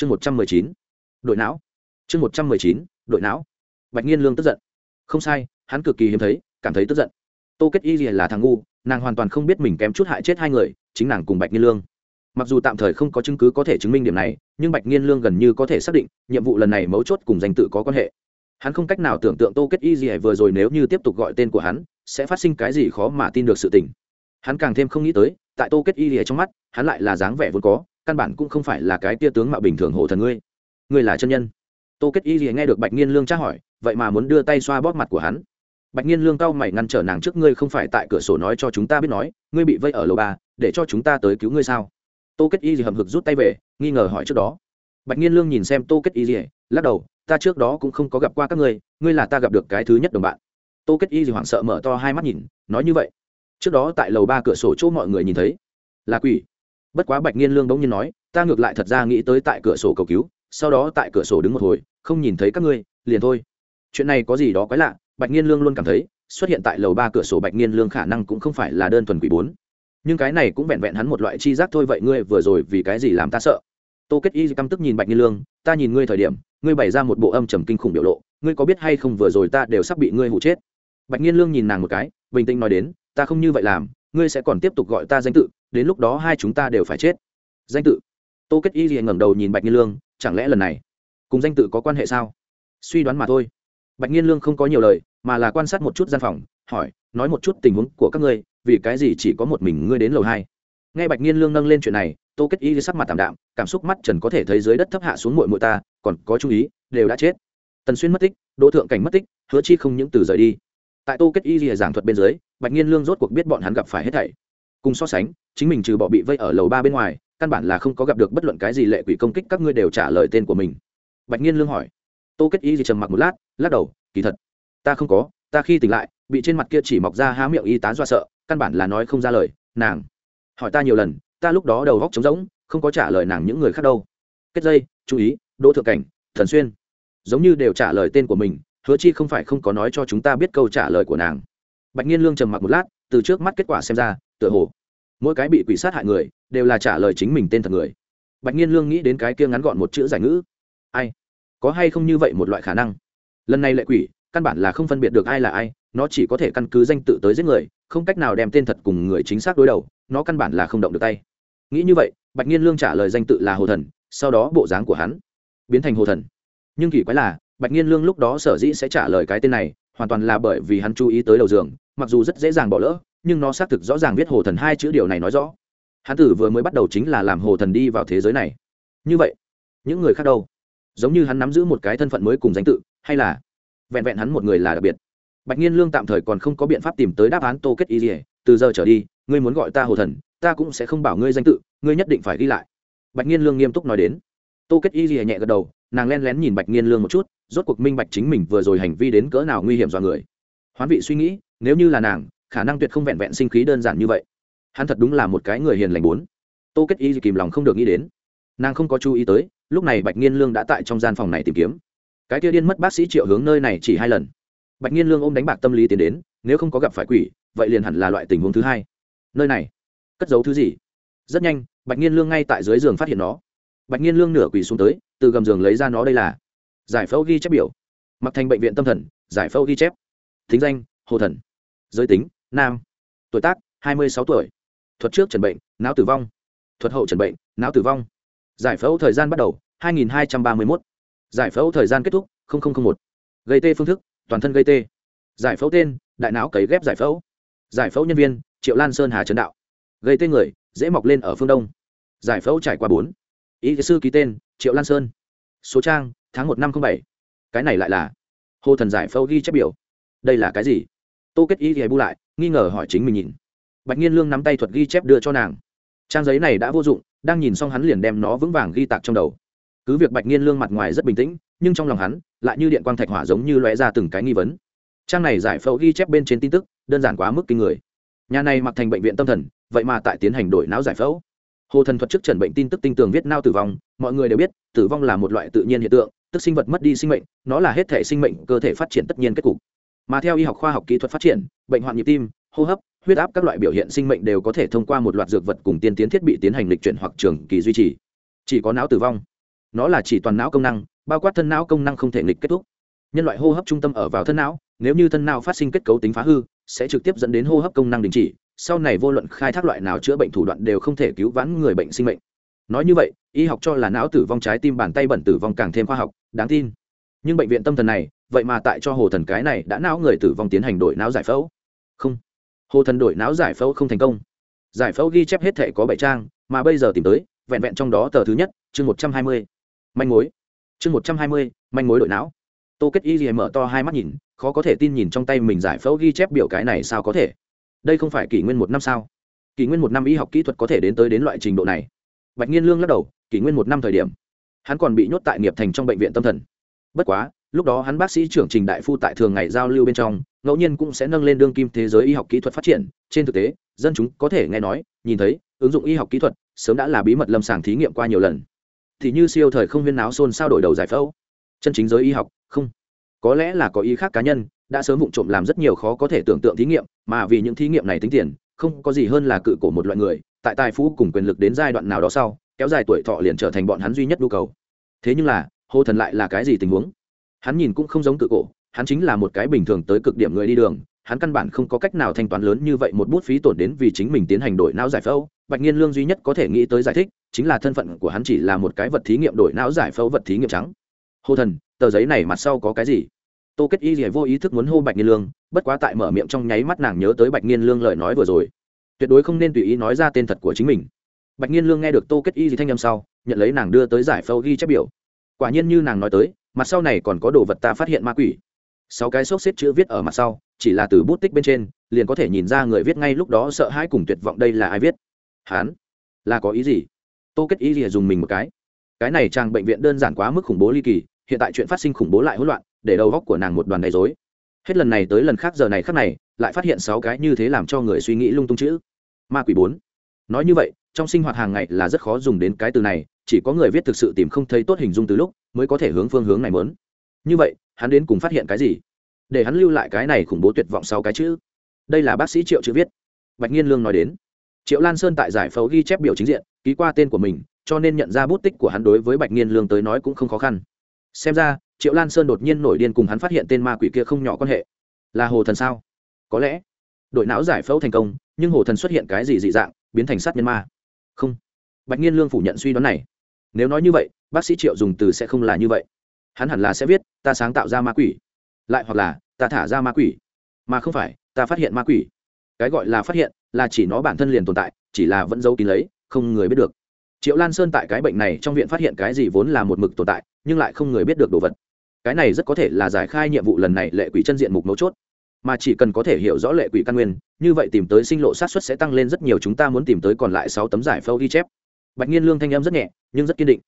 chương một trăm mười chín, đội não. Chương một trăm mười chín, đội não. Bạch nhiên lương tức giận. Không sai, hắn cực kỳ hiếm thấy, cảm thấy tức giận. Tô kết y là thằng ngu, nàng hoàn toàn không biết mình kém chút hại chết hai người, chính nàng cùng bạch nhiên lương. Mặc dù tạm thời không có chứng cứ có thể chứng minh điểm này, nhưng bạch nhiên lương gần như có thể xác định, nhiệm vụ lần này mấu chốt cùng danh tự có quan hệ. Hắn không cách nào tưởng tượng tô kết y gì vừa rồi nếu như tiếp tục gọi tên của hắn, sẽ phát sinh cái gì khó mà tin được sự tình. Hắn càng thêm không nghĩ tới, tại tô kết y gì trong mắt, hắn lại là dáng vẻ vốn có căn bản cũng không phải là cái tia tướng mạo bình thường hộ thần ngươi. Ngươi là chân nhân. Tô kết y gì nghe được bạch nghiên lương tra hỏi, vậy mà muốn đưa tay xoa bóp mặt của hắn. Bạch nghiên lương cao mày ngăn trở nàng trước ngươi không phải tại cửa sổ nói cho chúng ta biết nói, ngươi bị vây ở lầu ba, để cho chúng ta tới cứu ngươi sao? Tô kết y gì hầm hực rút tay về, nghi ngờ hỏi trước đó. Bạch nghiên lương nhìn xem tô kết y gì lắc đầu, ta trước đó cũng không có gặp qua các ngươi ngươi là ta gặp được cái thứ nhất đồng bạn. Tô kết y gì hoảng sợ mở to hai mắt nhìn, nói như vậy. Trước đó tại lầu ba cửa sổ chỗ mọi người nhìn thấy, là quỷ bất quá bạch nghiên lương bỗng nhiên nói, ta ngược lại thật ra nghĩ tới tại cửa sổ cầu cứu, sau đó tại cửa sổ đứng một hồi, không nhìn thấy các ngươi, liền thôi. Chuyện này có gì đó quái lạ, bạch nghiên lương luôn cảm thấy, xuất hiện tại lầu ba cửa sổ bạch nghiên lương khả năng cũng không phải là đơn thuần quỷ bốn. Nhưng cái này cũng vẹn vẹn hắn một loại chi giác thôi vậy ngươi vừa rồi vì cái gì làm ta sợ? Tô kết y căm tức nhìn bạch nghiên lương, ta nhìn ngươi thời điểm, ngươi bày ra một bộ âm trầm kinh khủng biểu lộ, ngươi có biết hay không vừa rồi ta đều sắp bị ngươi hụ chết? Bạch nghiên lương nhìn nàng một cái, bình tĩnh nói đến, ta không như vậy làm ngươi sẽ còn tiếp tục gọi ta danh tự, đến lúc đó hai chúng ta đều phải chết. Danh tự. Tô kết y ngẩng đầu nhìn bạch nhiên lương, chẳng lẽ lần này cùng danh tự có quan hệ sao? Suy đoán mà thôi. Bạch nhiên lương không có nhiều lời, mà là quan sát một chút gian phòng, hỏi, nói một chút tình huống của các ngươi, vì cái gì chỉ có một mình ngươi đến lầu hai? Nghe bạch nhiên lương nâng lên chuyện này, tô kết y sắc mặt tảm đạm, cảm xúc mắt trần có thể thấy dưới đất thấp hạ xuống muội muội ta, còn có chú ý, đều đã chết. Tần xuyên mất tích, đỗ thượng cảnh mất tích, hứa chi không những từ rời đi tại tô kết y rìa giảng thuật bên dưới, bạch nhiên lương rốt cuộc biết bọn hắn gặp phải hết thảy. Cùng so sánh, chính mình trừ bỏ bị vây ở lầu ba bên ngoài, căn bản là không có gặp được bất luận cái gì lệ quỷ công kích, các ngươi đều trả lời tên của mình. Bạch nhiên lương hỏi. Tô kết y gì trầm mặc một lát, lắc đầu, kỳ thật, ta không có, ta khi tỉnh lại, bị trên mặt kia chỉ mọc ra há miệng y tá do sợ, căn bản là nói không ra lời, nàng hỏi ta nhiều lần, ta lúc đó đầu góc trống rỗng, không có trả lời nàng những người khác đâu. Kết dây chú ý, đỗ thượng cảnh, thần xuyên, giống như đều trả lời tên của mình hứa chi không phải không có nói cho chúng ta biết câu trả lời của nàng. Bạch nhiên lương trầm mặc một lát, từ trước mắt kết quả xem ra, tựa hồ, mỗi cái bị quỷ sát hại người, đều là trả lời chính mình tên thật người. Bạch nhiên lương nghĩ đến cái kia ngắn gọn một chữ giải ngữ. Ai? Có hay không như vậy một loại khả năng? Lần này lệ quỷ, căn bản là không phân biệt được ai là ai, nó chỉ có thể căn cứ danh tự tới giết người, không cách nào đem tên thật cùng người chính xác đối đầu, nó căn bản là không động được tay. Nghĩ như vậy, bạch nhiên lương trả lời danh tự là hồ thần, sau đó bộ dáng của hắn biến thành hồ thần. Nhưng kỳ quái là bạch nghiên lương lúc đó sở dĩ sẽ trả lời cái tên này, hoàn toàn là bởi vì hắn chú ý tới đầu giường, mặc dù rất dễ dàng bỏ lỡ, nhưng nó xác thực rõ ràng viết hồ thần hai chữ điều này nói rõ. Hắn tử vừa mới bắt đầu chính là làm hồ thần đi vào thế giới này. Như vậy, những người khác đâu? Giống như hắn nắm giữ một cái thân phận mới cùng danh tự, hay là vẹn vẹn hắn một người là đặc biệt? Bạch nhiên lương tạm thời còn không có biện pháp tìm tới đáp án tô kết y gì từ giờ trở đi, ngươi muốn gọi ta hồ thần, ta cũng sẽ không bảo ngươi danh tự, ngươi nhất định phải ghi lại. Bạch nhiên lương nghiêm túc nói đến. Tô kết y gì nhẹ gật đầu nàng len lén nhìn bạch nghiên lương một chút, rốt cuộc minh bạch chính mình vừa rồi hành vi đến cỡ nào nguy hiểm do người. Hoán vị suy nghĩ, nếu như là nàng, khả năng tuyệt không vẹn vẹn sinh khí đơn giản như vậy. Hắn thật đúng là một cái người hiền lành bốn. Tô kết y kìm lòng không được nghĩ đến. Nàng không có chú ý tới, lúc này bạch nghiên lương đã tại trong gian phòng này tìm kiếm. Cái kia điên mất bác sĩ triệu hướng nơi này chỉ hai lần. Bạch nghiên lương ôm đánh bạc tâm lý tiến đến, nếu không có gặp phải quỷ, vậy liền hẳn là loại tình huống thứ hai. Nơi này, cất giấu thứ gì? Rất nhanh, bạch nghiên lương ngay tại dưới giường phát hiện nó bạch nhiên lương nửa quỳ xuống tới, từ gầm giường lấy ra nó đây là. Giải phẫu ghi chép biểu. Mặc thành bệnh viện tâm thần, giải phẫu ghi chép. Thính danh, hồ thần. Giới tính, nam. Tuổi tác, hai mươi sáu tuổi. Thuật trước trần bệnh, não tử vong. Thuật hậu trần bệnh, não tử vong. Giải phẫu thời gian bắt đầu, hai nghìn hai trăm ba mươi một giải phẫu thời gian kết thúc một. Gây tê phương thức, toàn thân gây tê. Giải phẫu tên, đại não cấy ghép giải phẫu. Giải phẫu nhân viên, triệu lan sơn hà trấn đạo. Gây tê người, dễ mọc lên ở phương đông. Giải phẫu trải qua bốn ý sư ký tên, triệu lan sơn. Số trang, tháng một năm không bảy. Cái này lại là hồ thần giải phẫu ghi chép biểu. Đây là cái gì? Tô kết ý thì bu lại, nghi ngờ hỏi chính mình nhìn. Bạch nhiên lương nắm tay thuật ghi chép đưa cho nàng. Trang giấy này đã vô dụng, đang nhìn xong hắn liền đem nó vững vàng ghi tạc trong đầu. Cứ việc bạch nhiên lương mặt ngoài rất bình tĩnh, nhưng trong lòng hắn, lại như điện quang thạch hỏa giống như lóe ra từng cái nghi vấn. Trang này giải phẫu ghi chép bên trên tin tức, đơn giản quá mức kinh người. Nhà này mặc thành bệnh viện tâm thần, vậy mà tại tiến hành đổi não giải phẫu hồ thần thuật trước trần bệnh tin tức tinh tường viết nao tử vong, mọi người đều biết, tử vong là một loại tự nhiên hiện tượng, tức sinh vật mất đi sinh mệnh, nó là hết thể sinh mệnh, cơ thể phát triển tất nhiên kết cục. Mà theo y học khoa học kỹ thuật phát triển, bệnh hoạn nhịp tim, hô hấp, huyết áp các loại biểu hiện sinh mệnh đều có thể thông qua một loạt dược vật cùng tiên tiến thiết bị tiến hành lịch chuyển hoặc trường kỳ duy trì. Chỉ có não tử vong, nó là chỉ toàn não công năng, bao quát thân não công năng không thể nghịch kết thúc. Nhân loại hô hấp trung tâm ở vào thân não, nếu như thân não phát sinh kết cấu tính phá hư, sẽ trực tiếp dẫn đến hô hấp công năng đình chỉ sau này vô luận khai thác loại nào chữa bệnh thủ đoạn đều không thể cứu vãn người bệnh sinh mệnh. Nói như vậy, y học cho là não tử vong trái tim bàn tay bẩn tử vong càng thêm khoa học, đáng tin. Nhưng bệnh viện tâm thần này, vậy mà tại cho hồ thần cái này đã não người tử vong tiến hành đổi não giải phẫu. Không. Hồ thần đổi não giải phẫu không thành công. Giải phẫu ghi chép hết thể có bảy trang, mà bây giờ tìm tới, vẹn vẹn trong đó tờ thứ nhất, chương một trăm hai mươi. Manh mối. Chương một trăm hai mươi, manh mối đổi não. Tô kết y gì mở to hai mắt nhìn, khó có thể tin nhìn trong tay mình giải phẫu ghi chép biểu cái này sao có thể đây không phải kỷ nguyên một năm sao? Kỷ nguyên một năm y học kỹ thuật có thể đến tới đến loại trình độ này. Bạch nhiên lương lắc đầu, kỷ nguyên một năm thời điểm, hắn còn bị nhốt tại nghiệp thành trong bệnh viện tâm thần. Bất quá, lúc đó hắn bác sĩ trưởng trình đại phu tại thường ngày giao lưu bên trong, ngẫu nhiên cũng sẽ nâng lên đương kim thế giới y học kỹ thuật phát triển. Trên thực tế, dân chúng có thể nghe nói, nhìn thấy, ứng dụng y học kỹ thuật, sớm đã là bí mật lâm sàng thí nghiệm qua nhiều lần. Thì như siêu thời không huyên náo xôn xao đổi đầu giải phẫu. Chân chính giới y học, không. Có lẽ là có ý khác cá nhân, đã sớm vụng trộm làm rất nhiều khó có thể tưởng tượng thí nghiệm mà vì những thí nghiệm này tính tiền, không có gì hơn là cự cổ một loại người, tại tài phú cùng quyền lực đến giai đoạn nào đó sau, kéo dài tuổi thọ liền trở thành bọn hắn duy nhất nhu cầu. Thế nhưng là hồ thần lại là cái gì tình huống? Hắn nhìn cũng không giống cự cổ, hắn chính là một cái bình thường tới cực điểm người đi đường, hắn căn bản không có cách nào thanh toán lớn như vậy một bút phí tổn đến vì chính mình tiến hành đổi não giải phẫu. Bạch nhiên lương duy nhất có thể nghĩ tới giải thích, chính là thân phận của hắn chỉ là một cái vật thí nghiệm đổi não giải phẫu vật thí nghiệm trắng. Hô thần, tờ giấy này mặt sau có cái gì? Tô kết y rỉa vô ý thức muốn hô bạch nghiên lương, bất quá tại mở miệng trong nháy mắt nàng nhớ tới bạch nghiên lương lời nói vừa rồi. Tuyệt đối không nên tùy ý nói ra tên thật của chính mình. Bạch nghiên lương nghe được tô kết y gì thanh âm sau, nhận lấy nàng đưa tới giải phẫu ghi chép biểu. Quả nhiên như nàng nói tới, mặt sau này còn có đồ vật ta phát hiện ma quỷ. Sáu cái xốc xếp chữ viết ở mặt sau, chỉ là từ bút tích bên trên, liền có thể nhìn ra người viết ngay lúc đó sợ hãi cùng tuyệt vọng đây là ai viết. Hán, là có ý gì? Tô kết ý gì dùng mình một cái. Cái này trang bệnh viện đơn giản quá mức khủng bố ly kỳ, hiện tại chuyện phát sinh khủng bố lại hỗn loạn để đầu góc của nàng một đoàn đầy dối hết lần này tới lần khác giờ này khác này, lại phát hiện sáu cái như thế làm cho người suy nghĩ lung tung chữ. Ma quỷ bốn. Nói như vậy, trong sinh hoạt hàng ngày là rất khó dùng đến cái từ này, chỉ có người viết thực sự tìm không thấy tốt hình dung từ lúc mới có thể hướng phương hướng này mớn như vậy, hắn đến cùng phát hiện cái gì? Để hắn lưu lại cái này khủng bố tuyệt vọng sau cái chữ. Đây là bác sĩ triệu chữ viết. Bạch nhiên lương nói đến. Triệu lan sơn tại giải phẫu ghi chép biểu chính diện, ký qua tên của mình, cho nên nhận ra bút tích của hắn đối với bạch nhiên lương tới nói cũng không khó khăn xem ra, triệu lan sơn đột nhiên nổi điên cùng hắn phát hiện tên ma quỷ kia không nhỏ quan hệ. Là hồ thần sao? Có lẽ. Đội não giải phẫu thành công, nhưng hồ thần xuất hiện cái gì dị dạng, biến thành sát nhân ma? Không. Bạch nhiên lương phủ nhận suy đoán này. Nếu nói như vậy, bác sĩ triệu dùng từ sẽ không là như vậy. Hắn hẳn là sẽ viết, ta sáng tạo ra ma quỷ. Lại hoặc là, ta thả ra ma quỷ. Mà không phải, ta phát hiện ma quỷ. Cái gọi là phát hiện, là chỉ nó bản thân liền tồn tại, chỉ là vẫn giấu kín lấy, không người biết được triệu lan sơn tại cái bệnh này trong viện phát hiện cái gì vốn là một mực tồn tại, nhưng lại không người biết được đồ vật. Cái này rất có thể là giải khai nhiệm vụ lần này lệ quỷ chân diện mục mấu chốt. Mà chỉ cần có thể hiểu rõ lệ quỷ căn nguyên, như vậy tìm tới sinh lộ sát xuất sẽ tăng lên rất nhiều, chúng ta muốn tìm tới còn lại sáu tấm giải phẫu ghi chép. Bạch nhiên lương thanh em rất nhẹ, nhưng rất kiên định.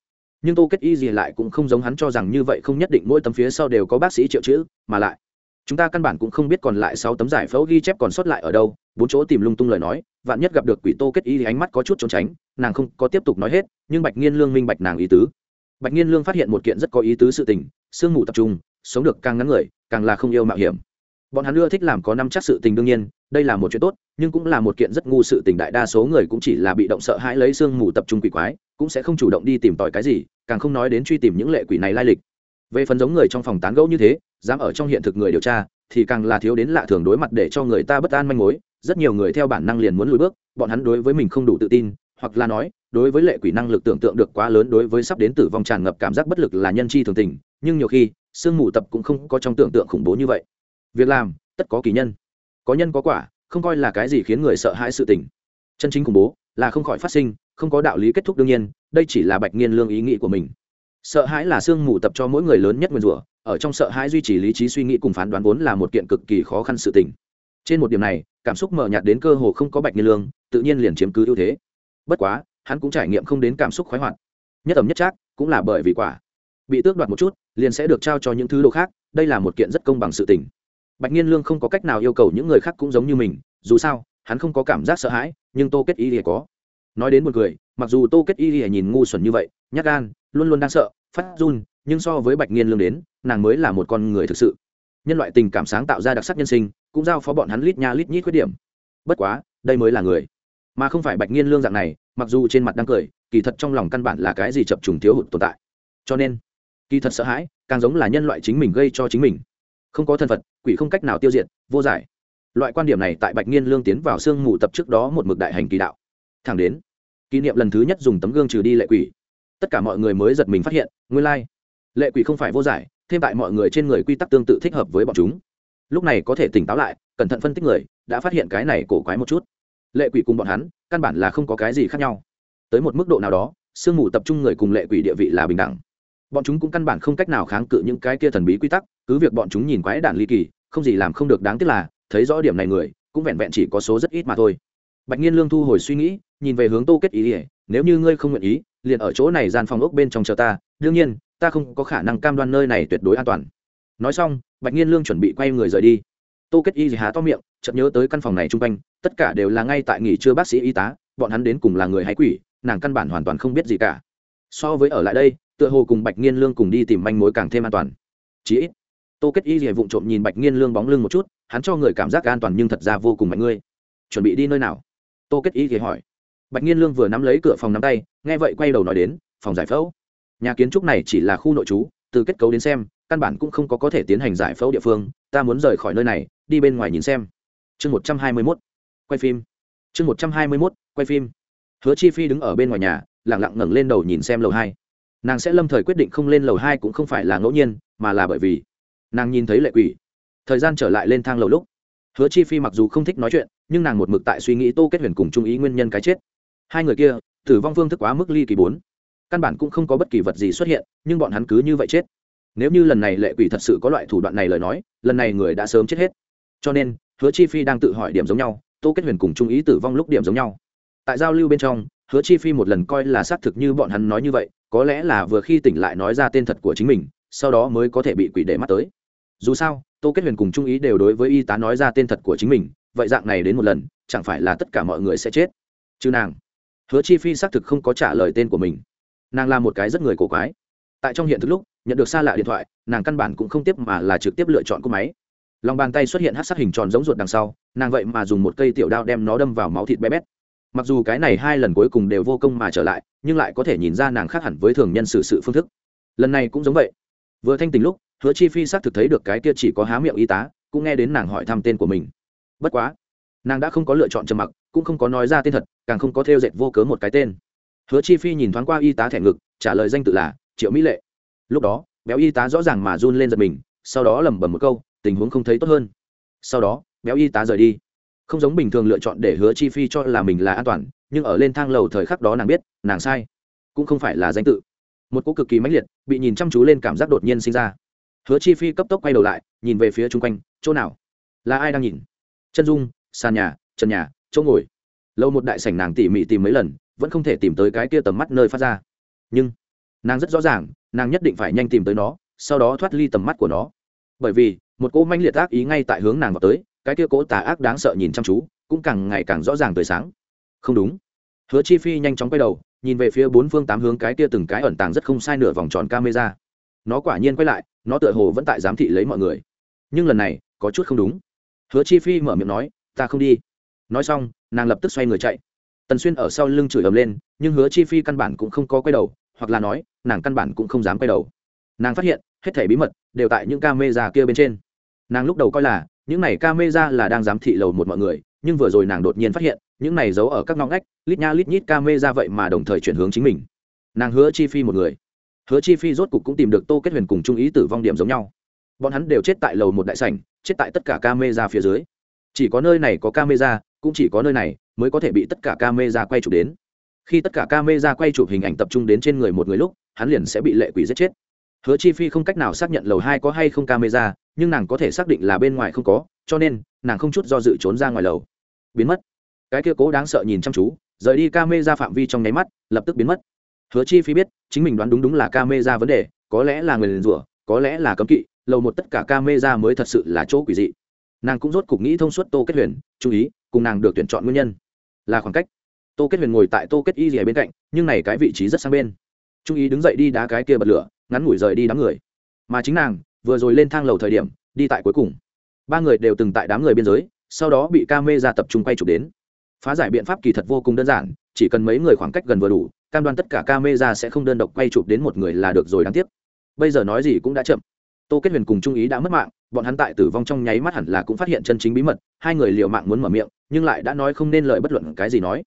Nhưng tô kết y gì lại cũng không giống hắn cho rằng như vậy không nhất định mỗi tấm phía sau đều có bác sĩ triệu chữ, mà lại chúng ta căn bản cũng không biết còn lại sáu tấm giải phẫu ghi chép còn sót lại ở đâu, bốn chỗ tìm lung tung lời nói, vạn nhất gặp được quỷ tô kết y thì ánh mắt có chút trốn tránh, nàng không có tiếp tục nói hết, nhưng bạch nghiên lương minh bạch nàng ý tứ. Bạch nghiên lương phát hiện một kiện rất có ý tứ sự tình, sương mù tập trung, sống được càng ngắn người, càng là không yêu mạo hiểm. Bọn hắn ưa thích làm có năm chắc sự tình đương nhiên, đây là một chuyện tốt, nhưng cũng là một kiện rất ngu sự tình, đại đa số người cũng chỉ là bị động sợ hãi lấy sương mù tập trung quỷ quái, cũng sẽ không chủ động đi tìm tòi cái gì, càng không nói đến truy tìm những lệ quỷ này lai lịch. Về phần giống người trong phòng tán gẫu như thế dám ở trong hiện thực người điều tra, thì càng là thiếu đến lạ thường đối mặt để cho người ta bất an manh mối. Rất nhiều người theo bản năng liền muốn lùi bước, bọn hắn đối với mình không đủ tự tin, hoặc là nói, đối với lệ quỷ năng lực tưởng tượng được quá lớn đối với sắp đến tử vong tràn ngập cảm giác bất lực là nhân chi thường tình, nhưng nhiều khi, sương mù tập cũng không có trong tưởng tượng khủng bố như vậy. Việc làm, tất có kỳ nhân. Có nhân có quả, không coi là cái gì khiến người sợ hãi sự tình. Chân chính khủng bố, là không khỏi phát sinh, không có đạo lý kết thúc đương nhiên, đây chỉ là bạch nghiên lương ý nghĩ của mình. Sợ hãi là sương mù tập cho mỗi người lớn nhất nguyên rủa ở trong sợ hãi duy trì lý trí suy nghĩ cùng phán đoán vốn là một kiện cực kỳ khó khăn sự tình. Trên một điểm này, cảm xúc mờ nhạt đến cơ hồ không có bạch nghiên lương, tự nhiên liền chiếm cứ ưu thế. Bất quá, hắn cũng trải nghiệm không đến cảm xúc khoái hoạt. Nhất ẩm nhất trác, cũng là bởi vì quả. Bị tước đoạt một chút, liền sẽ được trao cho những thứ đồ khác, đây là một kiện rất công bằng sự tình. Bạch nhiên lương không có cách nào yêu cầu những người khác cũng giống như mình, dù sao, hắn không có cảm giác sợ hãi, nhưng tô kết y thì có. Nói đến một người mặc dù tô kết y thì nhìn ngu xuẩn như vậy, nhát gan, luôn luôn đang sợ, phát run nhưng so với bạch nghiên lương đến, nàng mới là một con người thực sự. Nhân loại tình cảm sáng tạo ra đặc sắc nhân sinh, cũng giao phó bọn hắn lít nha lít nhít khuyết điểm. Bất quá, đây mới là người. Mà không phải bạch nghiên lương dạng này, mặc dù trên mặt đang cười, kỳ thật trong lòng căn bản là cái gì chập trùng thiếu hụt tồn tại. Cho nên, kỳ thật sợ hãi, càng giống là nhân loại chính mình gây cho chính mình. Không có thân phật quỷ không cách nào tiêu diệt, vô giải. Loại quan điểm này tại bạch nghiên lương tiến vào sương mù tập trước đó một mực đại hành kỳ đạo. Thẳng đến, kỷ niệm lần thứ nhất dùng tấm gương trừ đi lệ quỷ. Tất cả mọi người mới giật mình phát hiện, nguyên lai、like lệ quỷ không phải vô giải, thêm tại mọi người trên người quy tắc tương tự thích hợp với bọn chúng. Lúc này có thể tỉnh táo lại, cẩn thận phân tích người, đã phát hiện cái này cổ quái một chút. Lệ quỷ cùng bọn hắn, căn bản là không có cái gì khác nhau. Tới một mức độ nào đó, sương mù tập trung người cùng lệ quỷ địa vị là bình đẳng. Bọn chúng cũng căn bản không cách nào kháng cự những cái kia thần bí quy tắc, cứ việc bọn chúng nhìn quái đản ly kỳ, không gì làm không được đáng tiếc là, thấy rõ điểm này người, cũng vẹn vẹn chỉ có số rất ít mà thôi. Bạch nhiên lương thu hồi suy nghĩ, nhìn về hướng tô kết ý ỉa nếu như ngươi không nguyện ý, liền ở chỗ này gian phòng ốc bên trong chờ ta, đương nhiên ta không có khả năng cam đoan nơi này tuyệt đối an toàn. Nói xong, bạch nhiên lương chuẩn bị quay người rời đi. Tô kết y gì há to miệng, chợt nhớ tới căn phòng này chung quanh, tất cả đều là ngay tại nghỉ trưa bác sĩ y tá, bọn hắn đến cùng là người hay quỷ, nàng căn bản hoàn toàn không biết gì cả. So với ở lại đây, tựa hồ cùng bạch nghiên lương cùng đi tìm manh mối càng thêm an toàn. Chí ít, tô kết y gì vụng trộm nhìn bạch nghiên lương bóng lưng một chút, hắn cho người cảm giác an toàn nhưng thật ra vô cùng mạnh ngươi. Chuẩn bị đi nơi nào? Tô kết y gì hỏi. Bạch nghiên lương vừa nắm lấy cửa phòng nắm tay, nghe vậy quay đầu nói đến, phòng giải phẫu nhà kiến trúc này chỉ là khu nội trú, từ kết cấu đến xem, căn bản cũng không có có thể tiến hành giải phẫu địa phương, ta muốn rời khỏi nơi này, đi bên ngoài nhìn xem. Chương một trăm hai mươi mốt, quay phim. Chương một trăm hai mươi mốt, quay phim. Hứa chi phi đứng ở bên ngoài nhà lẳng lặng ngẩng lên đầu nhìn xem lầu hai. Nàng sẽ lâm thời quyết định không lên lầu hai cũng không phải là ngẫu nhiên, mà là bởi vì nàng nhìn thấy lệ quỷ. Thời gian trở lại lên thang lầu lúc, hứa chi phi mặc dù không thích nói chuyện, nhưng nàng một mực tại suy nghĩ tô kết huyền cùng trung ý nguyên nhân cái chết. Hai người kia, tử vong phương thức quá mức ly kỳ bốn căn bản cũng không có bất kỳ vật gì xuất hiện, nhưng bọn hắn cứ như vậy chết. Nếu như lần này lệ quỷ thật sự có loại thủ đoạn này lời nói, lần này người đã sớm chết hết. Cho nên, hứa chi phi đang tự hỏi điểm giống nhau, tô kết huyền cùng trung ý tử vong lúc điểm giống nhau. Tại giao lưu bên trong, hứa chi phi một lần coi là xác thực như bọn hắn nói như vậy, có lẽ là vừa khi tỉnh lại nói ra tên thật của chính mình, sau đó mới có thể bị quỷ để mắt tới. Dù sao, tô kết huyền cùng trung ý đều đối với y tá nói ra tên thật của chính mình, vậy dạng này đến một lần, chẳng phải là tất cả mọi người sẽ chết? Chứ nàng, hứa chi phi xác thực không có trả lời tên của mình nàng là một cái rất người cổ quái. Tại trong hiện thực lúc, nhận được xa lạ điện thoại, nàng căn bản cũng không tiếp mà là trực tiếp lựa chọn cúp máy. Lòng bàn tay xuất hiện hát sát hình tròn giống ruột đằng sau, nàng vậy mà dùng một cây tiểu đao đem nó đâm vào máu thịt bé bét. Mặc dù cái này hai lần cuối cùng đều vô công mà trở lại, nhưng lại có thể nhìn ra nàng khác hẳn với thường nhân xử sự phương thức. Lần này cũng giống vậy. Vừa thanh tình lúc, hứa chi phi xác thực thấy được cái kia chỉ có há miệng y tá, cũng nghe đến nàng hỏi thăm tên của mình. Bất quá, nàng đã không có lựa chọn trầm mặc, cũng không có nói ra tên thật, càng không có theo dệt vô cớ một cái tên hứa chi phi nhìn thoáng qua y tá thẻ ngực, trả lời danh tự là triệu mỹ lệ. Lúc đó, béo y tá rõ ràng mà run lên giật mình, sau đó lẩm bẩm một câu, tình huống không thấy tốt hơn. Sau đó, béo y tá rời đi. Không giống bình thường lựa chọn để hứa chi phi cho là mình là an toàn, nhưng ở lên thang lầu thời khắc đó nàng biết, nàng sai. Cũng không phải là danh tự. Một cô cực kỳ mãnh liệt, bị nhìn chăm chú lên cảm giác đột nhiên sinh ra. Hứa chi phi cấp tốc quay đầu lại, nhìn về phía chung quanh, chỗ nào? Là ai đang nhìn? Chân dung, sàn nhà, trần nhà, chỗ ngồi. Lâu một đại sảnh nàng tỉ mỉ tìm mấy lần vẫn không thể tìm tới cái kia tầm mắt nơi phát ra. Nhưng, nàng rất rõ ràng, nàng nhất định phải nhanh tìm tới nó, sau đó thoát ly tầm mắt của nó. Bởi vì, một cỗ manh liệt ác ý ngay tại hướng nàng vào tới, cái kia cỗ tà ác đáng sợ nhìn chăm chú, cũng càng ngày càng rõ ràng tới sáng. Không đúng. Hứa chi phi nhanh chóng quay đầu, nhìn về phía bốn phương tám hướng cái kia từng cái ẩn tàng rất không sai nửa vòng tròn camera. Nó quả nhiên quay lại, nó tựa hồ vẫn tại giám thị lấy mọi người. Nhưng lần này, có chút không đúng. Hứa chi phi mở miệng nói, ta không đi. Nói xong, nàng lập tức xoay người chạy tần xuyên ở sau lưng chửi ầm lên, nhưng hứa chi phi căn bản cũng không có quay đầu, hoặc là nói, nàng căn bản cũng không dám quay đầu. Nàng phát hiện, hết thảy bí mật đều tại những camera kia bên trên. Nàng lúc đầu coi là, những này camera là đang giám thị lầu một mọi người, nhưng vừa rồi nàng đột nhiên phát hiện, những này giấu ở các ngõ ngách, lít nha lít nhít camera vậy mà đồng thời chuyển hướng chính mình. Nàng hứa chi phi một người. Hứa chi phi rốt cục cũng tìm được tô kết huyền cùng trung ý tử vong điểm giống nhau. Bọn hắn đều chết tại lầu một đại sảnh, chết tại tất cả camera phía dưới. Chỉ có nơi này có camera, cũng chỉ có nơi này mới có thể bị tất cả camera quay chụp đến. Khi tất cả camera quay chụp hình ảnh tập trung đến trên người một người lúc, hắn liền sẽ bị lệ quỷ giết chết. Hứa chi phi không cách nào xác nhận lầu hai có hay không camera, nhưng nàng có thể xác định là bên ngoài không có, cho nên, nàng không chút do dự trốn ra ngoài lầu. Biến mất. Cái kia cố đáng sợ nhìn chăm chú, rời đi camera phạm vi trong nháy mắt, lập tức biến mất. Hứa chi phi biết, chính mình đoán đúng đúng là camera vấn đề, có lẽ là người liền rủa, có lẽ là cấm kỵ, lầu một tất cả camera mới thật sự là chỗ quỷ dị. Nàng cũng rốt cục nghĩ thông suốt tô kết huyền, chú ý, cùng nàng được tuyển chọn nguyên nhân là khoảng cách. Tô kết huyền ngồi tại tô kết y rìa bên cạnh, nhưng này cái vị trí rất sang bên. Trung ý đứng dậy đi đá cái kia bật lửa, ngắn ngủi rời đi đám người. Mà chính nàng, vừa rồi lên thang lầu thời điểm, đi tại cuối cùng. Ba người đều từng tại đám người biên giới, sau đó bị ca mê ra tập trung quay chụp đến. Phá giải biện pháp kỳ thật vô cùng đơn giản, chỉ cần mấy người khoảng cách gần vừa đủ, cam đoan tất cả camera sẽ không đơn độc quay chụp đến một người là được rồi đáng tiếc. Bây giờ nói gì cũng đã chậm tô kết huyền cùng trung ý đã mất mạng, bọn hắn tại tử vong trong nháy mắt hẳn là cũng phát hiện chân chính bí mật, hai người liều mạng muốn mở miệng, nhưng lại đã nói không nên lời bất luận cái gì nói.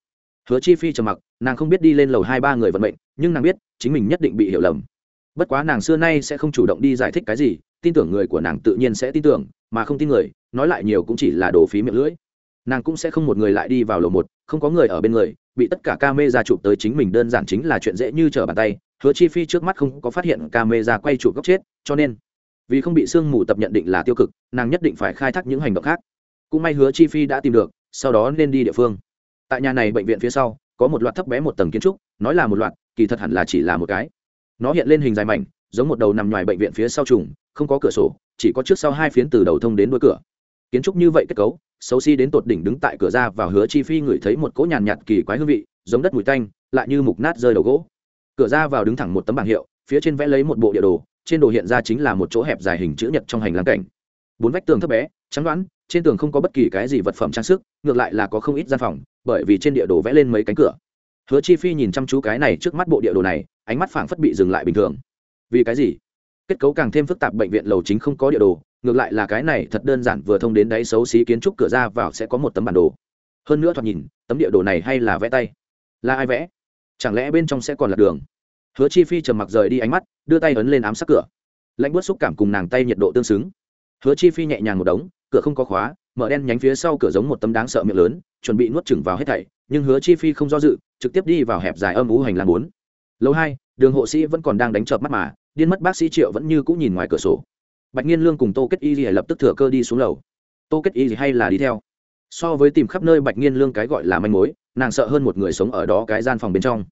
Hứa chi phi trầm mặc, nàng không biết đi lên lầu hai ba người vận mệnh, nhưng nàng biết, chính mình nhất định bị hiểu lầm. Bất quá nàng xưa nay sẽ không chủ động đi giải thích cái gì, tin tưởng người của nàng tự nhiên sẽ tin tưởng, mà không tin người, nói lại nhiều cũng chỉ là đồ phí miệng lưỡi. Nàng cũng sẽ không một người lại đi vào lầu một, không có người ở bên người, bị tất cả ca mê ra chụp tới chính mình đơn giản chính là chuyện dễ như trở bàn tay. Hứa chi phi trước mắt không có phát hiện ca mê ra quay chụp góc chết, cho nên vì không bị sương mù tập nhận định là tiêu cực, nàng nhất định phải khai thác những hành động khác. Cũng may hứa chi phi đã tìm được, sau đó nên đi địa phương. Tại nhà này bệnh viện phía sau, có một loạt thấp bé một tầng kiến trúc, nói là một loạt, kỳ thật hẳn là chỉ là một cái. Nó hiện lên hình dài mảnh, giống một đầu nằm ngoài bệnh viện phía sau trùng, không có cửa sổ, chỉ có trước sau hai phiến từ đầu thông đến đuôi cửa. Kiến trúc như vậy kết cấu, xấu xí đến tột đỉnh đứng tại cửa ra vào hứa chi phi ngửi thấy một cỗ nhàn nhạt kỳ quái hương vị, giống đất mùi tanh, lại như mục nát rơi đầu gỗ. Cửa ra vào đứng thẳng một tấm bảng hiệu, phía trên vẽ lấy một bộ địa đồ trên đồ hiện ra chính là một chỗ hẹp dài hình chữ nhật trong hành lang cảnh. Bốn vách tường thấp bé, trắng đoán, trên tường không có bất kỳ cái gì vật phẩm trang sức, ngược lại là có không ít gian phòng, bởi vì trên địa đồ vẽ lên mấy cánh cửa. Hứa chi phi nhìn chăm chú cái này trước mắt bộ địa đồ này, ánh mắt phảng phất bị dừng lại bình thường. Vì cái gì? Kết cấu càng thêm phức tạp bệnh viện lầu chính không có địa đồ, ngược lại là cái này thật đơn giản vừa thông đến đáy xấu xí kiến trúc cửa ra vào sẽ có một tấm bản đồ. Hơn nữa thoạt nhìn, tấm địa đồ này hay là vẽ tay. Là ai vẽ? Chẳng lẽ bên trong sẽ còn là đường? Hứa chi phi trầm mặc rời đi ánh mắt, đưa tay ấn lên ám sát cửa. Lạnh bớt xúc cảm cùng nàng tay nhiệt độ tương xứng. Hứa chi phi nhẹ nhàng một đống, cửa không có khóa, mở đen nhánh phía sau cửa giống một tấm đáng sợ miệng lớn, chuẩn bị nuốt chừng vào hết thảy, nhưng hứa chi phi không do dự, trực tiếp đi vào hẹp dài âm ú hành lang bốn. Lâu hai, đường hộ sĩ vẫn còn đang đánh chợp mắt mà, điên mất bác sĩ triệu vẫn như cũng nhìn ngoài cửa sổ. Bạch nhiên lương cùng tô kết y gì lập tức thừa cơ đi xuống lầu. Tô kết y gì hay là đi theo. So với tìm khắp nơi bạch nhiên lương cái gọi là manh mối, nàng sợ hơn một người sống ở đó cái gian phòng bên trong.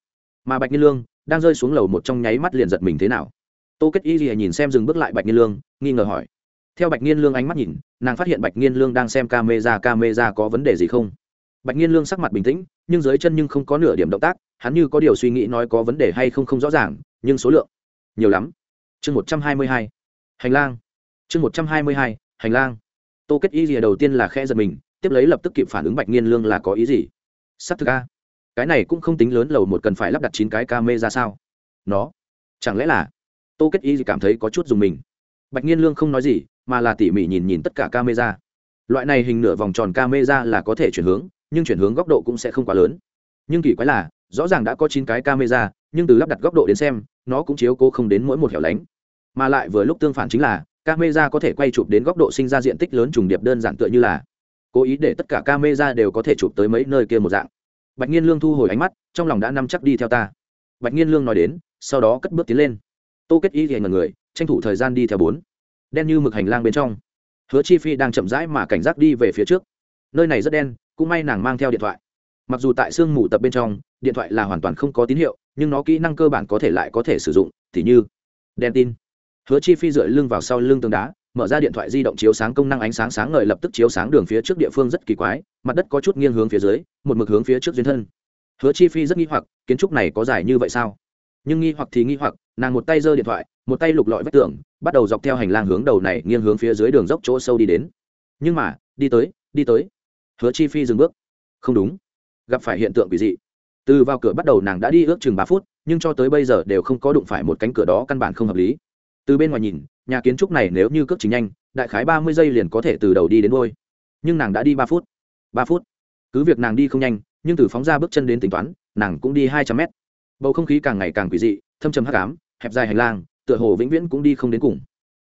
Mà bạch nhiên lương đang rơi xuống lầu một trong nháy mắt liền giật mình thế nào. Tô kết y rìa nhìn xem dừng bước lại bạch nhiên lương, nghi ngờ hỏi. Theo bạch nhiên lương ánh mắt nhìn, nàng phát hiện bạch nhiên lương đang xem ca mê ra ca mê ra có vấn đề gì không? Bạch nhiên lương sắc mặt bình tĩnh, nhưng dưới chân nhưng không có nửa điểm động tác, hắn như có điều suy nghĩ nói có vấn đề hay không không rõ ràng, nhưng số lượng nhiều lắm. Chương một trăm hai mươi hai, hành lang. Chương một trăm hai mươi hai, hành lang. Tô kết y rìa đầu tiên là khe giật mình, tiếp lấy lập tức kịp phản ứng bạch nhiên lương là có ý gì? S ắ c thực a cái này cũng không tính lớn lầu một cần phải lắp đặt chín cái ca mê ra sao? Nó, chẳng lẽ là tô kết y cảm thấy có chút dùng mình? Bạch nhiên lương không nói gì, mà là tỉ mỉ nhìn nhìn tất cả camera. Loại này hình nửa vòng tròn camera là có thể chuyển hướng, nhưng chuyển hướng góc độ cũng sẽ không quá lớn. Nhưng kỳ quái là, rõ ràng đã có chín cái camera, nhưng từ lắp đặt góc độ đến xem, nó cũng chiếu cố không đến mỗi một hẻo lánh. Mà lại vừa lúc tương phản chính là, camera có thể quay chụp đến góc độ sinh ra diện tích lớn trùng điệp đơn giản tựa như là, cố ý để tất cả camera đều có thể chụp tới mấy nơi kia một dạng bạch nhiên lương thu hồi ánh mắt, trong lòng đã nắm chắc đi theo ta. Bạch nhiên lương nói đến, sau đó cất bước tiến lên. Tô kết ý thì ngần người, tranh thủ thời gian đi theo bốn. Đen như mực hành lang bên trong. Hứa chi phi đang chậm rãi mà cảnh giác đi về phía trước. Nơi này rất đen, cũng may nàng mang theo điện thoại. Mặc dù tại sương mù tập bên trong, điện thoại là hoàn toàn không có tín hiệu, nhưng nó kỹ năng cơ bản có thể lại có thể sử dụng t như đen tin. Hứa chi phi dựa lưng vào sau lưng tường đá mở ra điện thoại di động chiếu sáng công năng ánh sáng sáng ngời lập tức chiếu sáng đường phía trước địa phương rất kỳ quái, mặt đất có chút nghiêng hướng phía dưới, một mực hướng phía trước duyên thân. Hứa chi phi rất nghi hoặc, kiến trúc này có dài như vậy sao? Nhưng nghi hoặc thì nghi hoặc, nàng một tay giơ điện thoại, một tay lục lọi vách tường, bắt đầu dọc theo hành lang hướng đầu này nghiêng hướng phía dưới đường dốc chỗ sâu đi đến. Nhưng mà, đi tới đi tới. Hứa chi phi dừng bước. Không đúng. Gặp phải hiện tượng quỷ dị. Từ vào cửa bắt đầu nàng đã đi ước chừng ba phút, nhưng cho tới bây giờ đều không có đụng phải một cánh cửa đó căn bản không hợp lý. Từ bên ngoài nhìn nhà kiến trúc này nếu như cước chính nhanh, đại khái ba mươi giây liền có thể từ đầu đi đến đôi nhưng nàng đã đi ba phút. Ba phút. Cứ việc nàng đi không nhanh, nhưng từ phóng ra bước chân đến tính toán, nàng cũng đi hai trăm mét. Bầu không khí càng ngày càng quỷ dị, thâm trầm hắc ám, hẹp dài hành lang, tựa hồ vĩnh viễn cũng đi không đến cùng.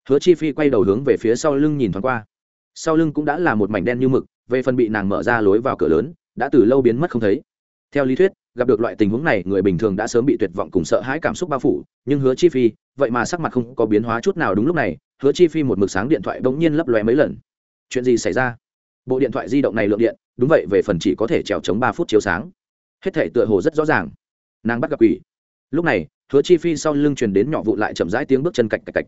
Hứa chi phi quay đầu hướng về phía sau lưng nhìn thoáng qua. Sau lưng cũng đã là một mảnh đen như mực, về phần bị nàng mở ra lối vào cửa lớn, đã từ lâu biến mất không thấy. Theo lý thuyết gặp được loại tình huống này, người bình thường đã sớm bị tuyệt vọng cùng sợ hãi cảm xúc bao phủ, nhưng hứa chi phi, vậy mà sắc mặt không có biến hóa chút nào đúng lúc này, hứa chi phi một mực sáng điện thoại bỗng nhiên lấp lóe mấy lần. Chuyện gì xảy ra? Bộ điện thoại di động này lượng điện, đúng vậy, về phần chỉ có thể trèo chống ba phút chiếu sáng. Hết thể tựa hồ rất rõ ràng. Nàng bắt gặp quỷ. Lúc này, hứa chi phi sau lưng truyền đến nhỏ vụ lại chậm rãi tiếng bước chân cạch cạch cạch.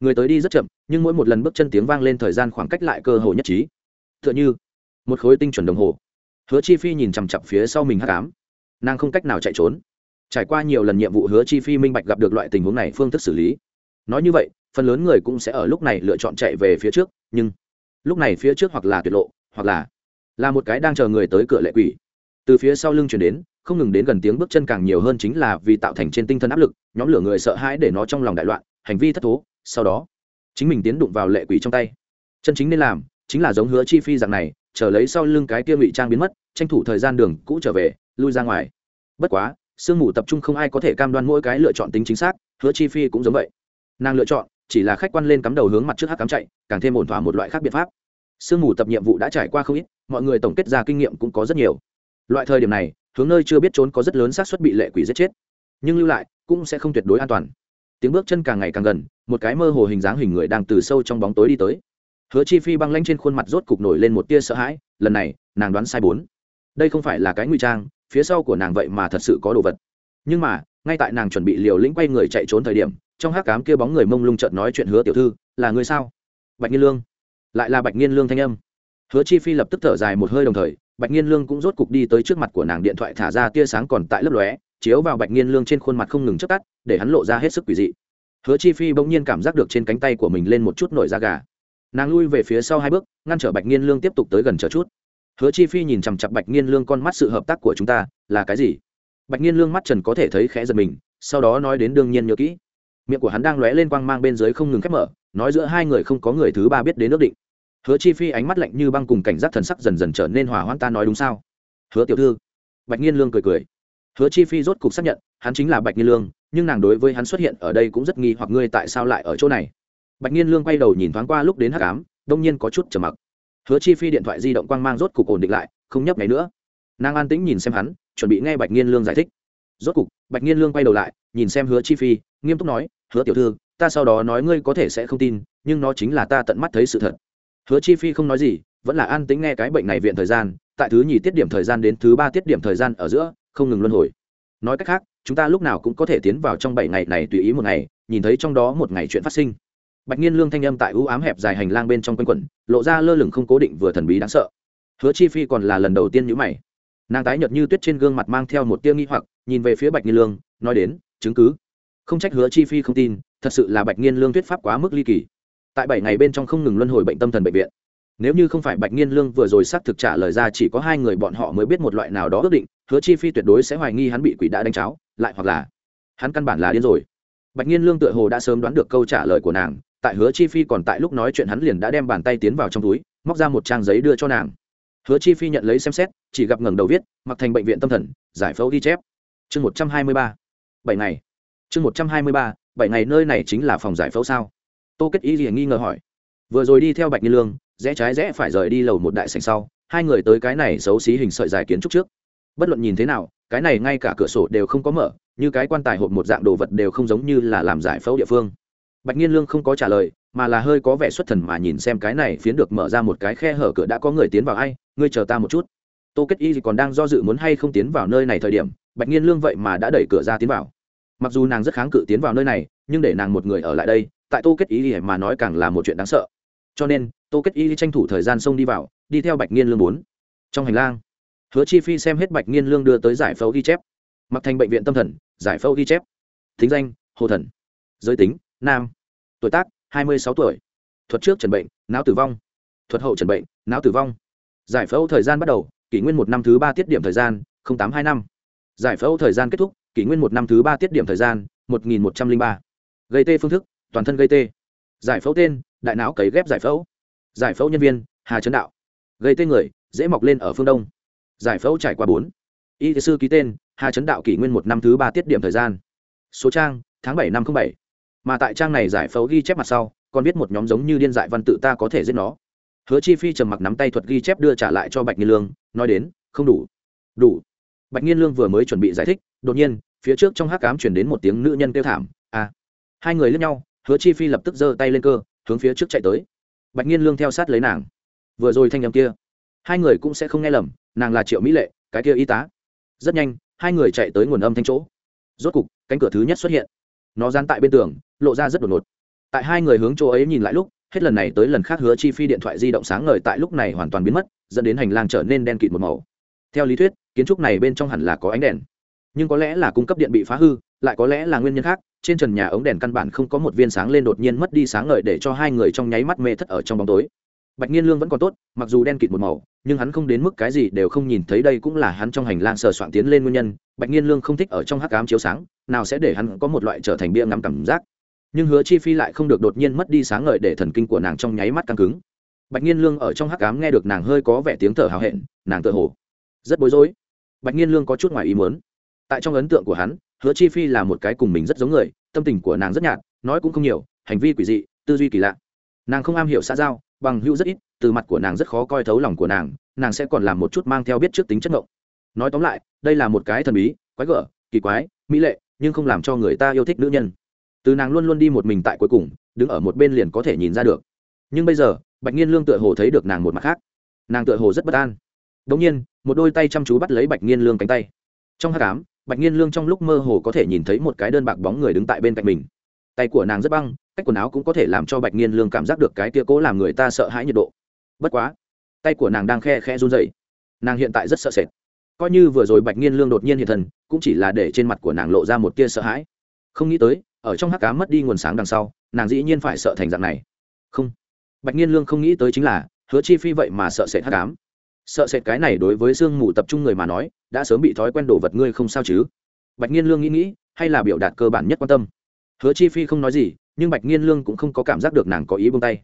Người tới đi rất chậm, nhưng mỗi một lần bước chân tiếng vang lên thời gian khoảng cách lại cơ hồ nhất trí. Tựa như một khối tinh chuẩn đồng hồ. Hứa chi phi nhìn chằm chặp phía sau mình hắc ám nàng không cách nào chạy trốn. Trải qua nhiều lần nhiệm vụ hứa chi phi minh bạch gặp được loại tình huống này phương thức xử lý. Nói như vậy, phần lớn người cũng sẽ ở lúc này lựa chọn chạy về phía trước, nhưng lúc này phía trước hoặc là tuyệt lộ, hoặc là là một cái đang chờ người tới cửa lệ quỷ. Từ phía sau lưng chuyển đến, không ngừng đến gần tiếng bước chân càng nhiều hơn chính là vì tạo thành trên tinh thần áp lực, nhóm lửa người sợ hãi để nó trong lòng đại loạn, hành vi thất thố, sau đó, chính mình tiến đụng vào lệ quỷ trong tay. Chân chính nên làm, chính là giống hứa chi phi dạng này, chờ lấy sau lưng cái kia ngụy trang biến mất, tranh thủ thời gian đường cũ trở về lui ra ngoài. Bất quá, sương mù tập trung không ai có thể cam đoan mỗi cái lựa chọn tính chính xác, hứa chi phi cũng giống vậy. Nàng lựa chọn, chỉ là khách quan lên cắm đầu hướng mặt trước hắc cắm chạy, càng thêm ổn thỏa một loại khác biện pháp. Sương mù tập nhiệm vụ đã trải qua không ít, mọi người tổng kết ra kinh nghiệm cũng có rất nhiều. Loại thời điểm này, hướng nơi chưa biết trốn có rất lớn xác suất bị lệ quỷ giết chết. Nhưng lưu lại, cũng sẽ không tuyệt đối an toàn. Tiếng bước chân càng ngày càng gần, một cái mơ hồ hình dáng hình người đang từ sâu trong bóng tối đi tới. Hứa chi phi băng lanh trên khuôn mặt rốt cục nổi lên một tia sợ hãi, lần này, nàng đoán sai bốn. Đây không phải là cái ngụy trang phía sau của nàng vậy mà thật sự có đồ vật. Nhưng mà, ngay tại nàng chuẩn bị liều lĩnh quay người chạy trốn thời điểm, trong hát cám kia bóng người mông lung chợt nói chuyện hứa tiểu thư, là người sao? Bạch nhiên lương. Lại là bạch nhiên lương thanh âm. Hứa chi phi lập tức thở dài một hơi đồng thời, bạch nhiên lương cũng rốt cục đi tới trước mặt của nàng điện thoại thả ra tia sáng còn tại lấp lóe, chiếu vào bạch nhiên lương trên khuôn mặt không ngừng chớp tắt, để hắn lộ ra hết sức quỷ dị. Hứa chi phi bỗng nhiên cảm giác được trên cánh tay của mình lên một chút nổi da gà. Nàng lui về phía sau hai bước, ngăn trở bạch nhiên lương tiếp tục tới gần chờ chút hứa chi phi nhìn chằm chặp bạch nghiên lương con mắt sự hợp tác của chúng ta, là cái gì? Bạch nghiên lương mắt trần có thể thấy khẽ giật mình, sau đó nói đến đương nhiên nhớ kỹ. Miệng của hắn đang lóe lên quang mang bên dưới không ngừng khép mở, nói giữa hai người không có người thứ ba biết đến nước định. Hứa chi phi ánh mắt lạnh như băng cùng cảnh giác thần sắc dần dần trở nên hòa hoãn, ta nói đúng sao? Hứa tiểu thư. Bạch nghiên lương cười cười. Hứa chi phi rốt cục xác nhận, hắn chính là bạch nghiên lương, nhưng nàng đối với hắn xuất hiện ở đây cũng rất nghi hoặc, ngươi tại sao lại ở chỗ này? Bạch nghiên lương quay đầu nhìn thoáng qua lúc đến hắc ám, đông nhiên có chút trầm mặc hứa chi phi điện thoại di động quang mang rốt cục ổn định lại, không nhấp nháy nữa. Nàng an tĩnh nhìn xem hắn, chuẩn bị nghe bạch nghiên lương giải thích. Rốt cục, bạch nghiên lương quay đầu lại, nhìn xem hứa chi phi, nghiêm túc nói, hứa tiểu thư, ta sau đó nói ngươi có thể sẽ không tin, nhưng nó chính là ta tận mắt thấy sự thật. Hứa chi phi không nói gì, vẫn là an tĩnh nghe cái bệnh này viện thời gian, tại thứ nhì tiết điểm thời gian đến thứ ba tiết điểm thời gian ở giữa, không ngừng luân hồi. Nói cách khác, chúng ta lúc nào cũng có thể tiến vào trong bảy ngày này tùy ý một ngày, nhìn thấy trong đó một ngày chuyện phát sinh bạch nhiên lương thanh âm tại ưu ám hẹp dài hành lang bên trong quanh quẩn, lộ ra lơ lửng không cố định vừa thần bí đáng sợ. Hứa chi phi còn là lần đầu tiên nhữ mày. Nàng tái nhợt như tuyết trên gương mặt mang theo một tia nghi hoặc, nhìn về phía bạch nhiên lương, nói đến, chứng cứ. Không trách hứa chi phi không tin, thật sự là bạch nhiên lương thuyết pháp quá mức ly kỳ. Tại bảy ngày bên trong không ngừng luân hồi bệnh tâm thần bệnh viện. Nếu như không phải bạch nhiên lương vừa rồi xác thực trả lời ra chỉ có hai người bọn họ mới biết một loại nào đó ước định, hứa chi phi tuyệt đối sẽ hoài nghi hắn bị quỷ đã đánh cháo, lại hoặc là hắn căn bản là điên rồi. Bạch nhiên lương tựa hồ đã sớm đoán được câu trả lời của nàng tại hứa chi phi còn tại lúc nói chuyện hắn liền đã đem bàn tay tiến vào trong túi, móc ra một trang giấy đưa cho nàng. Hứa chi phi nhận lấy xem xét, chỉ gặp ngẩng đầu viết, mặc thành bệnh viện tâm thần, giải phẫu ghi chép. Chương một trăm hai mươi ba. Bảy ngày. Chương một trăm hai mươi ba, bảy ngày nơi này chính là phòng giải phẫu sao? Tô kết ý gì nghi ngờ hỏi. Vừa rồi đi theo bạch nghi lương, rẽ trái rẽ phải rời đi lầu một đại sành sau, hai người tới cái này xấu xí hình sợi dài kiến trúc trước. Bất luận nhìn thế nào, cái này ngay cả cửa sổ đều không có mở, như cái quan tài hộp một dạng đồ vật đều không giống như là làm giải phẫu địa phương bạch nhiên lương không có trả lời, mà là hơi có vẻ xuất thần mà nhìn xem cái này phiến được mở ra một cái khe hở cửa đã có người tiến vào. Ai, ngươi chờ ta một chút. Tô kết y còn đang do dự muốn hay không tiến vào nơi này thời điểm, bạch nhiên lương vậy mà đã đẩy cửa ra tiến vào. Mặc dù nàng rất kháng cự tiến vào nơi này, nhưng để nàng một người ở lại đây, tại tô kết y mà nói càng là một chuyện đáng sợ. Cho nên, tô kết y tranh thủ thời gian xông đi vào, đi theo bạch nhiên lương bốn. Trong hành lang, hứa chi phi xem hết bạch nhiên lương đưa tới giải phẫu ghi chép. Mặc thành bệnh viện tâm thần, giải phẫu ghi chép. Thính danh, hồ thần. Giới tính nam. Tuổi tác, hai mươi sáu tuổi. Thuật trước trần bệnh, não tử vong. Thuật hậu trần bệnh, não tử vong. Giải phẫu thời gian bắt đầu, kỷ nguyên một năm thứ ba tiết điểm thời gian tám hai năm. Giải phẫu thời gian kết thúc, kỷ nguyên một năm thứ ba tiết điểm thời gian, một nghìn một trăm linh ba. Gây tê phương thức, toàn thân gây tê. Giải phẫu tên, đại não cấy ghép giải phẫu. Giải phẫu nhân viên, hà trấn đạo. Gây tê người, dễ mọc lên ở phương đông. Giải phẫu trải qua bốn. Y sư ký tên, hà trấn đạo kỷ nguyên một năm thứ ba tiết điểm thời gian. Số trang, tháng bảy năm bảy mà tại trang này giải phẫu ghi chép mặt sau, còn biết một nhóm giống như điên dại văn tự ta có thể giết nó. Hứa chi phi trầm mặc nắm tay thuật ghi chép đưa trả lại cho bạch nghiên lương, nói đến, không đủ đủ. Bạch nghiên lương vừa mới chuẩn bị giải thích, đột nhiên, phía trước trong hát cám chuyển đến một tiếng nữ nhân kêu thảm à. Hai người lướt nhau, hứa chi phi lập tức giơ tay lên cơ, hướng phía trước chạy tới. Bạch nghiên lương theo sát lấy nàng. Vừa rồi thanh â m kia, hai người cũng sẽ không nghe lầm, nàng là triệu mỹ lệ, cái kia y tá. Rất nhanh, hai người chạy tới nguồn âm thanh chỗ. Rốt cục, cánh cửa thứ nhất xuất hiện. Nó gian tại bên tường lộ ra rất đột ngột. Tại hai người hướng chỗ ấy nhìn lại lúc, hết lần này tới lần khác hứa chi phi điện thoại di động sáng ngời tại lúc này hoàn toàn biến mất, dẫn đến hành lang trở nên đen kịt một màu. Theo lý thuyết, kiến trúc này bên trong hẳn là có ánh đèn. Nhưng có lẽ là cung cấp điện bị phá hư, lại có lẽ là nguyên nhân khác, trên trần nhà ống đèn căn bản không có một viên sáng lên đột nhiên mất đi sáng ngời để cho hai người trong nháy mắt mê thất ở trong bóng tối. Bạch nhiên lương vẫn còn tốt, mặc dù đen kịt một màu, nhưng hắn không đến mức cái gì đều không nhìn thấy đây cũng là hắn trong hành lang sờ soạn tiến lên nguyên nhân. Bạch nhiên lương không thích ở trong hắc ám chiếu sáng, nào sẽ để hắn có một loại trở thành bia ngắm cảm giác nhưng hứa chi phi lại không được đột nhiên mất đi sáng ngời để thần kinh của nàng trong nháy mắt căng cứng. Bạch nhiên lương ở trong hắc ám nghe được nàng hơi có vẻ tiếng thở hào hẹn, nàng tự hồ rất bối rối. Bạch nhiên lương có chút ngoài ý muốn. Tại trong ấn tượng của hắn, hứa chi phi là một cái cùng mình rất giống người, tâm tình của nàng rất nhạt, nói cũng không nhiều, hành vi quỷ dị, tư duy kỳ lạ. Nàng không am hiểu xã giao, bằng hữu rất ít, từ mặt của nàng rất khó coi thấu lòng của nàng nàng sẽ còn làm một chút mang theo biết trước tính chất ngộng. Nói tóm lại, đây là một cái thần bí, quái gở, kỳ quái, mỹ lệ, nhưng không làm cho người ta yêu thích nữ nhân từ nàng luôn luôn đi một mình tại cuối cùng, đứng ở một bên liền có thể nhìn ra được. Nhưng bây giờ, bạch nhiên lương tựa hồ thấy được nàng một mặt khác. Nàng tựa hồ rất bất an. Đ ỗ n g nhiên, một đôi tay chăm chú bắt lấy bạch nhiên lương cánh tay. Trong hát cám bạch nhiên lương trong lúc mơ hồ có thể nhìn thấy một cái đơn bạc bóng người đứng tại bên cạnh mình. Tay của nàng rất băng, cách quần áo cũng có thể làm cho bạch nhiên lương cảm giác được cái tia cố làm người ta sợ hãi nhiệt độ. Bất quá, tay của nàng đang khe khe run dậy nàng hiện tại rất sợ sệt. Coi như vừa rồi bạch nhiên lương đột nhiên hiện thần, cũng chỉ là để trên mặt của nàng lộ ra một tia sợ hãi. Không nghĩ tới ở trong hắc cá mất đi nguồn sáng đằng sau, nàng dĩ nhiên phải sợ thành dạng này. Không. Bạch nhiên lương không nghĩ tới chính là, hứa chi phi vậy mà sợ sệt hắc cám sợ sệt cái này đối với sương mù tập trung người mà nói, đã sớm bị thói quen đổ vật ngươi không sao chứ? Bạch nhiên lương nghĩ nghĩ, hay là biểu đạt cơ bản nhất quan tâm. Hứa chi phi không nói gì, nhưng bạch nhiên lương cũng không có cảm giác được nàng có ý buông tay.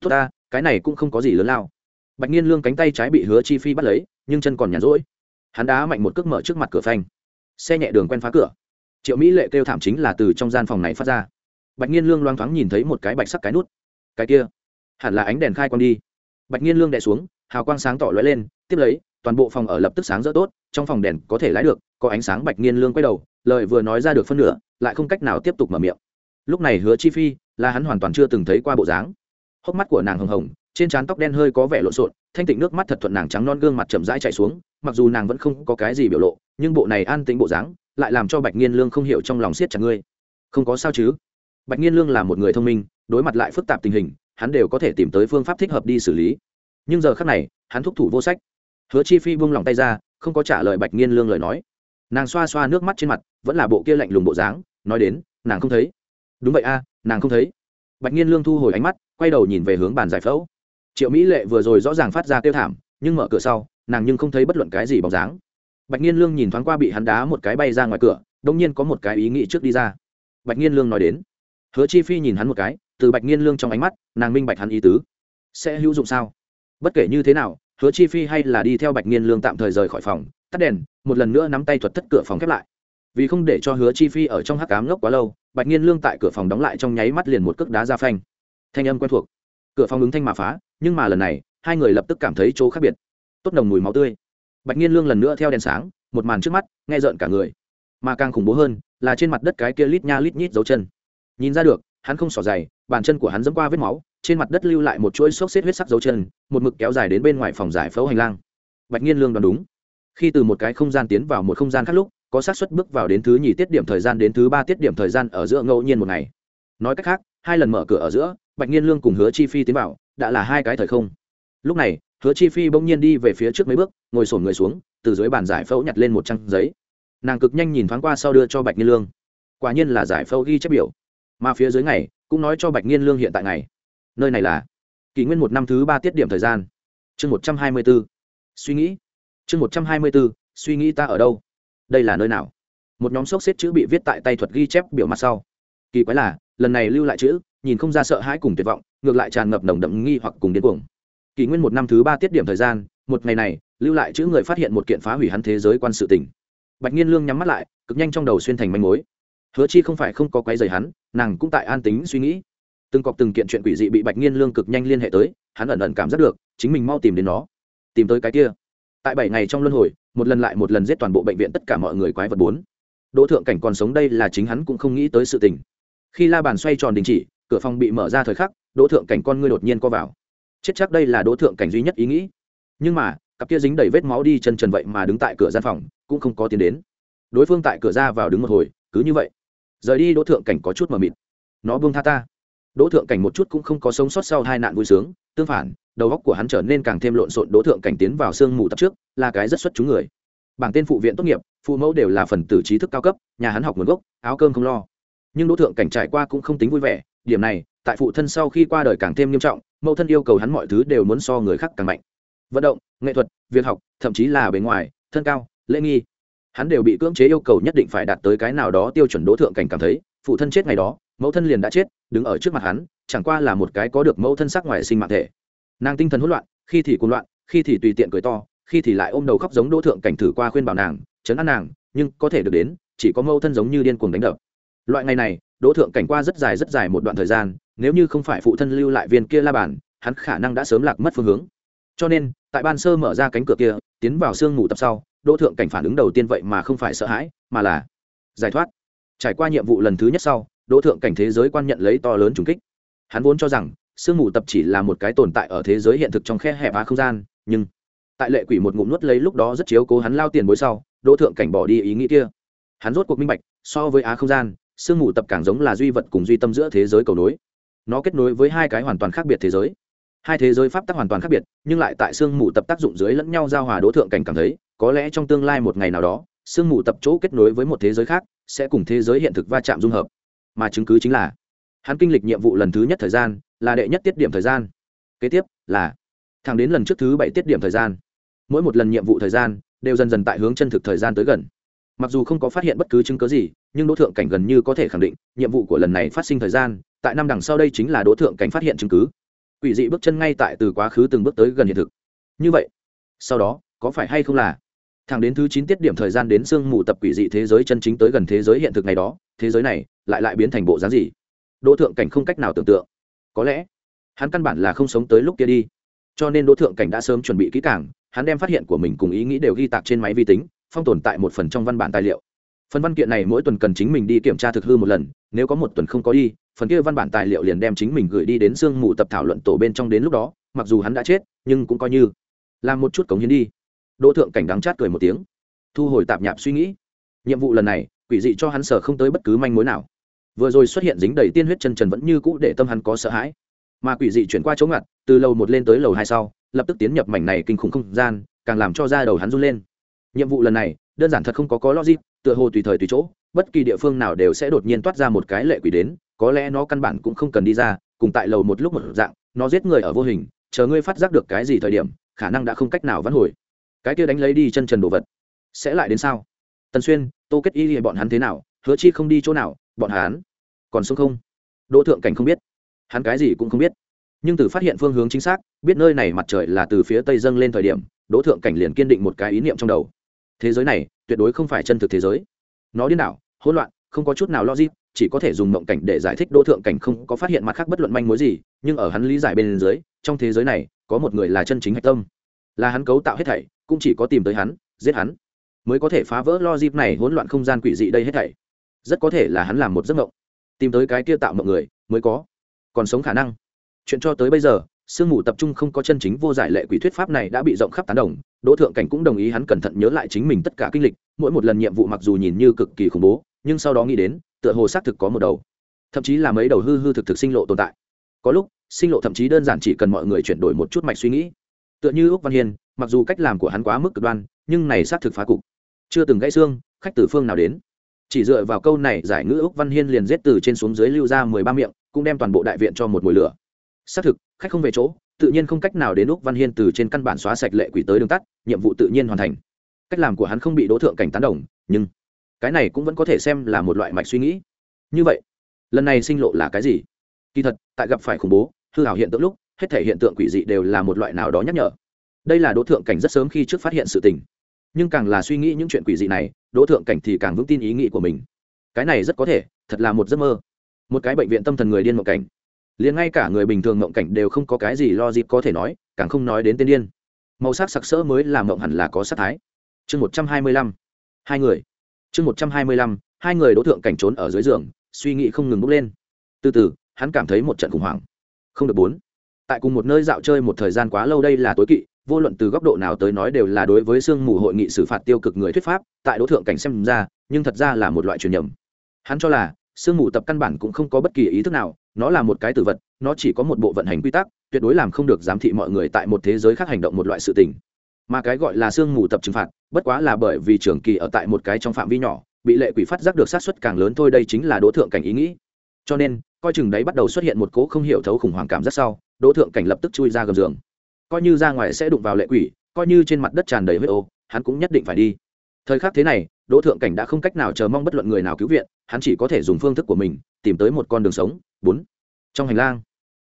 Tốt ta, cái này cũng không có gì lớn lao. Bạch nhiên lương cánh tay trái bị hứa chi phi bắt lấy, nhưng chân còn nhàn rỗi. Hắn đá mạnh một cước mở trước mặt cửa phanh. Xe nhẹ đường quen phá cửa triệu mỹ lệ kêu thảm chính là từ trong gian phòng này phát ra. Bạch nhiên lương loang thoáng nhìn thấy một cái bạch sắc cái nút. Cái kia, hẳn là ánh đèn khai quang đi. Bạch nhiên lương đè xuống, hào quang sáng tỏ lóe lên, tiếp lấy, toàn bộ phòng ở lập tức sáng rỡ tốt, trong phòng đèn có thể lái được, có ánh sáng bạch nhiên lương quay đầu, lời vừa nói ra được phân nửa, lại không cách nào tiếp tục mở miệng. Lúc này hứa chi phi là hắn hoàn toàn chưa từng thấy qua bộ dáng. Hốc mắt của nàng hồng hồng, trên trán tóc đen hơi có vẻ lộn xộn, thanh tịnh nước mắt thật thuận nàng trắng non gương mặt chậm rãi chạy xuống, mặc dù nàng vẫn không có cái gì biểu lộ, nhưng bộ này an tĩnh bộ dáng lại làm cho bạch nghiên lương không hiểu trong lòng siết chặt ngươi. Không có sao chứ? Bạch nghiên lương là một người thông minh, đối mặt lại phức tạp tình hình, hắn đều có thể tìm tới phương pháp thích hợp đi xử lý. Nhưng giờ khác này, hắn thúc thủ vô sách. Hứa chi phi buông lòng tay ra, không có trả lời bạch nghiên lương lời nói. Nàng xoa xoa nước mắt trên mặt, vẫn là bộ kia lạnh lùng bộ dáng, nói đến, nàng không thấy. Đúng vậy a, nàng không thấy. Bạch nghiên lương thu hồi ánh mắt, quay đầu nhìn về hướng bàn giải phẫu. Triệu mỹ lệ vừa rồi rõ ràng phát ra kêu thảm, nhưng mở cửa sau, nàng nhưng không thấy bất luận cái gì bóng dáng bạch nhiên lương nhìn thoáng qua bị hắn đá một cái bay ra ngoài cửa đông nhiên có một cái ý nghĩ trước đi ra. Bạch nhiên lương nói đến. Hứa chi phi nhìn hắn một cái, từ bạch nhiên lương trong ánh mắt, nàng minh bạch hắn ý tứ. Sẽ hữu dụng sao? Bất kể như thế nào, hứa chi phi hay là đi theo bạch nhiên lương tạm thời rời khỏi phòng, tắt đèn, một lần nữa nắm tay thuật thất cửa phòng khép lại. Vì không để cho hứa chi phi ở trong hắc cám ngốc quá lâu, bạch nhiên lương tại cửa phòng đóng lại trong nháy mắt liền một cước đá ra phanh. Thanh âm quen thuộc. Cửa phòng ứng thanh mà phá, nhưng mà lần này, hai người lập tức cảm thấy chỗ khác biệt. Tốt nồng mùi máu tươi bạch nhiên lương lần nữa theo đèn sáng, một màn trước mắt, nghe rợn cả người. Mà càng khủng bố hơn, là trên mặt đất cái kia lít nha lít nhít dấu chân. Nhìn ra được, hắn không xỏ dày bàn chân của hắn dẫm qua vết máu, trên mặt đất lưu lại một chuỗi xốc xếp huyết sắc dấu chân, một mực kéo dài đến bên ngoài phòng giải phẫu hành lang. Bạch nhiên lương đoán đúng. Khi từ một cái không gian tiến vào một không gian khác lúc, có xác suất bước vào đến thứ nhì tiết điểm thời gian đến thứ ba tiết điểm thời gian ở giữa ngẫu nhiên một ngày. Nói cách khác, hai lần mở cửa ở giữa, bạch nhiên lương cùng hứa chi phi tiến vào, đã là hai cái thời không. Lúc này hứa chi phi bỗng nhiên đi về phía trước mấy bước, ngồi sổn người xuống, từ dưới bàn giải phẫu nhặt lên một trang giấy. Nàng cực nhanh nhìn thoáng qua sau đưa cho bạch nghiên lương. Quả nhiên là giải phẫu ghi chép biểu. Mà phía dưới này cũng nói cho bạch nghiên lương hiện tại ngày. Nơi này là kỷ nguyên một năm thứ ba tiết điểm thời gian. Chương một trăm hai mươi b ố suy nghĩ. Chương một trăm hai mươi b ố suy nghĩ ta ở đâu? Đây là nơi nào? Một nhóm sốc xếp chữ bị viết tại tay thuật ghi chép biểu mặt sau. Kỳ quái là, lần này lưu lại chữ, nhìn không ra sợ hãi cùng tuyệt vọng, ngược lại tràn ngập nồng đậm nghi hoặc cùng điên cuồng kỷ nguyên một năm thứ ba tiết điểm thời gian, một ngày này, lưu lại chữ người phát hiện một kiện phá hủy hắn thế giới quan sự tỉnh bạch nhiên lương nhắm mắt lại, cực nhanh trong đầu xuyên thành manh mối. Hứa chi không phải không có quấy dày hắn, nàng cũng tại an tính suy nghĩ. Từng cọc từng kiện chuyện quỷ dị bị bạch nhiên lương cực nhanh liên hệ tới, hắn ẩn ẩn cảm giác được, chính mình mau tìm đến nó. Tìm tới cái kia. Tại bảy ngày trong luân hồi, một lần lại một lần giết toàn bộ bệnh viện tất cả mọi người quái vật bốn. Đỗ thượng cảnh còn sống đây là chính hắn cũng không nghĩ tới sự tình. Khi la bàn xoay tròn đình chỉ, cửa phòng bị mở ra thời khắc, đỗ thượng cảnh con ngươi đột nhiên co vào chết chắc đây là đỗ thượng cảnh duy nhất ý nghĩ. Nhưng mà, cặp kia dính đầy vết máu đi chân trần vậy mà đứng tại cửa gian phòng, cũng không có tiến đến. Đối phương tại cửa ra vào đứng một hồi, cứ như vậy. Rời đi, đỗ thượng cảnh có chút mờ mịt. Nó buông tha ta. Đỗ thượng cảnh một chút cũng không có sống sót sau hai nạn vui sướng, tương phản, đầu óc của hắn trở nên càng thêm lộn xộn, đỗ thượng cảnh tiến vào sương mù tập trước, là cái rất xuất chúng người. Bảng tên phụ viện tốt nghiệp, phụ mẫu đều là phần tử trí thức cao cấp, nhà hắn học nguồn gốc, áo cơm không lo. Nhưng đỗ thượng cảnh trải qua cũng không tính vui vẻ, điểm này, tại phụ thân sau khi qua đời càng thêm nghiêm trọng mẫu thân yêu cầu hắn mọi thứ đều muốn so người khác càng mạnh. Vận động, nghệ thuật, việc học, thậm chí là bề ngoài, thân cao, lễ nghi. Hắn đều bị cưỡng chế yêu cầu nhất định phải đạt tới cái nào đó tiêu chuẩn đỗ thượng cảnh cảm thấy, phụ thân chết ngày đó, mẫu thân liền đã chết, đứng ở trước mặt hắn, chẳng qua là một cái có được mẫu thân sắc ngoài sinh mạng thể. Nàng tinh thần hỗn loạn, khi thì cuồng loạn, khi thì tùy tiện cười to, khi thì lại ôm đầu khóc giống đỗ thượng cảnh thử qua khuyên bảo nàng, chấn an nàng, nhưng có thể được đến, chỉ có mẫu thân giống như điên cuồng đánh đập loại ngày này, đỗ thượng cảnh qua rất dài rất dài một đoạn thời gian, nếu như không phải phụ thân lưu lại viên kia la bàn, hắn khả năng đã sớm lạc mất phương hướng. Cho nên, tại ban sơ mở ra cánh cửa kia, tiến vào sương ngủ tập sau, đỗ thượng cảnh phản ứng đầu tiên vậy mà không phải sợ hãi, mà là giải thoát. Trải qua nhiệm vụ lần thứ nhất sau, đỗ thượng cảnh thế giới quan nhận lấy to lớn trùng kích. Hắn vốn cho rằng, sương mù tập chỉ là một cái tồn tại ở thế giới hiện thực trong khe hẹp á không gian, nhưng tại lệ quỷ một ngụm nuốt lấy lúc đó rất chiếu cố hắn lao tiền bối sau, đỗ thượng cảnh bỏ đi ý nghĩ kia. Hắn rốt cuộc minh bạch, so với á không gian sương mù tập càng giống là duy vật cùng duy tâm giữa thế giới cầu nối. Nó kết nối với hai cái hoàn toàn khác biệt thế giới. Hai thế giới pháp tắc hoàn toàn khác biệt, nhưng lại tại sương mù tập tác dụng dưới lẫn nhau giao hòa đỗ thượng cảnh cảm thấy, có lẽ trong tương lai một ngày nào đó, sương mù tập chỗ kết nối với một thế giới khác sẽ cùng thế giới hiện thực va chạm dung hợp. Mà chứng cứ chính là, hắn kinh lịch nhiệm vụ lần thứ nhất thời gian là đệ nhất tiết điểm thời gian. Kế tiếp là, thẳng đến lần trước thứ bảy tiết điểm thời gian. Mỗi một lần nhiệm vụ thời gian đều dần dần tại hướng chân thực thời gian tới gần mặc dù không có phát hiện bất cứ chứng cớ gì, nhưng đỗ thượng cảnh gần như có thể khẳng định, nhiệm vụ của lần này phát sinh thời gian, tại năm đằng sau đây chính là đỗ thượng cảnh phát hiện chứng cứ. Quỷ dị bước chân ngay tại từ quá khứ từng bước tới gần hiện thực. Như vậy, sau đó, có phải hay không là thẳng đến thứ chín tiết điểm thời gian đến sương mù tập quỷ dị thế giới chân chính tới gần thế giới hiện thực này đó, thế giới này lại lại biến thành bộ dáng gì? Đỗ thượng cảnh không cách nào tưởng tượng. Có lẽ, hắn căn bản là không sống tới lúc kia đi. Cho nên đỗ thượng cảnh đã sớm chuẩn bị kỹ càng, hắn đem phát hiện của mình cùng ý nghĩ đều ghi tạc trên máy vi tính phong tồn tại một phần trong văn bản tài liệu. Phần văn kiện này mỗi tuần cần chính mình đi kiểm tra thực hư một lần, nếu có một tuần không có đi, phần kia văn bản tài liệu liền đem chính mình gửi đi đến sương mù tập thảo luận tổ bên trong đến lúc đó, mặc dù hắn đã chết, nhưng cũng coi như làm một chút cống hiến đi. Đỗ thượng cảnh đắng chát cười một tiếng. Thu hồi tạp nhạp suy nghĩ. Nhiệm vụ lần này, quỷ dị cho hắn sở không tới bất cứ manh mối nào. Vừa rồi xuất hiện dính đầy tiên huyết chân trần vẫn như cũ để tâm hắn có sợ hãi. Mà quỷ dị chuyển qua chỗ ngặt, từ lầu một lên tới lầu hai sau, lập tức tiến nhập mảnh này kinh khủng không gian, càng làm cho da đầu hắn run lên nhiệm vụ lần này, đơn giản thật không có có logic, tựa hồ tùy thời tùy chỗ, bất kỳ địa phương nào đều sẽ đột nhiên toát ra một cái lệ quỷ đến, có lẽ nó căn bản cũng không cần đi ra, cùng tại lầu một lúc một dạng, nó giết người ở vô hình, chờ ngươi phát giác được cái gì thời điểm, khả năng đã không cách nào vãn hồi. Cái kia đánh lấy đi chân trần đồ vật, sẽ lại đến sao? Tần xuyên, tô kết y bọn hắn thế nào? Hứa chi không đi chỗ nào? Bọn hắn còn sống không? Đỗ thượng cảnh không biết. Hắn cái gì cũng không biết. Nhưng từ phát hiện phương hướng chính xác, biết nơi này mặt trời là từ phía tây dâng lên thời điểm, đỗ thượng cảnh liền kiên định một cái ý niệm trong đầu thế giới này tuyệt đối không phải chân thực thế giới. Nó điên đảo, hỗn loạn, không có chút nào logic, chỉ có thể dùng mộng cảnh để giải thích đỗ thượng cảnh không có phát hiện mặt khác bất luận manh mối gì, nhưng ở hắn lý giải bên dưới, trong thế giới này, có một người là chân chính hạch tâm. Là hắn cấu tạo hết thảy, cũng chỉ có tìm tới hắn, giết hắn, mới có thể phá vỡ logic này hỗn loạn không gian quỷ dị đây hết thảy. Rất có thể là hắn làm một giấc mộng. Tìm tới cái kia tạo mộng người, mới có. Còn sống khả năng. Chuyện cho tới bây giờ, sương mù tập trung không có chân chính vô giải lệ quỷ thuyết pháp này đã bị rộng khắp tán đồng đỗ thượng cảnh cũng đồng ý hắn cẩn thận nhớ lại chính mình tất cả kinh lịch, mỗi một lần nhiệm vụ mặc dù nhìn như cực kỳ khủng bố, nhưng sau đó nghĩ đến, tựa hồ xác thực có một đầu. Thậm chí là mấy đầu hư hư thực thực sinh lộ tồn tại. Có lúc, sinh lộ thậm chí đơn giản chỉ cần mọi người chuyển đổi một chút mạch suy nghĩ. Tựa như úc văn hiên, mặc dù cách làm của hắn quá mức cực đoan, nhưng này xác thực phá cục. Chưa từng gãy xương, khách từ phương nào đến. Chỉ dựa vào câu này giải ngữ úc văn hiên liền giết từ trên xuống dưới lưu ra mười ba miệng, cũng đem toàn bộ đại viện cho một mùi lửa. Xác thực, khách không về chỗ tự nhiên không cách nào đến lúc văn hiên từ trên căn bản xóa sạch lệ quỷ tới đường tắt, nhiệm vụ tự nhiên hoàn thành. Cách làm của hắn không bị đỗ thượng cảnh tán đồng, nhưng cái này cũng vẫn có thể xem là một loại mạch suy nghĩ. Như vậy, lần này sinh lộ là cái gì? Kỳ thật, tại gặp phải khủng bố, hư hảo hiện tượng lúc, hết thể hiện tượng quỷ dị đều là một loại nào đó nhắc nhở. Đây là đỗ thượng cảnh rất sớm khi trước phát hiện sự tình. Nhưng càng là suy nghĩ những chuyện quỷ dị này, đỗ thượng cảnh thì càng vững tin ý nghĩ của mình. Cái này rất có thể, thật là một giấc mơ. Một cái bệnh viện tâm thần người điên mộng cảnh liền ngay cả người bình thường mộng cảnh đều không có cái gì lo dịp có thể nói, càng không nói đến tên điên. Màu sắc sặc sỡ mới làm mộng hẳn là có sắc thái. Chương một trăm hai mươi lăm, hai người. Chương một trăm hai mươi lăm, hai người đỗ thượng cảnh trốn ở dưới giường, suy nghĩ không ngừng bốc lên. Từ từ, hắn cảm thấy một trận khủng hoảng. Không được bốn. Tại cùng một nơi dạo chơi một thời gian quá lâu đây là tối kỵ, vô luận từ góc độ nào tới nói đều là đối với sương mù hội nghị xử phạt tiêu cực người thuyết pháp, tại đỗ thượng cảnh xem ra, nhưng thật ra là một loại truyền nhầm. Hắn cho là sương mù tập căn bản cũng không có bất kỳ ý thức nào, nó là một cái tử vật, nó chỉ có một bộ vận hành quy tắc, tuyệt đối làm không được giám thị mọi người tại một thế giới khác hành động một loại sự tình. Mà cái gọi là sương mù tập trừng phạt, bất quá là bởi vì trường kỳ ở tại một cái trong phạm vi nhỏ, bị lệ quỷ phát giác được sát xuất càng lớn thôi đây chính là đỗ thượng cảnh ý nghĩ. Cho nên, coi chừng đấy bắt đầu xuất hiện một cố không hiểu thấu khủng hoảng cảm rất sau, đỗ thượng cảnh lập tức chui ra gầm giường. Coi như ra ngoài sẽ đụng vào lệ quỷ, coi như trên mặt đất tràn đầy huyết ô, hắn cũng nhất định phải đi. Thời khắc thế này đỗ thượng cảnh đã không cách nào chờ mong bất luận người nào cứu viện hắn chỉ có thể dùng phương thức của mình tìm tới một con đường sống. Bốn. Trong hành lang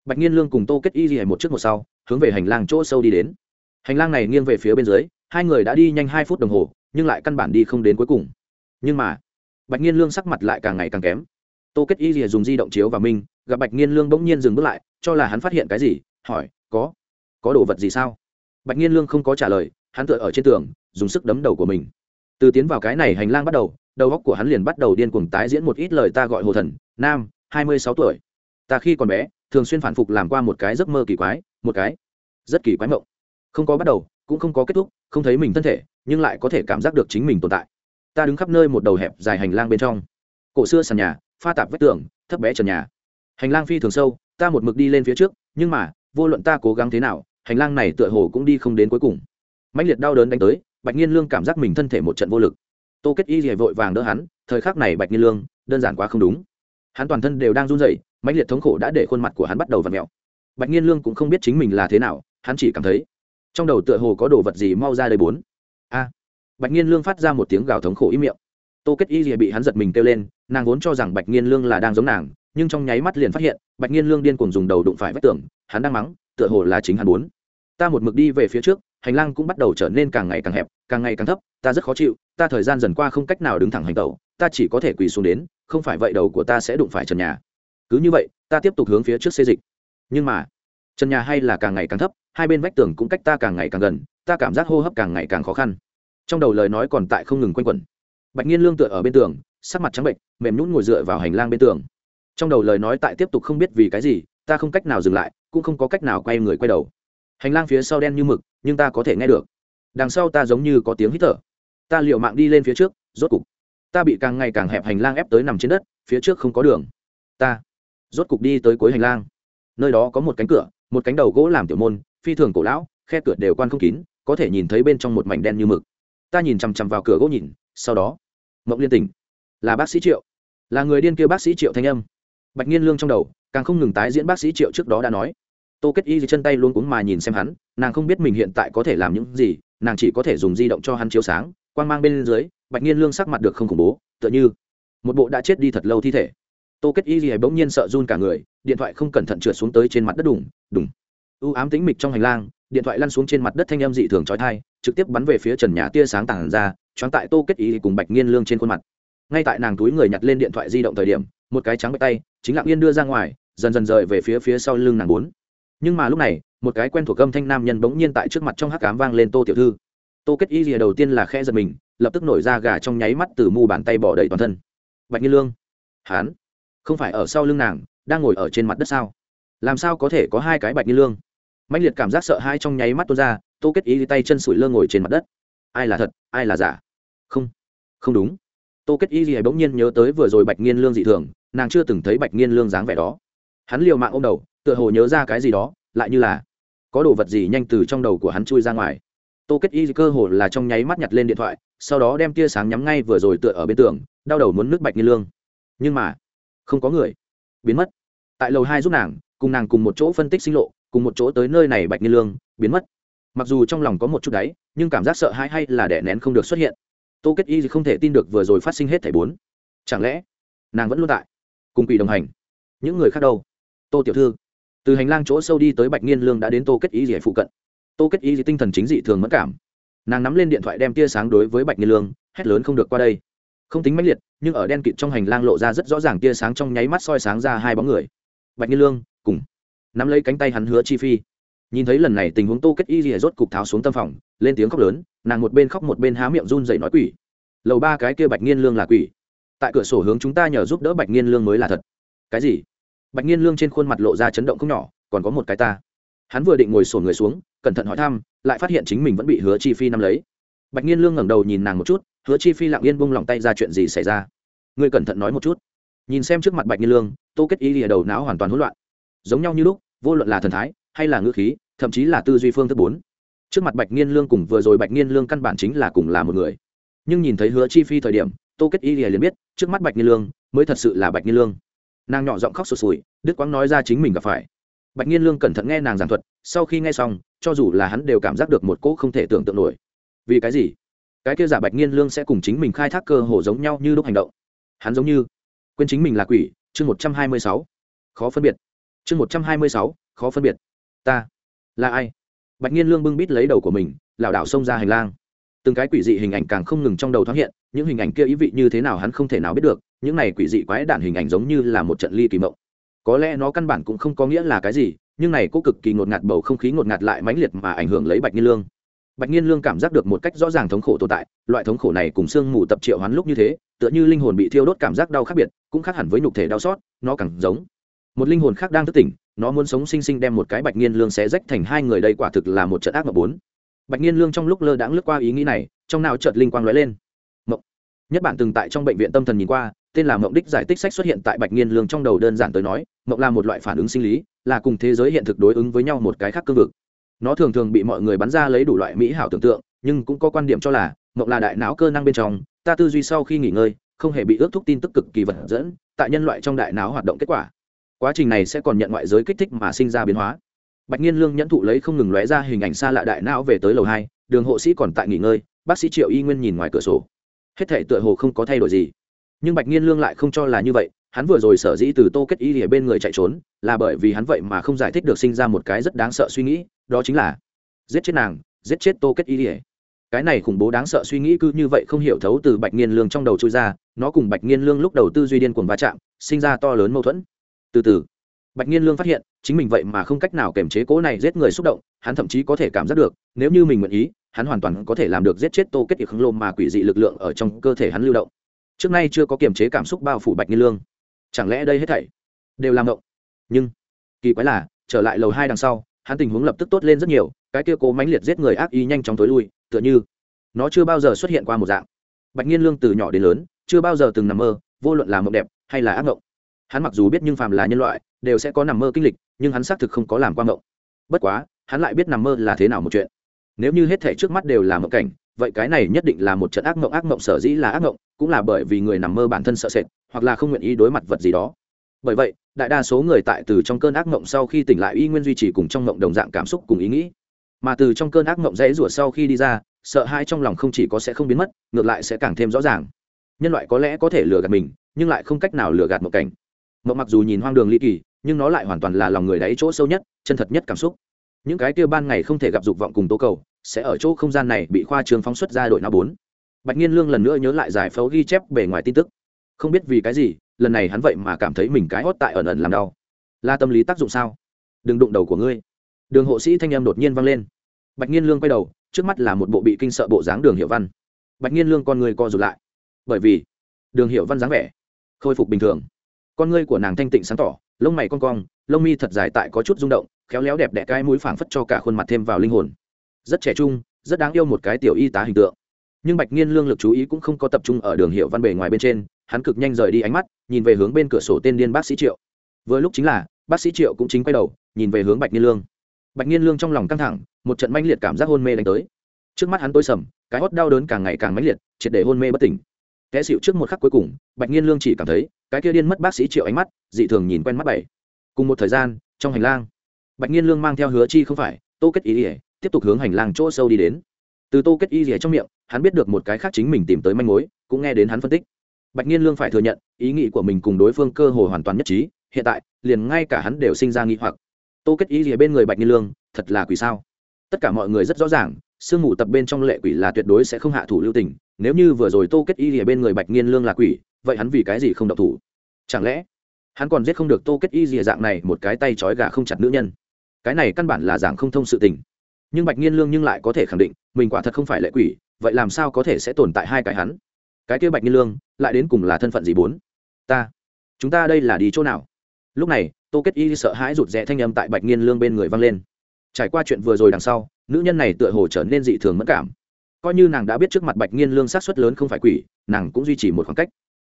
bạch nhiên lương cùng tô kết y gì một trước một sau hướng về hành lang chỗ sâu đi đến. Hành lang này nghiêng về phía bên dưới hai người đã đi nhanh hai phút đồng hồ nhưng lại căn bản đi không đến cuối cùng. Nhưng mà bạch nhiên lương sắc mặt lại càng ngày càng kém. Tô kết y rìa dùng di động chiếu và mình, gặp bạch nhiên lương bỗng nhiên dừng bước lại cho là hắn phát hiện cái gì hỏi có có đồ vật gì sao? Bạch nhiên lương không có trả lời hắn tựa ở trên tường dùng sức đấm đầu của mình từ tiến vào cái này hành lang bắt đầu đầu góc của hắn liền bắt đầu điên cuồng tái diễn một ít lời ta gọi hồ thần, nam, hai mươi sáu tuổi. Ta khi còn bé, thường xuyên phản phục làm qua một cái giấc mơ kỳ quái, một cái rất kỳ quái mộng. Không có bắt đầu, cũng không có kết thúc, không thấy mình thân thể, nhưng lại có thể cảm giác được chính mình tồn tại. Ta đứng khắp nơi một đầu hẹp dài hành lang bên trong. Cổ xưa sàn nhà, pha tạp vách tường, thấp bé trần nhà. Hành lang phi thường sâu, ta một mực đi lên phía trước, nhưng mà, vô luận ta cố gắng thế nào, hành lang này tựa hồ cũng đi không đến cuối cùng. Mạnh liệt đau đớn đánh tới bạch nhiên lương cảm giác mình thân thể một trận vô lực. Tô kết y rỉa vội vàng đỡ hắn, thời khắc này bạch nhiên lương, đơn giản quá không đúng. Hắn toàn thân đều đang run rẩy mạnh liệt thống khổ đã để khuôn mặt của hắn bắt đầu v ặ mẹo bạch nhiên lương cũng không biết chính mình là thế nào, hắn chỉ cảm thấy trong đầu tựa hồ có đồ vật gì mau ra đây bốn. A! Bạch nhiên lương phát ra một tiếng gào thống khổ ý miệng. Tô kết y rìa bị hắn giật mình kêu lên, nàng vốn cho rằng bạch nhiên lương là đang giống nàng, nhưng trong nháy mắt liền phát hiện, bạch nhiên lương điên cuồng dùng đầu đụng phải vách tường, hắn đang mắng, tựa hồ là chính hắn muốn. Ta một mực đi về phía trước hành lang cũng bắt đầu trở nên càng ngày càng hẹp, càng ngày càng thấp, ta rất khó chịu, ta thời gian dần qua không cách nào đứng thẳng hành tẩu, ta chỉ có thể quỳ xuống đến, không phải vậy đầu của ta sẽ đụng phải trần nhà. Cứ như vậy, ta tiếp tục hướng phía trước xê dịch. Nhưng mà, trần nhà hay là càng ngày càng thấp, hai bên vách tường cũng cách ta càng ngày càng gần, ta cảm giác hô hấp càng ngày càng khó khăn. Trong đầu lời nói còn tại không ngừng quanh quẩn. Bạch nhiên lương tựa ở bên tường, sắc mặt trắng bệnh mềm nhún ngồi dựa vào hành lang bên tường. Trong đầu lời nói tại tiếp tục không biết vì cái gì, ta không cách nào dừng lại, cũng không có cách nào quay người quay đầu. Hành lang phía sau đen như mực nhưng ta có thể nghe được. Đằng sau ta giống như có tiếng hít thở. Ta liệu mạng đi lên phía trước, rốt cục. Ta bị càng ngày càng hẹp hành lang ép tới nằm trên đất, phía trước không có đường. Ta rốt cục đi tới cuối hành lang. Nơi đó có một cánh cửa, một cánh đầu gỗ làm tiểu môn, phi thường cổ lão, khe cửa đều quan không kín, có thể nhìn thấy bên trong một mảnh đen như mực. Ta nhìn chằm chằm vào cửa gỗ nhìn, sau đó, mộng liên tỉnh. Là bác sĩ triệu. Là người điên kia bác sĩ triệu thanh âm. Bạch nhiên lương trong đầu, càng không ngừng tái diễn bác sĩ triệu trước đó đã nói tô kết y chân tay luôn cuống mà nhìn xem hắn, nàng không biết mình hiện tại có thể làm những gì, nàng chỉ có thể dùng di động cho hắn chiếu sáng quan g mang bên dưới, bạch nhiên lương sắc mặt được không khủng bố, tựa như một bộ đã chết đi thật lâu thi thể. Tô kết y gì bỗng nhiên sợ run cả người, điện thoại không cẩn thận trượt xuống tới trên mặt đất đùng đùng. U ám tính mịch trong hành lang, điện thoại lăn xuống trên mặt đất thanh âm dị thường trói thai trực tiếp bắn về phía trần nhà tia sáng tảng ra, choáng tại tô kết y cùng bạch nhiên lương trên khuôn mặt. Ngay tại nàng túi người nhặt lên điện thoại di động thời điểm, một cái trắng bạch tay, chính lặng yên đưa ra ngoài, dần dần rời về phía phía sau lưng nàng bốn nhưng mà lúc này, một cái quen thuộc âm thanh nam nhân bỗng nhiên tại trước mặt trong hắc cám vang lên tô tiểu thư. Tô kết y rìa đầu tiên là khe giật mình, lập tức nổi ra gà trong nháy mắt từ mu bàn tay bỏ đầy toàn thân. Bạch nhiên lương hán không phải ở sau lưng nàng, đang ngồi ở trên mặt đất sao? Làm sao có thể có hai cái bạch nhiên lương? Mạnh liệt cảm giác sợ hai trong nháy mắt tôi ra, tô kết y tay chân sủi lơ ngồi trên mặt đất. Ai là thật, ai là giả? Không không đúng. Tô kết y gì bỗng nhiên nhớ tới vừa rồi bạch nghiên lương dị thường, nàng chưa từng thấy bạch nghiên lương dáng vẻ đó. Hắn liều mạng ô m đầu tựa hồ nhớ ra cái gì đó, lại như là có đồ vật gì nhanh từ trong đầu của hắn chui ra ngoài. Tô kết y cơ hồ là trong nháy mắt nhặt lên điện thoại, sau đó đem tia sáng nhắm ngay vừa rồi tựa ở bên tường, đau đầu muốn nước bạch như lương. Nhưng mà, không có người. Biến mất. Tại lầu hai giúp nàng, cùng nàng cùng một chỗ phân tích sinh lộ, cùng một chỗ tới nơi này bạch như lương, biến mất. Mặc dù trong lòng có một chút đáy, nhưng cảm giác sợ hãi hay là đẻ nén không được xuất hiện. Tô kết y không thể tin được vừa rồi phát sinh hết thảy bốn. Chẳng lẽ, nàng vẫn luôn tại cùng quỷ đồng hành? Những người khác đâu? Tô tiểu thư từ hành lang chỗ sâu đi tới bạch nghiên lương đã đến tô kết y gì phụ cận. Tô kết y gì tinh thần chính dị thường mất cảm. Nàng nắm lên điện thoại đem tia sáng đối với bạch nghiên lương, hét lớn không được qua đây. Không tính mãnh liệt, nhưng ở đen kịt trong hành lang lộ ra rất rõ ràng tia sáng trong nháy mắt soi sáng ra hai bóng người. Bạch nghiên lương, cùng. Nắm lấy cánh tay hắn hứa chi phi. Nhìn thấy lần này tình huống tô kết y rìa rốt cục tháo xuống tâm phòng, lên tiếng khóc lớn, nàng một bên khóc một bên há miệng run dậy nói quỷ. Lầu ba cái kia bạch nghiên lương là quỷ. Tại cửa sổ hướng chúng ta nhờ giúp đỡ bạch nghiên lương mới là thật. Cái gì? Bạch nhiên lương trên khuôn mặt lộ ra chấn động không nhỏ, còn có một cái ta. Hắn vừa định ngồi sổ người xuống, cẩn thận hỏi thăm, lại phát hiện chính mình vẫn bị hứa chi phi nắm lấy. Bạch nhiên lương ngẩng đầu nhìn nàng một chút, hứa chi phi lặng yên bung lòng tay ra chuyện gì xảy ra? Ngươi cẩn thận nói một chút. Nhìn xem trước mặt bạch nhiên lương, tô kết y lìa đầu não hoàn toàn hỗn loạn. Giống nhau như lúc, vô luận là thần thái, hay là ngữ khí, thậm chí là tư duy phương thức bốn. Trước mặt bạch nhiên lương cùng vừa rồi bạch nhiên lương căn bản chính là cùng là một người. Nhưng nhìn thấy hứa chi phi thời điểm, tô kết y liền biết, trước mắt bạch nhiên lương mới thật sự là bạch nhiên lương nàng nhỏ giọng khóc sụt sùi, đức quang nói ra chính mình gặp phải. Bạch nhiên lương cẩn thận nghe nàng giảng thuật, sau khi nghe xong, cho dù là hắn đều cảm giác được một cỗ không thể tưởng tượng nổi. Vì cái gì? Cái kia giả bạch nhiên lương sẽ cùng chính mình khai thác cơ hồ giống nhau như lúc hành động. Hắn giống như quên chính mình là quỷ, chương một trăm hai mươi sáu. Khó phân biệt. Chương một trăm hai mươi sáu, khó phân biệt. Ta là ai? Bạch nhiên lương bưng bít lấy đầu của mình, lảo đảo xông ra hành lang. Từng cái quỷ dị hình ảnh càng không ngừng trong đầu thoáng hiện, những hình ảnh kia ý vị như thế nào hắn không thể nào biết được những này quỷ dị quái đản hình ảnh giống như là một trận ly kỳ mộng. Có lẽ nó căn bản cũng không có nghĩa là cái gì, nhưng này cũng cực kỳ ngột ngạt bầu không khí ngột ngạt lại mãnh liệt mà ảnh hưởng lấy bạch nghiên lương. Bạch nghiên lương cảm giác được một cách rõ ràng thống khổ tồn tại, loại thống khổ này cùng sương mù tập triệu hoán lúc như thế, tựa như linh hồn bị thiêu đốt cảm giác đau khác biệt, cũng khác hẳn với nhục thể đau xót, nó càng giống. Một linh hồn khác đang thức tỉnh, nó muốn sống sinh sinh đem một cái bạch nghiên lương xé rách thành hai người đây quả thực là một trận ác mộng bốn. Bạch nghiên lương trong lúc lơ đãng lướt qua ý nghĩ này, trong nào chợt linh quang lóe lên. Mộng. Nhất bản từng tại trong bệnh viện tâm thần nhìn qua tên là mộng đích giải tích sách xuất hiện tại bạch nghiên lương trong đầu đơn giản tới nói, mộng là một loại phản ứng sinh lý, là cùng thế giới hiện thực đối ứng với nhau một cái khác cương vực. Nó thường thường bị mọi người bắn ra lấy đủ loại mỹ hảo tưởng tượng, nhưng cũng có quan điểm cho là, mộng là đại não cơ năng bên trong, ta tư duy sau khi nghỉ ngơi, không hề bị ước thúc tin tức cực kỳ vật dẫn, tại nhân loại trong đại não hoạt động kết quả. Quá trình này sẽ còn nhận ngoại giới kích thích mà sinh ra biến hóa. Bạch nhiên lương nhẫn thụ lấy không ngừng lóe ra hình ảnh xa lạ đại não về tới lầu hai, đường hộ sĩ còn tại nghỉ ngơi, bác sĩ triệu y nguyên nhìn ngoài cửa sổ. Hết thể tựa hồ không có thay đổi gì nhưng bạch nhiên lương lại không cho là như vậy, hắn vừa rồi sở dĩ từ tô kết y ở bên người chạy trốn, là bởi vì hắn vậy mà không giải thích được sinh ra một cái rất đáng sợ suy nghĩ, đó chính là giết chết nàng, giết chết tô kết y cái này khủng bố đáng sợ suy nghĩ cứ như vậy không hiểu thấu từ bạch nghiên lương trong đầu trôi ra, nó cùng bạch nghiên lương lúc đầu tư duy điên cuồng va chạm, sinh ra to lớn mâu thuẫn. Từ từ, bạch nghiên lương phát hiện, chính mình vậy mà không cách nào kiềm chế cố này giết người xúc động, hắn thậm chí có thể cảm giác được, nếu như mình nguyện ý, hắn hoàn toàn có thể làm được giết chết tô kết y khổng lô mà quỷ dị lực lượng ở trong cơ thể hắn lưu động trước nay chưa có kiềm chế cảm xúc bao phủ bạch nghiên lương chẳng lẽ đây hết thảy đều làm động nhưng kỳ quái là trở lại lầu hai đằng sau hắn tình huống lập tức tốt lên rất nhiều cái kia cố mãnh liệt giết người ác ý nhanh chóng tối lui tựa như nó chưa bao giờ xuất hiện qua một dạng bạch nhiên lương từ nhỏ đến lớn chưa bao giờ từng nằm mơ vô luận là mộng đẹp hay là ác mộng hắn mặc dù biết nhưng phàm là nhân loại đều sẽ có nằm mơ kinh lịch nhưng hắn xác thực không có làm qua mộng bất quá hắn lại biết nằm mơ là thế nào một chuyện nếu như hết thể trước mắt đều là mộng cảnh vậy cái này nhất định là một trận ác mộng ác mộng sở dĩ là ác mộng, cũng là bởi vì người nằm mơ bản thân sợ sệt, hoặc là không nguyện ý đối mặt vật gì đó. Bởi vậy, đại đa số người tại từ trong cơn ác mộng sau khi tỉnh lại y nguyên duy trì cùng trong mộng đồng dạng cảm xúc cùng ý nghĩ. Mà từ trong cơn ác mộng dãy rủa sau khi đi ra, sợ hãi trong lòng không chỉ có sẽ không biến mất, ngược lại sẽ càng thêm rõ ràng. Nhân loại có lẽ có thể lừa gạt mình, nhưng lại không cách nào lừa gạt một cảnh. Mộng mặc dù nhìn hoang đường ly kỳ, nhưng nó lại hoàn toàn là lòng người đáy chỗ sâu nhất, chân thật nhất cảm xúc. Những cái kia ban ngày không thể gặp dục vọng cùng tố cầu sẽ ở chỗ không gian này bị khoa trường phóng xuất ra đội não bốn. Bạch nhiên lương lần nữa nhớ lại giải phẫu ghi chép bề ngoài tin tức. Không biết vì cái gì, lần này hắn vậy mà cảm thấy mình cái hót tại ẩn ẩn làm đau. Là tâm lý tác dụng sao? Đừng đụng đầu của ngươi. Đường hộ sĩ thanh em đột nhiên vang lên. Bạch nhiên lương quay đầu, trước mắt là một bộ bị kinh sợ bộ dáng đường hiệu văn. Bạch nhiên lương con người co rụt lại. Bởi vì, đường hiệu văn dáng vẻ, khôi phục bình thường. Con ngươi của nàng thanh tịnh sáng tỏ, lông mày con cong, lông mi thật dài tại có chút rung động, khéo léo đẹp đẽ cái mũi phảng phất cho cả khuôn mặt thêm vào linh hồn rất trẻ trung, rất đáng yêu một cái tiểu y tá hình tượng. Nhưng bạch nghiên lương lực chú ý cũng không có tập trung ở đường hiệu văn bề ngoài bên trên, hắn cực nhanh rời đi ánh mắt, nhìn về hướng bên cửa sổ tên điên bác sĩ triệu. Vừa lúc chính là, bác sĩ triệu cũng chính quay đầu, nhìn về hướng bạch nghiên lương. Bạch nghiên lương trong lòng căng thẳng, một trận manh liệt cảm giác hôn mê đánh tới. Trước mắt hắn tối sầm, cái hót đau đớn càng ngày càng mãnh liệt, triệt để hôn mê bất tỉnh. Té xịu trước một khắc cuối cùng, bạch nghiên lương chỉ cảm thấy, cái kia điên mất bác sĩ triệu ánh mắt, dị thường nhìn quen mắt bảy. Cùng một thời gian, trong hành lang, bạch nghiên lương mang theo hứa chi không phải, tô kết ý ỉa tiếp tục hướng hành lang chỗ sâu đi đến. Từ tô kết y rỉa trong miệng, hắn biết được một cái khác chính mình tìm tới manh mối, cũng nghe đến hắn phân tích. Bạch nhiên lương phải thừa nhận, ý nghĩ của mình cùng đối phương cơ hồ hoàn toàn nhất trí, hiện tại, liền ngay cả hắn đều sinh ra nghi hoặc. Tô kết y rỉa bên người bạch nhiên lương, thật là quỷ sao? Tất cả mọi người rất rõ ràng, sương mù tập bên trong lệ quỷ là tuyệt đối sẽ không hạ thủ lưu tình, nếu như vừa rồi tô kết y rỉa bên người bạch nhiên lương là quỷ, vậy hắn vì cái gì không độc thủ? Chẳng lẽ, hắn còn giết không được tô kết y rỉa dạng này một cái tay trói gà không chặt nữ nhân? Cái này căn bản là dạng không thông sự tình nhưng bạch nhiên lương nhưng lại có thể khẳng định, mình quả thật không phải lệ quỷ, vậy làm sao có thể sẽ tồn tại hai cái hắn? Cái kia bạch nhiên lương, lại đến cùng là thân phận gì bốn? Ta, chúng ta đây là đi chỗ nào? Lúc này, tô kết y sợ hãi rụt rẽ thanh âm tại bạch nhiên lương bên người vang lên. Trải qua chuyện vừa rồi đằng sau, nữ nhân này tựa hồ trở nên dị thường mất cảm. Coi như nàng đã biết trước mặt bạch nhiên lương sát xuất lớn không phải quỷ, nàng cũng duy trì một khoảng cách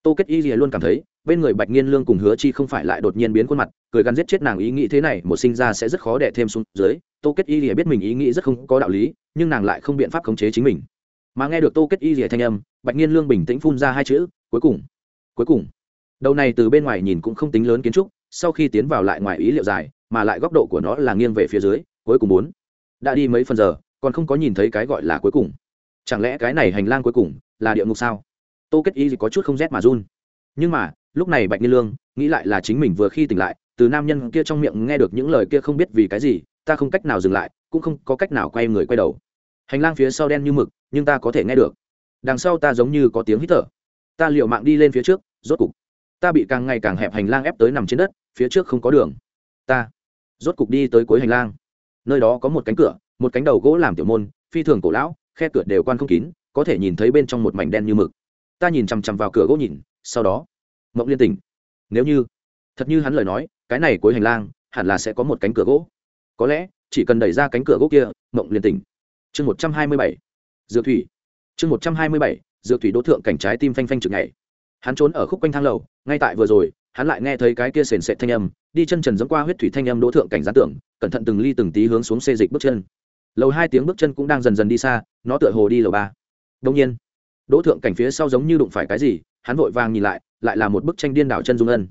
tô kết y luôn cảm thấy, bên người bạch nhiên lương cùng hứa chi không phải lại đột nhiên biến khuôn mặt, cười gắn giết chết nàng ý nghĩ thế này, một sinh ra sẽ rất khó đẻ thêm xuống dưới. Tô kết y biết mình ý nghĩ rất không có đạo lý, nhưng nàng lại không biện pháp khống chế chính mình. Mà nghe được tô kết y thanh âm, bạch nhiên lương bình tĩnh phun ra hai chữ, cuối cùng cuối cùng. Đầu này từ bên ngoài nhìn cũng không tính lớn kiến trúc, sau khi tiến vào lại ngoài ý liệu dài, mà lại góc độ của nó là nghiêng về phía dưới, cuối cùng bốn. Đã đi mấy phần giờ, còn không có nhìn thấy cái gọi là cuối cùng. Chẳng lẽ cái này hành lang cuối cùng là địa ngục sao? Tô kết y có chút không rét mà run. Nhưng mà, lúc này bạch nghi lương nghĩ lại là chính mình vừa khi tỉnh lại, từ nam nhân kia trong miệng nghe được những lời kia không biết vì cái gì, ta không cách nào dừng lại, cũng không có cách nào quay người quay đầu. Hành lang phía sau đen như mực, nhưng ta có thể nghe được. Đằng sau ta giống như có tiếng hít thở. Ta liệu mạng đi lên phía trước, rốt cục. Ta bị càng ngày càng hẹp hành lang ép tới nằm trên đất, phía trước không có đường. Ta rốt cục đi tới cuối hành lang. Nơi đó có một cánh cửa, một cánh đầu gỗ làm tiểu môn, phi thường cổ lão, khe cửa đều quan không kín, có thể nhìn thấy bên trong một mảnh đen như mực ta nhìn chằm chằm vào cửa gỗ nhìn, sau đó, mộng liên tỉnh. Nếu như, thật như hắn lời nói, cái này cuối hành lang, hẳn là sẽ có một cánh cửa gỗ. Có lẽ, chỉ cần đẩy ra cánh cửa gỗ kia, mộng liên tỉnh. Chương một trăm hai mươi bảy, dược thủy. Chương một trăm hai mươi bảy, dược thủy đỗ thượng cảnh trái tim phanh phanh chừng ngày hắn trốn ở khúc quanh thang lầu, ngay tại vừa rồi, hắn lại nghe thấy cái kia sền sệt thanh âm, đi chân trần dẫn qua huyết thủy thanh âm đỗ thượng cảnh gián tưởng, cẩn thận từng ly từng tí hướng xuống xê dịch bước chân. Lầu hai tiếng bước chân cũng đang dần dần đi xa, nó tựa hồ đi lầu ba. Đông nhiên đỗ thượng cảnh phía sau giống như đụng phải cái gì, hắn vội vàng nhìn lại lại là một bức tranh điên đảo chân dung ân.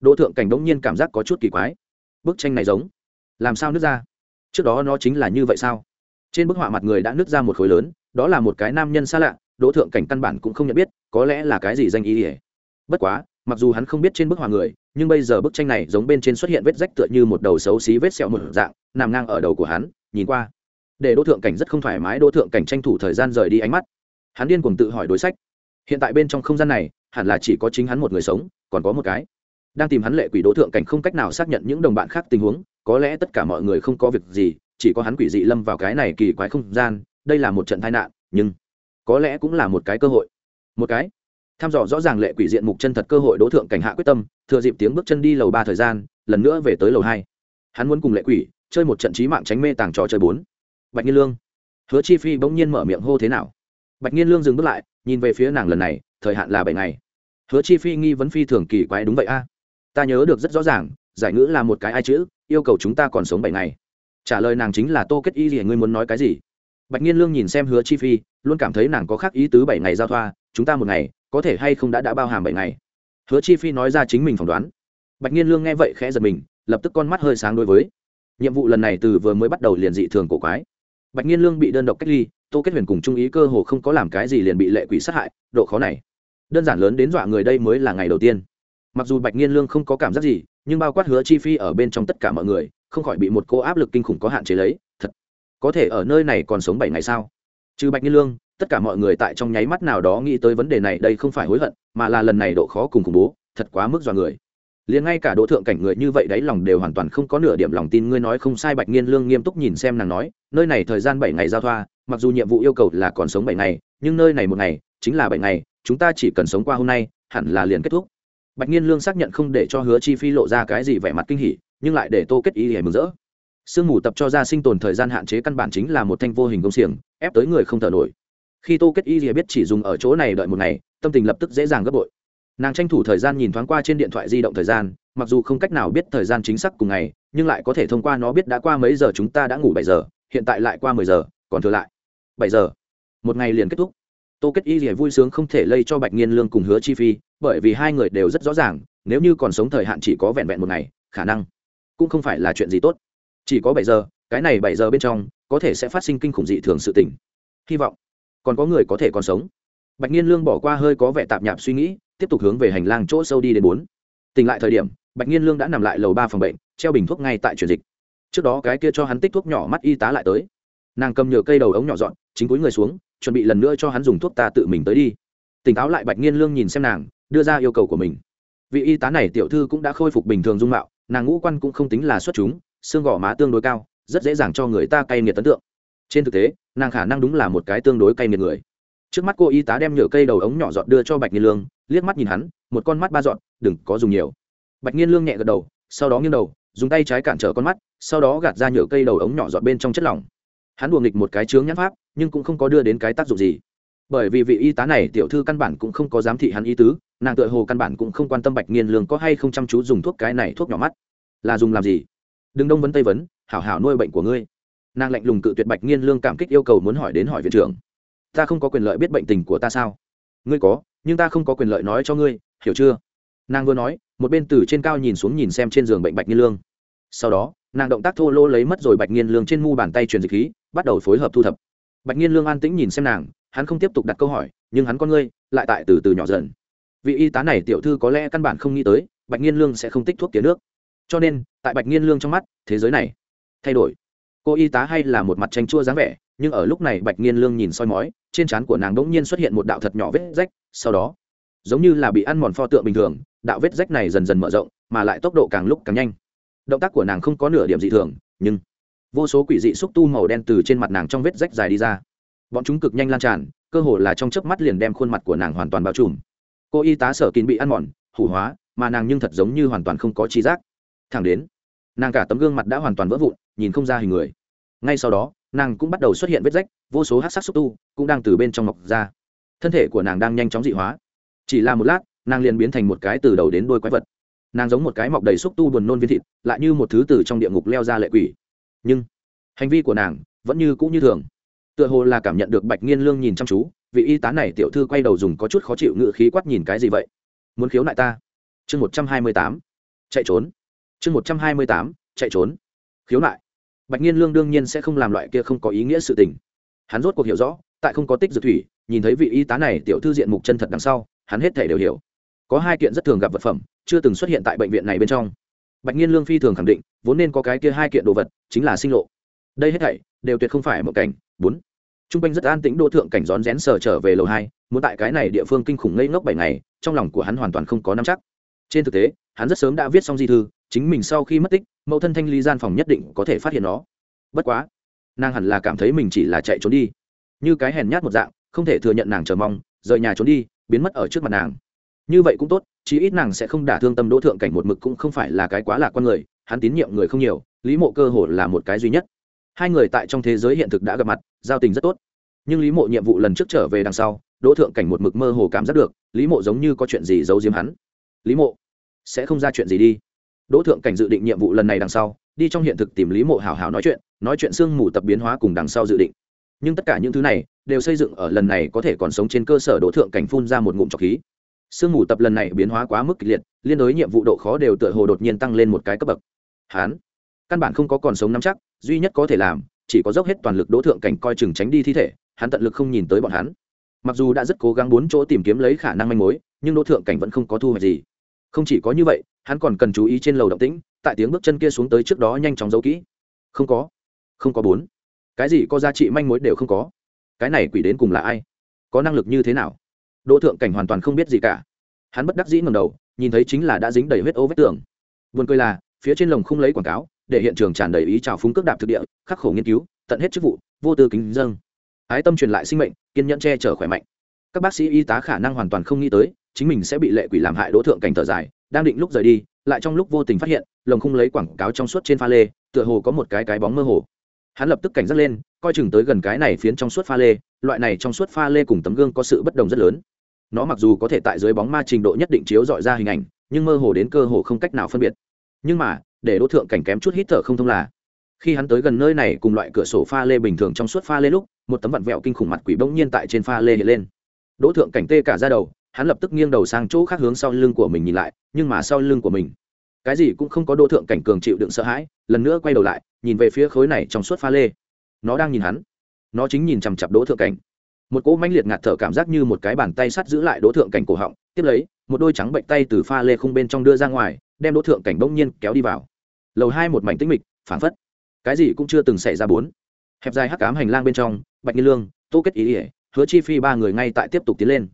Đỗ thượng cảnh đống nhiên cảm giác có chút kỳ quái. Bức tranh này giống, làm sao nước ra? Trước đó nó chính là như vậy sao? Trên bức họa mặt người đã nứt ra một khối lớn, đó là một cái nam nhân xa lạ, đỗ thượng cảnh căn bản cũng không nhận biết, có lẽ là cái gì danh ý ỉa bất quá, mặc dù hắn không biết trên bức họa người, nhưng bây giờ bức tranh này giống bên trên xuất hiện vết rách tựa như một đầu xấu xí vết sẹo một dạng, nằm ngang ở đầu của hắn, nhìn qua. Để đỗ thượng cảnh rất không thoải mái, đỗ thượng cảnh tranh thủ thời gian rời đi ánh mắt hắn điên cuồng tự hỏi đối sách. Hiện tại bên trong không gian này, hẳn là chỉ có chính hắn một người sống, còn có một cái. Đang tìm hắn lệ quỷ đỗ thượng cảnh không cách nào xác nhận những đồng bạn khác tình huống, có lẽ tất cả mọi người không có việc gì, chỉ có hắn quỷ dị lâm vào cái này kỳ quái không gian, đây là một trận tai nạn, nhưng có lẽ cũng là một cái cơ hội. Một cái. Tham dò rõ ràng lệ quỷ diện mục chân thật cơ hội đỗ thượng cảnh hạ quyết tâm, thừa dịp tiếng bước chân đi lầu ba thời gian, lần nữa về tới lầu hai. Hắn muốn cùng lệ quỷ chơi một trận trí mạng tránh mê tàng trò chơi bốn. Bạch nhiên lương. Hứa chi phi bỗng nhiên mở miệng hô thế nào? Bạch nhiên lương dừng bước lại, nhìn về phía nàng lần này, thời hạn là bảy ngày. Hứa chi phi nghi vấn phi thường kỳ quái đúng vậy a. Ta nhớ được rất rõ ràng, giải ngữ là một cái ai chữ, yêu cầu chúng ta còn sống bảy ngày. Trả lời nàng chính là tô kết y gì ngươi muốn nói cái gì? Bạch nhiên lương nhìn xem hứa chi phi, luôn cảm thấy nàng có khác ý tứ bảy ngày giao thoa, chúng ta một ngày, có thể hay không đã đã bao hàm bảy ngày? Hứa chi phi nói ra chính mình phỏng đoán. Bạch nhiên lương nghe vậy khẽ giật mình, lập tức con mắt hơi sáng đối với. Nhiệm vụ lần này từ vừa mới bắt đầu liền dị thường cổ quái. Bạch nhiên lương bị đơn độc cách ly tô kết huyền cùng trung ý cơ hồ không có làm cái gì liền bị lệ quỷ sát hại, độ khó này. Đơn giản lớn đến dọa người đây mới là ngày đầu tiên. Mặc dù bạch nghiên lương không có cảm giác gì, nhưng bao quát hứa chi phi ở bên trong tất cả mọi người, không khỏi bị một cô áp lực kinh khủng có hạn chế lấy, thật. Có thể ở nơi này còn sống bảy ngày sao? Trừ bạch nghiên lương, tất cả mọi người tại trong nháy mắt nào đó nghĩ tới vấn đề này, đây không phải hối hận, mà là lần này độ khó cùng khủng bố, thật quá mức dọa người liền ngay cả đỗ thượng cảnh người như vậy đáy lòng đều hoàn toàn không có nửa điểm lòng tin. Ngươi nói không sai, bạch nghiên lương nghiêm túc nhìn xem nàng nói, nơi này thời gian bảy ngày giao thoa, mặc dù nhiệm vụ yêu cầu là còn sống bảy ngày, nhưng nơi này một ngày, chính là bảy ngày, chúng ta chỉ cần sống qua hôm nay, hẳn là liền kết thúc. Bạch nghiên lương xác nhận không để cho hứa chi phi lộ ra cái gì vẻ mặt kinh hỉ, nhưng lại để tô kết ý hề mừng rỡ. Sương mù tập cho ra sinh tồn thời gian hạn chế căn bản chính là một thanh vô hình công xiềng, ép tới người không thở nổi. Khi tô kết y rìa biết chỉ dùng ở chỗ này đợi một ngày, tâm tình lập tức dễ dàng gấp bội nàng tranh thủ thời gian nhìn thoáng qua trên điện thoại di động thời gian, mặc dù không cách nào biết thời gian chính xác cùng ngày, nhưng lại có thể thông qua nó biết đã qua mấy giờ chúng ta đã ngủ bảy giờ, hiện tại lại qua mười giờ, còn thừa lại bảy giờ. Một ngày liền kết thúc. Tô kết y thì vui sướng không thể lây cho bạch nghiên lương cùng hứa chi phi, bởi vì hai người đều rất rõ ràng, nếu như còn sống thời hạn chỉ có vẹn vẹn một ngày, khả năng cũng không phải là chuyện gì tốt. Chỉ có bảy giờ, cái này bảy giờ bên trong, có thể sẽ phát sinh kinh khủng dị thường sự tình. Hy vọng còn có người có thể còn sống. Bạch nghiên lương bỏ qua hơi có vẻ tạp nhạp suy nghĩ tiếp tục hướng về hành lang chỗ sâu đi đến bốn. Tỉnh lại thời điểm, bạch nhiên lương đã nằm lại lầu ba phòng bệnh, treo bình thuốc ngay tại truyền dịch. Trước đó cái kia cho hắn tích thuốc nhỏ mắt y tá lại tới. Nàng cầm nhựa cây đầu ống nhỏ dọn, chính cúi người xuống, chuẩn bị lần nữa cho hắn dùng thuốc ta tự mình tới đi. Tỉnh táo lại bạch nhiên lương nhìn xem nàng, đưa ra yêu cầu của mình. Vị y tá này tiểu thư cũng đã khôi phục bình thường dung mạo, nàng ngũ quan cũng không tính là xuất chúng, xương gò má tương đối cao, rất dễ dàng cho người ta cay nghiệt ấn tượng. Trên thực tế, nàng khả năng đúng là một cái tương đối cay nghiệt người trước mắt cô y tá đem nhựa cây đầu ống nhỏ giọt đưa cho bạch nhiên lương liếc mắt nhìn hắn một con mắt ba giọt, đừng có dùng nhiều. Bạch nhiên lương nhẹ gật đầu sau đó nghiêng đầu dùng tay trái cản trở con mắt sau đó gạt ra nhựa cây đầu ống nhỏ giọt bên trong chất lỏng. Hắn đùa nghịch một cái chướng nhãn pháp nhưng cũng không có đưa đến cái tác dụng gì. Bởi vì vị y tá này tiểu thư căn bản cũng không có giám thị hắn y tứ nàng tựa hồ căn bản cũng không quan tâm bạch nghiên lương có hay không chăm chú dùng thuốc cái này thuốc nhỏ mắt. Là dùng làm gì? Đừng đông vấn tây vấn hảo hảo nuôi bệnh của ngươi. Nàng lạnh lùng cự tuyệt bạch nghiên lương cảm kích yêu cầu muốn hỏi đến hỏi viện trưởng ta không có quyền lợi biết bệnh tình của ta sao? Ngươi có, nhưng ta không có quyền lợi nói cho ngươi, hiểu chưa? Nàng vừa nói, một bên từ trên cao nhìn xuống nhìn xem trên giường bệnh bạch nghiên lương. Sau đó, nàng động tác thô lô lấy mất rồi bạch nghiên lương trên mu bàn tay truyền dịch khí, bắt đầu phối hợp thu thập. Bạch nghiên lương an tĩnh nhìn xem nàng, hắn không tiếp tục đặt câu hỏi, nhưng hắn con ngươi lại tại từ từ nhỏ dần. Vị y tá này tiểu thư có lẽ căn bản không nghĩ tới, bạch nghiên lương sẽ không tích thuốc tiến nước. Cho nên, tại bạch nghiên lương trong mắt, thế giới này thay đổi cô y tá hay là một mặt tranh chua dáng vẻ, nhưng ở lúc này bạch nghiên lương nhìn soi mói, trên trán của nàng đ ỗ n g nhiên xuất hiện một đạo thật nhỏ vết rách, sau đó, giống như là bị ăn mòn pho tượng bình thường, đạo vết rách này dần dần mở rộng, mà lại tốc độ càng lúc càng nhanh. Động tác của nàng không có nửa điểm dị thường, nhưng vô số quỷ dị xúc tu màu đen từ trên mặt nàng trong vết rách dài đi ra. Bọn chúng cực nhanh lan tràn, cơ hồ là trong chớp mắt liền đem khuôn mặt của nàng hoàn toàn bao trùm. Cô y tá sở kín bị ăn mòn, hủ hóa, mà nàng nhưng thật giống như hoàn toàn không có trí giác. Thẳng đến, nàng cả tấm gương mặt đã hoàn toàn vỡ vụn, nhìn không ra hình người ngay sau đó, nàng cũng bắt đầu xuất hiện vết rách, vô số hát sắc xúc tu cũng đang từ bên trong mọc ra. Thân thể của nàng đang nhanh chóng dị hóa. Chỉ là một lát, nàng liền biến thành một cái từ đầu đến đôi quái vật. Nàng giống một cái mọc đầy xúc tu buồn nôn viên thịt, lại như một thứ từ trong địa ngục leo ra lệ quỷ. Nhưng, hành vi của nàng vẫn như cũ như thường. Tựa hồ là cảm nhận được bạch nghiên lương nhìn chăm chú, vị y tá này tiểu thư quay đầu dùng có chút khó chịu ngự khí quát nhìn cái gì vậy? Muốn khiếu nại ta? Chương một trăm hai mươi tám, chạy trốn. Chương một trăm hai mươi tám, chạy trốn. Khiếu nại bạch nhiên lương đương nhiên sẽ không làm loại kia không có ý nghĩa sự tình. Hắn rốt cuộc hiểu rõ, tại không có tích dược thủy, nhìn thấy vị y tá này tiểu thư diện mục chân thật đằng sau, hắn hết thể đều hiểu. Có hai kiện rất thường gặp vật phẩm, chưa từng xuất hiện tại bệnh viện này bên trong. Bạch nhiên lương phi thường khẳng định, vốn nên có cái kia hai kiện đồ vật, chính là sinh lộ. Đây hết thảy, đều tuyệt không phải một cảnh. Bốn. T r u n g quanh rất an tĩnh đô thượng cảnh rón rén sờ trở về lầu hai, muốn tại cái này địa phương kinh khủng ngây ngốc bảy ngày, trong lòng của hắn hoàn toàn không có nắm chắc. Trên thực tế, hắn rất sớm đã viết xong di thư chính mình sau khi mất tích, mẫu thân thanh ly gian phòng nhất định có thể phát hiện nó. Bất quá, nàng hẳn là cảm thấy mình chỉ là chạy trốn đi. Như cái hèn nhát một dạng, không thể thừa nhận nàng chờ mong, rời nhà trốn đi, biến mất ở trước mặt nàng. Như vậy cũng tốt, chí ít nàng sẽ không đả thương tâm đỗ thượng cảnh một mực cũng không phải là cái quá lạc con người, hắn tín nhiệm người không nhiều, lý mộ cơ hồ là một cái duy nhất. Hai người tại trong thế giới hiện thực đã gặp mặt, giao tình rất tốt. Nhưng lý mộ nhiệm vụ lần trước trở về đằng sau, đỗ thượng cảnh một mực mơ hồ cảm giác được, lý mộ giống như có chuyện gì giấu diếm hắn. Lý mộ, sẽ không ra chuyện gì đi đỗ thượng cảnh dự định nhiệm vụ lần này đằng sau, đi trong hiện thực tìm lý mộ hảo hảo nói chuyện nói chuyện sương mù tập biến hóa cùng đằng sau dự định. Nhưng tất cả những thứ này đều xây dựng ở lần này có thể còn sống trên cơ sở đỗ thượng cảnh phun ra một ngụm trọc khí. Sương mù tập lần này biến hóa quá mức kịch liệt, liên đối nhiệm vụ độ khó đều tựa hồ đột nhiên tăng lên một cái cấp bậc. Hán, căn bản không có còn sống nắm chắc, duy nhất có thể làm, chỉ có dốc hết toàn lực đỗ thượng cảnh coi chừng tránh đi thi thể, hắn tận lực không nhìn tới bọn hắn. Mặc dù đã rất cố gắng bốn chỗ tìm kiếm lấy khả năng manh mối, nhưng đỗ thượng cảnh vẫn không có thu hoạch gì. Không chỉ có như vậy hắn còn cần chú ý trên lầu động tĩnh, tại tiếng bước chân kia xuống tới trước đó nhanh chóng giấu kỹ. Không có không có bốn. Cái gì có giá trị manh mối đều không có. Cái này quỷ đến cùng là ai? Có năng lực như thế nào? Đỗ thượng cảnh hoàn toàn không biết gì cả. Hắn bất đắc dĩ ngầm đầu, nhìn thấy chính là đã dính đầy huyết ô vết tường. Buồn cười là, phía trên lồng không lấy quảng cáo, để hiện trường tràn đầy ý trào phúng cước đạp thực địa, khắc khổ nghiên cứu, tận hết chức vụ, vô tư kính dâng ái tâm truyền lại sinh mệnh, kiên nhẫn che chở khỏe mạnh. Các bác sĩ y tá khả năng hoàn toàn không nghĩ tới, chính mình sẽ bị lệ quỷ làm hại đỗ thượng cảnh thở dài đang định lúc rời đi, lại trong lúc vô tình phát hiện, lồng khung lấy quảng cáo trong suốt trên pha lê, tựa hồ có một cái cái bóng mơ hồ. Hắn lập tức cảnh giác lên, coi chừng tới gần cái này phiến trong suốt pha lê, loại này trong suốt pha lê cùng tấm gương có sự bất đồng rất lớn. Nó mặc dù có thể tại dưới bóng ma trình độ nhất định chiếu dọi ra hình ảnh, nhưng mơ hồ đến cơ hồ không cách nào phân biệt. Nhưng mà, để đỗ thượng cảnh kém chút hít thở không thông là, khi hắn tới gần nơi này cùng loại cửa sổ pha lê bình thường trong suốt pha lê lúc, một tấm vặn vẹo kinh khủng mặt quỷ bỗng nhiên tại trên pha lê hiện lên. Đỗ thượng cảnh tê cả ra đầu hắn lập tức nghiêng đầu sang chỗ khác hướng sau lưng của mình nhìn lại, nhưng mà sau lưng của mình, cái gì cũng không có đô thượng cảnh cường chịu đựng sợ hãi, lần nữa quay đầu lại, nhìn về phía khối này trong suốt pha lê. Nó đang nhìn hắn. Nó chính nhìn chằm chặp đỗ thượng cảnh. Một cỗ mãnh liệt ngạt thở cảm giác như một cái bàn tay sắt giữ lại đỗ thượng cảnh cổ họng, tiếp lấy, một đôi trắng bệnh tay từ pha lê khung bên trong đưa ra ngoài, đem đỗ thượng cảnh bỗng nhiên kéo đi vào. Lầu hai một mảnh tĩnh mịch, phảng phất, cái gì cũng chưa từng xảy ra bốn. Hẹp dài hắc cám hành lang bên trong, bạch nghi lương, tô kết ý ỉa hứa chi phi ba người ngay tại tiếp tục tiến lên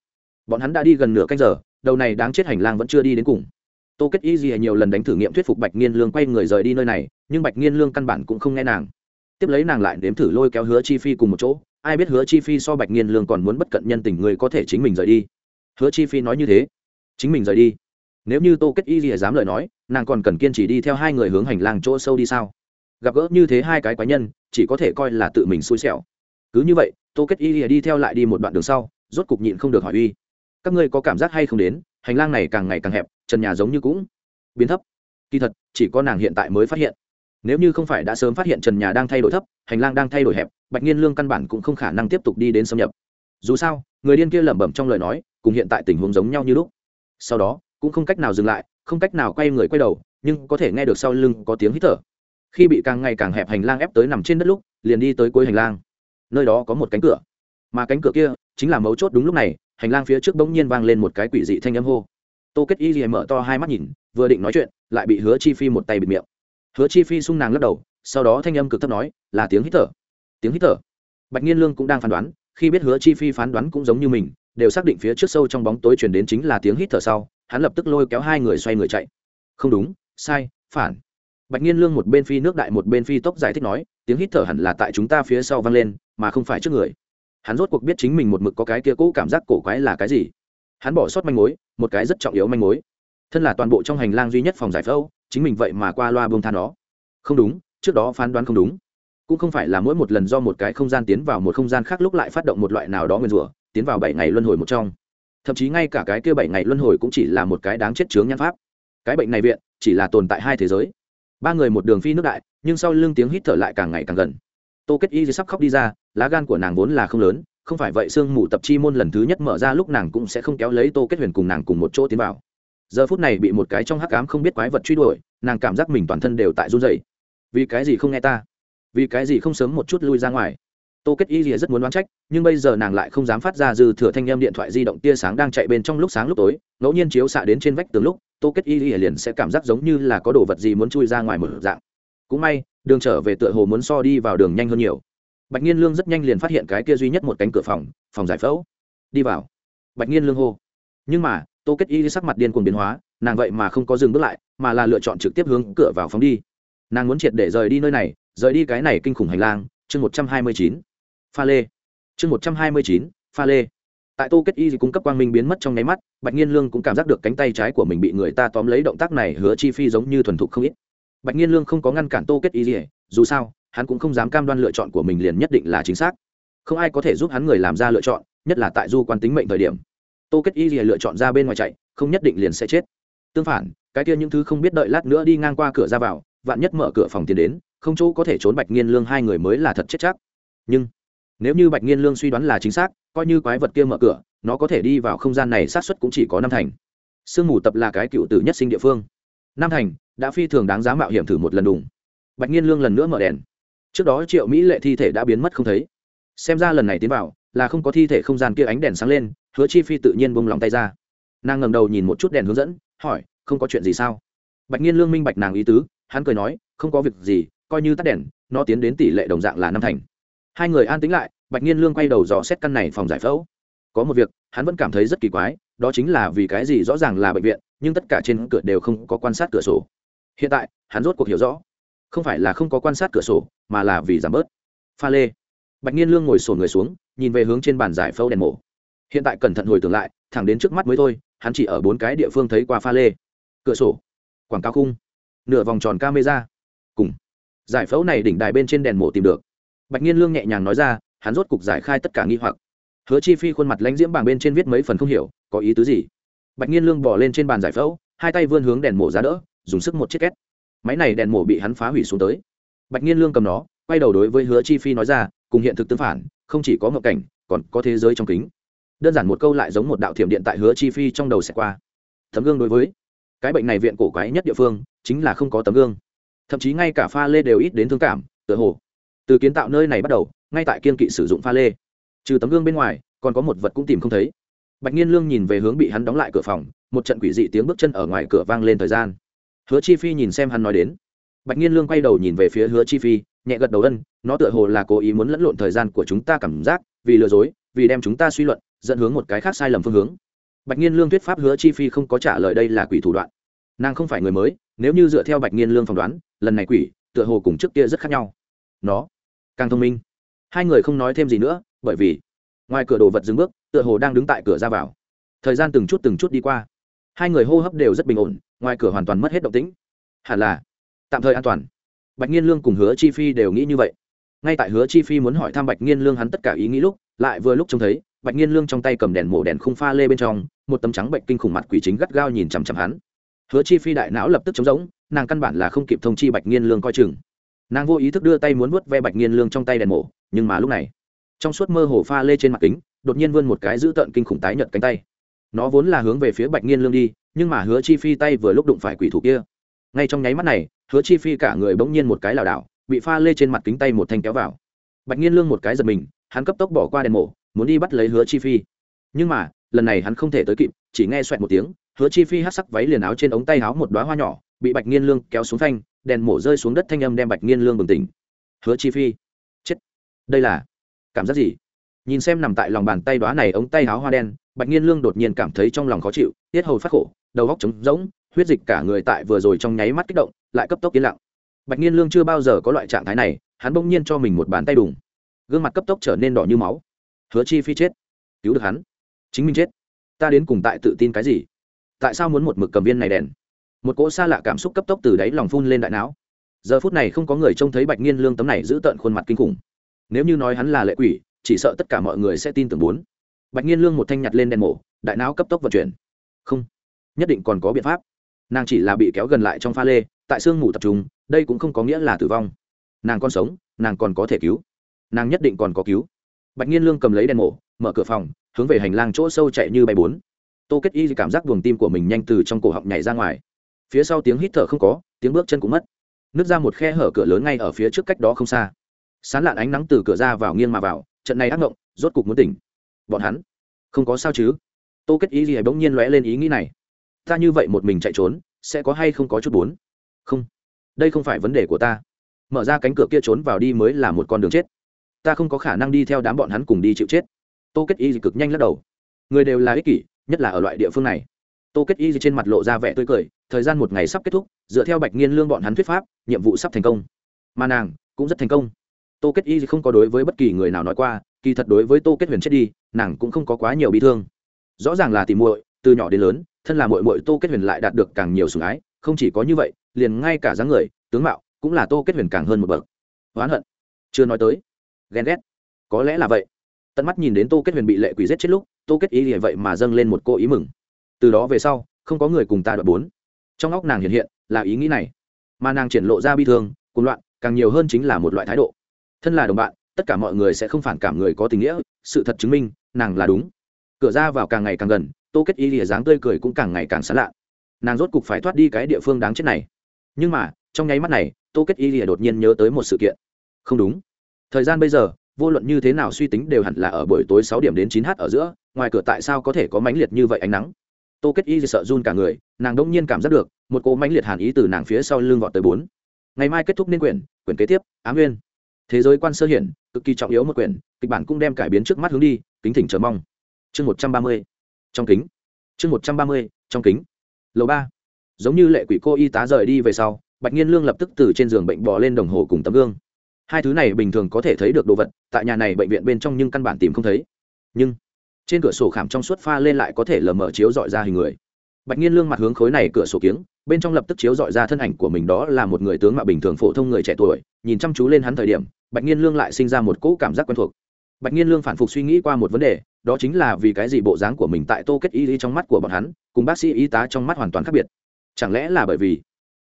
bọn hắn đã đi gần nửa canh giờ, đầu này đáng chết hành lang vẫn chưa đi đến cùng. Tô kết y gì nhiều lần đánh thử nghiệm thuyết phục bạch nghiên lương quay người rời đi nơi này, nhưng bạch nghiên lương căn bản cũng không nghe nàng. Tiếp lấy nàng lại nếm thử lôi kéo hứa chi phi cùng một chỗ, ai biết hứa chi phi so bạch nghiên lương còn muốn bất cận nhân tình người có thể chính mình rời đi. Hứa chi phi nói như thế, chính mình rời đi. Nếu như tô kết y gì dám lời nói, nàng còn cần kiên trì đi theo hai người hướng hành lang chỗ sâu đi sao? Gặp gỡ như thế hai cái quái nhân, chỉ có thể coi là tự mình xui xẻo. Cứ như vậy, tô kết y đi theo lại đi một đoạn đường sau, rốt cục nhịn không được hỏi uy các ngươi có cảm giác hay không đến, hành lang này càng ngày càng hẹp, trần nhà giống như cũng biến thấp. Kỳ thật, chỉ có nàng hiện tại mới phát hiện. Nếu như không phải đã sớm phát hiện trần nhà đang thay đổi thấp, hành lang đang thay đổi hẹp, bạch nhiên lương căn bản cũng không khả năng tiếp tục đi đến xâm nhập. Dù sao, người điên kia lẩm bẩm trong lời nói, cùng hiện tại tình huống giống nhau như lúc. Sau đó, cũng không cách nào dừng lại, không cách nào quay người quay đầu, nhưng có thể nghe được sau lưng có tiếng hít thở. Khi bị càng ngày càng hẹp hành lang ép tới nằm trên đất lúc, liền đi tới cuối hành lang. Nơi đó có một cánh cửa. Mà cánh cửa kia chính là mấu chốt đúng lúc này hành lang phía trước bỗng nhiên vang lên một cái quỷ dị thanh âm hô. Tô kết y rìa mở to hai mắt nhìn, vừa định nói chuyện, lại bị hứa chi phi một tay bịt miệng. Hứa chi phi sung nàng lắc đầu, sau đó thanh âm cực thấp nói, là tiếng hít thở. Tiếng hít thở? Bạch nhiên lương cũng đang phán đoán, khi biết hứa chi phi phán đoán cũng giống như mình, đều xác định phía trước sâu trong bóng tối chuyển đến chính là tiếng hít thở sau, hắn lập tức lôi kéo hai người xoay người chạy. Không đúng, sai, phản. Bạch nhiên lương một bên phi nước đại một bên phi tốc giải thích nói, tiếng hít thở hẳn là tại chúng ta phía sau vang lên, mà không phải trước người hắn rốt cuộc biết chính mình một mực có cái kia cũ cảm giác cổ quái là cái gì. Hắn bỏ sót manh mối, một cái rất trọng yếu manh mối. Thân là toàn bộ trong hành lang duy nhất phòng giải phẫu, chính mình vậy mà qua loa bông than đó. không đúng, trước đó phán đoán không đúng. Cũng không phải là mỗi một lần do một cái không gian tiến vào một không gian khác lúc lại phát động một loại nào đó nguyên rủa, tiến vào bảy ngày luân hồi một trong. Thậm chí ngay cả cái kia bảy ngày luân hồi cũng chỉ là một cái đáng chết chướng nhan pháp. Cái bệnh này viện, chỉ là tồn tại hai thế giới. Ba người một đường phi nước đại, nhưng sau lưng tiếng hít thở lại càng ngày càng gần. Tô kết y sắp khóc đi ra lá gan của nàng vốn là không lớn, không phải vậy sương mù tập chi môn lần thứ nhất mở ra lúc nàng cũng sẽ không kéo lấy tô kết huyền cùng nàng cùng một chỗ tiến vào. Giờ phút này bị một cái trong hắc ám không biết quái vật truy đuổi, nàng cảm giác mình toàn thân đều tại run dày vì cái gì không nghe ta? Vì cái gì không sớm một chút lui ra ngoài? Tô kết y rìa rất muốn đoán trách, nhưng bây giờ nàng lại không dám phát ra dư thừa thanh â m điện thoại di động tia sáng đang chạy bên trong lúc sáng lúc tối, ngẫu nhiên chiếu xạ đến trên vách tường lúc, tô kết y rìa liền sẽ cảm giác giống như là có đồ vật gì muốn chui ra ngoài một dạng. Cũng may, đường trở về tựa hồ muốn so đi vào đường nhanh hơn nhiều bạch nghiên lương rất nhanh liền phát hiện cái kia duy nhất một cánh cửa phòng phòng giải phẫu. Đi vào. Bạch nghiên lương hô. Nhưng mà, tô kết y sắc mặt điên cuồng biến hóa, nàng vậy mà không có dừng bước lại, mà là lựa chọn trực tiếp hướng cửa vào phóng đi. Nàng muốn triệt để rời đi nơi này, rời đi cái này kinh khủng hành lang, chương một trăm hai mươi chín. Pha lê. Chương một trăm hai mươi chín, pha lê. Tại tô kết y cung cấp quang minh biến mất trong nháy mắt, bạch nghiên lương cũng cảm giác được cánh tay trái của mình bị người ta tóm lấy động tác này hứa chi phi giống như thuần thục không ít. Bạch nghiên lương không có ngăn cản tô kết y gì, dù sao hắn cũng không dám cam đoan lựa chọn của mình liền nhất định là chính xác. Không ai có thể giúp hắn người làm ra lựa chọn, nhất là tại du quan tính mệnh thời điểm. Tô kết y lựa chọn ra bên ngoài chạy, không nhất định liền sẽ chết. Tương phản, cái kia những thứ không biết đợi lát nữa đi ngang qua cửa ra vào, vạn nhất mở cửa phòng tiến đến, không chỗ có thể trốn bạch nghiên lương hai người mới là thật chết chắc. Nhưng, nếu như bạch nghiên lương suy đoán là chính xác, coi như quái vật kia mở cửa, nó có thể đi vào không gian này sát xuất cũng chỉ có năm thành. Sương mù tập là cái cựu tử nhất sinh địa phương. Năm thành đã phi thường đáng giá mạo hiểm thử một lần đùng. Bạch nghiên lương lần nữa mở đèn trước đó triệu mỹ lệ thi thể đã biến mất không thấy. Xem ra lần này tiến vào, là không có thi thể không gian kia ánh đèn sáng lên, hứa chi phi tự nhiên bông lòng tay ra. Nàng ngẩng đầu nhìn một chút đèn hướng dẫn, hỏi, không có chuyện gì sao? Bạch nhiên lương minh bạch nàng ý tứ, hắn cười nói, không có việc gì, coi như tắt đèn, nó tiến đến tỷ lệ đồng dạng là năm thành. Hai người an tính lại, bạch nhiên lương quay đầu dò xét căn này phòng giải phẫu. Có một việc, hắn vẫn cảm thấy rất kỳ quái, đó chính là vì cái gì rõ ràng là bệnh viện, nhưng tất cả trên cửa đều không có quan sát cửa sổ. Hiện tại, hắn rốt cuộc hiểu rõ. Không phải là không có quan sát cửa sổ mà là vì giảm bớt. Pha lê. Bạch nhiên lương ngồi sổ người xuống, nhìn về hướng trên bàn giải phẫu đèn mổ. Hiện tại cẩn thận hồi tưởng lại, thẳng đến trước mắt mới thôi, hắn chỉ ở bốn cái địa phương thấy qua pha lê. Cửa sổ, quảng cáo khung, nửa vòng tròn camera. Cùng, giải phẫu này đỉnh đài bên trên đèn mổ tìm được. Bạch nhiên lương nhẹ nhàng nói ra, hắn rốt cục giải khai tất cả nghi hoặc. Hứa chi phi khuôn mặt lãnh diễm bảng bên trên viết mấy phần không hiểu, có ý tứ gì? Bạch nhiên lương bỏ lên trên bàn giải phẫu, hai tay vươn hướng đèn mổ ra đỡ, dùng sức một chiếc két. Máy này đèn mổ bị hắn phá hủy xuống tới bạch nhiên lương cầm nó, quay đầu đối với hứa chi phi nói ra, cùng hiện thực tương phản, không chỉ có ngộ cảnh, còn có thế giới trong kính. Đơn giản một câu lại giống một đạo thiểm điện tại hứa chi phi trong đầu sẽ qua. Tấm gương đối với, cái bệnh này viện cổ quái nhất địa phương, chính là không có tấm gương. Thậm chí ngay cả pha lê đều ít đến thương cảm, tựa hồ. Từ kiến tạo nơi này bắt đầu, ngay tại kiên kỵ sử dụng pha lê. Trừ tấm gương bên ngoài, còn có một vật cũng tìm không thấy. Bạch nhiên lương nhìn về hướng bị hắn đóng lại cửa phòng, một trận quỷ dị tiếng bước chân ở ngoài cửa vang lên thời gian. Hứa chi phi nhìn xem hắn nói đến bạch nhiên lương quay đầu nhìn về phía hứa chi phi, nhẹ gật đầu ân, nó tựa hồ là cố ý muốn lẫn lộn thời gian của chúng ta cảm giác, vì lừa dối, vì đem chúng ta suy luận, dẫn hướng một cái khác sai lầm phương hướng. Bạch nhiên lương thuyết pháp hứa chi phi không có trả lời đây là quỷ thủ đoạn. Nàng không phải người mới, nếu như dựa theo bạch nhiên lương phỏng đoán, lần này quỷ, tựa hồ cùng trước kia rất khác nhau. Nó, càng thông minh. Hai người không nói thêm gì nữa, bởi vì, ngoài cửa đồ vật dừng bước, tựa hồ đang đứng tại cửa ra vào. Thời gian từng chút từng chút đi qua. Hai người hô hấp đều rất bình ổn, ngoài cửa hoàn toàn mất hết động tĩnh. Hẳn là tạm thời an toàn. Bạch nghiên lương cùng hứa chi phi đều nghĩ như vậy. Ngay tại hứa chi phi muốn hỏi thăm bạch nghiên lương hắn tất cả ý nghĩ lúc, lại vừa lúc trông thấy, bạch nghiên lương trong tay cầm đèn mổ đèn khung pha lê bên trong, một tấm trắng bệnh kinh khủng mặt quỷ chính gắt gao nhìn chằm chằm hắn. Hứa chi phi đại não lập tức chống rỗng, nàng căn bản là không kịp thông chi bạch nghiên lương coi chừng. Nàng vô ý thức đưa tay muốn vuốt ve bạch nghiên lương trong tay đèn mổ, nhưng mà lúc này, trong suốt mơ hồ pha lê trên mặt kính, đột nhiên vươn một cái dữ tợn kinh khủng tái nhợt cánh tay. Nó vốn là hướng về phía bạch nghiên lương đi, nhưng mà hứa chi phi tay vừa lúc đụng phải quỷ thủ kia ngay trong nháy mắt này, hứa chi phi cả người bỗng nhiên một cái lảo đảo, bị pha lê trên mặt kính tay một thanh kéo vào. Bạch nhiên lương một cái giật mình, hắn cấp tốc bỏ qua đèn mổ, muốn đi bắt lấy hứa chi phi. Nhưng mà, lần này hắn không thể tới kịp, chỉ nghe xoẹt một tiếng, hứa chi phi hát sắc váy liền áo trên ống tay áo một đoá hoa nhỏ, bị bạch nhiên lương kéo xuống phanh, đèn mổ rơi xuống đất thanh âm đem bạch nhiên lương bừng tỉnh. Hứa chi phi. Chết. Đây là cảm giác gì? Nhìn xem nằm tại lòng bàn tay đoá này ống tay áo hoa đen, bạch nhiên lương đột nhiên cảm thấy trong lòng khó chịu, tiết hầu phát khổ, đầu góc trống rỗng huyết dịch cả người tại vừa rồi trong nháy mắt kích động, lại cấp tốc yên lặng. Bạch nhiên lương chưa bao giờ có loại trạng thái này, hắn bỗng nhiên cho mình một bàn tay đùng. Gương mặt cấp tốc trở nên đỏ như máu. Hứa chi phi chết. Cứu được hắn. Chính mình chết. Ta đến cùng tại tự tin cái gì? Tại sao muốn một mực cầm viên này đèn? Một cỗ xa lạ cảm xúc cấp tốc từ đáy lòng phun lên đại não. Giờ phút này không có người trông thấy bạch nghiên lương tấm này giữ tợn khuôn mặt kinh khủng. Nếu như nói hắn là lệ quỷ, chỉ sợ tất cả mọi người sẽ tin tưởng bốn. Bạch nghiên lương một thanh nhặt lên đèn mổ, đại não cấp tốc vận chuyển. Không. Nhất định còn có biện pháp nàng chỉ là bị kéo gần lại trong pha lê, tại sương mù tập trung, đây cũng không có nghĩa là tử vong. Nàng còn sống, nàng còn có thể cứu. Nàng nhất định còn có cứu. Bạch nhiên lương cầm lấy đèn mổ, mở cửa phòng, hướng về hành lang chỗ sâu chạy như bay bốn. Tô kết y cảm giác buồng tim của mình nhanh từ trong cổ họng nhảy ra ngoài. Phía sau tiếng hít thở không có, tiếng bước chân cũng mất. Nứt ra một khe hở cửa lớn ngay ở phía trước cách đó không xa. Sán lạn ánh nắng từ cửa ra vào nghiêng mà vào, trận này ác ngộng rốt cục muốn tỉnh. Bọn hắn không có sao chứ? Tô kết y gì bỗng nhiên lóe lên ý nghĩ này ta như vậy một mình chạy trốn, sẽ có hay không có chút bốn? Không. Đây không phải vấn đề của ta. Mở ra cánh cửa kia trốn vào đi mới là một con đường chết. Ta không có khả năng đi theo đám bọn hắn cùng đi chịu chết. Tô kết y cực nhanh lắc đầu. Người đều là ích kỷ, nhất là ở loại địa phương này. Tô kết y trên mặt lộ ra vẻ tươi cười, thời gian một ngày sắp kết thúc, dựa theo bạch nghiên lương bọn hắn thuyết pháp, nhiệm vụ sắp thành công. Mà nàng cũng rất thành công. Tô kết y không có đối với bất kỳ người nào nói qua, kỳ thật đối với tô kết huyền chết đi, nàng cũng không có quá nhiều bị thương. Rõ ràng là tìm muội, từ nhỏ đến lớn thân là muội muội tô kết huyền lại đạt được càng nhiều sủng ái, không chỉ có như vậy, liền ngay cả dáng người, tướng mạo cũng là tô kết huyền càng hơn một bậc. Oán hận. Chưa nói tới. Ghen ghét. Có lẽ là vậy. Tận mắt nhìn đến tô kết huyền bị lệ quỷ giết chết lúc, tô kết ý thì vậy mà dâng lên một cô ý mừng. Từ đó về sau, không có người cùng ta đoạn bốn. Trong óc nàng hiện hiện, là ý nghĩ này. Mà nàng triển lộ ra bi thương cùng loạn, càng nhiều hơn chính là một loại thái độ. Thân là đồng bạn, tất cả mọi người sẽ không phản cảm người có tình nghĩa, sự thật chứng minh, nàng là đúng. Cửa ra vào càng ngày càng gần tô kết y lìa dáng tươi cười cũng càng ngày càng sán lạ. Nàng rốt cục phải thoát đi cái địa phương đáng chết này. Nhưng mà, trong nháy mắt này, tô kết y lìa đột nhiên nhớ tới một sự kiện. Không đúng. Thời gian bây giờ, vô luận như thế nào suy tính đều hẳn là ở buổi tối sáu điểm đến chín h ở giữa, ngoài cửa tại sao có thể có mãnh liệt như vậy ánh nắng? Tô kết y sợ run cả người, nàng đông nhiên cảm giác được, một cỗ mãnh liệt hàn ý từ nàng phía sau lưng vọt tới bốn. Ngày mai kết thúc nên quyển quyển kế tiếp, ám nguyên. Thế giới quan sơ hiển, cực kỳ trọng yếu một quyển, kịch bản cũng đem cải biến trước mắt hướng đi, kính thỉnh chờ mong. Chương một trăm ba mươi trong kính. Chương một trăm ba mươi, trong kính. Lầu ba. Giống như lệ quỷ cô y tá rời đi về sau, bạch nhiên lương lập tức từ trên giường bệnh bò lên đồng hồ cùng tấm gương. Hai thứ này bình thường có thể thấy được đồ vật, tại nhà này bệnh viện bên trong nhưng căn bản tìm không thấy. Nhưng, trên cửa sổ khảm trong suốt pha lên lại có thể lờ mở chiếu dọi ra hình người. Bạch nhiên lương mặt hướng khối này cửa sổ kiếng, bên trong lập tức chiếu dọi ra thân ảnh của mình đó là một người tướng mạo bình thường phổ thông người trẻ tuổi. Nhìn chăm chú lên hắn thời điểm, bạch nhiên lương lại sinh ra một cỗ cảm giác quen thuộc bạch nhiên lương phản phục suy nghĩ qua một vấn đề, đó chính là vì cái gì bộ dáng của mình tại tô kết y lý trong mắt của bọn hắn, cùng bác sĩ y tá trong mắt hoàn toàn khác biệt? Chẳng lẽ là bởi vì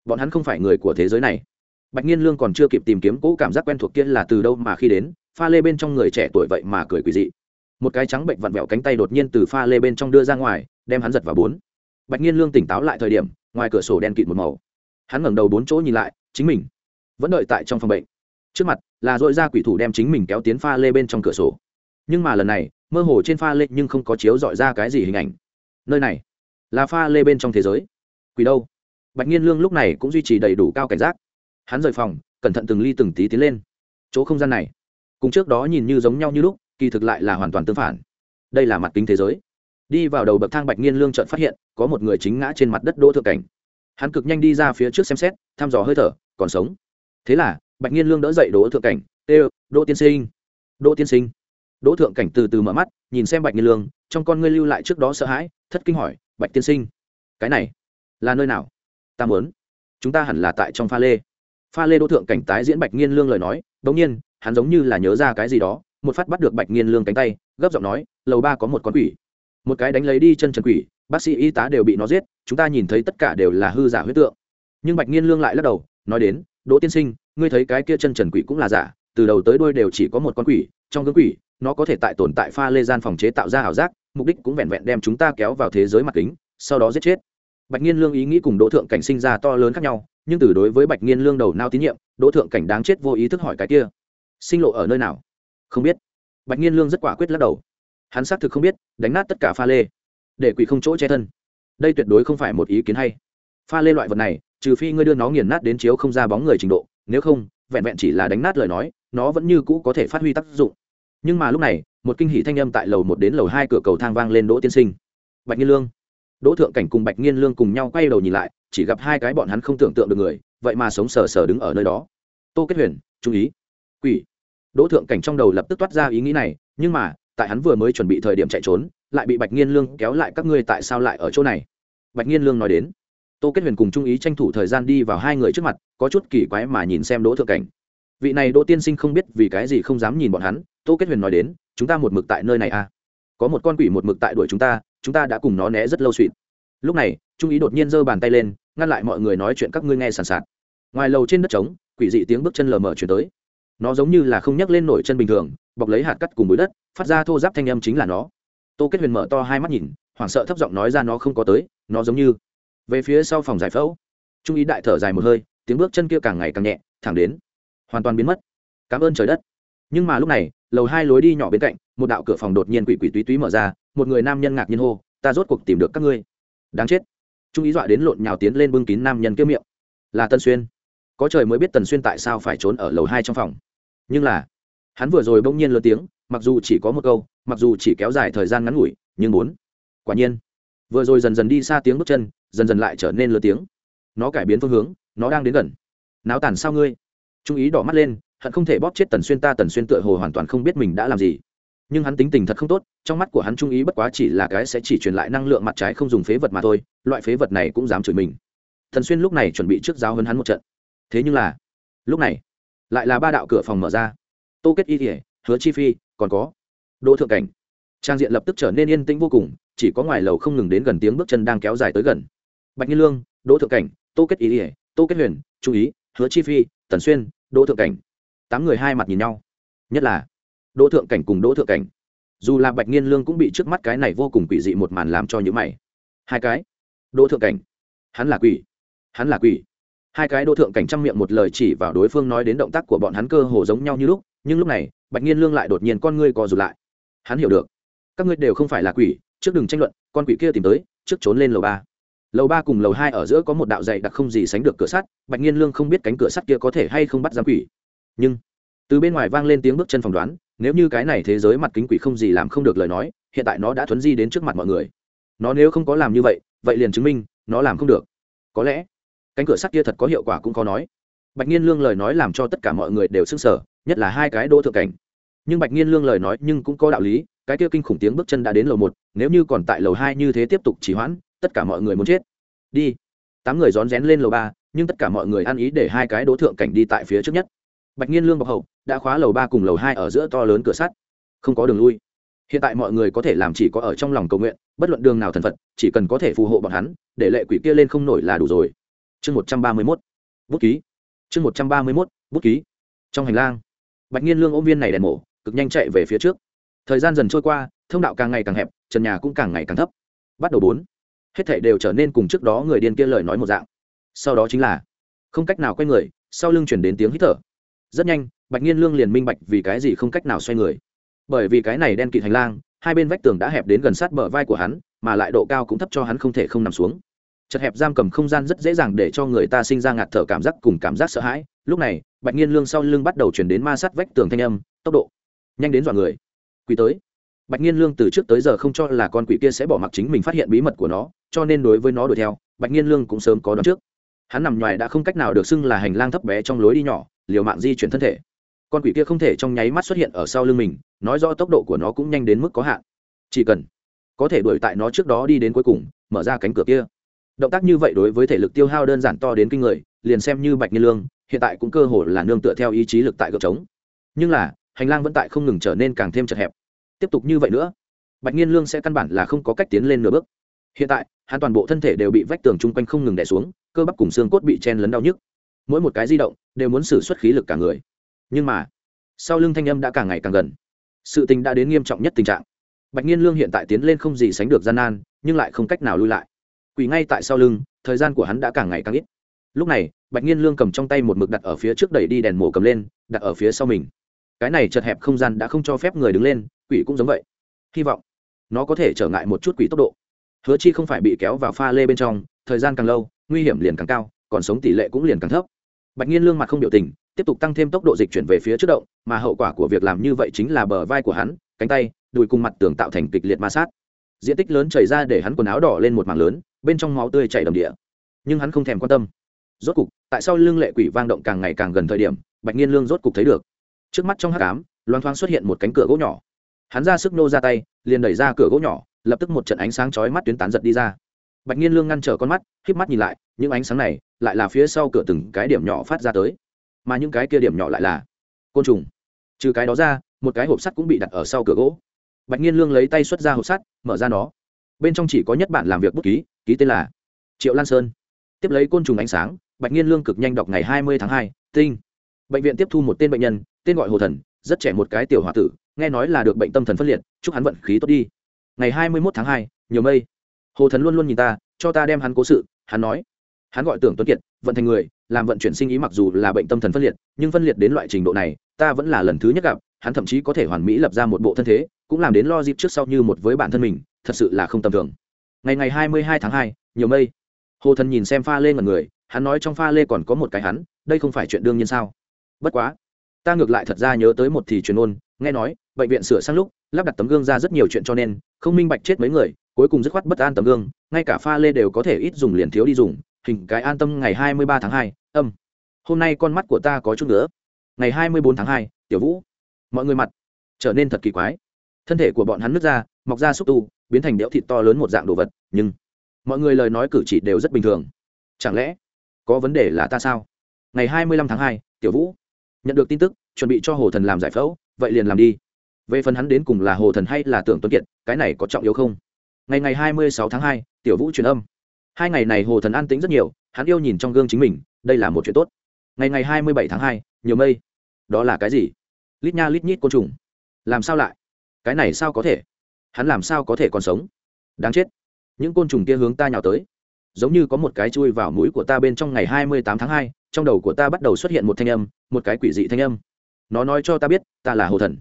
bọn hắn không phải người của thế giới này? Bạch nhiên lương còn chưa kịp tìm kiếm cỗ cảm giác quen thuộc kia là từ đâu mà khi đến, pha lê bên trong người trẻ tuổi vậy mà cười quỳ dị. Một cái trắng bệnh vặn vẹo cánh tay đột nhiên từ pha lê bên trong đưa ra ngoài, đem hắn giật vào bốn. Bạch nhiên lương tỉnh táo lại thời điểm, ngoài cửa sổ đen kịt một màu. Hắn ngẩng đầu bốn chỗ nhìn lại, chính mình vẫn đợi tại trong phòng bệnh trước mặt là dội ra quỷ thủ đem chính mình kéo tiến pha lê bên trong cửa sổ. Nhưng mà lần này, mơ hồ trên pha lê nhưng không có chiếu dọi ra cái gì hình ảnh. Nơi này là pha lê bên trong thế giới. Quỷ đâu? Bạch nhiên lương lúc này cũng duy trì đầy đủ cao cảnh giác. Hắn rời phòng, cẩn thận từng ly từng tí tiến lên. Chỗ không gian này, cùng trước đó nhìn như giống nhau như lúc, kỳ thực lại là hoàn toàn tương phản. Đây là mặt kính thế giới. Đi vào đầu bậc thang bạch nghiên lương trợn phát hiện, có một người chính ngã trên mặt đất đỗ thượng cảnh. Hắn cực nhanh đi ra phía trước xem xét, thăm dò hơi thở, còn sống. Thế là bạch nghiên lương đỡ dậy đỗ thượng cảnh. Tê, đỗ tiên sinh. Đỗ tiên sinh. Đỗ thượng cảnh từ từ mở mắt, nhìn xem bạch nghiên lương, trong con ngươi lưu lại trước đó sợ hãi, thất kinh hỏi, bạch tiên sinh, cái này là nơi nào? Ta muốn, chúng ta hẳn là tại trong pha lê. Pha lê đỗ thượng cảnh tái diễn bạch nghiên lương lời nói đ ỗ n g nhiên, hắn giống như là nhớ ra cái gì đó, một phát bắt được bạch nghiên lương cánh tay, gấp giọng nói, lầu ba có một con quỷ. Một cái đánh lấy đi chân trần quỷ, bác sĩ y tá đều bị nó giết, chúng ta nhìn thấy tất cả đều là hư giả huyết tượng. Nhưng bạch nghiên lương lại lắc đầu, nói đến, đỗ tiên sinh ngươi thấy cái kia chân trần quỷ cũng là giả, từ đầu tới đuôi đều chỉ có một con quỷ, trong gương quỷ, nó có thể tại tồn tại pha lê gian phòng chế tạo ra ảo giác, mục đích cũng vẹn vẹn đem chúng ta kéo vào thế giới mặt kính, sau đó giết chết. Bạch nhiên lương ý nghĩ cùng đỗ thượng cảnh sinh ra to lớn khác nhau, nhưng từ đối với bạch nhiên lương đầu nao tín nhiệm, đỗ thượng cảnh đáng chết vô ý thức hỏi cái kia, sinh lộ ở nơi nào? Không biết. Bạch nhiên lương rất quả quyết lắc đầu. Hắn xác thực không biết, đánh nát tất cả pha lê, để quỷ không chỗ che thân. Đây tuyệt đối không phải một ý kiến hay. Pha lê loại vật này, trừ phi ngươi đưa nó nghiền nát đến chiếu không ra bóng người trình độ nếu không, vẹn vẹn chỉ là đánh nát lời nói, nó vẫn như cũ có thể phát huy tác dụng. Nhưng mà lúc này, một kinh hỷ thanh âm tại lầu một đến lầu hai cửa cầu thang vang lên đỗ tiên sinh. Bạch nghiên lương. Đỗ thượng cảnh cùng bạch nghiên lương cùng nhau quay đầu nhìn lại, chỉ gặp hai cái bọn hắn không tưởng tượng được người, vậy mà sống sờ sờ đứng ở nơi đó. Tô kết huyền, chú ý. Quỷ. Đỗ thượng cảnh trong đầu lập tức toát ra ý nghĩ này, nhưng mà, tại hắn vừa mới chuẩn bị thời điểm chạy trốn, lại bị bạch nghiên lương kéo lại, các ngươi tại sao lại ở chỗ này? Bạch nghiên lương nói đến tô kết huyền cùng trung ý tranh thủ thời gian đi vào hai người trước mặt, có chút kỳ quái mà nhìn xem đỗ thượng cảnh. Vị này đỗ tiên sinh không biết vì cái gì không dám nhìn bọn hắn, tô kết huyền nói đến, chúng ta một mực tại nơi này à? Có một con quỷ một mực tại đuổi chúng ta chúng ta đã cùng nó né rất lâu suỵt lúc này, trung ý đột nhiên giơ bàn tay lên, ngăn lại mọi người nói chuyện các ngươi nghe sàn sạt. Ngoài lầu trên đất trống, quỷ dị tiếng bước chân lờ mờ chuyển tới. Nó giống như là không nhắc lên nổi chân bình thường, bọc lấy hạt cắt cùng bụi đất, phát ra thô giáp thanh âm chính là nó. Tô kết huyền mở to hai mắt nhìn, hoảng sợ thấp giọng nói ra nó không có tới, nó giống như về phía sau phòng giải phẫu, trung ý đại thở dài một hơi, tiếng bước chân kia càng ngày càng nhẹ, thẳng đến, hoàn toàn biến mất. Cảm ơn trời đất. Nhưng mà lúc này, lầu hai lối đi nhỏ bên cạnh, một đạo cửa phòng đột nhiên quỷ quỷ túy túy mở ra, một người nam nhân ngạc nhiên hô, ta rốt cuộc tìm được các ngươi. Đáng chết. Trung ý dọa đến lộn nhào tiến lên bưng kín nam nhân kia miệng. Là tân xuyên. Có trời mới biết tần xuyên tại sao phải trốn ở lầu hai trong phòng. Nhưng là, hắn vừa rồi bỗng nhiên lớn tiếng, mặc dù chỉ có một câu, mặc dù chỉ kéo dài thời gian ngắn ngủi, nhưng bốn quả nhiên vừa rồi dần dần đi xa tiếng bước chân, dần dần lại trở nên lớn tiếng. Nó cải biến phương hướng, nó đang đến gần. Náo tàn sao ngươi? Trung ý đỏ mắt lên, hận không thể bóp chết tần xuyên ta, tần xuyên tựa hồ hoàn toàn không biết mình đã làm gì. Nhưng hắn tính tình thật không tốt, trong mắt của hắn trung ý bất quá chỉ là cái sẽ chỉ truyền lại năng lượng mặt trái không dùng phế vật mà thôi, loại phế vật này cũng dám chửi mình. Thần xuyên lúc này chuẩn bị trước giáo hơn hắn một trận. Thế nhưng là, lúc này, lại là ba đạo cửa phòng mở ra. Tô kết y thể hứa chi phi, còn có đỗ thượng cảnh. Trang diện lập tức trở nên yên tĩnh vô cùng chỉ có ngoài lầu không ngừng đến gần tiếng bước chân đang kéo dài tới gần. Bạch nhiên lương, đỗ thượng cảnh, tô kết y ỉa tô kết huyền trung ý, hứa chi phi, tần xuyên, đỗ thượng cảnh. Tám người hai mặt nhìn nhau. Nhất là đỗ thượng cảnh cùng đỗ thượng cảnh. Dù là bạch nghiên lương cũng bị trước mắt cái này vô cùng quỷ dị một màn làm cho những mày. Hai cái. Đỗ thượng cảnh. Hắn là quỷ. Hắn là quỷ. Hai cái đỗ thượng cảnh trong miệng một lời chỉ vào đối phương nói đến động tác của bọn hắn cơ hồ giống nhau như lúc, nhưng lúc này, bạch nghiên lương lại đột nhiên con ngươi co rụt lại. Hắn hiểu được. Các ngươi đều không phải là quỷ trước đừng tranh luận, con quỷ kia tìm tới, trước trốn lên lầu ba. Lầu ba cùng lầu hai ở giữa có một đạo dày đặc không gì sánh được cửa sắt, bạch nhiên lương không biết cánh cửa sắt kia có thể hay không bắt giam quỷ. Nhưng, từ bên ngoài vang lên tiếng bước chân phỏng đoán, nếu như cái này thế giới mặt kính quỷ không gì làm không được lời nói, hiện tại nó đã thuấn di đến trước mặt mọi người. Nó nếu không có làm như vậy vậy liền chứng minh, nó làm không được. Có lẽ, cánh cửa sắt kia thật có hiệu quả cũng có nói. Bạch nhiên lương lời nói làm cho tất cả mọi người đều s ư n g sở nhất là hai cái đỗ thượng cảnh. Nhưng bạch nhiên lương lời nói nhưng cũng có đạo lý cái kia kinh khủng tiếng bước chân đã đến lầu một, nếu như còn tại lầu hai như thế tiếp tục chỉ hoãn, tất cả mọi người muốn chết. Đi. Tám người rón rén lên lầu ba, nhưng tất cả mọi người ăn ý để hai cái đố thượng cảnh đi tại phía trước nhất. Bạch nhiên lương bọc hậu, đã khóa lầu ba cùng lầu hai ở giữa to lớn cửa sắt. Không có đường lui. Hiện tại mọi người có thể làm chỉ có ở trong lòng cầu nguyện, bất luận đường nào thần phật, chỉ cần có thể phù hộ bọn hắn, để lệ quỷ kia lên không nổi là đủ rồi. Chương một trăm ba mươi mốt. Bút ký. Chương một trăm ba mươi mốt. Bút ký. Trong hành lang, bạch nhiên lương ôm viên này đèn mổ, cực nhanh chạy về phía trước thời gian dần trôi qua, thông đạo càng ngày càng hẹp, trần nhà cũng càng ngày càng thấp. Bắt đầu bốn, hết thể đều trở nên cùng trước đó người điên kia lời nói một dạng. Sau đó chính là, không cách nào quay người, sau lưng chuyển đến tiếng hít thở. Rất nhanh, bạch nhiên lương liền minh bạch vì cái gì không cách nào xoay người. Bởi vì cái này đen kịt hành lang, hai bên vách tường đã hẹp đến gần sát bờ vai của hắn, mà lại độ cao cũng thấp cho hắn không thể không nằm xuống. Chật hẹp giam cầm không gian rất dễ dàng để cho người ta sinh ra ngạt thở cảm giác cùng cảm giác sợ hãi. Lúc này, bạch nhiên lương sau lưng bắt đầu chuyển đến ma sát vách tường thanh âm, tốc độ nhanh đến dọa người quỷ tới. Bạch nhiên lương từ trước tới giờ không cho là con quỷ kia sẽ bỏ mặc chính mình phát hiện bí mật của nó, cho nên đối với nó đuổi theo, bạch nhiên lương cũng sớm có đón trước. Hắn nằm ngoài đã không cách nào được xưng là hành lang thấp bé trong lối đi nhỏ, liều mạng di chuyển thân thể. Con quỷ kia không thể trong nháy mắt xuất hiện ở sau lưng mình, nói rõ tốc độ của nó cũng nhanh đến mức có hạn. Chỉ cần có thể đuổi tại nó trước đó đi đến cuối cùng, mở ra cánh cửa kia. Động tác như vậy đối với thể lực tiêu hao đơn giản to đến kinh người, liền xem như bạch nhiên lương, hiện tại cũng cơ hồ là nương tựa theo ý chí lực tại gợp trống. Nhưng là, hành lang vẫn tại không ngừng trở nên càng thêm chật hẹp tiếp tục như vậy nữa, bạch nhiên lương sẽ căn bản là không có cách tiến lên nửa bước. Hiện tại, hắn toàn bộ thân thể đều bị vách tường chung quanh không ngừng đè xuống, cơ bắp cùng xương cốt bị chen lấn đau nhức. Mỗi một cái di động đều muốn xử suất khí lực cả người. Nhưng mà, sau lưng thanh âm đã càng ngày càng gần. Sự tình đã đến nghiêm trọng nhất tình trạng. Bạch nhiên lương hiện tại tiến lên không gì sánh được gian nan, nhưng lại không cách nào lui lại. Quỳ ngay tại sau lưng, thời gian của hắn đã càng ngày càng ít. Lúc này, bạch nhiên lương cầm trong tay một mực đặt ở phía trước đẩy đi đèn mổ cầm lên, đặt ở phía sau mình. Cái này chật hẹp không gian đã không cho phép người đứng lên quỷ cũng giống vậy. Hy vọng nó có thể trở ngại một chút quỷ tốc độ. Hứa chi không phải bị kéo vào pha lê bên trong, thời gian càng lâu, nguy hiểm liền càng cao, còn sống tỷ lệ cũng liền càng thấp. Bạch nhiên lương mặt không biểu tình, tiếp tục tăng thêm tốc độ dịch chuyển về phía trước động, mà hậu quả của việc làm như vậy chính là bờ vai của hắn, cánh tay, đùi cùng mặt tường tạo thành kịch liệt ma sát. Diện tích lớn chảy ra để hắn quần áo đỏ lên một mảng lớn, bên trong máu tươi chảy đầm địa. Nhưng hắn không thèm quan tâm. Rốt cục, tại sao lưng lệ quỷ vang động càng ngày càng gần thời điểm, bạch nhiên lương rốt cục thấy được. Trước mắt trong hát cám loang thoáng xuất hiện một cánh cửa gỗ nhỏ hắn ra sức nô ra tay, liền đẩy ra cửa gỗ nhỏ, lập tức một trận ánh sáng chói mắt tuyến tán giật đi ra. Bạch nhiên lương ngăn trở con mắt k mắt nhìn lại, những ánh sáng này lại là phía sau cửa từng cái điểm nhỏ phát ra tới. Mà những cái kia điểm nhỏ lại là côn trùng. Trừ cái đó ra, một cái hộp sắt cũng bị đặt ở sau cửa gỗ. Bạch nhiên lương lấy tay xuất ra hộp sắt, mở ra nó. Bên trong chỉ có nhất bản làm việc bút ký ký tên là triệu lan sơn. Tiếp lấy côn trùng ánh sáng, bạch nhiên lương cực nhanh đọc ngày hai mươi tháng hai, tinh. Bệnh viện tiếp thu một tên bệnh nhân, tên gọi hồ thần, rất trẻ một cái tiểu h o a tử nghe nói là được bệnh tâm thần phân liệt, chúc hắn vận khí tốt đi. Ngày hai mươi mốt tháng hai, nhiều mây. Hồ thần luôn luôn nhìn ta, cho ta đem hắn cố sự, hắn nói. Hắn gọi tưởng tuấn kiệt, vận thành người, làm vận chuyển sinh ý mặc dù là bệnh tâm thần phân liệt, nhưng phân liệt đến loại trình độ này, ta vẫn là lần thứ nhất gặp, hắn thậm chí có thể hoàn mỹ lập ra một bộ thân thế, cũng làm đến lo dịp trước sau như một với bản thân mình, thật sự là không tầm thường. Ngày ngày hai mươi hai tháng hai, nhiều mây. Hồ thần nhìn xem pha lê ngần người, hắn nói trong pha lê còn có một cái hắn, đây không phải chuyện đương nhiên sao? Bất quá ta ngược lại thật ra nhớ tới một thì truyền ôn, nghe nói, bệnh viện sửa sang lúc, lắp đặt tấm gương ra rất nhiều chuyện cho nên, không minh bạch chết mấy người, cuối cùng dứt khoát bất an tấm gương, ngay cả pha lê đều có thể ít dùng liền thiếu đi dùng, hình cái an tâm ngày hai mươi ba tháng hai, âm. Hôm nay con mắt của ta có chút nữa ngày hai mươi bốn tháng hai, tiểu vũ. Mọi người mặt trở nên thật kỳ quái. Thân thể của bọn hắn nứt ra, mọc ra xúc tu, biến thành đẽo thịt to lớn một dạng đồ vật, nhưng mọi người lời nói cử chỉ đều rất bình thường. Chẳng lẽ có vấn đề là ta sao? Ngày hai mươi lăm tháng hai, tiểu vũ nhận được tin tức, chuẩn bị cho hồ thần làm giải phẫu, vậy liền làm đi. Về phần hắn đến cùng là hồ thần hay là tưởng tuấn kiệt, cái này có trọng yếu không? Ngày ngày hai mươi sáu tháng hai, tiểu vũ truyền âm. Hai ngày này hồ thần an tĩnh rất nhiều, hắn yêu nhìn trong gương chính mình, đây là một chuyện tốt. Ngày ngày hai mươi bảy tháng hai, nhiều mây. Đó là cái gì? Lít nha lít nhít côn trùng. Làm sao lại? Cái này sao có thể? Hắn làm sao có thể còn sống? Đáng chết. Những côn trùng kia hướng ta nhào tới. Giống như có một cái chui vào mũi của ta bên trong ngày hai mươi tám tháng hai, trong đầu của ta bắt đầu xuất hiện một thanh âm một cái quỷ dị thanh âm. Nó nói cho ta biết, ta là hồ thần.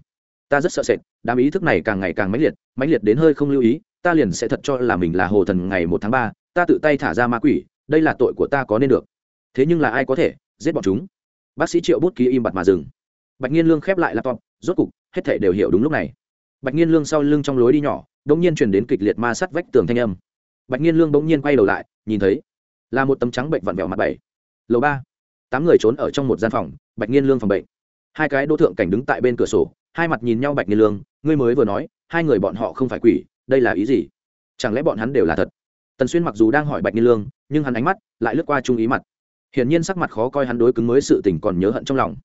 Ta rất sợ sệt, đám ý thức này càng ngày càng mãnh liệt mãnh liệt đến hơi không lưu ý, ta liền sẽ thật cho là mình là hồ thần ngày một tháng ba, ta tự tay thả ra ma quỷ, đây là tội của ta có nên được. Thế nhưng là ai có thể giết bọn chúng? Bác sĩ triệu bút ký im bặt mà dừng. Bạch nhiên lương khép lại laptop, rốt cục, hết thể đều hiểu đúng lúc này. Bạch nhiên lương sau lưng trong lối đi nhỏ đ ỗ n g nhiên chuyển đến kịch liệt ma sắt vách tường thanh âm. Bạch nhiên lương bỗng nhiên quay đầu lại, nhìn thấy là một tấm trắng bệnh vặn vẹo mặt bảy. Lầu ba tám người trốn ở trong một gian phòng, bạch nhiên lương phòng bệnh. Hai cái đỗ thượng cảnh đứng tại bên cửa sổ, hai mặt nhìn nhau bạch nhiên lương, ngươi mới vừa nói, hai người bọn họ không phải quỷ, đây là ý gì? Chẳng lẽ bọn hắn đều là thật? Tần xuyên mặc dù đang hỏi bạch nhiên lương, nhưng hắn ánh mắt lại lướt qua trung ý mặt. Hiển nhiên sắc mặt khó coi hắn đối cứng mới sự tình còn nhớ hận trong lòng.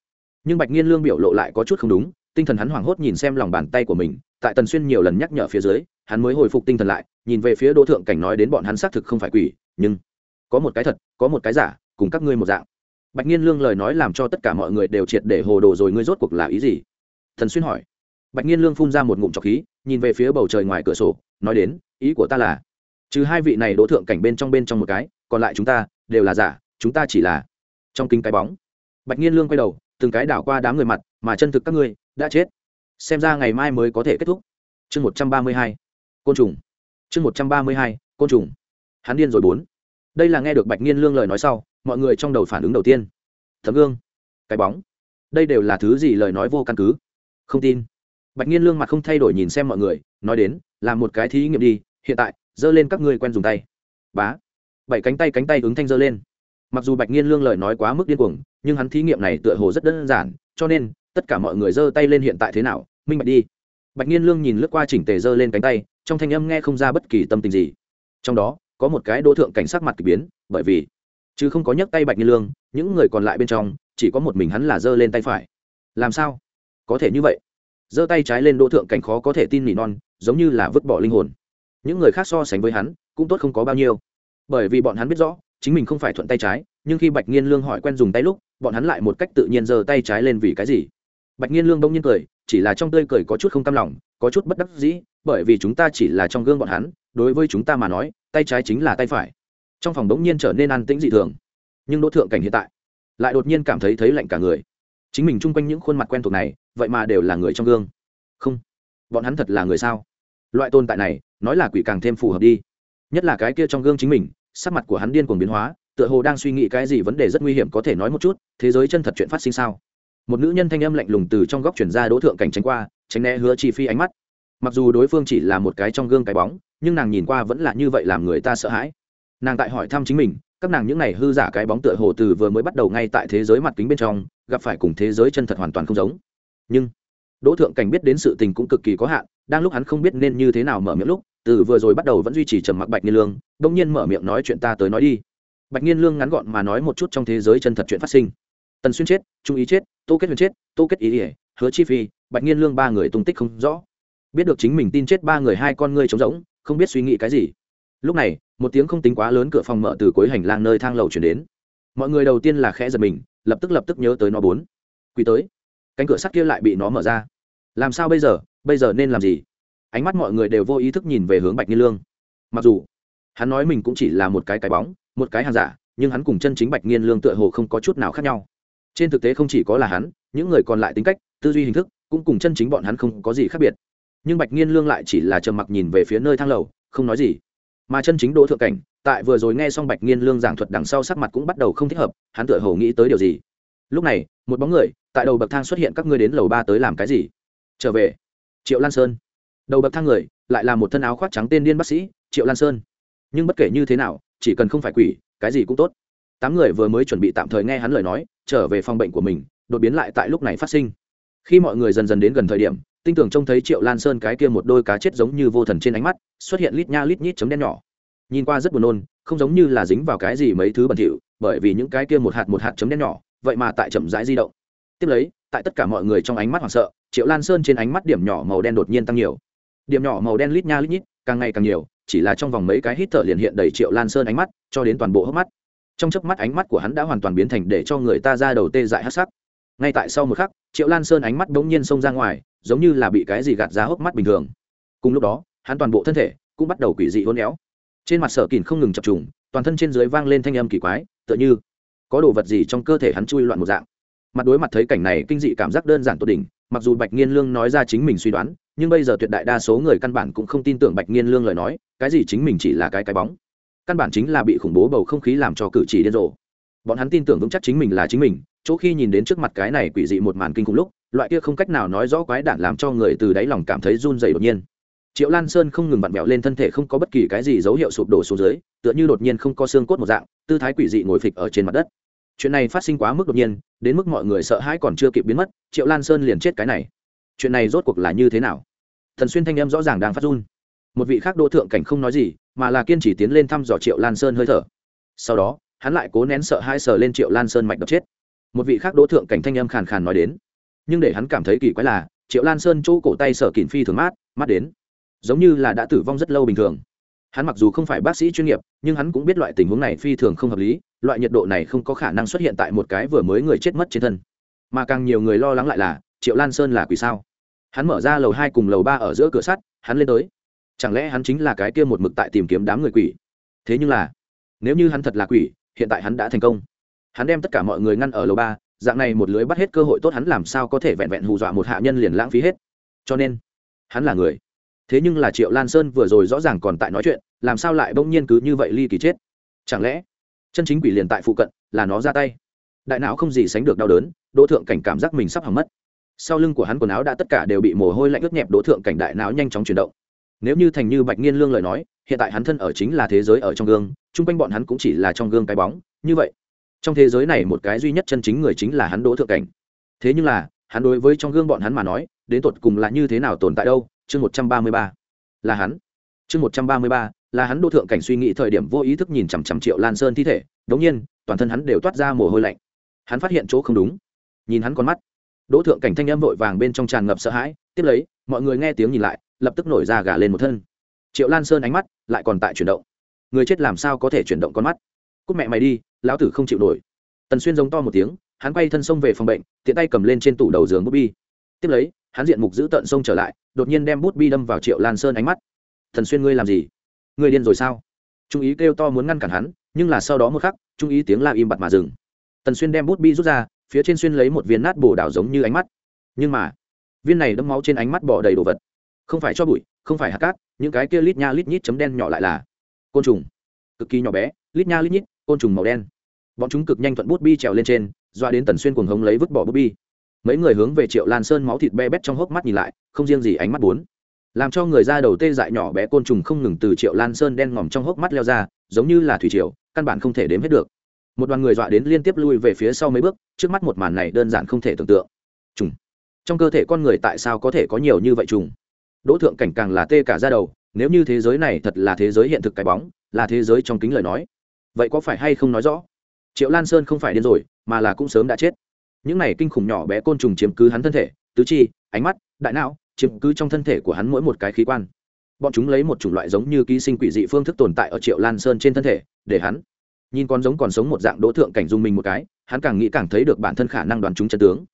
Nhưng bạch nhiên lương biểu lộ lại có chút không đúng, tinh thần hắn hoảng hốt nhìn xem lòng bàn tay của mình, tại tần xuyên nhiều lần nhắc nhở phía dưới, hắn mới hồi phục tinh thần lại, nhìn về phía đỗ thượng cảnh nói đến bọn hắn xác thực không phải quỷ, nhưng có một cái thật, có một cái giả, cùng các ngươi một dạng bạch nhiên lương lời nói làm cho tất cả mọi người đều triệt để hồ đồ rồi ngươi rốt cuộc là ý gì? Thần xuyên hỏi. Bạch nhiên lương phun ra một ngụm trọc khí, nhìn về phía bầu trời ngoài cửa sổ, nói đến, ý của ta là, trừ hai vị này đỗ thượng cảnh bên trong bên trong một cái, còn lại chúng ta, đều là giả, chúng ta chỉ là trong kính cái bóng. Bạch nhiên lương quay đầu, từng cái đảo qua đám người mặt, mà chân thực các ngươi, đã chết. Xem ra ngày mai mới có thể kết thúc. Chương một trăm ba mươi hai, côn trùng. Chương một trăm ba mươi hai, côn trùng. Hắn điên rồi bốn. Đây là nghe được bạch nghiên lương lời nói sau mọi người trong đầu phản ứng đầu tiên. Tấm gương. Cái bóng. Đây đều là thứ gì lời nói vô căn cứ? Không tin. Bạch nghiên lương mặt không thay đổi nhìn xem mọi người, nói đến, làm một cái thí nghiệm đi, hiện tại, giơ lên các ngươi quen dùng tay. Bá. Bảy cánh tay cánh tay ứng thanh giơ lên. Mặc dù bạch nghiên lương lời nói quá mức điên cuồng, nhưng hắn thí nghiệm này tựa hồ rất đơn giản, cho nên, tất cả mọi người giơ tay lên hiện tại thế nào, minh bạch đi. Bạch nhiên lương nhìn lướt qua chỉnh tề giơ lên cánh tay, trong thanh âm nghe không ra bất kỳ tâm tình gì. Trong đó, có một cái đô thượng cảnh sát mặt k ỳ biến, bởi vì chứ không có nhấc tay bạch nhiên lương, những người còn lại bên trong, chỉ có một mình hắn là giơ lên tay phải. Làm sao? Có thể như vậy. Giơ tay trái lên đỗ thượng cảnh khó có thể tin nỉ non, giống như là vứt bỏ linh hồn. Những người khác so sánh với hắn, cũng tốt không có bao nhiêu. Bởi vì bọn hắn biết rõ, chính mình không phải thuận tay trái, nhưng khi bạch nhiên lương hỏi quen dùng tay lúc, bọn hắn lại một cách tự nhiên giơ tay trái lên vì cái gì? Bạch nhiên lương đông nhiên cười, chỉ là trong tươi cười có chút không cam lòng, có chút bất đắc dĩ, bởi vì chúng ta chỉ là trong gương bọn hắn, đối với chúng ta mà nói, tay trái chính là tay phải trong phòng đống nhiên trở nên an tĩnh dị thường. Nhưng đỗ thượng cảnh hiện tại lại đột nhiên cảm thấy thấy lạnh cả người. Chính mình chung quanh những khuôn mặt quen thuộc này, vậy mà đều là người trong gương. Không, bọn hắn thật là người sao? Loại tồn tại này, nói là quỷ càng thêm phù hợp đi. Nhất là cái kia trong gương chính mình, sắc mặt của hắn điên cuồng biến hóa, tựa hồ đang suy nghĩ cái gì vấn đề rất nguy hiểm có thể nói một chút, thế giới chân thật chuyện phát sinh sao? Một nữ nhân thanh âm lạnh lùng từ trong góc chuyển ra đỗ thượng cảnh tránh qua, tránh né hứa chi phi ánh mắt. Mặc dù đối phương chỉ là một cái trong gương cái bóng, nhưng nàng nhìn qua vẫn là như vậy làm người ta sợ hãi nàng tại hỏi thăm chính mình, các nàng những này hư giả cái bóng tựa hồ từ vừa mới bắt đầu ngay tại thế giới mặt kính bên trong, gặp phải cùng thế giới chân thật hoàn toàn không giống. Nhưng, đỗ thượng cảnh biết đến sự tình cũng cực kỳ có hạn, đang lúc hắn không biết nên như thế nào mở miệng lúc, từ vừa rồi bắt đầu vẫn duy trì trầm mặc bạch nhiên lương đông nhiên mở miệng nói chuyện ta tới nói đi. Bạch nhiên lương ngắn gọn mà nói một chút trong thế giới chân thật chuyện phát sinh. Tần xuyên chết, trung ý chết, tô kết huyền chết, tô kết ý ỉa, hứa chi phi, bạch nhiên lương ba người tung tích không rõ. Biết được chính mình tin chết ba người hai con ngươi trống rỗng, không biết suy nghĩ cái gì lúc này, một tiếng không tính quá lớn cửa phòng mở từ cuối hành lang nơi thang lầu chuyển đến. Mọi người đầu tiên là khẽ giật mình, lập tức lập tức nhớ tới nó bốn. Quỳ tới. Cánh cửa sắt kia lại bị nó mở ra. Làm sao bây giờ? Bây giờ nên làm gì? Ánh mắt mọi người đều vô ý thức nhìn về hướng bạch nhiên lương. Mặc dù, hắn nói mình cũng chỉ là một cái cái bóng, một cái hàng giả, nhưng hắn cùng chân chính bạch nghiên lương tựa hồ không có chút nào khác nhau. Trên thực tế không chỉ có là hắn, những người còn lại tính cách, tư duy hình thức, cũng cùng chân chính bọn hắn không có gì khác biệt. Nhưng bạch nghiên lương lại chỉ là trầm mặc nhìn về phía nơi thang lầu, không nói gì mà chân chính đỗ thượng cảnh, tại vừa rồi nghe xong bạch nghiên lương giảng thuật đằng sau sắc mặt cũng bắt đầu không thích hợp, hắn tựa hồ nghĩ tới điều gì. Lúc này, một bóng người, tại đầu bậc thang xuất hiện các ngươi đến lầu ba tới làm cái gì? Trở về. Triệu lan sơn. Đầu bậc thang người, lại là một thân áo khoác trắng tên điên bác sĩ, triệu lan sơn. Nhưng bất kể như thế nào, chỉ cần không phải quỷ, cái gì cũng tốt. Tám người vừa mới chuẩn bị tạm thời nghe hắn lời nói, trở về phòng bệnh của mình, đột biến lại tại lúc này phát sinh. Khi mọi người dần dần đến gần thời điểm tinh tưởng trông thấy triệu lan sơn cái kia một đôi cá chết giống như vô thần trên ánh mắt, xuất hiện lít nha lít nhít chấm đen nhỏ. Nhìn qua rất buồn nôn, không giống như là dính vào cái gì mấy thứ bẩn thỉu, bởi vì những cái kia một hạt một hạt chấm đen nhỏ, vậy mà tại chậm rãi di động. Tiếp lấy, tại tất cả mọi người trong ánh mắt hoảng sợ, triệu lan sơn trên ánh mắt điểm nhỏ màu đen đột nhiên tăng nhiều. Điểm nhỏ màu đen lít nha lít nhít, càng ngày càng nhiều, chỉ là trong vòng mấy cái hít thở liền hiện đầy triệu lan sơn ánh mắt, cho đến toàn bộ hốc mắt. Trong chớp mắt ánh mắt của hắn đã hoàn toàn biến thành để cho người ta ra đầu tê dại hát sắc. Ngay tại sau một khắc, triệu lan sơn ánh mắt bỗng nhiên xông ra ngoài giống như là bị cái gì gạt ra hốc mắt bình thường. Cùng lúc đó, hắn toàn bộ thân thể cũng bắt đầu quỷ dị hôn éo. Trên mặt sở kìn không ngừng chập trùng, toàn thân trên dưới vang lên thanh âm kỳ quái, tựa như có đồ vật gì trong cơ thể hắn chui loạn một dạng. Mặt đối mặt thấy cảnh này kinh dị cảm giác đơn giản tột đỉnh, mặc dù bạch nghiên lương nói ra chính mình suy đoán, nhưng bây giờ tuyệt đại đa số người căn bản cũng không tin tưởng bạch nghiên lương lời nói, cái gì chính mình chỉ là cái cái bóng. Căn bản chính là bị khủng bố bầu không khí làm cho cử chỉ điên rồ. Bọn hắn tin tưởng vững chắc chính mình là chính mình, chỗ khi nhìn đến trước mặt cái này quỷ dị một màn kinh khủng lúc loại kia không cách nào nói rõ quái đản làm cho người từ đáy lòng cảm thấy run dày đột nhiên. Triệu lan sơn không ngừng vặn vẹo lên thân thể không có bất kỳ cái gì dấu hiệu sụp đổ xuống dưới, tựa như đột nhiên không có xương cốt một dạng, tư thái quỷ dị ngồi phịch ở trên mặt đất. Chuyện này phát sinh quá mức đột nhiên, đến mức mọi người sợ hãi còn chưa kịp biến mất, triệu lan sơn liền chết cái này. Chuyện này rốt cuộc là như thế nào? Thần xuyên thanh em rõ ràng đang phát run. Một vị khác đô thượng cảnh không nói gì, mà là kiên trì tiến lên thăm dò triệu lan sơn hơi thở. Sau đó, hắn lại cố nén sợ hai sờ lên triệu lan sơn mạch đập chết. Một vị khác đỗ thượng cảnh thanh âm khàn khàn nói đến nhưng để hắn cảm thấy kỳ quái là, triệu lan sơn chỗ cổ tay sở kín phi thường mát mát đến, giống như là đã tử vong rất lâu bình thường. Hắn mặc dù không phải bác sĩ chuyên nghiệp, nhưng hắn cũng biết loại tình huống này phi thường không hợp lý, loại nhiệt độ này không có khả năng xuất hiện tại một cái vừa mới người chết mất trên thân. Mà càng nhiều người lo lắng lại là, triệu lan sơn là quỷ sao? Hắn mở ra lầu hai cùng lầu ba ở giữa cửa sắt, hắn lên tới. Chẳng lẽ hắn chính là cái kia một mực tại tìm kiếm đám người quỷ? Thế nhưng là, nếu như hắn thật là quỷ, hiện tại hắn đã thành công. Hắn đem tất cả mọi người ngăn ở lầu ba dạng này một lưới bắt hết cơ hội tốt hắn làm sao có thể vẹn vẹn hù dọa một hạ nhân liền lãng phí hết. Cho nên, hắn là người. Thế nhưng là triệu lan sơn vừa rồi rõ ràng còn tại nói chuyện, làm sao lại bỗng nhiên cứ như vậy ly kỳ chết? Chẳng lẽ, chân chính quỷ liền tại phụ cận, là nó ra tay? Đại não không gì sánh được đau đớn, đỗ thượng cảnh cảm giác mình sắp hỏng mất. Sau lưng của hắn quần áo đã tất cả đều bị mồ hôi lạnh ướt nhẹp, đỗ thượng cảnh đại não nhanh chóng chuyển động. Nếu như thành như bạch nghiên lương lời nói, hiện tại hắn thân ở chính là thế giới ở trong gương, chung quanh bọn hắn cũng chỉ là trong gương cái bóng, như vậy trong thế giới này một cái duy nhất chân chính người chính là hắn đỗ thượng cảnh. Thế nhưng là, hắn đối với trong gương bọn hắn mà nói, đến tột cùng là như thế nào tồn tại đâu? Chương một trăm ba mươi ba. Là hắn. Chương một trăm ba mươi ba, là hắn đỗ thượng cảnh suy nghĩ thời điểm vô ý thức nhìn chằm chằm triệu lan sơn thi thể, đống nhiên, toàn thân hắn đều toát ra mồ hôi lạnh. Hắn phát hiện chỗ không đúng. Nhìn hắn con mắt, đỗ thượng cảnh thanh âm vội vàng bên trong tràn ngập sợ hãi, tiếp lấy, mọi người nghe tiếng nhìn lại, lập tức nổi ra gà lên một thân. Triệu lan sơn ánh mắt lại còn tại chuyển động. Người chết làm sao có thể chuyển động con mắt? Cúc mẹ mày đi lão tử không chịu nổi. Tần xuyên giống to một tiếng, hắn quay thân xông về phòng bệnh, tiện tay cầm lên trên tủ đầu giường bút bi. Tiếp lấy, hắn diện mục giữ tận xông trở lại, đột nhiên đem bút bi đâm vào triệu lan sơn ánh mắt. Thần xuyên ngươi làm gì? Ngươi điên rồi sao? Trung ý kêu to muốn ngăn cản hắn, nhưng là sau đó một khắc, trung ý tiếng la im bặt mà dừng. Tần xuyên đem bút bi rút ra, phía trên xuyên lấy một viên nát bồ đảo giống như ánh mắt. Nhưng mà, viên này đâm máu trên ánh mắt bỏ đầy đồ vật. Không phải cho bụi, không phải hạt cát, những cái kia lít nha lít nhít chấm đen nhỏ lại là côn trùng. Cực kỳ nhỏ bé, lít nha lít nhít, côn trùng màu đen bọn chúng cực nhanh thuận bút bi trèo lên trên, doa đến tần xuyên cuồng hống lấy vứt bỏ bút bi. Mấy người hướng về triệu lan sơn máu thịt be bét trong hốc mắt nhìn lại, không riêng gì ánh mắt bốn. Làm cho người ra đầu tê dại nhỏ bé côn trùng không ngừng từ triệu lan sơn đen ngòm trong hốc mắt leo ra, giống như là thủy triều, căn bản không thể đếm hết được. Một đoàn người dọa đến liên tiếp lui về phía sau mấy bước, trước mắt một màn này đơn giản không thể tưởng tượng. Trùng. Trong cơ thể con người tại sao có thể có nhiều như vậy trùng? Đỗ thượng cảnh càng là tê cả ra đầu, nếu như thế giới này thật là thế giới hiện thực cái bóng, là thế giới trong kính lời nói. Vậy có phải hay không nói rõ? Triệu lan sơn không phải điên rồi, mà là cũng sớm đã chết. Những này kinh khủng nhỏ bé côn trùng chiếm cứ hắn thân thể, tứ chi, ánh mắt, đại não, chiếm cứ trong thân thể của hắn mỗi một cái khí quan. Bọn chúng lấy một chủng loại giống như ký sinh quỷ dị phương thức tồn tại ở triệu lan sơn trên thân thể, để hắn nhìn con giống còn sống một dạng đỗ thượng cảnh dung mình một cái, hắn càng nghĩ càng thấy được bản thân khả năng đoán chúng chân tướng.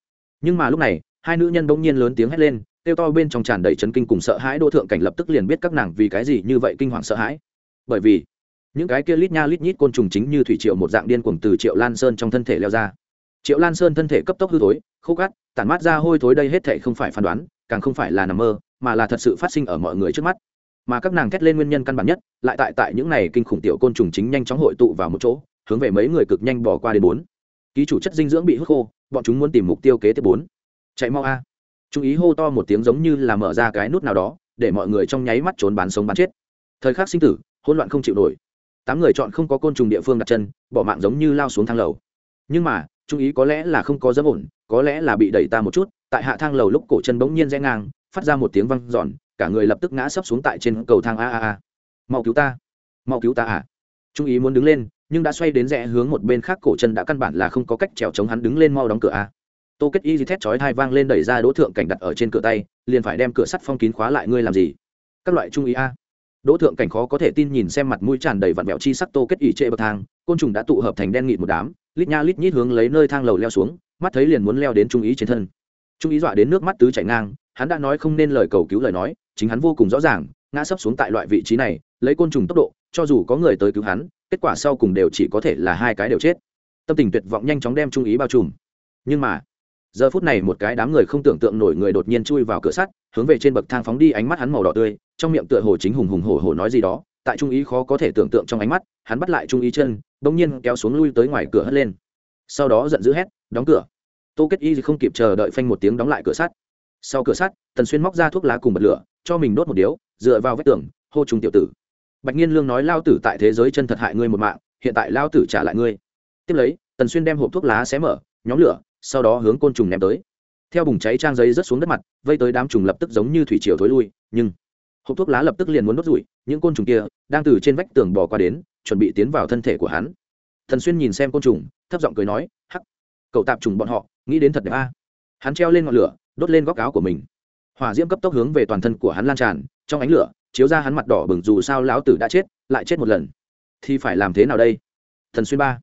Nhưng mà lúc này, hai nữ nhân bỗng nhiên lớn tiếng hét lên, kêu to bên trong tràn đầy chấn kinh cùng sợ hãi đỗ thượng cảnh lập tức liền biết các nàng vì cái gì như vậy kinh hoàng sợ hãi. Bởi vì những cái kia lít nha lít nhít côn trùng chính như thủy triệu một dạng điên cuồng từ triệu lan sơn trong thân thể leo ra. Triệu lan sơn thân thể cấp tốc hư thối khô gắt, tản mát ra hôi thối đây hết thể không phải phán đoán càng không phải là nằm mơ mà là thật sự phát sinh ở mọi người trước mắt. Mà các nàng thét lên nguyên nhân căn bản nhất lại tại tại những này kinh khủng tiểu côn trùng chính nhanh chóng hội tụ vào một chỗ hướng về mấy người cực nhanh bỏ qua đến bốn. Ký chủ chất dinh dưỡng bị hút khô bọn chúng muốn tìm mục tiêu kế tiếp bốn. Chạy mau a. Chú ý hô to một tiếng giống như là mở ra cái nút nào đó để mọi người trong nháy mắt trốn bán sống bán chết. Thời khắc sinh tử hỗn loạn không chịu nổi tám người chọn không có côn trùng địa phương đặt chân, bỏ mạng giống như lao xuống thang lầu. Nhưng mà trung ý có lẽ là không có dấm ổn, có lẽ là bị đẩy ta một chút, tại hạ thang lầu lúc cổ chân bỗng nhiên rẽ ngang, phát ra một tiếng văng giòn cả người lập tức ngã sấp xuống tại trên cầu thang a a a. Mau cứu ta, mau cứu ta à. Trung ý muốn đứng lên, nhưng đã xoay đến rẽ hướng một bên khác cổ chân đã căn bản là không có cách trèo chống hắn đứng lên mau đóng cửa a. Tô kết y gì thét chói thai vang lên đẩy ra đỗ thượng cảnh đặt ở trên cửa tay, liền phải đem cửa sắt phong kín khóa lại ngươi làm gì? Các loại trung ý a đỗ thượng cảnh khó có thể tin nhìn xem mặt mũi tràn đầy vặn vẹo chi sắc tô kết ủy trệ bậc thang, côn trùng đã tụ hợp thành đen nghịt một đám, lít nha lít nhít hướng lấy nơi thang lầu leo xuống, mắt thấy liền muốn leo đến trung ý trên thân. Trung ý dọa đến nước mắt tứ chảy ngang, hắn đã nói không nên lời cầu cứu lời nói, chính hắn vô cùng rõ ràng, ngã sấp xuống tại loại vị trí này, lấy côn trùng tốc độ, cho dù có người tới cứu hắn, kết quả sau cùng đều chỉ có thể là hai cái đều chết. Tâm tình tuyệt vọng nhanh chóng đem trung ý bao trùm. Nhưng mà giờ phút này một cái đám người không tưởng tượng nổi người đột nhiên chui vào cửa sắt, hướng về trên bậc thang phóng đi ánh mắt hắn màu đỏ tươi, trong miệng tựa hồ chính hùng hùng hổ hổ nói gì đó, tại trung ý khó có thể tưởng tượng trong ánh mắt, hắn bắt lại trung ý chân, bỗng nhiên kéo xuống lui tới ngoài cửa hất lên. Sau đó giận dữ hét, đóng cửa! Tô kết y không kịp chờ đợi phanh một tiếng đóng lại cửa sắt. Sau cửa sắt, tần xuyên móc ra thuốc lá cùng bật lửa, cho mình đốt một điếu, dựa vào vách tường, hô trùng tiểu tử. Bạch nhiên lương nói lao tử tại thế giới chân thật hại ngươi một mạng, hiện tại lao tử trả lại ngươi. Tiếp lấy, tần xuyên đem hộp thuốc lá xé mở, nhóm lửa sau đó hướng côn trùng ném tới. Theo bùng cháy trang giấy rớt xuống đất mặt, vây tới đám trùng lập tức giống như thủy triều thối lui, nhưng hộp thuốc lá lập tức liền muốn đốt rụi những côn trùng kia đang từ trên vách tường bò qua đến, chuẩn bị tiến vào thân thể của hắn. Thần xuyên nhìn xem côn trùng, thấp giọng cười nói, hắc, cậu tạp trùng bọn họ, nghĩ đến thật đẹp a. Hắn treo lên ngọn lửa, đốt lên góc áo của mình. Hỏa diễm cấp tốc hướng về toàn thân của hắn lan tràn, trong ánh lửa, chiếu ra hắn mặt đỏ bừng dù sao lão tử đã chết, lại chết một lần. Thì phải làm thế nào đây? Thần xuyên ba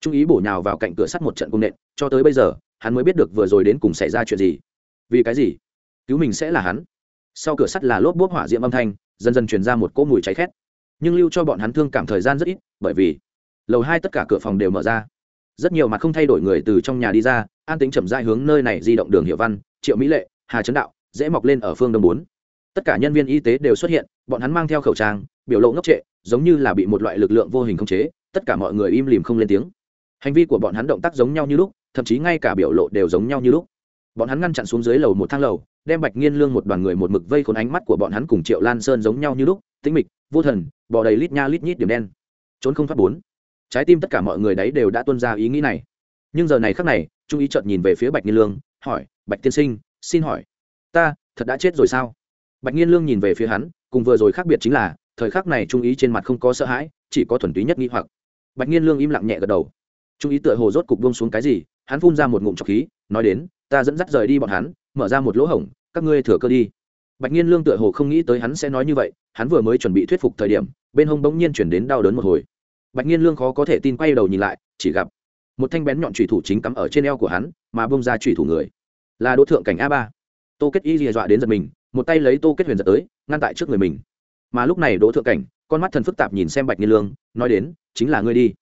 trung ý bổ nhào vào cạnh cửa sắt một trận cung nện, cho tới bây giờ hắn mới biết được vừa rồi đến cùng xảy ra chuyện gì. Vì cái gì? Cứu mình sẽ là hắn. Sau cửa sắt là lốp bốp hỏa diễm âm thanh, dần dần truyền ra một cỗ mùi cháy khét. Nhưng lưu cho bọn hắn thương cảm thời gian rất ít, bởi vì lầu hai tất cả cửa phòng đều mở ra. Rất nhiều mặt không thay đổi người từ trong nhà đi ra, an tính chậm dại hướng nơi này di động đường hiệu văn, triệu mỹ lệ, hà trấn đạo, dễ mọc lên ở phương đông bốn. Tất cả nhân viên y tế đều xuất hiện, bọn hắn mang theo khẩu trang, biểu lộ ngốc trệ, giống như là bị một loại lực lượng vô hình khống chế, tất cả mọi người im lìm không lên tiếng. Hành vi của bọn hắn động tác giống nhau như lúc thậm chí ngay cả biểu lộ đều giống nhau như lúc. Bọn hắn ngăn chặn xuống dưới lầu một thang lầu, đem bạch nghiên lương một đoàn người một mực vây khốn ánh mắt của bọn hắn cùng triệu lan sơn giống nhau như lúc, tĩnh mịch, vô thần, bò đầy lít nha lít nhít điểm đen. Trốn không thoát bốn. Trái tim tất cả mọi người đấy đều đã tuân ra ý nghĩ này. Nhưng giờ này khắc này, trung ý chợt nhìn về phía bạch nghiên lương, hỏi, bạch tiên sinh, xin hỏi, ta thật đã chết rồi sao? Bạch nghiên lương nhìn về phía hắn, cùng vừa rồi khác biệt chính là, thời khắc này trung ý trên mặt không có sợ hãi, chỉ có thuần túy nhất nghi hoặc. Bạch nghiên lương im lặng nhẹ gật đầu. Trung ý tựa hồ rốt cục buông xuống cái gì hắn phun ra một ngụm trọc khí, nói đến, ta dẫn dắt rời đi bọn hắn, mở ra một lỗ hổng, các ngươi thừa cơ đi. Bạch nhiên lương tựa hồ không nghĩ tới hắn sẽ nói như vậy, hắn vừa mới chuẩn bị thuyết phục thời điểm, bên hông bỗng nhiên chuyển đến đau đớn một hồi. Bạch nhiên lương khó có thể tin quay đầu nhìn lại, chỉ gặp một thanh bén nhọn trùy thủ chính cắm ở trên eo của hắn, mà bông ra trùy thủ người. Là đỗ thượng cảnh a ba. Tô kết y lìa dọa đến giật mình, một tay lấy tô kết huyền giật tới, ngăn tại trước người mình. Mà lúc này đỗ thượng cảnh, con mắt thần phức tạp nhìn xem bạch nhiên lương, nói đến, chính là ngươi đi.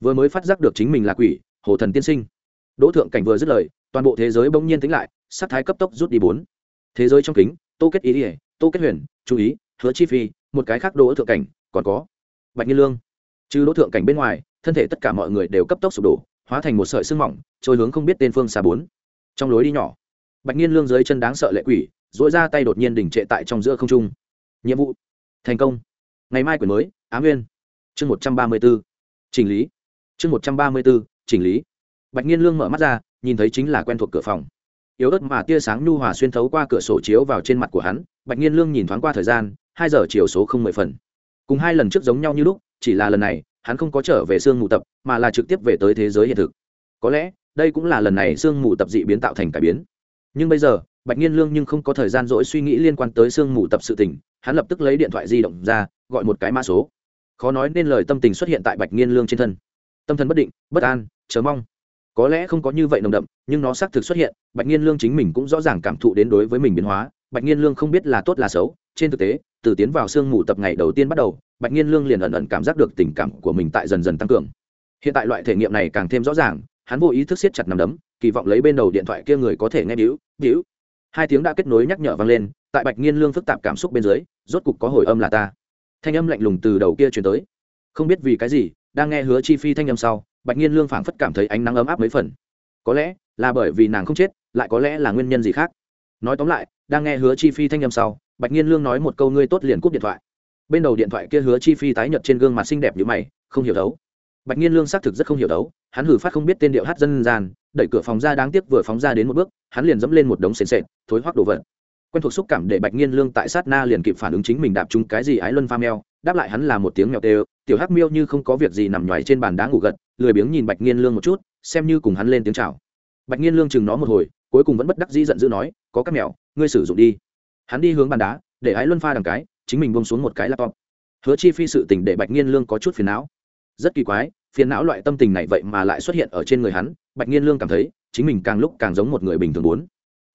Vừa mới phát giác được chính mình là quỷ, hồ thần tiên sinh đỗ thượng cảnh vừa dứt lời, toàn bộ thế giới bỗng nhiên tính lại sắc thái cấp tốc rút đi bốn. Thế giới trong kính, tô kết ý ỉa tô kết huyền chú ý, hứa chi phi, một cái khác đỗ thượng cảnh, còn có bạch nhiên lương. Trừ đỗ thượng cảnh bên ngoài, thân thể tất cả mọi người đều cấp tốc sụp đổ, hóa thành một sợi sương mỏng, trôi hướng không biết tên phương xa bốn. Trong lối đi nhỏ, bạch nhiên lương dưới chân đáng sợ lệ quỷ dỗi ra tay đột nhiên đỉnh trệ tại trong giữa không trung. Nhiệm vụ, thành công. Ngày mai quyển mới, á nguyên. Chương một trăm ba mươi b ố chỉnh lý. Chương một trăm ba mươi b ố chỉnh lý bạch nhiên lương mở mắt ra, nhìn thấy chính là quen thuộc cửa phòng. Yếu ớt mà tia sáng nhu hòa xuyên thấu qua cửa sổ chiếu vào trên mặt của hắn, bạch nhiên lương nhìn thoáng qua thời gian, hai giờ chiều số không mười phần. Cùng hai lần trước giống nhau như lúc, chỉ là lần này, hắn không có trở về sương mù tập, mà là trực tiếp về tới thế giới hiện thực. Có lẽ, đây cũng là lần này sương mù tập dị biến tạo thành cải biến. Nhưng bây giờ, bạch nhiên lương nhưng không có thời gian dỗi suy nghĩ liên quan tới sương mù tập sự tình, hắn lập tức lấy điện thoại di động ra, gọi một cái mã số. Khó nói nên lời tâm tình xuất hiện tại bạch nhiên lương trên thân. Tâm thần bất định, bất an, chờ mong có lẽ không có như vậy nồng đậm, nhưng nó xác thực xuất hiện, bạch nhiên lương chính mình cũng rõ ràng cảm thụ đến đối với mình biến hóa. Bạch nhiên lương không biết là tốt là xấu, trên thực tế, từ tiến vào sương mù tập ngày đầu tiên bắt đầu, bạch nhiên lương liền ẩn ẩn cảm giác được tình cảm của mình tại dần dần tăng cường. Hiện tại loại thể nghiệm này càng thêm rõ ràng, hắn vô ý thức siết chặt nằm đấm, kỳ vọng lấy bên đầu điện thoại kia người có thể nghe bĩu bĩu hai tiếng đã kết nối nhắc nhở vang lên, tại bạch nhiên lương phức tạp cảm xúc bên dưới, rốt cục có hồi âm là ta. Thanh âm lạnh lùng từ đầu kia chuyển tới. Không biết vì cái gì, đang nghe hứa chi phi thanh âm sau bạch nhiên lương phảng phất cảm thấy ánh nắng ấm áp mấy phần. Có lẽ là bởi vì nàng không chết, lại có lẽ là nguyên nhân gì khác. Nói tóm lại, đang nghe hứa chi phi thanh âm sau, bạch nhiên lương nói một câu ngươi tốt liền cúp điện thoại. Bên đầu điện thoại kia hứa chi phi tái nhợt trên gương mặt xinh đẹp như mày, không hiểu đấu. Bạch nhiên lương xác thực rất không hiểu đấu, hắn hử phát không biết tên điệu hát dân gian, đẩy cửa phòng ra đáng tiếc vừa phóng ra đến một bước, hắn liền dẫm lên một đống sền sệt, thối hoác đồ vật. Quen thuộc xúc cảm để bạch nhiên lương tại sát na liền kịp phản ứng chính mình đạp trúng cái gì ái luân pha meo đáp lại hắn là một tiếng mèo tê tiểu hắc miêu như không có việc gì nằm nhoài trên bàn đá ngủ gật, lười biếng nhìn bạch nghiên lương một chút, xem như cùng hắn lên tiếng chào. Bạch nghiên lương chừng nó một hồi, cuối cùng vẫn bất đắc dĩ giận dữ nói, có các mèo, ngươi sử dụng đi. Hắn đi hướng bàn đá, để ái luân pha đằng cái, chính mình bông xuống một cái laptop. Hứa chi phi sự tình để bạch nghiên lương có chút phiền não. Rất kỳ quái, phiền não loại tâm tình này vậy mà lại xuất hiện ở trên người hắn, bạch nghiên lương cảm thấy, chính mình càng lúc càng giống một người bình thường muốn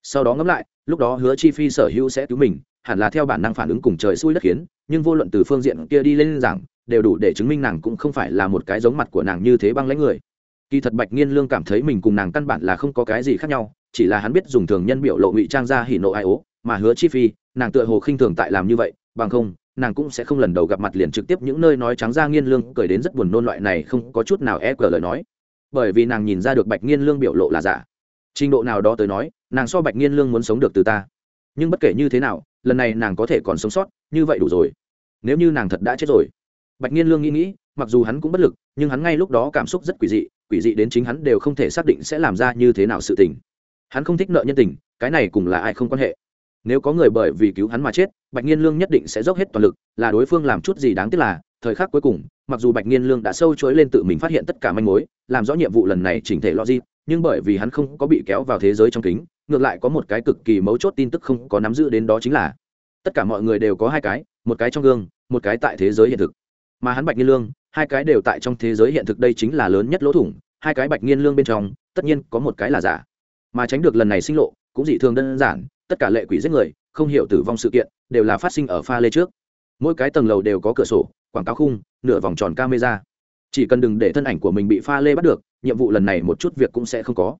sau đó ngẫm lại, lúc đó hứa chi phi sở hữu sẽ cứu mình hẳn là theo bản năng phản ứng cùng trời xui đất khiến, nhưng vô luận từ phương diện kia đi lên rằng đều đủ để chứng minh nàng cũng không phải là một cái giống mặt của nàng như thế băng lãnh người. Kỳ thật bạch nghiên lương cảm thấy mình cùng nàng căn bản là không có cái gì khác nhau, chỉ là hắn biết dùng thường nhân biểu lộ ngụy trang ra hỉ nộ ai ố, mà hứa chi phi, nàng tựa hồ khinh thường tại làm như vậy, bằng không, nàng cũng sẽ không lần đầu gặp mặt liền trực tiếp những nơi nói trắng ra nghiên lương, cười đến rất buồn nôn loại này không có chút nào e cờ lời nói. Bởi vì nàng nhìn ra được bạch nghiên lương biểu lộ là giả. Trình độ nào đó tới nói, nàng so bạch nghiên lương muốn sống được từ ta. Nhưng bất kể như thế nào lần này nàng có thể còn sống sót, như vậy đủ rồi. Nếu như nàng thật đã chết rồi. Bạch nghiên lương nghĩ nghĩ, mặc dù hắn cũng bất lực, nhưng hắn ngay lúc đó cảm xúc rất quỷ dị quỷ dị đến chính hắn đều không thể xác định sẽ làm ra như thế nào sự tình. Hắn không thích nợ nhân tình, cái này cùng là ai không quan hệ. Nếu có người bởi vì cứu hắn mà chết, bạch nghiên lương nhất định sẽ dốc hết toàn lực, là đối phương làm chút gì đáng tiếc là, thời khắc cuối cùng, mặc dù bạch nghiên lương đã sâu chối lên tự mình phát hiện tất cả manh mối, làm rõ nhiệm vụ lần này chỉnh thể logic, nhưng bởi vì hắn không có bị kéo vào thế giới trong kính ngược lại có một cái cực kỳ mấu chốt tin tức không có nắm giữ đến đó chính là, tất cả mọi người đều có hai cái, một cái trong gương, một cái tại thế giới hiện thực. Mà hắn bạch nghiên lương, hai cái đều tại trong thế giới hiện thực đây chính là lớn nhất lỗ thủng, hai cái bạch nghiên lương bên trong, tất nhiên có một cái là giả. Mà tránh được lần này sinh lộ, cũng dị thường đơn giản, tất cả lệ quỷ giết người, không hiểu tử vong sự kiện, đều là phát sinh ở pha lê trước. Mỗi cái tầng lầu đều có cửa sổ, quảng cáo khung, nửa vòng tròn camera. Chỉ cần đừng để thân ảnh của mình bị pha lê bắt được, nhiệm vụ lần này một chút việc cũng sẽ không có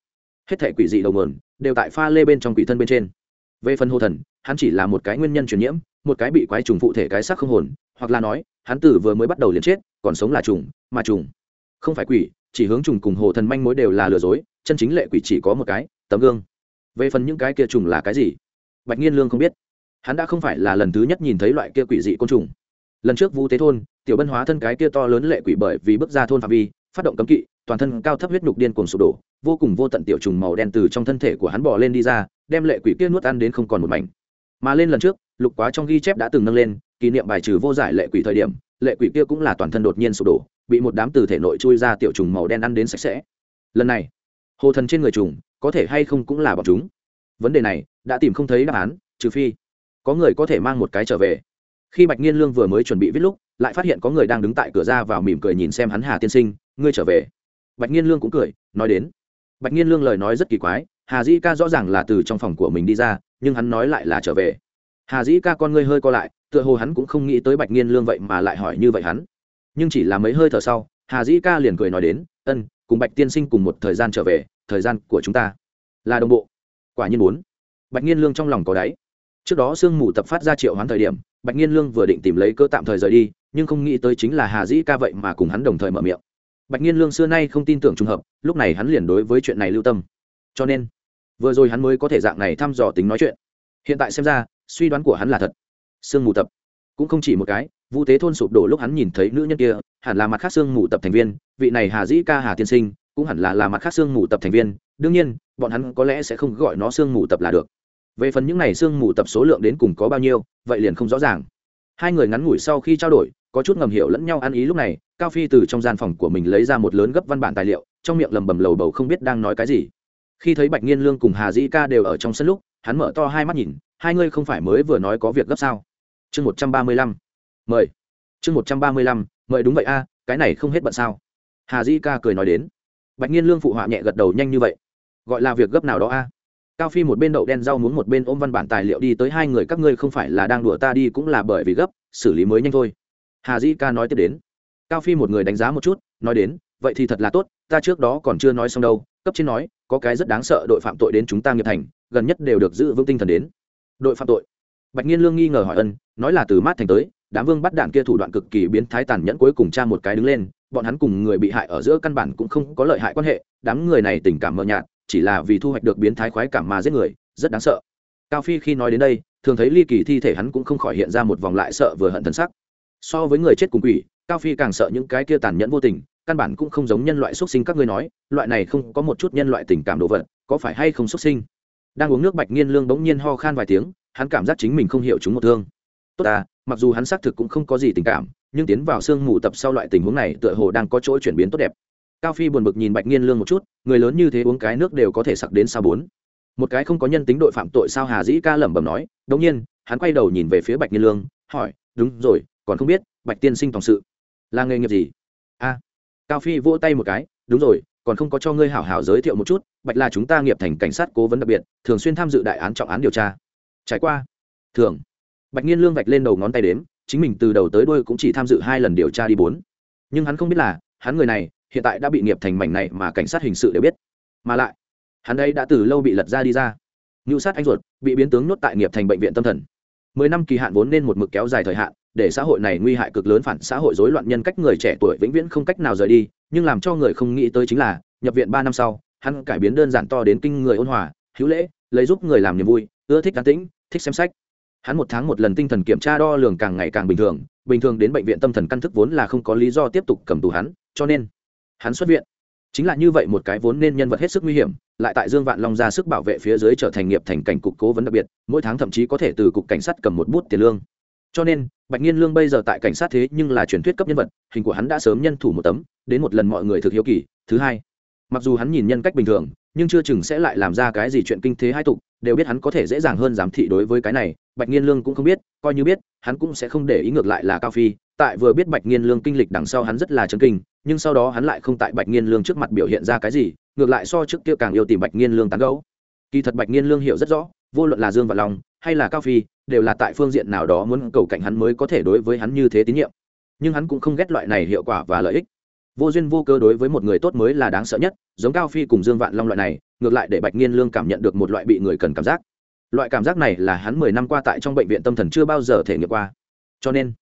hết thể quỷ dị đầu mườn đều tại pha lê bên trong quỷ thân bên trên. Về phần hô thần, hắn chỉ là một cái nguyên nhân truyền nhiễm, một cái bị quái trùng phụ thể cái xác không hồn, hoặc là nói, hắn tử vừa mới bắt đầu liền chết, còn sống là trùng, mà trùng. Không phải quỷ, chỉ hướng trùng cùng hồ thần manh mối đều là lừa dối, chân chính lệ quỷ chỉ có một cái, tấm gương. Về phần những cái kia trùng là cái gì? Bạch nhiên lương không biết. Hắn đã không phải là lần thứ nhất nhìn thấy loại kia quỷ dị côn trùng. Lần trước vũ tế thôn, tiểu bân hóa thân cái kia to lớn lệ quỷ bởi vì bước ra thôn phạm vi phát động cấm kỵ, toàn thân cao thấp huyết nhục điên cuồng sụp đổ, vô cùng vô tận tiểu trùng màu đen từ trong thân thể của hắn bỏ lên đi ra, đem lệ quỷ kia nuốt ăn đến không còn một mảnh. Mà lên lần trước, lục quá trong ghi chép đã từng nâng lên, kỷ niệm bài trừ vô giải lệ quỷ thời điểm, lệ quỷ kia cũng là toàn thân đột nhiên sụp đổ, bị một đám từ thể nội chui ra tiểu trùng màu đen ăn đến sạch sẽ. Lần này, hồ thần trên người trùng, có thể hay không cũng là bọn chúng. Vấn đề này, đã tìm không thấy đáp án, trừ phi, có người có thể mang một cái trở về. Khi bạch nghiên lương vừa mới chuẩn bị viết lúc, lại phát hiện có người đang đứng tại cửa ra vào mỉm cười nhìn xem hắn hà tiên sinh ngươi trở về. Bạch nghiên lương cũng cười, nói đến. Bạch nghiên lương lời nói rất kỳ quái, hà dĩ ca rõ ràng là từ trong phòng của mình đi ra, nhưng hắn nói lại là trở về. Hà dĩ ca con ngươi hơi co lại, tựa hồ hắn cũng không nghĩ tới bạch nghiên lương vậy mà lại hỏi như vậy hắn. Nhưng chỉ là mấy hơi thở sau, hà dĩ ca liền cười nói đến, ân, cùng bạch tiên sinh cùng một thời gian trở về, thời gian của chúng ta là đồng bộ. Quả nhiên bốn bạch nhiên lương trong lòng có đáy. Trước đó sương mù tập phát ra triệu hoán thời điểm, bạch nhiên lương vừa định tìm lấy cơ tạm thời rời đi, nhưng không nghĩ tới chính là hà dĩ ca vậy mà cùng hắn đồng thời mở miệng bạch nhiên lương xưa nay không tin tưởng trùng hợp, lúc này hắn liền đối với chuyện này lưu tâm. Cho nên, vừa rồi hắn mới có thể dạng này thăm dò tính nói chuyện. Hiện tại xem ra, suy đoán của hắn là thật. Sương mù tập cũng không chỉ một cái vũ tế thôn sụp đổ lúc hắn nhìn thấy nữ nhân kia, hẳn là mặt khác sương mù tập thành viên, vị này hà dĩ ca hà tiên sinh, cũng hẳn là là mặt khác sương mù tập thành viên, đương nhiên, bọn hắn có lẽ sẽ không gọi nó sương mù tập là được. Về phần những n à y sương mù tập số lượng đến cùng có bao nhiêu, vậy liền không rõ ràng hai người ngắn ngủi sau khi trao đổi, có chút ngầm hiểu lẫn nhau ăn ý lúc này, cao phi từ trong gian phòng của mình lấy ra một lớn gấp văn bản tài liệu, trong miệng lầm bầm lầu bầu không biết đang nói cái gì. Khi thấy bạch nghiên lương cùng hà dĩ ca đều ở trong sân lúc, hắn mở to hai mắt nhìn, hai ngươi không phải mới vừa nói có việc gấp sao? Chương một trăm ba mươi lăm. Mời. Chương một trăm ba mươi lăm, mời đúng vậy a, cái này không hết bận sao? Hà dĩ ca cười nói đến. Bạch nghiên lương phụ họa nhẹ gật đầu nhanh như vậy. Gọi là việc gấp nào đó a? Cao phi một bên đậu đen rau muốn một bên ôm văn bản tài liệu đi tới hai người, các ngươi không phải là đang đùa ta đi cũng là bởi vì gấp, xử lý mới nhanh thôi. Hà dĩ ca nói tiếp đến. Cao phi một người đánh giá một chút, nói đến, vậy thì thật là tốt, ta trước đó còn chưa nói xong đâu, cấp trên nói, có cái rất đáng sợ, đội phạm tội đến chúng ta nghiệp thành, gần nhất đều được giữ vững tinh thần đến. Đội phạm tội. Bạch nhiên lương nghi ngờ hỏi ân, nói là từ mát thành tới, đám vương bắt đạn kia thủ đoạn cực kỳ biến thái tàn nhẫn cuối cùng cha một cái đứng lên, bọn hắn cùng người bị hại ở giữa căn bản cũng không có lợi hại quan hệ, đám người này tình cảm mờ nhạt chỉ là vì thu hoạch được biến thái khoái cảm mà giết người, rất đáng sợ. Cao phi khi nói đến đây, thường thấy ly kỳ thi thể hắn cũng không khỏi hiện ra một vòng lại sợ vừa hận thân sắc. So với người chết cùng quỷ, cao phi càng sợ những cái kia tàn nhẫn vô tình, căn bản cũng không giống nhân loại xuất sinh các ngươi nói, loại này không có một chút nhân loại tình cảm đồ vật, có phải hay không xuất sinh? Đang uống nước bạch nghiên lương bỗng nhiên ho khan vài tiếng, hắn cảm giác chính mình không hiểu chúng một thương. Tốt à mặc dù hắn xác thực cũng không có gì tình cảm, nhưng tiến vào sương mù tập sau loại tình huống này tựa hồ đang có chỗ chuyển biến tốt đẹp cao phi buồn bực nhìn bạch nghiên lương một chút, người lớn như thế uống cái nước đều có thể sặc đến sao bốn. Một cái không có nhân tính đội phạm tội sao hà dĩ ca lẩm bẩm nói đống nhiên, hắn quay đầu nhìn về phía bạch nghiên lương, hỏi, đúng rồi, còn không biết, bạch tiên sinh tổng sự, là nghề nghiệp gì? A. Cao phi vỗ tay một cái, đúng rồi, còn không có cho ngươi hảo hảo giới thiệu một chút, bạch là chúng ta nghiệp thành cảnh sát cố vấn đặc biệt, thường xuyên tham dự đại án trọng án điều tra. Trải qua. Thường. Bạch nghiên lương vạch lên đầu ngón tay đếm, chính mình từ đầu tới đuôi cũng chỉ tham dự hai lần điều tra đi bốn. Nhưng hắn không biết là, hắn người này hiện tại đã bị nghiệp thành mảnh này mà cảnh sát hình sự đều biết. Mà lại, hắn ấy đã từ lâu bị lật ra đi ra. Ngưu sát anh ruột, bị biến tướng nhốt tại nghiệp thành bệnh viện tâm thần. Mười năm kỳ hạn vốn nên một mực kéo dài thời hạn, để xã hội này nguy hại cực lớn phản xã hội rối loạn nhân cách người trẻ tuổi vĩnh viễn không cách nào rời đi, nhưng làm cho người không nghĩ tới chính là, nhập viện ba năm sau, hắn cải biến đơn giản to đến kinh người ôn hòa, hữu lễ, lấy giúp người làm niềm vui, ưa thích cá tĩnh, thích xem sách. Hắn một tháng một lần tinh thần kiểm tra đo lường càng ngày càng bình thường bình thường đến bệnh viện tâm thần căn thức vốn là không có lý do tiếp tục cầm tù hắn, cho nên hắn xuất viện. Chính là như vậy một cái vốn nên nhân vật hết sức nguy hiểm, lại tại dương vạn long ra sức bảo vệ phía dưới trở thành nghiệp thành cảnh cục cố vấn đặc biệt, mỗi tháng thậm chí có thể từ cục cảnh sát cầm một bút tiền lương. Cho nên, bạch nhiên lương bây giờ tại cảnh sát thế nhưng là truyền thuyết cấp nhân vật, hình của hắn đã sớm nhân thủ một tấm, đến một lần mọi người thực hiếu kỳ, thứ hai, mặc dù hắn nhìn nhân cách bình thường, nhưng chưa chừng sẽ lại làm ra cái gì chuyện kinh thế hai tục, đều biết hắn có thể dễ dàng hơn giám thị đối với cái này, bạch nhiên lương cũng không biết, coi như biết, hắn cũng sẽ không để ý ngược lại là cao phi, tại vừa biết bạch nhiên lương kinh lịch đằng sau hắn rất là chấn kinh nhưng sau đó hắn lại không tại bạch nghiên lương trước mặt biểu hiện ra cái gì, ngược lại so trước kia càng yêu tìm bạch nghiên lương tán gẫu. Kỳ thật bạch nghiên lương hiểu rất rõ, vô luận là dương và long hay là cao phi, đều là tại phương diện nào đó muốn cầu cạnh hắn mới có thể đối với hắn như thế tín nhiệm. Nhưng hắn cũng không ghét loại này hiệu quả và lợi ích. Vô duyên vô cơ đối với một người tốt mới là đáng sợ nhất, giống cao phi cùng dương vạn long loại này, ngược lại để bạch nghiên lương cảm nhận được một loại bị người cần cảm giác. Loại cảm giác này là hắn mười năm qua tại trong bệnh viện tâm thần chưa bao giờ thể nghiệm qua. Cho nên,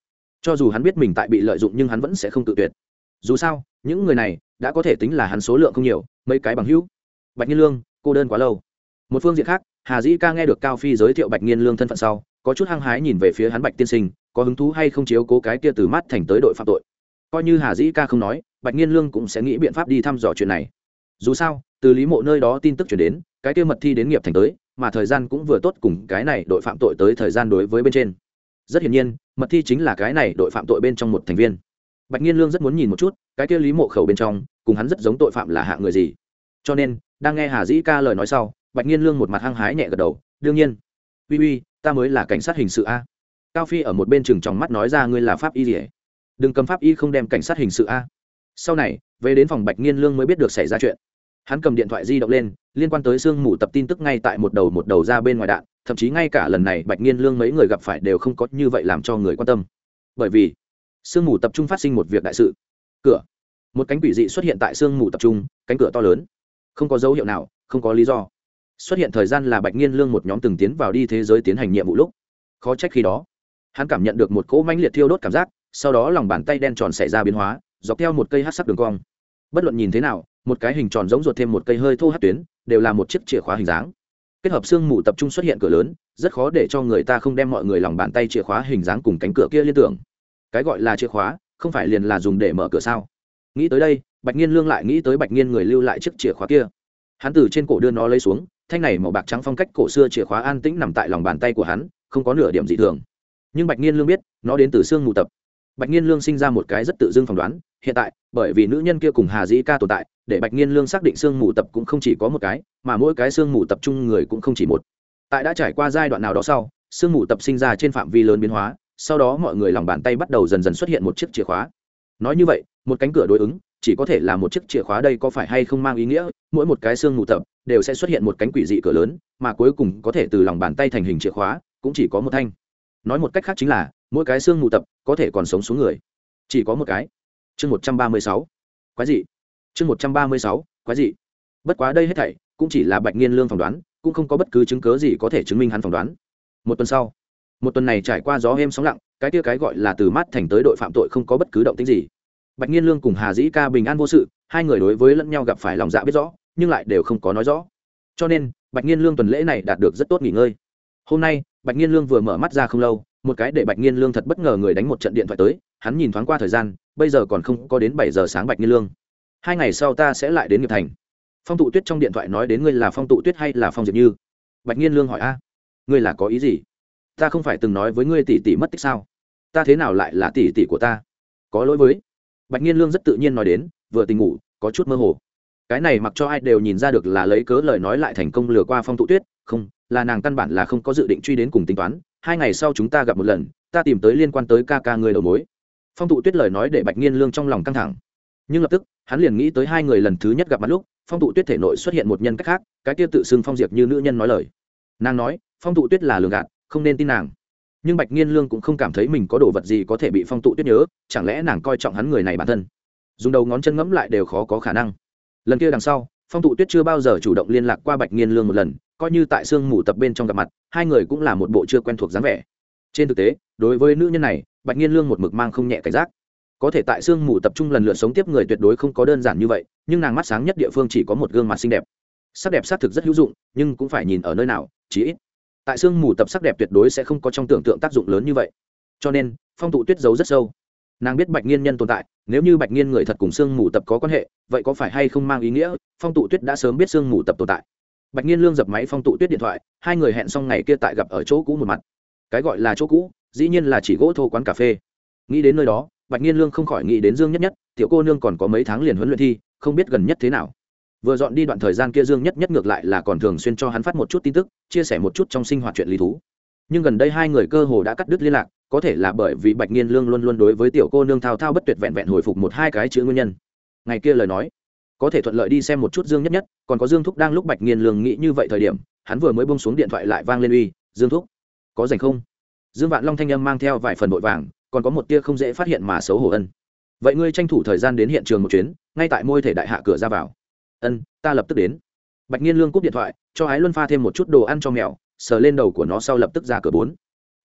cho dù hắn biết mình tại bị lợi dụng nhưng hắn vẫn sẽ không tự tuyệt dù sao, những người này đã có thể tính là hắn số lượng không nhiều, mấy cái bằng hữu. Bạch nhiên lương, cô đơn quá lâu. Một phương diện khác, hà dĩ ca nghe được cao phi giới thiệu bạch nhiên lương thân phận sau, có chút hăng hái nhìn về phía hắn bạch tiên sinh, có hứng thú hay không chiếu cố cái kia từ mắt thành tới đội phạm tội. Coi như hà dĩ ca không nói, bạch nhiên lương cũng sẽ nghĩ biện pháp đi thăm dò chuyện này. Dù sao, từ lý mộ nơi đó tin tức chuyển đến, cái kia mật thi đến nghiệp thành tới, mà thời gian cũng vừa tốt cùng cái này đội phạm tội tới thời gian đối với bên trên. Rất hiển nhiên, mật thi chính là cái này đội phạm tội bên trong một thành viên bạch nhiên lương rất muốn nhìn một chút, cái kia lý mộ khẩu bên trong, cùng hắn rất giống tội phạm là hạng người gì. Cho nên, đang nghe hà dĩ ca lời nói sau, bạch nhiên lương một mặt hăng hái nhẹ gật đầu, đương nhiên. Uy uy, ta mới là cảnh sát hình sự a. Cao phi ở một bên chừng trong mắt nói ra, ngươi là pháp y gì? Đừng cầm pháp y không đem cảnh sát hình sự a. Sau này, về đến phòng bạch nghiên lương mới biết được xảy ra chuyện. Hắn cầm điện thoại di động lên, liên quan tới sương mù tập tin tức ngay tại một đầu một đầu ra bên ngoài đạn, thậm chí ngay cả lần này bạch nghiên lương mấy người gặp phải đều không có như vậy làm cho người quan tâm. Bởi vì sương mù tập trung phát sinh một việc đại sự. Cửa. Một cánh quỷ dị xuất hiện tại sương mù tập trung, cánh cửa to lớn. Không có dấu hiệu nào, không có lý do. Xuất hiện thời gian là bạch nghiên lương một nhóm từng tiến vào đi thế giới tiến hành nhiệm vụ lúc. Khó trách khi đó, hắn cảm nhận được một cỗ mãnh liệt thiêu đốt cảm giác, sau đó lòng bàn tay đen tròn xảy ra biến hóa, dọc theo một cây hát sắc đường cong. Bất luận nhìn thế nào, một cái hình tròn giống ruột thêm một cây hơi thô hát tuyến, đều là một chiếc chìa khóa hình dáng. Kết hợp xương mù tập trung xuất hiện cửa lớn, rất khó để cho người ta không đem mọi người lòng bàn tay chìa khóa hình dáng cùng cánh cửa kia liên tưởng cái gọi là chìa khóa, không phải liền là dùng để mở cửa sao? Nghĩ tới đây, bạch nhiên lương lại nghĩ tới bạch nhiên người lưu lại chiếc chìa khóa kia. Hắn từ trên cổ đưa nó lấy xuống, thanh này màu bạc trắng phong cách cổ xưa chìa khóa an tĩnh nằm tại lòng bàn tay của hắn, không có nửa điểm dị thường. Nhưng bạch nhiên lương biết, nó đến từ xương mù tập. Bạch nhiên lương sinh ra một cái rất tự dưng phỏng đoán, hiện tại, bởi vì nữ nhân kia cùng hà dĩ ca tồn tại, để bạch nhiên lương xác định xương mù tập cũng không chỉ có một cái, mà mỗi cái xương mù tập trung người cũng không chỉ một. Tại đã trải qua giai đoạn nào đó sau, xương mù tập sinh ra trên phạm vi lớn biến hóa sau đó mọi người lòng bàn tay bắt đầu dần dần xuất hiện một chiếc chìa khóa. Nói như vậy, một cánh cửa đối ứng, chỉ có thể là một chiếc chìa khóa đây có phải hay không mang ý nghĩa, mỗi một cái xương mù tập đều sẽ xuất hiện một cánh quỷ dị cửa lớn, mà cuối cùng có thể từ lòng bàn tay thành hình chìa khóa, cũng chỉ có một thanh. Nói một cách khác chính là, mỗi cái xương mù tập có thể còn sống xuống người. Chỉ có một cái. Chương một trăm ba mươi sáu. Quái dị. Chương một trăm ba mươi sáu. Quái dị. Bất quá đây hết thảy cũng chỉ là bạch nghiên lương phỏng đoán, cũng không có bất cứ chứng cớ gì có thể chứng minh hắn phỏng đoán. Một tuần sau một tuần này trải qua gió êm sóng lặng, cái kia cái gọi là từ mắt thành tới đội phạm tội không có bất cứ động tính gì. Bạch Nhiên lương cùng hà dĩ ca bình an vô sự, hai người đối với lẫn nhau gặp phải lòng dạ biết rõ, nhưng lại đều không có nói rõ. Cho nên, bạch Nhiên lương tuần lễ này đạt được rất tốt nghỉ ngơi. Hôm nay, bạch Nhiên lương vừa mở mắt ra không lâu, một cái để bạch Nhiên lương thật bất ngờ người đánh một trận điện thoại tới, hắn nhìn thoáng qua thời gian, bây giờ còn không có đến bảy giờ sáng bạch Nhiên lương. Hai ngày sau ta sẽ lại đến nghiệp thành. Phong tụ tuyết trong điện thoại nói đến ngươi là phong tụ tuyết hay là phong diệp như? Bạch Nhiên lương hỏi a. Ngươi là có ý gì? Ta không phải từng nói với ngươi tỷ tỷ mất tích sao? Ta thế nào lại là tỷ tỷ của ta? Có lỗi với. Bạch nghiên lương rất tự nhiên nói đến, vừa tình ngủ, có chút mơ hồ. Cái này mặc cho ai đều nhìn ra được là lấy cớ lời nói lại thành công lừa qua phong tụ tuyết. Không, là nàng căn bản là không có dự định truy đến cùng tính toán. Hai ngày sau chúng ta gặp một lần, ta tìm tới liên quan tới ca ca người đầu mối. Phong tụ tuyết lời nói để bạch nghiên lương trong lòng căng thẳng. Nhưng lập tức, hắn liền nghĩ tới hai người lần thứ nhất gặp mặt lúc, phong tụ tuyết thể nội xuất hiện một nhân cách khác, cái kia tự xưng phong diệp như nữ nhân nói lời. Nàng nói, phong tụ tuyết là lường gạt không nên tin nàng. Nhưng bạch nghiên lương cũng không cảm thấy mình có đồ vật gì có thể bị phong tụ tuyết nhớ, chẳng lẽ nàng coi trọng hắn người này bản thân? Dùng đầu ngón chân ngẫm lại đều khó có khả năng. Lần kia đằng sau, phong tụ tuyết chưa bao giờ chủ động liên lạc qua bạch nghiên lương một lần, coi như tại sương mù tập bên trong gặp mặt, hai người cũng là một bộ chưa quen thuộc dáng vẻ. Trên thực tế, đối với nữ nhân này, bạch nghiên lương một mực mang không nhẹ cảnh giác. Có thể tại sương mù tập trung lần lượt sống tiếp người tuyệt đối không có đơn giản như vậy, nhưng nàng mắt sáng nhất địa phương chỉ có một gương mặt xinh đẹp. Sắc đẹp xác thực rất hữu dụng, nhưng cũng phải nhìn ở nơi nào, chí ít tại sương mù tập sắc đẹp tuyệt đối sẽ không có trong tưởng tượng tác dụng lớn như vậy. Cho nên, phong tụ tuyết giấu rất sâu. Nàng biết bạch nghiên nhân tồn tại, nếu như bạch nghiên người thật cùng sương mù tập có quan hệ, vậy có phải hay không mang ý nghĩa, phong tụ tuyết đã sớm biết sương mù tập tồn tại. Bạch nghiên lương dập máy phong tụ tuyết điện thoại, hai người hẹn xong ngày kia tại gặp ở chỗ cũ một mặt. Cái gọi là chỗ cũ, dĩ nhiên là chỉ gỗ thô quán cà phê. Nghĩ đến nơi đó, bạch nghiên lương không khỏi nghĩ đến dương nhất nhất, tiểu cô nương còn có mấy tháng liền huấn luyện thi, không biết gần nhất thế nào vừa dọn đi đoạn thời gian kia dương nhất nhất ngược lại là còn thường xuyên cho hắn phát một chút tin tức, chia sẻ một chút trong sinh hoạt chuyện lý thú. Nhưng gần đây hai người cơ hồ đã cắt đứt liên lạc, có thể là bởi vì bạch nghiên lương luôn luôn đối với tiểu cô nương thao thao bất tuyệt vẹn vẹn hồi phục một hai cái chữ nguyên nhân. Ngày kia lời nói, có thể thuận lợi đi xem một chút dương nhất nhất, còn có dương thúc đang lúc bạch nghiên lương nghĩ như vậy thời điểm, hắn vừa mới bông xuống điện thoại lại vang lên uy, dương thúc, có rảnh không? Dương vạn long thanh âm mang theo vài phần vội vàng, còn có một tia không dễ phát hiện mà xấu hổ ân. Vậy ngươi tranh thủ thời gian đến hiện trường một chuyến, ngay tại môi thể đại hạ cửa ra vào ân, ta lập tức đến. Bạch nhiên lương cúp điện thoại, cho ái luân pha thêm một chút đồ ăn cho mèo, sờ lên đầu của nó sau lập tức ra cửa bốn.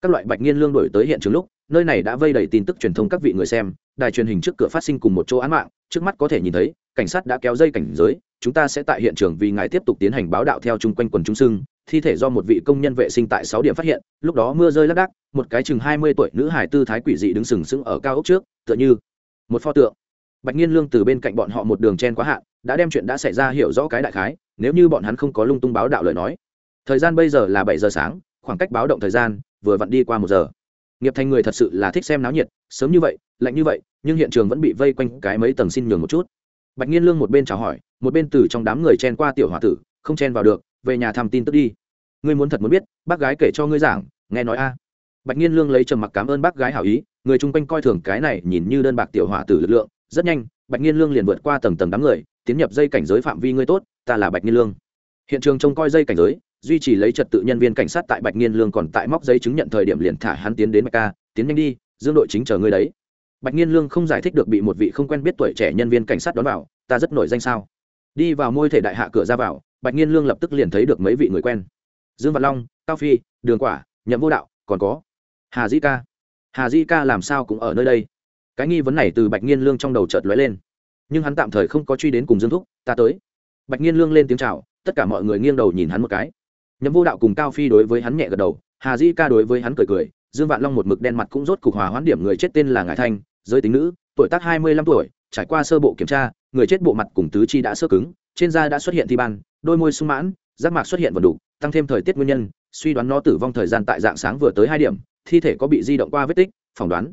Các loại bạch nhiên lương đổi tới hiện trường lúc, nơi này đã vây đầy tin tức truyền thông các vị người xem, đài truyền hình trước cửa phát sinh cùng một chỗ án mạng, trước mắt có thể nhìn thấy, cảnh sát đã kéo dây cảnh giới, chúng ta sẽ tại hiện trường vì ngài tiếp tục tiến hành báo đạo theo chung quanh quần chúng sưng thi thể do một vị công nhân vệ sinh tại sáu điểm phát hiện, lúc đó mưa rơi lác đác, một cái chừng hai mươi tuổi nữ hải tư thái quỷ dị đứng sừng sững ở cao ốc trước, tựa như một pho tượng bạch nhiên lương từ bên cạnh bọn họ một đường chen quá hạn đã đem chuyện đã xảy ra hiểu rõ cái đại khái, nếu như bọn hắn không có lung tung báo đạo lời nói. Thời gian bây giờ là bảy giờ sáng, khoảng cách báo động thời gian vừa vặn đi qua một giờ. Nghiệp thành người thật sự là thích xem náo nhiệt, sớm như vậy, lạnh như vậy, nhưng hiện trường vẫn bị vây quanh cái mấy tầng xin nhường một chút. Bạch nhiên lương một bên chào hỏi, một bên từ trong đám người chen qua tiểu h o a tử, không chen vào được, về nhà thăm tin tức đi. Ngươi muốn thật muốn biết, bác gái kể cho ngươi giảng, nghe nói a. Bạch nhiên lương lấy trầm mặc cảm ơn bác gái hảo ý, người chung quanh coi thường cái này nhìn như đơn bạc tiểu hỏa tử lực lượng rất nhanh, bạch nhiên lương liền vượt qua tầng tầng đám người, tiến nhập dây cảnh giới phạm vi ngươi tốt, ta là bạch nhiên lương. Hiện trường trông coi dây cảnh giới, duy trì lấy trật tự nhân viên cảnh sát tại bạch nhiên lương còn tại móc giấy chứng nhận thời điểm liền thả hắn tiến đến bạch ca, tiến nhanh đi, dương đội chính chờ ngươi đấy. Bạch nhiên lương không giải thích được bị một vị không quen biết tuổi trẻ nhân viên cảnh sát đón vào, ta rất nổi danh sao? Đi vào môi thể đại hạ cửa ra vào, bạch nhiên lương lập tức liền thấy được mấy vị người quen. Dương văn long, cao phi, đường quả, nhậm vô đạo, còn có hà di ca. Hà di ca làm sao cũng ở nơi đây? Cái nghi vấn này từ bạch nhiên lương trong đầu chợt lóe lên. Nhưng hắn tạm thời không có truy đến cùng dương thúc, ta tới. Bạch nhiên lương lên tiếng chào, tất cả mọi người nghiêng đầu nhìn hắn một cái. Nhấm vô đạo cùng cao phi đối với hắn nhẹ gật đầu, hà di ca đối với hắn cười cười, dương vạn long một mực đen mặt cũng rốt cục hòa hoãn điểm người chết tên là ngải thanh, giới tính nữ, tuổi tác hai mươi lăm tuổi, trải qua sơ bộ kiểm tra, người chết bộ mặt cùng tứ chi đã sơ cứng, trên da đã xuất hiện thi ban, đôi môi sung mãn giác mạc xuất hiện vần đủ tăng thêm thời tiết nguyên nhân, suy đoán nó tử vong thời gian tại dạng sáng vừa tới hai điểm, thi thể có bị di động qua vết tích, phỏng đoán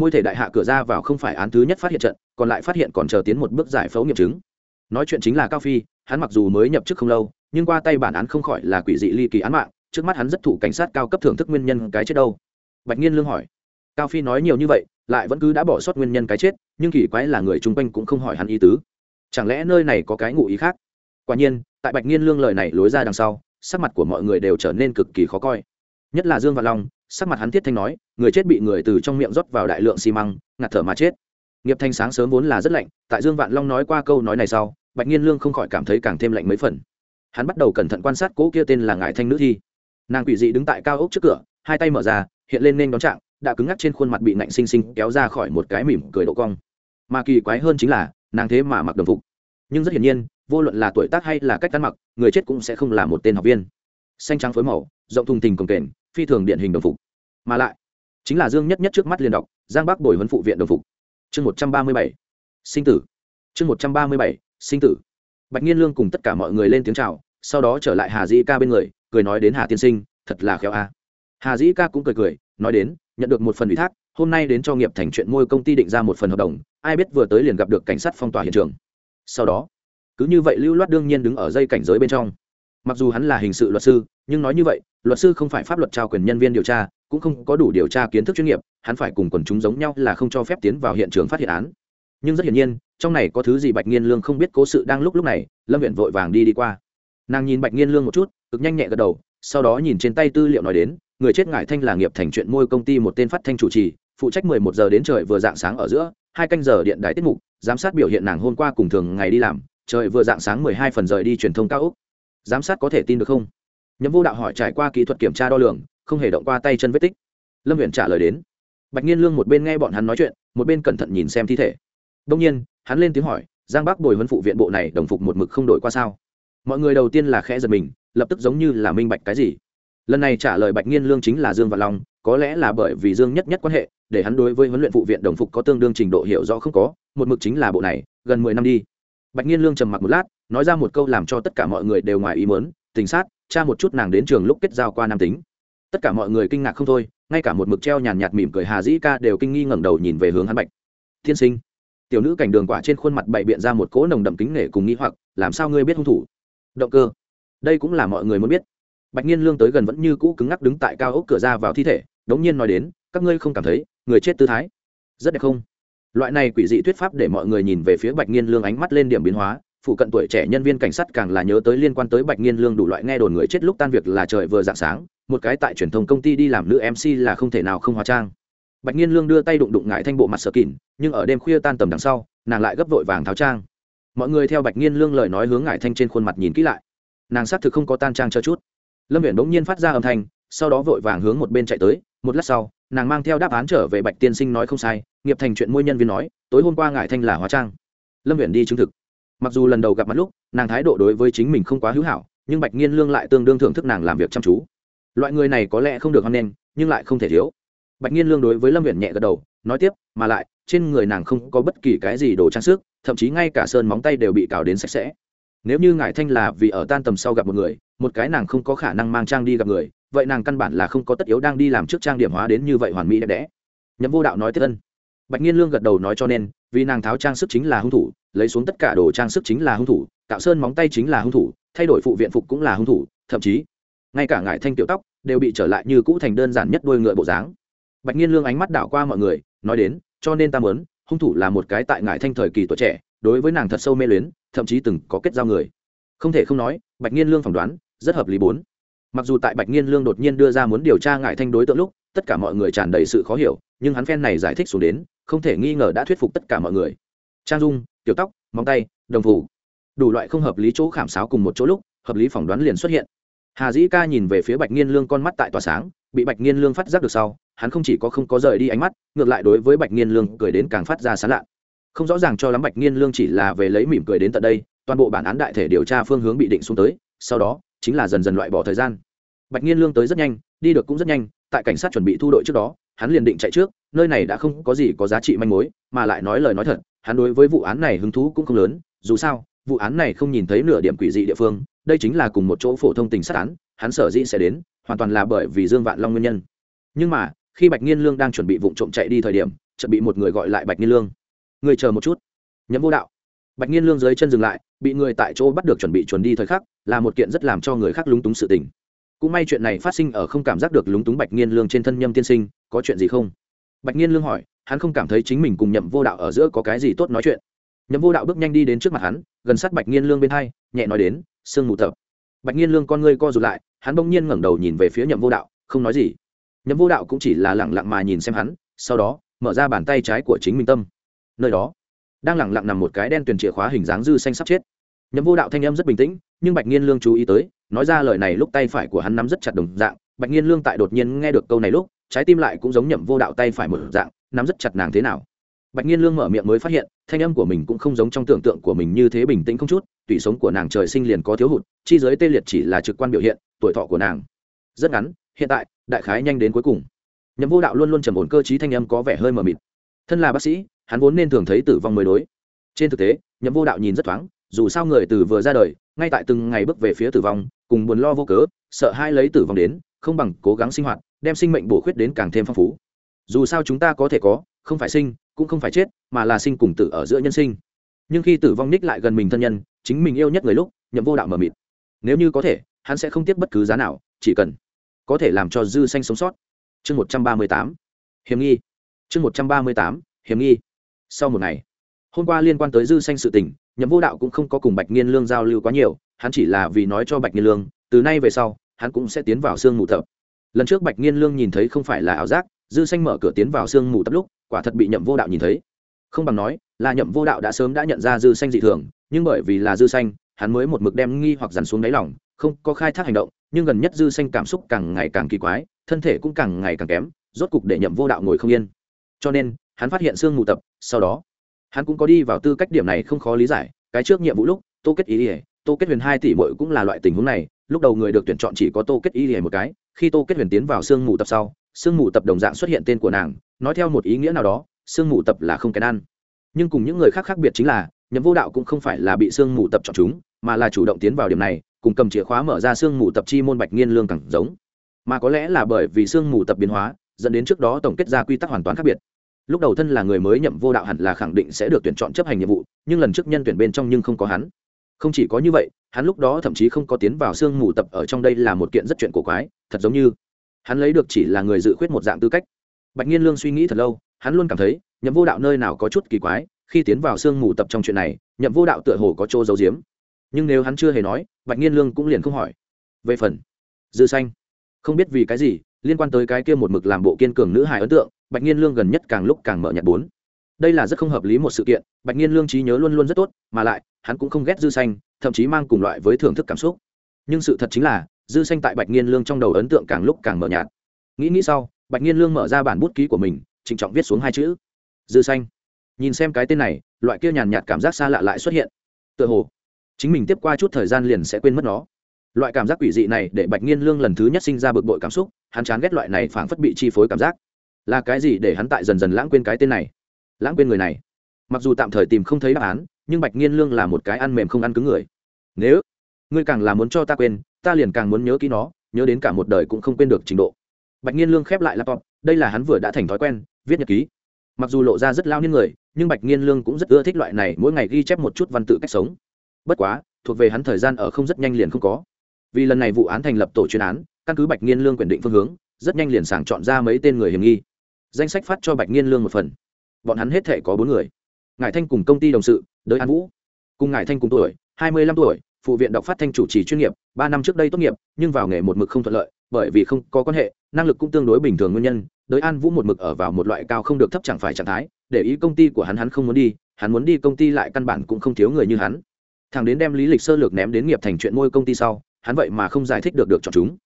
môi thể đại hạ cửa ra vào không phải án thứ nhất phát hiện trận, còn lại phát hiện còn chờ tiến một bước giải phẫu nghiệm chứng. Nói chuyện chính là cao phi, hắn mặc dù mới nhập chức không lâu, nhưng qua tay bản án không khỏi là quỷ dị ly kỳ án mạng, trước mắt hắn rất thủ cảnh sát cao cấp thưởng thức nguyên nhân cái chết đâu. Bạch nhiên lương hỏi. Cao phi nói nhiều như vậy, lại vẫn cứ đã bỏ sót nguyên nhân cái chết, nhưng kỳ quái là người chung quanh cũng không hỏi hắn ý tứ. Chẳng lẽ nơi này có cái ngụ ý khác? Quả nhiên, tại bạch nhiên lương lời này lối ra đằng sau, sắc mặt của mọi người đều trở nên cực kỳ khó coi nhất là dương văn long, sắc mặt hắn thiết thanh nói, người chết bị người từ trong miệng rót vào đại lượng xi măng, ngạt thở mà chết. Nghiệp thanh sáng sớm vốn là rất lạnh, tại dương vạn long nói qua câu nói này sau, bạch nhiên lương không khỏi cảm thấy càng thêm lạnh mấy phần. Hắn bắt đầu cẩn thận quan sát cỗ kia tên là ngải thanh nữ thi. Nàng quỷ dị đứng tại cao ốc trước cửa, hai tay mở ra, hiện lên nên đón trạng, đã cứng ngắc trên khuôn mặt bị nạnh xinh xinh kéo ra khỏi một cái mỉm cười độ cong. Mà kỳ quái hơn chính là, nàng thế mà mặc đồng phục. Nhưng rất hiển nhiên, vô luận là tuổi tác hay là cách ăn mặc, người chết cũng sẽ không là một tên học viên. Xanh trắng phối màu, rộng thùng tình cồng kềnh phi thường điển hình đồng phục. Mà lại, chính là dương nhất nhất trước mắt liên đọc, giang bắc bồi huấn phụ viện đồng phục. Chương một trăm ba mươi bảy, sinh tử. Chương một trăm ba mươi bảy, sinh tử. Bạch nhiên lương cùng tất cả mọi người lên tiếng c h à o sau đó trở lại hà dĩ ca bên người, cười nói đến hà tiên sinh, thật là khéo a. À. Hà dĩ ca cũng cười cười, nói đến, nhận được một phần ủy thác, hôm nay đến cho nghiệp thành chuyện môi công ty định ra một phần hợp đồng, ai biết vừa tới liền gặp được cảnh sát phong tỏa hiện trường. Sau đó, cứ như vậy lưu loát đương nhiên đứng ở dây cảnh giới bên trong. Mặc dù hắn là hình sự luật sư, nhưng nói như vậy luật sư không phải pháp luật trao quyền nhân viên điều tra, cũng không có đủ điều tra kiến thức chuyên nghiệp, hắn phải cùng quần chúng giống nhau là không cho phép tiến vào hiện trường phát hiện án. Nhưng rất hiển nhiên, trong này có thứ gì bạch nghiên lương không biết cố sự đang lúc lúc này, lâm viện vội vàng đi đi qua. Nàng nhìn bạch nghiên lương một chút, cực nhanh nhẹ gật đầu, sau đó nhìn trên tay tư liệu nói đến, người chết ngải thanh là nghiệp thành chuyện môi công ty một tên phát thanh chủ trì, phụ trách mười một giờ đến trời vừa dạng sáng ở giữa, hai canh giờ điện đài tiết mục, giám sát biểu hiện nàng hôm qua cùng thường ngày đi làm, trời vừa dạng sáng mười hai phần rời đi truyền thông cao úc. Giám sát có thể tin được không? Nhâm vô đạo hỏi trải qua kỹ thuật kiểm tra đo lường, không hề động qua tay chân vết tích. Lâm huyện trả lời đến. Bạch nhiên lương một bên nghe bọn hắn nói chuyện, một bên cẩn thận nhìn xem thi thể. Đông nhiên, hắn lên tiếng hỏi, giang Bác bồi huấn phụ viện bộ này đồng phục một mực không đổi qua sao? Mọi người đầu tiên là khẽ giật mình, lập tức giống như là minh bạch cái gì. Lần này trả lời bạch nhiên lương chính là dương và long, có lẽ là bởi vì dương nhất nhất quan hệ, để hắn đối với huấn luyện phụ viện đồng phục có tương đương trình độ hiểu rõ không có, một mực chính là bộ này, gần mười năm đi. Bạch nhiên lương trầm mặc một lát, nói ra một câu làm cho tất cả mọi người đều ngoài ý mớn tình sát cha một chút nàng đến trường lúc kết giao qua nam tính. Tất cả mọi người kinh ngạc không thôi, ngay cả một mực treo nhàn nhạt mỉm cười hà dĩ ca đều kinh nghi ngẩng đầu nhìn về hướng hắn bạch. Thiên sinh. Tiểu nữ cảnh đường quả trên khuôn mặt bậy biện ra một cỗ nồng đậm kính nể cùng nghi hoặc, làm sao ngươi biết hung thủ? Động cơ. Đây cũng là mọi người muốn biết. Bạch nhiên lương tới gần vẫn như cũ cứng ngắc đứng tại cao ốc cửa ra vào thi thể, đống nhiên nói đến, các ngươi không cảm thấy, người chết tư thái rất đẹp không? Loại này quỷ dị thuyết pháp để mọi người nhìn về phía bạch nhiên lương ánh mắt lên điểm biến hóa phụ cận tuổi trẻ nhân viên cảnh sát càng là nhớ tới liên quan tới bạch nghiên lương đủ loại nghe đồn người chết lúc tan việc là trời vừa dạng sáng, một cái tại truyền thông công ty đi làm nữ mc là không thể nào không hóa trang. Bạch nghiên lương đưa tay đụng đụng ngại thanh bộ mặt sợ kỉn, nhưng ở đêm khuya tan tầm đằng sau, nàng lại gấp vội vàng tháo trang. Mọi người theo bạch nghiên lương lời nói hướng ngại thanh trên khuôn mặt nhìn kỹ lại. Nàng xác thực không có tan trang cho chút. Lâm viện bỗng nhiên phát ra âm thanh, sau đó vội vàng hướng một bên chạy tới, một lát sau, nàng mang theo đáp án trở về bạch tiên sinh nói không sai, nghiệp thành chuyện môi nhân viên nói, tối hôm qua ngại thanh là hóa trang. Lâm viện đi chứng thực mặc dù lần đầu gặp mặt lúc, nàng thái độ đối với chính mình không quá hữu hảo, nhưng bạch nhiên lương lại tương đương thưởng thức nàng làm việc chăm chú. Loại người này có lẽ không được hoan nghênh, nhưng lại không thể thiếu. Bạch nhiên lương đối với lâm viện nhẹ gật đầu, nói tiếp, mà lại, trên người nàng không có bất kỳ cái gì đồ trang sức, thậm chí ngay cả sơn móng tay đều bị cào đến sạch sẽ. Nếu như ngải thanh là vì ở tan tầm sau gặp một người, một cái nàng không có khả năng mang trang đi gặp người, vậy nàng căn bản là không có tất yếu đang đi làm trước trang điểm hóa đến như vậy hoàn mỹ đẹp đẽ. Nhậm vô đạo nói tiếp ân. Bạch nhiên lương gật đầu nói cho nên, vì nàng tháo trang sức chính là hung thủ lấy xuống tất cả đồ trang sức chính là hung thủ tạo sơn móng tay chính là hung thủ, thay đổi phụ viện phục cũng là hung thủ, thậm chí, ngay cả ngải thanh tiểu tóc đều bị trở lại như cũ thành đơn giản nhất đôi ngựa bộ dáng. Bạch nhiên lương ánh mắt đảo qua mọi người, nói đến, cho nên ta muốn, hung thủ là một cái tại ngải thanh thời kỳ tuổi trẻ, đối với nàng thật sâu mê luyến, thậm chí từng có kết giao người. Không thể không nói, bạch nhiên lương phỏng đoán, rất hợp lý bốn. Mặc dù tại bạch nhiên lương đột nhiên đưa ra muốn điều tra ngải thanh đối tượng lúc, tất cả mọi người tràn đầy sự khó hiểu, nhưng hắn phen này giải thích xuống đến, không thể nghi ngờ đã thuyết phục tất cả mọi người. Trang dung tiểu tóc, móng tay, đồng phủ đủ loại không hợp lý chỗ khảm sáo cùng một chỗ lúc, hợp lý phỏng đoán liền xuất hiện. Hà dĩ ca nhìn về phía bạch nghiên lương con mắt tại tòa sáng, bị bạch nghiên lương phát giác được sau, hắn không chỉ có không có rời đi ánh mắt, ngược lại đối với bạch nghiên lương cười đến càng phát ra sán lạ không rõ ràng cho lắm bạch nghiên lương chỉ là về lấy mỉm cười đến tận đây, toàn bộ bản án đại thể điều tra phương hướng bị định xuống tới, sau đó, chính là dần dần loại bỏ thời gian. Bạch nghiên lương tới rất nhanh, đi được cũng rất nhanh, tại cảnh sát chuẩn bị thu đội trước đó, hắn liền định chạy trước nơi này đã không có gì có giá trị manh mối, mà lại nói lời nói thật, hắn đối với vụ án này hứng thú cũng không lớn, dù sao, vụ án này không nhìn thấy nửa điểm quỷ dị địa phương, đây chính là cùng một chỗ phổ thông tình sát án, hắn sở dĩ sẽ đến, hoàn toàn là bởi vì dương vạn long nguyên nhân. Nhưng mà, khi bạch nghiên lương đang chuẩn bị vụ trộm chạy đi thời điểm, chợt bị một người gọi lại bạch nghiên lương. Người chờ một chút. Nhấm vô đạo. Bạch nghiên lương dưới chân dừng lại, bị người tại chỗ bắt được chuẩn bị chuẩn đi thời khắc, là một kiện rất làm cho người khác lúng túng sự tình. Cũng may chuyện này phát sinh ở không cảm giác được lúng túng bạch nghiên lương trên thân nhâm tiên sinh, có chuyện gì không? Bạch Nhiên lương hỏi, hắn không cảm thấy chính mình cùng nhậm vô đạo ở giữa có cái gì tốt nói chuyện. Nhậm vô đạo bước nhanh đi đến trước mặt hắn, gần sát bạch Nhiên lương bên hai, nhẹ nói đến, sương mù tập. Bạch Nhiên lương con ngươi co rụt lại, hắn bỗng nhiên ngẩng đầu nhìn về phía nhậm vô đạo, không nói gì. Nhậm vô đạo cũng chỉ là lẳng lặng mà nhìn xem hắn, sau đó, mở ra bàn tay trái của chính mình tâm. Nơi đó, đang lẳng lặng nằm một cái đen tuyển chìa khóa hình dáng dư xanh sắp chết. Nhậm vô đạo thanh âm rất bình tĩnh, nhưng bạch Nhiên lương chú ý tới, nói ra lời này lúc tay phải của hắn nắm rất chặt đồng dạng. Bạch Nhiên lương tại đột nhiên nghe được câu này lúc trái tim lại cũng giống nhậm vô đạo tay phải một dạng, nắm rất chặt nàng thế nào. Bạch nhiên lương mở miệng mới phát hiện, thanh âm của mình cũng không giống trong tưởng tượng của mình như thế bình tĩnh không chút, tủy sống của nàng trời sinh liền có thiếu hụt, chi giới tê liệt chỉ là trực quan biểu hiện, tuổi thọ của nàng rất ngắn, hiện tại, đại khái nhanh đến cuối cùng. Nhậm vô đạo luôn luôn trầm ổn cơ t thanh âm có vẻ hơi mờ mịt. Thân là bác sĩ, hắn vốn nên thường thấy tử vong mới đối. Trên thực tế, nhậm vô đạo nhìn rất thoáng, dù sao người từ vừa ra đời, ngay tại từng ngày bước về phía tử vong, cùng buồn lo vô cớ, sợ hai lấy tử vong đến, không bằng cố gắng sinh hoạt đem sinh mệnh bổ khuyết đến càng thêm phong phú. Dù sao chúng ta có thể có, không phải sinh, cũng không phải chết, mà là sinh cùng tử ở giữa nhân sinh. Nhưng khi tử vong ních lại gần mình thân nhân, chính mình yêu nhất người lúc, nhậm vô đạo mờ mịt. Nếu như có thể, hắn sẽ không tiếc bất cứ giá nào, chỉ cần có thể làm cho dư xanh sống sót. Chương một trăm ba mươi tám. Hiểm nghi. Chương một trăm ba mươi tám. Hiểm nghi. Sau một ngày, hôm qua liên quan tới dư xanh sự tình, nhậm vô đạo cũng không có cùng bạch nghiên lương giao lưu quá nhiều, hắn chỉ là vì nói cho bạch nghiên lương, từ nay về sau, hắn cũng sẽ tiến vào sương mù thập lần trước bạch nghiên lương nhìn thấy không phải là ảo giác, dư xanh mở cửa tiến vào sương mù tập lúc, quả thật bị nhậm vô đạo nhìn thấy. Không bằng nói, là nhậm vô đạo đã sớm đã nhận ra dư xanh dị thường, nhưng bởi vì là dư xanh, hắn mới một mực đem nghi hoặc dằn xuống đáy lòng, không có khai thác hành động, nhưng gần nhất dư xanh cảm xúc càng ngày càng kỳ quái, thân thể cũng càng ngày càng kém, rốt cục để nhậm vô đạo ngồi không yên. Cho nên, hắn phát hiện sương mù tập, sau đó, hắn cũng có đi vào tư cách điểm này không khó lý giải, cái trước nhiệm vụ lúc, tô kết ý ỉa tô kết huyền hai tỷ bội cũng là loại tình huống này, lúc đầu người được tuyển chọn chỉ có tô kết ý ỉa một cái khi tô kết huyền tiến vào sương mù tập sau, sương mù tập đồng dạng xuất hiện tên của nàng, nói theo một ý nghĩa nào đó, sương mù tập là không kén ăn. Nhưng cùng những người khác khác biệt chính là, nhậm vô đạo cũng không phải là bị sương mù tập chọn chúng, mà là chủ động tiến vào điểm này, cùng cầm chìa khóa mở ra sương mù tập chi môn bạch nghiên lương cẳng giống. Mà có lẽ là bởi vì sương mù tập biến hóa, dẫn đến trước đó tổng kết ra quy tắc hoàn toàn khác biệt. Lúc đầu thân là người mới nhậm vô đạo hẳn là khẳng định sẽ được tuyển chọn chấp hành nhiệm vụ, nhưng lần trước nhân tuyển bên trong nhưng không có hắn không chỉ có như vậy, hắn lúc đó thậm chí không có tiến vào sương mù tập ở trong đây là một kiện rất chuyện cổ quái, thật giống như hắn lấy được chỉ là người dự khuyết một dạng tư cách. Bạch nhiên lương suy nghĩ thật lâu, hắn luôn cảm thấy, nhậm vô đạo nơi nào có chút kỳ quái, khi tiến vào sương mù tập trong chuyện này, nhậm vô đạo tựa hồ có chỗ giấu giếm. Nhưng nếu hắn chưa hề nói, bạch nhiên lương cũng liền không hỏi. Về phần, dư xanh, không biết vì cái gì, liên quan tới cái kia một mực làm bộ kiên cường nữ hài ấn tượng, bạch nhiên lương gần nhất càng lúc càng mở nhạt bốn. Đây là rất không hợp lý một sự kiện, bạch nhiên lương trí nhớ luôn luôn rất tốt, mà lại hắn cũng không ghét dư xanh, thậm chí mang cùng loại với thưởng thức cảm xúc. Nhưng sự thật chính là, dư xanh tại bạch nghiên lương trong đầu ấn tượng càng lúc càng mờ nhạt. Nghĩ nghĩ sau, bạch nghiên lương mở ra bản bút ký của mình, trịnh trọng viết xuống hai chữ. Dư xanh. Nhìn xem cái tên này, loại kia nhàn nhạt cảm giác xa lạ lại xuất hiện. Tựa hồ, chính mình tiếp qua chút thời gian liền sẽ quên mất nó. Loại cảm giác quỷ dị này để bạch nghiên lương lần thứ nhất sinh ra bực bội cảm xúc, hắn chán ghét loại này phảng phất bị chi phối cảm giác. Là cái gì để hắn tại dần dần lãng quên cái tên này? Lãng quên người này. Mặc dù tạm thời tìm không thấy đáp án nhưng bạch nghiên lương là một cái ăn mềm không ăn cứng người. Nếu ngươi càng là muốn cho ta quên, ta liền càng muốn nhớ kỹ nó, nhớ đến cả một đời cũng không quên được trình độ. Bạch nghiên lương khép lại laptop, đây là hắn vừa đã thành thói quen, viết nhật ký. Mặc dù lộ ra rất lao niên người, nhưng bạch nghiên lương cũng rất ưa thích loại này, mỗi ngày ghi chép một chút văn tự cách sống. Bất quá, thuộc về hắn thời gian ở không rất nhanh liền không có. Vì lần này vụ án thành lập tổ chuyên án, căn cứ bạch nghiên lương quyền định phương hướng, rất nhanh liền sàng chọn ra mấy tên người hiểm nghi. Danh sách phát cho bạch nghiên lương một phần. Bọn hắn hết thể có bốn người ngài thanh cùng công ty đồng sự, đới an vũ. Cùng ngài thanh cùng tuổi, hai mươi lăm tuổi, phụ viện đọc phát thanh chủ trì chuyên nghiệp, ba năm trước đây tốt nghiệp, nhưng vào nghề một mực không thuận lợi, bởi vì không có quan hệ, năng lực cũng tương đối bình thường nguyên nhân, đới an vũ một mực ở vào một loại cao không được thấp chẳng phải trạng thái, để ý công ty của hắn hắn không muốn đi, hắn muốn đi công ty lại căn bản cũng không thiếu người như hắn. Thằng đến đem lý lịch sơ lược ném đến nghiệp thành chuyện môi công ty sau, hắn vậy mà không giải thích được được chọn chúng.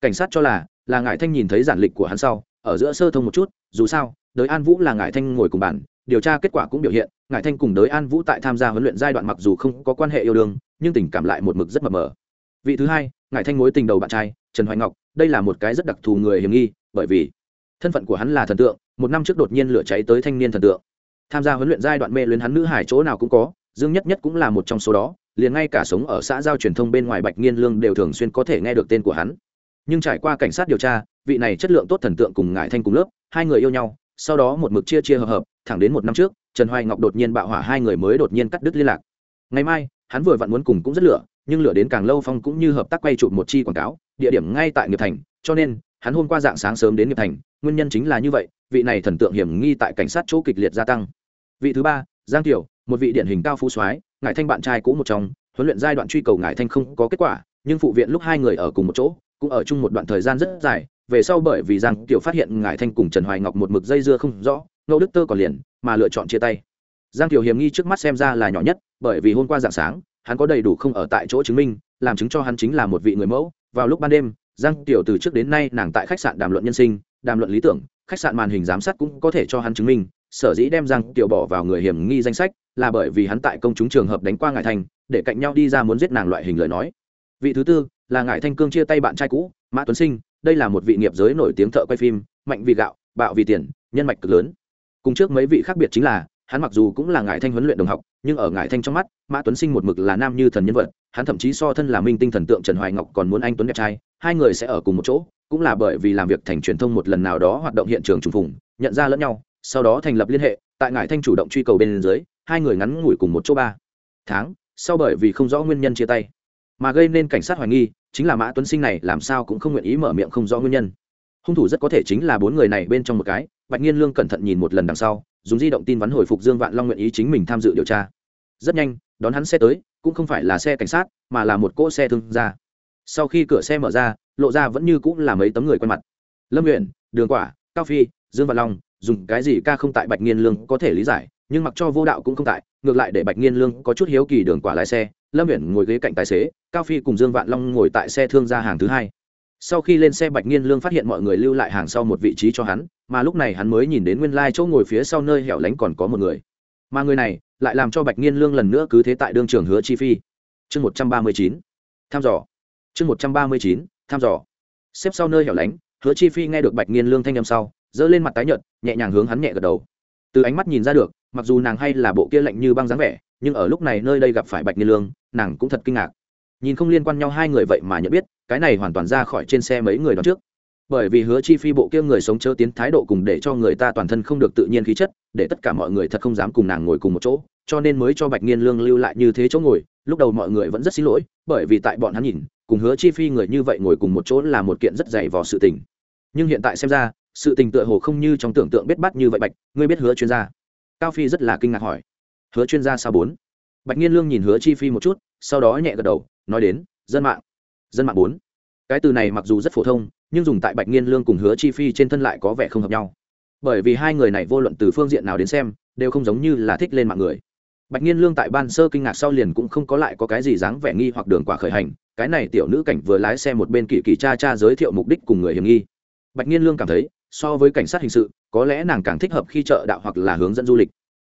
Cảnh sát cho là là Ngải thanh nhìn thấy giản lịch của hắn sau, ở giữa sơ thông một chút, dù sao, đới an vũ là Ngải thanh ngồi cùng bản điều tra kết quả cũng biểu hiện, Ngải thanh cùng đới an vũ tại tham gia huấn luyện giai đoạn mặc dù không có quan hệ yêu đương, nhưng tình cảm lại một mực rất mập mờ. Vị thứ hai, Ngải thanh mối tình đầu bạn trai, trần hoài ngọc, đây là một cái rất đặc thù người hiểm nghi, bởi vì thân phận của hắn là thần tượng, một năm trước đột nhiên lửa cháy tới thanh niên thần tượng. Tham gia huấn luyện giai đoạn mê luyến hắn nữ hải chỗ nào cũng có, dương nhất nhất cũng là một trong số đó, liền ngay cả sống ở xã giao truyền thông bên ngoài bạch nghiên lương đều thường xuyên có thể nghe được tên của hắn. Nhưng trải qua cảnh sát điều tra, vị này chất lượng tốt thần tượng cùng ngải thanh cùng lớp, hai người yêu nhau, sau đó một mực chia chia hợp hợp thẳng đến một năm trước, trần hoài ngọc đột nhiên bạo hỏa hai người mới đột nhiên cắt đứt liên lạc. Ngày mai, hắn vừa vặn muốn cùng cũng rất lửa, nhưng lửa đến càng lâu phong cũng như hợp tác quay chụp một chi quảng cáo, địa điểm ngay tại nghiệp thành, cho nên, hắn hôm qua dạng sáng sớm đến nghiệp thành, nguyên nhân chính là như vậy, vị này thần tượng hiểm nghi tại cảnh sát chỗ kịch liệt gia tăng. Vị thứ ba, giang tiểu, một vị điển hình cao phú soái ngải thanh bạn trai cũ một trong, huấn luyện giai đoạn truy cầu ngải thanh không có kết quả, nhưng phụ viện lúc hai người ở cùng một chỗ, cũng ở chung một đoạn thời gian rất dài, về sau bởi vì giang tiểu phát hiện ngải thanh cùng trần hoài ngọc một mực dây dưa không rõ ngô đức tơ còn liền, mà lựa chọn chia tay. Giang tiểu hiểm nghi trước mắt xem ra là nhỏ nhất, bởi vì hôm qua dạng sáng, hắn có đầy đủ không ở tại chỗ chứng minh, làm chứng cho hắn chính là một vị người mẫu. Vào lúc ban đêm, giang tiểu từ trước đến nay nàng tại khách sạn đàm luận nhân sinh, đàm luận lý tưởng, khách sạn màn hình giám sát cũng có thể cho hắn chứng minh. Sở dĩ đem giang tiểu bỏ vào người hiểm nghi danh sách là bởi vì hắn tại công chúng trường hợp đánh qua ngải thành, để cạnh nhau đi ra muốn giết nàng loại hình lời nói. Vị thứ tư là ngải thanh cương chia tay bạn trai cũ, mã tuấn sinh, đây là một vị nghiệp giới nổi tiếng thợ quay phim, mạnh vì gạo, bạo vì tiền, nhân mạch cực lớn cùng trước mấy vị khác biệt chính là, hắn mặc dù cũng là ngải thanh huấn luyện đồng học, nhưng ở ngải thanh trong mắt, mã tuấn sinh một mực là nam như thần nhân vật, hắn thậm chí so thân là minh tinh thần tượng trần hoài ngọc còn muốn anh tuấn đẹp trai, hai người sẽ ở cùng một chỗ, cũng là bởi vì làm việc thành truyền thông một lần nào đó hoạt động hiện trường trùng phùng, nhận ra lẫn nhau, sau đó thành lập liên hệ, tại ngải thanh chủ động truy cầu bên dưới, hai người ngắn ngủi cùng một chỗ ba tháng, sau bởi vì không rõ nguyên nhân chia tay. Mà gây nên cảnh sát hoài nghi, chính là mã tuấn sinh này làm sao cũng không nguyện ý mở miệng không rõ nguyên nhân. Hung thủ rất có thể chính là bốn người này bên trong một cái bạch nghiên lương cẩn thận nhìn một lần đằng sau, dùng di động tin vắn hồi phục dương vạn long nguyện ý chính mình tham dự điều tra. Rất nhanh, đón hắn xe tới, cũng không phải là xe cảnh sát, mà là một cỗ xe thương gia. Sau khi cửa xe mở ra, lộ ra vẫn như cũng là mấy tấm người quen mặt. Lâm nguyện đường quả, cao phi, dương vạn long, dùng cái gì ca không tại bạch nghiên lương có thể lý giải, nhưng mặc cho vô đạo cũng không tại, ngược lại để bạch nghiên lương có chút hiếu kỳ đường quả lái xe, lâm nguyện ngồi ghế cạnh tài xế, cao phi cùng dương vạn long ngồi tại xe thương gia hàng thứ hai sau khi lên xe bạch nghiên lương phát hiện mọi người lưu lại hàng sau một vị trí cho hắn, mà lúc này hắn mới nhìn đến nguyên lai、like、chỗ ngồi phía sau nơi hẻo lánh còn có một người. Mà người này lại làm cho bạch nghiên lương lần nữa cứ thế tại đương trường hứa chi phi. Chương một trăm ba mươi chín thăm dò. Chương một trăm ba mươi chín thăm dò. Xếp sau nơi hẻo lánh, hứa chi phi nghe được bạch nghiên lương thanh â sau, giơ lên mặt tái nhợt, nhẹ nhàng hướng hắn nhẹ gật đầu. Từ ánh mắt nhìn ra được, mặc dù nàng hay là bộ kia lạnh như băng dáng vẻ, nhưng ở lúc này nơi đây gặp phải bạch nghiên lương, nàng cũng thật kinh ngạc nhìn không liên quan nhau hai người vậy mà nhận biết, cái này hoàn toàn ra khỏi trên xe mấy người đó trước. Bởi vì hứa chi phi bộ kia người sống chớ tiến thái độ cùng để cho người ta toàn thân không được tự nhiên khí chất, để tất cả mọi người thật không dám cùng nàng ngồi cùng một chỗ, cho nên mới cho bạch nghiên lương lưu lại như thế chỗ ngồi, lúc đầu mọi người vẫn rất xin lỗi, bởi vì tại bọn hắn nhìn, cùng hứa chi phi người như vậy ngồi cùng một chỗ là một kiện rất dày vò sự tình. Nhưng hiện tại xem ra, sự tình tựa hồ không như trong tưởng tượng biết bắt như vậy bạch, ngươi biết hứa chuyên gia. Cao phi rất là kinh ngạc hỏi. Hứa chuyên gia sao bốn? Bạch nghiên lương nhìn hứa chi phi một chút, sau đó nhẹ gật đầu nói đến, dân mạng. Dân mạng bốn. Cái từ này mặc dù rất phổ thông, nhưng dùng tại bạch nghiên lương cùng hứa chi phi trên thân lại có vẻ không hợp nhau. Bởi vì hai người này vô luận từ phương diện nào đến xem, đều không giống như là thích lên mạng người. Bạch nghiên lương tại ban sơ kinh ngạc sau liền cũng không có lại có cái gì dáng vẻ nghi hoặc đường quả khởi hành, cái này tiểu nữ cảnh vừa lái xe một bên kỳ kỳ cha cha giới thiệu mục đích cùng người hiểm nghi. Bạch nghiên lương cảm thấy, so với cảnh sát hình sự, có lẽ nàng càng thích hợp khi chợ đạo hoặc là hướng dẫn du lịch.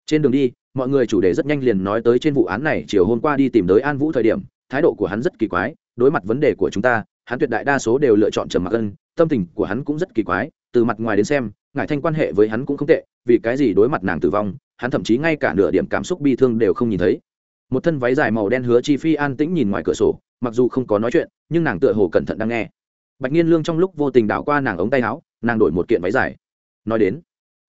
Trên đường đi, mọi người chủ đề rất nhanh liền nói tới trên vụ án này, chiều hôm qua đi tìm tới an vũ thời điểm thái độ của hắn rất kỳ quái, đối mặt vấn đề của chúng ta, hắn tuyệt đại đa số đều lựa chọn trầm mặc ân, tâm tình của hắn cũng rất kỳ quái, từ mặt ngoài đến xem ngài thanh quan hệ với hắn cũng không tệ, vì cái gì đối mặt nàng tử vong, hắn thậm chí ngay cả nửa điểm cảm xúc bi thương đều không nhìn thấy. Một thân váy dài màu đen hứa chi phi an tĩnh nhìn ngoài cửa sổ, mặc dù không có nói chuyện, nhưng nàng tựa hồ cẩn thận đang nghe. Bạch nhiên lương trong lúc vô tình đảo qua nàng ống tay áo, nàng đổi một kiện váy dài. Nói đến,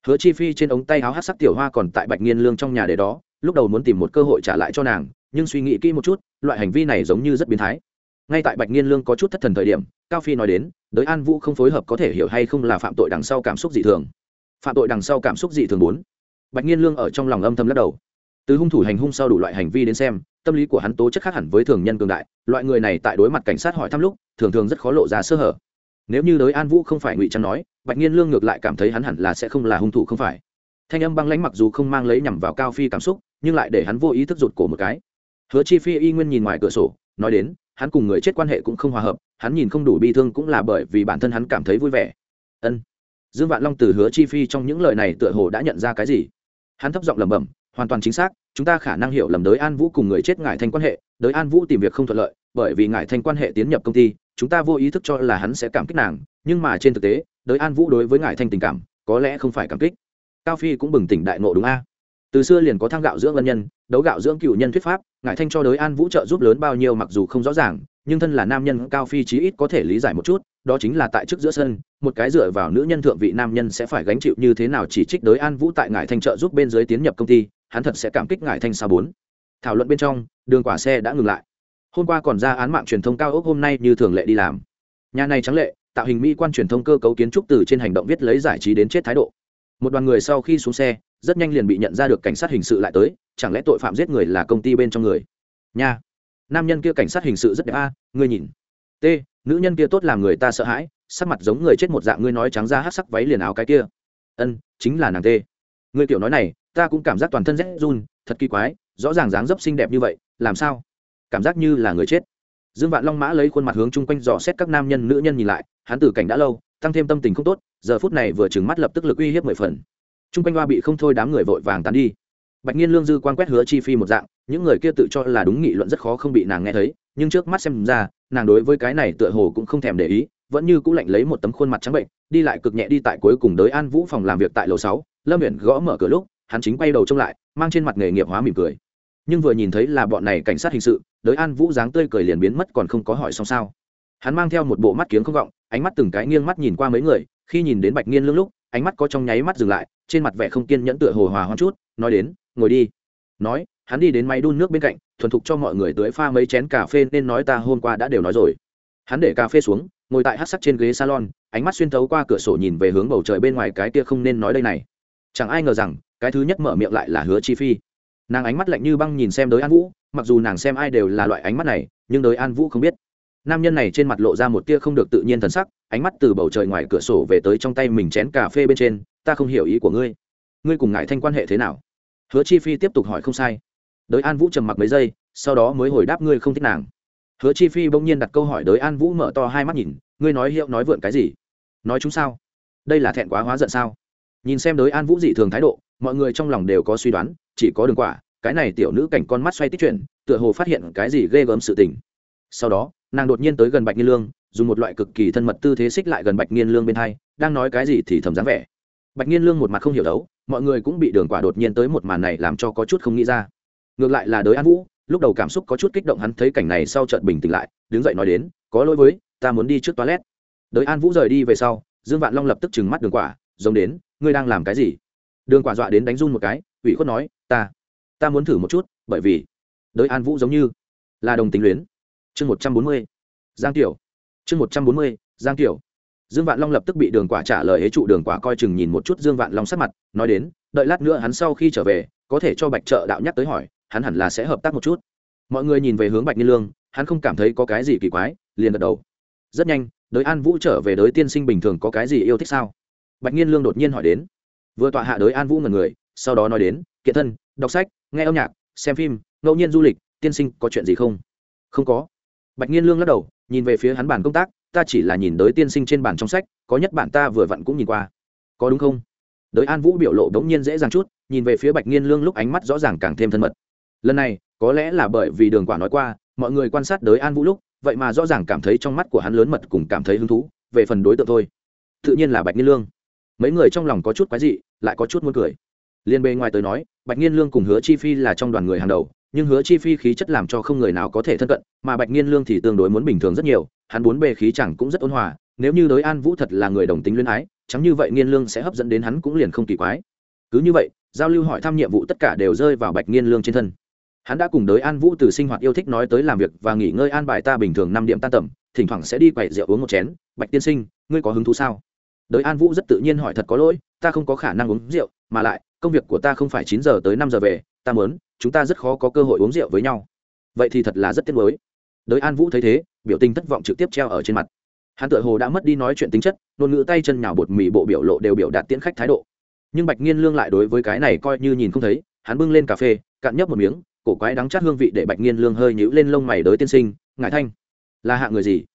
hứa chi phi trên ống tay áo hát sắc tiểu hoa còn tại bạch nhiên lương trong nhà để đó, lúc đầu muốn tìm một cơ hội trả lại cho nàng nhưng suy nghĩ kỹ một chút, loại hành vi này giống như rất biến thái. Ngay tại bạch nghiên lương có chút thất thần thời điểm, cao phi nói đến, đới an vũ không phối hợp có thể hiểu hay không là phạm tội đằng sau cảm xúc dị thường. Phạm tội đằng sau cảm xúc dị thường bốn. Bạch nghiên lương ở trong lòng âm thầm lắc đầu. Từ hung thủ hành hung sau đủ loại hành vi đến xem, tâm lý của hắn tố chất khác hẳn với thường nhân cường đại, loại người này tại đối mặt cảnh sát hỏi thăm lúc, thường thường rất khó lộ ra sơ hở. Nếu như đới an vũ không phải ngụy trang nói, bạch nhiên lương ngược lại cảm thấy hắn hẳn là sẽ không là hung thủ không phải. Thanh âm băng lãnh mặc dù không mang lấy nhằm vào cao phi cảm xúc, nhưng lại để hắn vô ý thức rụt cổ một cái hứa chi phi y nguyên nhìn ngoài cửa sổ, nói đến, hắn cùng người chết quan hệ cũng không hòa hợp, hắn nhìn không đủ bi thương cũng là bởi vì bản thân hắn cảm thấy vui vẻ. Ân. Dương vạn long từ hứa chi phi trong những lời này tựa hồ đã nhận ra cái gì? Hắn thấp giọng lẩm bẩm, hoàn toàn chính xác, chúng ta khả năng hiểu lầm đới an vũ cùng người chết ngải thanh quan hệ. Đới an vũ tìm việc không thuận lợi, bởi vì ngải thanh quan hệ tiến nhập công ty, chúng ta vô ý thức cho là hắn sẽ cảm kích nàng, nhưng mà trên thực tế, đới an vũ đối với ngải thanh tình cảm, có lẽ không phải cảm kích. Cao phi cũng bừng tỉnh đại ngộ đúng a. Từ xưa liền có thang gạo dưỡng ân nhân đấu gạo dưỡng cựu nhân thuyết pháp ngại thanh cho đới an vũ trợ giúp lớn bao nhiêu mặc dù không rõ ràng, nhưng thân là nam nhân cao phi chí ít có thể lý giải một chút, đó chính là tại trước giữa sân, một cái dựa vào nữ nhân thượng vị nam nhân sẽ phải gánh chịu như thế nào chỉ trích đới an vũ tại ngại thanh trợ giúp bên dưới tiến nhập công ty, hắn thật sẽ cảm kích ngại thanh xa bốn. Thảo luận bên trong, đường quả xe đã ngừng lại. Hôm qua còn ra án mạng truyền thông cao ốc hôm nay như thường lệ đi làm. Nhà này trắng lệ, tạo hình mỹ quan truyền thông cơ cấu kiến trúc từ trên hành động viết lấy giải trí đến chết thái độ. Một đoàn người sau khi xuống xe rất nhanh liền bị nhận ra được cảnh sát hình sự lại tới chẳng lẽ tội phạm giết người là công ty bên trong người? Nha nam nhân kia cảnh sát hình sự rất đẹp a à, ngươi nhìn. T nữ nhân kia tốt làm người ta sợ hãi sắc mặt giống người chết một dạng ngươi nói trắng ra hát sắc váy liền áo cái kia. Ân chính là nàng t. Người tiểu nói này ta cũng cảm giác toàn thân rét run thật kỳ quái rõ ràng dáng dấp xinh đẹp như vậy làm sao? Cảm giác như là người chết. Dương vạn long mã lấy khuôn mặt hướng chung quanh dò xét các nam nhân nữ nhân nhìn lại hắn tử cảnh đã lâu tăng thêm tâm tình không tốt giờ phút này vừa trừng mắt lập tức lực uy hiếp mười phần. Trung quanh hoa bị không thôi đám người vội vàng tán đi. Bạch nhiên lương dư quan quét hứa chi phi một dạng, những người kia tự cho là đúng nghị luận rất khó không bị nàng nghe thấy, nhưng trước mắt xem ra, nàng đối với cái này tựa hồ cũng không thèm để ý, vẫn như cũng lạnh lấy một tấm khuôn mặt trắng bệnh, đi lại cực nhẹ đi tại cuối cùng đới an vũ phòng làm việc tại lầu sáu, lâm huyện gõ mở cửa lúc, hắn chính quay đầu trông lại, mang trên mặt nghề nghiệp hóa mỉm cười. Nhưng vừa nhìn thấy là bọn này cảnh sát hình sự, đới an vũ dáng tươi cười liền biến mất còn không có hỏi xong sao. Hắn mang theo một bộ mắt kiếng không vọng ánh mắt từng cái nghiêng mắt nhìn qua mấy người, khi nhìn đến bạch nghiên lương lúc ánh mắt có trong nháy mắt dừng lại, trên mặt vẻ không kiên nhẫn tựa hồ hòa hoang chút, nói đến, ngồi đi. Nói, hắn đi đến máy đun nước bên cạnh, thuần thục cho mọi người tưới pha mấy chén cà phê nên nói ta hôm qua đã đều nói rồi. Hắn để cà phê xuống, ngồi tại hát sắc trên ghế salon, ánh mắt xuyên thấu qua cửa sổ nhìn về hướng bầu trời bên ngoài cái kia không nên nói đây này. Chẳng ai ngờ rằng, cái thứ nhất mở miệng lại là hứa chi phi. Nàng ánh mắt lạnh như băng nhìn xem đới an vũ, mặc dù nàng xem ai đều là loại ánh mắt này, nhưng đới an vũ không biết nam nhân này trên mặt lộ ra một tia không được tự nhiên thần sắc, ánh mắt từ bầu trời ngoài cửa sổ về tới trong tay mình chén cà phê bên trên, ta không hiểu ý của ngươi. Ngươi cùng ngại thanh quan hệ thế nào? Hứa chi phi tiếp tục hỏi không sai. Đới an vũ trầm mặc mấy giây, sau đó mới hồi đáp ngươi không thích nàng. Hứa chi phi bỗng nhiên đặt câu hỏi đới an vũ mở to hai mắt nhìn, ngươi nói hiệu nói vượn cái gì? Nói chúng sao? Đây là thẹn quá hóa giận sao? Nhìn xem đới an vũ dị thường thái độ, mọi người trong lòng đều có suy đoán, chỉ có đường quả, cái này tiểu nữ cảnh con mắt xoay tích chuyển, tựa hồ phát hiện cái gì ghê gớm sự tình. Sau đó nàng đột nhiên tới gần bạch nghiên lương, dùng một loại cực kỳ thân mật tư thế xích lại gần bạch nghiên lương bên hai, đang nói cái gì thì thầm dáng vẻ. Bạch nghiên lương một mặt không hiểu đấu, mọi người cũng bị đường quả đột nhiên tới một màn này làm cho có chút không nghĩ ra. Ngược lại là đới an vũ, lúc đầu cảm xúc có chút kích động hắn thấy cảnh này sau trận bình tĩnh lại, đứng dậy nói đến, có lỗi với, ta muốn đi trước toilet. Đới an vũ rời đi về sau, dương vạn long lập tức trừng mắt đường quả, giống đến, ngươi đang làm cái gì? Đường quả dọa đến đánh run một cái, ủy khuất nói, ta ta muốn thử một chút, bởi vì đới an vũ giống như là đồng tính luyến chương một trăm bốn mươi, giang tiểu. Chương một trăm bốn mươi, giang tiểu. Dương vạn long lập tức bị đường quả trả lời hế trụ, đường quả coi chừng nhìn một chút dương vạn long sắc mặt, nói đến, đợi lát nữa hắn sau khi trở về, có thể cho bạch trợ đạo nhắc tới hỏi, hắn hẳn là sẽ hợp tác một chút. Mọi người nhìn về hướng bạch niên lương, hắn không cảm thấy có cái gì kỳ quái, liền gật đầu. Rất nhanh, đới an vũ trở về đới tiên sinh bình thường có cái gì yêu thích sao? Bạch niên lương đột nhiên hỏi đến. Vừa tọa hạ đới an vũ ngần người, sau đó nói đến, kiện thân, đọc sách, nghe âm nhạc, xem phim, ngẫu nhiên du lịch, tiên sinh có chuyện gì không? Không có bạch nhiên lương lắc đầu, nhìn về phía hắn bàn công tác, ta chỉ là nhìn đới tiên sinh trên bàn trong sách, có nhất bản ta vừa vặn cũng nhìn qua. Có đúng không? Đới an vũ biểu lộ đ ố n g nhiên dễ dàng chút, nhìn về phía bạch nhiên lương lúc ánh mắt rõ ràng càng thêm thân mật. Lần này, có lẽ là bởi vì đường quả nói qua, mọi người quan sát đới an vũ lúc, vậy mà rõ ràng cảm thấy trong mắt của hắn lớn mật cùng cảm thấy hứng thú, về phần đối tượng thôi. Tự nhiên là bạch nhiên lương. Mấy người trong lòng có chút quái dị, lại có chút muốn cười. Liên bề ngoài tới nói, bạch nhiên lương cùng hứa chi phi là trong đoàn người hàng đầu nhưng hứa chi phi khí chất làm cho không người nào có thể thân cận, mà bạch nghiên lương thì tương đối muốn bình thường rất nhiều, hắn bốn bề khí chẳng cũng rất ôn hòa, nếu như đối an vũ thật là người đồng tính luyến ái, chẳng như vậy nghiên lương sẽ hấp dẫn đến hắn cũng liền không kỳ quái. Cứ như vậy, giao lưu hỏi thăm nhiệm vụ tất cả đều rơi vào bạch nghiên lương trên thân. Hắn đã cùng đới an vũ từ sinh hoạt yêu thích nói tới làm việc và nghỉ ngơi an bài ta bình thường năm điểm tan tầm, thỉnh thoảng sẽ đi quậy rượu uống một chén. Bạch tiên sinh, ngươi có hứng thú sao? Đới an vũ rất tự nhiên hỏi thật có lỗi, ta không có khả năng uống rượu, mà lại, công việc của ta không phải chín giờ tới năm giờ về ta muốn, chúng ta rất khó có cơ hội uống rượu với nhau. Vậy thì thật là rất tiếc nuối. Đới an vũ thấy thế, biểu tình thất vọng trực tiếp treo ở trên mặt. Hắn tựa hồ đã mất đi nói chuyện tính chất, ngôn ngữ tay chân nhào bột mì bộ biểu lộ đều biểu đạt tiễn khách thái độ. Nhưng bạch nghiên lương lại đối với cái này coi như nhìn không thấy, hắn bưng lên cà phê, cạn nhấp một miếng, cổ quái đắng chát hương vị để bạch nghiên lương hơi nhíu lên lông mày đới tiên sinh, ngại thanh, là hạ người gì?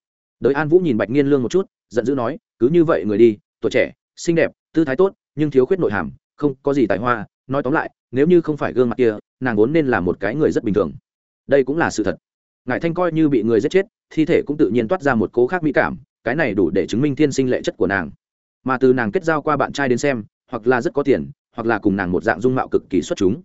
Đới an vũ nhìn bạch nghiên lương một chút, giận dữ nói, cứ như vậy người đi, tuổi trẻ, xinh đẹp, tư thái tốt, nhưng thiếu khuyết nội hàm, không có gì tài hoa, nói tóm lại nếu như không phải gương mặt kia, nàng vốn nên là một cái người rất bình thường. Đây cũng là sự thật. Ngài thanh coi như bị người giết chết, thi thể cũng tự nhiên toát ra một cố khác mỹ cảm, cái này đủ để chứng minh thiên sinh lệ chất của nàng. Mà từ nàng kết giao qua bạn trai đến xem, hoặc là rất có tiền, hoặc là cùng nàng một dạng dung mạo cực kỳ xuất chúng.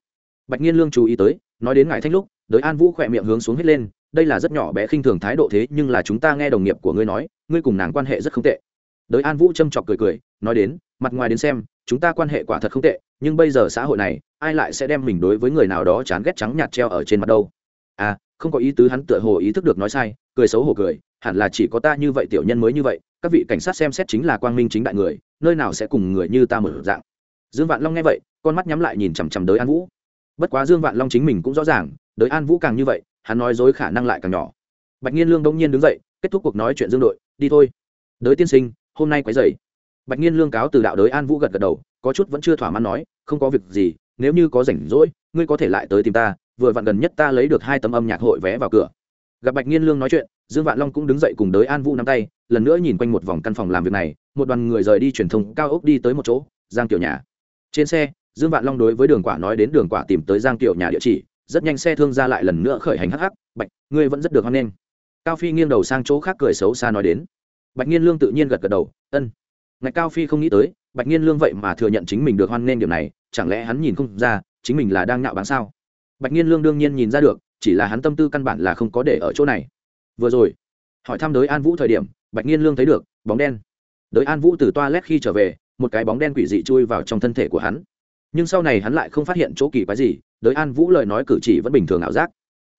Bạch nhiên lương chú ý tới, nói đến ngài thanh lúc, đới an vũ khỏe miệng hướng xuống hết lên, đây là rất nhỏ bé khinh thường thái độ thế, nhưng là chúng ta nghe đồng nghiệp của ngươi nói, ngươi cùng nàng quan hệ rất không tệ. Đới an vũ châm chọc cười cười, nói đến, mặt ngoài đến xem chúng ta quan hệ quả thật không tệ, nhưng bây giờ xã hội này, ai lại sẽ đem mình đối với người nào đó chán ghét trắng nhạt treo ở trên mặt đâu? À không có ý tứ hắn tựa hồ ý thức được nói sai, cười xấu hổ cười, hẳn là chỉ có ta như vậy tiểu nhân mới như vậy, các vị cảnh sát xem xét chính là quang minh chính đại người, nơi nào sẽ cùng người như ta mở dạng? Dương vạn long nghe vậy, con mắt nhắm lại nhìn chằm chằm đới an vũ. Bất quá dương vạn long chính mình cũng rõ ràng, đới an vũ càng như vậy, hắn nói dối khả năng lại càng nhỏ. Bạch nhiên lương đông nhiên đứng dậy, kết thúc cuộc nói chuyện dương đội, đi thôi. Đới tiên sinh, hôm nay quấy dậy bạch nhiên lương cáo từ đạo đới an vũ gật gật đầu, có chút vẫn chưa thỏa mãn nói, không có việc gì, nếu như có rảnh rỗi, ngươi có thể lại tới tìm ta, vừa vặn gần nhất ta lấy được hai tấm âm nhạc hội vé vào cửa. Gặp bạch nhiên lương nói chuyện, dương vạn long cũng đứng dậy cùng đới an vũ nắm tay, lần nữa nhìn quanh một vòng căn phòng làm việc này, một đoàn người rời đi truyền thông cao ốc đi tới một chỗ, giang tiểu nhà. Trên xe, dương vạn long đối với đường quả nói đến đường quả tìm tới giang tiểu nhà địa chỉ, rất nhanh xe thương ra lại lần nữa khởi hành hắc hắc, bạch, ngươi vẫn rất được hoan nghênh. Cao phi nghiêng đầu sang chỗ khác cười xấu xa nói đến. Bạch nhiên lương tự nhiên gật gật đầu, ân ngạch cao phi không nghĩ tới, bạch nhiên lương vậy mà thừa nhận chính mình được hoan nghênh điều này, chẳng lẽ hắn nhìn không ra, chính mình là đang nạo bán sao? Bạch nhiên lương đương nhiên nhìn ra được, chỉ là hắn tâm tư căn bản là không có để ở chỗ này. Vừa rồi, hỏi thăm đới an vũ thời điểm, bạch nhiên lương thấy được, bóng đen. Đới an vũ từ toa lét khi trở về, một cái bóng đen quỷ dị chui vào trong thân thể của hắn. Nhưng sau này hắn lại không phát hiện chỗ kỳ quái gì, đới an vũ lời nói cử chỉ vẫn bình thường ảo giác.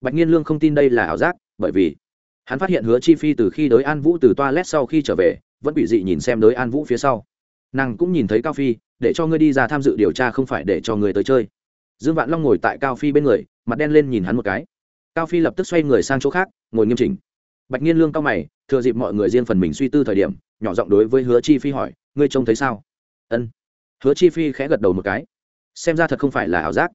Bạch nhiên lương không tin đây là ảo giác, bởi vì hắn phát hiện hứa chi phi từ khi đới an vũ từ toa lét sau khi trở về vẫn quỷ dị nhìn xem đới an vũ phía sau. Nàng cũng nhìn thấy cao phi, để cho ngươi đi ra tham dự điều tra không phải để cho người tới chơi. Dương vạn long ngồi tại cao phi bên người, mặt đen lên nhìn hắn một cái. Cao phi lập tức xoay người sang chỗ khác, ngồi nghiêm chỉnh. Bạch nhiên lương cao mày, thừa dịp mọi người riêng phần mình suy tư thời điểm, nhỏ giọng đối với hứa chi phi hỏi, ngươi trông thấy sao? Ân. Hứa chi phi khẽ gật đầu một cái. Xem ra thật không phải là ảo giác.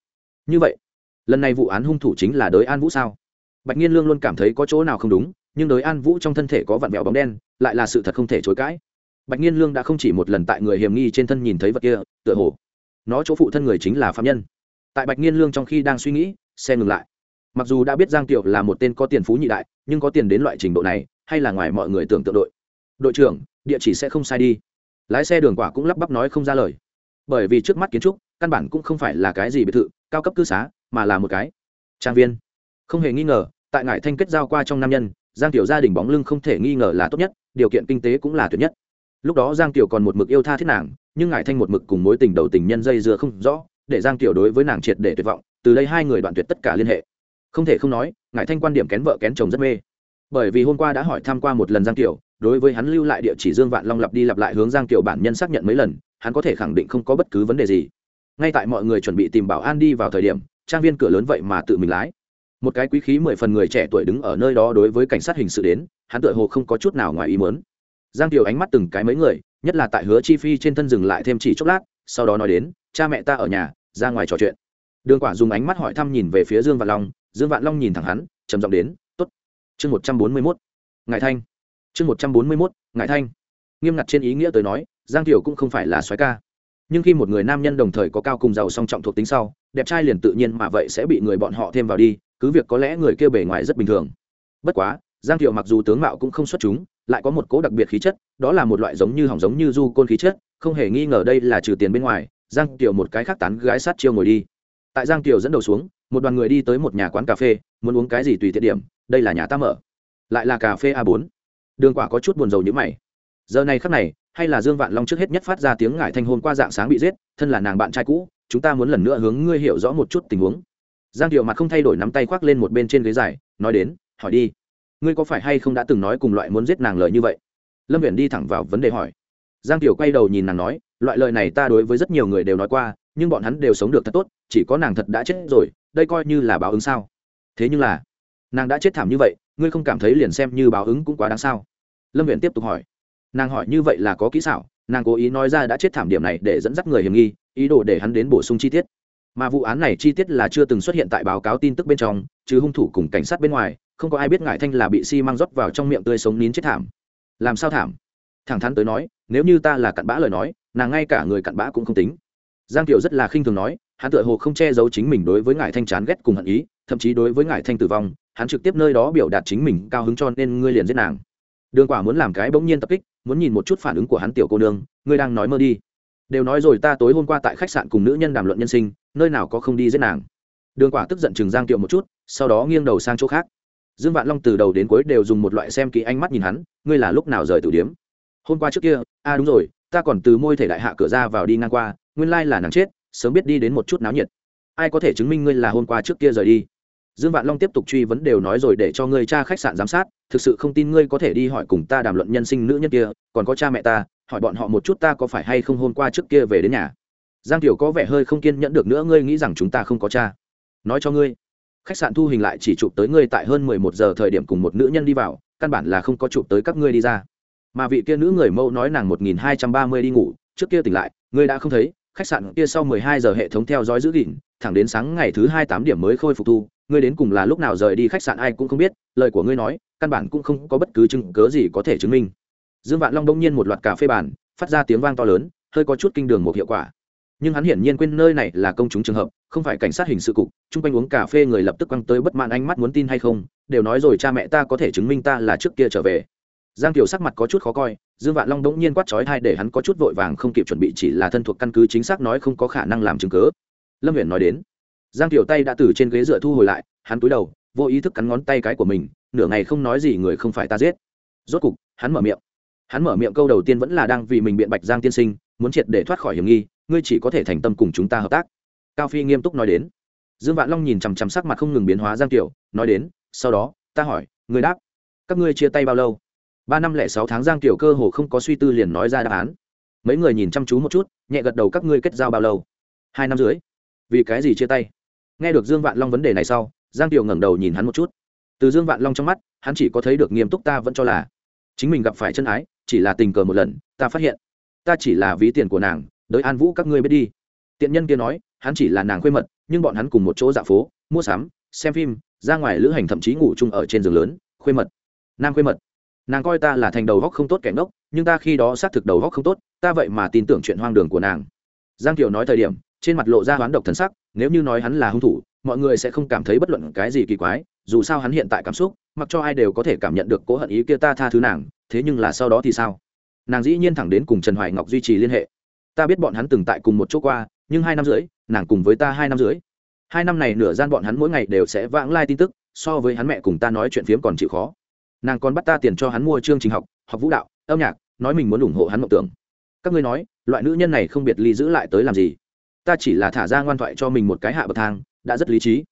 Như vậy, lần này vụ án hung thủ chính là đới an vũ sao? Bạch nhiên lương luôn cảm thấy có chỗ nào không đúng nhưng đới an vũ trong thân thể có vặn vẹo bóng đen, lại là sự thật không thể chối cãi. Bạch nhiên lương đã không chỉ một lần tại người hiểm nghi trên thân nhìn thấy vật kia, tựa hồ, nó chỗ phụ thân người chính là phạm nhân. Tại bạch nhiên lương trong khi đang suy nghĩ, xe ngừng lại. Mặc dù đã biết giang tiểu là một tên có tiền phú nhị đại, nhưng có tiền đến loại trình độ này, hay là ngoài mọi người tưởng tượng đội. Đội trưởng, địa chỉ sẽ không sai đi. Lái xe đường quả cũng lắp bắp nói không ra lời. Bởi vì trước mắt kiến trúc, căn bản cũng không phải là cái gì biệt thự, cao cấp cư xá, mà là một cái trang viên. Không hề nghi ngờ, tại ngải thanh kết giao qua trong nam nhân giang tiểu gia đình bóng lưng không thể nghi ngờ là tốt nhất, điều kiện kinh tế cũng là tuyệt nhất. Lúc đó giang tiểu còn một mực yêu tha thiết nàng, nhưng ngải thanh một mực cùng mối tình đầu tình nhân dây dưa không rõ, để giang tiểu đối với nàng triệt để tuyệt vọng, từ đây hai người đoạn tuyệt tất cả liên hệ. Không thể không nói, ngải thanh quan điểm kén vợ kén chồng rất mê. Bởi vì hôm qua đã hỏi tham q u a một lần giang tiểu đối với hắn lưu lại địa chỉ dương vạn long lặp đi lặp lại hướng giang tiểu bản nhân xác nhận mấy lần, hắn có thể khẳng định không có bất cứ vấn đề gì. Ngay tại mọi người chuẩn bị tìm bảo an đi vào thời điểm, trang viên cửa lớn vậy mà tự mình lái một cái quý khí mười phần người trẻ tuổi đứng ở nơi đó đối với cảnh sát hình sự đến, hắn tựa hồ không có chút nào ngoài ý mớn giang tiểu ánh mắt từng cái mấy người, nhất là tại hứa chi phi trên thân dừng lại thêm chỉ chốc lát, sau đó nói đến, cha mẹ ta ở nhà, ra ngoài trò chuyện. Đường quả dùng ánh mắt hỏi thăm nhìn về phía dương vạn long, dương vạn long nhìn thẳng hắn, trầm giọng đến t ố t chương một trăm bốn mươi mốt. Ngài thanh. Chương một trăm bốn mươi mốt ngài thanh. Nghiêm ngặt trên ý nghĩa tới nói, giang tiểu cũng không phải là soái ca. Nhưng khi một người nam nhân đồng thời có cao cùng giàu song trọng thuộc tính sau đẹp trai liền tự nhiên mà vậy sẽ bị người bọn họ thêm vào đi, cứ việc có lẽ người kia bề ngoài rất bình thường. Bất quá, giang thiệu mặc dù tướng mạo cũng không xuất chúng, lại có một cố đặc biệt khí chất, đó là một loại giống như hỏng giống như du côn khí chất, không hề nghi ngờ đây là trừ tiền bên ngoài, giang thiệu một cái khác tán gái sát chiêu ngồi đi. Tại giang thiệu dẫn đầu xuống, một đoàn người đi tới một nhà quán cà phê, muốn uống cái gì tùy tiện điểm, đây là nhà ta mở. Lại là cà phê a 4 đường quả có chút buồn rầu như mày. Giờ này khắc này, hay là dương vạn long trước hết nhất phát ra tiếng ngải thanh hôn qua dạng sáng bị giết, thân là nàng bạn trai cũ chúng ta muốn lần nữa hướng ngươi hiểu rõ một chút tình huống. Giang thiệu mặt không thay đổi nắm tay khoác lên một bên trên ghế dài, nói đến, hỏi đi, ngươi có phải hay không đã từng nói cùng loại muốn giết nàng lời như vậy? Lâm viện đi thẳng vào vấn đề hỏi. Giang tiểu quay đầu nhìn nàng nói, loại lời này ta đối với rất nhiều người đều nói qua, nhưng bọn hắn đều sống được thật tốt, chỉ có nàng thật đã chết rồi, đây coi như là báo ứng sao? Thế nhưng là, nàng đã chết thảm như vậy, ngươi không cảm thấy liền xem như báo ứng cũng quá đáng sao? Lâm viện tiếp tục hỏi. Nàng hỏi như vậy là có kỹ xảo, nàng cố ý nói ra đã chết thảm điểm này để dẫn dắt người hiểm nghi ý đồ để hắn đến bổ sung chi tiết. Mà vụ án này chi tiết là chưa từng xuất hiện tại báo cáo tin tức bên trong chứ hung thủ cùng cảnh sát bên ngoài, không có ai biết ngải thanh là bị xi、si、măng rót vào trong miệng tươi sống nín chết thảm. Làm sao thảm? Thẳng thắn tới nói, nếu như ta là cặn bã lời nói, nàng ngay cả người cặn bã cũng không tính. Giang kiều rất là khinh thường nói, hắn tựa hồ không che giấu chính mình đối với ngải thanh chán ghét cùng hận ý, thậm chí đối với ngải thanh tử vong, hắn trực tiếp nơi đó biểu đạt chính mình cao hứng cho nên ngươi liền giết nàng. Đường quả muốn làm cái bỗng nhiên tập kích, muốn nhìn một chút phản ứng của hắn tiểu cô nương, ngươi đang nói mơ đi đều nói rồi ta tối hôm qua tại khách sạn cùng nữ nhân đàm luận nhân sinh, nơi nào có không đi giết nàng. Đường quả tức giận chừng giang kiệu một chút, sau đó nghiêng đầu sang chỗ khác. Dương vạn long từ đầu đến cuối đều dùng một loại xem kỹ ánh mắt nhìn hắn, ngươi là lúc nào rời tử điếm? Hôm qua trước kia a à đúng rồi, ta còn từ môi thể đại hạ cửa ra vào đi ngang qua, nguyên lai là nàng chết, sớm biết đi đến một chút náo nhiệt. Ai có thể chứng minh ngươi là hôm qua trước kia rời đi? Dương vạn long tiếp tục truy vấn đều nói rồi để cho ngươi cha khách sạn giám sát, thực sự không tin ngươi có thể đi hỏi cùng ta đàm luận nhân sinh nữ nhân kia, còn có cha mẹ ta hỏi bọn họ một chút ta có phải hay không hôm qua trước kia về đến nhà. Giang tiểu có vẻ hơi không kiên nhẫn được nữa, ngươi nghĩ rằng chúng ta không có cha. Nói cho ngươi, khách sạn thu hình lại chỉ chụp tới ngươi tại hơn mười một giờ thời điểm cùng một nữ nhân đi vào, căn bản là không có chụp tới các ngươi đi ra. Mà vị kia nữ người mẫu nói nàng một nghìn hai trăm ba mươi đi ngủ, trước kia tỉnh lại, ngươi đã không thấy, khách sạn kia sau mười hai giờ hệ thống theo dõi giữ gìn, thẳng đến sáng ngày thứ hai tám điểm mới khôi phục thu, ngươi đến cùng là lúc nào rời đi khách sạn ai cũng không biết, lời của ngươi nói, căn bản cũng không có bất cứ chứng cớ gì có thể chứng minh dương vạn long đông nhiên một loạt cà phê bàn, phát ra tiếng vang to lớn, hơi có chút kinh đường một hiệu quả. Nhưng hắn hiển nhiên quên nơi này là công chúng trường hợp, không phải cảnh sát hình sự cục, chung quanh uống cà phê người lập tức quăng tới bất mãn ánh mắt muốn tin hay không, đều nói rồi cha mẹ ta có thể chứng minh ta là trước kia trở về. Giang kiều sắc mặt có chút khó coi, dương vạn long đống nhiên quát trói thai để hắn có chút vội vàng không kịp chuẩn bị chỉ là thân thuộc căn cứ chính xác nói không có khả năng làm chứng cớ lâm huyền nói đến, giang kiều tay đã từ trên ghế dựa thu hồi lại, hắn cúi đầu, vô ý thức cắn ngón tay cái của mình, nửa ngày không nói gì người không phải ta giết. Rốt cục, hắn mở miệng hắn mở miệng câu đầu tiên vẫn là đang vì mình biện bạch giang tiên sinh, muốn triệt để thoát khỏi hiểm nghi, ngươi chỉ có thể thành tâm cùng chúng ta hợp tác. Cao phi nghiêm túc nói đến. Dương vạn long nhìn chằm chằm sắc mặt không ngừng biến hóa giang tiểu, nói đến, sau đó, ta hỏi người đáp, các ngươi chia tay bao lâu? Ba năm lẻ sáu tháng giang tiểu cơ hồ không có suy tư liền nói ra đáp án. Mấy người nhìn chăm chú một chút, nhẹ gật đầu các ngươi kết giao bao lâu? Hai năm dưới vì cái gì chia tay? Nghe được dương vạn long vấn đề này sau, giang tiểu ngẩng đầu nhìn hắn một chút. Từ dương vạn long trong mắt, hắn chỉ có thấy được nghiêm túc ta vẫn cho là chính mình gặp phải chân ái chỉ là tình cờ một lần, ta phát hiện. Ta chỉ là ví tiền của nàng đới an vũ các ngươi biết đi. Tiện nhân kia nói, hắn chỉ là nàng khuê mật, nhưng bọn hắn cùng một chỗ dạo phố, mua sắm, xem phim, ra ngoài lữ hành thậm chí ngủ chung ở trên giường lớn, khuê mật. Nam khuê mật. Nàng coi ta là thành đầu góc không tốt kẻ ngốc, nhưng ta khi đó xác thực đầu góc không tốt, ta vậy mà tin tưởng chuyện hoang đường của nàng. Giang kiều nói thời điểm, trên mặt lộ ra hoán độc thần sắc, nếu như nói hắn là hung thủ, mọi người sẽ không cảm thấy bất luận cái gì kỳ quái dù sao hắn hiện tại cảm xúc, mặc cho ai đều có thể cảm nhận được cố hận ý kia ta tha thứ nàng, thế nhưng là sau đó thì sao? Nàng dĩ nhiên thẳng đến cùng trần hoài ngọc duy trì liên hệ. Ta biết bọn hắn từng tại cùng một chỗ qua, nhưng hai năm rưỡi, nàng cùng với ta hai năm rưỡi. Hai năm này nửa gian bọn hắn mỗi ngày đều sẽ vãng lai tin tức, so với hắn mẹ cùng ta nói chuyện phiếm còn chịu khó. Nàng còn bắt ta tiền cho hắn mua chương trình học học vũ đạo, âm nhạc, nói mình muốn ủng hộ hắn mộng tưởng. Các ngươi nói, loại nữ nhân này không biệt ly giữ lại tới làm gì? Ta chỉ là thả ra ngoan thoại cho mình một cái hạ bậc thang, đã rất lý trí.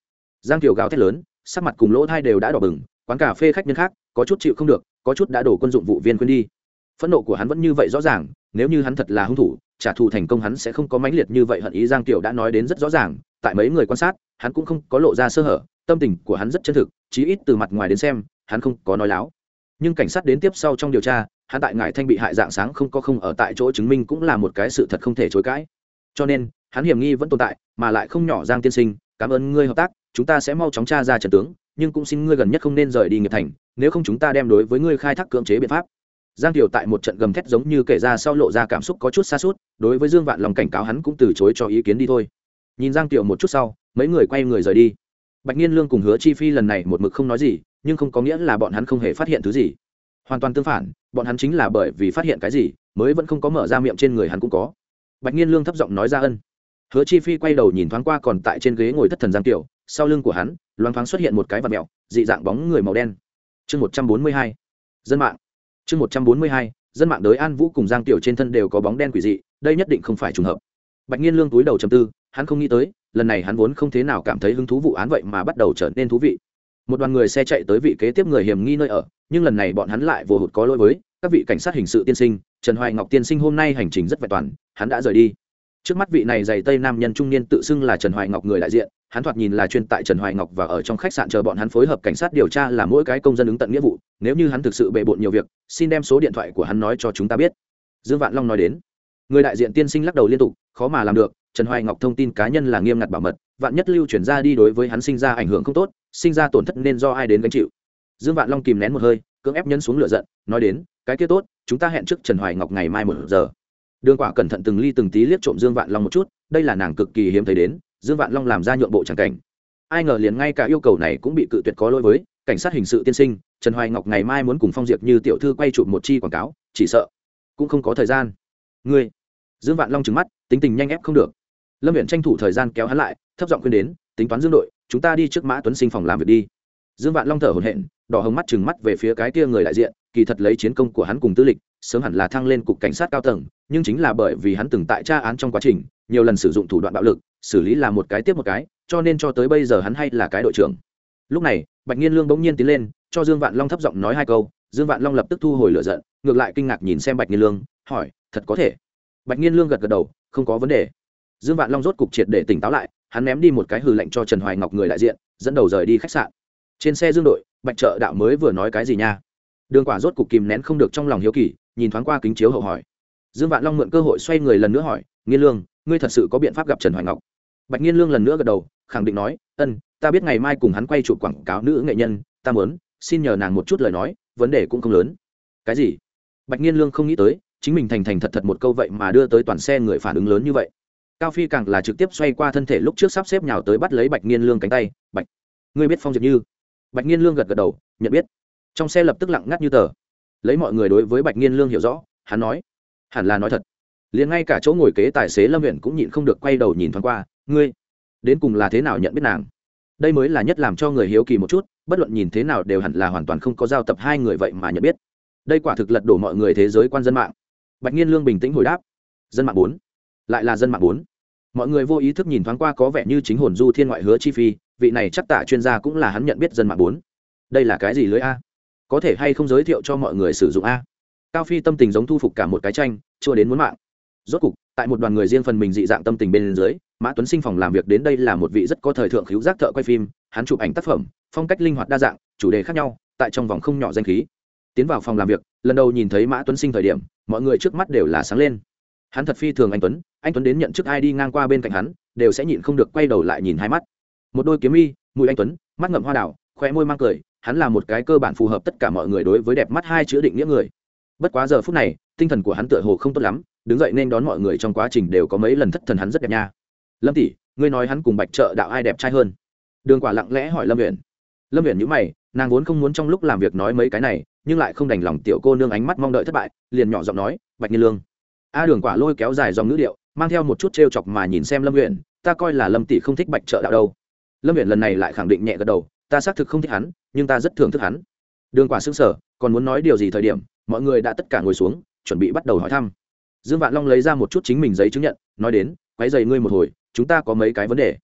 Giang kiều gào thét lớn sắc mặt cùng lỗ thai đều đã đỏ bừng, quán cà phê khách nhân khác, có chút chịu không được, có chút đã đổ quân dụng vụ viên quên đi. Phẫn nộ của hắn vẫn như vậy rõ ràng, nếu như hắn thật là hung thủ, trả thù thành công hắn sẽ không có mãnh liệt như vậy hận ý, giang Tiểu đã nói đến rất rõ ràng, tại mấy người quan sát, hắn cũng không có lộ ra sơ hở, tâm tình của hắn rất chân thực, chí ít từ mặt ngoài đến xem, hắn không có nói láo. Nhưng cảnh sát đến tiếp sau trong điều tra, hắn tại ngài thanh bị hại dạng sáng không có không ở tại chỗ chứng minh cũng là một cái sự thật không thể chối cãi. Cho nên, hắn hiểm nghi vẫn tồn tại, mà lại không nhỏ giang tiên sinh, cảm ơn ngươi hợp tác chúng ta sẽ mau chóng tra ra trận tướng, nhưng cũng xin ngươi gần nhất không nên rời đi nghiệp thành, nếu không chúng ta đem đối với ngươi khai thác cưỡng chế biện pháp. Giang Tiểu tại một trận gầm thét giống như kể ra sau lộ ra cảm xúc có chút xa suốt đối với dương vạn lòng cảnh cáo hắn cũng từ chối cho ý kiến đi thôi. Nhìn giang Tiểu một chút sau, mấy người quay người rời đi. Bạch nhiên lương cùng hứa chi phi lần này một mực không nói gì, nhưng không có nghĩa là bọn hắn không hề phát hiện thứ gì. Hoàn toàn tương phản, bọn hắn chính là bởi vì phát hiện cái gì, mới vẫn không có mở ra miệng trên người hắn cũng có. Bạch nhiên lương thấp giọng nói ra ân. Hứa chi phi quay đầu nhìn thoáng qua còn tại trên ghế ngồi thất thần giang kiều sau lưng của hắn, loáng thoáng xuất hiện một cái vật mẹo, dị dạng bóng người màu đen. Chương một trăm bốn mươi hai, dân mạng. Chương một trăm bốn mươi hai, dân mạng đới an vũ cùng giang tiểu trên thân đều có bóng đen quỷ dị, đây nhất định không phải trùng hợp. Bạch nhiên lương túi đầu chầm tư, hắn không nghĩ tới, lần này hắn vốn không thế nào cảm thấy hứng thú vụ án vậy mà bắt đầu trở nên thú vị. Một đoàn người xe chạy tới vị kế tiếp người hiểm nghi nơi ở, nhưng lần này bọn hắn lại vô hụt có lỗi với các vị cảnh sát hình sự tiên sinh, trần hoài ngọc tiên sinh hôm nay hành trình rất vẹn toàn, hắn đã rời đi trước mắt vị này dày tây nam nhân trung niên tự xưng là trần hoài ngọc người đại diện, hắn thoạt nhìn là chuyên tại trần hoài ngọc và ở trong khách sạn chờ bọn hắn phối hợp cảnh sát điều tra là mỗi cái công dân ứng tận nghĩa vụ, nếu như hắn thực sự bề bộn nhiều việc, xin đem số điện thoại của hắn nói cho chúng ta biết. Dương vạn long nói đến. Người đại diện tiên sinh lắc đầu liên tục, khó mà làm được, trần hoài ngọc thông tin cá nhân là nghiêm ngặt bảo mật, vạn nhất lưu chuyển ra đi đối với hắn sinh ra ảnh hưởng không tốt, sinh ra tổn thất nên do ai đến gánh chịu? Dương vạn long kìm nén một hơi, cưỡng ép nhấn xuống lửa giận, nói đến, cái kia tốt, chúng ta hẹn trước trần hoài ngọc ngày mai một giờ đường quả cẩn thận từng ly từng tí liếc trộm dương vạn long một chút, đây là nàng cực kỳ hiếm thấy đến, dương vạn long làm ra nhượng bộ tràng cảnh. Ai ngờ liền ngay cả yêu cầu này cũng bị cự tuyệt có lỗi với, cảnh sát hình sự tiên sinh, trần hoài ngọc ngày mai muốn cùng phong diệp như tiểu thư quay chụp một chi quảng cáo, chỉ sợ cũng không có thời gian. Ngươi, dương vạn long trừng mắt, tính tình nhanh ép không được. Lâm viện tranh thủ thời gian kéo hắn lại, thấp giọng khuyên đến, tính toán dương đội, chúng ta đi trước mã tuấn sinh phòng làm việc đi. Dương vạn long thở hổn hển, đỏ hồng mắt trừng mắt về phía cái kia người đại diện, kỳ thật lấy chiến công của hắn cùng tư lịch sớm hẳn là thăng lên cục cảnh sát cao tầng, nhưng chính là bởi vì hắn từng tại tra án trong quá trình, nhiều lần sử dụng thủ đoạn bạo lực, xử lý là một cái tiếp một cái, cho nên cho tới bây giờ hắn hay là cái đội trưởng. Lúc này, bạch nhiên lương bỗng nhiên tiến lên, cho dương vạn long thấp giọng nói hai câu, dương vạn long lập tức thu hồi lửa giận, ngược lại kinh ngạc nhìn xem bạch nhiên lương, hỏi, thật có thể? Bạch nhiên lương gật gật đầu, không có vấn đề. Dương vạn long rốt cục triệt để tỉnh táo lại, hắn ném đi một cái hừ lệnh cho trần hoài ngọc người đại diện, dẫn đầu rời đi khách sạn. Trên xe dương đội, bạch trợ đạo mới vừa nói cái gì nha? Đường quả rốt cục kìm nén không được trong lòng hiếu kỳ nhìn thoáng qua kính chiếu hậu hỏi. Dương vạn long mượn cơ hội xoay người lần nữa hỏi, nghiên lương, ngươi thật sự có biện pháp gặp trần hoài ngọc? Bạch nghiên lương lần nữa gật đầu, khẳng định nói, ân, ta biết ngày mai cùng hắn quay chụp quảng cáo nữ nghệ nhân, ta muốn, xin nhờ nàng một chút lời nói, vấn đề cũng không lớn. Cái gì? Bạch nghiên lương không nghĩ tới, chính mình thành thành thật thật một câu vậy mà đưa tới toàn xe người phản ứng lớn như vậy. Cao phi càng là trực tiếp xoay qua thân thể lúc trước sắp xếp nhào tới bắt lấy bạch nghiên lương cánh tay, bạch, ngươi biết phong diệp như? Bạch nghiên lương gật gật đầu, nhận biết. Trong xe lập tức lặng ngắt như tờ lấy mọi người đối với bạch nghiên lương hiểu rõ, hắn nói, hẳn là nói thật. Liền ngay cả chỗ ngồi kế tài xế lâm huyện cũng nhịn không được quay đầu nhìn thoáng qua, ngươi, đến cùng là thế nào nhận biết nàng? Đây mới là nhất làm cho người hiếu kỳ một chút, bất luận nhìn thế nào đều hẳn là hoàn toàn không có giao tập hai người vậy mà nhận biết. Đây quả thực lật đổ mọi người thế giới quan dân mạng. Bạch nghiên lương bình tĩnh hồi đáp, dân mạng bốn, lại là dân mạng bốn. Mọi người vô ý thức nhìn thoáng qua có vẻ như chính hồn du thiên ngoại hứa chi phi, vị này chắc tả chuyên gia cũng là hắn nhận biết dân mạng bốn. Đây là cái gì lưới a? Có thể hay không giới thiệu cho mọi người sử dụng a? Cao phi tâm tình giống thu phục cả một cái tranh chưa đến muốn mạng. Rốt cục, tại một đoàn người riêng phần mình dị dạng tâm tình bên dưới, mã tuấn sinh phòng làm việc đến đây là một vị rất có thời thượng khíu giác thợ quay phim, hắn chụp ảnh tác phẩm, phong cách linh hoạt đa dạng, chủ đề khác nhau, tại trong vòng không nhỏ danh khí. Tiến vào phòng làm việc, lần đầu nhìn thấy mã tuấn sinh thời điểm, mọi người trước mắt đều là sáng lên. Hắn thật phi thường anh tuấn anh tuấn đến nhận chức ai đi ngang qua bên cạnh hắn, đều sẽ nhịn không được quay đầu lại nhìn hai mắt. Một đôi kiếm y, mùi anh tuấn, mắt ngậm hoa đảo khoe môi mang cười hắn là một cái cơ bản phù hợp tất cả mọi người đối với đẹp mắt hai chữ định nghĩa người. Bất quá giờ phút này, tinh thần của hắn tựa hồ không tốt lắm, đứng dậy nên đón mọi người trong quá trình đều có mấy lần thất thần hắn rất đẹp nha. Lâm tỷ, ngươi nói hắn cùng bạch trợ đạo ai đẹp trai hơn? Đường quả lặng lẽ hỏi lâm viện lâm viện nhữ mày, nàng vốn không muốn trong lúc làm việc nói mấy cái này, nhưng lại không đành lòng tiểu cô nương ánh mắt mong đợi thất bại, liền nhỏ giọng nói, bạch nhiên lương. A đường quả lôi kéo dài dòng ngữ điệu, mang theo một chút t r e o chọc mà nhìn xem lâm huyện ta coi là lâm tỷ không thích bạch trợ đạo đâu. Lâm huyện lần này lại khẳng định nhẹ gật đầu ta xác thực không thích hắn, nhưng ta rất thường thức hắn. Đường quả xứng sở còn muốn nói điều gì thời điểm, mọi người đã tất cả ngồi xuống, chuẩn bị bắt đầu hỏi thăm. Dương vạn long lấy ra một chút chính mình giấy chứng nhận, nói đến quái dày ngươi một hồi, chúng ta có mấy cái vấn đề.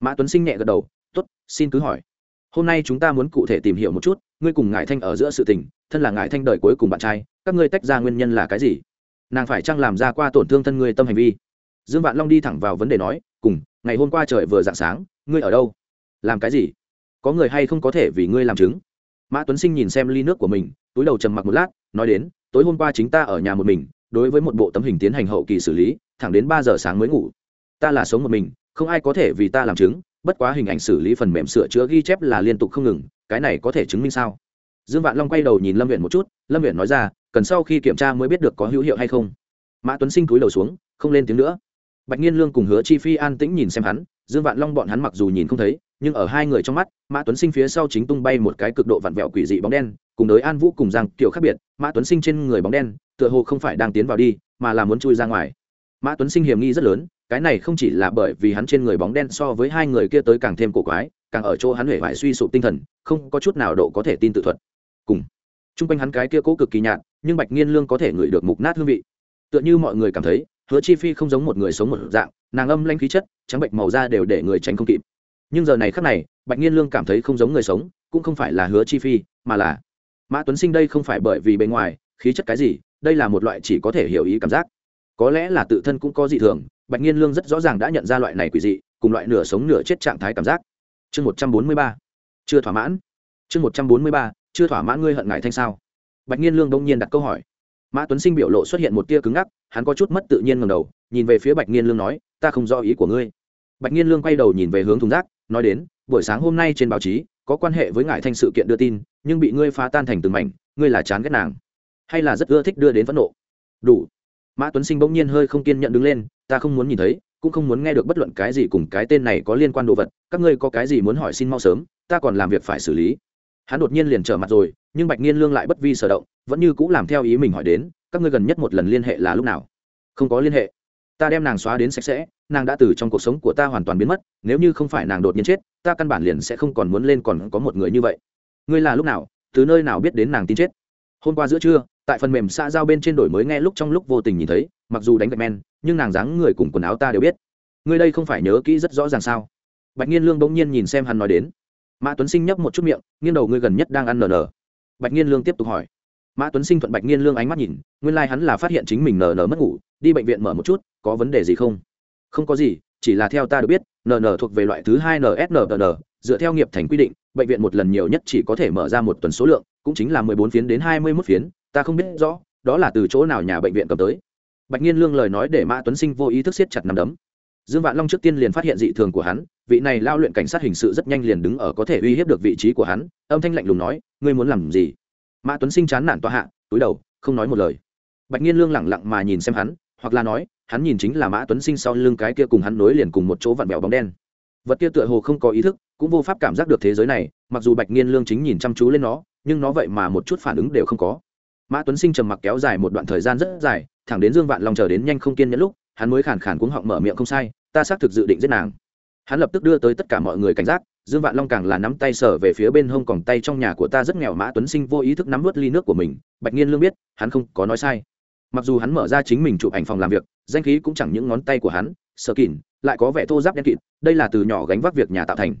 Mã tuấn sinh nhẹ gật đầu t ố t xin cứ hỏi. Hôm nay chúng ta muốn cụ thể tìm hiểu một chút, ngươi cùng ngài thanh ở giữa sự tình, thân là ngài thanh đời cuối cùng bạn trai, các ngươi tách ra nguyên nhân là cái gì? Nàng phải chăng làm ra qua tổn thương thân ngươi tâm hành vi? Dương vạn long đi thẳng vào vấn đề nói, cùng, ngày hôm qua trời vừa d ạ n g sáng, ngươi ở đâu? Làm cái gì? Có người hay không có thể vì ngươi làm chứng? Mã tuấn sinh nhìn xem ly nước của mình, túi đầu trầm mặc một lát, nói đến, tối hôm qua chính ta ở nhà một mình, đối với một bộ tấm hình tiến hành hậu kỳ xử lý, thẳng đến ba giờ sáng mới ngủ. Ta là sống một mình, không ai có thể vì ta làm chứng, bất quá hình ảnh xử lý phần mềm sửa chữa ghi chép là liên tục không ngừng, cái này có thể chứng minh sao? Dương vạn long quay đầu nhìn lâm viện một chút, lâm viện nói ra, cần sau khi kiểm tra mới biết được có hữu hiệu hay không. Mã tuấn sinh cúi đầu xuống, không lên tiếng nữa. Bạch nhiên lương cùng hứa chi phi an tĩnh nhìn xem hắn, dương vạn long bọn hắn mặc dù nhìn không thấy nhưng ở hai người trong mắt, mã tuấn sinh phía sau chính tung bay một cái cực độ vặn vẹo quỷ dị bóng đen, cùng đới an vũ cùng giang kiểu khác biệt, mã tuấn sinh trên người bóng đen, tựa hồ không phải đang tiến vào đi, mà là muốn chui ra ngoài. Mã tuấn sinh hiểm nghi rất lớn, cái này không chỉ là bởi vì hắn trên người bóng đen so với hai người kia tới càng thêm cổ quái, càng ở chỗ hắn huệ vải suy sụp tinh thần, không có chút nào độ có thể tin tự thuật. Cùng t r u n g quanh hắn cái kia cố cực kỳ nhạt, nhưng bạch nghiên lương có thể ngửi được mục nát hương vị. Tựa như mọi người cảm thấy, hứa chi phi không giống một người sống một dạng, nàng âm lanh khí chất, trắng bệnh màu da đều để người tránh không kịp nhưng giờ này khắc này, bạch nghiên lương cảm thấy không giống người sống, cũng không phải là hứa chi phi, mà là mã tuấn sinh đây không phải bởi vì bề ngoài, khí chất cái gì, đây là một loại chỉ có thể hiểu ý cảm giác. Có lẽ là tự thân cũng có dị thường, bạch nhiên lương rất rõ ràng đã nhận ra loại này quỷ dị, cùng loại nửa sống nửa chết trạng thái cảm giác. Chương một trăm bốn mươi ba. Chưa thỏa mãn. Chương một trăm bốn mươi ba, chưa thỏa mãn ngươi hận ngại thanh sao? Bạch nhiên lương đông nhiên đặt câu hỏi. Mã tuấn sinh biểu lộ xuất hiện một tia cứng ngắc, hắn có chút mất tự nhiên ngầm đầu, nhìn về phía bạch nhiên lương nói, ta không do ý của ngươi bạch nhiên lương quay đầu nhìn về hướng thùng rác nói đến, buổi sáng hôm nay trên báo chí, có quan hệ với ngại thanh sự kiện đưa tin, nhưng bị ngươi phá tan thành từng mảnh, ngươi là chán ghét nàng, hay là rất ưa thích đưa đến phẫn nộ? Đủ. Mã tuấn sinh bỗng nhiên hơi không kiên nhận đứng lên, ta không muốn nhìn thấy, cũng không muốn nghe được bất luận cái gì cùng cái tên này có liên quan đồ vật, các ngươi có cái gì muốn hỏi xin mau sớm, ta còn làm việc phải xử lý. Hắn đột nhiên liền trở mặt rồi, nhưng bạch nghiên lương lại bất vi sở động, vẫn như cũng làm theo ý mình hỏi đến, các ngươi gần nhất một lần liên hệ là lúc nào? Không có liên hệ ta đem nàng xóa đến sạch sẽ, nàng đã từ trong cuộc sống của ta hoàn toàn biến mất, nếu như không phải nàng đột nhiên chết, ta căn bản liền sẽ không còn muốn lên còn có một người như vậy. Ngươi là lúc nào, từ nơi nào biết đến nàng tin chết? Hôm qua giữa trưa, tại phần mềm xã giao bên trên đổi mới nghe lúc trong lúc vô tình nhìn thấy, mặc dù đánh gạch men, nhưng nàng dáng người cùng quần áo ta đều biết. Ngươi đây không phải nhớ kỹ rất rõ ràng sao? Bạch nhiên lương bỗng nhiên nhìn xem hắn nói đến. Mã tuấn sinh nhấp một chút miệng, nghiêng đầu ngươi gần nhất đang ăn nở nở bạch nhiên lương tiếp tục hỏi mã tuấn sinh thuận bạch nghiên lương ánh mắt nhìn, nguyên lai、like、hắn là phát hiện chính mình nở nở mất ngủ, đi bệnh viện mở một chút, có vấn đề gì không? Không có gì, chỉ là theo ta được biết nở nở thuộc về loại thứ hai nsnn dựa theo nghiệp thành quy định, bệnh viện một lần nhiều nhất chỉ có thể mở ra một tuần số lượng, cũng chính là mười bốn phiến đến hai mươi mốt phiến, ta không biết rõ, đó là từ chỗ nào nhà bệnh viện cầm tới. Bạch nghiên lương lời nói để mã tuấn sinh vô ý thức siết chặt nằm đấm. Dương vạn long trước tiên liền phát hiện dị thường của hắn, vị này lao luyện cảnh sát hình sự rất nhanh liền đứng ở có thể uy hiếp được vị trí của hắn, âm thanh lạnh lùng nói, ngươi muốn làm gì? Mã tuấn sinh chán nản tọa hạ, túi đầu, không nói một lời. Bạch nhiên lương lẳng lặng mà nhìn xem hắn, hoặc là nói, hắn nhìn chính là mã tuấn sinh sau lưng cái kia cùng hắn nối liền cùng một chỗ vặn bèo bóng đen. Vật kia tựa hồ không có ý thức, cũng vô pháp cảm giác được thế giới này, mặc dù bạch nhiên lương chính nhìn chăm chú lên nó, nhưng nó vậy mà một chút phản ứng đều không có. Mã tuấn sinh trầm mặc kéo dài một đoạn thời gian rất dài, thẳng đến dương vạn long chờ đến nhanh không kiên nhẫn lúc, hắn mới khàn khàn cuống họng mở miệng không sai, ta xác thực dự định giết nàng. Hắn lập tức đưa tới tất cả mọi người cảnh giác dương vạn long càng là nắm tay sở về phía bên hông còng tay trong nhà của ta rất nghèo mã tuấn sinh vô ý thức nắm vớt ly nước của mình, bạch nhiên lương biết, hắn không có nói sai. Mặc dù hắn mở ra chính mình chụp ảnh phòng làm việc, danh khí cũng chẳng những ngón tay của hắn sợ kỉn, lại có vẻ thô giáp đen kịt, đây là từ nhỏ gánh vác việc nhà tạo thành.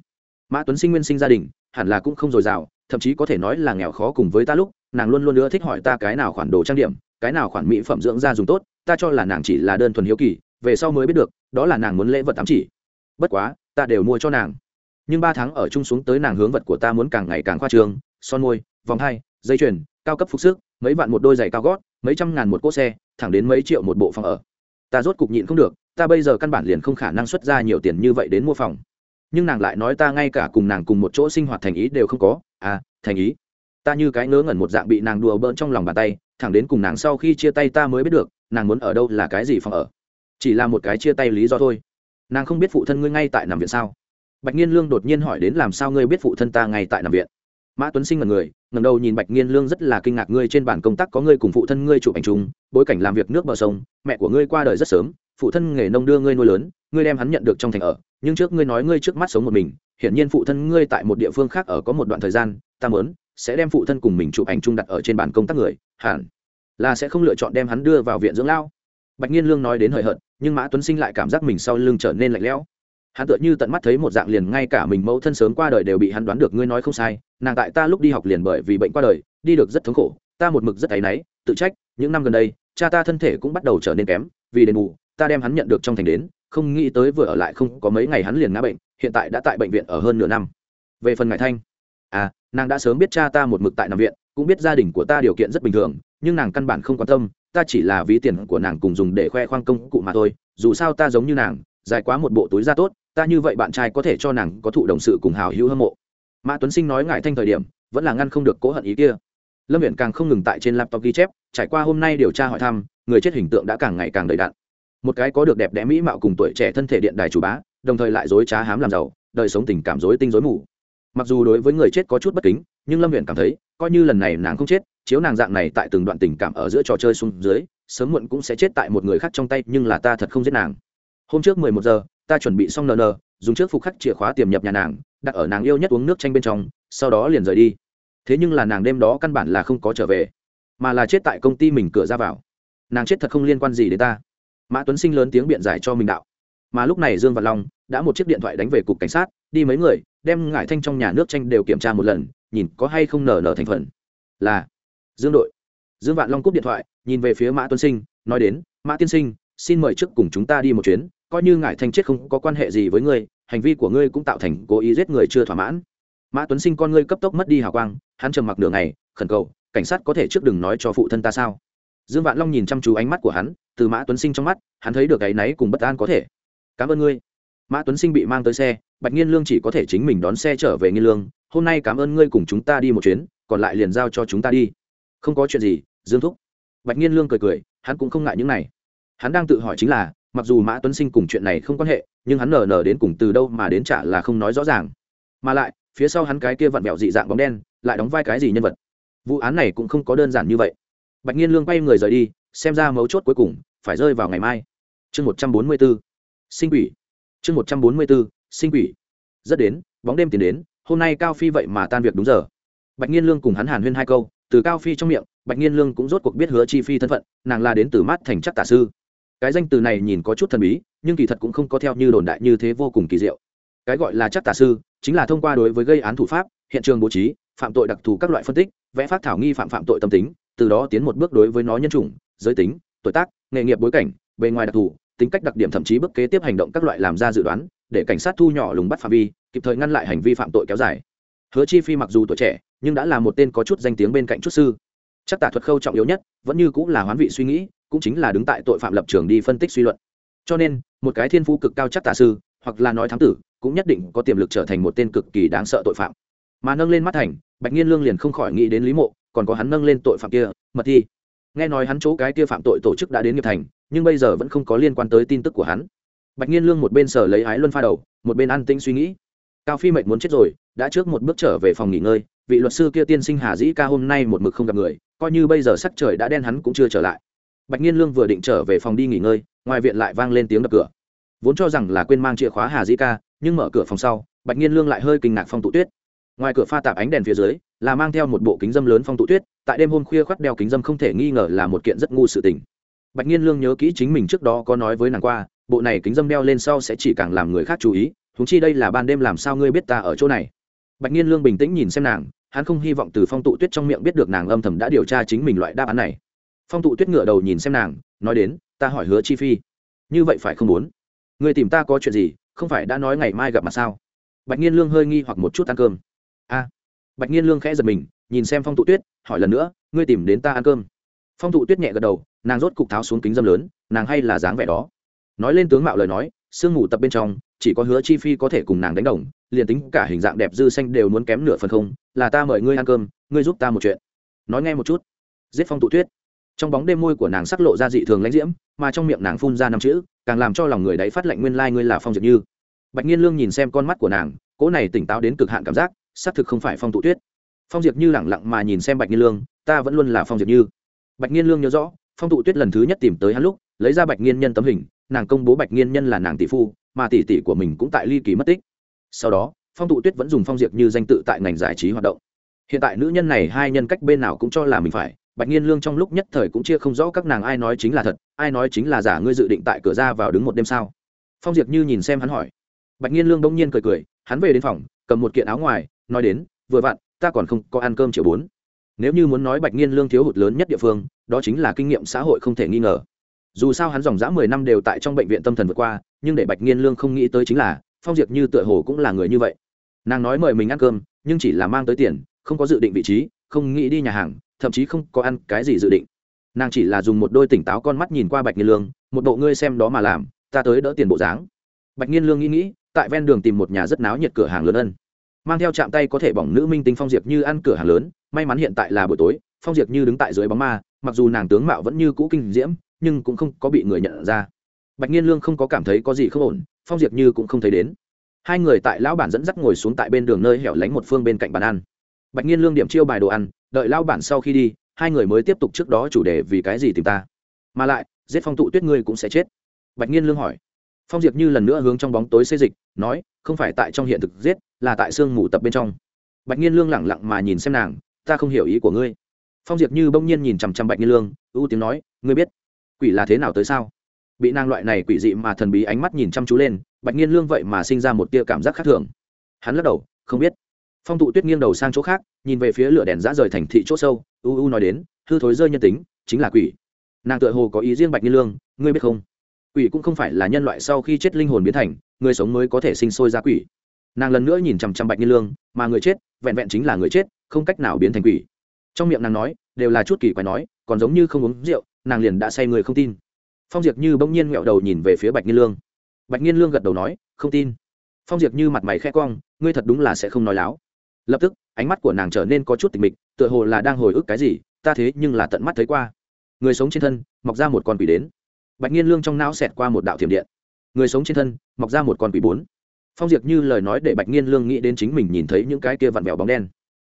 Mã tuấn sinh nguyên sinh gia đình, hẳn là cũng không dồi dào, thậm chí có thể nói là nghèo khó cùng với ta lúc, nàng luôn luôn nữa thích hỏi ta cái nào khoản đồ trang điểm, cái nào khoản mỹ phẩm dưỡng da dùng tốt, ta cho là nàng chỉ là đơn thuần hiếu kỳ, về sau mới biết được, đó là nàng muốn lễ vật ám chỉ. Bất quá, ta đều mua cho nàng nhưng ba tháng ở chung xuống tới nàng hướng vật của ta muốn càng ngày càng khoa trương, son môi, vòng hai, dây chuyền, cao cấp phục sức, mấy vạn một đôi giày cao gót, mấy trăm ngàn một cỗ xe, thẳng đến mấy triệu một bộ phòng ở. Ta rốt cục nhịn không được, ta bây giờ căn bản liền không khả năng xuất ra nhiều tiền như vậy đến mua phòng. Nhưng nàng lại nói ta ngay cả cùng nàng cùng một chỗ sinh hoạt thành ý đều không có. À thành ý. Ta như cái ngớ ngẩn một dạng bị nàng đùa bỡn trong lòng bàn tay, thẳng đến cùng nàng sau khi chia tay ta mới biết được, nàng muốn ở đâu là cái gì phòng ở. Chỉ là một cái chia tay lý do thôi. Nàng không biết phụ thân ngươi ngay tại nằm viện sao? Bạch nghiên lương đột nhiên hỏi đến làm sao ngươi biết phụ thân ta ngay tại nằm viện? Mã tuấn sinh là người ngầm đầu nhìn bạch nghiên lương rất là kinh ngạc ngươi trên bản công tác có ngươi cùng phụ thân ngươi chụp ảnh chung, bối cảnh làm việc nước bờ sông, mẹ của ngươi qua đời rất sớm, phụ thân nghề nông đưa ngươi nuôi lớn, ngươi đem hắn nhận được trong thành ở, nhưng trước ngươi nói ngươi trước mắt sống một mình, hiển nhiên phụ thân ngươi tại một địa phương khác ở có một đoạn thời gian, ta muốn, sẽ đem phụ thân cùng mình chụp ảnh chung đặt ở trên bản công tác người, hẳn là sẽ không lựa chọn đem hắn đưa vào viện dưỡng lao. Bạch nghiên lương nói đến hời hợt, nhưng mã tuấn sinh lại cảm giác mình sau lưng trở nên lạnh lẽo hắn tựa như tận mắt thấy một dạng liền ngay cả mình mẫu thân sớm qua đời đều bị hắn đoán được ngươi nói không sai, nàng tại ta lúc đi học liền bởi vì bệnh qua đời, đi được rất thống khổ, ta một mực rất áy náy, tự trách, những năm gần đây, cha ta thân thể cũng bắt đầu trở nên kém, vì đền bù, ta đem hắn nhận được trong thành đến, không nghĩ tới vừa ở lại không có mấy ngày hắn liền ngã bệnh, hiện tại đã tại bệnh viện ở hơn nửa năm. Về phần ngại thanh à nàng đã sớm biết cha ta một mực tại nằm viện, cũng biết gia đình của ta điều kiện rất bình thường, nhưng nàng căn bản không quan tâm, ta chỉ là ví tiền của nàng cùng dùng để khoe khoang công cụ mà thôi, dù sao ta giống như nàng, dài quá một bộ túi da tốt ta như vậy bạn trai có thể cho nàng có thụ đồng sự cùng hào hữu hâm mộ. Mã tuấn sinh nói ngại thanh thời điểm, vẫn là ngăn không được cố hận ý kia. Lâm viện càng không ngừng tại trên laptop ghi chép, trải qua hôm nay điều tra hỏi thăm, người chết hình tượng đã càng ngày càng đầy đặn. Một cái có được đẹp đẽ mỹ mạo cùng tuổi trẻ thân thể điện đài chủ bá, đồng thời lại dối trá hám làm giàu, đời sống tình cảm dối tinh dối mù. Mặc dù đối với người chết có chút bất kính, nhưng lâm viện cảm thấy, coi như lần này nàng không chết, chiếu nàng dạng này tại từng đoạn tình cảm ở giữa trò chơi xuống dưới, sớm muộn cũng sẽ chết tại một người khác trong tay, nhưng là ta thật không giết nàng. Hôm trước mười một giờ ta chuẩn bị xong nờ nờ, dùng trước phục khắc chìa khóa tiềm nhập nhà nàng, đặt ở nàng yêu nhất uống nước tranh bên trong, sau đó liền rời đi. Thế nhưng là nàng đêm đó căn bản là không có trở về, mà là chết tại công ty mình cửa ra vào. Nàng chết thật không liên quan gì đến ta. Mã tuấn sinh lớn tiếng biện giải cho mình đạo. Mà lúc này dương văn long đã một chiếc điện thoại đánh về cục cảnh sát, đi mấy người, đem ngải thanh trong nhà nước tranh đều kiểm tra một lần, nhìn có hay không nở nở thành phần. Là, dương đội. Dương vạn long cúp điện thoại, nhìn về phía mã tuấn sinh, nói đến, mã tiên sinh, xin mời trước cùng chúng ta đi một chuyến coi như ngại thanh chết không có quan hệ gì với ngươi, hành vi của ngươi cũng tạo thành cố ý giết người chưa thỏa mãn. Mã tuấn sinh con ngươi cấp tốc mất đi hào quang, hắn trầm mặc nửa ngày, khẩn cầu, cảnh sát có thể trước đừng nói cho phụ thân ta sao? Dương vạn long nhìn chăm chú ánh mắt của hắn, từ mã tuấn sinh trong mắt, hắn thấy được cái náy cùng bất an có thể. Cảm ơn ngươi. Mã tuấn sinh bị mang tới xe, bạch nghiên lương chỉ có thể chính mình đón xe trở về nghiên lương, hôm nay cảm ơn ngươi cùng chúng ta đi một chuyến, còn lại liền giao cho chúng ta đi. Không có chuyện gì, dương thúc. Bạch nghiên lương cười cười, hắn cũng không ngại những này. Hắn đang tự hỏi chính là mặc dù mã tuấn sinh cùng chuyện này không quan hệ, nhưng hắn nở nở đến cùng từ đâu mà đến trả là không nói rõ ràng. Mà lại, phía sau hắn cái kia vặn vẹo dị dạng bóng đen, lại đóng vai cái gì nhân vật? Vụ án này cũng không có đơn giản như vậy. Bạch nhiên lương quay người rời đi, xem ra mấu chốt cuối cùng phải rơi vào ngày mai. Chương một trăm bốn mươi b ố sinh quỷ. Chương một trăm bốn mươi b ố sinh quỷ. Rất đến, bóng đêm tiến đến, hôm nay cao phi vậy mà tan việc đúng giờ. Bạch nhiên lương cùng hắn hàn huyên hai câu, từ cao phi trong miệng, bạch nhiên lương cũng rốt cuộc biết hứa chi phi thân phận, nàng là đến từ mát thành chắc tả sư cái danh từ này nhìn có chút thần bí, nhưng kỳ thật cũng không có theo như đồn đại như thế vô cùng kỳ diệu. Cái gọi là chắc tà sư, chính là thông qua đối với gây án thủ pháp, hiện trường bố trí, phạm tội đặc thù các loại phân tích, vẽ phát thảo nghi phạm phạm tội tâm tính, từ đó tiến một bước đối với nó nhân chủng, giới tính, tuổi tác, nghề nghiệp bối cảnh, bề ngoài đặc thù, tính cách đặc điểm thậm chí bước kế tiếp hành động các loại làm ra dự đoán, để cảnh sát thu nhỏ lùng bắt phạm vi, kịp thời ngăn lại hành vi phạm tội kéo dài. Hứa chi phi mặc dù tuổi trẻ, nhưng đã là một tên có chút danh tiếng bên cạnh chút sư. Chắc tả thuật khâu trọng yếu nhất, vẫn như cũng là hoán vị suy nghĩ cũng chính là đứng tại tội phạm lập trường đi phân tích suy luận. Cho nên, một cái thiên phú cực cao chắc tả sư, hoặc là nói thám tử, cũng nhất định có tiềm lực trở thành một tên cực kỳ đáng sợ tội phạm. Mà nâng lên mắt thành, bạch nhiên lương liền không khỏi nghĩ đến lý mộ, còn có hắn nâng lên tội phạm kia, mật thi. Nghe nói hắn chỗ cái kia phạm tội tổ chức đã đến nghiệp thành, nhưng bây giờ vẫn không có liên quan tới tin tức của hắn. Bạch nhiên lương một bên sở lấy ái luân pha đầu, một bên an tĩnh suy nghĩ. Cao phi mệnh muốn chết rồi, đã trước một bước trở về phòng nghỉ ngơi, vị luật sư kia tiên sinh hà dĩ ca hôm nay một mực không gặp người, coi như bây giờ sắc trời đã đen hắn cũng chưa trở lại bạch nhiên lương vừa định trở về phòng đi nghỉ ngơi, ngoài viện lại vang lên tiếng đập cửa. Vốn cho rằng là quên mang chìa khóa hà dĩ ca, nhưng mở cửa phòng sau, bạch nhiên lương lại hơi kinh ngạc phong tụ tuyết. Ngoài cửa pha tạp ánh đèn phía dưới, là mang theo một bộ kính dâm lớn phong tụ tuyết, tại đêm hôm khuya khoác đeo kính dâm không thể nghi ngờ là một kiện rất ngu sự tình. Bạch nhiên lương nhớ kỹ chính mình trước đó có nói với nàng qua, bộ này kính dâm đeo lên sau sẽ chỉ càng làm người khác chú ý thúng chi đây là ban đêm làm sao ngươi biết ta ở chỗ này? Bạch nhiên lương bình tĩnh nhìn xem nàng, hắn không hy vọng từ phong tụ tuyết trong miệng biết được nàng âm thầm đã điều tra chính mình loại đáp án này phong tụ tuyết ngựa đầu nhìn xem nàng, nói đến, ta hỏi hứa chi phi. Như vậy phải không muốn? Người tìm ta có chuyện gì, không phải đã nói ngày mai gặp mặt sao? Bạch nhiên lương hơi nghi hoặc một chút ăn cơm. A. Bạch nhiên lương khẽ giật mình, nhìn xem phong tụ tuyết, hỏi lần nữa, ngươi tìm đến ta ăn cơm? Phong tụ tuyết nhẹ gật đầu, nàng rốt cục tháo xuống kính dâm lớn, nàng hay là dáng vẻ đó. Nói lên tướng mạo lời nói, sương ngủ tập bên trong, chỉ có hứa chi phi có thể cùng nàng đánh đồng, liền tính cả hình dạng đẹp dư xanh đều muốn kém nửa phần không, là ta mời ngươi ăn cơm, ngươi giúp ta một chuyện. Nói nghe một chút. Giết phong tụ tuyết trong bóng đêm môi của nàng sắc lộ ra dị thường lãnh diễm, mà trong miệng nàng phun ra năm chữ, càng làm cho lòng người đấy phát lệnh nguyên lai、like、ngươi là phong diệt như. Bạch nhiên lương nhìn xem con mắt của nàng, cỗ này tỉnh táo đến cực hạn cảm giác, xác thực không phải phong tụ tuyết. Phong diệt như lẳng lặng mà nhìn xem bạch nhiên lương, ta vẫn luôn là phong diệt như. Bạch nhiên lương nhớ rõ, phong tụ tuyết lần thứ nhất tìm tới hắn lúc, lấy ra bạch nhiên nhân tấm hình, nàng công bố bạch nhiên nhân là nàng tỷ phu, mà tỷ tỷ của mình cũng tại ly kỳ mất tích. Sau đó, phong tụ tuyết vẫn dùng phong diệt như danh tự tại ngành giải trí hoạt động. Hiện tại nữ nhân này hai nhân cách bên nào cũng cho là mình phải bạch nhiên lương trong lúc nhất thời cũng chia không rõ các nàng ai nói chính là thật, ai nói chính là giả, ngươi dự định tại cửa ra vào đứng một đêm sao? Phong diệp như nhìn xem hắn hỏi. Bạch nhiên lương bỗng nhiên cười cười, hắn về đến phòng, cầm một kiện áo ngoài, nói đến, vừa vặn, ta còn không có ăn cơm chiều bốn. Nếu như muốn nói bạch nhiên lương thiếu hụt lớn nhất địa phương, đó chính là kinh nghiệm xã hội không thể nghi ngờ. Dù sao hắn dòng dã mười năm đều tại trong bệnh viện tâm thần vượt qua, nhưng để bạch nhiên lương không nghĩ tới chính là, phong diệp như tựa hồ cũng là người như vậy. Nàng nói mời mình ăn cơm, nhưng chỉ là mang tới tiền, không có dự định vị trí, không nghĩ đi nhà hàng thậm chí không có ăn cái gì dự định. Nàng chỉ là dùng một đôi tỉnh táo con mắt nhìn qua bạch nghiên lương, một bộ ngươi xem đó mà làm, ta tới đỡ tiền bộ dáng. Bạch nghiên lương nghĩ nghĩ, tại ven đường tìm một nhà rất náo nhiệt cửa hàng lớn ân. Mang theo chạm tay có thể bỏng nữ minh tinh phong diệp như ăn cửa hàng lớn, may mắn hiện tại là buổi tối, phong diệp như đứng tại dưới bóng ma, mặc dù nàng tướng mạo vẫn như cũ kinh diễm, nhưng cũng không có bị người nhận ra. Bạch nhiên lương không có cảm thấy có gì không ổn, phong diệp như cũng không thấy đến. Hai người tại lão bản dẫn dắt ngồi xuống tại bên đường nơi hẻo lánh một phương bên cạnh bàn ăn bạch nhiên lương điểm chiêu bài đồ ăn, đợi lao bản sau khi đi, hai người mới tiếp tục trước đó chủ đề vì cái gì tìm ta. Mà lại, giết phong tụ tuyết ngươi cũng sẽ chết. Bạch nhiên lương hỏi. Phong diệp như lần nữa hướng trong bóng tối xê dịch, nói, không phải tại trong hiện thực giết, là tại sương mù tập bên trong. Bạch nhiên lương lẳng lặng mà nhìn xem nàng, ta không hiểu ý của ngươi. Phong diệp như bỗng nhiên nhìn chằm chằm bạch nhiên lương, ưu tiếng nói, ngươi biết, quỷ là thế nào tới sao? Bị nàng loại này quỷ dị mà thần bí ánh mắt nhìn chăm chú lên, bạch nhiên lương vậy mà sinh ra một tia cảm giác khác thường. Hắn lắc đầu, không biết phong tụ tuyết nghiêng đầu sang chỗ khác, nhìn về phía lửa đèn giã rời thành thị chỗ sâu, u u nói đến, hư thối rơi nhân tính, chính là quỷ. Nàng tựa hồ có ý riêng bạch nhiên lương, ngươi biết không? Quỷ cũng không phải là nhân loại sau khi chết linh hồn biến thành, người sống mới có thể sinh sôi ra quỷ. Nàng lần nữa nhìn chằm chằm bạch nhiên lương, mà người chết, vẹn vẹn chính là người chết, không cách nào biến thành quỷ. Trong miệng nàng nói, đều là chút kỳ quái nói, còn giống như không uống rượu, nàng liền đã say người không tin. Phong diệp như bỗng nhiên nghẹo đầu nhìn về phía bạch nhiên lương. Bạch nhiên lương gật đầu nói, không tin. Phong diệp như mặt mày khẽ cong, ngươi thật đúng là sẽ không nói láo lập tức, ánh mắt của nàng trở nên có chút tịch mịch, tựa hồ là đang hồi ức cái gì, ta thế nhưng là tận mắt thấy qua. Người sống trên thân, mọc ra một con quỷ đến. Bạch nhiên lương trong não xẹt qua một đạo thiểm điện. Người sống trên thân, mọc ra một con quỷ bốn. Phong diệt như lời nói để bạch nhiên lương nghĩ đến chính mình nhìn thấy những cái kia vặn vẹo bóng đen.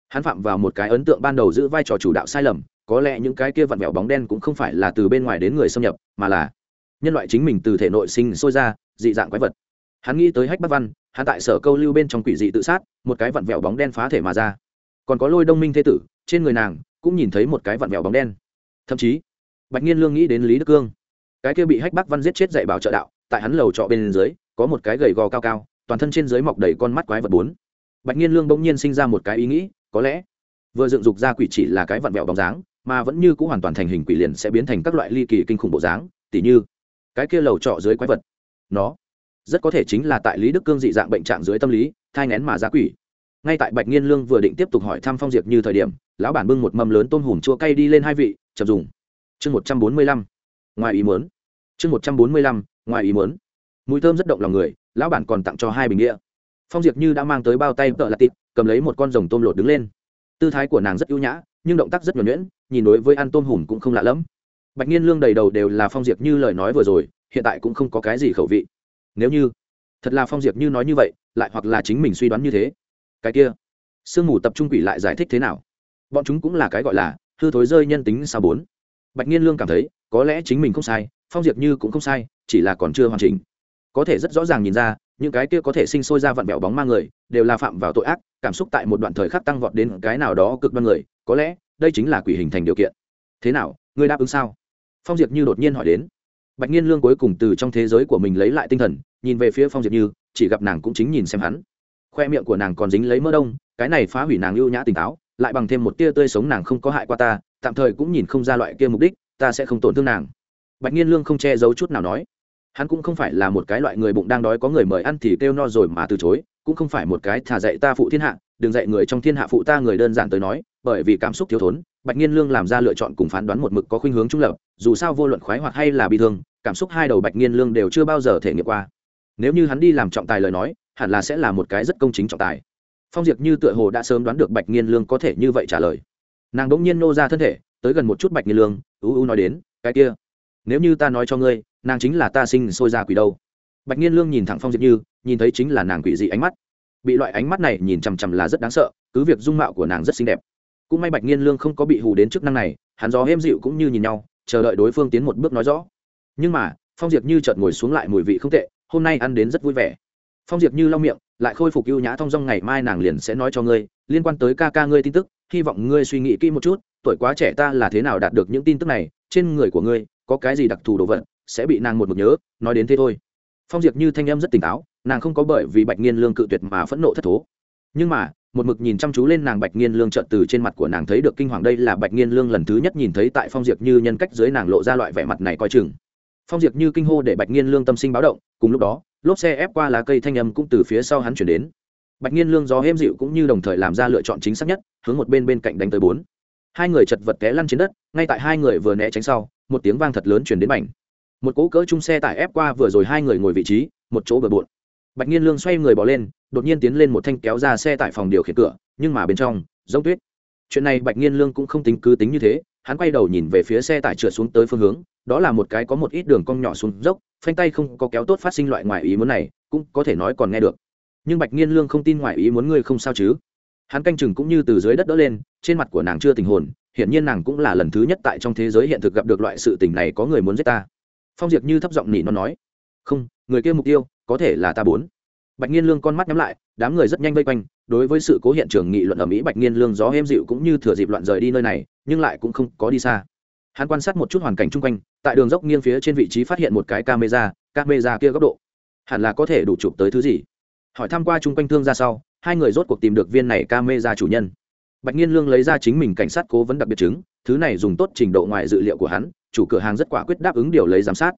Hắn phạm vào một cái ấn tượng ban đầu giữ vai trò chủ đạo sai lầm, có lẽ những cái kia vặn vẹo bóng đen cũng không phải là từ bên ngoài đến người xâm nhập, mà là nhân loại chính mình từ thể nội sinh sôi ra, dị dạng quái vật. Hắn nghĩ tới hách bắc văn hắn tại sở câu lưu bên trong quỷ dị tự sát, một cái vặn vẹo bóng đen phá thể mà ra. Còn có lôi đông minh thế tử, trên người nàng cũng nhìn thấy một cái vặn vẹo bóng đen. Thậm chí, bạch nhiên lương nghĩ đến lý đức cương. Cái kia bị hách Bác văn giết chết dạy bảo trợ đạo, tại hắn lầu trọ bên dưới, có một cái gầy gò cao cao, toàn thân trên dưới mọc đầy con mắt quái vật bốn. Bạch nhiên lương bỗng nhiên sinh ra một cái ý nghĩ, có lẽ vừa dựng dục ra quỷ chỉ là cái vặn vẹo bóng dáng, mà vẫn như c ũ hoàn toàn thành hình quỷ liền sẽ biến thành các loại ly kỳ kinh khủng bộ dáng, tỉ như cái kia lầu trọ dưới quái vật. Nó rất có thể chính là tại lý đức cương dị dạng bệnh trạng dưới tâm lý, thai ngén mà ra quỷ. Ngay tại bạch nhiên lương vừa định tiếp tục hỏi thăm phong diệp như thời điểm, lão bản bưng một mâm lớn tôm hùm chua cay đi lên hai vị, chậm dùng. Chương một trăm bốn mươi lăm, ngoài ý muốn. Chương một trăm bốn mươi lăm, ngoài ý muốn. Mùi thơm rất động lòng người, lão bản còn tặng cho hai bình đĩa. Phong diệp như đã mang tới bao tay tợ lạt tịt, cầm lấy một con rồng tôm lột đứng lên. Tư thái của nàng rất ưu nhã, nhưng động tác rất nhuẩn nhuyễn, nhìn đối với ăn tôm hùm cũng không lạ lẫm. Bạch nhiên lương đầy đầu đều là phong diệp như lời nói vừa rồi, hiện tại cũng không có cái gì khẩu vị nếu như thật là phong diệp như nói như vậy, lại hoặc là chính mình suy đoán như thế. Cái kia, sương mù tập trung quỷ lại giải thích thế nào? Bọn chúng cũng là cái gọi là hư thối rơi nhân tính sao bốn. Bạch nhiên lương cảm thấy, có lẽ chính mình không sai, phong diệp như cũng không sai, chỉ là còn chưa hoàn chỉnh. Có thể rất rõ ràng nhìn ra, những cái kia có thể sinh sôi ra vặn vẹo bóng ma người, đều là phạm vào tội ác, cảm xúc tại một đoạn thời khắc tăng vọt đến cái nào đó cực đoan người, có lẽ đây chính là quỷ hình thành điều kiện. Thế nào, ngươi đáp ứng sao? Phong diệp như đột nhiên hỏi đến bạch nhiên lương cuối cùng từ trong thế giới của mình lấy lại tinh thần, nhìn về phía phong diệp như, chỉ gặp nàng cũng chính nhìn xem hắn. Khoe miệng của nàng còn dính lấy mỡ đông, cái này phá hủy nàng lưu nhã tỉnh táo, lại bằng thêm một tia tươi sống nàng không có hại qua ta, tạm thời cũng nhìn không ra loại kia mục đích, ta sẽ không tổn thương nàng. Bạch nhiên lương không che giấu chút nào nói. Hắn cũng không phải là một cái loại người bụng đang đói có người mời ăn thì kêu no rồi mà từ chối, cũng không phải một cái thả dạy ta phụ thiên hạ, đừng dạy người trong thiên hạ phụ ta người đơn giản tới nói, bởi vì cảm xúc thiếu thốn, bạch nhiên lương làm ra lựa chọn cùng phán đoán một mực có khuynh hướng trung lập, dù sao vô luận khoái hoặc hay là bị thương cảm xúc hai đầu bạch nghiên lương đều chưa bao giờ thể nghiệm qua. Nếu như hắn đi làm trọng tài lời nói, hẳn là sẽ là một cái rất công chính trọng tài. Phong diệp như tựa hồ đã sớm đoán được bạch nghiên lương có thể như vậy trả lời. Nàng đ ỗ n g nhiên nô ra thân thể, tới gần một chút bạch nghiên lương, ú ú nói đến, cái kia, nếu như ta nói cho ngươi, nàng chính là ta sinh sôi ra quỷ đâu. Bạch nghiên lương nhìn thẳng phong diệp như, nhìn thấy chính là nàng quỷ dị ánh mắt. Bị loại ánh mắt này nhìn chằm chằm là rất đáng sợ, cứ việc dung mạo của nàng rất xinh đẹp. Cũng may bạch nghiên lương không có bị hù đến chức năng này, hắn gió êm dịu cũng như nhìn nhau, chờ đợi đối phương tiến một bước nói rõ nhưng mà, phong diệp như chợt ngồi xuống lại mùi vị không tệ, hôm nay ăn đến rất vui vẻ. Phong diệp như lau miệng, lại khôi phục ưu nhã thong dong, ngày mai nàng liền sẽ nói cho ngươi, liên quan tới ca ca ngươi tin tức, hy vọng ngươi suy nghĩ kỹ một chút, tuổi quá trẻ ta là thế nào đạt được những tin tức này, trên người của ngươi, có cái gì đặc thù đồ vật, sẽ bị nàng một mực nhớ, nói đến thế thôi. Phong diệp như thanh em rất tỉnh táo, nàng không có bởi vì bạch nghiên lương cự tuyệt mà phẫn nộ thất thố. Nhưng mà, một mực nhìn chăm chú lên nàng bạch nghiên lương trợn từ trên mặt của nàng thấy được kinh hoàng, đây là bạch nghiên lương lần thứ nhất nhìn thấy tại phong diệp như nhân cách dưới nàng lộ ra loại vẻ mặt này coi chừng phong diệp như kinh hô để bạch nghiên lương tâm sinh báo động, cùng lúc đó, lốp xe ép qua lá cây thanh âm cũng từ phía sau hắn chuyển đến. Bạch nghiên lương gió êm dịu cũng như đồng thời làm ra lựa chọn chính xác nhất, hướng một bên bên cạnh đánh tới bốn. Hai người chật vật té lăn trên đất, ngay tại hai người vừa né tránh sau, một tiếng vang thật lớn chuyển đến mảnh. Một cỗ cỡ chung xe tải ép qua vừa rồi hai người ngồi vị trí, một chỗ bờ bộn. Bạch nhiên lương xoay người bỏ lên, đột nhiên tiến lên một thanh kéo ra xe tải phòng điều khiển cửa, nhưng mà bên trong, giống tuyết. Chuyện này bạch nhiên lương cũng không tính cứ tính như thế hắn quay đầu nhìn về phía xe tải trượt xuống tới phương hướng, đó là một cái có một ít đường cong nhỏ xuống dốc, phanh tay không có kéo tốt phát sinh loại ngoài ý muốn này, cũng có thể nói còn nghe được. Nhưng bạch nhiên lương không tin ngoài ý muốn ngươi không sao chứ? Hắn canh chừng cũng như từ dưới đất đỡ lên, trên mặt của nàng chưa tình hồn, hiển nhiên nàng cũng là lần thứ nhất tại trong thế giới hiện thực gặp được loại sự tình này có người muốn giết ta. Phong diệp như thấp giọng nỉ nó nói, không, người kia mục tiêu có thể là ta bốn. Bạch nhiên lương con mắt nhắm lại đám người rất nhanh vây quanh, đối với sự cố hiện trường nghị luận ở mỹ bạch Niên lương gió êm dịu cũng như thừa dịp loạn rời đi nơi này, nhưng lại cũng không có đi xa. Hắn quan sát một chút hoàn cảnh chung quanh, tại đường dốc nghiêng phía trên vị trí phát hiện một cái camera camera kia góc độ. Hẳn là có thể đủ chụp tới thứ gì? Hỏi tham q u a chung quanh thương ra sau, hai người rốt cuộc tìm được viên này camera chủ nhân. Bạch Niên lương lấy ra chính mình cảnh sát cố vấn đặc biệt chứng, thứ này dùng tốt trình độ ngoài dự liệu của hắn, chủ cửa hàng rất quả quyết đáp ứng điều lấy giám sát.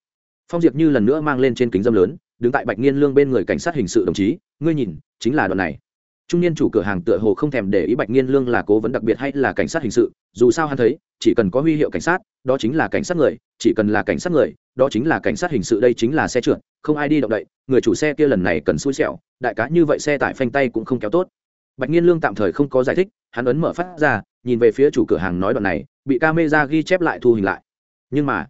Phong diệp như lần nữa mang lên trên kính dâm lớn đứng tại bạch nghiên lương bên người cảnh sát hình sự đồng chí, ngươi nhìn, chính là đoạn này. Trung niên chủ cửa hàng tựa hồ không thèm để ý bạch nghiên lương là cố vấn đặc biệt hay là cảnh sát hình sự, dù sao hắn thấy, chỉ cần có huy hiệu cảnh sát, đó chính là cảnh sát người, chỉ cần là cảnh sát người, đó chính là cảnh sát hình sự, đây chính là xe trượt, không ai đi động đậy, người chủ xe kia lần này cần xui xẻo, đại cá như vậy xe tải phanh tay cũng không kéo tốt. Bạch nghiên lương tạm thời không có giải thích, hắn ấn mở phát ra, nhìn về phía chủ cửa hàng nói đoạn này, bị camera ghi chép lại thu hình lại. Nhưng mà,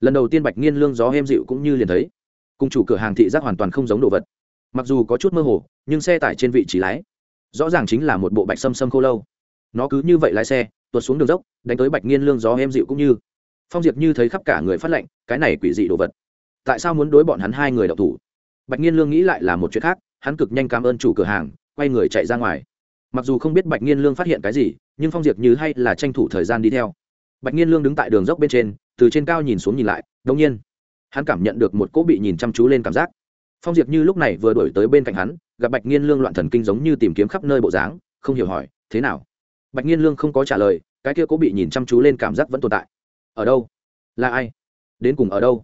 lần đầu tiên bạch nghiên lương gió êm dịu cũng như liền thấy cùng chủ cửa hàng thị giác hoàn toàn không giống đồ vật. Mặc dù có chút mơ hồ, nhưng xe tải trên vị trí lái, rõ ràng chính là một bộ bạch sâm sâm khô lâu. Nó cứ như vậy lái xe, tuột xuống đường dốc, đánh tới bạch nghiên lương gió em dịu cũng như. Phong diệp như thấy khắp cả người phát lệnh cái này quỷ dị đồ vật. Tại sao muốn đối bọn hắn hai người đậu thủ? Bạch nghiên lương nghĩ lại là một chuyện khác, hắn cực nhanh cảm ơn chủ cửa hàng, quay người chạy ra ngoài. Mặc dù không biết bạch nghiên lương phát hiện cái gì, nhưng phong diệp như hay là tranh thủ thời gian đi theo. Bạch nghiên lương đứng tại đường dốc bên trên, từ trên cao nhìn xuống nhìn lại đông nhiên hắn cảm nhận được một cỗ bị nhìn chăm chú lên cảm giác. Phong diệp như lúc này vừa đổi tới bên cạnh hắn, gặp bạch nghiên lương loạn thần kinh giống như tìm kiếm khắp nơi bộ dáng, không hiểu hỏi, thế nào? Bạch nghiên lương không có trả lời, cái kia cố bị nhìn chăm chú lên cảm giác vẫn tồn tại. Ở đâu? Là ai? Đến cùng ở đâu?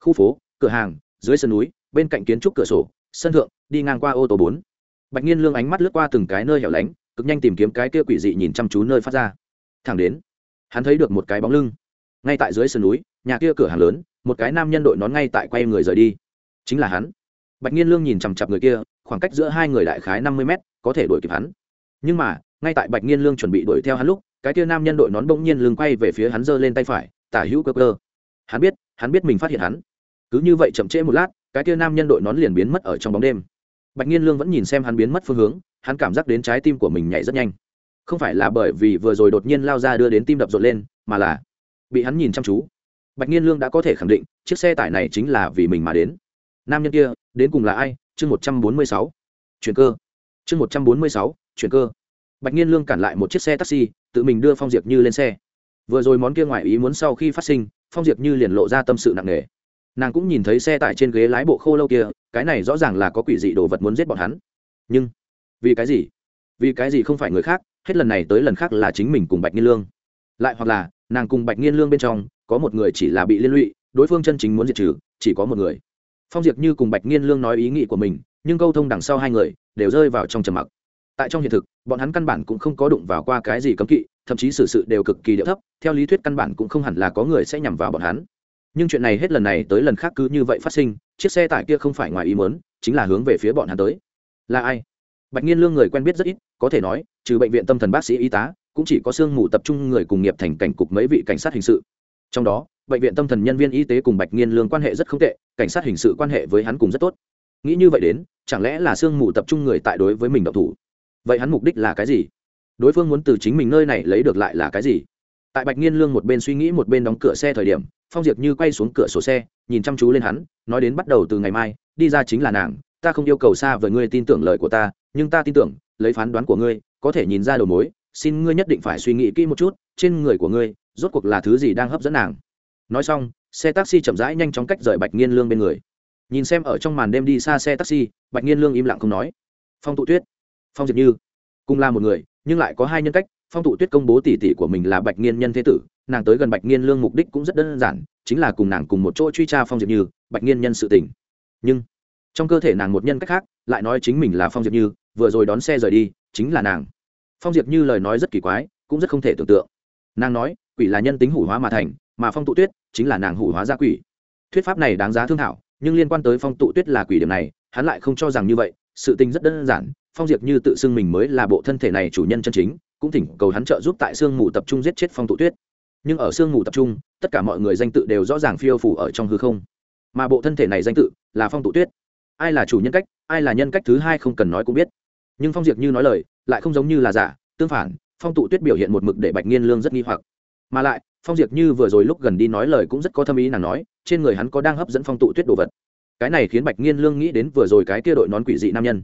Khu phố, cửa hàng, dưới sân núi, bên cạnh kiến trúc cửa sổ, sân thượng, đi ngang qua ô tô bốn. Bạch nhiên lương ánh mắt lướt qua từng cái nơi hẻo lánh, cực nhanh tìm kiếm cái kia quỷ dị nhìn chăm chú nơi phát ra. Thẳng đến, hắn thấy được một cái bóng lưng. Ngay tại dưới sườn núi, nhà kia cửa hàng lớn một cái nam nhân đội nón ngay tại quay người rời đi. Chính là hắn. Bạch nhiên lương nhìn chằm chặp người kia, khoảng cách giữa hai người đại khái năm mươi mét, có thể đuổi kịp hắn. Nhưng mà, ngay tại bạch nhiên lương chuẩn bị đuổi theo hắn lúc, cái kia nam nhân đội nón bỗng nhiên lưng quay về phía hắn giơ lên tay phải, tả hữu cơ cơ. Hắn biết hắn biết mình phát hiện hắn. Cứ như vậy chậm trễ một lát, cái kia nam nhân đội nón liền biến mất ở trong bóng đêm. Bạch nhiên lương vẫn nhìn xem hắn biến mất phương hướng, hắn cảm giác đến trái tim của mình nhảy rất nhanh. Không phải là bởi vì vừa rồi đột nhiên lao ra đưa đến tim đập rộn lên, mà là bị hắn nhìn chăm chú bạch nhiên lương đã có thể khẳng định, chiếc xe tải này chính là vì mình mà đến. Nam nhân kia, đến cùng là ai? Chương một trăm bốn mươi sáu. Chuyển cơ. Chương một trăm bốn mươi sáu, chuyển cơ. Bạch nhiên lương cản lại một chiếc xe taxi, tự mình đưa phong diệp như lên xe. Vừa rồi món kia ngoài ý muốn sau khi phát sinh, phong diệp như liền lộ ra tâm sự nặng nề. Nàng cũng nhìn thấy xe tải trên ghế lái bộ khô lâu kia, cái này rõ ràng là có quỷ dị đồ vật muốn giết bọn hắn. Nhưng, vì cái gì? Vì cái gì không phải người khác, hết lần này tới lần khác là chính mình cùng bạch nhiên lương. Lại hoặc là, nàng cùng bạch nhiên lương bên trong có một người chỉ là bị liên lụy, đối phương chân chính muốn diệt trừ, chỉ có một người. Phong diệp như cùng bạch nghiên lương nói ý nghĩ của mình, nhưng câu thông đằng sau hai người đều rơi vào trong trầm mặc. Tại trong hiện thực, bọn hắn căn bản cũng không có đụng vào qua cái gì cấm kỵ, thậm chí xử sự đều cực kỳ điệu thấp, theo lý thuyết căn bản cũng không hẳn là có người sẽ nhằm vào bọn hắn. Nhưng chuyện này hết lần này tới lần khác cứ như vậy phát sinh, chiếc xe tải kia không phải ngoài ý mớn chính là hướng về phía bọn hắn tới. Là ai? Bạch nhiên lương người quen biết rất ít, có thể nói, trừ bệnh viện tâm thần bác sĩ y tá, cũng chỉ có sương mù tập trung người cùng nghiệp thành cảnh cục mấy vị cảnh sát hình sự trong đó, bệnh viện tâm thần nhân viên y tế cùng bạch nghiên lương quan hệ rất không tệ, cảnh sát hình sự quan hệ với hắn cùng rất tốt. Nghĩ như vậy đến, chẳng lẽ là sương mù tập trung người tại đối với mình độc thủ? Vậy hắn mục đích là cái gì? Đối phương muốn từ chính mình nơi này lấy được lại là cái gì? Tại bạch nghiên lương một bên suy nghĩ một bên đóng cửa xe thời điểm, phong diệp như quay xuống cửa sổ xe, nhìn chăm chú lên hắn, nói đến bắt đầu từ ngày mai, đi ra chính là nàng, ta không yêu cầu xa với ngươi tin tưởng lời của ta, nhưng ta tin tưởng, lấy phán đoán của ngươi, có thể nhìn ra đầu mối, xin ngươi nhất định phải suy nghĩ kỹ một chút, trên người của ngươi rốt cuộc là thứ gì đang hấp dẫn nàng? Nói xong, xe taxi chậm rãi nhanh chóng cách rời bạch nghiên lương bên người. Nhìn xem ở trong màn đêm đi xa xe taxi, bạch nghiên lương im lặng không nói. Phong tụ tuyết, phong diệp như, cùng là một người, nhưng lại có hai nhân cách. Phong tụ tuyết công bố tỷ tỷ của mình là bạch nghiên nhân thế tử, nàng tới gần bạch nghiên lương mục đích cũng rất đơn giản, chính là cùng nàng cùng một chỗ truy tra phong diệp như, bạch nghiên nhân sự tình. Nhưng, trong cơ thể nàng một nhân cách khác, lại nói chính mình là phong diệp như, vừa rồi đón xe rời đi, chính là nàng. Phong diệp như lời nói rất kỳ quái, cũng rất không thể tưởng tượng. Nàng nói quỷ là nhân tính hủ hóa mà thành, mà phong tụ tuyết chính là nàng hủ hóa ra quỷ. Thuyết pháp này đáng giá thương thảo, nhưng liên quan tới phong tụ tuyết là quỷ điểm này, hắn lại không cho rằng như vậy, sự tình rất đơn giản, phong diệp như tự xưng mình mới là bộ thân thể này chủ nhân chân chính, cũng thỉnh cầu hắn trợ giúp tại sương mù tập trung giết chết phong tụ tuyết. Nhưng ở sương mù tập trung, tất cả mọi người danh tự đều rõ ràng phiêu phủ ở trong hư không. Mà bộ thân thể này danh tự là phong tụ tuyết. Ai là chủ nhân cách, ai là nhân cách thứ hai không cần nói cũng biết. Nhưng phong diệp như nói lời, lại không giống như là giả, tương phản, phong tụ tuyết biểu hiện một mực để bạch nghiên lương rất nghi hoặc mà lại, phong diệp như vừa rồi lúc gần đi nói lời cũng rất có thâm ý nàng nói, trên người hắn có đang hấp dẫn phong tụ tuyết đồ vật. Cái này khiến bạch nghiên lương nghĩ đến vừa rồi cái kia đội nón quỷ dị nam nhân.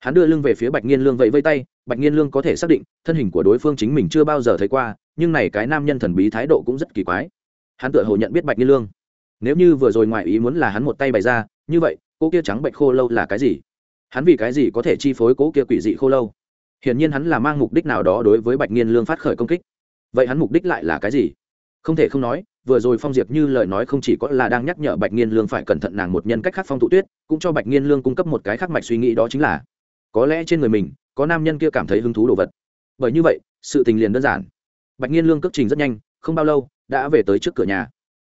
Hắn đưa lưng về phía bạch nghiên lương vẫy vây tay, bạch nghiên lương có thể xác định, thân hình của đối phương chính mình chưa bao giờ thấy qua, nhưng này cái nam nhân thần bí thái độ cũng rất kỳ quái. Hắn tự hồ nhận biết bạch nghiên lương. Nếu như vừa rồi ngoài ý muốn là hắn một tay bày ra, như vậy, cô kia trắng bệnh khô lâu là cái gì? Hắn vì cái gì có thể chi phối cố kia quỷ dị khô lâu? Hiển nhiên hắn là mang mục đích nào đó đối với bạch nghiên lương phát khởi công kích vậy hắn mục đích lại là cái gì? Không thể không nói, vừa rồi phong diệp như lời nói không chỉ có là đang nhắc nhở bạch nghiên lương phải cẩn thận nàng một nhân cách khác phong tụ tuyết, cũng cho bạch nghiên lương cung cấp một cái khác mạch suy nghĩ đó chính là, có lẽ trên người mình, có nam nhân kia cảm thấy hứng thú đồ vật. Bởi như vậy, sự tình liền đơn giản. Bạch nghiên lương cất trình rất nhanh, không bao lâu, đã về tới trước cửa nhà.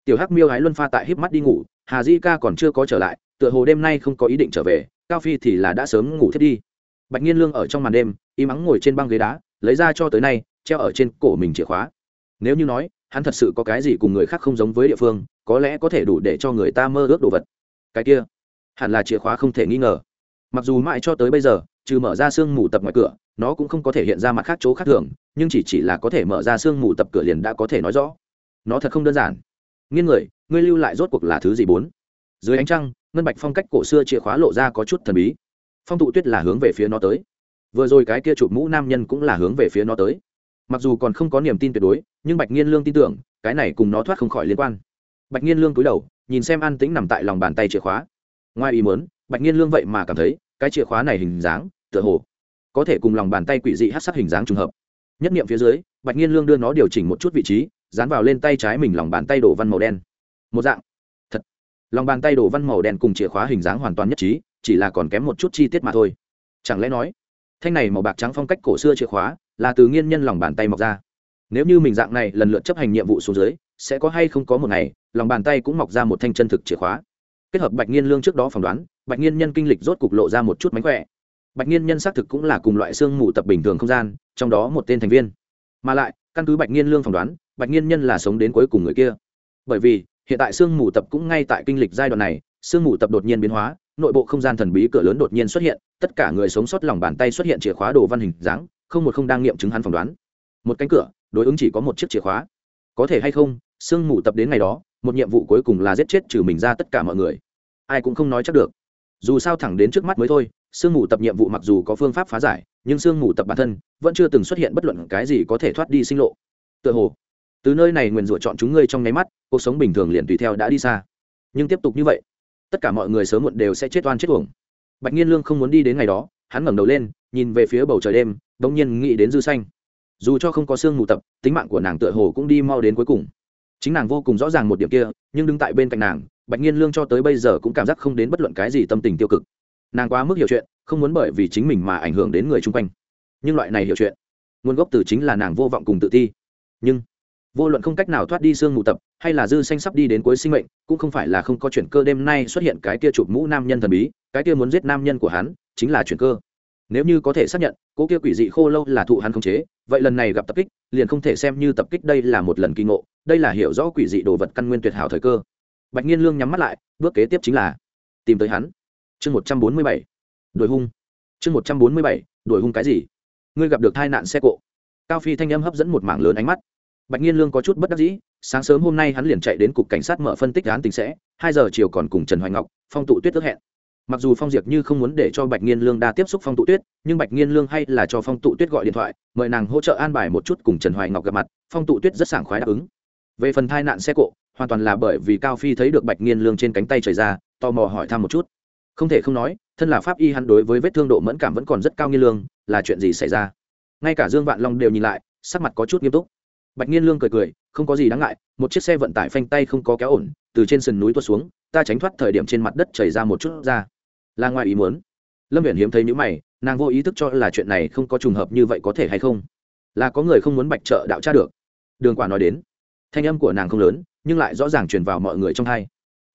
Tiểu hắc miêu hái luân pha tại híp mắt đi ngủ, hà di ca còn chưa có trở lại, tựa hồ đêm nay không có ý định trở về, cao phi thì là đã sớm ngủ thiết đi. Bạch nghiên lương ở trong màn đêm, im ắng ngồi trên băng ghế đá, lấy ra cho tới nay treo ở trên cổ mình chìa khóa. Nếu như nói, hắn thật sự có cái gì cùng người khác không giống với địa phương, có lẽ có thể đủ để cho người ta mơ ước đồ vật. Cái kia, hẳn là chìa khóa không thể nghi ngờ. Mặc dù mãi cho tới bây giờ, trừ mở ra sương mù tập ngoài cửa, nó cũng không có thể hiện ra mặt khác chỗ khác thường, nhưng chỉ chỉ là có thể mở ra sương mù tập cửa liền đã có thể nói rõ. Nó thật không đơn giản. Nghiêng người, ngươi lưu lại rốt cuộc là thứ gì bốn? Dưới ánh trăng, ngân bạch phong cách cổ xưa chìa khóa lộ ra có chút thần bí. Phong tụ tuyết là hướng về phía nó tới. Vừa rồi cái kia chụp mũ nam nhân cũng là hướng về phía nó tới mặc dù còn không có niềm tin tuyệt đối, nhưng bạch nghiên lương tin tưởng, cái này cùng nó thoát không khỏi liên quan. Bạch nghiên lương cúi đầu, nhìn xem an tĩnh nằm tại lòng bàn tay chìa khóa. Ngoài ý muốn, bạch nghiên lương vậy mà cảm thấy, cái chìa khóa này hình dáng, tựa hồ, có thể cùng lòng bàn tay quỷ dị hát sắc hình dáng trùng hợp. Nhất nghiệm phía dưới, bạch nghiên lương đưa nó điều chỉnh một chút vị trí, dán vào lên tay trái mình lòng bàn tay đổ văn màu đen. Một dạng. Thật. Lòng bàn tay đổ văn màu đen cùng chìa khóa hình dáng hoàn toàn nhất trí, chỉ là còn kém một chút chi tiết mà thôi. Chẳng lẽ nói, thanh này màu bạc trắng phong cách cổ xưa chìa khóa là từ nghiên nhân lòng bàn tay mọc ra. Nếu như mình dạng này lần lượt chấp hành nhiệm vụ xuống dưới, sẽ có hay không có một ngày, lòng bàn tay cũng mọc ra một thanh chân thực chìa khóa. Kết hợp bạch nghiên lương trước đó phỏng đoán, bạch nghiên nhân kinh lịch rốt cục lộ ra một chút mánh khỏe. Bạch nghiên nhân xác thực cũng là cùng loại xương mù tập bình thường không gian, trong đó một tên thành viên. Mà lại, căn cứ bạch nghiên lương phỏng đoán, bạch nghiên nhân là sống đến cuối cùng người kia. Bởi vì, hiện tại xương mù tập cũng ngay tại kinh lịch giai đoạn này, xương mù tập đột nhiên biến hóa, nội bộ không gian thần bí cửa lớn đột nhiên xuất hiện, tất cả người sống sót lòng bàn tay xuất hiện chìa khóa đồ văn hình dáng không một không đang nghiệm chứng hắn phỏng đoán. Một cánh cửa, đối ứng chỉ có một chiếc chìa khóa. Có thể hay không, sương mù tập đến ngày đó, một nhiệm vụ cuối cùng là giết chết trừ mình ra tất cả mọi người. Ai cũng không nói chắc được. Dù sao thẳng đến trước mắt mới thôi, sương mù tập nhiệm vụ mặc dù có phương pháp phá giải, nhưng sương mù tập bản thân vẫn chưa từng xuất hiện bất luận cái gì có thể thoát đi sinh lộ. Tựa hồ, từ nơi này nguyền rủa chọn chúng ngươi trong nháy mắt, cuộc sống bình thường liền tùy theo đã đi xa. Nhưng tiếp tục như vậy, tất cả mọi người sớm muộn đều sẽ chết oan chết uổng. Bạch nhiên lương không muốn đi đến ngày đó, hắn ngẩng đầu lên nhìn về phía bầu trời đêm đ ỗ n g nhiên nghĩ đến dư xanh. Dù cho không có xương mù tập, tính mạng của nàng tựa hồ cũng đi mau đến cuối cùng. Chính nàng vô cùng rõ ràng một điểm kia, nhưng đứng tại bên cạnh nàng, bạch nhiên lương cho tới bây giờ cũng cảm giác không đến bất luận cái gì tâm tình tiêu cực. Nàng quá mức hiểu chuyện, không muốn bởi vì chính mình mà ảnh hưởng đến người chung quanh. Nhưng loại này hiểu chuyện, nguồn gốc từ chính là nàng vô vọng cùng tự ti. Nhưng, vô luận không cách nào thoát đi xương mù tập, hay là dư xanh sắp đi đến cuối sinh mệnh, cũng không phải là không có chuyện cơ đêm nay xuất hiện cái kia chụp mũ nam nhân thần bí, cái kia muốn giết nam nhân của hắn, chính là chuyện cơ nếu như có thể xác nhận cô kia quỷ dị khô lâu là thụ hắn khống chế, vậy lần này gặp tập kích, liền không thể xem như tập kích đây là một lần kỳ ngộ, đây là hiểu rõ quỷ dị đồ vật căn nguyên tuyệt hảo thời cơ. Bạch nhiên lương nhắm mắt lại, bước kế tiếp chính là tìm tới hắn. Chương một trăm bốn mươi bảy, đuổi hung. Chương một trăm bốn mươi bảy, đuổi hung cái gì? Ngươi gặp được tai nạn xe cộ. Cao phi thanh âm hấp dẫn một mảng lớn ánh mắt. Bạch nhiên lương có chút bất đắc dĩ, sáng sớm hôm nay hắn liền chạy đến cục cảnh sát mở phân tích án tình sẽ, hai giờ chiều còn cùng trần hoài ngọc, phong tụ tuyết ước hẹn mặc dù phong diệp như không muốn để cho bạch nghiên lương đa tiếp xúc phong tụ tuyết, nhưng bạch nghiên lương hay là cho phong tụ tuyết gọi điện thoại, mời nàng hỗ trợ an bài một chút cùng trần hoài ngọc gặp mặt, phong tụ tuyết rất sảng khoái đáp ứng. Về phần thai nạn xe cộ, hoàn toàn là bởi vì cao phi thấy được bạch nghiên lương trên cánh tay trời ra, tò mò hỏi thăm một chút. Không thể không nói, thân là pháp y hắn đối với vết thương độ mẫn cảm vẫn còn rất cao nghiên lương, là chuyện gì xảy ra? Ngay cả dương vạn long đều nhìn lại, sắc mặt có chút nghiêm túc. Bạch nghiên lương cười cười, không có gì đáng ngại, một chiếc xe vận tải phanh tay không có kéo ổn, từ trên sườn núi tuột xuống, ta tránh thoát thời điểm trên mặt đất chảy ra một chút ra là ngoài ý muốn. Lâm viện hiếm thấy những mày, nàng vô ý thức cho là chuyện này không có trùng hợp như vậy có thể hay không? Là có người không muốn bạch trợ đạo tra được? Đường quả nói đến. Thanh âm của nàng không lớn, nhưng lại rõ ràng truyền vào mọi người trong hai.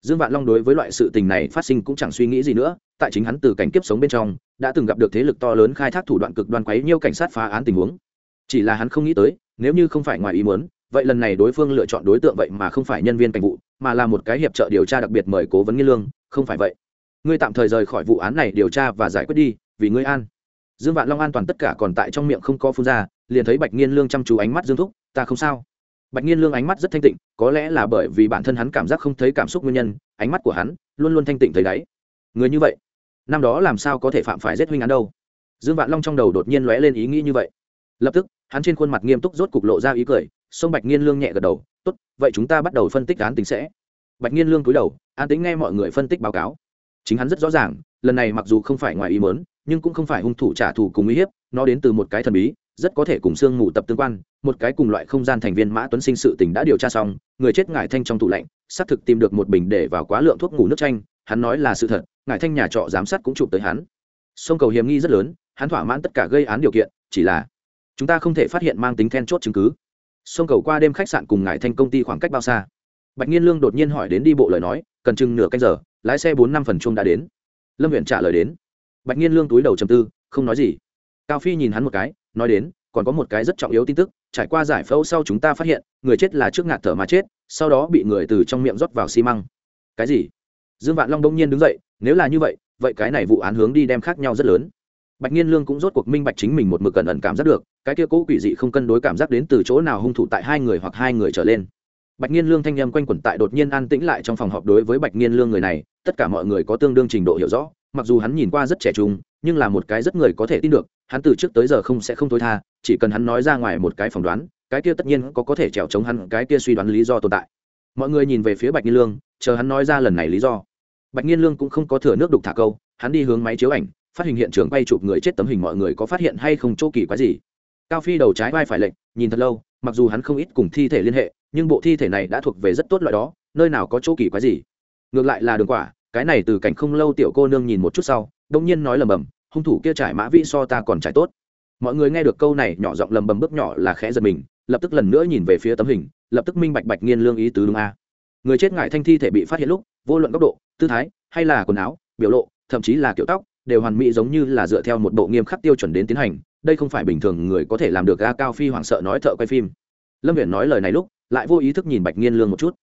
Dương vạn long đối với loại sự tình này phát sinh cũng chẳng suy nghĩ gì nữa, tại chính hắn từ cảnh kiếp sống bên trong, đã từng gặp được thế lực to lớn khai thác thủ đoạn cực đoan quấy nhiêu cảnh sát phá án tình huống. Chỉ là hắn không nghĩ tới, nếu như không phải ngoài ý muốn, vậy lần này đối phương lựa chọn đối tượng vậy mà không phải nhân viên cảnh vụ, mà là một cái hiệp trợ điều tra đặc biệt mời cố vấn nghiên lương, không phải vậy ngươi tạm thời rời khỏi vụ án này điều tra và giải quyết đi, vì ngươi an. Dương vạn long an toàn tất cả còn tại trong miệng không có phun ra, liền thấy bạch nghiên lương chăm chú ánh mắt dương thúc, ta không sao. Bạch nghiên lương ánh mắt rất thanh tịnh, có lẽ là bởi vì bản thân hắn cảm giác không thấy cảm xúc nguyên nhân, ánh mắt của hắn luôn luôn thanh tịnh thấy đáy. Người như vậy, năm đó làm sao có thể phạm phải giết huynh án đâu? Dương vạn long trong đầu đột nhiên lóe lên ý nghĩ như vậy. Lập tức, hắn trên khuôn mặt nghiêm túc rốt cục lộ ra ý cười sông bạch nghiên lương nhẹ gật đầu, tốt, vậy chúng ta bắt đầu phân tích án tính sẽ. Bạch nghiên lương cúi đầu, an tính nghe mọi người phân tích báo cáo chính hắn rất rõ ràng, lần này mặc dù không phải ngoài ý mớn nhưng cũng không phải hung thủ trả thù cùng uy hiếp, nó đến từ một cái thần bí, rất có thể cùng sương mù tập tương quan, một cái cùng loại không gian thành viên mã tuấn sinh sự tình đã điều tra xong, người chết ngải thanh trong tủ lạnh, xác thực tìm được một bình để vào quá lượng thuốc ngủ nước chanh, hắn nói là sự thật, ngải thanh nhà trọ giám sát cũng chụp tới hắn. Sông cầu hiểm nghi rất lớn, hắn thỏa mãn tất cả gây án điều kiện, chỉ là chúng ta không thể phát hiện mang tính then chốt chứng cứ. Sông cầu qua đêm khách sạn cùng ngải thanh công ty khoảng cách bao xa bạch nhiên lương đột nhiên hỏi đến đi bộ lời nói, cần chừng nửa canh giờ, lái xe bốn năm phần chung đã đến. Lâm huyện trả lời đến. Bạch nhiên lương túi đầu chầm tư, không nói gì. Cao phi nhìn hắn một cái, nói đến, còn có một cái rất trọng yếu tin tức, trải qua giải phẫu sau chúng ta phát hiện, người chết là trước ngạt thở mà chết, sau đó bị người từ trong miệng rót vào xi măng. Cái gì? Dương vạn long đông nhiên đứng dậy, nếu là như vậy vậy cái này vụ án hướng đi đem khác nhau rất lớn. Bạch nhiên lương cũng rốt cuộc minh bạch chính mình một mực cần ẩn cảm giác được, cái kia cố quỷ dị không cân đối cảm giác đến từ chỗ nào hung thủ tại hai người hoặc hai người trở lên bạch nghiên lương thanh â m quanh quẩn tại đột nhiên an tĩnh lại trong phòng họp đối với bạch nghiên lương người này, tất cả mọi người có tương đương trình độ hiểu rõ, mặc dù hắn nhìn qua rất trẻ trung, nhưng là một cái rất người có thể tin được, hắn từ trước tới giờ không sẽ không thối tha, chỉ cần hắn nói ra ngoài một cái phỏng đoán, cái kia tất nhiên có có thể trèo chống hắn, cái kia suy đoán lý do tồn tại. Mọi người nhìn về phía bạch nghiên lương, chờ hắn nói ra lần này lý do. Bạch nghiên lương cũng không có thừa nước đục thả câu, hắn đi hướng máy chiếu ảnh, phát hình hiện trường quay chụp người chết tấm hình mọi người có phát hiện hay không chỗ kỳ quái gì. Cao phi đầu trái vai phải lệnh nhìn thật lâu mặc dù hắn không ít cùng thi thể liên hệ, nhưng bộ thi thể này đã thuộc về rất tốt loại đó, nơi nào có chỗ kỳ quái gì. Ngược lại là đường quả, cái này từ cảnh không lâu tiểu cô nương nhìn một chút sau, đông nhiên nói lầm bầm, hung thủ kia trải mã vĩ so ta còn trải tốt. Mọi người nghe được câu này, nhỏ giọng lầm bầm bước nhỏ là khẽ giật mình, lập tức lần nữa nhìn về phía tấm hình, lập tức minh bạch bạch nghiên lương ý tứ đúng a. Người chết ngại thanh thi thể bị phát hiện lúc, vô luận góc độ, tư thái, hay là quần áo, biểu lộ, thậm chí là kiểu tóc, đều hoàn mỹ giống như là dựa theo một bộ nghiêm khắc tiêu chuẩn đến tiến hành đây không phải bình thường người có thể làm được ga cao phi hoảng sợ nói thợ quay phim. Lâm viễn nói lời này lúc, lại vô ý thức nhìn bạch nghiên lương một chút.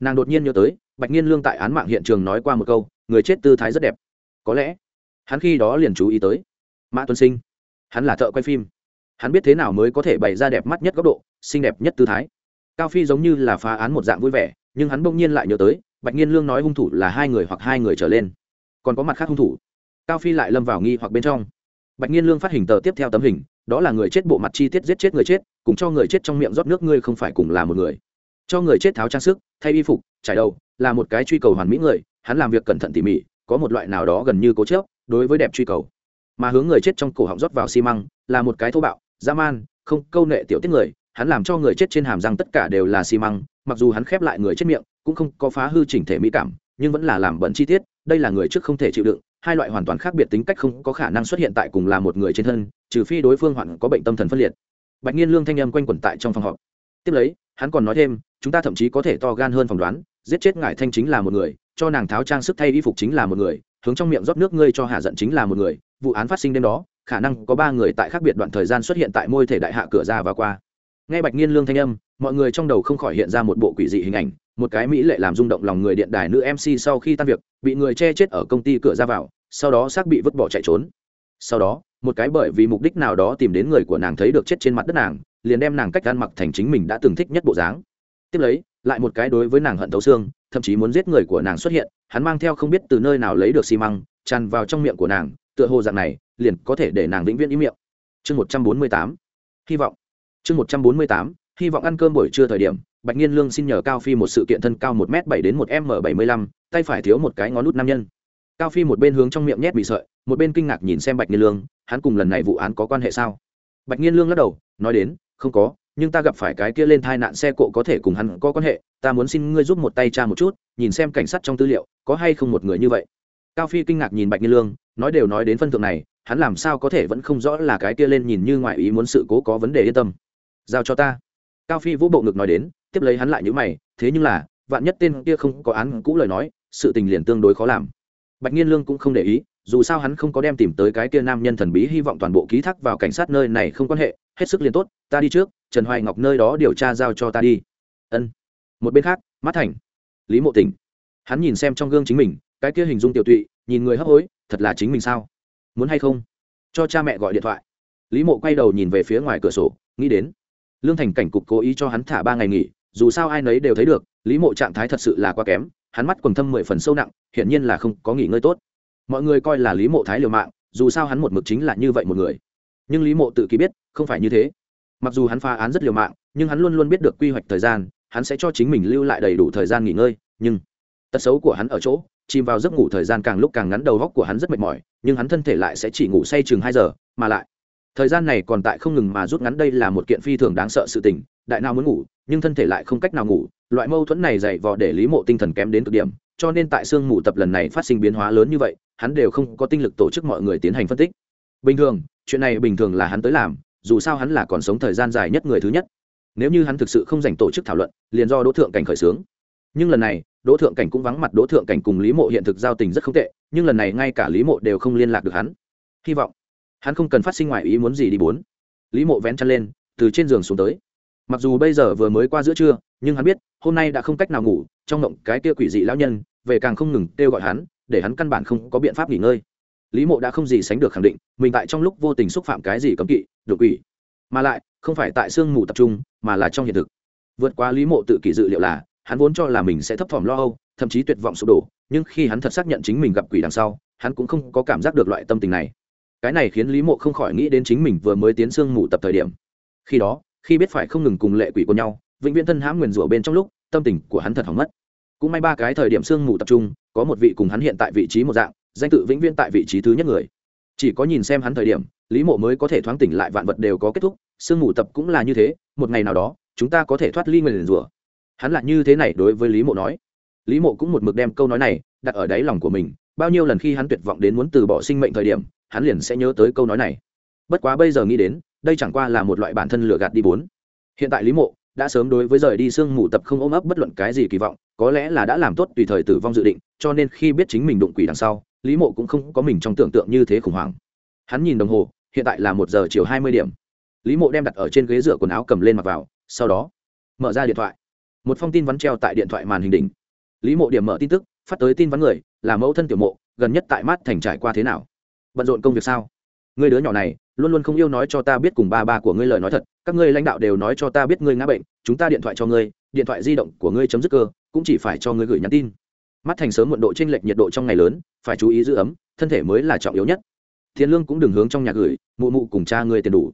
Nàng đột nhiên nhớ tới, bạch nghiên lương tại án mạng hiện trường nói qua một câu, người chết tư thái rất đẹp. Có lẽ, hắn khi đó liền chú ý tới mã tuấn sinh. Hắn là thợ quay phim. Hắn biết thế nào mới có thể bày ra đẹp mắt nhất góc độ, xinh đẹp nhất tư thái. Cao phi giống như là phá án một dạng vui vẻ, nhưng hắn bỗng nhiên lại nhớ tới, bạch nhiên lương nói hung thủ là hai người hoặc hai người trở lên. Còn có mặt khác hung thủ. Cao phi lại lâm vào nghi hoặc bên trong bạch nghiên lương phát hình tờ tiếp theo tấm hình, đó là người chết bộ mặt chi tiết giết chết người chết, cùng cho người chết trong miệng rót nước ngươi không phải cùng là một người. Cho người chết tháo trang sức, thay y phục, trải đầu, là một cái truy cầu hoàn mỹ người, hắn làm việc cẩn thận tỉ mỉ, có một loại nào đó gần như cố chớp đối với đẹp truy cầu. Mà hướng người chết trong cổ họng rót vào xi măng, là một cái thô bạo, dã man, không câu nệ tiểu tiết người, hắn làm cho người chết trên hàm răng tất cả đều là xi măng, mặc dù hắn khép lại người chết miệng, cũng không có phá hư chỉnh thể mỹ cảm, nhưng vẫn là làm bẩn chi tiết, đây là người trước không thể chịu đựng hai loại hoàn toàn khác biệt tính cách không có khả năng xuất hiện tại cùng là một người trên thân, trừ phi đối phương hoạn có bệnh tâm thần phân liệt. Bạch nhiên lương thanh âm quanh quẩn tại trong phòng họp. Tiếp lấy, hắn còn nói thêm, chúng ta thậm chí có thể to gan hơn phỏng đoán, giết chết ngải thanh chính là một người, cho nàng tháo trang sức thay y phục chính là một người, hướng trong miệng rót nước ngươi cho hạ giận chính là một người, vụ án phát sinh đêm đó, khả năng có ba người tại khác biệt đoạn thời gian xuất hiện tại môi thể đại hạ cửa ra và qua. Nghe bạch nhiên lương thanh âm, mọi người trong đầu không khỏi hiện ra một bộ quỷ dị hình ảnh, một cái mỹ lệ làm rung động lòng người điện đài nữ mc sau khi tan việc, bị người che chết ở công ty cửa ra vào sau đó xác bị vứt bỏ chạy trốn. Sau đó, một cái bởi vì mục đích nào đó tìm đến người của nàng thấy được chết trên mặt đất nàng, liền đem nàng cách ăn mặc thành chính mình đã từng thích nhất bộ dáng. Tiếp lấy, lại một cái đối với nàng hận thấu xương, thậm chí muốn giết người của nàng xuất hiện, hắn mang theo không biết từ nơi nào lấy được xi măng, tràn vào trong miệng của nàng, tựa hồ dạng này, liền có thể để nàng vĩnh viễn ý miệng. Chương một trăm bốn mươi tám, hy vọng. Chương một trăm bốn mươi tám, hy vọng ăn cơm buổi trưa thời điểm, bạch nhiên lương xin nhờ cao phi một sự kiện thân cao một m bảy đến một m bảy mươi lăm, tay phải thiếu một cái ngón nút nam nhân cao phi một bên hướng trong miệng nhét bị sợi, một bên kinh ngạc nhìn xem bạch Nghiên lương, hắn cùng lần này vụ án có quan hệ sao? Bạch Nghiên lương lắc đầu, nói đến, không có, nhưng ta gặp phải cái kia lên thai nạn xe cộ có thể cùng hắn có quan hệ, ta muốn xin ngươi giúp một tay cha một chút, nhìn xem cảnh sát trong tư liệu, có hay không một người như vậy. Cao phi kinh ngạc nhìn bạch Nghiên lương, nói đều nói đến phân thượng này, hắn làm sao có thể vẫn không rõ là cái kia lên nhìn như ngoại ý muốn sự cố có vấn đề yên tâm. Giao cho ta. Cao phi vũ bộ ngực nói đến, tiếp lấy hắn lại nhữ mày, thế nhưng là, vạn nhất tên kia không có án cũ lời nói, sự tình liền tương đối khó làm bạch nhiên lương cũng không để ý, dù sao hắn không có đem tìm tới cái kia nam nhân thần bí hy vọng toàn bộ ký thác vào cảnh sát nơi này không quan hệ, hết sức liền tốt, ta đi trước, trần hoài ngọc nơi đó điều tra giao cho ta đi. Ân. Một bên khác mắt thành, lý mộ tỉnh. Hắn nhìn xem trong gương chính mình, cái kia hình dung tiểu tụy, nhìn người hấp hối, thật là chính mình sao? Muốn hay không? Cho cha mẹ gọi điện thoại. Lý mộ quay đầu nhìn về phía ngoài cửa sổ, nghĩ đến, lương thành cảnh cục cố ý cho hắn thả ba ngày nghỉ, dù sao ai nấy đều thấy được, lý mộ trạng thái thật sự là quá kém hắn mắt quần thâm mười phần sâu nặng, hiển nhiên là không có nghỉ ngơi tốt. Mọi người coi là lý mộ thái liều mạng, dù sao hắn một mực chính là như vậy một người. Nhưng lý mộ tự ký biết, không phải như thế. Mặc dù hắn phá án rất liều mạng, nhưng hắn luôn luôn biết được quy hoạch thời gian, hắn sẽ cho chính mình lưu lại đầy đủ thời gian nghỉ ngơi, nhưng tật xấu của hắn ở chỗ, chìm vào giấc ngủ thời gian càng lúc càng ngắn đầu góc của hắn rất mệt mỏi, nhưng hắn thân thể lại sẽ chỉ ngủ say chừng hai giờ, mà lại thời gian này còn tại không ngừng mà rút ngắn đây là một kiện phi thường đáng sợ sự tình, đại nào muốn ngủ, nhưng thân thể lại không cách nào ngủ loại mâu thuẫn này dày vò để lý mộ tinh thần kém đến cực điểm, cho nên tại sương mù tập lần này phát sinh biến hóa lớn như vậy, hắn đều không có tinh lực tổ chức mọi người tiến hành phân tích. Bình thường, chuyện này bình thường là hắn tới làm, dù sao hắn là còn sống thời gian dài nhất người thứ nhất. Nếu như hắn thực sự không dành tổ chức thảo luận, liền do đỗ thượng cảnh khởi xướng. Nhưng lần này, đỗ thượng cảnh cũng vắng mặt, đỗ thượng cảnh cùng lý mộ hiện thực giao tình rất không tệ, nhưng lần này ngay cả lý mộ đều không liên lạc được hắn. Hy vọng, hắn không cần phát sinh ngoài ý muốn gì đi bốn. Lý mộ vén chăn lên, từ trên giường xuống tới mặc dù bây giờ vừa mới qua giữa trưa, nhưng hắn biết, hôm nay đã không cách nào ngủ, trong ngộng cái kia quỷ dị lão nhân, về càng không ngừng kêu gọi hắn, để hắn căn bản không có biện pháp nghỉ ngơi. Lý mộ đã không gì sánh được khẳng định, mình tại trong lúc vô tình xúc phạm cái gì cấm kỵ, đột quỷ mà lại, không phải tại sương mù tập trung, mà là trong hiện thực. Vượt qua lý mộ tự kỷ dự liệu là, hắn vốn cho là mình sẽ thấp thỏm lo âu, thậm chí tuyệt vọng sụp đổ, nhưng khi hắn thật xác nhận chính mình gặp quỷ đằng sau, hắn cũng không có cảm giác được loại tâm tình này. Cái này khiến lý mộ không khỏi nghĩ đến chính mình vừa mới tiến sương mù tập thời điểm. Khi đó khi biết phải không ngừng cùng lệ quỷ của nhau, vĩnh viễn thân hãm nguyền rủa bên trong lúc, tâm tình của hắn thật hỏng mất. Cũng may ba cái thời điểm sương mù tập trung, có một vị cùng hắn hiện tại vị trí một dạng, danh tự vĩnh viễn tại vị trí thứ nhất người. Chỉ có nhìn xem hắn thời điểm, lý mộ mới có thể thoáng tỉnh lại, vạn vật đều có kết thúc, sương mù tập cũng là như thế, một ngày nào đó, chúng ta có thể thoát ly nguyền rủa. Hắn là như thế này đối với lý mộ nói. Lý mộ cũng một mực đem câu nói này đặt ở đáy lòng của mình, bao nhiêu lần khi hắn tuyệt vọng đến muốn từ bỏ sinh mệnh thời điểm, hắn liền sẽ nhớ tới câu nói này. Bất quá bây giờ nghĩ đến đây chẳng qua là một loại bản thân lừa gạt đi bốn. Hiện tại lý mộ đã sớm đối với rời đi sương mù tập không ôm ấp bất luận cái gì kỳ vọng, có lẽ là đã làm tốt tùy thời tử vong dự định, cho nên khi biết chính mình đụng quỷ đằng sau, lý mộ cũng không có mình trong tưởng tượng như thế khủng hoảng. Hắn nhìn đồng hồ, hiện tại là một giờ chiều hai mươi điểm. Lý mộ đem đặt ở trên ghế rửa quần áo cầm lên mặc vào, sau đó mở ra điện thoại. Một phong tin vắn treo tại điện thoại màn hình đỉnh. Lý mộ điểm mở tin tức, phát tới tin vắn người, là mẫu thân tiểu mộ, gần nhất tại mát thành trải qua thế nào? Bận rộn công việc sao? Người đứa nhỏ này luôn luôn không yêu nói cho ta biết cùng ba ba của ngươi lời nói thật, các ngươi lãnh đạo đều nói cho ta biết ngươi ngã bệnh, chúng ta điện thoại cho ngươi, điện thoại di động của ngươi chấm dứt cơ, cũng chỉ phải cho ngươi gửi nhắn tin. Mắt thành sớm muộn độ chênh lệch nhiệt độ trong ngày lớn, phải chú ý giữ ấm, thân thể mới là trọng yếu nhất. Tiền lương cũng đừng hướng trong nhà gửi, mụ mụ cùng cha ngươi tiền đủ.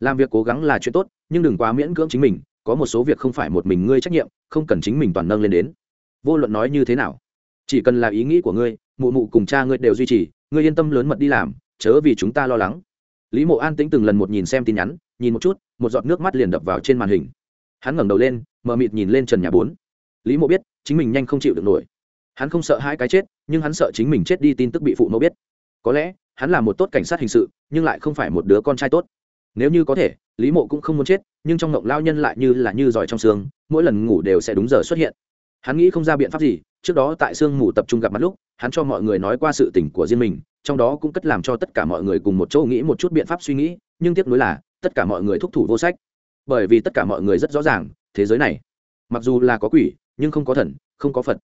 Làm việc cố gắng là chuyện tốt, nhưng đừng quá miễn cưỡng chính mình, có một số việc không phải một mình ngươi trách nhiệm, không cần chính mình toàn nâng lên đến. Vô luận nói như thế nào, chỉ cần là ý nghĩ của ngươi, mụ mụ cùng cha ngươi đều duy trì, ngươi yên tâm lớn mật đi làm, chớ vì chúng ta lo lắng lý mộ an tĩnh từng lần một nhìn xem tin nhắn, nhìn một chút, một giọt nước mắt liền đập vào trên màn hình. Hắn ngẩng đầu lên, mờ mịt nhìn lên trần nhà bốn. Lý mộ biết, chính mình nhanh không chịu được nổi. Hắn không sợ hai cái chết, nhưng hắn sợ chính mình chết đi tin tức bị phụ mẫu biết. Có lẽ, hắn là một tốt cảnh sát hình sự, nhưng lại không phải một đứa con trai tốt. Nếu như có thể, lý mộ cũng không muốn chết, nhưng trong ngộng lao nhân lại như là như giỏi trong xương, mỗi lần ngủ đều sẽ đúng giờ xuất hiện. Hắn nghĩ không ra biện pháp gì, trước đó tại sương mù tập trung gặp mặt lúc, hắn cho mọi người nói qua sự tình của riêng mình trong đó cũng cất làm cho tất cả mọi người cùng một chỗ nghĩ một chút biện pháp suy nghĩ, nhưng tiếc nuối là, tất cả mọi người thúc thủ vô sách. Bởi vì tất cả mọi người rất rõ ràng, thế giới này, mặc dù là có quỷ, nhưng không có thần, không có phật.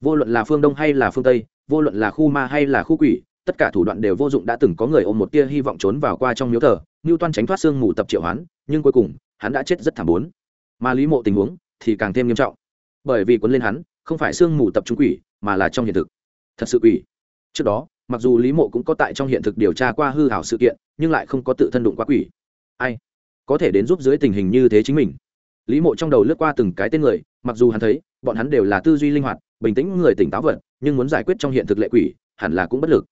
Vô luận là phương đông hay là phương tây, vô luận là khu ma hay là khu quỷ, tất cả thủ đoạn đều vô dụng đã từng có người ôm một tia hy vọng trốn vào qua trong miếu thờ, ngưu toan tránh thoát xương mù tập triệu hoán, nhưng cuối cùng, hắn đã chết rất thảm bốn. Mà lý mộ tình huống thì càng thêm nghiêm trọng. Bởi vì quấn lên hắn, không phải xương mù tập trung quỷ, mà là trong hiện thực. Thật sự quỷ. Trước đó mặc dù lý mộ cũng có tại trong hiện thực điều tra qua hư hảo sự kiện, nhưng lại không có tự thân đụng quá quỷ. Ai? Có thể đến giúp dưới tình hình như thế chính mình. Lý mộ trong đầu lướt qua từng cái tên người, mặc dù hắn thấy, bọn hắn đều là tư duy linh hoạt, bình tĩnh người tỉnh táo vật, nhưng muốn giải quyết trong hiện thực lệ quỷ, hẳn là cũng bất lực.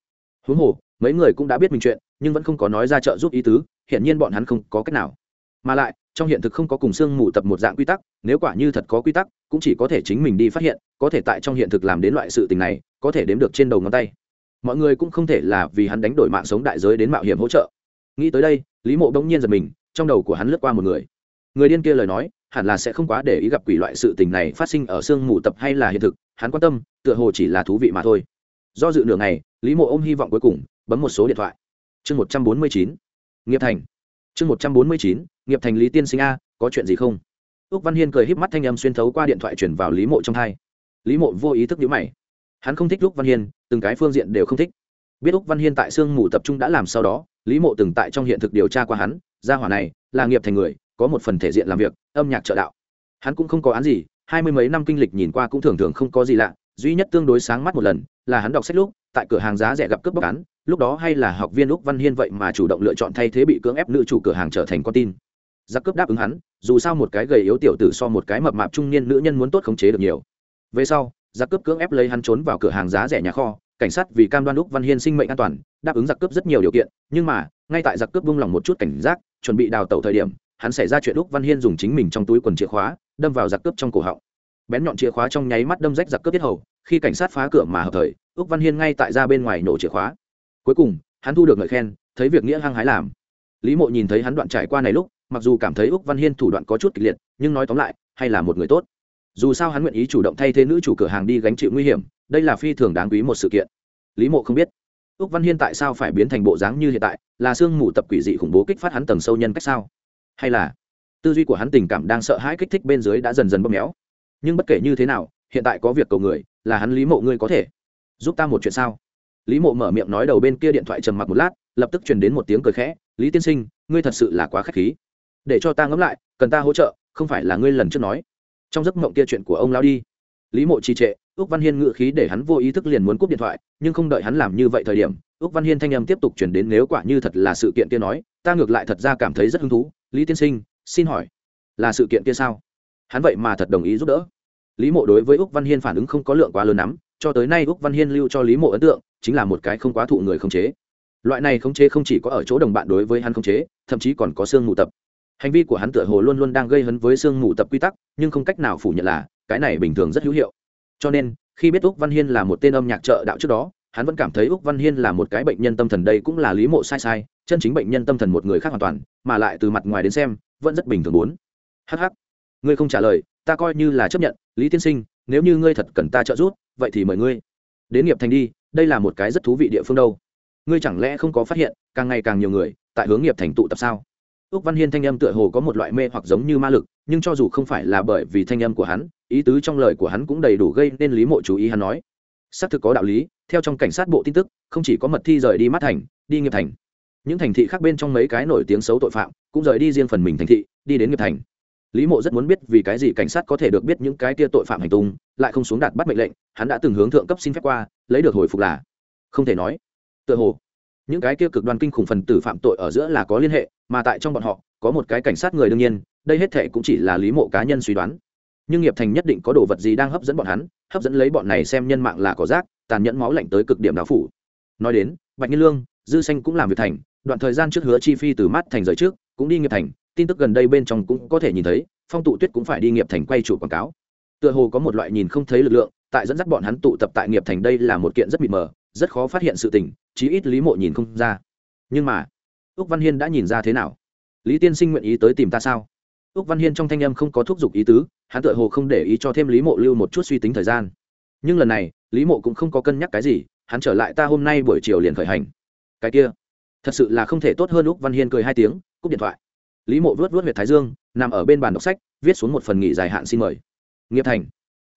Huống hồ, mấy người cũng đã biết mình chuyện, nhưng vẫn không có nói ra trợ giúp ý tứ, hiển nhiên bọn hắn không có cách nào. Mà lại, trong hiện thực không có cùng xương mù tập một dạng quy tắc, nếu quả như thật có quy tắc, cũng chỉ có thể chính mình đi phát hiện, có thể tại trong hiện thực làm đến loại sự tình này, có thể đếm được trên đầu ngón tay mọi người cũng không thể là vì hắn đánh đổi mạng sống đại giới đến mạo hiểm hỗ trợ. Nghĩ tới đây, lý mộ bỗng nhiên giật mình, trong đầu của hắn lướt qua một người. Người điên kia lời nói, hẳn là sẽ không quá để ý gặp quỷ loại sự tình này phát sinh ở sương mù tập hay là hiện thực, hắn quan tâm, tựa hồ chỉ là thú vị mà thôi. Do dự nửa ngày, lý mộ ôm hy vọng cuối cùng, bấm một số điện thoại. Chương một trăm bốn mươi chín, nghiệp thành. Chương một trăm bốn mươi chín, nghiệp thành lý tiên sinh a, có chuyện gì không? Ước văn hiên cười híp mắt thanh âm xuyên thấu qua điện thoại chuyển vào lý mộ trong hai. Lý mộ vô ý thức nhữ mày hắn không thích lúc văn hiên, từng cái phương diện đều không thích. Biết úc văn hiên tại sương mù tập trung đã làm sau đó, lý mộ từng tại trong hiện thực điều tra qua hắn, gia hỏa này là nghiệp thành người, có một phần thể diện làm việc, âm nhạc trợ đạo. Hắn cũng không có án gì, hai mươi mấy năm kinh lịch nhìn qua cũng thường thường không có gì lạ, duy nhất tương đối sáng mắt một lần là hắn đọc sách lúc, tại cửa hàng giá rẻ gặp cướp bóc án, lúc đó hay là học viên úc văn hiên vậy mà chủ động lựa chọn thay thế bị cưỡng ép nữ chủ cửa hàng trở thành con tin. Giặc cướp đáp ứng hắn, dù sao một cái gầy yếu tiểu tử so một cái mập mạp trung niên nữ nhân muốn tốt khống chế được nhiều. Về sau giặc cướp cưỡng ép lấy hắn trốn vào cửa hàng giá rẻ nhà kho, cảnh sát vì cam đoan úc văn hiên sinh mệnh an toàn, đáp ứng giặc cướp rất nhiều điều kiện, nhưng mà, ngay tại giặc cướp vung lòng một chút cảnh giác, chuẩn bị đào tẩu thời điểm, hắn xảy ra chuyện úc văn hiên dùng chính mình trong túi quần chìa khóa, đâm vào giặc cướp trong cổ họng. Bén nhọn chìa khóa trong nháy mắt đâm rách giặc cướp tiết hầu, khi cảnh sát phá cửa mà hợp thời, úc văn hiên ngay tại ra bên ngoài nổ chìa khóa. Cuối cùng, hắn thu được lời khen, thấy việc nghĩa hăng hái làm. Lý mộ nhìn thấy hắn đoạn trải qua này lúc, mặc dù cảm thấy úc văn hiên thủ đoạn có chút kịch liệt, nhưng nói tóm lại, hay là một người tốt dù sao hắn nguyện ý chủ động thay thế nữ chủ cửa hàng đi gánh chịu nguy hiểm, đây là phi thường đáng quý một sự kiện. Lý mộ không biết, úc văn hiên tại sao phải biến thành bộ dáng như hiện tại, là sương mù tập quỷ dị khủng bố kích phát hắn tầng sâu nhân cách sao? Hay là tư duy của hắn tình cảm đang sợ hãi kích thích bên dưới đã dần dần bóp méo? Nhưng bất kể như thế nào, hiện tại có việc cầu người, là hắn lý mộ ngươi có thể giúp ta một chuyện sao? Lý mộ mở miệng nói đầu bên kia điện thoại trầm mặc một lát, lập tức truyền đến một tiếng cười khẽ, lý tiên sinh, ngươi thật sự là quá k h á c h khí. Để cho ta ngẫm lại, cần ta hỗ trợ, không phải là ngươi lần trước nói trong giấc mộng kia chuyện của ông lao đi. Lý mộ trì trệ ước văn hiên ngự khí để hắn vô ý thức liền muốn cúp điện thoại, nhưng không đợi hắn làm như vậy thời điểm ước văn hiên thanh âm tiếp tục chuyển đến nếu quả như thật là sự kiện kia nói, ta ngược lại thật ra cảm thấy rất hứng thú, lý tiên sinh, xin hỏi, là sự kiện kia sao? Hắn vậy mà thật đồng ý giúp đỡ. Lý mộ đối với ước văn hiên phản ứng không có lượng quá lớn lắm, cho tới nay ước văn hiên lưu cho lý mộ ấn tượng chính là một cái không quá thụ người khống chế. Loại này khống chế không chỉ có ở chỗ đồng bạn đối với hắn khống chế, thậm chí còn có xương mù tập hành vi của hắn tựa hồ luôn luôn đang gây hấn với sương mù tập quy tắc, nhưng không cách nào phủ nhận là cái này bình thường rất hữu hiệu. Cho nên, khi biết úc văn hiên là một tên âm nhạc trợ đạo trước đó, hắn vẫn cảm thấy úc văn hiên là một cái bệnh nhân tâm thần đây cũng là lý mộ sai sai, chân chính bệnh nhân tâm thần một người khác hoàn toàn, mà lại từ mặt ngoài đến xem, vẫn rất bình thường bốn. Hh ngươi không trả lời, ta coi như là chấp nhận, lý tiên sinh, nếu như ngươi thật cần ta trợ giúp, vậy thì mời ngươi. Đến nghiệp thành đi, đây là một cái rất thú vị địa phương đâu. Ngươi chẳng lẽ không có phát hiện, càng ngày càng nhiều người, tại hướng nghiệp thành tụ tập sao? Úc văn hiên thanh âm tựa hồ có một loại mê hoặc giống như ma lực, nhưng cho dù không phải là bởi vì thanh âm của hắn, ý tứ trong lời của hắn cũng đầy đủ gây nên lý mộ chú ý hắn nói. Xác thực có đạo lý, theo trong cảnh sát bộ tin tức, không chỉ có mật thi rời đi mắt thành, đi nghiệp thành. Những thành thị khác bên trong mấy cái nổi tiếng xấu tội phạm, cũng rời đi riêng phần mình thành thị, đi đến nghiệp thành. Lý mộ rất muốn biết vì cái gì cảnh sát có thể được biết những cái kia tội phạm hành tung, lại không xuống đạt bắt mệnh lệnh, hắn đã từng hướng thượng cấp xin phép qua, lấy được hồi phục là. Không thể nói. Tựa hồ những cái kia cực đoan kinh khủng phần tử phạm tội ở giữa là có liên hệ, mà tại trong bọn họ, có một cái cảnh sát người đương nhiên, đây hết thệ cũng chỉ là lý mộ cá nhân suy đoán. Nhưng nghiệp thành nhất định có đồ vật gì đang hấp dẫn bọn hắn, hấp dẫn lấy bọn này xem nhân mạng là có rác, tàn nhẫn máu lạnh tới cực điểm đáo phủ. Nói đến, bạch nhiên lương, dư xanh cũng làm việc thành, đoạn thời gian trước hứa chi phi từ mát thành rời trước, cũng đi nghiệp thành, tin tức gần đây bên trong cũng có thể nhìn thấy, phong tụ tuyết cũng phải đi nghiệp thành quay chủ quảng cáo. Tựa hồ có một loại nhìn không thấy lực lượng, tại dẫn dắt bọn hắn tụ tập tại nghiệp thành đây là một kiện rất mịt mờ, rất khó phát hiện sự tình chí ít lý mộ nhìn không ra. Nhưng mà, úc văn hiên đã nhìn ra thế nào? Lý tiên sinh nguyện ý tới tìm ta sao? Úc văn hiên trong thanh âm không có thúc giục ý tứ, hắn tựa hồ không để ý cho thêm lý mộ lưu một chút suy tính thời gian. Nhưng lần này, lý mộ cũng không có cân nhắc cái gì, hắn trở lại ta hôm nay buổi chiều liền khởi hành. Cái kia, thật sự là không thể tốt hơn úc văn hiên cười hai tiếng, cúp điện thoại. Lý mộ vớt vớt huyệt thái dương, nằm ở bên bàn đọc sách, viết xuống một phần nghỉ dài hạn xin mời. Nghiệp thành.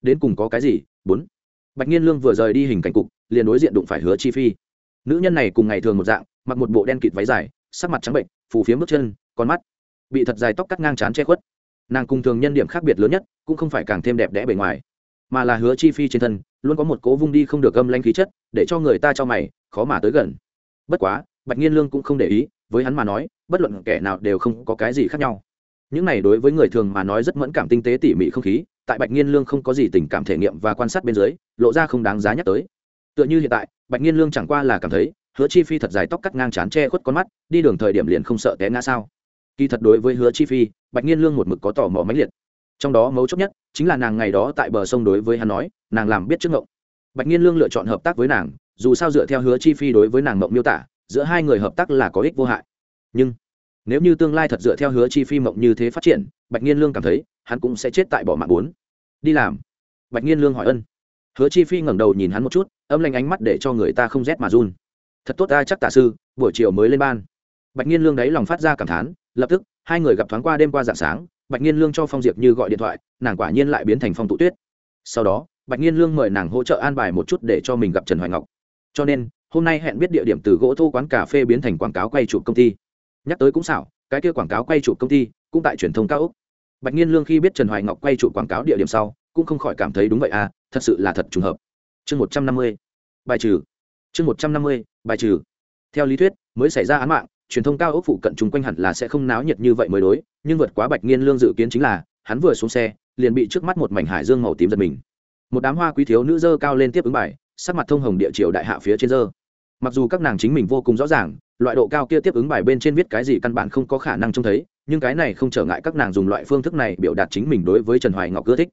Đến cùng có cái gì? Bốn. Bạch nhiên lương vừa rời đi hình cảnh cục, liền đối diện đụng phải hứa chi phi nữ nhân này cùng ngày thường một dạng, mặc một bộ đen kịt váy dài, sắc mặt trắng bệnh, phù phiếm bước chân, con mắt bị thật dài tóc cắt ngang c che khuất. Nàng cùng thường nhân điểm khác biệt lớn nhất, cũng không phải càng thêm đẹp đẽ bề ngoài, mà là hứa chi phi trên thân, luôn có một cố vung đi không được gâm lanh khí chất, để cho người ta cho mày, khó mà tới gần. Bất quá, bạch nhiên lương cũng không để ý, với hắn mà nói, bất luận kẻ nào đều không có cái gì khác nhau. Những này đối với người thường mà nói rất mẫn cảm tinh tế tỉ mỉ không khí, tại bạch nhiên lương không có gì tình cảm thể nghiệm và quan sát bên dưới, lộ ra không đáng giá nhắc tới. Tựa như hiện tại bạch nghiên lương chẳng qua là cảm thấy, hứa chi phi thật dài tóc cắt ngang chán che khuất con mắt, đi đường thời điểm liền không sợ té ngã sao. Kỳ thật đối với hứa chi phi, bạch nghiên lương một mực có tò mò mãnh liệt. Trong đó mấu chốt nhất chính là nàng ngày đó tại bờ sông đối với hắn nói, nàng làm biết trước ngộng. Bạch nghiên lương lựa chọn hợp tác với nàng, dù sao dựa theo hứa chi phi đối với nàng mộng miêu tả, giữa hai người hợp tác là có ích vô hại. Nhưng, nếu như tương lai thật dựa theo hứa chi phi mộng như thế phát triển, bạch nghiên lương cảm thấy, hắn cũng sẽ chết tại bỏ mạng bốn. Đi làm. Bạch nghiên lương hỏi ân hứa chi phi ngẩng đầu nhìn hắn một chút, âm lanh ánh mắt để cho người ta không rét mà run. Thật tốt ta, chắc tạ sư, buổi chiều mới lên ban. Bạch nhiên lương đáy lòng phát ra cảm thán, lập tức, hai người gặp thoáng qua đêm qua dạng sáng, bạch nhiên lương cho phong diệp như gọi điện thoại, nàng quả nhiên lại biến thành phong tụ tuyết. Sau đó, bạch nhiên lương mời nàng hỗ trợ an bài một chút để cho mình gặp trần hoài ngọc. Cho nên, hôm nay hẹn biết địa điểm từ gỗ thô quán cà phê biến thành quảng cáo quay chụp công ty. Nhắc tới cũng xảo, cái kia quảng cáo quay chụp công ty cũng tại truyền thông cao úc. Bạch nhiên lương khi biết trần hoài ngọc quay chụp quảng cáo địa điểm sau cũng không khỏi cảm thấy đúng vậy à thật sự là thật trùng hợp. Chương một trăm năm mươi, bài trừ. Chương một trăm năm mươi, bài trừ. Theo lý thuyết, mới xảy ra án mạng, truyền thông cao ốc phụ cận chung quanh hẳn là sẽ không náo nhiệt như vậy mới đối, nhưng vượt quá bạch nghiên lương dự kiến chính là, hắn vừa xuống xe, liền bị trước mắt một mảnh hải dương màu tím giật mình. Một đám hoa quý thiếu nữ dơ cao lên tiếp ứng bài, sắc mặt thông hồng địa triều đại hạ phía trên dơ. Mặc dù các nàng chính mình vô cùng rõ ràng, loại độ cao kia tiếp ứng bài bên trên viết cái gì căn bản không có khả năng trông thấy, nhưng cái này không trở ngại các nàng dùng loại phương thức này biểu đạt chính mình đối với trần hoài ngọc ưa thích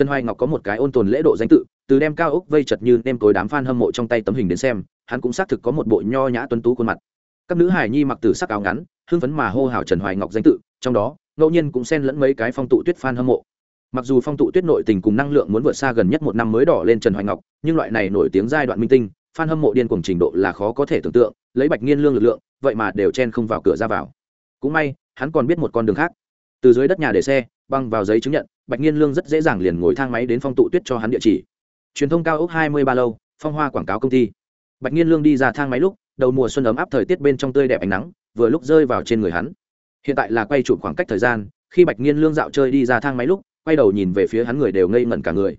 trần hoài ngọc có một cái ôn tồn lễ độ danh tự, từ đem cao ốc vây chật như nem tối đám f a n hâm mộ trong tay tấm hình đến xem, hắn cũng xác thực có một bộ nho nhã tuấn tú khuôn mặt. Các nữ hài nhi mặc từ sắc áo ngắn, hưng phấn mà hô hào trần hoài ngọc danh tự, trong đó, ngẫu nhiên cũng xen lẫn mấy cái phong tụ tuyết f a n hâm mộ. Mặc dù phong tụ tuyết nội tình cùng năng lượng muốn vượt xa gần nhất một năm mới đỏ lên trần hoài ngọc, nhưng loại này nổi tiếng giai đoạn minh tinh f a n hâm mộ điên cùng trình độ là khó có thể tưởng tượng, lấy bạch nghiên lương lực lượng, vậy mà đều chen không vào cửa ra vào. Cũng may, hắn còn biết một con đường khác. Từ dưới đất nhà để xe, băng vào giấy chứng nhận bạch nghiên lương rất dễ dàng liền ngồi thang máy đến phong tụ tuyết cho hắn địa chỉ. Truyền thông cao ốc hai mươi ba lâu, phong hoa quảng cáo công ty. Bạch nghiên lương đi ra thang máy lúc, đầu mùa xuân ấm áp thời tiết bên trong tươi đẹp ánh nắng, vừa lúc rơi vào trên người hắn. Hiện tại là quay chụp khoảng cách thời gian, khi bạch nghiên lương dạo chơi đi ra thang máy lúc, quay đầu nhìn về phía hắn người đều ngây ngẩn cả người.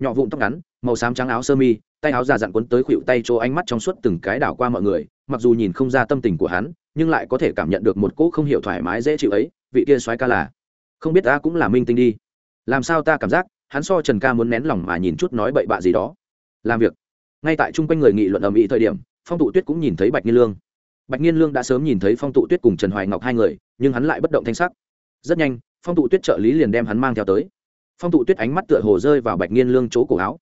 Nhỏ vụn tóc ngắn, màu xám trắng áo sơ mi, tay áo già dặn quấn tới khuỵu tay chỗ ánh mắt trong suốt từng cái đảo qua mọi người, mặc dù nhìn không ra tâm tình của hắn, nhưng lại có thể cảm nhận được một cỗ không hiểu thoải mái dễ chịu ấy, vị kia soái ca là. Không biết ta cũng là minh tinh đi làm sao ta cảm giác, hắn so trần ca muốn nén lòng mà nhìn chút nói bậy bạ gì đó. Làm việc. Ngay tại chung quanh người nghị luận ầm ĩ thời điểm, phong tụ tuyết cũng nhìn thấy bạch nhiên lương. Bạch nhiên lương đã sớm nhìn thấy phong tụ tuyết cùng trần hoài ngọc hai người, nhưng hắn lại bất động thanh sắc. Rất nhanh, phong tụ tuyết trợ lý liền đem hắn mang theo tới. Phong tụ tuyết ánh mắt tựa hồ rơi vào bạch nhiên lương chỗ cổ áo.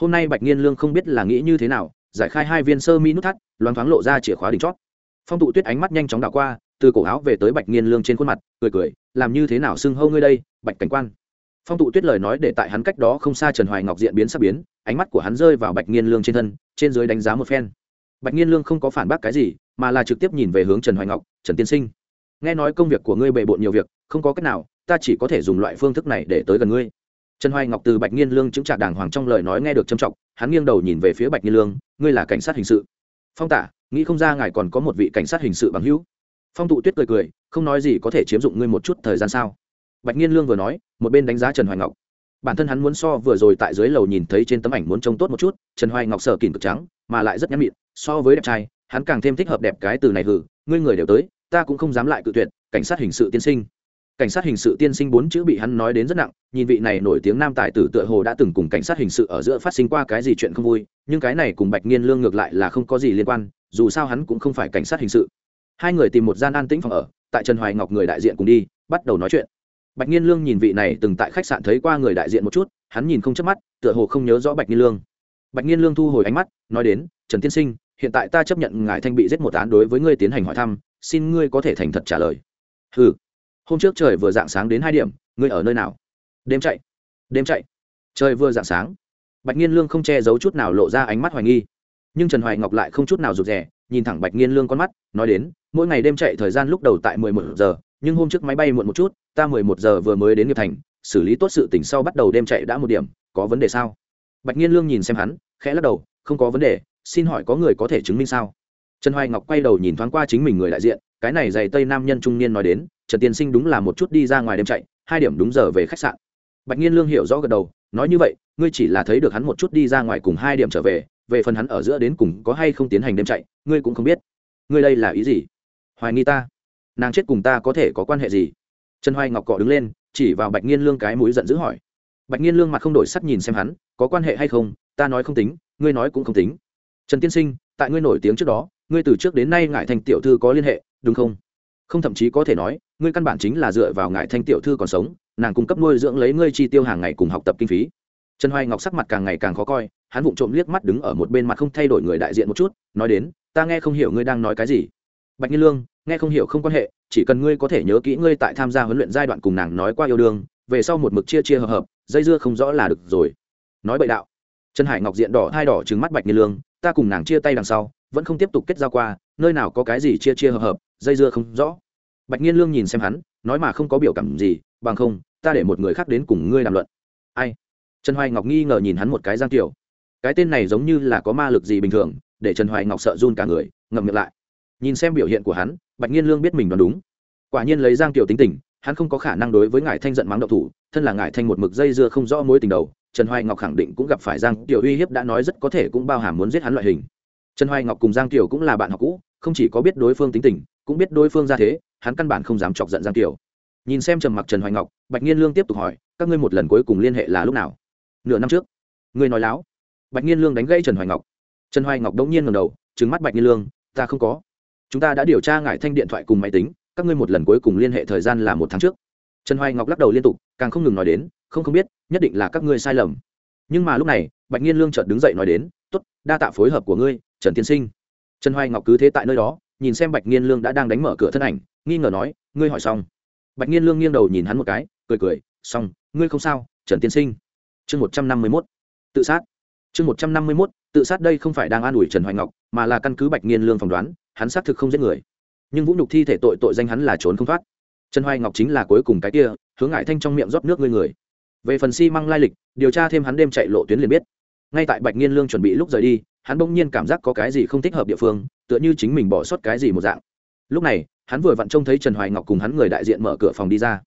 Hôm nay bạch nhiên lương không biết là nghĩ như thế nào, giải khai hai viên sơ mi nút thắt, loáng thoáng lộ ra chìa khóa đỉnh chót. Phong tụ tuyết ánh mắt nhanh chóng đảo qua, từ cổ áo về tới bạch nghiên lương trên khuôn mặt, cười cười, làm như thế nào xưng hâu ngươi đây, bạch cảnh quan? Phong tụ tuyết lời nói để tại hắn cách đó không xa trần hoài ngọc diện biến sắp biến, ánh mắt của hắn rơi vào bạch nhiên lương trên thân, trên dưới đánh giá một phen. Bạch nhiên lương không có phản bác cái gì, mà là trực tiếp nhìn về hướng trần hoài ngọc, trần tiên sinh, nghe nói công việc của ngươi bề bộn nhiều việc, không có cách nào, ta chỉ có thể dùng loại phương thức này để tới gần ngươi. Trần hoài ngọc từ bạch nhiên lương chứng trả đàng hoàng trong lời nói nghe được trầm trọng, hắn nghiêng đầu nhìn về phía bạch nhiên lương, ngươi là cảnh sát hình sự. Phong tả, nghĩ không ra ngài còn có một vị cảnh sát hình sự bằng hữu. Phong tụ tuyết cười cười, không nói gì có thể chiếm dụng ngươi một chút thời gian sao? Bạch nghiên lương vừa nói, một bên đánh giá trần hoài ngọc. Bản thân hắn muốn so vừa rồi tại dưới lầu nhìn thấy trên tấm ảnh muốn trông tốt một chút, trần hoài ngọc sở kìm cực trắng, mà lại rất nhắm mịn so với đẹp trai, hắn càng thêm thích hợp đẹp cái từ này hử ngươi người đều tới, ta cũng không dám lại cự tuyệt, cảnh sát hình sự tiên sinh. Cảnh sát hình sự tiên sinh bốn chữ bị hắn nói đến rất nặng, nhìn vị này nổi tiếng nam tài tử tựa hồ đã từng cùng cảnh sát hình sự ở giữa phát sinh qua cái gì chuyện không vui, nhưng cái này cùng bạch nghiên lương ngược lại là không có gì liên quan, dù sao hắn cũng không phải cảnh sát hình sự. Hai người tìm một gian an tĩnh phòng ở, tại trần hoài ngọc người đại diện cùng đi, bắt đầu nói chuyện bạch nhiên lương nhìn vị này từng tại khách sạn thấy qua người đại diện một chút, hắn nhìn không chớp mắt, tựa hồ không nhớ rõ bạch nhiên lương. Bạch nhiên lương thu hồi ánh mắt, nói đến, trần tiên sinh, hiện tại ta chấp nhận ngài thanh bị giết một án đối với ngươi tiến hành hỏi thăm, xin ngươi có thể thành thật trả lời. Ừ hôm trước trời vừa dạng sáng đến hai điểm, ngươi ở nơi nào? Đêm chạy đêm chạy. Trời vừa dạng sáng. Bạch nhiên lương không che giấu chút nào lộ ra ánh mắt hoài nghi. Nhưng trần hoài ngọc lại không chút nào rụt rè, nhìn thẳng bạch nhiên lương con mắt, nói đến, mỗi ngày đêm chạy thời gian lúc đầu tại mười một giờ nhưng hôm trước máy bay muộn một chút, ta mười một giờ vừa mới đến nghiệp thành, xử lý tốt sự tỉnh sau bắt đầu đêm chạy đã một điểm, có vấn đề sao? Bạch nhiên lương nhìn xem hắn, khẽ lắc đầu, không có vấn đề, xin hỏi có người có thể chứng minh sao? Trần hoài ngọc quay đầu nhìn thoáng qua chính mình người đại diện, cái này dày tây nam nhân trung niên nói đến, trần tiên sinh đúng là một chút đi ra ngoài đêm chạy, hai điểm đúng giờ về khách sạn. Bạch nhiên lương hiểu rõ gật đầu, nói như vậy, ngươi chỉ là thấy được hắn một chút đi ra ngoài cùng hai điểm trở về về phần hắn ở giữa đến cùng có hay không tiến hành đêm chạy, ngươi cũng không biết. Ngươi đây là ý gì? Hoài nghi ta nàng chết cùng ta có thể có quan hệ gì? Trần hoài ngọc cọ đứng lên, chỉ vào bạch nghiên lương cái mũi giận dữ hỏi. Bạch nghiên lương mặt không đổi sắc nhìn xem hắn, có quan hệ hay không? Ta nói không tính, ngươi nói cũng không tính. Trần tiên sinh, tại ngươi nổi tiếng trước đó, ngươi từ trước đến nay ngại thành tiểu thư có liên hệ, đúng không? Không thậm chí có thể nói, ngươi căn bản chính là dựa vào ngại thanh tiểu thư còn sống, nàng cung cấp nuôi dưỡng lấy ngươi chi tiêu hàng ngày cùng học tập kinh phí. Trần hoài ngọc sắc mặt càng ngày càng khó coi, hắn vụng trộm liếc mắt đứng ở một bên mặt không thay đổi người đại diện một chút, nói đến, ta nghe không hiểu ngươi đang nói cái gì. Bạch nhiên lương nghe không hiểu không quan hệ, chỉ cần ngươi có thể nhớ kỹ ngươi tại tham gia huấn luyện giai đoạn cùng nàng nói qua yêu đương, về sau một mực chia chia hợp hợp, dây dưa không rõ là được rồi. Nói bậy đạo. Trần hải ngọc diện đỏ hai đỏ trứng mắt bạch nhiên lương, ta cùng nàng chia tay đằng sau, vẫn không tiếp tục kết giao qua, nơi nào có cái gì chia chia hợp hợp, dây dưa không rõ. Bạch nhiên lương nhìn xem hắn, nói mà không có biểu cảm gì, bằng không, ta để một người khác đến cùng ngươi làm luận. Ai? Trần hoài ngọc nghi ngờ nhìn hắn một cái giang tiểu. Cái tên này giống như là có ma lực gì bình thường, để trần hoài ngọc sợ run cả người, ngậm miệng lại. Nhìn xem biểu hiện của hắn bạch nhiên lương biết mình đoán đúng. Quả nhiên lấy giang tiểu tính tình, hắn không có khả năng đối với ngài thanh giận mắng động thủ, thân là ngài thanh một mực dây dưa không rõ mối tình đầu, trần hoài ngọc khẳng định cũng gặp phải giang tiểu uy hiếp đã nói rất có thể cũng bao hàm muốn giết hắn loại hình. Trần hoài ngọc cùng giang tiểu cũng là bạn học cũ, không chỉ có biết đối phương tính tình, cũng biết đối phương ra thế, hắn căn bản không dám chọc giận giang tiểu. Nhìn xem trầm mặc trần hoài ngọc, bạch nhiên lương tiếp tục hỏi, các ngươi một lần cuối cùng liên hệ là lúc nào? Nửa năm trước. Ngươi nói láo. Bạch nhiên lương đánh gãy trần hoài ngọc. Trần hoài ngọc đống nhiên ngầm đầu trứng mắt bạch nhiên lương, ta không có chúng ta đã điều tra ngải thanh điện thoại cùng máy tính, các ngươi một lần cuối cùng liên hệ thời gian là một tháng trước. Trần hoài ngọc lắc đầu liên tục, càng không ngừng nói đến, không không biết, nhất định là các ngươi sai lầm. Nhưng mà lúc này, bạch nhiên lương chợt đứng dậy nói đến t ố t đa tạ phối hợp của ngươi, trần tiên sinh. Trần hoài ngọc cứ thế tại nơi đó, nhìn xem bạch nhiên lương đã đang đánh mở cửa thân ảnh, nghi ngờ nói, ngươi hỏi xong. Bạch nhiên lương nghiêng đầu nhìn hắn một cái, cười cười, xong, ngươi không sao, trần tiên sinh. Chương một trăm năm mươi mốt, tự sát. Chương một trăm năm mươi mốt, tự sát đây không phải đang an ủi trần hoài ngọc, mà là căn cứ bạch nhiên lương phỏng đoán hắn xác thực không giết người. Nhưng vũ nhục thi thể tội tội danh hắn là trốn không thoát. Trần hoài ngọc chính là cuối cùng cái kia, hướng ngại thanh trong miệng rót nước ngươi người. Về phần xi、si、măng lai lịch, điều tra thêm hắn đêm chạy lộ tuyến liền biết. Ngay tại bạch nhiên lương chuẩn bị lúc rời đi, hắn bỗng nhiên cảm giác có cái gì không thích hợp địa phương, tựa như chính mình bỏ sót cái gì một dạng. Lúc này, hắn vừa vặn trông thấy trần hoài ngọc cùng hắn người đại diện mở cửa phòng đi ra.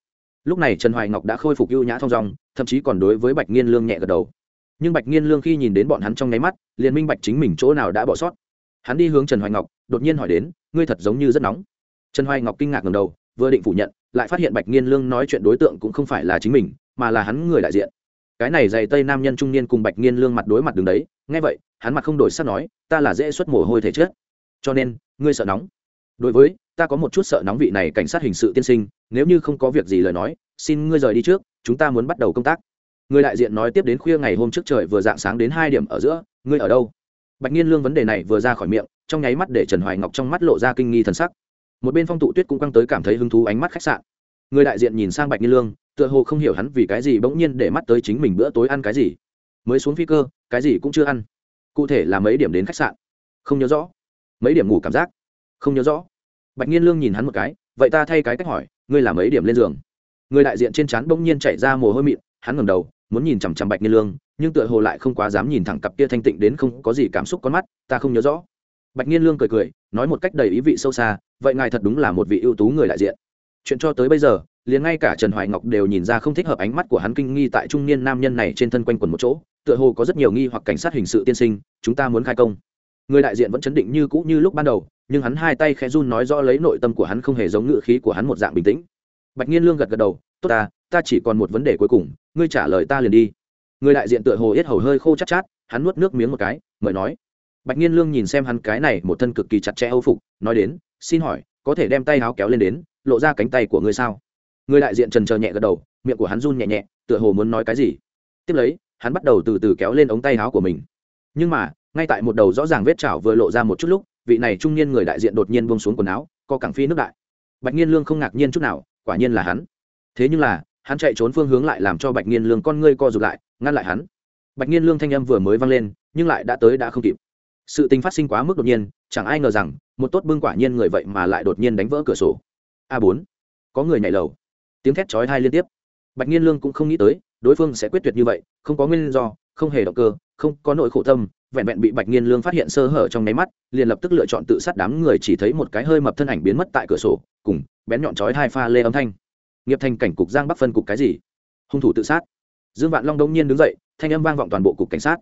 Lúc này trần hoài ngọc đã khôi phục ưu nhã thong dong, thậm chí còn đối với bạch nhiên lương nhẹ gật đầu. Nhưng bạch nhiên lương khi nhìn đến bọn hắn trong nháy mắt, liền minh bạch chính mình chỗ nào đã bỏ sót. Hắn đi hướng trần hoài ngọc đột nhiên hỏi đến, ngươi thật giống như rất nóng. Trần hoài ngọc kinh ngạc ngầm đầu, vừa định phủ nhận, lại phát hiện bạch nghiên lương nói chuyện đối tượng cũng không phải là chính mình, mà là hắn người đại diện. Cái này dày tây nam nhân trung niên cùng bạch nghiên lương mặt đối mặt đường đấy, nghe vậy, hắn mặt không đổi sắc nói, ta là dễ xuất mồ hôi thể chết cho nên, ngươi sợ nóng. Đối với, ta có một chút sợ nóng vị này cảnh sát hình sự tiên sinh, nếu như không có việc gì lời nói, xin ngươi rời đi trước, chúng ta muốn bắt đầu công tác. Người đại diện nói tiếp đến khuya ngày hôm trước trời vừa dạng sáng đến hai điểm ở giữa, ngươi ở đâu? Bạch nghiên lương vấn đề này vừa ra khỏi miệng trong nháy mắt để trần hoài ngọc trong mắt lộ ra kinh nghi thần sắc. Một bên phong tụ tuyết cũng căng tới cảm thấy hứng thú ánh mắt khách sạn. Người đại diện nhìn sang bạch nhiên lương, tựa hồ không hiểu hắn vì cái gì bỗng nhiên để mắt tới chính mình bữa tối ăn cái gì. Mới xuống phi cơ, cái gì cũng chưa ăn. Cụ thể là mấy điểm đến khách sạn? Không nhớ rõ. Mấy điểm ngủ cảm giác? Không nhớ rõ. Bạch nhiên lương nhìn hắn một cái, vậy ta thay cái cách hỏi, ngươi là mấy điểm lên giường? Người đại diện trên trán bỗng nhiên chạy ra mồ hôi mịn, hắn ngẩng đầu, muốn nhìn chằm chằm bạch nhiên lương, nhưng tựa hồ lại không quá dám nhìn thẳng cặp kia thanh tịnh đến không có gì cảm xúc con mắt, ta không nhớ rõ bạch nhiên lương cười cười, nói một cách đầy ý vị sâu xa, vậy ngài thật đúng là một vị ưu tú người đại diện. Chuyện cho tới bây giờ, liền ngay cả trần hoài ngọc đều nhìn ra không thích hợp ánh mắt của hắn kinh nghi tại trung niên nam nhân này trên thân quanh quần một chỗ, tựa hồ có rất nhiều nghi hoặc cảnh sát hình sự tiên sinh, chúng ta muốn khai công. Người đại diện vẫn chấn định như cũ như lúc ban đầu, nhưng hắn hai tay khẽ run nói rõ lấy nội tâm của hắn không hề giống ngựa khí của hắn một dạng bình tĩnh. Bạch nhiên lương gật gật đầu, tốt ta ta chỉ còn một vấn đề cuối cùng, ngươi trả lời ta liền đi. Người đại diện tựa hồ yết hầu hơi khô chát chát, hắn nuốt nước miếng một cái, mời nói bạch nhiên lương nhìn xem hắn cái này một thân cực kỳ chặt chẽ âu phục, nói đến, xin hỏi, có thể đem tay áo kéo lên đến, lộ ra cánh tay của ngươi sao? Người đại diện trần chờ nhẹ gật đầu, miệng của hắn run nhẹ nhẹ, tựa hồ muốn nói cái gì. Tiếp lấy, hắn bắt đầu từ từ kéo lên ống tay áo của mình. Nhưng mà, ngay tại một đầu rõ ràng vết chảo vừa lộ ra một chút lúc, vị này trung niên người đại diện đột nhiên buông xuống quần áo, co cẳng phi nước đại. Bạch nhiên lương không ngạc nhiên chút nào, quả nhiên là hắn. Thế nhưng là, hắn chạy trốn phương hướng lại làm cho bạch nhiên lương con ngươi co rụt lại, ngăn lại hắn. Bạch nhiên lương thanh âm vừa mới vang lên, nhưng lại đã tới đã không kịp sự tình phát sinh quá mức đột nhiên, chẳng ai ngờ rằng, một tốt bưng quả nhiên người vậy mà lại đột nhiên đánh vỡ cửa sổ. A bốn. Có người nhảy lầu. Tiếng thét chói hai liên tiếp. Bạch nhiên lương cũng không nghĩ tới, đối phương sẽ quyết tuyệt như vậy, không có nguyên do, không hề động cơ, không có nội khổ tâm, vẹn vẹn bị bạch nhiên lương phát hiện sơ hở trong nháy mắt, liền lập tức lựa chọn tự sát đám người chỉ thấy một cái hơi mập thân ảnh biến mất tại cửa sổ, cùng bén nhọn chói hai pha lê âm thanh. Nghiệp thành cảnh cục giang bắc phân cục cái gì? Hung thủ tự sát. Dương vạn long đông nhiên đứng dậy, thanh âm vang vọng toàn bộ cục cảnh sát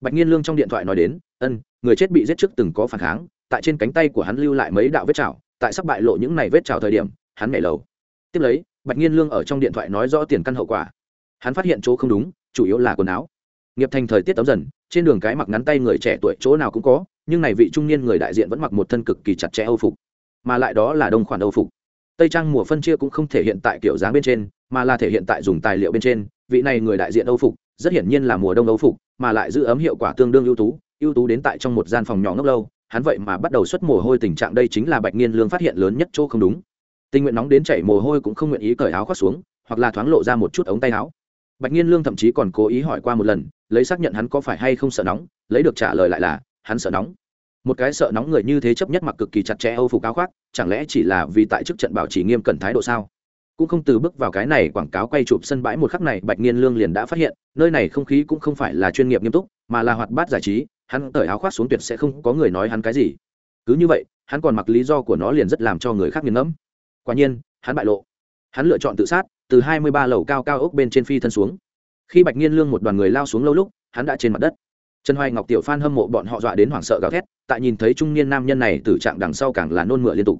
bạch nghiên lương trong điện thoại nói đến, ân, người chết bị giết trước từng có phản kháng, tại trên cánh tay của hắn lưu lại mấy đạo vết chảo, tại sắp bại lộ những này vết chảo thời điểm, hắn nhảy lầu. Tiếp lấy, bạch nghiên lương ở trong điện thoại nói rõ tiền căn hậu quả. Hắn phát hiện chỗ không đúng, chủ yếu là quần áo. Nghiệp thành thời tiết tấm dần, trên đường cái mặc ngắn tay người trẻ tuổi chỗ nào cũng có, nhưng này vị trung niên người đại diện vẫn mặc một thân cực kỳ chặt chẽ âu phục. Mà lại đó là đông khoản âu phục. Tây trang mùa phân chia cũng không thể hiện tại kiểu dáng bên trên, mà là thể hiện tại dùng tài liệu bên trên. Vị này người đại diện âu phục, rất hiển nhiên là mùa đông âu phục mà lại giữ ấm hiệu quả tương đương ưu tú ưu tú đến tại trong một gian phòng nhỏ ngốc lâu, hắn vậy mà bắt đầu xuất mồ hôi tình trạng đây chính là bạch nghiên lương phát hiện lớn nhất chỗ không đúng. Tình nguyện nóng đến chảy mồ hôi cũng không nguyện ý cởi áo khoác xuống, hoặc là thoáng lộ ra một chút ống tay áo. Bạch nghiên lương thậm chí còn cố ý hỏi qua một lần, lấy xác nhận hắn có phải hay không sợ nóng, lấy được trả lời lại là, hắn sợ nóng. Một cái sợ nóng người như thế chấp nhất mặc cực kỳ chặt chẽ âu phục áo khoác, chẳng lẽ chỉ là vì tại chức trận bảo trì nghiêm cẩn thái độ sao? Cũng không từ bước vào cái này quảng cáo quay chụp sân bãi một khắc này, bạch nghiên lương liền đã phát hiện, nơi này không khí cũng không phải là chuyên nghiệp nghiêm túc, mà là hoạt bát giải trí, hắn cởi áo khoác xuống tuyệt sẽ không có người nói hắn cái gì. Cứ như vậy, hắn còn mặc lý do của nó liền rất làm cho người khác nghiền ngẫm. Quả nhiên, hắn bại lộ. Hắn lựa chọn tự sát, từ hai mươi ba lầu cao cao ốc bên trên phi thân xuống. Khi bạch nghiên lương một đoàn người lao xuống lâu lúc, hắn đã trên mặt đất. Trần hoài ngọc, tiểu phan hâm mộ bọn họ dọa đến hoảng sợ gào thét, tại nhìn thấy trung niên nam nhân này từ trạng đằng sau càng là nôn mửa liên tục.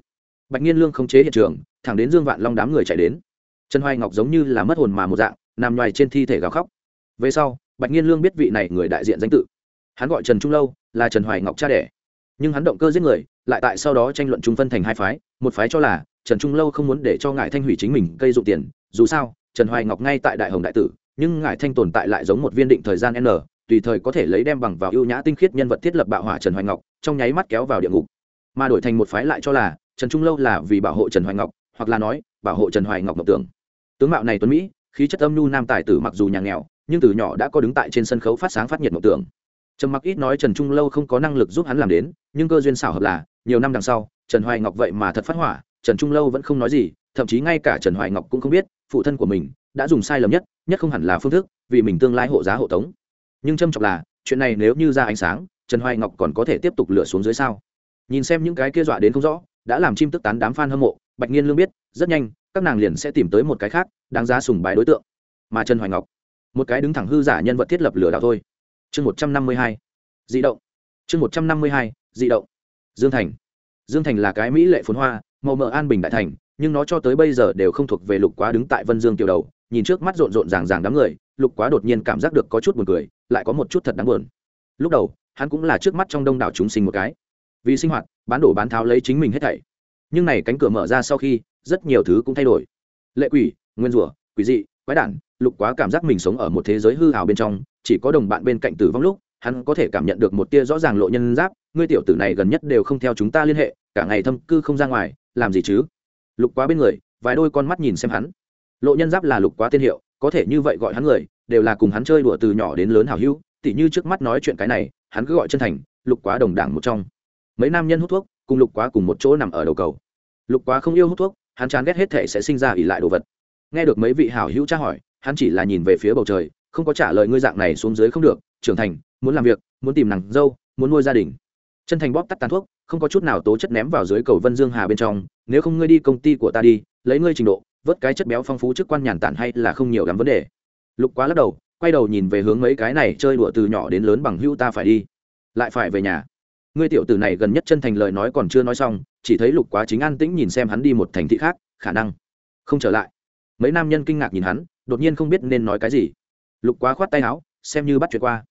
Bạch nghiên lương không chế hiện trường thẳng đến dương vạn long đám người chạy đến. Trần hoài ngọc giống như là mất hồn mà một dạng, nằm nhoài trên thi thể gào khóc. Về sau, bạch nghiên lương biết vị này người đại diện danh tự. Hắn gọi trần trung lâu, là trần hoài ngọc cha đẻ. Nhưng hắn động cơ giết người, lại tại sau đó tranh luận chúng phân thành hai phái, một phái cho là trần trung lâu không muốn để cho ngài thanh hủy chính mình gây dụng tiền, dù sao, trần hoài ngọc ngay tại đại hồng đại tử, nhưng ngài thanh tồn tại lại giống một viên định thời gian n, tùy thời có thể lấy đem bằng vào ưu nhã tinh khiết nhân vật thiết lập bạo hỏa trần hoài ngọc, trong nháy mắt kéo vào địa ngục. Mà đổi thành một phái lại cho là trần trung lâu là vì bảo hộ trần hoài ngọc hoặc là nói, bảo hộ trần hoài ngọc ngọc tưởng. Tướng mạo này tuấn mỹ, khí chất âm nhu nam tài tử mặc dù nhà nghèo, nhưng từ nhỏ đã có đứng tại trên sân khấu phát sáng phát nhiệt ngọc tưởng. Trầm mặc ít nói trần trung lâu không có năng lực giúp hắn làm đến, nhưng cơ duyên xảo hợp là, nhiều năm đằng sau, trần hoài ngọc vậy mà thật phát hỏa, trần trung lâu vẫn không nói gì, thậm chí ngay cả trần hoài ngọc cũng không biết, phụ thân của mình đã dùng sai lầm nhất nhất không hẳn là phương thức, vì mình tương lai hộ giá hộ tống. Nhưng trâm trọng là, chuyện này nếu như ra ánh sáng, trần hoài ngọc còn có thể tiếp tục lửa xuống dưới sao? Nhìn xem những cái kia dọa đến không rõ, đã làm chim tức tán đám f a n hâm mộ bạch nhiên lương biết, rất nhanh, các nàng liền sẽ tìm tới một cái khác, đáng giá sùng bài đối tượng. Mà trần hoài ngọc, một cái đứng thẳng hư giả nhân vật thiết lập lửa đảo thôi. Chương một trăm năm mươi hai di động. Chương một trăm năm mươi hai di động. Dương thành. Dương thành là cái mỹ lệ phốn hoa, màu mỡ an bình đại thành, nhưng nó cho tới bây giờ đều không thuộc về lục quá đứng tại vân dương tiểu đầu, nhìn trước mắt rộn rộn ràng ràng đám người, lục quá đột nhiên cảm giác được có chút buồn cười, lại có một chút thật đáng buồn. Lúc đầu, hắn cũng là trước mắt trong đông đảo chúng sinh một cái. Vì sinh hoạt, bán đổ bán tháo lấy chính mình hết thảy nhưng này cánh cửa mở ra sau khi, rất nhiều thứ cũng thay đổi. Lệ quỷ, nguyên rủa, quỷ dị, quái đản, lục quá cảm giác mình sống ở một thế giới hư hào bên trong, chỉ có đồng bạn bên cạnh tử vong lúc, hắn có thể cảm nhận được một tia rõ ràng lộ nhân giáp, ngươi tiểu tử này gần nhất đều không theo chúng ta liên hệ, cả ngày thâm cư không ra ngoài, làm gì chứ? Lục quá bên người, vài đôi con mắt nhìn xem hắn. Lộ nhân giáp là lục quá tiên hiệu, có thể như vậy gọi hắn người, đều là cùng hắn chơi đùa từ nhỏ đến lớn hào hữu, tỉ như trước mắt nói chuyện cái này, hắn cứ gọi chân thành, lục quá đồng đảng một trong. Mấy nam nhân hút thuốc cùng lục quá cùng một chỗ nằm ở đầu cầu. Lục quá không yêu hút thuốc, hắn chán ghét hết thể sẽ sinh ra ỉ lại đồ vật. Nghe được mấy vị hảo hữu tra hỏi, hắn chỉ là nhìn về phía bầu trời, không có trả lời ngươi dạng này xuống dưới không được, trưởng thành, muốn làm việc, muốn tìm nàng dâu, muốn nuôi gia đình. Chân thành bóp tắt tàn thuốc, không có chút nào tố chất ném vào dưới cầu vân dương hà bên trong, nếu không ngươi đi công ty của ta đi, lấy ngươi trình độ, vớt cái chất béo phong phú chức quan nhàn tản hay là không nhiều lắm vấn đề. Lục quá lắc đầu, quay đầu nhìn về hướng mấy cái này chơi đùa từ nhỏ đến lớn bằng hữu ta phải đi. Lại phải về nhà ngươi tiểu tử này gần nhất chân thành lời nói còn chưa nói xong, chỉ thấy lục quá chính an tĩnh nhìn xem hắn đi một thành thị khác, khả năng không trở lại. Mấy nam nhân kinh ngạc nhìn hắn, đột nhiên không biết nên nói cái gì. Lục quá khoát tay áo, xem như bắt chuyện qua.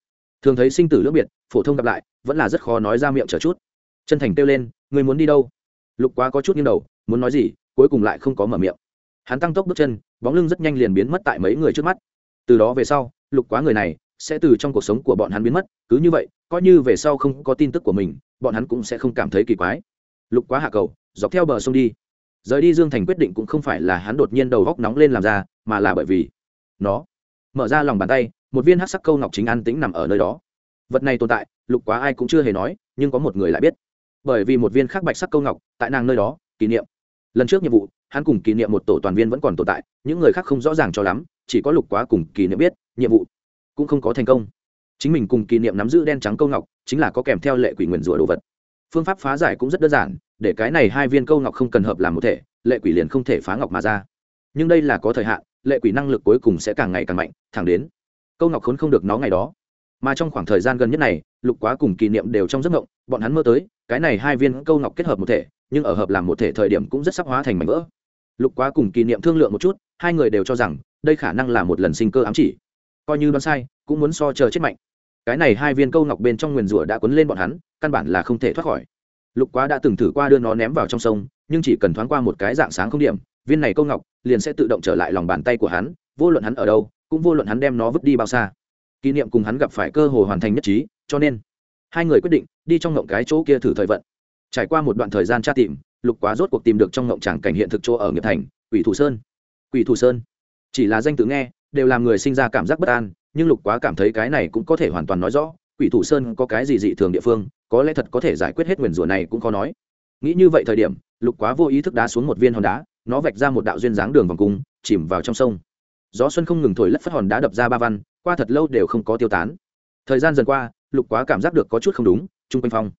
Thường thấy sinh tử lưỡng biệt, phổ thông gặp lại, vẫn là rất khó nói ra miệng trở chút. Chân thành kêu lên người muốn đi đâu? Lục quá có chút nghiêng đầu, muốn nói gì? Cuối cùng lại không có mở miệng. Hắn tăng tốc bước chân, bóng lưng rất nhanh liền biến mất tại mấy người trước mắt. Từ đó về sau, lục quá người này sẽ từ trong cuộc sống của bọn hắn biến mất, cứ như vậy, coi như về sau không có tin tức của mình, bọn hắn cũng sẽ không cảm thấy kỳ quái. Lục quá hạ cầu, dọc theo bờ sông đi. Rời đi dương thành quyết định cũng không phải là hắn đột nhiên đầu góc nóng lên làm ra, mà là bởi vì nó mở ra lòng bàn tay, một viên hát sắc câu ngọc chính an tĩnh nằm ở nơi đó. Vật này tồn tại, lục quá ai cũng chưa hề nói, nhưng có một người lại biết. Bởi vì một viên khác bạch sắc câu ngọc, tại nàng nơi đó, kỷ niệm. Lần trước nhiệm vụ, hắn cùng kỷ niệm một tổ toàn viên vẫn còn tồn tại, những người khác không rõ ràng cho lắm, chỉ có lục quá cùng kỷ niệm biết, nhiệm vụ cũng không có thành công. Chính mình cùng kỷ niệm nắm giữ đen trắng câu ngọc, chính là có kèm theo lệ quỷ nguyền rủa đồ vật. Phương pháp phá giải cũng rất đơn giản, để cái này hai viên câu ngọc không cần hợp làm một thể, lệ quỷ liền không thể phá ngọc mà ra. Nhưng đây là có thời hạn, lệ quỷ năng lực cuối cùng sẽ càng ngày càng mạnh, thẳng đến câu ngọc khốn không được nó ngày đó. Mà trong khoảng thời gian gần nhất này, lục quá cùng kỷ niệm đều trong giấc mộng, bọn hắn mơ tới, cái này hai viên câu ngọc kết hợp một thể, nhưng ở hợp làm một thể thời điểm cũng rất sắp hóa thành mảnh vỡ. Lục quá cùng kỷ niệm thương lượng một chút, hai người đều cho rằng, đây khả năng là một lần sinh cơ ám chỉ coi như đoán sai, cũng muốn so chờ chết mạnh. Cái này hai viên câu ngọc bên trong nguyền rủa đã quấn lên bọn hắn, căn bản là không thể thoát khỏi. Lục quá đã từng thử qua đưa nó ném vào trong sông, nhưng chỉ cần thoáng qua một cái dạng sáng không điểm, viên này câu ngọc liền sẽ tự động trở lại lòng bàn tay của hắn, vô luận hắn ở đâu, cũng vô luận hắn đem nó vứt đi bao xa. Kỷ niệm cùng hắn gặp phải cơ hội hoàn thành nhất trí, cho nên hai người quyết định đi trong ngộng cái chỗ kia thử thời vận. Trải qua một đoạn thời gian tra tìm, lục quá rốt cuộc tìm được trong ngộng tràng cảnh hiện thực chỗ ở nghiệp thành, quỷ thủ sơn. Quỷ thủ sơn? Chỉ là danh tự nghe đều làm người sinh ra cảm giác bất an, nhưng lục quá cảm thấy cái này cũng có thể hoàn toàn nói rõ, quỷ thủ sơn có cái gì dị thường địa phương, có lẽ thật có thể giải quyết hết nguyền rủa này cũng khó nói. Nghĩ như vậy thời điểm, lục quá vô ý thức đá xuống một viên hòn đá, nó vạch ra một đạo duyên dáng đường vòng cung, chìm vào trong sông. Gió xuân không ngừng thổi lất phất hòn đá đập ra ba văn, qua thật lâu đều không có tiêu tán. Thời gian dần qua, lục quá cảm giác được có chút không đúng, chung quanh phong.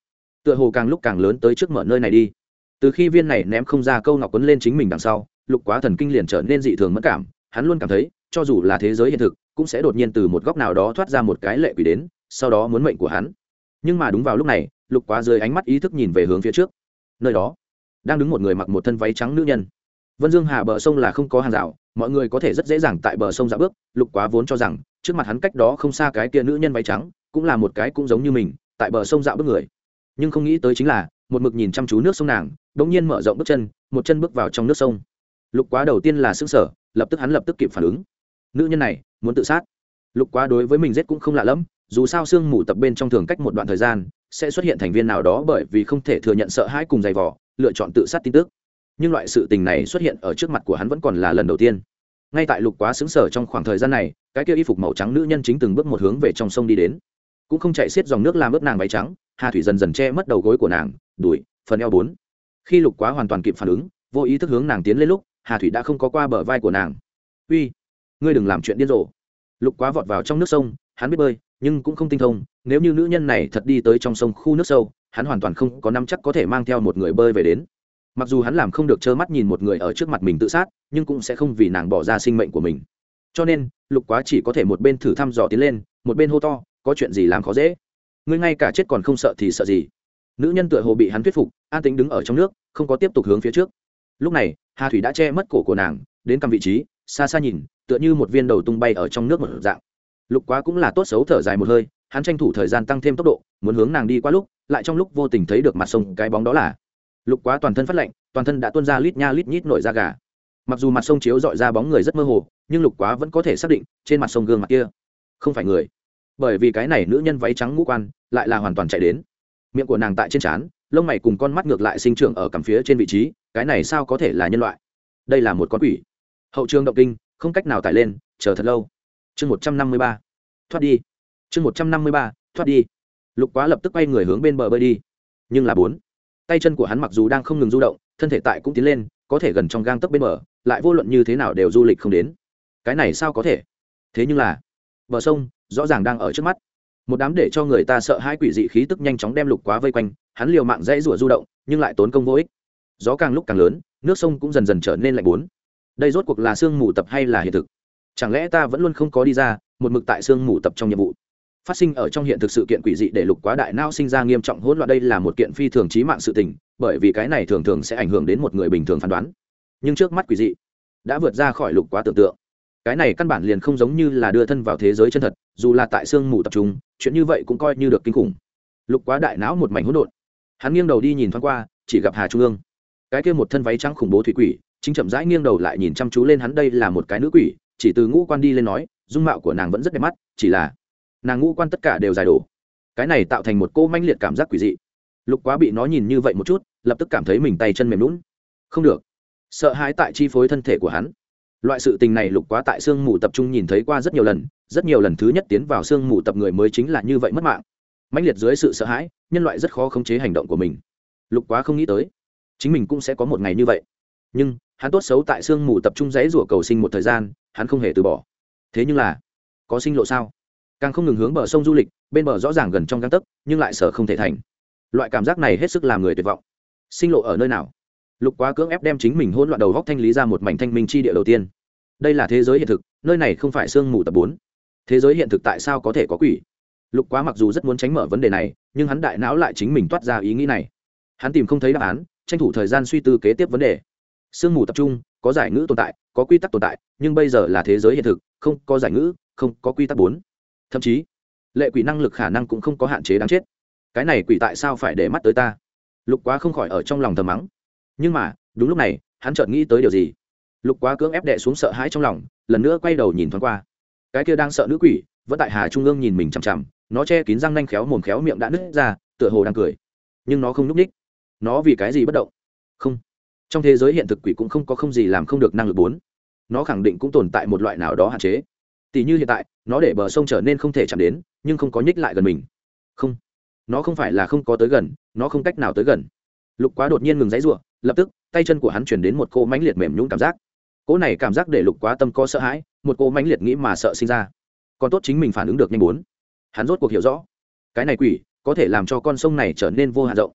Tựa hồ càng lúc càng lớn tới trước mở nơi này đi. Từ khi viên này ném không ra câu ngọc quấn lên chính mình đằng sau, lục quá thần kinh liền trở nên dị thường mất cảm, hắn luôn cảm thấy cho dù là thế giới hiện thực, cũng sẽ đột nhiên từ một góc nào đó thoát ra một cái lệ quỷ đến, sau đó muốn mệnh của hắn. Nhưng mà đúng vào lúc này, lục quá dưới ánh mắt ý thức nhìn về hướng phía trước. Nơi đó, đang đứng một người mặc một thân váy trắng nữ nhân. Vân dương hà bờ sông là không có hàng rào, mọi người có thể rất dễ dàng tại bờ sông dạo bước, lục quá vốn cho rằng, trước mặt hắn cách đó không xa cái kia nữ nhân váy trắng, cũng là một cái cũng giống như mình, tại bờ sông dạo bước người. Nhưng không nghĩ tới chính là, một mực nhìn chăm chú nước sông nàng đ ỗ n g nhiên mở rộng bước chân, một chân bước vào trong nước sông. Lục quá đầu tiên là xứng sở lập tức hắn lập tức kịp phản ứng nữ nhân này muốn tự sát. Lục quá đối với mình giết cũng không lạ lẫm, dù sao sương mù tập bên trong thường cách một đoạn thời gian, sẽ xuất hiện thành viên nào đó bởi vì không thể thừa nhận sợ hãi cùng giày vỏ lựa chọn tự sát tin tức. Nhưng loại sự tình này xuất hiện ở trước mặt của hắn vẫn còn là lần đầu tiên. Ngay tại lục quá xứng sở trong khoảng thời gian này, cái kia y phục màu trắng nữ nhân chính từng bước một hướng về trong sông đi đến. Cũng không chạy xiết dòng nước làm ướt nàng váy trắng, hà thủy dần dần che mất đầu gối của nàng đùi phần eo bốn. Khi lục quá hoàn toàn kịp phản ứng, vô ý thức hướng nàng tiến lên lúc, hà thủy đã không có qua bờ vai của nàng. Uy ngươi đừng làm chuyện điên rồ. Lục quá vọt vào trong nước sông, hắn biết bơi, nhưng cũng không tinh thông, nếu như nữ nhân này thật đi tới trong sông khu nước sâu, hắn hoàn toàn không có năm chắc có thể mang theo một người bơi về đến. Mặc dù hắn làm không được trơ mắt nhìn một người ở trước mặt mình tự sát, nhưng cũng sẽ không vì nàng bỏ ra sinh mệnh của mình. Cho nên, lục quá chỉ có thể một bên thử thăm dò tiến lên, một bên hô to, có chuyện gì làm khó dễ. Ngươi ngay cả chết còn không sợ thì sợ gì. Nữ nhân tựa hồ bị hắn thuyết phục, an tính đứng ở trong nước, không có tiếp tục hướng phía trước. Lúc này, hà thủy đã che mất cổ của nàng, đến cầm vị trí, xa xa nhìn tựa như một viên đầu tung bay ở trong nước một dạng. Lục quá cũng là tốt xấu thở dài một hơi, hắn tranh thủ thời gian tăng thêm tốc độ, muốn hướng nàng đi qua lúc, lại trong lúc vô tình thấy được mặt sông cái bóng đó là. Lục quá toàn thân phát lạnh, toàn thân đã tuôn ra lít nha lít nhít nổi da gà. Mặc dù mặt sông chiếu dọi ra bóng người rất mơ hồ, nhưng lục quá vẫn có thể xác định, trên mặt sông gương mặt kia không phải người. Bởi vì cái này nữ nhân váy trắng ngũ quan, lại là hoàn toàn chạy đến. Miệng của nàng tại trên trán, lông mày cùng con mắt ngược lại sinh trưởng ở cằm phía trên vị trí, cái này sao có thể là nhân loại? Đây là một con quỷ. Hậu trường động kinh không cách nào tải lên, chờ thật lâu. Chương một trăm năm mươi ba. Thoát đi. Chương một trăm năm mươi ba, thoát đi. Lục quá lập tức quay người hướng bên bờ bơi đi. Nhưng là bốn. Tay chân của hắn mặc dù đang không ngừng du động, thân thể tại cũng tiến lên, có thể gần trong gang tấc bên bờ, lại vô luận như thế nào đều du lịch không đến. Cái này sao có thể? Thế nhưng là, bờ sông rõ ràng đang ở trước mắt. Một đám để cho người ta sợ hai quỷ dị khí tức nhanh chóng đem lục quá vây quanh, hắn liều mạng dãy rủa du động, nhưng lại tốn công vô ích. Gió càng lúc càng lớn, nước sông cũng dần dần trở nên lạnh bốn đây rốt cuộc là sương mù tập hay là hiện thực? Chẳng lẽ ta vẫn luôn không có đi ra, một mực tại sương mù tập trong nhiệm vụ? Phát sinh ở trong hiện thực sự kiện quỷ dị để lục quá đại nao sinh ra nghiêm trọng hỗn loạn đây là một kiện phi thường trí mạng sự tình, bởi vì cái này thường thường sẽ ảnh hưởng đến một người bình thường phán đoán. Nhưng trước mắt quỷ dị đã vượt ra khỏi lục quá tưởng tượng. Cái này căn bản liền không giống như là đưa thân vào thế giới chân thật, dù là tại sương mù tập trung, chuyện như vậy cũng coi như được kinh khủng. Lục quá đại não một mảnh hỗn độn. Hắn nghiêng đầu đi nhìn thoáng qua, chỉ gặp hà trung ương. Cái kia một thân váy trắng khủng bố thủy quỷ chính chậm rãi nghiêng đầu lại nhìn chăm chú lên hắn, đây là một cái nữ quỷ, chỉ từ ngũ quan đi lên nói, dung mạo của nàng vẫn rất đẹp mắt, chỉ là nàng ngũ quan tất cả đều dài đổ. Cái này tạo thành một cô manh liệt cảm giác quỷ dị. Lục quá bị nó nhìn như vậy một chút, lập tức cảm thấy mình tay chân mềm lún không được. Sợ hãi tại chi phối thân thể của hắn. Loại sự tình này lục quá tại sương mù tập trung nhìn thấy qua rất nhiều lần, rất nhiều lần thứ nhất tiến vào sương mù tập người mới chính là như vậy mất mạng. Mãnh liệt dưới sự sợ hãi, nhân loại rất khó khống chế hành động của mình. Lục quá không nghĩ tới, chính mình cũng sẽ có một ngày như vậy. Nhưng hắn tốt xấu tại sương mù tập trung dãy rủa cầu sinh một thời gian, hắn không hề từ bỏ. Thế nhưng là, có sinh lộ sao? Càng không ngừng hướng bờ sông du lịch, bên bờ rõ ràng gần trong găng tấc, nhưng lại sợ không thể thành. Loại cảm giác này hết sức làm người tuyệt vọng. Sinh lộ ở nơi nào? Lục quá cưỡng ép đem chính mình hỗn loạn đầu góc thanh lý ra một mảnh thanh minh chi địa đầu tiên. Đây là thế giới hiện thực, nơi này không phải sương mù tập bốn. Thế giới hiện thực tại sao có thể có quỷ? Lục quá mặc dù rất muốn tránh mở vấn đề này, nhưng hắn đại não lại chính mình toát ra ý nghĩ này. Hắn tìm không thấy đáp án, tranh thủ thời gian suy tư kế tiếp vấn đề sương mù tập trung, có giải ngữ tồn tại, có quy tắc tồn tại, nhưng bây giờ là thế giới hiện thực, không có giải ngữ, không có quy tắc bốn. Thậm chí, lệ quỷ năng lực khả năng cũng không có hạn chế đáng chết. Cái này quỷ tại sao phải để mắt tới ta? Lục quá không khỏi ở trong lòng thầm mắng. Nhưng mà, đúng lúc này, hắn chợt nghĩ tới điều gì? Lục quá cưỡng ép đệ xuống sợ hãi trong lòng, lần nữa quay đầu nhìn thoáng qua. Cái kia đang sợ nữ quỷ, vẫn tại hà trung ương nhìn mình chằm chằm, nó che kín răng nanh khéo mồm khéo miệng đã nứt ra, tựa hồ đang cười. Nhưng nó không n ú c ních. Nó vì cái gì bất động? Không trong thế giới hiện thực quỷ cũng không có không gì làm không được năng lực bốn. Nó khẳng định cũng tồn tại một loại nào đó hạn chế. Tỷ như hiện tại, nó để bờ sông trở nên không thể chạm đến, nhưng không có nhích lại gần mình. Không. Nó không phải là không có tới gần, nó không cách nào tới gần. Lục quá đột nhiên ngừng dãy ruộng lập tức, tay chân của hắn chuyển đến một cô mãnh liệt mềm nhũng cảm giác. Cỗ này cảm giác để lục quá tâm có sợ hãi, một cô mãnh liệt nghĩ mà sợ sinh ra. Còn tốt chính mình phản ứng được nhanh bốn. Hắn rốt cuộc hiểu rõ, cái này quỷ có thể làm cho con sông này trở nên vô hạn rộng.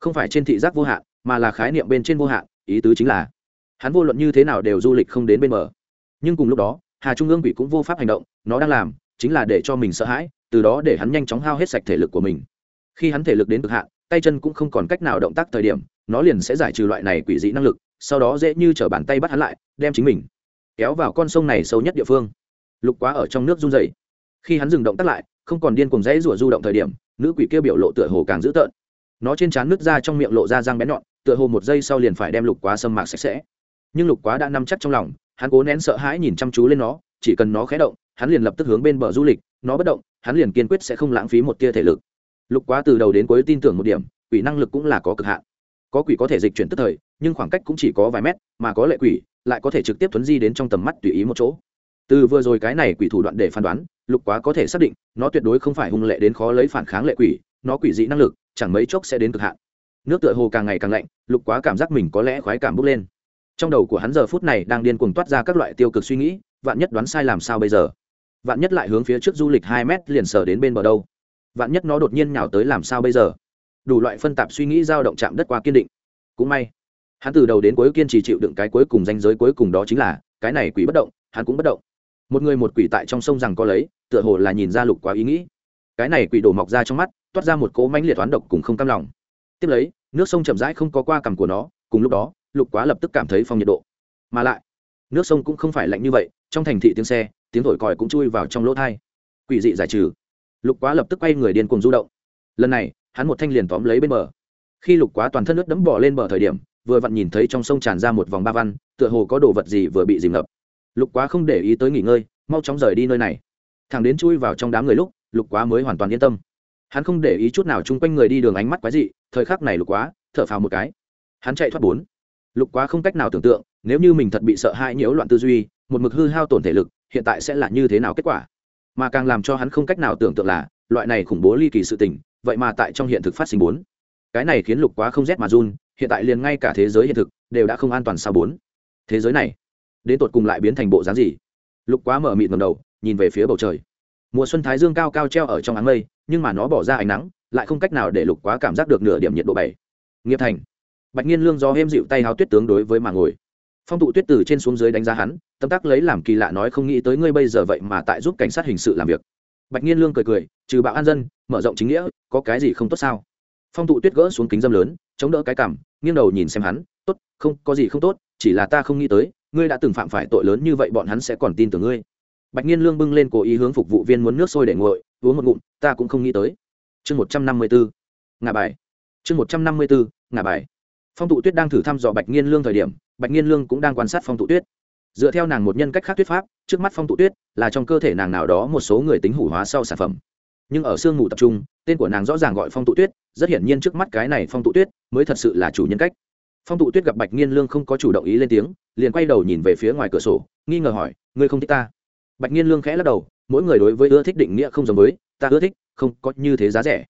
Không phải trên thị giác vô hạn, mà là khái niệm bên trên vô hạn ý tứ chính là, hắn vô luận như thế nào đều du lịch không đến bên bờ. Nhưng cùng lúc đó, hà trung ương quỷ cũng vô pháp hành động, nó đang làm chính là để cho mình sợ hãi, từ đó để hắn nhanh chóng hao hết sạch thể lực của mình. Khi hắn thể lực đến cực hạn, tay chân cũng không còn cách nào động tác thời điểm, nó liền sẽ giải trừ loại này quỷ dị năng lực, sau đó dễ như t r ở bàn tay bắt hắn lại, đem chính mình kéo vào con sông này sâu nhất địa phương. Lục quá ở trong nước run dày khi hắn dừng động tác lại, không còn điên cùng dãy rủa du động thời điểm, nữ quỷ kia biểu lộ tựa hồ càng dữ tợn. Nó trên trán nước ra trong miệng lộ ra răng bén nhọn tựa hồ một giây sau liền phải đem lục quá sâm mạc sạch sẽ. Nhưng lục quá đã nắm chắc trong lòng, hắn cố nén sợ hãi nhìn chăm chú lên nó, chỉ cần nó khé động, hắn liền lập tức hướng bên bờ du lịch, nó bất động, hắn liền kiên quyết sẽ không lãng phí một tia thể lực. Lục quá từ đầu đến cuối tin tưởng một điểm, quỷ năng lực cũng là có cực hạn. Có quỷ có thể dịch chuyển tức thời, nhưng khoảng cách cũng chỉ có vài mét, mà có lệ quỷ, lại có thể trực tiếp thuấn di đến trong tầm mắt tùy ý một chỗ. Từ vừa rồi cái này quỷ thủ đoạn để phán đoán, lục quá có thể xác định, nó tuyệt đối không phải hung lệ đến khó lấy phản kháng lệ quỷ, nó quỷ dị năng lực, chẳng mấy chốc sẽ đến cực hạn nước tựa hồ càng ngày càng lạnh, lục quá cảm giác mình có lẽ khoái cảm bốc lên. Trong đầu của hắn giờ phút này đang điên cuồng toát ra các loại tiêu cực suy nghĩ, vạn nhất đoán sai làm sao bây giờ? Vạn nhất lại hướng phía trước du lịch hai mét liền sờ đến bên bờ đâu? Vạn nhất nó đột nhiên nhào tới làm sao bây giờ? Đủ loại phân tạp suy nghĩ dao động chạm đất qua kiên định. Cũng may, hắn từ đầu đến cuối kiên trì chịu đựng cái cuối cùng danh giới cuối cùng đó chính là, cái này quỷ bất động, hắn cũng bất động. Một người một quỷ tại trong sông rằng có lấy, tựa hồ là nhìn ra lục quá ý nghĩ. Cái này quỷ đổ mọc ra trong mắt, toát ra một cỗ mãnh liệt toán độc cùng không cam lòng tiếp lấy, nước sông chậm rãi không có qua cằm của nó, cùng lúc đó, lục quá lập tức cảm thấy phòng nhiệt độ. Mà lại, nước sông cũng không phải lạnh như vậy, trong thành thị tiếng xe, tiếng thổi còi cũng chui vào trong lỗ thai. Quỷ dị giải trừ. Lục quá lập tức quay người điên cùng du động. Lần này, hắn một thanh liền tóm lấy bên bờ. Khi lục quá toàn thân nước đẫm bỏ lên bờ thời điểm, vừa vặn nhìn thấy trong sông tràn ra một vòng ba văn, tựa hồ có đồ vật gì vừa bị dìm ngập. Lục quá không để ý tới nghỉ ngơi, mau chóng rời đi nơi này. Thằng đến chui vào trong đám người lúc, lục quá mới hoàn toàn yên tâm hắn không để ý chút nào chung quanh người đi đường ánh mắt quái dị, thời khắc này lục quá, thở phào một cái. Hắn chạy thoát bốn. Lục quá không cách nào tưởng tượng, nếu như mình thật bị sợ hãi nhiễu loạn tư duy, một mực hư hao tổn thể lực, hiện tại sẽ là như thế nào kết quả? Mà càng làm cho hắn không cách nào tưởng tượng là, loại này khủng bố ly kỳ sự tình, vậy mà tại trong hiện thực phát sinh bốn. Cái này khiến lục quá không rét mà run, hiện tại liền ngay cả thế giới hiện thực đều đã không an toàn sao bốn. Thế giới này, đến tột cùng lại biến thành bộ dáng gì? Lục quá mở mịt ngầm đầu, nhìn về phía bầu trời mùa xuân thái dương cao cao treo ở trong áng mây nhưng mà nó bỏ ra ánh nắng lại không cách nào để lục quá cảm giác được nửa điểm nhiệt độ bảy. Nghiệp thành. Bạch nhiên lương do êm dịu tay háo tuyết tướng đối với mà ngồi. Phong tụ tuyết từ trên xuống dưới đánh giá hắn tâm tác lấy làm kỳ lạ nói không nghĩ tới ngươi bây giờ vậy mà tại giúp cảnh sát hình sự làm việc. Bạch nhiên lương cười cười trừ bạo an dân mở rộng chính nghĩa có cái gì không tốt sao? Phong tụ tuyết gỡ xuống kính dâm lớn chống đỡ cái cảm, nghiêng đầu nhìn xem hắn tốt không có gì không tốt chỉ là ta không nghĩ tới ngươi đã từng phạm phải tội lớn như vậy bọn hắn sẽ còn tin tưởng ngươi bạch nhiên lương bưng lên cố ý hướng phục vụ viên muốn nước sôi để nguội, uống một ngụm, ta cũng không nghĩ tới. Chương một trăm năm mươi bốn ngà bài. Chương một trăm năm mươi bốn ngà bài. Phong tụ tuyết đang thử thăm dò bạch nhiên lương thời điểm, bạch nhiên lương cũng đang quan sát phong tụ tuyết. Dựa theo nàng một nhân cách khác thuyết pháp, trước mắt phong tụ tuyết là trong cơ thể nàng nào đó một số người tính hủ hóa sau sản phẩm. Nhưng ở sương mù tập trung, tên của nàng rõ ràng gọi phong tụ tuyết, rất hiển nhiên trước mắt cái này phong tụ tuyết mới thật sự là chủ nhân cách. Phong tụ tuyết gặp bạch nghiên lương không có chủ động ý lên tiếng, liền quay đầu nhìn về phía ngoài cửa sổ, nghi ngờ hỏi, ngươi không thích ta? Bạch nhiên lương khẽ lắc đầu, mỗi người đối với ưa thích định nghĩa không giống với, ta ưa thích, không có như thế giá rẻ.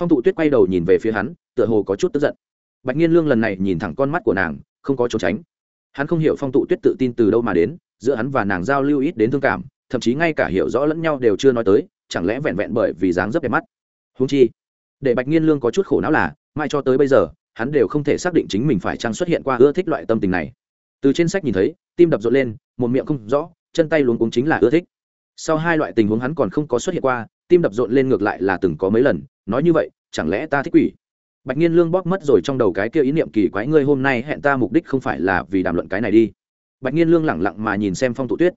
Phong tụ tuyết quay đầu nhìn về phía hắn, tựa hồ có chút tức giận. Bạch nhiên lương lần này nhìn thẳng con mắt của nàng, không có trốn tránh. Hắn không hiểu phong tụ tuyết tự tin từ đâu mà đến, giữa hắn và nàng giao lưu ít đến thương cảm, thậm chí ngay cả hiểu rõ lẫn nhau đều chưa nói tới, chẳng lẽ vẹn vẹn bởi vì dáng dấp đẹp mắt? Húng chi, để bạch nhiên lương có chút khổ não là mai cho tới bây giờ, hắn đều không thể xác định chính mình phải chăng xuất hiện qua ưa thích loại tâm tình này. Từ trên sách nhìn thấy, tim đập rộn lên, một miệng không rõ chân tay luống cuống chính là ưa thích. Sau hai loại tình huống hắn còn không có xuất hiện qua, tim đập rộn lên ngược lại là từng có mấy lần, nói như vậy, chẳng lẽ ta thích quỷ? Bạch nhiên lương bóp mất rồi trong đầu cái kia ý niệm kỳ quái, ngươi hôm nay hẹn ta mục đích không phải là vì đàm luận cái này đi. Bạch nhiên lương lẳng lặng mà nhìn xem phong tụ tuyết.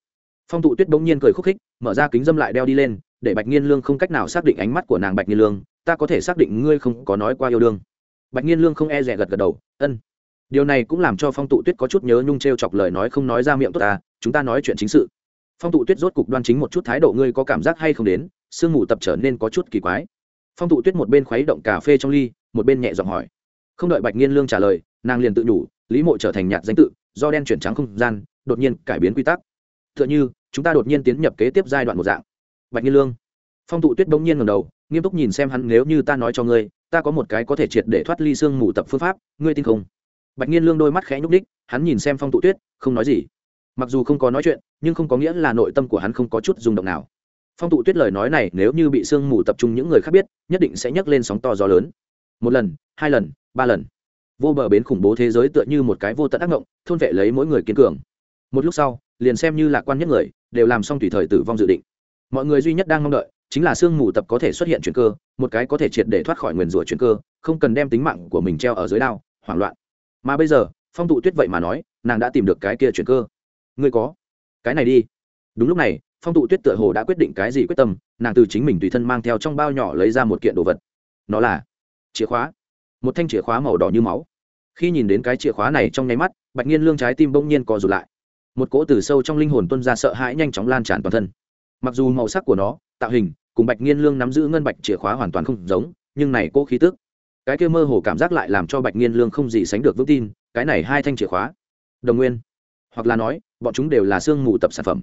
Phong tụ tuyết bỗng nhiên cười khúc khích, mở ra kính dâm lại đeo đi lên, để bạch nhiên lương không cách nào xác định ánh mắt của nàng bạch nhiên lương, ta có thể xác định ngươi không có nói qua yêu đương. Bạch nhiên lương không e rẻ gật gật đầu, ân. Điều này cũng làm cho phong tụ tuyết có chút nhớ nhung t r e o chọc lời nói không nói ra miệng tốt ta chúng ta nói chuyện chính sự. Phong tụ tuyết rốt cục đoan chính một chút thái độ, ngươi có cảm giác hay không đến? Sương mù tập trở nên có chút kỳ quái. Phong tụ tuyết một bên khuấy động cà phê trong ly, một bên nhẹ giọng hỏi. Không đợi bạch nghiên lương trả lời, nàng liền tự nhủ, lý mộ trở thành nhạc danh tự, do đen chuyển trắng không gian, đột nhiên cải biến quy tắc. T h ư ợ n h ư chúng ta đột nhiên tiến nhập kế tiếp giai đoạn một dạng. Bạch nghiên lương. Phong tụ tuyết bỗng nhiên ngầm đầu, nghiêm túc nhìn xem hắn, nếu như ta nói cho ngươi, ta có một cái có thể triệt để thoát ly sương mù tập phương pháp, ngươi tin không? Bạch nghiên lương đôi mắt khẽ nhúc đích hắn nhìn xem phong tụ tuyết, không nói gì mặc dù không có nói chuyện, nhưng không có nghĩa là nội tâm của hắn không có chút rung động nào. Phong tụ tuyết lời nói này nếu như bị sương mù tập trung những người khác biết, nhất định sẽ nhấc lên sóng to gió lớn. Một lần, hai lần, ba lần. Vô bờ bến khủng bố thế giới tựa như một cái vô tận ác mộng, thôn vệ lấy mỗi người kiên cường. Một lúc sau, liền xem như lạc quan nhất người, đều làm xong tùy thời tử vong dự định. Mọi người duy nhất đang mong đợi, chính là sương mù tập có thể xuất hiện chuyển cơ, một cái có thể triệt để thoát khỏi nguyền rủa chuyển cơ, không cần đem tính mạng của mình treo ở dưới đao, hoảng loạn. Mà bây giờ, phong tụ tuyết vậy mà nói, nàng đã tìm được cái kia chuyển cơ ngươi có cái này đi đúng lúc này phong tụ tuyết tựa hồ đã quyết định cái gì quyết tâm nàng từ chính mình tùy thân mang theo trong bao nhỏ lấy ra một kiện đồ vật nó là chìa khóa một thanh chìa khóa màu đỏ như máu khi nhìn đến cái chìa khóa này trong nháy mắt bạch nhiên lương trái tim bỗng nhiên co rụt lại một cỗ từ sâu trong linh hồn tuân ra sợ hãi nhanh chóng lan tràn toàn thân mặc dù màu sắc của nó tạo hình cùng bạch nhiên lương nắm giữ ngân bạch chìa khóa hoàn toàn không giống nhưng này cỗ khí tức cái kia mơ hồ cảm giác lại làm cho bạch nhiên lương không gì sánh được vững tin cái này hai thanh chìa khóa đồng nguyên hoặc là nói, bọn chúng đều là sương mù tập sản phẩm.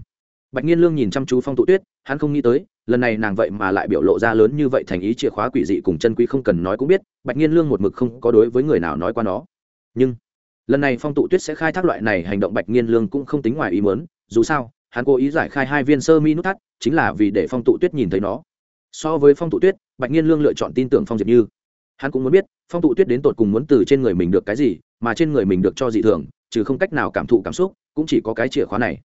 Bạch nhiên lương nhìn chăm chú phong tụ tuyết, hắn không nghĩ tới, lần này nàng vậy mà lại biểu lộ ra lớn như vậy thành ý chìa khóa quỷ dị cùng chân quý không cần nói cũng biết, bạch nhiên lương một mực không có đối với người nào nói qua nó. Nhưng, lần này phong tụ tuyết sẽ khai thác loại này hành động bạch nhiên lương cũng không tính ngoài ý mớn dù sao, hắn cố ý giải khai hai viên sơ mi nút thắt, chính là vì để phong tụ tuyết nhìn thấy nó. So với phong tụ tuyết, bạch nhiên lương lựa chọn tin tưởng phong diệp như. Hắn cũng muốn biết, phong tụ tuyết đến tột cùng muốn từ trên người mình được cái gì, mà trên người mình được cho dị thường trừ không cách nào cảm thụ cảm xúc, cũng chỉ có cái chìa khóa này.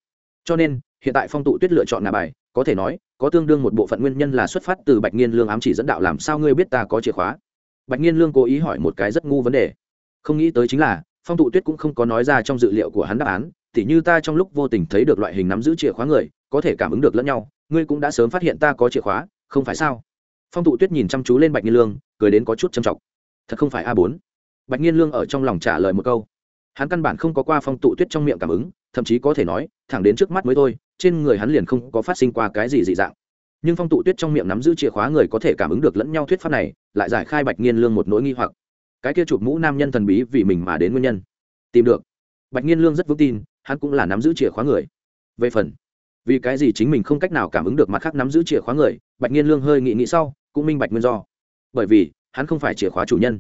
Cho nên, hiện tại phong tụ tuyết lựa chọn ngà bài, có thể nói, có tương đương một bộ phận nguyên nhân là xuất phát từ bạch nghiên lương ám chỉ dẫn đạo làm sao ngươi biết ta có chìa khóa. Bạch nghiên lương cố ý hỏi một cái rất ngu vấn đề. Không nghĩ tới chính là, phong tụ tuyết cũng không có nói ra trong dự liệu của hắn đáp án, tỉ như ta trong lúc vô tình thấy được loại hình nắm giữ chìa khóa người, có thể cảm ứng được lẫn nhau, ngươi cũng đã sớm phát hiện ta có chìa khóa, không phải sao? Phong tụ tuyết nhìn chăm chú lên bạch nghiên lương, cười đến có chút châm trọng thật không phải a bốn. Bạch nghiên lương ở trong lòng trả lời một câu hắn căn bản không có qua phong tụ tuyết trong miệng cảm ứng, thậm chí có thể nói, thẳng đến trước mắt mới thôi, trên người hắn liền không có phát sinh qua cái gì dị dạng. Nhưng phong tụ tuyết trong miệng nắm giữ chìa khóa người có thể cảm ứng được lẫn nhau thuyết pháp này, lại giải khai bạch nghiên lương một nỗi nghi hoặc. Cái kia chụp mũ nam nhân thần bí vì mình mà đến nguyên nhân. Tìm được. Bạch nghiên lương rất vững tin, hắn cũng là nắm giữ chìa khóa người. Về phần, vì cái gì chính mình không cách nào cảm ứng được mặt khác nắm giữ chìa khóa người, bạch nghiên lương hơi nghĩ nghĩ sau, cũng minh bạch nguyên do. Bởi vì, hắn không phải chìa khóa chủ nhân.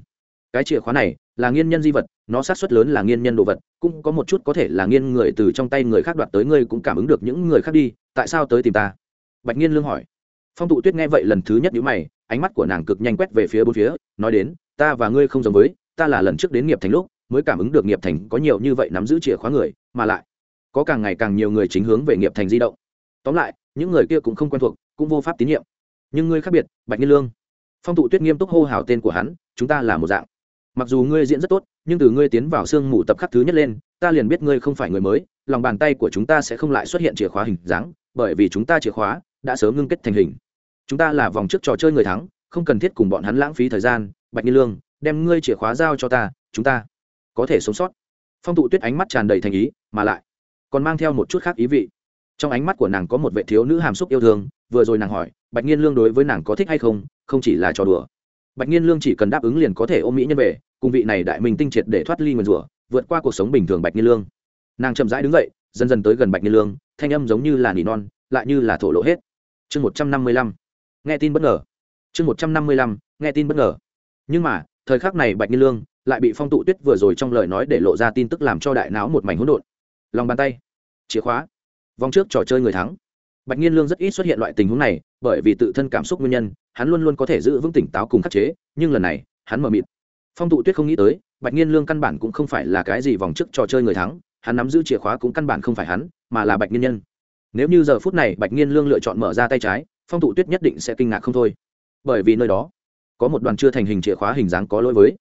Cái chìa khóa này là nghiên nhân di vật, nó sát xuất lớn là nghiên nhân đồ vật, cũng có một chút có thể là nghiên người từ trong tay người khác đoạt tới ngươi cũng cảm ứng được những người khác đi, tại sao tới tìm ta? Bạch nghiên lương hỏi. Phong tụ tuyết nghe vậy lần thứ nhất nhữ mày, ánh mắt của nàng cực nhanh quét về phía bốn phía, nói đến, ta và ngươi không giống với, ta là lần trước đến nghiệp thành lúc, mới cảm ứng được nghiệp thành có nhiều như vậy nắm giữ chìa khóa người, mà lại có càng ngày càng nhiều người chính hướng về nghiệp thành di động. Tóm lại, những người kia cũng không quen thuộc, cũng vô pháp tín nhiệm. Nhưng ngươi khác biệt, bạch nghiên lương. Phong tụ tuyết nghiêm túc hô hào tên của hắn, chúng ta là một dạng mặc dù ngươi diễn rất tốt, nhưng từ ngươi tiến vào sương mù tập khắc thứ nhất lên, ta liền biết ngươi không phải người mới, lòng bàn tay của chúng ta sẽ không lại xuất hiện chìa khóa hình dáng, bởi vì chúng ta chìa khóa đã sớm ngưng kết thành hình. Chúng ta là vòng trước trò chơi người thắng, không cần thiết cùng bọn hắn lãng phí thời gian, bạch nhiên lương, đem ngươi chìa khóa giao cho ta, chúng ta có thể sống sót. Phong tụ tuyết ánh mắt tràn đầy thành ý, mà lại còn mang theo một chút khác ý vị. Trong ánh mắt của nàng có một vệ thiếu nữ hàm xúc yêu thương, vừa rồi nàng hỏi, bạch nhiên lương đối với nàng có thích hay không không chỉ là trò đùa bạch nghiên lương chỉ cần đáp ứng liền có thể ôm mỹ nhân về, cùng vị này đại minh tinh triệt để thoát ly nguyền rủa, vượt qua cuộc sống bình thường bạch nghiên lương. Nàng chậm rãi đứng dậy, dần dần tới gần bạch nghiên lương, thanh âm giống như là nỉ non, lại như là thổ lộ hết. Chương một trăm năm mươi lăm. Nghe tin bất ngờ. Chương một trăm năm mươi lăm, nghe tin bất ngờ. Nhưng mà, thời khắc này bạch nghiên lương lại bị phong tụ tuyết vừa rồi trong lời nói để lộ ra tin tức làm cho đại não một mảnh hỗn độn. Lòng bàn tay, chìa khóa. Vòng trước trò chơi người thắng bạch nghiên lương rất ít xuất hiện loại tình huống này, bởi vì tự thân cảm xúc nguyên nhân, hắn luôn luôn có thể giữ vững tỉnh táo cùng khắc chế, nhưng lần này, hắn mờ mịt. Phong tụ tuyết không nghĩ tới, bạch nghiên lương căn bản cũng không phải là cái gì vòng trước trò chơi người thắng, hắn nắm giữ chìa khóa cũng căn bản không phải hắn, mà là bạch nghiên nhân. Nếu như giờ phút này bạch nghiên lương lựa chọn mở ra tay trái, phong tụ tuyết nhất định sẽ kinh ngạc không thôi. Bởi vì nơi đó, có một đoàn chưa thành hình chìa khóa hình dáng có lỗi với.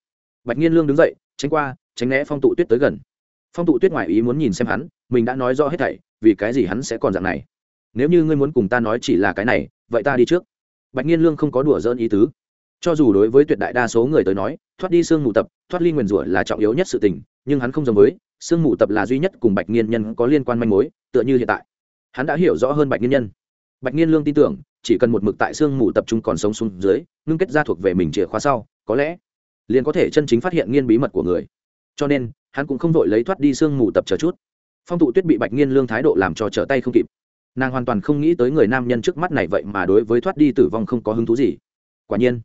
Bạch nghiên lương đứng dậy, tránh qua, tránh né phong tụ tuyết tới gần. Phong tụ tuyết ngoại ý muốn nhìn xem hắn, mình đã nói rõ hết thảy, vì cái gì hắn sẽ còn dạng này? Nếu như ngươi muốn cùng ta nói chỉ là cái này, vậy ta đi trước. Bạch nhiên lương không có đùa dỡn ý tứ. Cho dù đối với tuyệt đại đa số người tới nói, thoát đi sương mù tập, thoát ly nguyền rủa là trọng yếu nhất sự tình, nhưng hắn không giống với, sương mù tập là duy nhất cùng bạch nhiên nhân có liên quan manh mối, tựa như hiện tại. Hắn đã hiểu rõ hơn bạch nhiên nhân. Bạch nhiên lương tin tưởng, chỉ cần một mực tại sương mù tập trung còn sống xuống dưới, ngưng kết ra thuộc về mình chìa khóa sau, có lẽ liền có thể chân chính phát hiện nghiên bí mật của người. Cho nên, hắn cũng không vội lấy thoát đi sương mù tập chờ chút. Phong tụ tuyết bị bạch nhiên lương thái độ làm cho trở tay không kịp nàng hoàn toàn không nghĩ tới người nam nhân trước mắt này vậy mà đối với thoát đi tử vong không có hứng thú gì. Quả nhiên,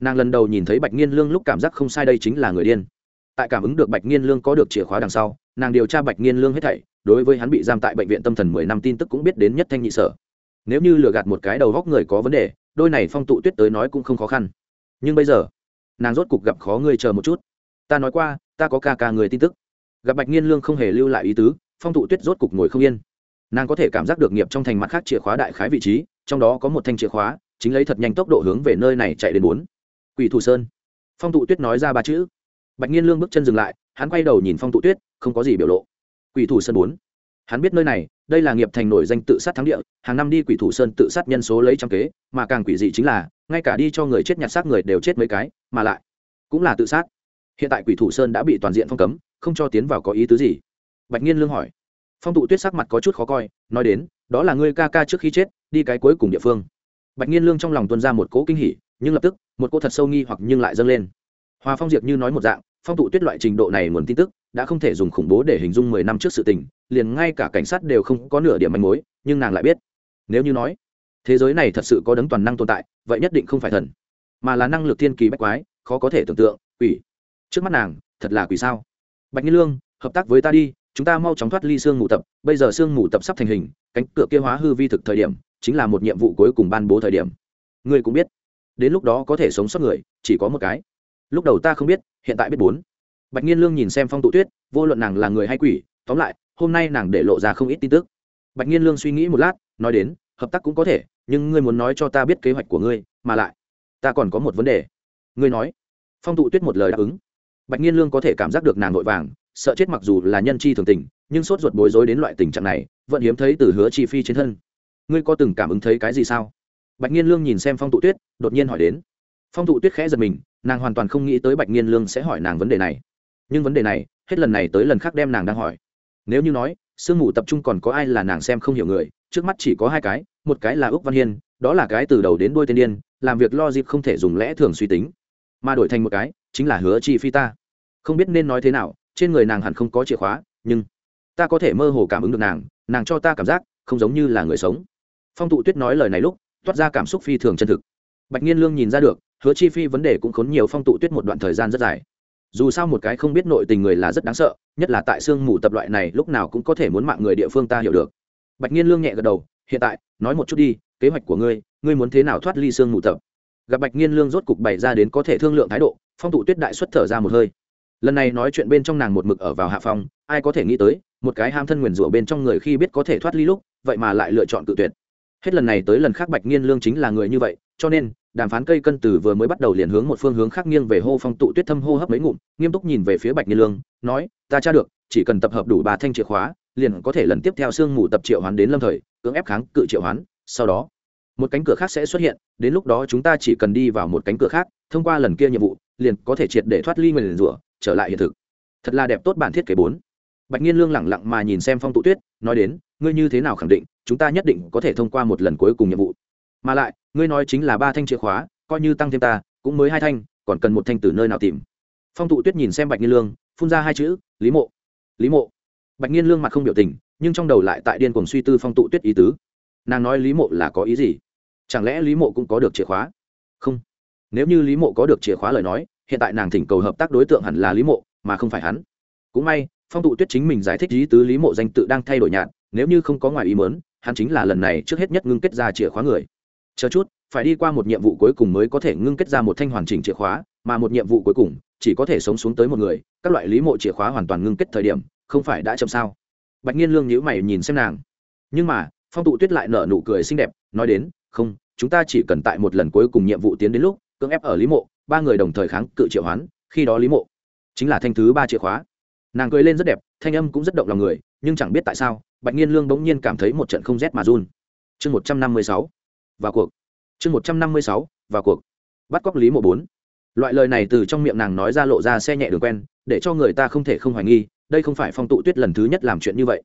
nàng lần đầu nhìn thấy bạch nghiên lương lúc cảm giác không sai đây chính là người điên. Tại cảm ứng được bạch nghiên lương có được chìa khóa đằng sau, nàng điều tra bạch nghiên lương hết thảy, đối với hắn bị giam tại bệnh viện tâm thần mười năm tin tức cũng biết đến nhất thanh nhị sở. Nếu như lừa gạt một cái đầu góc người có vấn đề, đôi này phong tụ tuyết tới nói cũng không khó khăn. Nhưng bây giờ, nàng rốt cục gặp khó người chờ một chút. Ta nói qua, ta có ca ca người tin tức. Gặp bạch nghiên lương không hề lưu lại ý tứ, phong tụ tuyết rốt cục ngồi không yên nàng có thể cảm giác được nghiệp trong thành mặt khác chìa khóa đại khái vị trí, trong đó có một thanh chìa khóa, chính lấy thật nhanh tốc độ hướng về nơi này chạy đến bốn. Quỷ thủ sơn. Phong tụ tuyết nói ra ba chữ. Bạch nhiên lương bước chân dừng lại, hắn quay đầu nhìn phong tụ tuyết, không có gì biểu lộ. Quỷ thủ sơn bốn. Hắn biết nơi này, đây là nghiệp thành nổi danh tự sát thắng địa, hàng năm đi quỷ thủ sơn tự sát nhân số lấy trăm kế, mà càng quỷ dị chính là, ngay cả đi cho người chết nhặt xác người đều chết mấy cái, mà lại cũng là tự sát. Hiện tại quỷ thủ sơn đã bị toàn diện phong cấm, không cho tiến vào có ý tứ gì? Bạch nhiên lương hỏi phong tụ tuyết sắc mặt có chút khó coi, nói đến, đó là ngươi ca ca trước khi chết, đi cái cuối cùng địa phương. Bạch nhiên lương trong lòng tuân ra một cỗ kinh hỉ, nhưng lập tức, một cỗ thật sâu nghi hoặc nhưng lại dâng lên. Hòa phong diệp như nói một dạng, phong tụ tuyết loại trình độ này nguồn tin tức, đã không thể dùng khủng bố để hình dung mười năm trước sự tình, liền ngay cả cảnh sát đều không có nửa điểm manh mối, nhưng nàng lại biết. Nếu như nói, thế giới này thật sự có đấng toàn năng tồn tại, vậy nhất định không phải thần, mà là năng lực thiên kỳ bách quái, khó có thể tưởng tượng, quỷ. Trước mắt nàng, thật là quỷ sao? Bạch nhiên lương, hợp tác với ta đi chúng ta mau chóng thoát ly xương mù tập, bây giờ xương mù tập sắp thành hình, cánh cửa kia hóa hư vi thực thời điểm, chính là một nhiệm vụ cuối cùng ban bố thời điểm. Ngươi cũng biết, đến lúc đó có thể sống sót người, chỉ có một cái. Lúc đầu ta không biết, hiện tại biết bốn. Bạch nhiên lương nhìn xem phong tụ tuyết, vô luận nàng là người hay quỷ, tóm lại, hôm nay nàng để lộ ra không ít tin tức. Bạch nhiên lương suy nghĩ một lát, nói đến, hợp tác cũng có thể, nhưng ngươi muốn nói cho ta biết kế hoạch của ngươi, mà lại, ta còn có một vấn đề. Ngươi nói. Phong tụ tuyết một lời đáp ứng. Bạch nhiên lương có thể cảm giác được nàng vội vàng sợ chết mặc dù là nhân chi thường tình, nhưng sốt ruột bối rối đến loại tình trạng này, vẫn hiếm thấy từ hứa chi phi trên thân. Ngươi có từng cảm ứng thấy cái gì sao? Bạch nhiên lương nhìn xem phong tụ tuyết, đột nhiên hỏi đến. Phong tụ tuyết khẽ giật mình, nàng hoàn toàn không nghĩ tới bạch nghiên lương sẽ hỏi nàng vấn đề này. Nhưng vấn đề này, hết lần này tới lần khác đem nàng đang hỏi. Nếu như nói, sương mù tập trung còn có ai là nàng xem không hiểu người, trước mắt chỉ có hai cái, một cái là úc văn hiên, đó là cái từ đầu đến đuôi tên điên, làm việc lo dịp không thể dùng lẽ thường suy tính. Mà đổi thành một cái, chính là hứa chi phi ta. Không biết nên nói thế nào trên người nàng hẳn không có chìa khóa, nhưng ta có thể mơ hồ cảm ứng được nàng nàng cho ta cảm giác không giống như là người sống. Phong tụ tuyết nói lời này lúc, toát ra cảm xúc phi thường chân thực. Bạch nhiên lương nhìn ra được, hứa chi phi vấn đề cũng khốn nhiều phong tụ tuyết một đoạn thời gian rất dài. Dù sao một cái không biết nội tình người là rất đáng sợ, nhất là tại sương mù tập loại này lúc nào cũng có thể muốn mạng người địa phương ta hiểu được. Bạch nhiên lương nhẹ gật đầu, hiện tại, nói một chút đi, kế hoạch của ngươi ngươi muốn thế nào thoát ly sương mù tập? Gặp bạch nhiên lương rốt cục bày ra đến có thể thương lượng thái độ, phong tụ tuyết đại xuất thở ra một hơi lần này nói chuyện bên trong nàng một mực ở vào hạ phòng ai có thể nghĩ tới, một cái ham thân nguyền rủa bên trong người khi biết có thể thoát ly lúc, vậy mà lại lựa chọn tự tuyệt. Hết lần này tới lần khác bạch nghiên lương chính là người như vậy, cho nên, đàm phán cây cân từ vừa mới bắt đầu liền hướng một phương hướng khác nghiêng về hô phong tụ tuyết thâm hô hấp mấy ngụm, nghiêm túc nhìn về phía bạch nghiên lương, nói, ta tra được, chỉ cần tập hợp đủ ba thanh chìa khóa, liền có thể lần tiếp theo sương mù tập triệu hoán đến lâm thời, cưỡng ép kháng cự triệu hoán, sau đó, một cánh cửa khác sẽ xuất hiện, đến lúc đó chúng ta chỉ cần đi vào một cánh cửa khác, thông qua lần kia nhiệm vụ, liền có thể triệt để thoát ly nguyền rủa trở lại hiện thực. Thật là đẹp tốt bản thiết kế bốn. Bạch nhiên lương lẳng lặng mà nhìn xem phong tụ tuyết, nói đến, ngươi như thế nào khẳng định, chúng ta nhất định có thể thông qua một lần cuối cùng nhiệm vụ. Mà lại, ngươi nói chính là ba thanh chìa khóa, coi như tăng thêm ta, cũng mới hai thanh, còn cần một thanh từ nơi nào tìm? Phong tụ tuyết nhìn xem bạch nhiên lương, phun ra hai chữ, lý mộ. Lý mộ. Bạch nhiên lương mặt không biểu tình, nhưng trong đầu lại tại điên cuồng suy tư phong tụ tuyết ý tứ. Nàng nói lý mộ là có ý gì? Chẳng lẽ lý mộ cũng có được chìa khóa? Không. Nếu như lý mộ có được chìa khóa lời nói hiện tại nàng thỉnh cầu hợp tác đối tượng hẳn là lý mộ, mà không phải hắn. Cũng may, phong tụ tuyết chính mình giải thích lý tứ lý mộ danh tự đang thay đổi nhạt, nếu như không có ngoài ý mớn hắn chính là lần này trước hết nhất ngưng kết ra chìa khóa người. Chờ chút, phải đi qua một nhiệm vụ cuối cùng mới có thể ngưng kết ra một thanh hoàn chỉnh chìa khóa, mà một nhiệm vụ cuối cùng, chỉ có thể sống xuống tới một người, các loại lý mộ chìa khóa hoàn toàn ngưng kết thời điểm, không phải đã chậm sao? Bạch nhiên lương nhữ mày nhìn xem nàng. Nhưng mà, phong tụ tuyết lại nở nụ cười xinh đẹp, nói đến, không, chúng ta chỉ cần tại một lần cuối cùng nhiệm vụ tiến đến lúc, cưỡng ép ở lý mộ ba người đồng thời kháng cự triệu hoán, khi đó lý mộ chính là thanh thứ ba chìa khóa. Nàng cười lên rất đẹp, thanh âm cũng rất động lòng người, nhưng chẳng biết tại sao, bạch nhiên lương bỗng nhiên cảm thấy một trận không rét mà run. Chương một trăm năm mươi sáu, vào cuộc. Chương một trăm năm mươi sáu, vào cuộc. Bắt cóc lý mộ bốn. Loại lời này từ trong miệng nàng nói ra lộ ra xe nhẹ đường quen, để cho người ta không thể không hoài nghi, đây không phải phong tụ tuyết lần thứ nhất làm chuyện như vậy.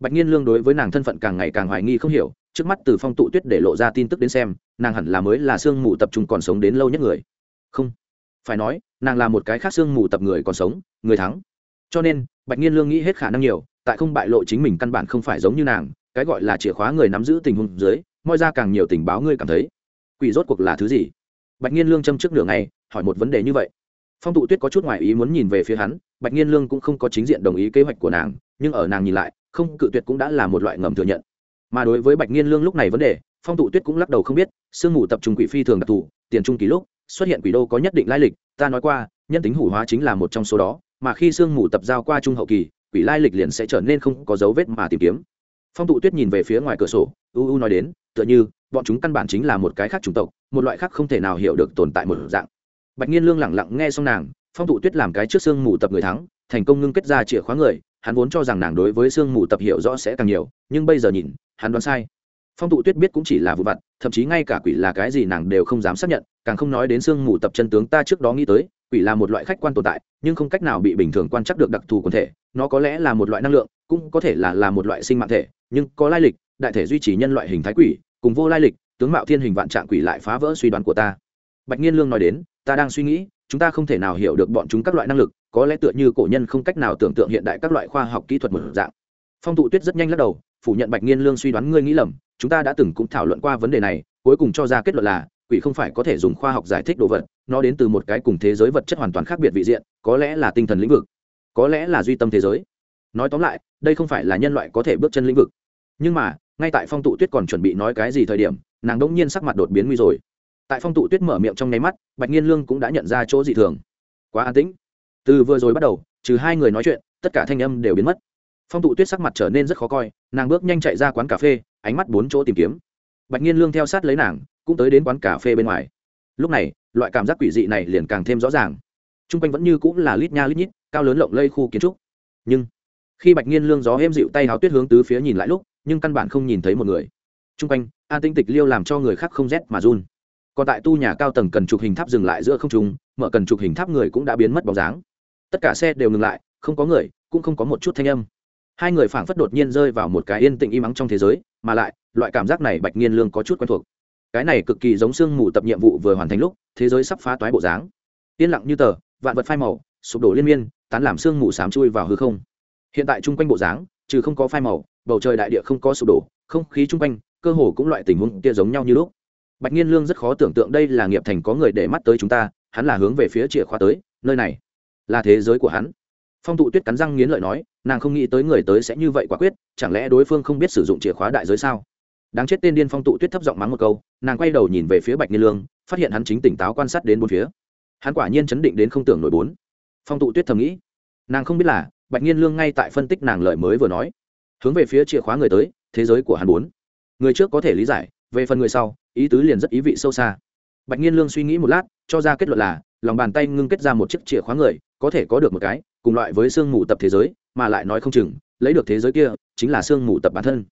Bạch nhiên lương đối với nàng thân phận càng ngày càng hoài nghi không hiểu, trước mắt từ phong tụ tuyết để lộ ra tin tức đến xem, nàng hẳn là mới là sương mù tập trung còn sống đến lâu nhất người không. Phải nói, nàng là một cái khác xương mù tập người còn sống, người thắng. Cho nên, bạch nhiên lương nghĩ hết khả năng nhiều, tại không bại lộ chính mình căn bản không phải giống như nàng, cái gọi là chìa khóa người nắm giữ tình huống dưới, moi ra càng nhiều tình báo ngươi cảm thấy. Quỷ rốt cuộc là thứ gì? Bạch nhiên lương châm trước nửa ngày, hỏi một vấn đề như vậy. Phong tụ tuyết có chút ngoại ý muốn nhìn về phía hắn, bạch nhiên lương cũng không có chính diện đồng ý kế hoạch của nàng, nhưng ở nàng nhìn lại, không, cự tuyệt cũng đã là một loại ngầm thừa nhận. Mà đối với bạch nhiên lương lúc này vấn đề, phong tụ tuyết cũng lắc đầu không biết sương mù tập trung quỷ phi thường đặc thù, tiền trung kỳ lúc xuất hiện quỷ đô có nhất định lai lịch, ta nói qua, nhân tính hủ hóa chính là một trong số đó, mà khi sương mù tập giao qua trung hậu kỳ, quỷ lai lịch liền sẽ trở nên không có dấu vết mà tìm kiếm. Phong tụ tuyết nhìn về phía ngoài cửa sổ, u u nói đến, tựa như, bọn chúng căn bản chính là một cái khác chủng tộc, một loại khác không thể nào hiểu được tồn tại một dạng. Bạch nhiên lương lẳng lặng nghe xong nàng, phong tụ tuyết làm cái trước sương mù tập người thắng, thành công ngưng kết ra chìa khóa người, hắn vốn cho rằng nàng đối với sương mù tập hiểu rõ sẽ càng nhiều, nhưng bây giờ nhìn, hắn đoán sai. Phong tụ tuyết biết cũng chỉ là vụ vặt, thậm chí ngay cả quỷ là cái gì nàng đều không dám xác nhận càng không nói đến sương mù tập chân tướng ta trước đó nghĩ tới, quỷ là một loại khách quan tồn tại, nhưng không cách nào bị bình thường quan trắc được đặc thù quần thể, nó có lẽ là một loại năng lượng, cũng có thể là là một loại sinh mạng thể, nhưng có lai lịch, đại thể duy trì nhân loại hình thái quỷ, cùng vô lai lịch, tướng mạo thiên hình vạn trạng quỷ lại phá vỡ suy đoán của ta. Bạch nhiên lương nói đến, ta đang suy nghĩ, chúng ta không thể nào hiểu được bọn chúng các loại năng lực, có lẽ tựa như cổ nhân không cách nào tưởng tượng hiện đại các loại khoa học kỹ thuật một dạng. Phong tụ tuyết rất nhanh lắc đầu, phủ nhận bạch nhiên lương suy đoán ngươi nghĩ lầm, chúng ta đã từng cũng thảo luận qua vấn đề này, cuối cùng cho ra kết luận là quỷ không phải có thể dùng khoa học giải thích đồ vật, nó đến từ một cái cùng thế giới vật chất hoàn toàn khác biệt vị diện, có lẽ là tinh thần lĩnh vực, có lẽ là duy tâm thế giới. Nói tóm lại, đây không phải là nhân loại có thể bước chân lĩnh vực. Nhưng mà, ngay tại phong tụ tuyết còn chuẩn bị nói cái gì thời điểm, nàng đỗng nhiên sắc mặt đột biến nguy rồi. Tại phong tụ tuyết mở miệng trong nháy mắt, bạch nhiên lương cũng đã nhận ra chỗ dị thường. Quá an tĩnh. Từ vừa rồi bắt đầu, trừ hai người nói chuyện, tất cả thanh âm đều biến mất. Phong tụ tuyết sắc mặt trở nên rất khó coi, nàng bước nhanh chạy ra quán cà phê, ánh mắt bốn chỗ tìm kiếm. Bạch nhiên lương theo sát lấy nàng cũng tới đến quán cà phê bên ngoài. Lúc này, loại cảm giác quỷ dị này liền càng thêm rõ ràng. T r u n g quanh vẫn như cũng là lít nha lít nhít, cao lớn lộng lây khu kiến trúc. Nhưng, khi bạch nhiên lương gió êm dịu tay háo tuyết hướng tứ phía nhìn lại lúc, nhưng căn bản không nhìn thấy một người. T r u n g quanh, an tinh tịch liêu làm cho người khác không rét mà run. Còn tại tu nhà cao tầng cần chụp hình tháp dừng lại giữa không trung, mở cần chụp hình tháp người cũng đã biến mất bóng dáng. Tất cả xe đều ngừng lại, không có người, cũng không có một chút thanh âm. Hai người phảng phất đột nhiên rơi vào một cái yên tĩnh im ắng trong thế giới, mà lại, loại cảm giác này bạch nhiên lương có chút quen thuộc cái này cực kỳ giống sương mù tập nhiệm vụ vừa hoàn thành lúc, thế giới sắp phá toái bộ dáng. Yên lặng như tờ, vạn vật phai màu, sụp đổ liên miên, tán làm sương mù sám chui vào hư không. Hiện tại chung quanh bộ dáng, trừ không có phai màu, bầu trời đại địa không có sụp đổ, không khí chung quanh, cơ hồ cũng loại tình huống kia giống nhau như lúc. Bạch nhiên lương rất khó tưởng tượng đây là nghiệp thành có người để mắt tới chúng ta, hắn là hướng về phía chìa khóa tới, nơi này là thế giới của hắn. Phong tụ tuyết cắn răng nghiến lợi nói, nàng không nghĩ tới người tới sẽ như vậy quả quyết, chẳng lẽ đối phương không biết sử dụng chìa khóa đại giới sao? Đáng chết tên điên phong tụ tuyết thấp giọng mắng một câu, nàng quay đầu nhìn về phía bạch nhiên lương, phát hiện hắn chính tỉnh táo quan sát đến bốn phía. Hắn quả nhiên chấn định đến không tưởng nổi bốn. Phong tụ tuyết thầm nghĩ. Nàng không biết là, bạch nhiên lương ngay tại phân tích nàng lời mới vừa nói. Hướng về phía chìa khóa người tới, thế giới của hắn bốn. Người trước có thể lý giải, về phần người sau, ý tứ liền rất ý vị sâu xa. Bạch nhiên lương suy nghĩ một lát, cho ra kết luận là, lòng bàn tay ngưng kết ra một chiếc chìa khóa người, có thể có được một cái, cùng loại với sương mù tập thế giới, mà lại nói không chừng, lấy được thế giới kia, chính là sương mù tập bản thân.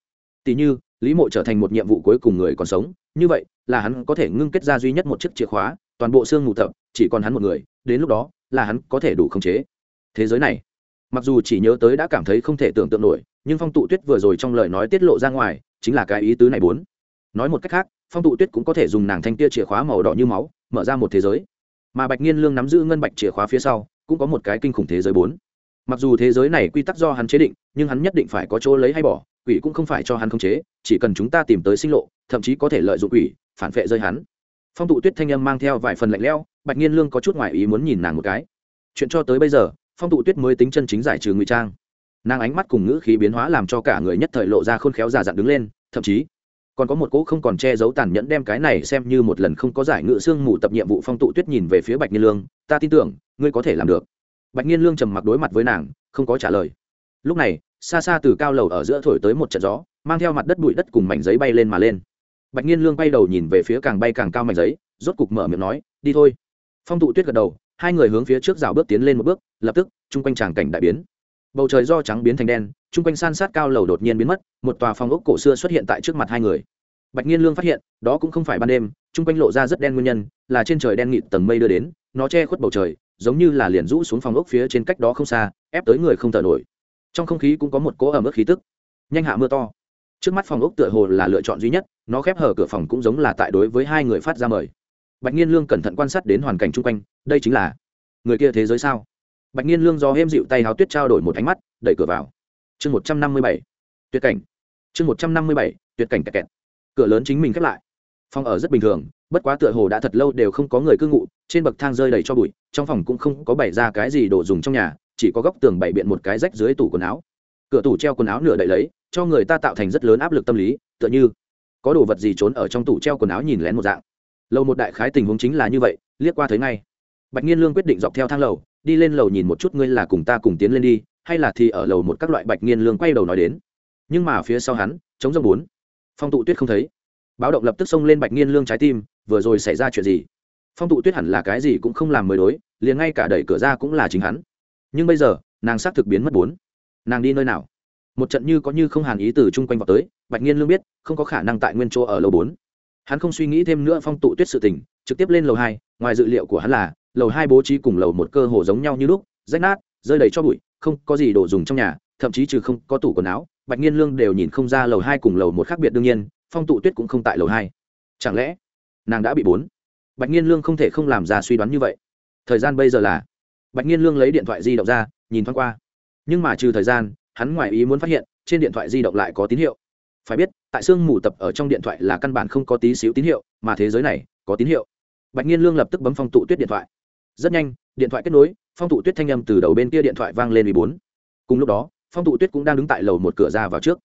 Tỷ như lý mộ trở thành một nhiệm vụ cuối cùng người còn sống. Như vậy, là hắn có thể ngưng kết ra duy nhất một chiếc chìa khóa, toàn bộ xương mù tập, chỉ còn hắn một người, đến lúc đó, là hắn có thể đủ khống chế. Thế giới này, mặc dù chỉ nhớ tới đã cảm thấy không thể tưởng tượng nổi, nhưng phong tụ tuyết vừa rồi trong lời nói tiết lộ ra ngoài, chính là cái ý tứ này bốn. Nói một cách khác, phong tụ tuyết cũng có thể dùng nàng thanh tia chìa khóa màu đỏ như máu, mở ra một thế giới. Mà bạch nghiên lương nắm giữ ngân bạch chìa khóa phía sau, cũng có một cái kinh khủng thế giới bốn. Mặc dù thế giới này quy tắc do hắn chế định, nhưng hắn nhất định phải có chỗ lấy hay bỏ quỷ cũng không phải cho hắn khống chế, chỉ cần chúng ta tìm tới sinh lộ, thậm chí có thể lợi dụng quỷ, phản vệ rơi hắn. Phong tụ tuyết thanh âm mang theo vài phần lạnh lẽo, bạch nhiên lương có chút ngoại ý muốn nhìn nàng một cái. Chuyện cho tới bây giờ, phong tụ tuyết mới tính chân chính giải trừ ngụy trang. Nàng ánh mắt cùng ngữ khí biến hóa làm cho cả người nhất thời lộ ra khôn khéo già dặn đứng lên, thậm chí còn có một cỗ không còn che giấu tàn nhẫn đem cái này xem như một lần không có giải ngự xương mù tập nhiệm vụ phong tụ tuyết nhìn về phía bạch nhiên lương, ta tin tưởng, ngươi có thể làm được. Bạch nhiên lương trầm mặc đối mặt với nàng, không có trả lời. Lúc này xa xa từ cao lầu ở giữa thổi tới một trận gió, mang theo mặt đất bụi đất cùng mảnh giấy bay lên mà lên. Bạch nhiên lương bay đầu nhìn về phía càng bay càng cao mảnh giấy, rốt cục mở miệng nói, đi thôi. Phong tụ tuyết gật đầu, hai người hướng phía trước rào bước tiến lên một bước, lập tức, chung quanh tràng cảnh đại biến. Bầu trời do trắng biến thành đen, chung quanh san sát cao lầu đột nhiên biến mất, một tòa phòng ốc cổ xưa xuất hiện tại trước mặt hai người. Bạch nhiên lương phát hiện, đó cũng không phải ban đêm, chung quanh lộ ra rất đen nguyên nhân, là trên trời đen nghịt tầng mây đưa đến, nó che khuất bầu trời, giống như là liền rũ xuống phòng ốc phía trên cách đó không xa, ép tới người không thở nổi trong không khí cũng có một cỗ ẩm ướt khí tức. Nhanh hạ mưa to. Trước mắt phòng ốc tựa hồ là lựa chọn duy nhất, nó khép hở cửa phòng cũng giống là tại đối với hai người phát ra mời. Bạch nhiên lương cẩn thận quan sát đến hoàn cảnh chung quanh, đây chính là người kia thế giới sao? Bạch nhiên lương do êm dịu tay háo tuyết trao đổi một ánh mắt, đẩy cửa vào. Chương một trăm năm mươi bảy, tuyệt cảnh. Chương một trăm năm mươi bảy, tuyệt cảnh kẹt kẹt. Cửa lớn chính mình khép lại. Phòng ở rất bình thường bất quá tựa hồ đã thật lâu đều không có người cư ngụ, trên bậc thang rơi đầy cho bụi, trong phòng cũng không có bày ra cái gì đồ dùng trong nhà, chỉ có góc tường bày biện một cái rách dưới tủ quần áo. Cửa tủ treo quần áo nửa đậy lấy, cho người ta tạo thành rất lớn áp lực tâm lý, tựa như có đồ vật gì trốn ở trong tủ treo quần áo nhìn lén một dạng. Lâu một đại khái tình huống chính là như vậy, liếc qua thấy ngay. Bạch nhiên lương quyết định dọc theo thang lầu, đi lên lầu nhìn một chút ngươi là cùng ta cùng tiến lên đi, hay là thì ở lầu một các loại bạch nhiên lương quay đầu nói đến. Nhưng mà phía sau hắn chống rông bốn. Phong tụ tuyết không thấy báo động lập tức xông lên bạch nhiên lương trái tim, vừa rồi xảy ra chuyện gì? Phong tụ tuyết hẳn là cái gì cũng không làm mới đối, liền ngay cả đẩy cửa ra cũng là chính hắn. Nhưng bây giờ, nàng xác thực biến mất bốn. Nàng đi nơi nào? Một trận như có như không hàn ý từ chung quanh vào tới, bạch nhiên lương biết, không có khả năng tại nguyên chỗ ở lầu bốn. Hắn không suy nghĩ thêm nữa phong tụ tuyết sự tình, trực tiếp lên lầu hai, ngoài dự liệu của hắn là, lầu hai bố trí cùng lầu một cơ hồ giống nhau như lúc, rách nát, rơi đầy cho bụi, không có gì đồ dùng trong nhà, thậm chí trừ không có tủ quần áo, bạch nhiên lương đều nhìn không ra lầu hai cùng lầu một khác biệt đương nhiên phong tụ tuyết cũng không tại lầu hai. Chẳng lẽ nàng đã bị bốn? Bạch nhiên lương không thể không làm ra suy đoán như vậy. Thời gian bây giờ là, bạch nhiên lương lấy điện thoại di động ra, nhìn thoáng qua. Nhưng mà trừ thời gian, hắn ngoài ý muốn phát hiện, trên điện thoại di động lại có tín hiệu. Phải biết, tại sương mù tập ở trong điện thoại là căn bản không có tí xíu tín hiệu, mà thế giới này có tín hiệu. Bạch nhiên lương lập tức bấm phong tụ tuyết điện thoại. Rất nhanh, điện thoại kết nối, phong tụ tuyết thanh â m từ đầu bên kia điện thoại vang lên vì bốn. Cùng lúc đó, phong tụ tuyết cũng đang đứng tại lầu một cửa ra vào trước.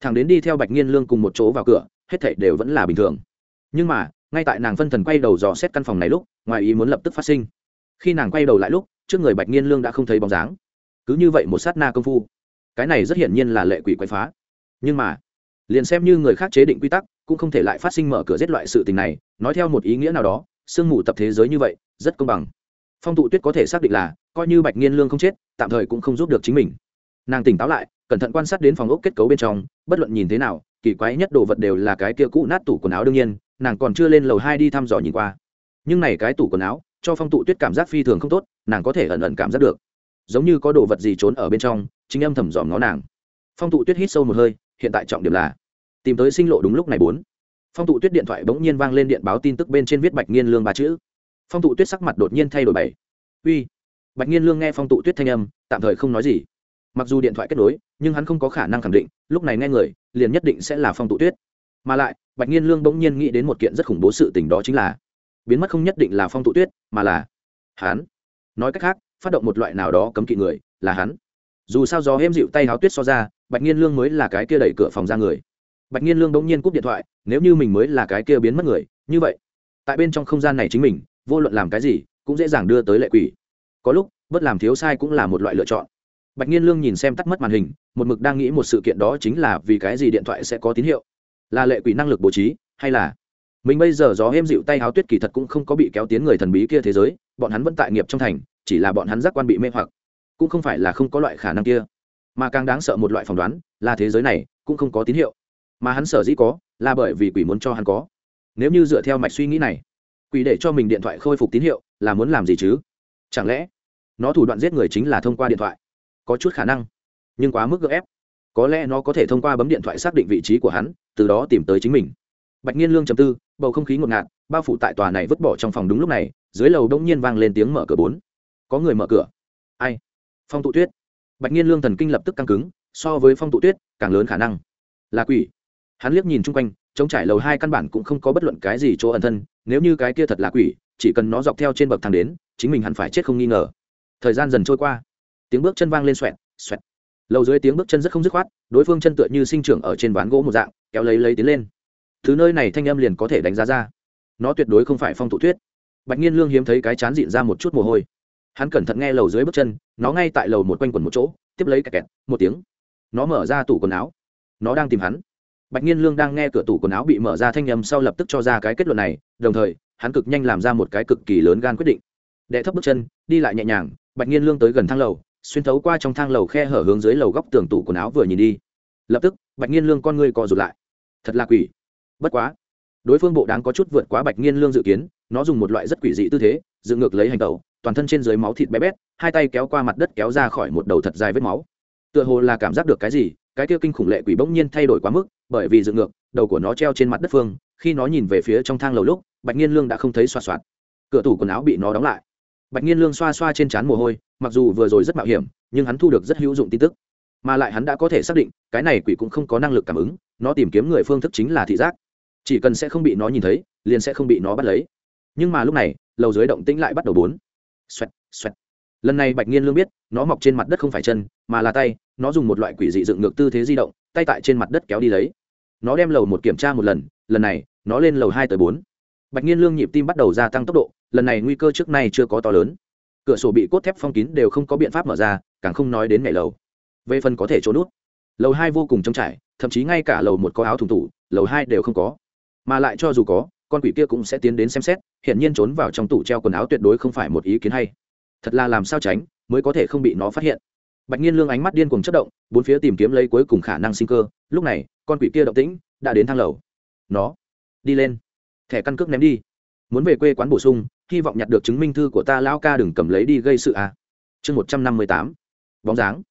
Thằng đến đi theo bạch nhiên lương cùng một chỗ vào cửa hết thảy đều vẫn là bình thường. Nhưng mà, ngay tại nàng phân thần quay đầu dò xét căn phòng này lúc, ngoài ý muốn lập tức phát sinh. Khi nàng quay đầu lại lúc, trước người bạch nghiên lương đã không thấy bóng dáng. Cứ như vậy một sát na công phu. Cái này rất hiển nhiên là lệ quỷ quay phá. Nhưng mà, liền xem như người khác chế định quy tắc, cũng không thể lại phát sinh mở cửa giết loại sự tình này, nói theo một ý nghĩa nào đó, sương mù tập thế giới như vậy, rất công bằng. Phong tụ tuyết có thể xác định là, coi như bạch nghiên lương không chết, tạm thời cũng không giúp được chính mình. Nàng tỉnh táo lại, cẩn thận quan sát đến phòng ốc kết cấu bên trong, bất luận nhìn thế nào kỳ quái nhất đồ vật đều là cái kia cũ nát tủ quần áo đương nhiên, nàng còn chưa lên lầu hai đi thăm dò nhìn qua. Nhưng này cái tủ quần áo, cho phong tụ tuyết cảm giác phi thường không tốt, nàng có thể ẩn ẩn cảm giác được. Giống như có đồ vật gì trốn ở bên trong, chính âm thầm dòm ngó nàng. Phong tụ tuyết hít sâu một hơi, hiện tại trọng điểm là tìm tới sinh lộ đúng lúc này bốn. Phong tụ tuyết điện thoại bỗng nhiên vang lên điện báo tin tức bên trên viết bạch nghiên lương ba chữ. Phong tụ tuyết sắc mặt đột nhiên thay đổi bảy. Uy. Bạch nghiên lương nghe phong tụ tuyết thanh âm, tạm thời không nói gì mặc dù điện thoại kết nối, nhưng hắn không có khả năng khẳng định, lúc này nghe người, liền nhất định sẽ là phong tụ tuyết. Mà lại, bạch nghiên lương bỗng nhiên nghĩ đến một kiện rất khủng bố sự tình đó chính là, biến mất không nhất định là phong tụ tuyết, mà là hắn. Nói cách khác, phát động một loại nào đó cấm kỵ người, là hắn. Dù sao gió êm dịu tay háo tuyết so ra, bạch nghiên lương mới là cái kia đẩy cửa phòng ra người. Bạch nhiên lương bỗng nhiên cúp điện thoại, nếu như mình mới là cái kia biến mất người, như vậy, tại bên trong không gian này chính mình, vô luận làm cái gì, cũng dễ dàng đưa tới lệ quỷ. Có lúc, bất làm thiếu sai cũng là một loại lựa chọn bạch nhiên lương nhìn xem tắt mất màn hình, một mực đang nghĩ một sự kiện đó chính là vì cái gì điện thoại sẽ có tín hiệu. Là lệ quỷ năng lực bố trí, hay là mình bây giờ gió êm dịu tay háo tuyết kỳ thật cũng không có bị kéo tiến người thần bí kia thế giới, bọn hắn vẫn tại nghiệp trong thành, chỉ là bọn hắn giác quan bị mê hoặc. Cũng không phải là không có loại khả năng kia. Mà càng đáng sợ một loại phỏng đoán, là thế giới này cũng không có tín hiệu. Mà hắn sở dĩ có, là bởi vì quỷ muốn cho hắn có. Nếu như dựa theo mạch suy nghĩ này, quỷ để cho mình điện thoại khôi phục tín hiệu, là muốn làm gì chứ? Chẳng lẽ nó thủ đoạn giết người chính là thông qua điện thoại? Có chút khả năng, nhưng quá mức gợ ép. Có lẽ nó có thể thông qua bấm điện thoại xác định vị trí của hắn, từ đó tìm tới chính mình. Bạch nhiên lương chầm tư, bầu không khí ngột ngạt, bao phủ tại tòa này vứt bỏ trong phòng đúng lúc này, dưới lầu đông nhiên vang lên tiếng mở cửa bốn. Có người mở cửa. Ai? Phong tụ tuyết. Bạch nhiên lương thần kinh lập tức căng cứng, so với phong tụ tuyết, càng lớn khả năng. Là quỷ. Hắn liếc nhìn chung quanh chống trải lầu hai căn bản cũng không có bất luận cái gì chỗ ẩn thân, nếu như cái kia thật là quỷ, chỉ cần nó dọc theo trên bậc thang đến, chính mình hẳn phải chết không nghi ngờ. Thời gian dần trôi qua tiếng bước chân vang lên xoẹt xoẹt. Lầu dưới tiếng bước chân rất không dứt khoát, đối phương chân tựa như sinh trưởng ở trên ván gỗ một dạng, kéo lấy lấy tiến lên. Thứ nơi này thanh âm liền có thể đánh giá ra. Nó tuyệt đối không phải phong tụ tuyết bạch nhiên lương hiếm thấy cái chán dịn ra một chút mồ hôi. Hắn cẩn thận nghe lầu dưới bước chân, nó ngay tại lầu một quanh quần một chỗ, tiếp lấy kẹt kẹt, một tiếng. Nó mở ra tủ quần áo. Nó đang tìm hắn. Bạch nhiên lương đang nghe cửa tủ quần áo bị mở ra thanh â m sau lập tức cho ra cái kết luận này, đồng thời, hắn cực nhanh làm ra một cái cực kỳ lớn gan quyết định. Đệ thấp bước chân, đi lại nhẹ nhàng, bạch nhiên lương tới gần thang lầu xuyên thấu qua trong thang lầu khe hở hướng dưới lầu góc tường tủ quần áo vừa nhìn đi. Lập tức, bạch nhiên lương con ngươi co rụt lại. Thật là quỷ. Bất quá, đối phương bộ đáng có chút vượt quá bạch nhiên lương dự kiến, nó dùng một loại rất quỷ dị tư thế, dựng ngược lấy hành tẩu, toàn thân trên dưới máu thịt bé bét, hai tay kéo qua mặt đất kéo ra khỏi một đầu thật dài vết máu. Tựa hồ là cảm giác được cái gì, cái kia kinh khủng lệ quỷ bỗng nhiên thay đổi quá mức, bởi vì dựng ngược, đầu của nó treo trên mặt đất phương, khi nó nhìn về phía trong thang lầu lúc, bạch nhiên lương đã không thấy xoa xoạt. Cửa tủ quần áo bị nó đóng lại bạch nhiên lương xoa xoa trên trán mồ hôi, mặc dù vừa rồi rất mạo hiểm, nhưng hắn thu được rất hữu dụng tin tức. Mà lại hắn đã có thể xác định, cái này quỷ cũng không có năng lực cảm ứng, nó tìm kiếm người phương thức chính là thị giác. Chỉ cần sẽ không bị nó nhìn thấy, liền sẽ không bị nó bắt lấy. Nhưng mà lúc này, lầu dưới động tĩnh lại bắt đầu bốn. Xoẹt xoẹt. Lần này bạch nhiên lương biết, nó mọc trên mặt đất không phải chân, mà là tay, nó dùng một loại quỷ dị dựng ngược tư thế di động, tay tại trên mặt đất kéo đi lấy. Nó đem lầu một kiểm tra một lần lần này, nó lên lầu hai tới bốn. Bạch nhiên lương nhịp tim bắt đầu gia tăng tốc độ lần này nguy cơ trước nay chưa có to lớn. Cửa sổ bị cốt thép phong kín đều không có biện pháp mở ra, càng không nói đến ngày lầu. Về phần có thể trốn nút lầu hai vô cùng trống trải, thậm chí ngay cả lầu một có áo thùng tủ, lầu hai đều không có. Mà lại cho dù có, con quỷ kia cũng sẽ tiến đến xem xét hiện nhiên trốn vào trong tủ treo quần áo tuyệt đối không phải một ý kiến hay. Thật là làm sao tránh, mới có thể không bị nó phát hiện. Bạch nhiên lương ánh mắt điên cuồng chất động, bốn phía tìm kiếm lấy cuối cùng khả năng sinh cơ, lúc này, con quỷ kia động tĩnh đã đến thang lầu. Nó, đi lên, thẻ căn cước ném đi. Muốn về quê quán bổ sung hy vọng nhặt được chứng minh thư của ta, lão ca đừng cầm lấy đi gây sự à. chương một trăm năm mươi tám, bóng dáng.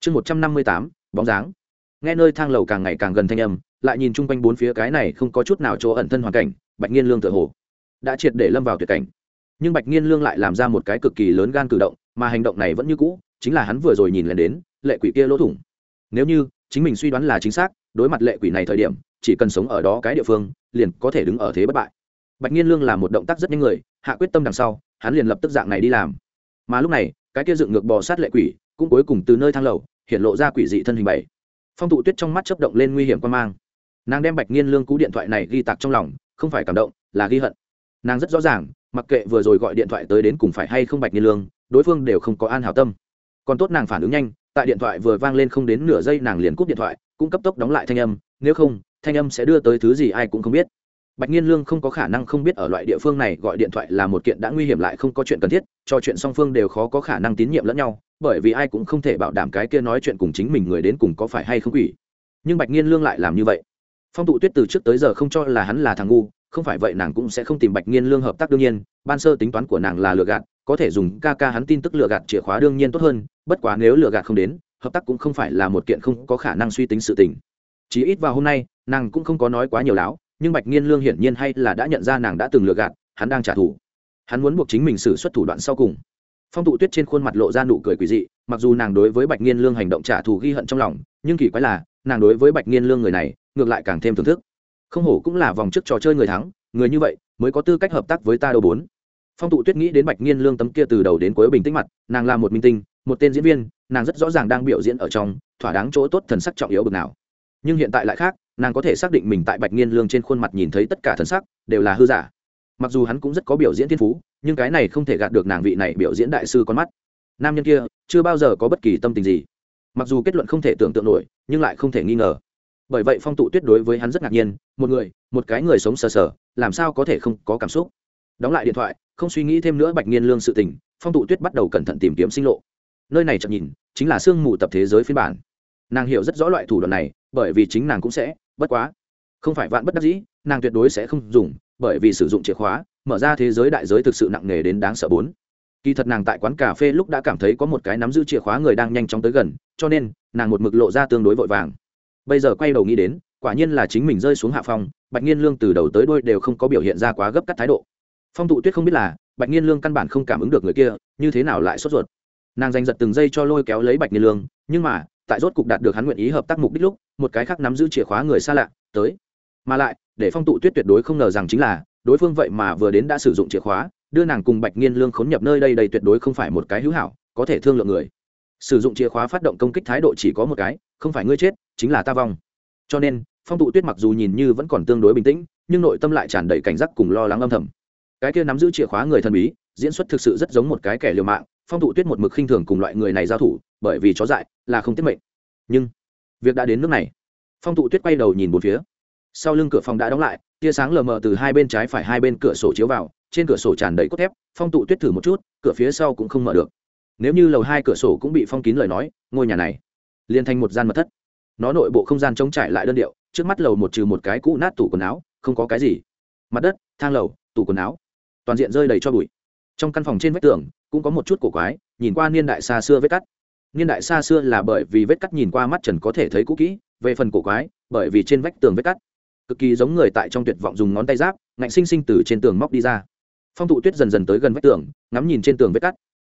Chương một trăm năm mươi tám, bóng dáng. Nghe nơi thang lầu càng ngày càng gần thanh âm, lại nhìn chung quanh bốn phía cái này không có chút nào chỗ ẩn thân hoàn cảnh, bạch nghiên lương tự hồ đã triệt để lâm vào tuyệt cảnh. Nhưng bạch nghiên lương lại làm ra một cái cực kỳ lớn gan cử động, mà hành động này vẫn như cũ, chính là hắn vừa rồi nhìn lên đến, lệ quỷ kia lỗ thủng. Nếu như chính mình suy đoán là chính xác, đối mặt lệ quỷ này thời điểm, chỉ cần sống ở đó cái địa phương, liền có thể đứng ở thế bất bại bạch nghiên lương là một động tác rất nhanh người, hạ quyết tâm đằng sau, hắn liền lập tức dạng này đi làm. Mà lúc này, cái kia dựng ngược bò sát lệ quỷ, cũng cuối cùng từ nơi thang lầu, hiện lộ ra quỷ dị thân hình bảy. Phong tụ tuyết trong mắt chấp động lên nguy hiểm quan mang. Nàng đem bạch nghiên lương cú điện thoại này ghi tạc trong lòng, không phải cảm động, là ghi hận. Nàng rất rõ ràng, mặc kệ vừa rồi gọi điện thoại tới đến cùng phải hay không bạch nghiên lương, đối phương đều không có an hảo tâm. Còn tốt nàng phản ứng nhanh, tại điện thoại vừa vang lên không đến nửa giây nàng liền cúp điện thoại, cũng cấp tốc đóng lại thanh âm, nếu không, thanh âm sẽ đưa tới thứ gì ai cũng không biết bạch nhiên lương không có khả năng không biết ở loại địa phương này gọi điện thoại là một kiện đã nguy hiểm lại không có chuyện cần thiết, cho chuyện song phương đều khó có khả năng tín nhiệm lẫn nhau, bởi vì ai cũng không thể bảo đảm cái kia nói chuyện cùng chính mình người đến cùng có phải hay không quỷ. Nhưng bạch nhiên lương lại làm như vậy. Phong tụ tuyết từ trước tới giờ không cho là hắn là thằng ngu, không phải vậy nàng cũng sẽ không tìm bạch nhiên lương hợp tác đương nhiên, ban sơ tính toán của nàng là lừa gạt, có thể dùng ca ca hắn tin tức lừa gạt chìa khóa đương nhiên tốt hơn, bất quá nếu lừa gạt không đến, hợp tác cũng không phải là một kiện không có khả năng suy tính sự tình. Chỉ ít vào hôm nay, nàng cũng không có nói quá nhiều láo nhưng bạch nhiên lương hiển nhiên hay là đã nhận ra nàng đã từng lừa gạt, hắn đang trả thù. Hắn muốn buộc chính mình xử suất thủ đoạn sau cùng. Phong tụ tuyết trên khuôn mặt lộ ra nụ cười quỳ dị, mặc dù nàng đối với bạch nhiên lương hành động trả thù ghi hận trong lòng, nhưng kỳ quái là, nàng đối với bạch nhiên lương người này, ngược lại càng thêm thưởng thức. Không hổ cũng là vòng trước trò chơi người thắng, người như vậy mới có tư cách hợp tác với ta đâu bốn. Phong tụ tuyết nghĩ đến bạch nhiên lương tấm kia từ đầu đến cuối bình tĩnh mặt, nàng là một minh tinh, một tên diễn viên, nàng rất rõ ràng đang biểu diễn ở trong, thỏa đáng chỗ tốt thần sắc trọng yếu bực nào. Nhưng hiện tại lại khác nàng có thể xác định mình tại bạch nghiên lương trên khuôn mặt nhìn thấy tất cả thần sắc, đều là hư giả. Mặc dù hắn cũng rất có biểu diễn thiên phú, nhưng cái này không thể gạt được nàng vị này biểu diễn đại sư con mắt. Nam nhân kia, chưa bao giờ có bất kỳ tâm tình gì. Mặc dù kết luận không thể tưởng tượng nổi, nhưng lại không thể nghi ngờ. Bởi vậy phong tụ tuyết đối với hắn rất ngạc nhiên, một người, một cái người sống sờ sờ, làm sao có thể không có cảm xúc? Đóng lại điện thoại, không suy nghĩ thêm nữa bạch nghiên lương sự tình, phong tụ tuyết bắt đầu cẩn thận tìm kiếm sinh lộ. Nơi này chậm nhìn, chính là sương mù tập thế giới phiên bản. Nàng hiểu rất rõ loại thủ đoạn này, bởi vì chính nàng cũng sẽ bất quá, không phải vạn bất đắc dĩ, nàng tuyệt đối sẽ không dùng, bởi vì sử dụng chìa khóa, mở ra thế giới đại giới thực sự nặng nề đến đáng sợ bốn. Kỳ thật nàng tại quán cà phê lúc đã cảm thấy có một cái nắm giữ chìa khóa người đang nhanh chóng tới gần, cho nên, nàng một mực lộ ra tương đối vội vàng. Bây giờ quay đầu nghĩ đến, quả nhiên là chính mình rơi xuống hạ phong bạch nhiên lương từ đầu tới đôi đều không có biểu hiện ra quá gấp cắt thái độ. Phong tụ tuyết không biết là, bạch nhiên lương căn bản không cảm ứng được người kia, như thế nào lại sốt ruột. Nàng giành giật từng giây cho lôi kéo lấy bạch nhiên lương, nhưng mà tại rốt cục đạt được hắn nguyện ý hợp tác mục đích lúc, một cái khác nắm giữ chìa khóa người xa lạ, tới. Mà lại, để phong tụ tuyết tuyệt đối không ngờ rằng chính là, đối phương vậy mà vừa đến đã sử dụng chìa khóa, đưa nàng cùng bạch nghiên lương khốn nhập nơi đây đây tuyệt đối không phải một cái hữu hảo, có thể thương lượng người. Sử dụng chìa khóa phát động công kích thái độ chỉ có một cái, không phải ngươi chết, chính là ta vong. Cho nên, phong tụ tuyết mặc dù nhìn như vẫn còn tương đối bình tĩnh, nhưng nội tâm lại tràn đầy cảnh giác cùng lo lắng âm thầm. Cái kia nắm giữ chìa khóa người thần bí, diễn xuất thực sự rất giống một cái kẻ liều mạng phong tụ tuyết một mực khinh thường cùng loại người này giao thủ, bởi vì chó dại là không tiết mệnh. Nhưng, việc đã đến nước này. Phong tụ tuyết quay đầu nhìn một phía. Sau lưng cửa phòng đã đóng lại, tia sáng lờ mờ từ hai bên trái phải hai bên cửa sổ chiếu vào, trên cửa sổ tràn đầy cốt thép, phong tụ tuyết thử một chút, cửa phía sau cũng không mở được. Nếu như lầu hai cửa sổ cũng bị phong kín lời nói, ngôi nhà này liền thành một gian mật thất. Nó nội bộ không gian trống trải lại đơn điệu, trước mắt lầu một trừ một cái cũ nát tủ quần áo, không có cái gì. Mặt đất, thang lầu, tủ quần áo, toàn diện rơi đầy cho bụi trong căn phòng trên vách tường, cũng có một chút cổ quái, nhìn qua niên đại xa xưa vết cắt. Niên đại xa xưa là bởi vì vết cắt nhìn qua mắt trần có thể thấy cũ kỹ, về phần cổ quái, bởi vì trên vách tường vết cắt. Cực kỳ giống người tại trong tuyệt vọng dùng ngón tay giáp, ngạnh sinh sinh từ trên tường móc đi ra. Phong thụ tuyết dần dần tới gần vách tường, ngắm nhìn trên tường vết cắt.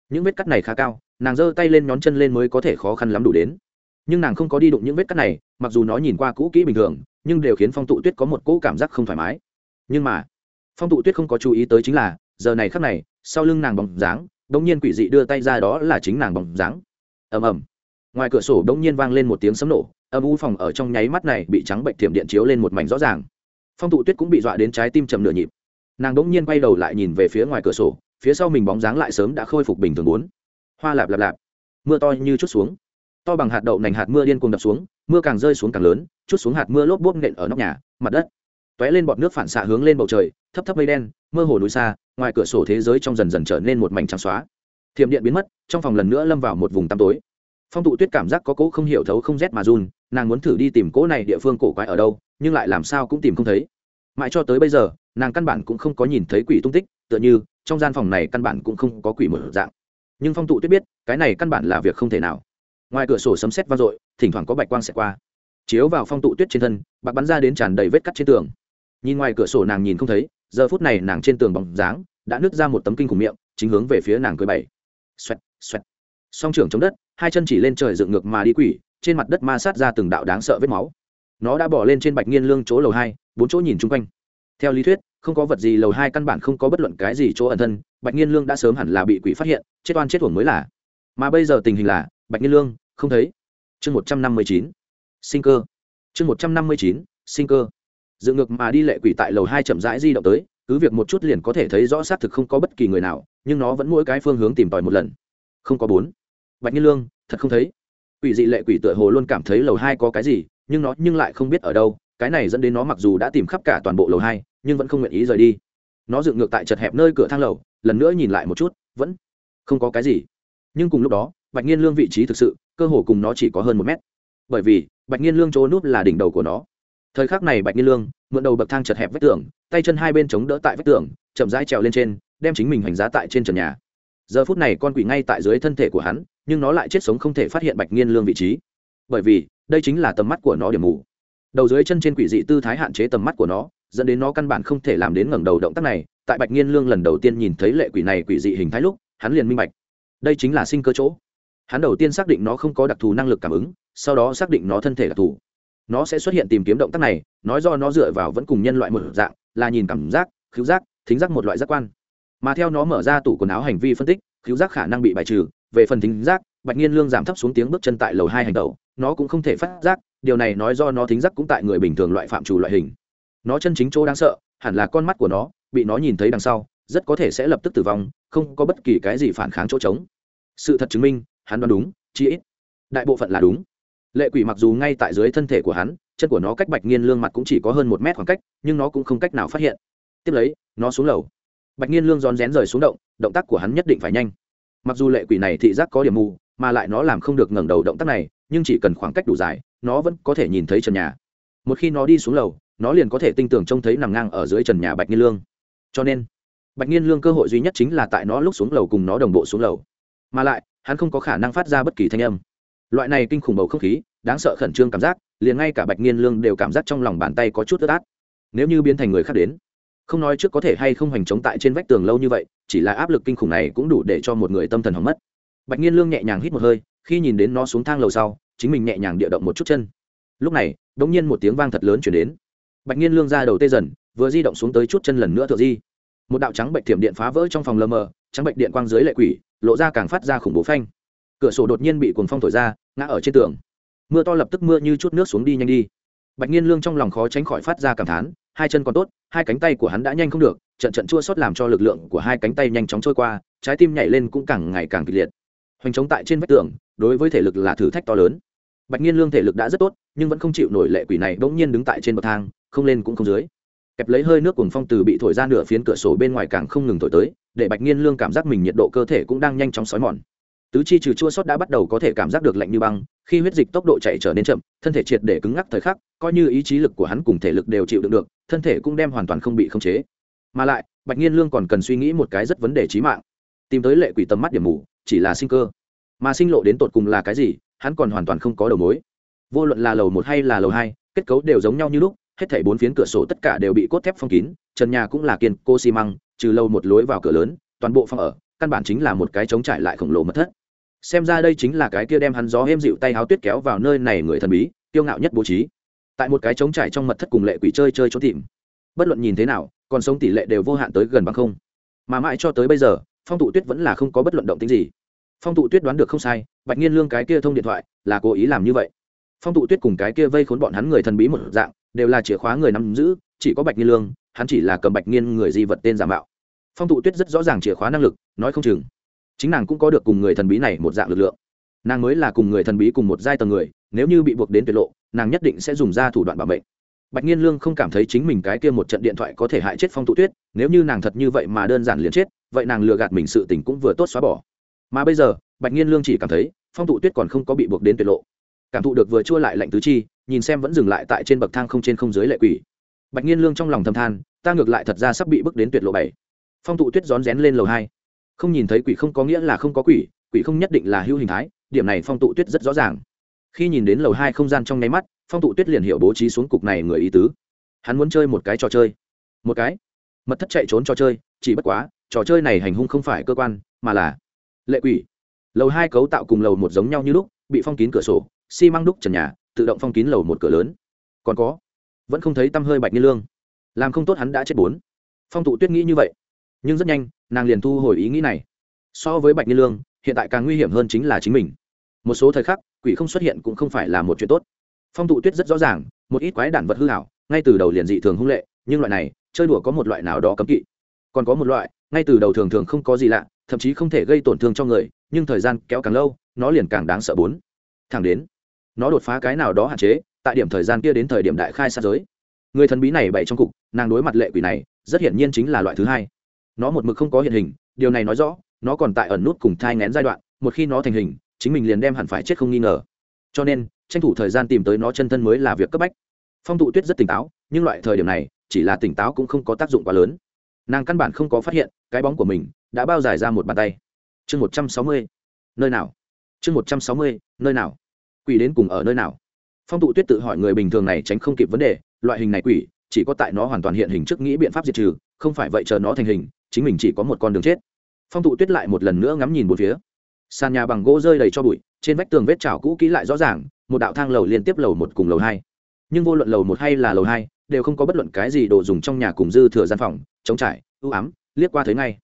Những vết cắt này khá cao, nàng giơ tay lên nhón chân lên mới có thể khó khăn lắm đủ đến. Nhưng nàng không có đi đụng những vết cắt này, mặc dù nó nhìn qua cũ kỹ bình thường, nhưng đều khiến phong tụ tuyết có một cỗ cảm giác không thoải mái. Nhưng mà, phong tụ tuyết không có chú ý tới chính là giờ này khắc này, sau lưng nàng bóng dáng đ ỗ n g nhiên quỷ dị đưa tay ra đó là chính nàng bóng dáng. Ầm ầm. Ngoài cửa sổ đống nhiên vang lên một tiếng sấm nổ, âm u phòng ở trong nháy mắt này bị trắng bệnh thiểm điện chiếu lên một mảnh rõ ràng. Phong tụ tuyết cũng bị dọa đến trái tim chầm nửa nhịp. Nàng đống nhiên quay đầu lại nhìn về phía ngoài cửa sổ, phía sau mình bóng dáng lại sớm đã khôi phục bình thường bốn. Hoa lạp lạp lạp. Mưa to như chút xuống. To bằng hạt đậu nành hạt mưa điên cuồng đập xuống, mưa càng rơi xuống càng lớn, chút xuống hạt mưa lốp bốp nện ở nóc nhà, mặt đất. T ó é lên bọt nước phản xạ hướng lên bầu trời, thấp thấp mây đen mơ hồ núi xa, ngoài cửa sổ thế giới trong dần dần trở nên một mảnh trắng xóa. Thiểm điện biến mất, trong phòng lần nữa lâm vào một vùng tăm tối. Phong tụ tuyết cảm giác có cỗ không hiểu thấu không rét mà run, nàng muốn thử đi tìm cỗ này địa phương cổ quái ở đâu, nhưng lại làm sao cũng tìm không thấy. Mãi cho tới bây giờ, nàng căn bản cũng không có nhìn thấy quỷ tung tích, tựa như, trong gian phòng này căn bản cũng không có quỷ một dạng. Nhưng phong tụ tuyết biết, cái này căn bản là việc không thể nào. Ngoài cửa sổ sấm sét vang dội, thỉnh thoảng có bạch quang xẹt qua. Chiếu vào phong tụ tuyết trên thân, bạc bắn ra đến tràn đầy vết cắt trên tường nhìn ngoài cửa sổ nàng nhìn không thấy, giờ phút này nàng trên tường bóng dáng đã nứt ra một tấm kinh khủng miệng, chính hướng về phía nàng cưới bảy xoẹt xoẹt. Song trưởng chống đất, hai chân chỉ lên trời dựng ngược mà đi quỷ, trên mặt đất ma sát ra từng đạo đáng sợ vết máu. Nó đã bỏ lên trên bạch nghiên lương chỗ lầu hai, bốn chỗ nhìn chung quanh. Theo lý thuyết, không có vật gì lầu hai căn bản không có bất luận cái gì chỗ ẩn thân, bạch nghiên lương đã sớm hẳn là bị quỷ phát hiện, chết oan chết thuồng mới là. Mà bây giờ tình hình là, bạch nghiên lương không thấy. Chương một trăm năm mươi chín, sinh cơ. Chương một trăm năm mươi chín, sinh cơ dựng ngược mà đi lệ quỷ tại lầu hai chậm rãi di động tới, cứ việc một chút liền có thể thấy rõ xác thực không có bất kỳ người nào, nhưng nó vẫn mỗi cái phương hướng tìm tòi một lần. Không có bốn. Bạch nhiên lương, thật không thấy. Quỷ dị lệ quỷ tựa hồ luôn cảm thấy lầu hai có cái gì, nhưng nó nhưng lại không biết ở đâu, cái này dẫn đến nó mặc dù đã tìm khắp cả toàn bộ lầu hai, nhưng vẫn không nguyện ý rời đi. Nó dựng ngược tại chật hẹp nơi cửa thang lầu, lần nữa nhìn lại một chút, vẫn không có cái gì. Nhưng cùng lúc đó, bạch nhiên lương vị trí thực sự, cơ hồ cùng nó chỉ có hơn một mét. Bởi vì, bạch nhiên lương chỗ núp là đỉnh đầu của nó thời khắc này bạch nhiên lương mượn đầu bậc thang chật hẹp vách tường, tay chân hai bên chống đỡ tại vách tường, chậm rãi trèo lên trên, đem chính mình hành giá tại trên trần nhà. Giờ phút này con quỷ ngay tại dưới thân thể của hắn, nhưng nó lại chết sống không thể phát hiện bạch nhiên lương vị trí. Bởi vì, đây chính là tầm mắt của nó điểm mù. Đầu dưới chân trên quỷ dị tư thái hạn chế tầm mắt của nó, dẫn đến nó căn bản không thể làm đến ngẩng đầu động tác này. Tại bạch nhiên lương lần đầu tiên nhìn thấy lệ quỷ này quỷ dị hình thái lúc, hắn liền minh bạch. Đây chính là sinh cơ chỗ. Hắn đầu tiên xác định nó không có đặc thù năng lực cảm ứng, sau đó xác định nó thân thể đặc thù nó sẽ xuất hiện tìm kiếm động tác này, nói do nó dựa vào vẫn cùng nhân loại một dạng, là nhìn cảm giác khiếu giác, thính giác một loại giác quan. Mà theo nó mở ra tủ quần áo hành vi phân tích khiếu giác khả năng bị bài trừ, về phần thính giác, bạch nhiên lương giảm thấp xuống tiếng bước chân tại lầu hai hành tẩu, nó cũng không thể phát giác, điều này nói do nó thính giác cũng tại người bình thường loại phạm trù loại hình. Nó chân chính chỗ đáng sợ, hẳn là con mắt của nó, bị nó nhìn thấy đằng sau, rất có thể sẽ lập tức tử vong, không có bất kỳ cái gì phản kháng chỗ trống. Sự thật chứng minh, hắn đoán đúng chi ít, đại bộ phận là đúng lệ quỷ mặc dù ngay tại dưới thân thể của hắn, chân của nó cách bạch nghiên lương mặt cũng chỉ có hơn một mét khoảng cách, nhưng nó cũng không cách nào phát hiện. Tiếp lấy, nó xuống lầu. Bạch nghiên lương rón rén rời xuống động động tác của hắn nhất định phải nhanh. Mặc dù lệ quỷ này thị giác có điểm mù, mà lại nó làm không được ngẩng đầu động tác này, nhưng chỉ cần khoảng cách đủ dài, nó vẫn có thể nhìn thấy trần nhà. Một khi nó đi xuống lầu, nó liền có thể tinh tường trông thấy nằm ngang ở dưới trần nhà bạch nghiên lương. Cho nên, bạch nghiên lương cơ hội duy nhất chính là tại nó lúc xuống lầu cùng nó đồng bộ xuống lầu. Mà lại, hắn không có khả năng phát ra bất kỳ thanh âm loại này kinh khủng bầu không khí, đáng sợ khẩn trương cảm giác, liền ngay cả bạch nghiên lương đều cảm giác trong lòng bàn tay có chút ướt át. Nếu như biến thành người khác đến, không nói trước có thể hay không hành chống tại trên vách tường lâu như vậy, chỉ là áp lực kinh khủng này cũng đủ để cho một người tâm thần hỏng mất. Bạch nghiên lương nhẹ nhàng hít một hơi, khi nhìn đến nó xuống thang lầu sau, chính mình nhẹ nhàng địa động một chút chân. Lúc này đ ỗ n g nhiên một tiếng vang thật lớn chuyển đến. Bạch nghiên lương ra đầu tê dần, vừa di động xuống tới chút chân lần nữa thượng di. Một đạo trắng bệnh thiểm điện phá vỡ trong phòng lơ mờ, trắng bệnh điện quang dưới lệ quỷ, lộ ra càng phát ra khủng bố phanh cửa sổ đột nhiên bị cuồng phong thổi ra, ngã ở trên tường. Mưa to lập tức mưa như chút nước xuống đi nhanh đi. Bạch nhiên lương trong lòng khó tránh khỏi phát ra cảm thán, hai chân còn tốt, hai cánh tay của hắn đã nhanh không được, trận trận chua sót làm cho lực lượng của hai cánh tay nhanh chóng trôi qua, trái tim nhảy lên cũng càng ngày càng kịch liệt. Hoành trống tại trên vách tường, đối với thể lực là thử thách to lớn. Bạch nhiên lương thể lực đã rất tốt, nhưng vẫn không chịu nổi lệ quỷ này bỗng nhiên đứng tại trên bậc thang, không lên cũng không dưới. Kẹp lấy hơi nước cuồng phong từ bị thổi ra nửa phiến cửa sổ bên ngoài càng không ngừng thổi tới, để bạch nhiên lương cảm giác mình nhiệt độ cơ thể cũng đang nhanh chóng xói mòn tứ chi trừ chua sót đã bắt đầu có thể cảm giác được lạnh như băng, khi huyết dịch tốc độ chạy trở nên chậm, thân thể triệt để cứng ngắc thời khắc, coi như ý chí lực của hắn cùng thể lực đều chịu đựng được, thân thể cũng đem hoàn toàn không bị khống chế. Mà lại, bạch nhiên lương còn cần suy nghĩ một cái rất vấn đề trí mạng. Tìm tới lệ quỷ tầm mắt điểm mù, chỉ là sinh cơ. Mà sinh lộ đến tột cùng là cái gì, hắn còn hoàn toàn không có đầu mối. Vô luận là lầu một hay là lầu hai, kết cấu đều giống nhau như lúc, hết thảy bốn phiến cửa sổ tất cả đều bị cốt thép phong kín, trần nhà cũng là kiên cô xi măng, trừ lâu một lối vào cửa lớn, toàn bộ phòng ở, căn bản chính là một cái trống trải lại khổng lồ mất thất xem ra đây chính là cái kia đem hắn gió êm dịu tay háo tuyết kéo vào nơi này người thần bí, kiêu ngạo nhất bố trí. Tại một cái trống trải trong mật thất cùng lệ quỷ chơi chơi trốn tìm. Bất luận nhìn thế nào, còn sống tỷ lệ đều vô hạn tới gần bằng không. Mà mãi cho tới bây giờ, phong tụ tuyết vẫn là không có bất luận động tính gì. Phong tụ tuyết đoán được không sai, bạch nhiên lương cái kia thông điện thoại, là cố ý làm như vậy. Phong tụ tuyết cùng cái kia vây khốn bọn hắn người thần bí một dạng, đều là chìa khóa người nắm giữ, chỉ có bạch nhiên lương, hắn chỉ là cầm bạch nhiên người di vật tên giả mạo. Phong tụ tuyết rất rõ ràng chìa khóa năng lực, nói không chừng chính nàng cũng có được cùng người thần bí này một dạng lực lượng. Nàng mới là cùng người thần bí cùng một giai tầng người, nếu như bị buộc đến tuyệt lộ, nàng nhất định sẽ dùng ra thủ đoạn bảo mệnh. Bạch nhiên lương không cảm thấy chính mình cái kia một trận điện thoại có thể hại chết phong tụ tuyết, nếu như nàng thật như vậy mà đơn giản liền chết, vậy nàng lừa gạt mình sự tình cũng vừa tốt xóa bỏ. Mà bây giờ, bạch nhiên lương chỉ cảm thấy, phong tụ tuyết còn không có bị buộc đến tuyệt lộ. Cảm thụ được vừa chua lại lạnh tứ chi, nhìn xem vẫn dừng lại tại trên bậc thang không trên không dưới lệ quỷ. Bạch nhiên lương trong lòng thầm than, ta ngược lại thật ra sắp bị bước đến tuyệt lộ bảy. Phong tụ tuyết rón rén lên lầu hai không nhìn thấy quỷ không có nghĩa là không có quỷ quỷ không nhất định là hữu hình thái, điểm này phong tụ tuyết rất rõ ràng. Khi nhìn đến lầu hai không gian trong nháy mắt, phong tụ tuyết liền hiểu bố trí xuống cục này người ý tứ. Hắn muốn chơi một cái trò chơi. Một cái? Mật thất chạy trốn trò chơi, chỉ bất quá, trò chơi này hành hung không phải cơ quan, mà là lệ quỷ. Lầu hai cấu tạo cùng lầu một giống nhau như lúc, bị phong kín cửa sổ, xi măng đúc trần nhà, tự động phong kín lầu một cửa lớn. Còn có, vẫn không thấy tăm hơi bạch niên lương. Làm không tốt hắn đã chết bốn. Phong tụ tuyết nghĩ như vậy, nhưng rất nhanh nàng liền thu hồi ý nghĩ này. So với bạch niên lương, hiện tại càng nguy hiểm hơn chính là chính mình. Một số thời khắc, quỷ không xuất hiện cũng không phải là một chuyện tốt. Phong tụ tuyết rất rõ ràng, một ít quái đản vật hư hảo ngay từ đầu liền dị thường hung lệ, nhưng loại này, chơi đùa có một loại nào đó cấm kỵ. Còn có một loại, ngay từ đầu thường thường không có gì lạ, thậm chí không thể gây tổn thương cho người, nhưng thời gian kéo càng lâu, nó liền càng đáng sợ bốn. Thẳng đến, nó đột phá cái nào đó hạn chế, tại điểm thời gian kia đến thời điểm đại khai sát giới. Người thần bí này bày trong cục, nàng đối mặt lệ quỷ này, rất hiển nhiên chính là loại thứ hai nó một mực không có hiện hình, điều này nói rõ, nó còn tại ẩn nút cùng thai ngén giai đoạn, một khi nó thành hình, chính mình liền đem hẳn phải chết không nghi ngờ. Cho nên, tranh thủ thời gian tìm tới nó chân thân mới là việc cấp bách. Phong tụ tuyết rất tỉnh táo, nhưng loại thời điểm này, chỉ là tỉnh táo cũng không có tác dụng quá lớn. Nàng căn bản không có phát hiện, cái bóng của mình đã bao dài ra một bàn tay. Chương một trăm sáu mươi, nơi nào? Chương một trăm sáu mươi, nơi nào? Quỷ đến cùng ở nơi nào? Phong tụ tuyết tự hỏi người bình thường này tránh không kịp vấn đề, loại hình này quỷ, chỉ có tại nó hoàn toàn hiện hình trước nghĩ biện pháp diệt trừ, không phải vậy chờ nó thành hình chính mình chỉ có một con đường chết. Phong tụ tuyết lại một lần nữa ngắm nhìn một phía. Sàn nhà bằng gỗ rơi đầy cho bụi, trên vách tường vết trào cũ kỹ lại rõ ràng, một đạo thang lầu liên tiếp lầu một cùng lầu hai. Nhưng vô luận lầu một hay là lầu hai, đều không có bất luận cái gì đồ dùng trong nhà cùng dư thừa gian phòng chống trải, ưu ám, liếc qua thấy ngay.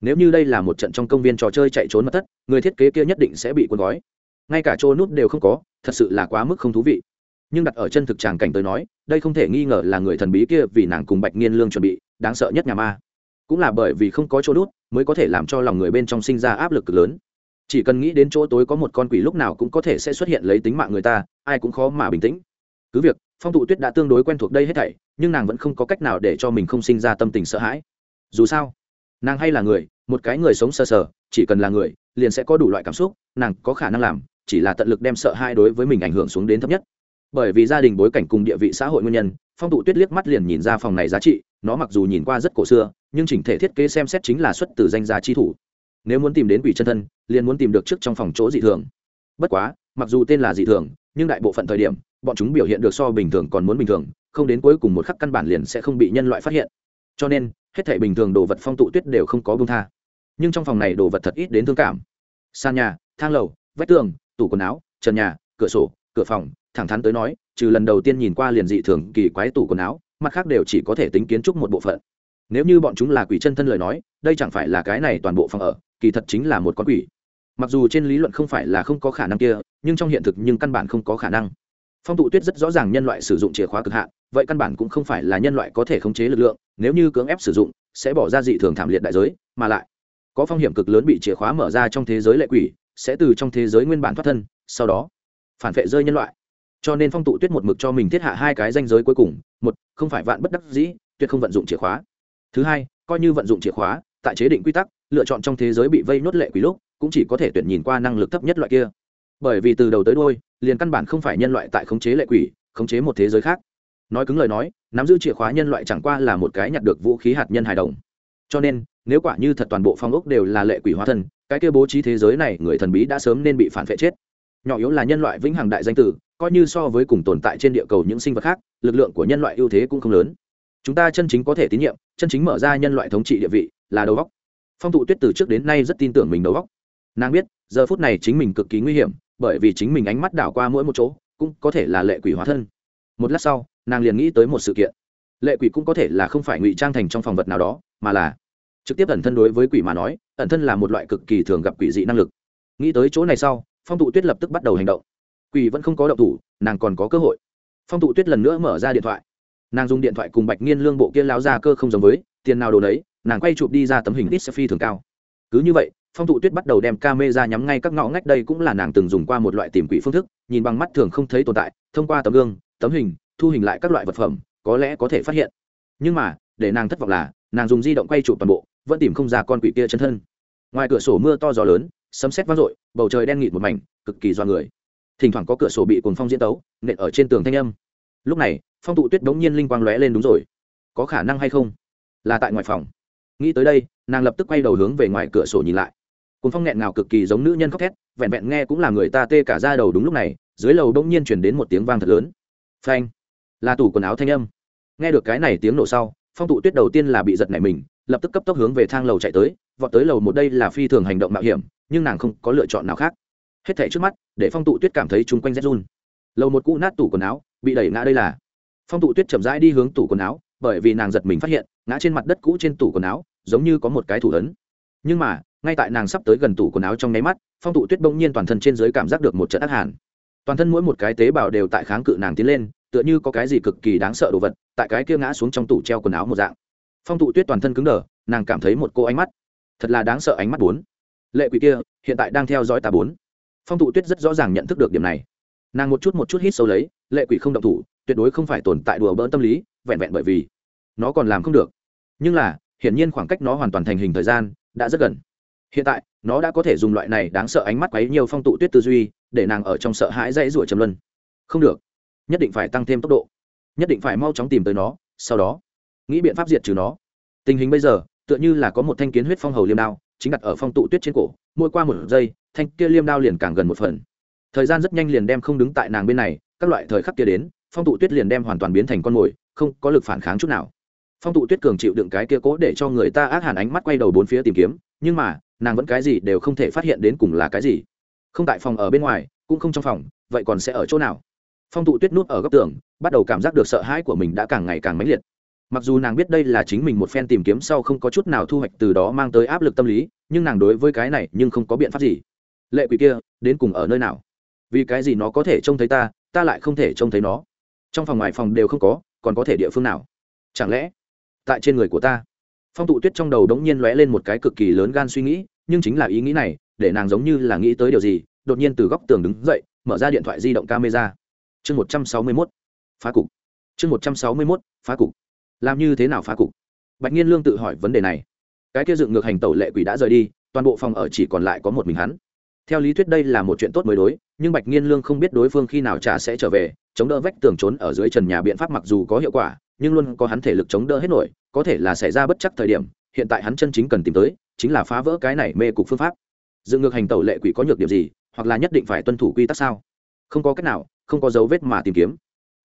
Nếu như đây là một trận trong công viên trò chơi chạy trốn mất thất, người thiết kế kia nhất định sẽ bị cuốn gói. Ngay cả chỗ nút đều không có, thật sự là quá mức không thú vị. Nhưng đặt ở chân thực tràng cảnh tới nói, đây không thể nghi ngờ là người thần bí kia vì nàng cùng bạch nghiên lương chuẩn bị, đáng sợ nhất nhà ma cũng là bởi vì không có chỗ đút mới có thể làm cho lòng người bên trong sinh ra áp lực cực lớn. Chỉ cần nghĩ đến chỗ tối có một con quỷ lúc nào cũng có thể sẽ xuất hiện lấy tính mạng người ta ai cũng khó mà bình tĩnh. Cứ việc phong tụ tuyết đã tương đối quen thuộc đây hết thảy nhưng nàng vẫn không có cách nào để cho mình không sinh ra tâm tình sợ hãi. Dù sao nàng hay là người một cái người sống sơ sờ, sờ chỉ cần là người liền sẽ có đủ loại cảm xúc nàng có khả năng làm chỉ là tận lực đem sợ hãi đối với mình ảnh hưởng xuống đến thấp nhất. Bởi vì gia đình bối cảnh cùng địa vị xã hội nguyên nhân phong tụ tuyết liếc mắt liền nhìn ra phòng này giá trị nó mặc dù nhìn qua rất cổ xưa, nhưng chỉnh thể thiết kế xem xét chính là xuất từ danh gia chi thủ. Nếu muốn tìm đến quỷ chân thân, liền muốn tìm được trước trong phòng chỗ dị thường. Bất quá, mặc dù tên là dị thường, nhưng đại bộ phận thời điểm, bọn chúng biểu hiện được so bình thường còn muốn bình thường, không đến cuối cùng một khắc căn bản liền sẽ không bị nhân loại phát hiện. Cho nên, hết thể bình thường đồ vật phong tụ tuyết đều không có bông tha. Nhưng trong phòng này đồ vật thật ít đến thương cảm. Sàn nhà, thang lầu, vách tường, tủ quần áo, trần nhà, cửa sổ, cửa phòng, thẳng thắn tới nói, trừ lần đầu tiên nhìn qua liền dị thường kỳ quái tủ quần áo mặt khác đều chỉ có thể tính kiến trúc một bộ phận. Nếu như bọn chúng là quỷ chân thân lời nói, đây chẳng phải là cái này toàn bộ phòng ở, kỳ thật chính là một con quỷ. Mặc dù trên lý luận không phải là không có khả năng kia, nhưng trong hiện thực nhưng căn bản không có khả năng. Phong tụ tuyết rất rõ ràng nhân loại sử dụng chìa khóa cực hạn, vậy căn bản cũng không phải là nhân loại có thể khống chế lực lượng, nếu như cưỡng ép sử dụng, sẽ bỏ ra dị thường thảm liệt đại giới, mà lại, có phong hiểm cực lớn bị chìa khóa mở ra trong thế giới lệ quỷ, sẽ từ trong thế giới nguyên bản thoát thân, sau đó, phản vệ rơi nhân loại. Cho nên phong tụ tuyết một mực cho mình thiết hạ hai cái danh giới cuối cùng một, không phải vạn bất đắc dĩ, tuyệt không vận dụng chìa khóa. Thứ hai, coi như vận dụng chìa khóa, tại chế định quy tắc, lựa chọn trong thế giới bị vây nốt lệ quỷ lúc, cũng chỉ có thể tuyển nhìn qua năng lực thấp nhất loại kia. Bởi vì từ đầu tới đôi liền căn bản không phải nhân loại tại khống chế lệ quỷ, khống chế một thế giới khác. Nói cứng lời nói, nắm giữ chìa khóa nhân loại chẳng qua là một cái nhặt được vũ khí hạt nhân hài đồng. Cho nên, nếu quả như thật toàn bộ phong ốc đều là lệ quỷ hóa thân, cái kia bố trí thế giới này người thần bí đã sớm nên bị phản vệ chết nhỏ yếu là nhân loại vĩnh hằng đại danh tử, coi như so với cùng tồn tại trên địa cầu những sinh vật khác, lực lượng của nhân loại ưu thế cũng không lớn. Chúng ta chân chính có thể tín nhiệm, chân chính mở ra nhân loại thống trị địa vị là đầu góc phong thụ tuyết từ trước đến nay rất tin tưởng mình đầu góc nàng biết, giờ phút này chính mình cực kỳ nguy hiểm, bởi vì chính mình ánh mắt đảo qua mỗi một chỗ, cũng có thể là lệ quỷ hóa thân. Một lát sau, nàng liền nghĩ tới một sự kiện. Lệ quỷ cũng có thể là không phải ngụy trang thành trong phòng vật nào đó, mà là trực tiếp ẩn thân đối với quỷ mà nói, ẩn thân là một loại cực kỳ thường gặp quỷ dị năng lực. Nghĩ tới chỗ này sau phong tụ tuyết lập tức bắt đầu hành động quỷ vẫn không có động thủ nàng còn có cơ hội phong tụ tuyết lần nữa mở ra điện thoại nàng dùng điện thoại cùng bạch nghiên lương bộ kia láo ra cơ không giống với tiền nào đồ đấy nàng quay chụp đi ra tấm hình ít phi thường cao cứ như vậy phong tụ tuyết bắt đầu đem ca mê ra nhắm ngay các ngõ ngách đây cũng là nàng từng dùng qua một loại tìm quỷ phương thức nhìn bằng mắt thường không thấy tồn tại thông qua tấm gương tấm hình thu hình lại các loại vật phẩm có lẽ có thể phát hiện nhưng mà để nàng thất vọng là nàng dùng di động quay chụp toàn bộ vẫn tìm không ra con quỷ kia chân thân ngoài cửa sổ mưa to gió lớn sấm sét vang dội, bầu trời đen nghịt một mảnh, cực kỳ do người. Thỉnh thoảng có cửa sổ bị cuồng phong diễn tấu, nện ở trên tường thanh âm. Lúc này, phong tụ tuyết đống nhiên linh quang lóe lên đúng rồi. Có khả năng hay không? Là tại ngoài phòng. Nghĩ tới đây, nàng lập tức quay đầu hướng về ngoài cửa sổ nhìn lại. Cuồng phong nghẹn ngào cực kỳ giống nữ nhân khóc thét, vẹn vẹn nghe cũng là người ta tê cả ra đầu đúng lúc này, dưới lầu đống nhiên chuyển đến một tiếng vang thật lớn. Phanh! Là tủ quần áo thanh âm. Nghe được cái này tiếng nổ sau, phong tụ tuyết đầu tiên là bị giật nảy mình, lập tức cấp tốc hướng về thang lầu chạy tới, vọt tới lầu một đây là phi thường hành động mạo hiểm nhưng nàng không có lựa chọn nào khác. Hết thảy trước mắt, để phong tụ tuyết cảm thấy chung quanh rét run. Lầu một cũ nát tủ quần áo, bị đẩy ngã đây là. Phong tụ tuyết chậm rãi đi hướng tủ quần áo, bởi vì nàng giật mình phát hiện, ngã trên mặt đất cũ trên tủ quần áo, giống như có một cái thủ ấn. Nhưng mà, ngay tại nàng sắp tới gần tủ quần áo trong nháy mắt, phong tụ tuyết bỗng nhiên toàn thân trên dưới cảm giác được một trận ác hàn. Toàn thân mỗi một cái tế bào đều tại kháng cự nàng tiến lên, tựa như có cái gì cực kỳ đáng sợ đồ vật, tại cái kia ngã xuống trong tủ treo quần áo một dạng. Phong tụ tuyết toàn thân cứng đờ, nàng cảm thấy một cô ánh mắt. Thật là đáng sợ ánh mắt bốn lệ quỷ kia, hiện tại đang theo dõi ta bốn. Phong tụ tuyết rất rõ ràng nhận thức được điểm này. Nàng một chút một chút hít sâu lấy, lệ quỷ không động thủ, tuyệt đối không phải tồn tại đùa bỡn tâm lý, vẹn vẹn bởi vì nó còn làm không được. Nhưng là, hiển nhiên khoảng cách nó hoàn toàn thành hình thời gian đã rất gần. Hiện tại, nó đã có thể dùng loại này đáng sợ ánh mắt quấy nhiều phong tụ tuyết tư duy, để nàng ở trong sợ hãi dãy rủa trầm luân. Không được. Nhất định phải tăng thêm tốc độ. Nhất định phải mau chóng tìm tới nó, sau đó, nghĩ biện pháp diệt trừ nó. Tình hình bây giờ, tựa như là có một thanh kiến huyết phong hầu liêm đao chính đặt ở phong tụ tuyết trên cổ, mỗi qua một giây, thanh kia liêm đao liền càng gần một phần. Thời gian rất nhanh liền đem không đứng tại nàng bên này, các loại thời khắc kia đến, phong tụ tuyết liền đem hoàn toàn biến thành con mồi, không có lực phản kháng chút nào. Phong tụ tuyết cường chịu đựng cái kia cố để cho người ta ác hàn ánh mắt quay đầu bốn phía tìm kiếm, nhưng mà, nàng vẫn cái gì đều không thể phát hiện đến cùng là cái gì. Không tại phòng ở bên ngoài, cũng không trong phòng, vậy còn sẽ ở chỗ nào? Phong tụ tuyết nút ở góc tường, bắt đầu cảm giác được sợ hãi của mình đã càng ngày càng mãnh liệt mặc dù nàng biết đây là chính mình một phen tìm kiếm sau không có chút nào thu hoạch từ đó mang tới áp lực tâm lý, nhưng nàng đối với cái này nhưng không có biện pháp gì. Lệ quỷ kia, đến cùng ở nơi nào? Vì cái gì nó có thể trông thấy ta ta lại không thể trông thấy nó? Trong phòng ngoài phòng đều không có, còn có thể địa phương nào? Chẳng lẽ, tại trên người của ta? Phong tụ tuyết trong đầu đống nhiên lóe lên một cái cực kỳ lớn gan suy nghĩ, nhưng chính là ý nghĩ này, để nàng giống như là nghĩ tới điều gì, đột nhiên từ góc tường đứng dậy, mở ra điện thoại di động camera. Chương một trăm sáu mươi mốt, phá cục. Chương một trăm sáu mươi mốt, phá cục làm như thế nào phá cục? Bạch nhiên lương tự hỏi vấn đề này. Cái kia dựng ngược hành tẩu lệ quỷ đã rời đi, toàn bộ phòng ở chỉ còn lại có một mình hắn. Theo lý thuyết đây là một chuyện tốt mới đối, nhưng bạch nhiên lương không biết đối phương khi nào trà sẽ trở về, chống đỡ vách tường trốn ở dưới trần nhà biện pháp mặc dù có hiệu quả, nhưng luôn có hắn thể lực chống đỡ hết nổi, có thể là xảy ra bất chắc thời điểm, hiện tại hắn chân chính cần tìm tới, chính là phá vỡ cái này mê cục phương pháp. Dựng ngược hành tẩu lệ quỷ có nhược điểm gì, hoặc là nhất định phải tuân thủ quy tắc sao? Không có cách nào, không có dấu vết mà tìm kiếm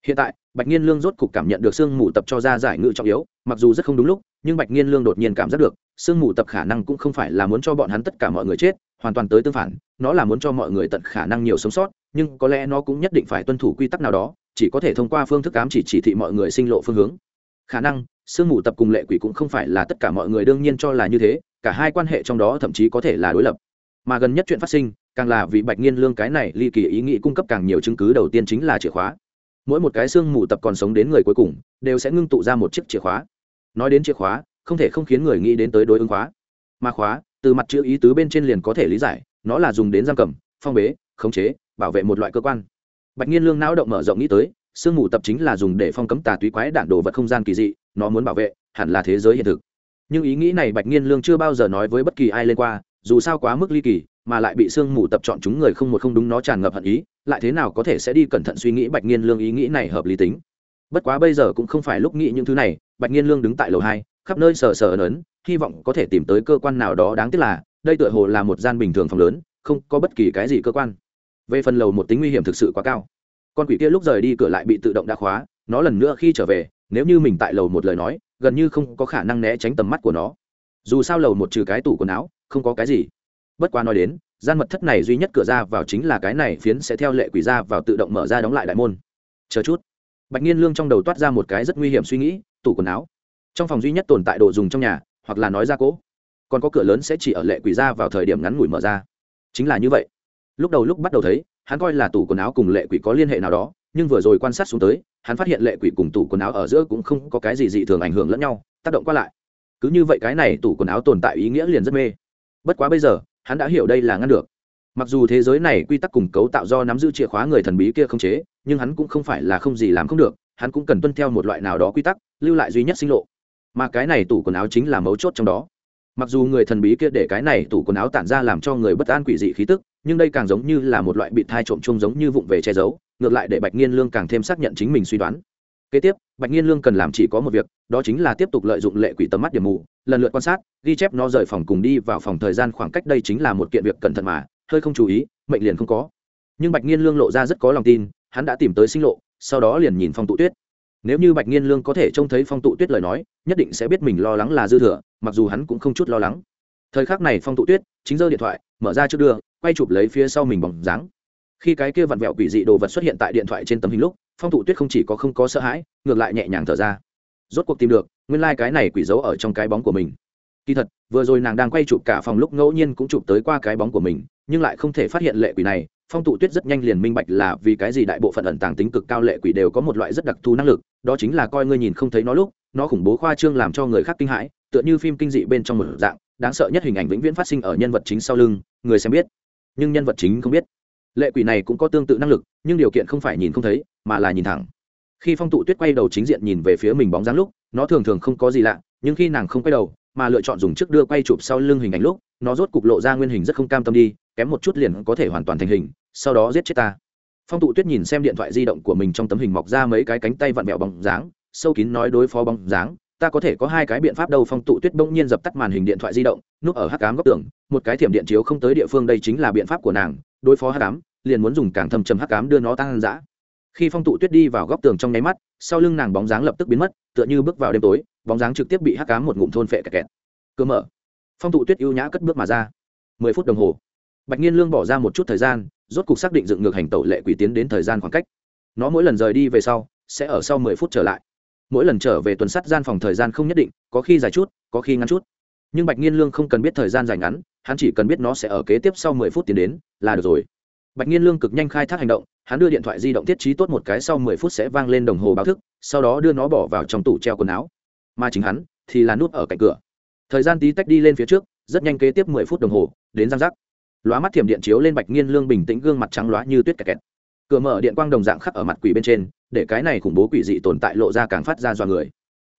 hiện tại, bạch nhiên lương rốt cục cảm nhận được sương mù tập cho ra giải ngự trọng yếu, mặc dù rất không đúng lúc, nhưng bạch nhiên lương đột nhiên cảm giác được sương mù tập khả năng cũng không phải là muốn cho bọn hắn tất cả mọi người chết, hoàn toàn tới tương phản, nó là muốn cho mọi người tận khả năng nhiều sống sót, nhưng có lẽ nó cũng nhất định phải tuân thủ quy tắc nào đó, chỉ có thể thông qua phương thức cám chỉ chỉ thị mọi người sinh lộ phương hướng. Khả năng sương mù tập cùng lệ quỷ cũng không phải là tất cả mọi người đương nhiên cho là như thế, cả hai quan hệ trong đó thậm chí có thể là đối lập. Mà gần nhất chuyện phát sinh, càng là vì bạch nghiên lương cái này ly kỳ ý nghĩ cung cấp càng nhiều chứng cứ đầu tiên chính là chìa khóa mỗi một cái xương mù tập còn sống đến người cuối cùng, đều sẽ ngưng tụ ra một chiếc chìa khóa. Nói đến chìa khóa, không thể không khiến người nghĩ đến tới đối ứng khóa. Mà khóa, từ mặt chữ ý tứ bên trên liền có thể lý giải, nó là dùng đến giam cầm, phong bế, khống chế, bảo vệ một loại cơ quan. Bạch nhiên lương não động mở rộng nghĩ tới sương mù tập chính là dùng để phong cấm tà túy quái đạn đồ vật không gian kỳ dị, nó muốn bảo vệ, hẳn là thế giới hiện thực. Nhưng ý nghĩ này bạch nhiên lương chưa bao giờ nói với bất kỳ ai lên qua, dù sao quá mức ly kỳ mà lại bị sương mù tập chọn chúng người không một không đúng nó tràn ngập hận ý, lại thế nào có thể sẽ đi cẩn thận suy nghĩ bạch nghiên lương ý nghĩ này hợp lý tính? Bất quá bây giờ cũng không phải lúc nghĩ những thứ này, bạch nghiên lương đứng tại lầu hai, khắp nơi sờ sờ ấn ấn, hy vọng có thể tìm tới cơ quan nào đó đáng tiếc là, đây tựa hồ là một gian bình thường phòng lớn, không có bất kỳ cái gì cơ quan. Về phần lầu một tính nguy hiểm thực sự quá cao. Con quỷ kia lúc rời đi cửa lại bị tự động đã khóa, nó lần nữa khi trở về, nếu như mình tại lầu một lời nói, gần như không có khả năng né tránh tầm mắt của nó. Dù sao lầu một trừ cái tủ quần áo, không có cái gì bất quá nói đến, gian mật thất này duy nhất cửa ra vào chính là cái này phiến sẽ theo lệ quỷ ra vào tự động mở ra đóng lại đại môn. Chờ chút. Bạch nhiên lương trong đầu toát ra một cái rất nguy hiểm suy nghĩ, tủ quần áo. Trong phòng duy nhất tồn tại đồ dùng trong nhà, hoặc là nói ra cỗ còn có cửa lớn sẽ chỉ ở lệ quỷ ra vào thời điểm ngắn ngủi mở ra. Chính là như vậy. Lúc đầu lúc bắt đầu thấy, hắn coi là tủ quần áo cùng lệ quỷ có liên hệ nào đó, nhưng vừa rồi quan sát xuống tới, hắn phát hiện lệ quỷ cùng tủ quần áo ở giữa cũng không có cái gì dị thường ảnh hưởng lẫn nhau, tác động qua lại. Cứ như vậy cái này tủ quần áo tồn tại ý nghĩa liền rất mê. Bất quá bây giờ hắn đã hiểu đây là ngăn được. Mặc dù thế giới này quy tắc cùng cấu tạo do nắm giữ chìa khóa người thần bí kia không chế, nhưng hắn cũng không phải là không gì làm không được, hắn cũng cần tuân theo một loại nào đó quy tắc, lưu lại duy nhất sinh lộ. Mà cái này tủ quần áo chính là mấu chốt trong đó. Mặc dù người thần bí kia để cái này tủ quần áo tản ra làm cho người bất an quỷ dị khí tức, nhưng đây càng giống như là một loại bị thai trộm chung giống như vụng về che giấu, ngược lại để bạch nghiên lương càng thêm xác nhận chính mình suy đoán kế tiếp, bạch nhiên lương cần làm chỉ có một việc, đó chính là tiếp tục lợi dụng lệ quỷ tầm mắt điểm mù, lần lượt quan sát, ghi chép nó rời phòng cùng đi vào phòng thời gian khoảng cách đây chính là một kiện việc cẩn thận mà, hơi không chú ý, mệnh liền không có. Nhưng bạch nhiên lương lộ ra rất có lòng tin, hắn đã tìm tới sinh lộ, sau đó liền nhìn phong tụ tuyết. Nếu như bạch nhiên lương có thể trông thấy phong tụ tuyết lời nói, nhất định sẽ biết mình lo lắng là dư thừa, mặc dù hắn cũng không chút lo lắng. Thời khắc này phong tụ tuyết chính giơ điện thoại, mở ra trước đưa, quay chụp lấy phía sau mình bóng dáng. Khi cái kia vặn vẹo quỷ dị đồ vật xuất hiện tại điện thoại trên tấm hình lúc phong tụ tuyết không chỉ có không có sợ hãi, ngược lại nhẹ nhàng thở ra. Rốt cuộc tìm được, nguyên lai、like、cái này quỷ giấu ở trong cái bóng của mình. Kỳ thật, vừa rồi nàng đang quay chụp cả phòng lúc ngẫu nhiên cũng chụp tới qua cái bóng của mình, nhưng lại không thể phát hiện lệ quỷ này. Phong tụ tuyết rất nhanh liền minh bạch là vì cái gì đại bộ phận ẩn tàng tính cực cao lệ quỷ đều có một loại rất đặc thù năng lực, đó chính là coi ngươi nhìn không thấy nó lúc, nó khủng bố khoa trương làm cho người khác kinh hãi, tựa như phim kinh dị bên trong một dạng, đáng sợ nhất hình ảnh vĩnh viễn phát sinh ở nhân vật chính sau lưng, người xem biết, nhưng nhân vật chính không biết. Lệ quỷ này cũng có tương tự năng lực nhưng điều kiện không phải nhìn không thấy, mà là nhìn thẳng. Khi phong tụ tuyết quay đầu chính diện nhìn về phía mình bóng dáng lúc, nó thường thường không có gì lạ, nhưng khi nàng không quay đầu, mà lựa chọn dùng trước đưa quay chụp sau lưng hình ảnh lúc, nó rốt cục lộ ra nguyên hình rất không cam tâm đi, kém một chút liền có thể hoàn toàn thành hình, sau đó giết chết ta. Phong tụ tuyết nhìn xem điện thoại di động của mình trong tấm hình mọc ra mấy cái cánh tay vặn vẹo bóng dáng, sâu kín nói đối phó bóng dáng, ta có thể có hai cái biện pháp đâu. Phong tụ tuyết bỗng nhiên dập tắt màn hình điện thoại di động, núp ở hắc cám góc tường, một cái thiểm điện chiếu không tới địa phương, đây chính là biện pháp của nàng, đối phó hắc cám liền muốn dùng càng thâm trầm hắc cám đưa nó tăng dã khi phong tụ tuyết đi vào góc tường trong nháy mắt, sau lưng nàng bóng dáng lập tức biến mất, tựa như bước vào đêm tối, bóng dáng trực tiếp bị hắc cám một ngụm thôn phệ kẹt kẹt. Cơ mở. Phong tụ tuyết ưu nhã cất bước mà ra. Mười phút đồng hồ. Bạch nhiên lương bỏ ra một chút thời gian, rốt cục xác định dựng ngược hành tẩu lệ quỷ tiến đến thời gian khoảng cách. Nó mỗi lần rời đi về sau, sẽ ở sau mười phút trở lại. Mỗi lần trở về tuần sắt gian phòng thời gian không nhất định, có khi dài chút, có khi ngắn chút. Nhưng bạch nhiên lương không cần biết thời gian dài ngắn, hắn chỉ cần biết nó sẽ ở kế tiếp sau mười phút tiến đến, là được rồi bạch nhiên lương cực nhanh khai thác hành động, hắn đưa điện thoại di động thiết trí tốt một cái sau mười phút sẽ vang lên đồng hồ báo thức, sau đó đưa nó bỏ vào trong tủ treo quần áo. Mà chính hắn thì là nút ở cạnh cửa. Thời gian tí tách đi lên phía trước, rất nhanh kế tiếp mười phút đồng hồ, đến giang giác lóa mắt thiểm điện chiếu lên bạch nghiên lương bình tĩnh gương mặt trắng lóa như tuyết kẹt kẹt. Cửa mở điện quang đồng dạng khắc ở mặt quỷ bên trên, để cái này khủng bố quỷ dị tồn tại lộ ra càng phát ra dọa người.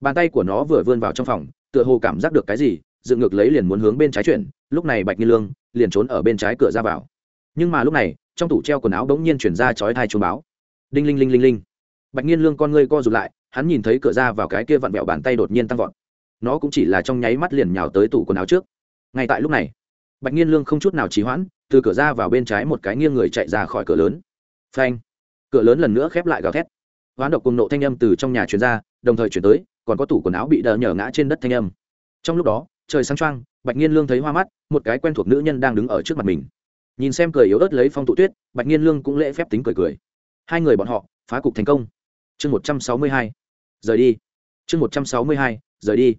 Bàn tay của nó vừa vươn vào trong phòng, tựa hồ cảm giác được cái gì, dựng ngược lấy liền muốn hướng bên trái chuyển, lúc này bạch nghiên lương liền trốn ở bên trái cửa ra vào. Nhưng mà lúc này trong tủ treo quần áo bỗng nhiên chuyển ra chói thai chuông báo. Đinh linh linh linh linh. Bạch nhiên lương con ngươi co rụt lại, hắn nhìn thấy cửa ra vào cái kia vặn vẹo bàn tay đột nhiên tăng vọt. Nó cũng chỉ là trong nháy mắt liền nhào tới tủ quần áo trước. Ngay tại lúc này, bạch nhiên lương không chút nào trì hoãn, từ cửa ra vào bên trái một cái nghiêng người chạy ra khỏi cửa lớn. Phanh! Cửa lớn lần nữa khép lại gào thét. Hoán độc cùng nộ thanh âm từ trong nhà chuyển ra, đồng thời chuyển tới, còn có tủ quần áo bị đờ nhở ngã trên đất thanh âm. Trong lúc đó, trời sáng trăng bạch nhiên lương thấy hoa mắt, một cái quen thuộc nữ nhân đang đứng ở trước mặt mình nhìn xem cười yếu ớt lấy phong tụ tuyết, bạch nhiên lương cũng lễ phép tính cười cười. Hai người bọn họ, phá cục thành công. Chương một trăm sáu mươi hai, rời đi. Chương một trăm sáu mươi hai, rời đi.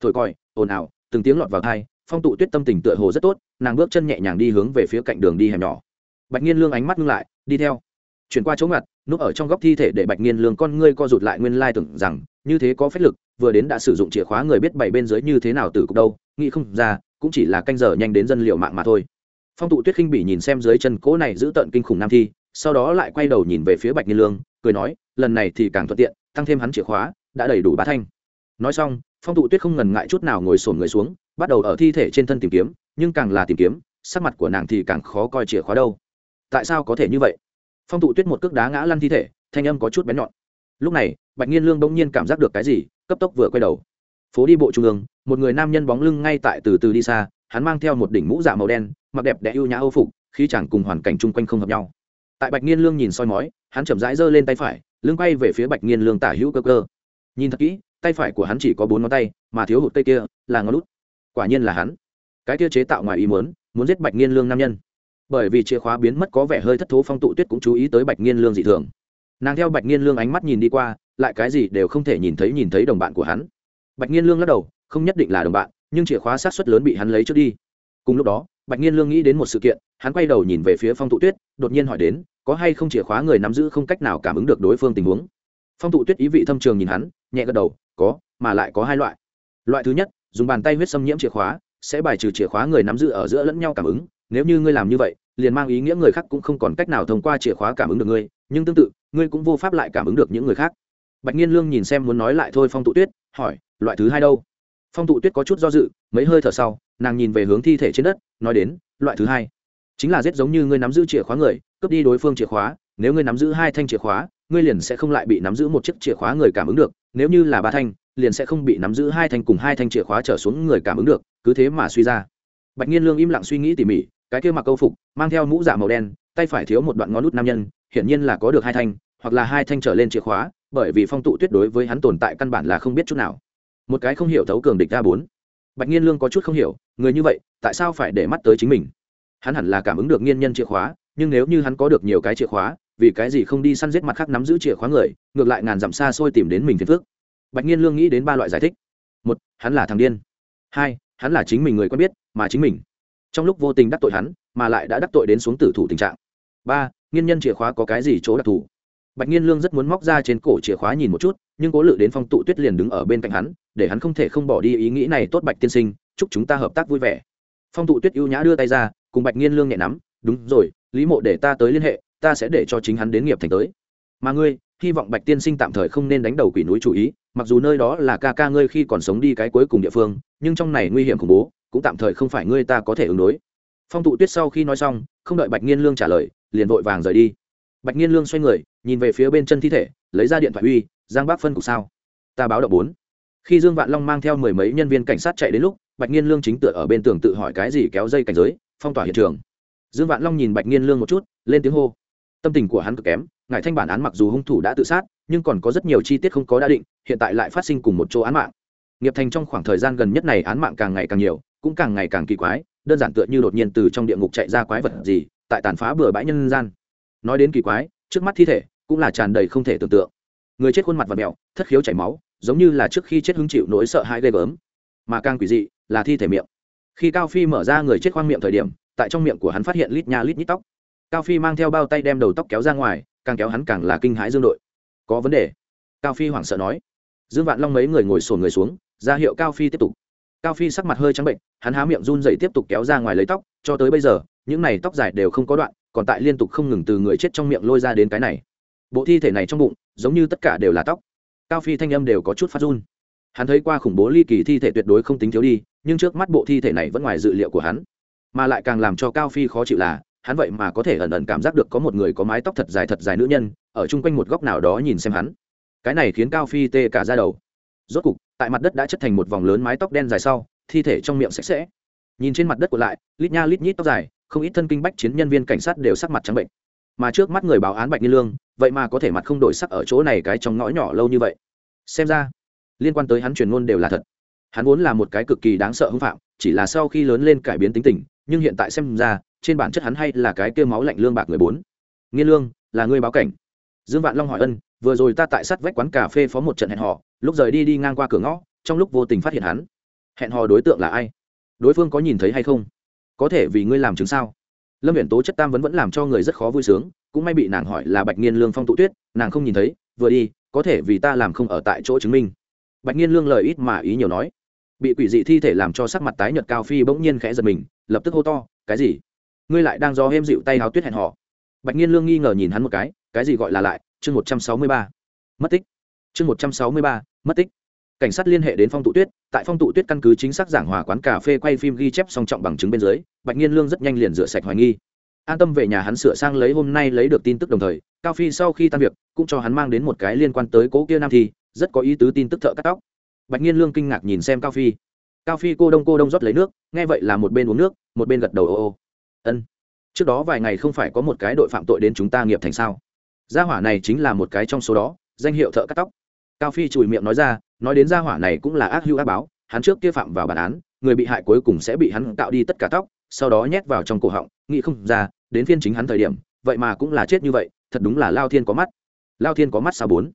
Thổi còi, ồn ào, từng tiếng lọt vào thai phong tụ tuyết tâm tình tựa hồ rất tốt, nàng bước chân nhẹ nhàng đi hướng về phía cạnh đường đi hẻm nhỏ. Bạch nhiên lương ánh mắt ngưng lại, đi theo. Chuyển qua chỗ ngặt, núp ở trong góc thi thể để bạch nhiên lương con ngươi co rụt lại nguyên lai tưởng rằng, như thế có phép lực, vừa đến đã sử dụng chìa khóa người biết bảy bên dưới như thế nào từ cục đâu, nghĩ không ra, cũng chỉ là canh giờ nhanh đến dân liệu mạng mà thôi phong tụ tuyết khinh bỉ nhìn xem dưới chân cỗ này giữ tận kinh khủng nam thi, sau đó lại quay đầu nhìn về phía bạch Niên lương, cười nói, lần này thì càng thuận tiện, tăng thêm hắn chìa khóa, đã đầy đủ bá thanh. Nói xong, phong tụ tuyết không ngần ngại chút nào ngồi sổn người xuống, bắt đầu ở thi thể trên thân tìm kiếm, nhưng càng là tìm kiếm, sắc mặt của nàng thì càng khó coi chìa khóa đâu. Tại sao có thể như vậy? Phong tụ tuyết một cước đá ngã lăn thi thể, thanh âm có chút bén nhọn. Lúc này, bạch nhiên lương bỗng nhiên cảm giác được cái gì, cấp tốc vừa quay đầu. Phố đi bộ trung ương, một người nam nhân bóng lưng ngay tại từ từ đi xa, hắn mang theo một đỉnh mũ dạ màu đen mặc đẹp đẽ ưu nhã âu phục khi chẳng cùng hoàn cảnh chung quanh không hợp nhau. Tại bạch nhiên lương nhìn soi mói, hắn chậm rãi giơ lên tay phải, lưng quay về phía bạch nhiên lương tả hữu cơ cơ. Nhìn thật kỹ, tay phải của hắn chỉ có bốn ngón tay, mà thiếu hụt tay kia là ngón lút. Quả nhiên là hắn. Cái kia chế tạo ngoài ý muốn muốn giết bạch nghiên lương nam nhân. Bởi vì chìa khóa biến mất có vẻ hơi thất thố phong tụ tuyết cũng chú ý tới bạch nghiên lương dị thường. Nàng theo bạch nghiên lương ánh mắt nhìn đi qua, lại cái gì đều không thể nhìn thấy nhìn thấy đồng bạn của hắn. Bạch nghiên lương lắc đầu, không nhất định là đồng bạn, nhưng chìa khóa sát xuất lớn bị hắn lấy trước đi. Cùng lúc đó bạch nghiên lương nghĩ đến một sự kiện, hắn quay đầu nhìn về phía phong tụ tuyết, đột nhiên hỏi đến, có hay không chìa khóa người nắm giữ không cách nào cảm ứng được đối phương tình huống? Phong tụ tuyết ý vị thâm trường nhìn hắn, nhẹ gật đầu, có, mà lại có hai loại. Loại thứ nhất, dùng bàn tay huyết xâm nhiễm chìa khóa, sẽ bài trừ chìa khóa người nắm giữ ở giữa lẫn nhau cảm ứng. Nếu như ngươi làm như vậy, liền mang ý nghĩa người khác cũng không còn cách nào thông qua chìa khóa cảm ứng được ngươi, nhưng tương tự, ngươi cũng vô pháp lại cảm ứng được những người khác. Bạch nhiên lương nhìn xem muốn nói lại thôi phong tụ tuyết, hỏi, loại thứ hai đâu? Phong tụ tuyết có chút do dự, mấy hơi thở sau nàng nhìn về hướng thi thể trên đất, nói đến, loại thứ hai. Chính là giết giống như ngươi nắm giữ chìa khóa người, cướp đi đối phương chìa khóa, nếu ngươi nắm giữ hai thanh chìa khóa, ngươi liền sẽ không lại bị nắm giữ một chiếc chìa khóa người cảm ứng được, nếu như là ba thanh, liền sẽ không bị nắm giữ hai thanh cùng hai thanh chìa khóa trở xuống người cảm ứng được, cứ thế mà suy ra. Bạch nhiên lương im lặng suy nghĩ tỉ mỉ, cái kia mặc câu phục, mang theo mũ giả màu đen, tay phải thiếu một đoạn ngón nút nam nhân, hiển nhiên là có được hai thanh, hoặc là hai thanh trở lên chìa khóa, bởi vì phong tụ tuyệt đối với hắn tồn tại căn bản là không biết chút nào. Một cái không hiểu thấu cường địch a bốn bạch nhiên lương có chút không hiểu, người như vậy, tại sao phải để mắt tới chính mình? Hắn hẳn là cảm ứng được nghiên nhân chìa khóa, nhưng nếu như hắn có được nhiều cái chìa khóa, vì cái gì không đi săn giết mặt khác nắm giữ chìa khóa người, ngược lại ngàn dặm xa xôi tìm đến mình phiền phước bạch nhiên lương nghĩ đến ba loại giải thích. Một, hắn là thằng điên. Hai, hắn là chính mình người quen biết, mà chính mình. Trong lúc vô tình đắc tội hắn, mà lại đã đắc tội đến xuống tử thủ tình trạng. Ba nghiên nhân chìa khóa có cái gì chỗ đặc thù? Bạch nhiên lương rất muốn móc ra trên cổ chìa khóa nhìn một chút, nhưng cố lự đến phong tụ tuyết liền đứng ở bên cạnh hắn để hắn không thể không bỏ đi ý nghĩ này tốt bạch tiên sinh, chúc chúng ta hợp tác vui vẻ. Phong tụ tuyết ưu nhã đưa tay ra, cùng bạch nghiên lương nhẹ nắm, đúng rồi, lý mộ để ta tới liên hệ, ta sẽ để cho chính hắn đến nghiệp thành tới. Mà ngươi, hy vọng bạch tiên sinh tạm thời không nên đánh đầu quỷ núi chủ ý, mặc dù nơi đó là ca ca ngươi khi còn sống đi cái cuối cùng địa phương, nhưng trong này nguy hiểm khủng bố, cũng tạm thời không phải ngươi ta có thể ứng đối. Phong tụ tuyết sau khi nói xong, không đợi bạch nghiên lương trả lời, liền vội vàng rời đi. Bạch nghiên lương xoay người, nhìn về phía bên chân thi thể, lấy ra điện thoại uy, giang bác phân cục sao? Ta báo động bốn khi dương vạn long mang theo mười mấy nhân viên cảnh sát chạy đến lúc, bạch nhiên lương chính tựa ở bên tường tự hỏi cái gì kéo dây cảnh giới, phong tỏa hiện trường. Dương vạn long nhìn bạch nhiên lương một chút, lên tiếng hô. Tâm tình của hắn cực kém, ngài thanh bản án mặc dù hung thủ đã tự sát, nhưng còn có rất nhiều chi tiết không có đã định, hiện tại lại phát sinh cùng một chỗ án mạng. Nghiệp thành trong khoảng thời gian gần nhất này án mạng càng ngày càng nhiều, cũng càng ngày càng kỳ quái, đơn giản tựa như đột nhiên từ trong địa ngục chạy ra quái vật gì, tại tàn phá bừa bãi nhân gian. Nói đến kỳ quái, trước mắt thi thể cũng là tràn đầy không thể tưởng tượng. Người chết khuôn mặt và mẹo, thất khiếu chảy máu giống như là trước khi chết hứng chịu nỗi sợ hãi ghê gớm, mà càng quỷ dị là thi thể miệng. Khi cao phi mở ra người chết khoang miệng thời điểm, tại trong miệng của hắn phát hiện lít nha lít nhít tóc. Cao phi mang theo bao tay đem đầu tóc kéo ra ngoài, càng kéo hắn càng là kinh hãi dương đội. Có vấn đề? Cao phi hoảng sợ nói. Dương vạn long mấy người ngồi sổn người xuống, ra hiệu cao phi tiếp tục. Cao phi sắc mặt hơi trắng bệnh, hắn há miệng run dậy tiếp tục kéo ra ngoài lấy tóc, cho tới bây giờ, những này tóc dài đều không có đoạn, còn tại liên tục không ngừng từ người chết trong miệng lôi ra đến cái này. Bộ thi thể này trong bụng, giống như tất cả đều là tóc cao phi thanh âm đều có chút phát run. Hắn thấy qua khủng bố ly kỳ thi thể tuyệt đối không tính thiếu đi, nhưng trước mắt bộ thi thể này vẫn ngoài dự liệu của hắn. Mà lại càng làm cho cao phi khó chịu là, hắn vậy mà có thể ẩn ẩn cảm giác được có một người có mái tóc thật dài thật dài nữ nhân, ở chung quanh một góc nào đó nhìn xem hắn. Cái này khiến cao phi tê cả ra đầu. Rốt cục, tại mặt đất đã chất thành một vòng lớn mái tóc đen dài sau, thi thể trong miệng sạch sẽ. Nhìn trên mặt đất của lại, lít nha lít nhít tóc dài, không ít thân kinh bách chiến nhân viên cảnh sát đều sắc mặt trắng bệnh mà trước mắt người báo án bạch như lương, vậy mà có thể mặt không đổi sắc ở chỗ này cái trong ngõ nhỏ lâu như vậy. Xem ra, liên quan tới hắn truyền ngôn đều là thật. Hắn vốn là một cái cực kỳ đáng sợ hưng phạm, chỉ là sau khi lớn lên cải biến tính tình, nhưng hiện tại xem ra, trên bản chất hắn hay là cái kêu máu lạnh lương bạc người bốn. Nghiên lương, là người báo cảnh. Dương vạn long hỏi ân, vừa rồi ta tại sát vách quán cà phê phó một trận hẹn hò, lúc rời đi đi ngang qua cửa ngõ, trong lúc vô tình phát hiện hắn. Hẹn hò đối tượng là ai? Đối phương có nhìn thấy hay không? Có thể vì ngươi làm chứng sao? Lâm viện tố chất tam vẫn vẫn làm cho người rất khó vui sướng, cũng may bị nàng hỏi là bạch nghiên lương phong tụ tuyết, nàng không nhìn thấy, vừa đi, có thể vì ta làm không ở tại chỗ chứng minh. Bạch nghiên lương lời ít mà ý nhiều nói. Bị quỷ dị thi thể làm cho sắc mặt tái nhợt cao phi bỗng nhiên khẽ giật mình, lập tức hô to, cái gì? Ngươi lại đang do êm dịu tay háo tuyết hẹn họ bạch nhiên lương nghi ngờ nhìn hắn một cái cái gì gọi là lại? Chương một trăm sáu mươi ba. Mất tích. Chương một trăm sáu mươi ba, mất tích cảnh sát liên hệ đến phong tụ tuyết, tại phong tụ tuyết căn cứ chính xác giảng hòa quán cà phê quay phim ghi chép song trọng bằng chứng bên dưới, bạch nhiên lương rất nhanh liền rửa sạch hoài nghi. An tâm về nhà hắn sửa sang lấy hôm nay lấy được tin tức đồng thời, cao phi sau khi tan việc, cũng cho hắn mang đến một cái liên quan tới cố kia nam thi, rất có ý tứ tin tức thợ cắt tóc. Bạch nhiên lương kinh ngạc nhìn xem cao phi. Cao phi cô đông cô đông rót lấy nước, nghe vậy là một bên uống nước, một bên gật đầu ô ô. Ân, trước đó vài ngày không phải có một cái đội phạm tội đến chúng ta nghiệp thành sao? Gia hỏa này chính là một cái trong số đó, danh hiệu thợ cắt tóc. Cao phi chùi miệng nói ra nói đến gia hỏa này cũng là ác hữu ác báo, hắn trước kia phạm vào bản án, người bị hại cuối cùng sẽ bị hắn tạo đi tất cả tóc, sau đó nhét vào trong cổ họng, nghĩ không ra, đến phiên chính hắn thời điểm, vậy mà cũng là chết như vậy, thật đúng là lao thiên có mắt. Lao thiên có mắt sao bốn?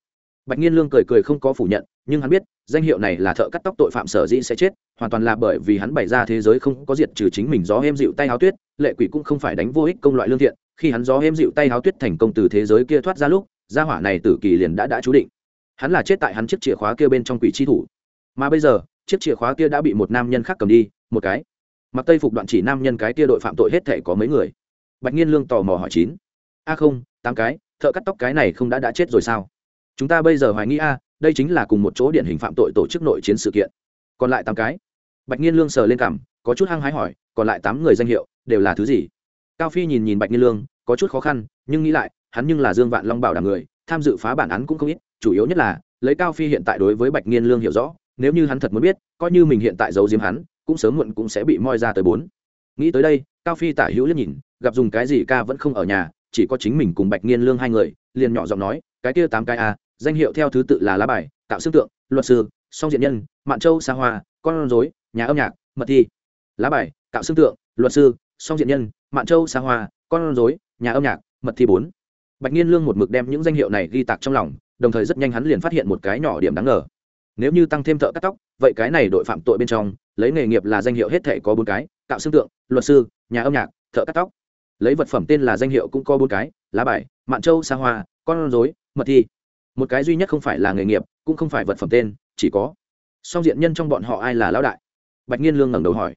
Bạch nhiên lương cười cười không có phủ nhận, nhưng hắn biết, danh hiệu này là thợ cắt tóc tội phạm sở dĩ sẽ chết, hoàn toàn là bởi vì hắn bày ra thế giới không có diệt trừ chính mình gió êm dịu tay háo tuyết, lệ quỷ cũng không phải đánh vô ích công loại lương thiện, khi hắn gió êm dịu tay háo tuyết thành công từ thế giới kia thoát ra lúc, gia hỏa này tử kỳ liền đã đã chú định hắn là chết tại hắn chiếc chìa khóa kia bên trong quỷ chi thủ. Mà bây giờ, chiếc chìa khóa kia đã bị một nam nhân khác cầm đi, một cái. Mặc tây phục đoạn chỉ nam nhân cái kia đội phạm tội hết thể có mấy người. Bạch nhiên lương tò mò hỏi chín. A không, tám cái, thợ cắt tóc cái này không đã đã chết rồi sao? Chúng ta bây giờ hoài nghi a, đây chính là cùng một chỗ điển hình phạm tội tổ chức nội chiến sự kiện. Còn lại tám cái. Bạch nhiên lương sờ lên cảm có chút hăng hái hỏi, còn lại tám người danh hiệu, đều là thứ gì? Cao phi nhìn nhìn bạch nhiên lương, có chút khó khăn, nhưng nghĩ lại, hắn nhưng là dương vạn long bảo đảm người, tham dự phá bản án cũng không ít chủ yếu nhất là, lấy cao phi hiện tại đối với bạch nghiên lương hiểu rõ, nếu như hắn thật muốn biết, coi như mình hiện tại giấu diếm hắn, cũng sớm muộn cũng sẽ bị moi ra tới bốn. Nghĩ tới đây, cao phi tả hữu liếc nhìn, gặp dùng cái gì ca vẫn không ở nhà, chỉ có chính mình cùng bạch nghiên lương hai người, liền nhỏ giọng nói, cái kia tám cái a, danh hiệu theo thứ tự là lá bài, tạo xương tượng, luật sư, song diện nhân, mạn châu xa hoa, con rối, nhà âm nhạc, mật thi. Lá bài, tạo xương tượng, luật sư, song diện nhân, mạn châu xa hoa, con rối, nhà âm nhạc, mật thi bốn. Bạch nghiên lương một mực đem những danh hiệu này ghi tạc trong lòng đồng thời rất nhanh hắn liền phát hiện một cái nhỏ điểm đáng ngờ. Nếu như tăng thêm thợ cắt tóc, vậy cái này đội phạm tội bên trong, lấy nghề nghiệp là danh hiệu hết thể có bốn cái, cạo xương tượng, luật sư, nhà âm nhạc, thợ cắt tóc. Lấy vật phẩm tên là danh hiệu cũng có bốn cái, lá bài, mạn châu xa hoa, con rối, mật thi. Một cái duy nhất không phải là nghề nghiệp, cũng không phải vật phẩm tên, chỉ có. Song diện nhân trong bọn họ ai là lão đại? Bạch nghiên lương ngẩng đầu hỏi.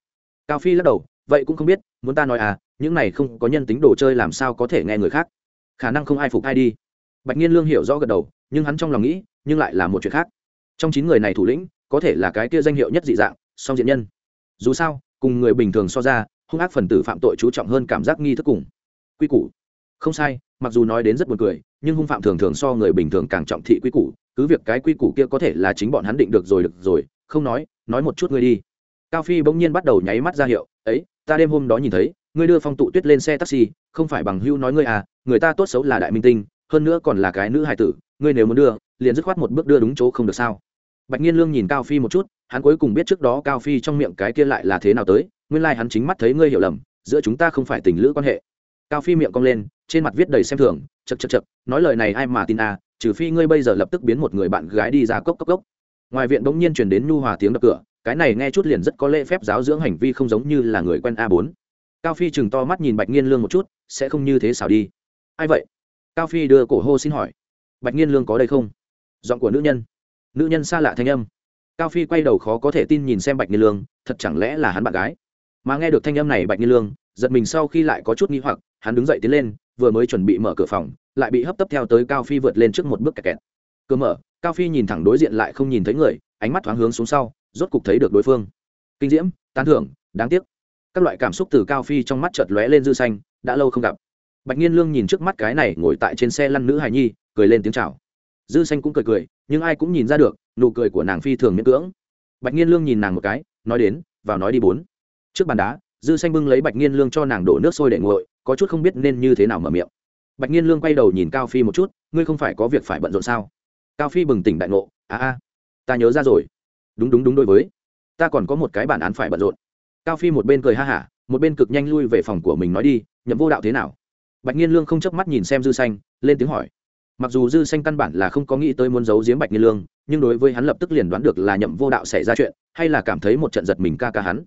Cao phi lắc đầu, vậy cũng không biết, muốn ta nói à những này không có nhân tính đồ chơi làm sao có thể nghe người khác? Khả năng không ai phục ai đi. Bạch nghiên lương hiểu rõ gật đầu nhưng hắn trong lòng nghĩ, nhưng lại là một chuyện khác. Trong chín người này thủ lĩnh, có thể là cái kia danh hiệu nhất dị dạng, song diện nhân. Dù sao, cùng người bình thường so ra, hung ác phần tử phạm tội chú trọng hơn cảm giác nghi thức cùng quy củ. Không sai, mặc dù nói đến rất buồn cười, nhưng hung phạm thường thường so người bình thường càng trọng thị quy củ, cứ việc cái quy củ kia có thể là chính bọn hắn định được rồi được rồi, không nói nói một chút ngươi đi. Cao phi bỗng nhiên bắt đầu nháy mắt ra hiệu, ấy, ta đêm hôm đó nhìn thấy, ngươi đưa phong tụ tuyết lên xe taxi, không phải bằng hưu nói ngươi à người ta tốt xấu là đại minh tinh, hơn nữa còn là cái nữ hài tử ngươi nếu muốn đưa, liền dứt khoát một bước đưa đúng chỗ không được sao? Bạch nhiên lương nhìn cao phi một chút, hắn cuối cùng biết trước đó cao phi trong miệng cái kia lại là thế nào tới, nguyên hắn chính mắt thấy ngươi hiểu lầm, giữa chúng ta không phải tình lữ quan hệ. Cao phi miệng cong lên, trên mặt viết đầy xem thường chật chật chật nói lời này ai mà tin à trừ phi ngươi bây giờ lập tức biến một người bạn gái đi ra cốc cốc cốc. Ngoài viện bỗng nhiên chuyển đến nhu hòa tiếng đập cửa, cái này nghe chút liền rất có lễ phép giáo dưỡng hành vi không giống như là người quen a bốn. Cao phi chừng to mắt nhìn bạch nghiên lương một chút, sẽ không như thế xảo đi. Ai vậy? Cao phi đưa cổ hô xin hỏi bạch nghiên lương có đây không? Giọng của nữ nhân. Nữ nhân xa lạ thanh âm. Cao phi quay đầu khó có thể tin nhìn xem bạch nghiên lương, thật chẳng lẽ là hắn bạn gái? Mà nghe được thanh âm này, bạch nghiên lương, giật mình sau khi lại có chút nghi hoặc, hắn đứng dậy tiến lên, vừa mới chuẩn bị mở cửa phòng, lại bị hấp tấp theo tới cao phi vượt lên trước một bước kẹt kẹt. Cửa mở, cao phi nhìn thẳng đối diện lại không nhìn thấy người, ánh mắt thoáng hướng xuống sau, rốt cục thấy được đối phương. Kinh diễm, tán thưởng, đáng tiếc. Các loại cảm xúc từ cao phi trong mắt chợt lóe lên dư xanh, đã lâu không gặp bạch nghiên lương nhìn trước mắt cái này ngồi tại trên xe lăn nữ hài nhi, cười lên tiếng chào. Dư xanh cũng cười cười, nhưng ai cũng nhìn ra được, nụ cười của nàng phi thường miễn cưỡng. Bạch nghiên lương nhìn nàng một cái, nói đến, vào nói đi bốn. Trước bàn đá, dư xanh bưng lấy bạch nghiên lương cho nàng đổ nước sôi để nguội, có chút không biết nên như thế nào mở miệng. Bạch nghiên lương quay đầu nhìn cao phi một chút, ngươi không phải có việc phải bận rộn sao? Cao phi bừng tỉnh đại ngộ à a, ta nhớ ra rồi. Đúng đúng đúng, đối với. Ta còn có một cái bản án phải bận rộn. Cao phi một bên cười ha hả, một bên cực nhanh lui về phòng của mình nói đi, nhậm vô đạo thế nào? Bạch nghiên lương không chớp mắt nhìn xem dư xanh, lên tiếng hỏi. Mặc dù dư xanh căn bản là không có nghĩ tới muốn giấu giếm bạch nghiên lương, nhưng đối với hắn lập tức liền đoán được là nhậm vô đạo xảy ra chuyện, hay là cảm thấy một trận giật mình ca ca hắn.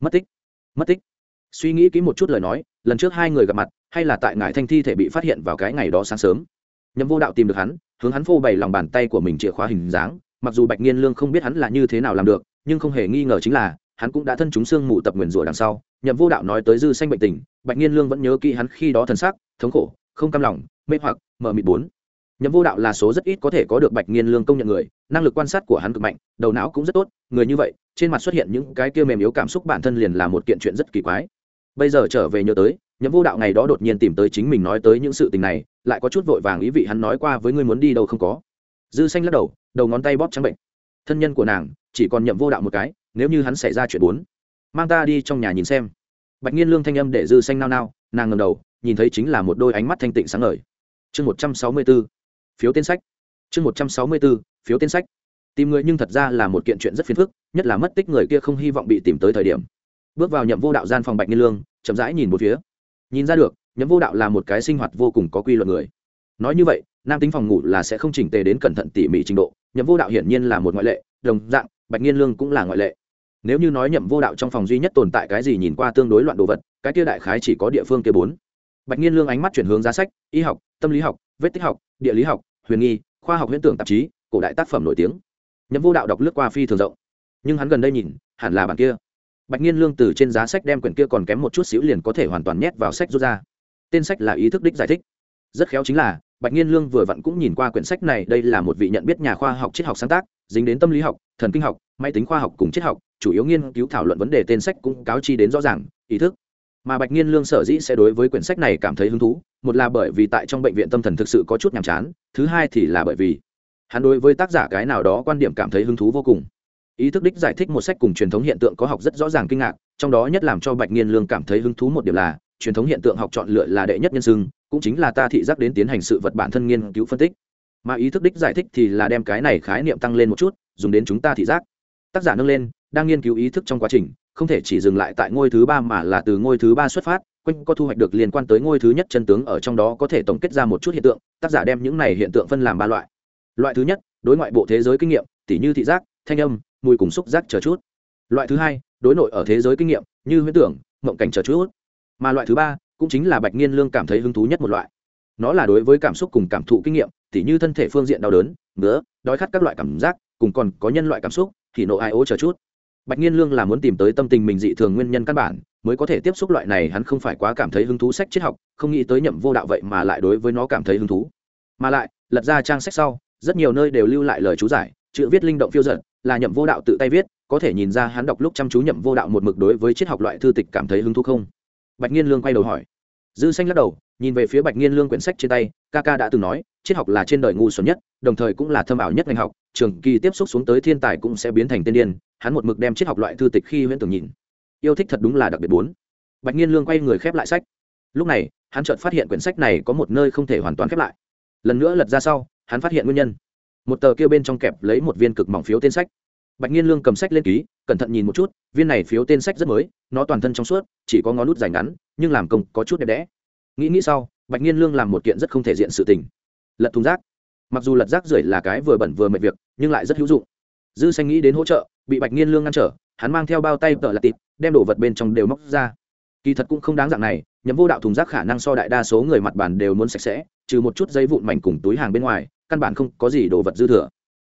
Mất tích mất tích. Suy nghĩ kỹ một chút lời nói, lần trước hai người gặp mặt, hay là tại ngải thanh thi thể bị phát hiện vào cái ngày đó sáng sớm. Nhậm vô đạo tìm được hắn, hướng hắn phô bày lòng bàn tay của mình chìa khóa hình dáng, mặc dù bạch nghiên lương không biết hắn là như thế nào làm được, nhưng không hề nghi ngờ chính là hắn cũng đã thân chúng xương mù tập nguyền rủa đằng sau, nhậm vô đạo nói tới dư xanh bệnh tình, bạch nghiên lương vẫn nhớ kỹ hắn khi đó thân xác thống khổ, không cam lòng, mê hoặc mờ mịt bốn. Nhậm vô đạo là số rất ít có thể có được bạch nghiên lương công nhận người, năng lực quan sát của hắn cực mạnh, đầu não cũng rất tốt, người như vậy, trên mặt xuất hiện những cái kia mềm yếu cảm xúc bản thân liền là một kiện chuyện rất kỳ quái. Bây giờ trở về nhớ tới, nhậm vô đạo ngày đó đột nhiên tìm tới chính mình nói tới những sự tình này, lại có chút vội vàng ý vị hắn nói qua với ngươi muốn đi đâu không có. Dư xanh lắc đầu đầu ngón tay bóp trắng bệnh. Thân nhân của nàng, chỉ còn nhậm vô đạo một cái nếu như hắn xảy ra chuyện bốn, mang ta đi trong nhà nhìn xem. Bạch nhiên lương thanh âm để dư xanh nao nao, nàng ngầm đầu, nhìn thấy chính là một đôi ánh mắt thanh tịnh sáng ngời. Chương một trăm sáu mươi b ố phiếu tên sách. Chương một trăm sáu mươi b ố phiếu tên sách. Tìm người nhưng thật ra là một kiện chuyện rất phiền phức, nhất là mất tích người kia không hy vọng bị tìm tới thời điểm. Bước vào nhậm vô đạo gian phòng bạch nhiên lương, chậm rãi nhìn một phía. Nhìn ra được, nhậm vô đạo là một cái sinh hoạt vô cùng có quy luật người. Nói như vậy, nam tính phòng ngủ là sẽ không chỉnh tề đến cẩn thận tỉ mỉ trình độ. Nhậm vô đạo hiển nhiên là một ngoại lệ, đồng dạng, bạch nhiên lương cũng là ngoại lệ nếu như nói nhậm vô đạo trong phòng duy nhất tồn tại cái gì nhìn qua tương đối loạn đồ vật, cái kia đại khái chỉ có địa phương kia bốn. Bạch nhiên lương ánh mắt chuyển hướng giá sách, y học, tâm lý học, vết tích học, địa lý học, huyền nghi, khoa học huyễn tưởng tạp chí, cổ đại tác phẩm nổi tiếng. Nhậm vô đạo đọc lướt qua phi thường rộng. Nhưng hắn gần đây nhìn, hẳn là bản kia. Bạch nhiên lương từ trên giá sách đem quyển kia còn kém một chút xíu liền có thể hoàn toàn nhét vào sách rút ra. Tên sách là ý thức đích giải thích. Rất khéo chính là, bạch nhiên lương vừa vặn cũng nhìn qua quyển sách này, đây là một vị nhận biết nhà khoa học triết học sáng tác, dính đến tâm lý học, thần kinh học, máy tính khoa học cùng triết học chủ yếu nghiên cứu thảo luận vấn đề tên sách cũng cáo chi đến rõ ràng, ý thức. Mà bạch nghiên lương sở dĩ sẽ đối với quyển sách này cảm thấy hứng thú, một là bởi vì tại trong bệnh viện tâm thần thực sự có chút nhàm chán, thứ hai thì là bởi vì hắn đối với tác giả cái nào đó quan điểm cảm thấy hứng thú vô cùng. Ý thức đích giải thích một sách cùng truyền thống hiện tượng có học rất rõ ràng kinh ngạc, trong đó nhất làm cho bạch nghiên lương cảm thấy hứng thú một điểm là, truyền thống hiện tượng học chọn lựa là đệ nhất nhân xưng, cũng chính là ta thị giác đến tiến hành sự vật bản thân nghiên cứu phân tích. Mà ý thức đích giải thích thì là đem cái này khái niệm tăng lên một chút, dùng đến chúng ta thị giác. Tác giả nâng lên đang nghiên cứu ý thức trong quá trình, không thể chỉ dừng lại tại ngôi thứ ba mà là từ ngôi thứ ba xuất phát, quanh có thu hoạch được liên quan tới ngôi thứ nhất chân tướng ở trong đó có thể tổng kết ra một chút hiện tượng, tác giả đem những này hiện tượng phân làm ba loại. Loại thứ nhất, đối ngoại bộ thế giới kinh nghiệm, tỉ như thị giác, thanh âm, mùi cùng xúc giác chờ chút. Loại thứ hai, đối nội ở thế giới kinh nghiệm, như huyễn tưởng, mộng cảnh chờ chút. Mà loại thứ ba, cũng chính là bạch nghiên lương cảm thấy hứng thú nhất một loại. Nó là đối với cảm xúc cùng cảm thụ kinh nghiệm, tỉ như thân thể phương diện đau đớn, ngứa, đói khát các loại cảm giác, cùng còn có nhân loại cảm xúc, thì nộ ai ố chờ chút bạch nghiên lương là muốn tìm tới tâm tình mình dị thường nguyên nhân căn bản, mới có thể tiếp xúc loại này hắn không phải quá cảm thấy hứng thú sách triết học, không nghĩ tới nhậm vô đạo vậy mà lại đối với nó cảm thấy hứng thú. Mà lại, lật ra trang sách sau, rất nhiều nơi đều lưu lại lời chú giải, chữ viết linh động phiêu dật, là nhậm vô đạo tự tay viết, có thể nhìn ra hắn đọc lúc chăm chú nhậm vô đạo một mực đối với triết học loại thư tịch cảm thấy hứng thú không? Bạch nghiên lương quay đầu hỏi. Dư xanh lắc đầu, nhìn về phía bạch nghiên lương quyển sách trên tay, ca ca đã từng nói, triết học là trên đời ngu xuẩn nhất, đồng thời cũng là thâm ảo nhất ngành học, trường kỳ tiếp xúc xuống tới thiên tài cũng sẽ biến thành tiên điên hắn một mực đem triết học loại thư tịch khi huyễn tưởng nhìn. Yêu thích thật đúng là đặc biệt bốn. Bạch nghiên lương quay người khép lại sách. Lúc này, hắn chợt phát hiện quyển sách này có một nơi không thể hoàn toàn khép lại. Lần nữa lật ra sau, hắn phát hiện nguyên nhân. Một tờ kia bên trong kẹp lấy một viên cực mỏng phiếu tên sách. Bạch nhiên lương cầm sách lên ký, cẩn thận nhìn một chút, viên này phiếu tên sách rất mới, nó toàn thân trong suốt, chỉ có ngón nút dài ngắn, nhưng làm công có chút đẹp đẽ. Nghĩ nghĩ sau, bạch nhiên lương làm một kiện rất không thể diện sự tình. Lật thùng rác. Mặc dù lật rác rưởi là cái vừa bẩn vừa mệt việc, nhưng lại rất hữu dụng. Dư xanh nghĩ đến hỗ trợ bị bạch nghiên lương ngăn trở, hắn mang theo bao tay tờ là tịt, đem đồ vật bên trong đều móc ra. Kỳ thật cũng không đáng dạng này nhấm vô đạo thùng rác khả năng so đại đa số người mặt bàn đều muốn sạch sẽ, trừ một chút giấy vụn mảnh cùng túi hàng bên ngoài, căn bản không có gì đồ vật dư thừa.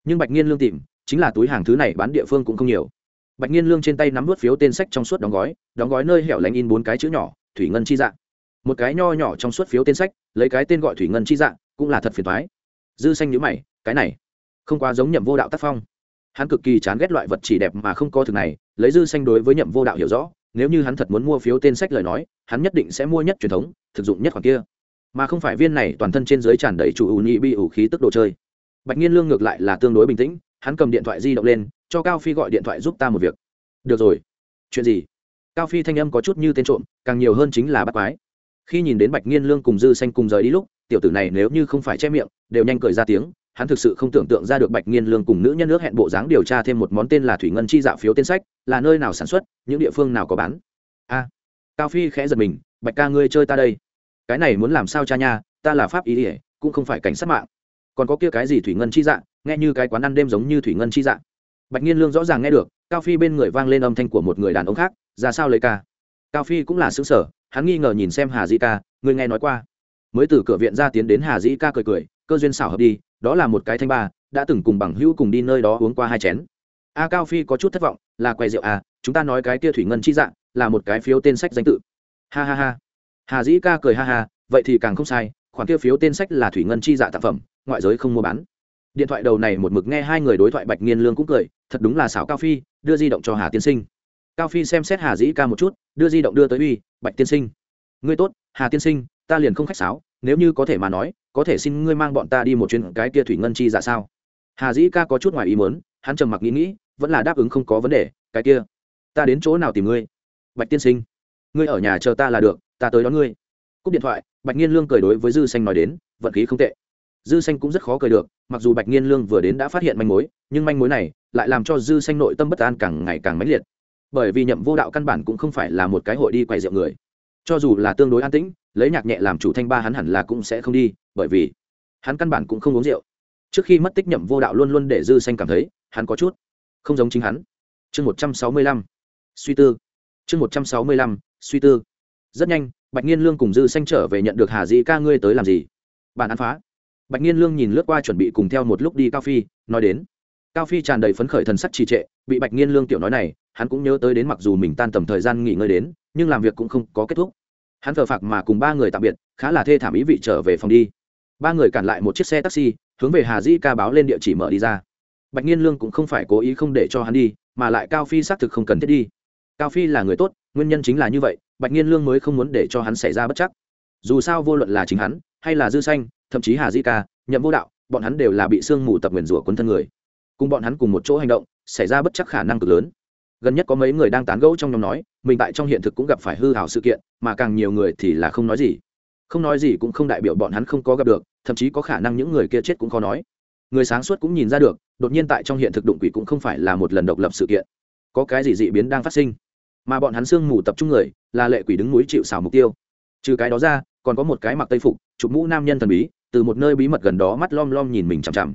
Nhưng bạch nghiên lương tìm, chính là túi hàng thứ này bán địa phương cũng không nhiều. Bạch nghiên lương trên tay nắm vớt phiếu tên sách trong suốt đóng gói đóng gói nơi hẻo lánh in bốn cái chữ nhỏ, thủy ngân chi dạng. Một cái nho nhỏ trong suốt phiếu tên sách, lấy cái tên gọi thủy ngân chi dạng, cũng là thật phiền thoái dư xanh nhữ mày, cái này không quá giống nhậm vô đạo tác phong hắn cực kỳ chán ghét loại vật chỉ đẹp mà không có thực này, lấy dư xanh đối với nhậm vô đạo hiểu rõ, nếu như hắn thật muốn mua phiếu tên sách lời nói, hắn nhất định sẽ mua nhất truyền thống, thực dụng nhất khoản kia. Mà không phải viên này toàn thân trên dưới tràn đầy chủ ủ nhị bị ủ khí tức đồ chơi. Bạch nhiên lương ngược lại là tương đối bình tĩnh, hắn cầm điện thoại di động lên, cho cao phi gọi điện thoại giúp ta một việc. Được rồi. Chuyện gì? Cao phi thanh âm có chút như tên trộm, càng nhiều hơn chính là bắt quái. Khi nhìn đến bạch nhiên lương cùng dư xanh cùng rời đi lúc, tiểu tử này nếu như không phải che miệng, đều nhanh cười ra tiếng hắn thực sự không tưởng tượng ra được bạch nghiên lương cùng nữ nhân nước hẹn bộ dáng điều tra thêm một món tên là thủy ngân chi dạo phiếu tên sách, là nơi nào sản xuất, những địa phương nào có bán. A, cao phi khẽ giật mình, bạch ca ngươi chơi ta đây. Cái này muốn làm sao cha nha, ta là pháp ý ỉa cũng không phải cảnh sát mạng. Còn có kia cái gì thủy ngân chi dạng nghe như cái quán ăn đêm giống như thủy ngân chi dạng bạch nghiên lương rõ ràng nghe được, cao phi bên người vang lên âm thanh của một người đàn ông khác, ra sao lấy ca? Cao phi cũng là xứ sở hắn nghi ngờ nhìn xem hà di ca người nghe nói qua? Mới từ cửa viện ra tiến đến hà di ca cười cười, cơ duyên xảo hợp đi đó là một cái thanh ba, đã từng cùng bằng hữu cùng đi nơi đó uống qua hai chén. A cao phi có chút thất vọng, là quay rượu à chúng ta nói cái kia thủy ngân chi dạng là một cái phiếu tên sách danh tự. Ha ha ha. Hà dĩ ca cười ha ha, vậy thì càng không sai, khoản kia phiếu tên sách là thủy ngân chi dạ tạp phẩm, ngoại giới không mua bán. Điện thoại đầu này một mực nghe hai người đối thoại bạch nghiên lương cũng cười, thật đúng là xảo cao phi, đưa di động cho hà tiên sinh. Cao phi xem xét hà dĩ ca một chút, đưa di động đưa tới uy, bạch tiên sinh. Ngươi tốt, hà tiên sinh, ta liền không khách sáo nếu như có thể mà nói, có thể xin ngươi mang bọn ta đi một chuyến cái kia thủy ngân chi dạ sao? Hà dĩ ca có chút ngoài ý muốn, hắn trầm mặc nghĩ nghĩ, vẫn là đáp ứng không có vấn đề, cái kia, ta đến chỗ nào tìm ngươi? Bạch tiên sinh, ngươi ở nhà chờ ta là được, ta tới đón ngươi. Cúp điện thoại, bạch nhiên lương cười đối với dư xanh nói đến, vận khí không tệ. Dư xanh cũng rất khó cười được, mặc dù bạch nhiên lương vừa đến đã phát hiện manh mối, nhưng manh mối này lại làm cho dư xanh nội tâm bất an càng ngày càng mãnh liệt. Bởi vì nhậm vô đạo căn bản cũng không phải là một cái hội đi quay rượu người. Cho dù là tương đối an tĩnh lấy nhạc nhẹ làm chủ thanh ba hắn hẳn là cũng sẽ không đi, bởi vì hắn căn bản cũng không uống rượu. Trước khi mất tích nhậm vô đạo luôn luôn để dư xanh cảm thấy, hắn có chút không giống chính hắn. Chương một trăm sáu mươi lăm, suy tư. Chương một trăm sáu mươi lăm, suy tư. Rất nhanh, bạch nhiên lương cùng dư xanh trở về nhận được hà dĩ ca ngươi tới làm gì? Bản án phá. Bạch nhiên lương nhìn lướt qua chuẩn bị cùng theo một lúc đi cao phi, nói đến. Cao phi tràn đầy phấn khởi thần sắc trì trệ, bị bạch nhiên lương tiểu nói này, hắn cũng nhớ tới đến mặc dù mình tan tầm thời gian nghỉ ngơi đến, nhưng làm việc cũng không có kết thúc hắn thờ phạc mà cùng ba người tạm biệt, khá là thê thảm ý vị trở về phòng đi. Ba người cản lại một chiếc xe taxi, hướng về hà dĩ ca báo lên địa chỉ mở đi ra. Bạch nhiên lương cũng không phải cố ý không để cho hắn đi, mà lại cao phi xác thực không cần thiết đi. Cao phi là người tốt, nguyên nhân chính là như vậy, bạch nhiên lương mới không muốn để cho hắn xảy ra bất chắc. Dù sao vô luận là chính hắn, hay là dư xanh, thậm chí hà di ca, nhậm vô đạo, bọn hắn đều là bị sương mù tập nguyền rủa quấn thân người. Cùng bọn hắn cùng một chỗ hành động, xảy ra bất chắc khả năng cực lớn gần nhất có mấy người đang tán gẫu trong nhóm nói, mình tại trong hiện thực cũng gặp phải hư hảo sự kiện, mà càng nhiều người thì là không nói gì. Không nói gì cũng không đại biểu bọn hắn không có gặp được, thậm chí có khả năng những người kia chết cũng khó nói. Người sáng suốt cũng nhìn ra được, đột nhiên tại trong hiện thực đụng quỷ cũng không phải là một lần độc lập sự kiện. Có cái gì dị biến đang phát sinh? Mà bọn hắn sương mù tập trung người, là lệ quỷ đứng núi chịu xảo mục tiêu. Trừ cái đó ra, còn có một cái mặc tây phục, chụp mũ nam nhân thần bí, từ một nơi bí mật gần đó mắt lom lom nhìn mình chằm chằm.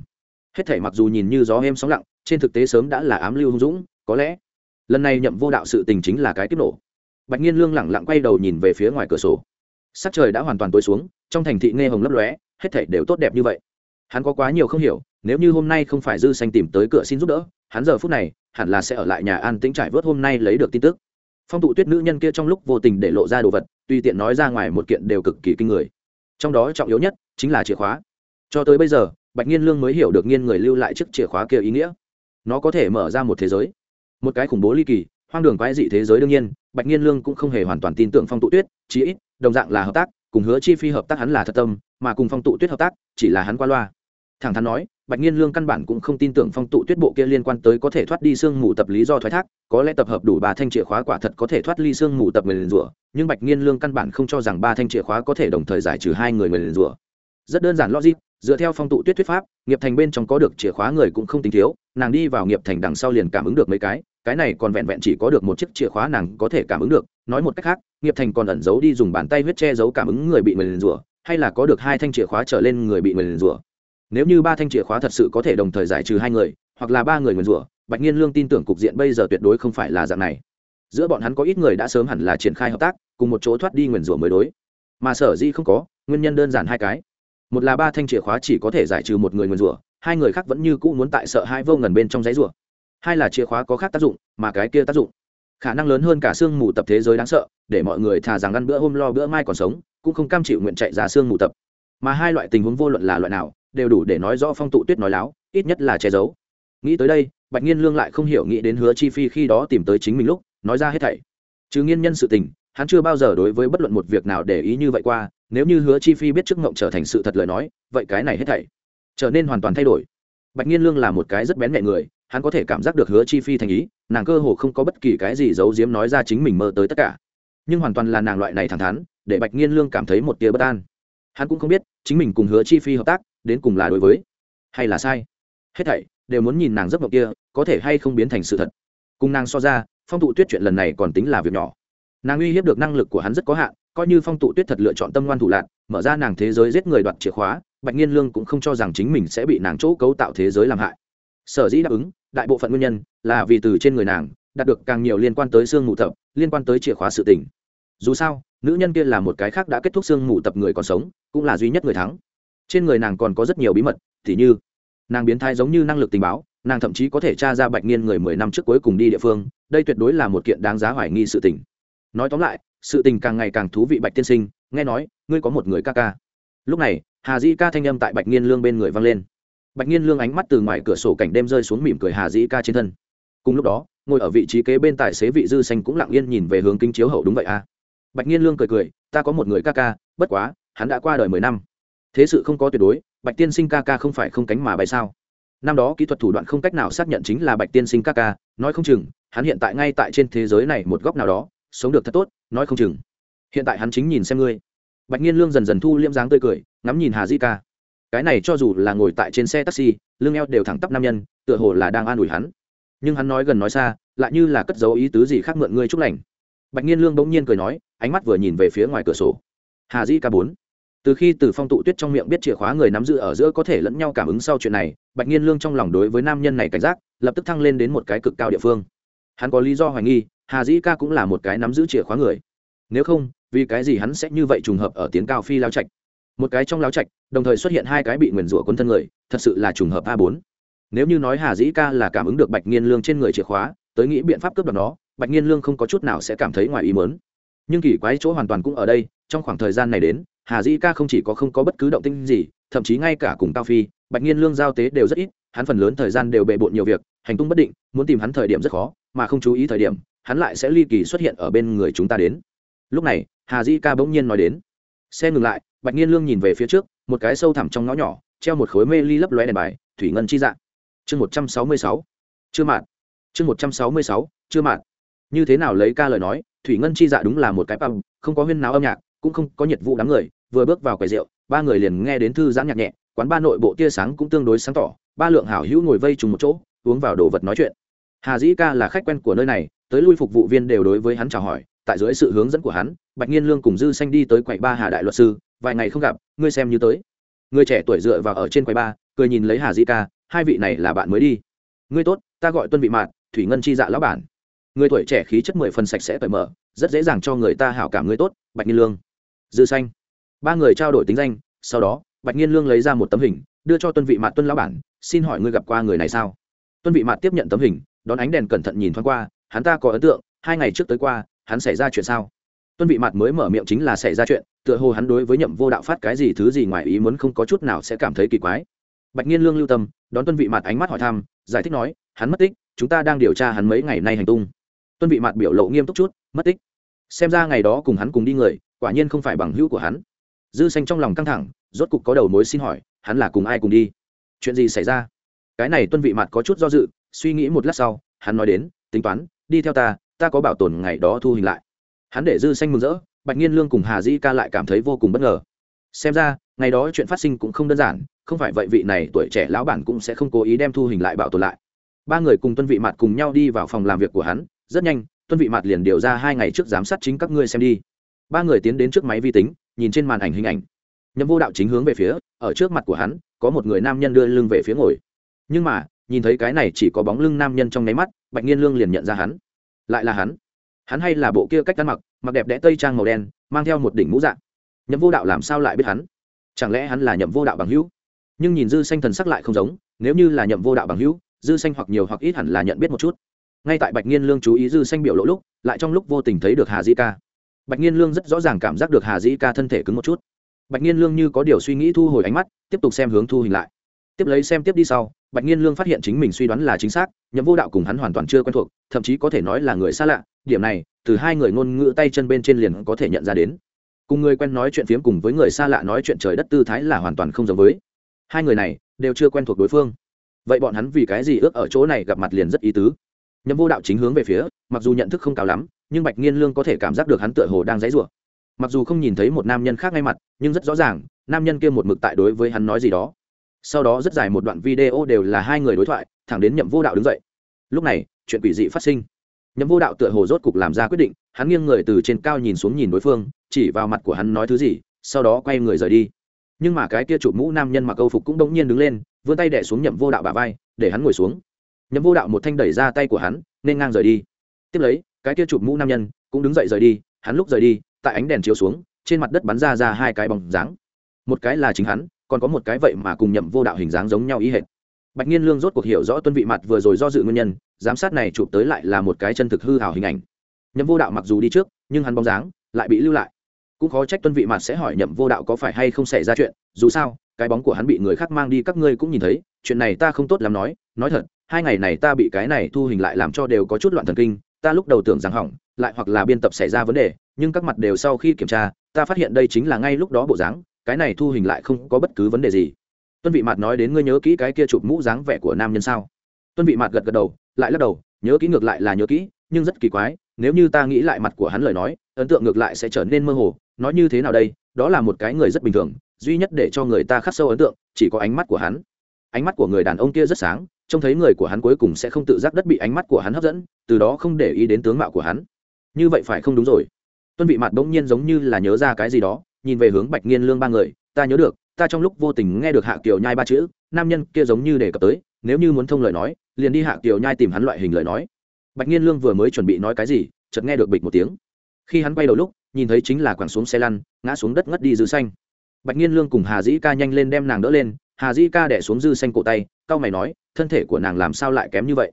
Hết thể mặc dù nhìn như gió êm sóng lặng, trên thực tế sớm đã là ám lưu hung dũng, có lẽ lần này nhậm vô đạo sự tình chính là cái kích nổ. Bạch nhiên lương lẳng lặng quay đầu nhìn về phía ngoài cửa sổ. Sắc trời đã hoàn toàn tối xuống, trong thành thị nghe hồng lấp lóe, hết thảy đều tốt đẹp như vậy. Hắn có quá nhiều không hiểu, nếu như hôm nay không phải dư xanh tìm tới cửa xin giúp đỡ, hắn giờ phút này, hẳn là sẽ ở lại nhà an tĩnh trải vớt hôm nay lấy được tin tức. Phong tụ tuyết nữ nhân kia trong lúc vô tình để lộ ra đồ vật, tùy tiện nói ra ngoài một kiện đều cực kỳ kinh người. Trong đó trọng yếu nhất chính là chìa khóa. Cho tới bây giờ, bạch nhiên lương mới hiểu được nghiên người lưu lại chiếc chìa khóa kia ý nghĩa. Nó có thể mở ra một thế giới một cái khủng bố ly kỳ, hoang đường quái dị thế giới đương nhiên, bạch nhiên lương cũng không hề hoàn toàn tin tưởng phong tụ tuyết, chí ít, đồng dạng là hợp tác, cùng hứa chi phi hợp tác hắn là thật tâm, mà cùng phong tụ tuyết hợp tác, chỉ là hắn qua loa. Thẳng thắn nói, bạch nhiên lương căn bản cũng không tin tưởng phong tụ tuyết bộ kia liên quan tới có thể thoát đi sương mù tập lý do thoái thác, có lẽ tập hợp đủ ba thanh chìa khóa quả thật có thể thoát ly sương mù tập người liền rủa, nhưng bạch nhiên lương căn bản không cho rằng ba thanh chìa khóa có thể đồng thời giải trừ hai người người liền rủa. Rất đơn giản logic dựa theo phong tụ tuyết thuyết pháp, nghiệp thành bên trong có được chìa khóa người cũng không tính thiếu, nàng đi vào nghiệp thành đằng sau liền cảm ứng được mấy cái cái này còn vẹn vẹn chỉ có được một chiếc chìa khóa nàng có thể cảm ứng được. Nói một cách khác, nghiệp thành còn ẩn giấu đi dùng bàn tay huyết che giấu cảm ứng người bị người liền rủa, hay là có được hai thanh chìa khóa trở lên người bị người liền rủa. Nếu như ba thanh chìa khóa thật sự có thể đồng thời giải trừ hai người, hoặc là ba người nguyền rủa, bạch nhiên lương tin tưởng cục diện bây giờ tuyệt đối không phải là dạng này. Giữa bọn hắn có ít người đã sớm hẳn là triển khai hợp tác, cùng một chỗ thoát đi nguyền rủa mới đối. Mà sở di không có, nguyên nhân đơn giản hai cái một là ba thanh chìa khóa chỉ có thể giải trừ một người nguyền rủa, hai người khác vẫn như cũ muốn tại sợ hai vô ngần bên trong giấy rủa hai là chìa khóa có khác tác dụng, mà cái kia tác dụng. Khả năng lớn hơn cả xương mù tập thế giới đáng sợ, để mọi người thà rằng ăn bữa hôm lo bữa mai còn sống, cũng không cam chịu nguyện chạy ra xương mù tập. Mà hai loại tình huống vô luận là loại nào, đều đủ để nói rõ phong tụ tuyết nói láo, ít nhất là che giấu. Nghĩ tới đây, bạch nhiên lương lại không hiểu nghĩ đến hứa chi phi khi đó tìm tới chính mình lúc, nói ra hết thảy. Chứ nghiên nhân sự tình, hắn chưa bao giờ đối với bất luận một việc nào để ý như vậy qua nếu như hứa chi phi biết trước ngộng trở thành sự thật lời nói, vậy cái này hết thảy trở nên hoàn toàn thay đổi. Bạch nhiên lương là một cái rất bén mẹ người, hắn có thể cảm giác được hứa chi phi thành ý, nàng cơ hồ không có bất kỳ cái gì giấu giếm nói ra chính mình mơ tới tất cả. Nhưng hoàn toàn là nàng loại này thẳng thắn, để bạch nhiên lương cảm thấy một tia bất an. Hắn cũng không biết, chính mình cùng hứa chi phi hợp tác, đến cùng là đối với hay là sai. Hết thảy đều muốn nhìn nàng giấc mộng kia, có thể hay không biến thành sự thật. Cùng nàng so ra, phong tụ tuyết chuyện lần này còn tính là việc nhỏ. Nàng uy hiếp được năng lực của hắn rất có hạn coi như phong tụ tuyết thật lựa chọn tâm ngoan thủ lạc, mở ra nàng thế giới giết người đoạt chìa khóa, bạch nhiên lương cũng không cho rằng chính mình sẽ bị nàng chỗ cấu tạo thế giới làm hại. Sở dĩ đáp ứng, đại bộ phận nguyên nhân là vì từ trên người nàng đạt được càng nhiều liên quan tới xương mù tập, liên quan tới chìa khóa sự tình. Dù sao, nữ nhân kia là một cái khác đã kết thúc xương mù tập người còn sống, cũng là duy nhất người thắng. Trên người nàng còn có rất nhiều bí mật thì như, nàng biến thái giống như năng lực tình báo, nàng thậm chí có thể tra ra bạch nghiên người mười năm trước cuối cùng đi địa phương, đây tuyệt đối là một kiện đáng giá hoài nghi sự tình. Nói tóm lại sự tình càng ngày càng thú vị bạch tiên sinh, nghe nói, ngươi có một người ca ca. Lúc này, hà dĩ ca thanh âm tại bạch nghiên lương bên người vang lên. Bạch nghiên lương ánh mắt từ ngoài cửa sổ cảnh đêm rơi xuống mỉm cười hà dĩ ca trên thân. Cùng lúc đó, ngồi ở vị trí kế bên tài xế vị dư xanh cũng lặng yên nhìn về hướng kính chiếu hậu đúng vậy à. Bạch nghiên lương cười cười, ta có một người ca ca, bất quá, hắn đã qua đời mười năm. Thế sự không có tuyệt đối, bạch tiên sinh ca ca không phải không cánh mà bay sao? Năm đó kỹ thuật thủ đoạn không cách nào xác nhận chính là bạch tiên sinh ca ca, nói không chừng, hắn hiện tại ngay tại trên thế giới này một góc nào đó sống được thật tốt, nói không chừng. Hiện tại hắn chính nhìn xem ngươi. Bạch nhiên lương dần dần thu liêm dáng tươi cười, ngắm nhìn hà di ca. Cái này cho dù là ngồi tại trên xe taxi, lưng eo đều thẳng tắp nam nhân, tựa hồ là đang an ủi hắn. Nhưng hắn nói gần nói xa, lại như là cất dấu ý tứ gì khác mượn ngươi chúc lành. Bạch nhiên lương bỗng nhiên cười nói, ánh mắt vừa nhìn về phía ngoài cửa sổ. Hà di ca bốn. Từ khi từ phong tụ tuyết trong miệng biết chìa khóa người nắm giữ ở giữa có thể lẫn nhau cảm ứng sau chuyện này, bạch nhiên lương trong lòng đối với nam nhân này cảnh giác, lập tức thăng lên đến một cái cực cao địa phương. Hắn có lý do hoài nghi hà dĩ ca cũng là một cái nắm giữ chìa khóa người. Nếu không, vì cái gì hắn sẽ như vậy trùng hợp ở tiến cao phi lao trạch? Một cái trong lao trạch, đồng thời xuất hiện hai cái bị nguyền rủa quân thân người, thật sự là trùng hợp a bốn. Nếu như nói hà dĩ ca là cảm ứng được bạch nghiên lương trên người chìa khóa, tới nghĩ biện pháp cướp đoạt nó, bạch nghiên lương không có chút nào sẽ cảm thấy ngoài ý mớn nhưng kỳ quái chỗ hoàn toàn cũng ở đây, trong khoảng thời gian này đến, hà dĩ ca không chỉ có không có bất cứ động tinh gì, thậm chí ngay cả cùng cao phi, bạch nghiên lương giao tế đều rất ít, hắn phần lớn thời gian đều bề bộn nhiều việc, hành tung bất định, muốn tìm hắn thời điểm rất khó, mà không chú ý thời điểm hắn lại sẽ ly kỳ xuất hiện ở bên người chúng ta đến. Lúc này, hà Di ca bỗng nhiên nói đến. Xe ngừng lại, bạch nhiên lương nhìn về phía trước, một cái sâu thẳm trong ngõ nhỏ, treo một khối mê ly lấp lóe đèn bài, thủy ngân chi dạng chương một trăm sáu mươi sáu. Chưa mạn chương một trăm sáu mươi sáu, chưa mạn như thế nào lấy ca lời nói, thủy ngân chi dạ đúng là một cái pub, không có huyên náo âm nhạc, cũng không có nhiệt vụ đám người, vừa bước vào quầy rượu, ba người liền nghe đến thư giãn nhạc nhẹ, quán ba nội bộ tia sáng cũng tương đối sáng tỏ, ba lượng hảo hữu ngồi vây trùng một chỗ, uống vào đồ vật nói chuyện. Hà dĩ ca là khách quen của nơi này tới lui phục vụ viên đều đối với hắn chào hỏi, tại dưới sự hướng dẫn của hắn, bạch nhiên lương cùng dư xanh đi tới quầy ba hà đại luật sư, vài ngày không gặp, ngươi xem như tới. Người trẻ tuổi dựa vào ở trên quầy ba, cười nhìn lấy hà Di ca, hai vị này là bạn mới đi. Ngươi tốt, ta gọi tuân vị mạn, thủy ngân chi dạ lão bản. Người tuổi trẻ khí chất mười phần sạch sẽ cởi mở, rất dễ dàng cho người ta hảo cảm ngươi tốt, bạch nhiên lương. Dư xanh. Ba người trao đổi tính danh, sau đó, bạch nhiên lương lấy ra một tấm hình, đưa cho tuân vị mạn tuân lão bản, xin hỏi ngươi gặp qua người này sao? Tuân vị mạn tiếp nhận tấm hình, đón ánh đèn cẩn thận nhìn thoáng qua hắn ta có ấn tượng, hai ngày trước tới qua, hắn xảy ra chuyện sao? Tuân vị mặt mới mở miệng chính là xảy ra chuyện, tựa hồ hắn đối với nhậm vô đạo phát cái gì thứ gì ngoài ý muốn không có chút nào sẽ cảm thấy kỳ quái. Bạch nhiên lương lưu tâm, đón tuân vị mặt ánh mắt hỏi thăm, giải thích nói, hắn mất tích, chúng ta đang điều tra hắn mấy ngày nay hành tung. Tuân vị mặt biểu lộ nghiêm túc chút, mất tích. Xem ra ngày đó cùng hắn cùng đi người, quả nhiên không phải bằng hữu của hắn. Dư xanh trong lòng căng thẳng, rốt cục có đầu mối xin hỏi, hắn là cùng ai cùng đi? Chuyện gì xảy ra? Cái này tuân vị mặt có chút do dự, suy nghĩ một lát sau, hắn nói đến, tính toán đi theo ta ta có bảo tồn ngày đó thu hình lại. Hắn để dư xanh mừng rỡ, bạch nhiên lương cùng hà di ca lại cảm thấy vô cùng bất ngờ. Xem ra, ngày đó chuyện phát sinh cũng không đơn giản, không phải vậy vị này tuổi trẻ lão bản cũng sẽ không cố ý đem thu hình lại bảo tồn lại. Ba người cùng tuân vị mặt cùng nhau đi vào phòng làm việc của hắn, rất nhanh, tuân vị mặt liền điều ra hai ngày trước giám sát chính các ngươi xem đi. Ba người tiến đến trước máy vi tính, nhìn trên màn ảnh hình ảnh. Nhậm vô đạo chính hướng về phía, ở trước mặt của hắn, có một người nam nhân đưa lưng về phía ngồi. Nhưng mà, nhìn thấy cái này chỉ có bóng lưng nam nhân trong nháy mắt bạch nghiên lương liền nhận ra hắn. Lại là hắn. Hắn hay là bộ kia cách ăn mặc mặc đẹp đẽ tây trang màu đen, mang theo một đỉnh mũ dạng nhậm vô đạo làm sao lại biết hắn? Chẳng lẽ hắn là nhậm vô đạo bằng hữu? Nhưng nhìn dư xanh thần sắc lại không giống, nếu như là nhậm vô đạo bằng hữu, dư xanh hoặc nhiều hoặc ít hẳn là nhận biết một chút. Ngay tại bạch nghiên lương chú ý dư xanh biểu lộ lúc, lại trong lúc vô tình thấy được hà Di ca. Bạch nghiên lương rất rõ ràng cảm giác được hà Di ca thân thể cứng một chút. Bạch nghiên lương như có điều suy nghĩ thu hồi ánh mắt, tiếp tục xem hướng thu hình lại. Tiếp lấy xem tiếp đi sau bạch nghiên lương phát hiện chính mình suy đoán là chính xác, nhậm vô đạo cùng hắn hoàn toàn chưa quen thuộc, thậm chí có thể nói là người xa lạ, điểm này, từ hai người ngôn ngữ tay chân bên trên liền có thể nhận ra đến. Cùng người quen nói chuyện phiếm cùng với người xa lạ nói chuyện trời đất tư thái là hoàn toàn không giống với. Hai người này, đều chưa quen thuộc đối phương. Vậy bọn hắn vì cái gì ước ở chỗ này gặp mặt liền rất ý tứ. Nhậm vô đạo chính hướng về phía, mặc dù nhận thức không cao lắm, nhưng bạch nghiên lương có thể cảm giác được hắn tựa hồ đang dãy rủa. Mặc dù không nhìn thấy một nam nhân khác ngay mặt, nhưng rất rõ ràng, nam nhân kia một mực tại đối với hắn nói gì đó sau đó rất dài một đoạn video đều là hai người đối thoại, thẳng đến nhậm vô đạo đứng dậy. Lúc này, chuyện quỷ dị phát sinh. Nhậm vô đạo tựa hồ rốt cục làm ra quyết định, hắn nghiêng người từ trên cao nhìn xuống nhìn đối phương, chỉ vào mặt của hắn nói thứ gì, sau đó quay người rời đi. Nhưng mà cái kia chụp mũ nam nhân mặc câu phục cũng đống nhiên đứng lên, vươn tay đẻ xuống nhậm vô đạo bà vai, để hắn ngồi xuống. Nhậm vô đạo một thanh đẩy ra tay của hắn, nên ngang rời đi. Tiếp lấy, cái kia chụp mũ nam nhân cũng đứng dậy rời đi, hắn lúc rời đi, tại ánh đèn chiếu xuống, trên mặt đất bắn ra ra hai cái bóng dáng. Một cái là chính hắn còn có một cái vậy mà cùng nhậm vô đạo hình dáng giống nhau ý hệt. Bạch nhiên lương rốt cuộc hiểu rõ tuân vị mặt vừa rồi do dự nguyên nhân, giám sát này chụp tới lại là một cái chân thực hư hào hình ảnh. Nhậm vô đạo mặc dù đi trước, nhưng hắn bóng dáng lại bị lưu lại. Cũng khó trách tuân vị mặt sẽ hỏi nhậm vô đạo có phải hay không xảy ra chuyện, dù sao, cái bóng của hắn bị người khác mang đi các ngươi cũng nhìn thấy, chuyện này ta không tốt lắm nói nói thật, hai ngày này ta bị cái này thu hình lại làm cho đều có chút loạn thần kinh, ta lúc đầu tưởng rằng hỏng, lại hoặc là biên tập xảy ra vấn đề, nhưng các mặt đều sau khi kiểm tra, ta phát hiện đây chính là ngay lúc đó bộ dáng cái này thu hình lại không có bất cứ vấn đề gì. Tuân vị mạt nói đến ngươi nhớ kỹ cái kia chụp mũ dáng vẻ của nam nhân sao? Tuân vị mạt gật gật đầu, lại lắc đầu, nhớ kỹ ngược lại là nhớ kỹ, nhưng rất kỳ quái, nếu như ta nghĩ lại mặt của hắn lời nói, ấn tượng ngược lại sẽ trở nên mơ hồ, nói như thế nào đây? Đó là một cái người rất bình thường, duy nhất để cho người ta khắc sâu ấn tượng, chỉ có ánh mắt của hắn. Ánh mắt của người đàn ông kia rất sáng, trông thấy người của hắn cuối cùng sẽ không tự giác đất bị ánh mắt của hắn hấp dẫn, từ đó không để ý đến tướng mạo của hắn. Như vậy phải không đúng rồi? Tuân vị mặt bỗng nhiên giống như là nhớ ra cái gì đó nhìn về hướng bạch nghiên lương ba người, ta nhớ được, ta trong lúc vô tình nghe được hạ kiều nhai ba chữ, nam nhân kia giống như đề cập tới, nếu như muốn thông lời nói, liền đi hạ kiều nhai tìm hắn loại hình lời nói. Bạch nghiên lương vừa mới chuẩn bị nói cái gì, chợt nghe được bịch một tiếng. Khi hắn quay đầu lúc, nhìn thấy chính là quẳng xuống xe lăn, ngã xuống đất ngất đi dư xanh. Bạch nghiên lương cùng hà dĩ ca nhanh lên đem nàng đỡ lên, hà dĩ ca đẻ xuống dư xanh cổ tay, cau mày nói, thân thể của nàng làm sao lại kém như vậy?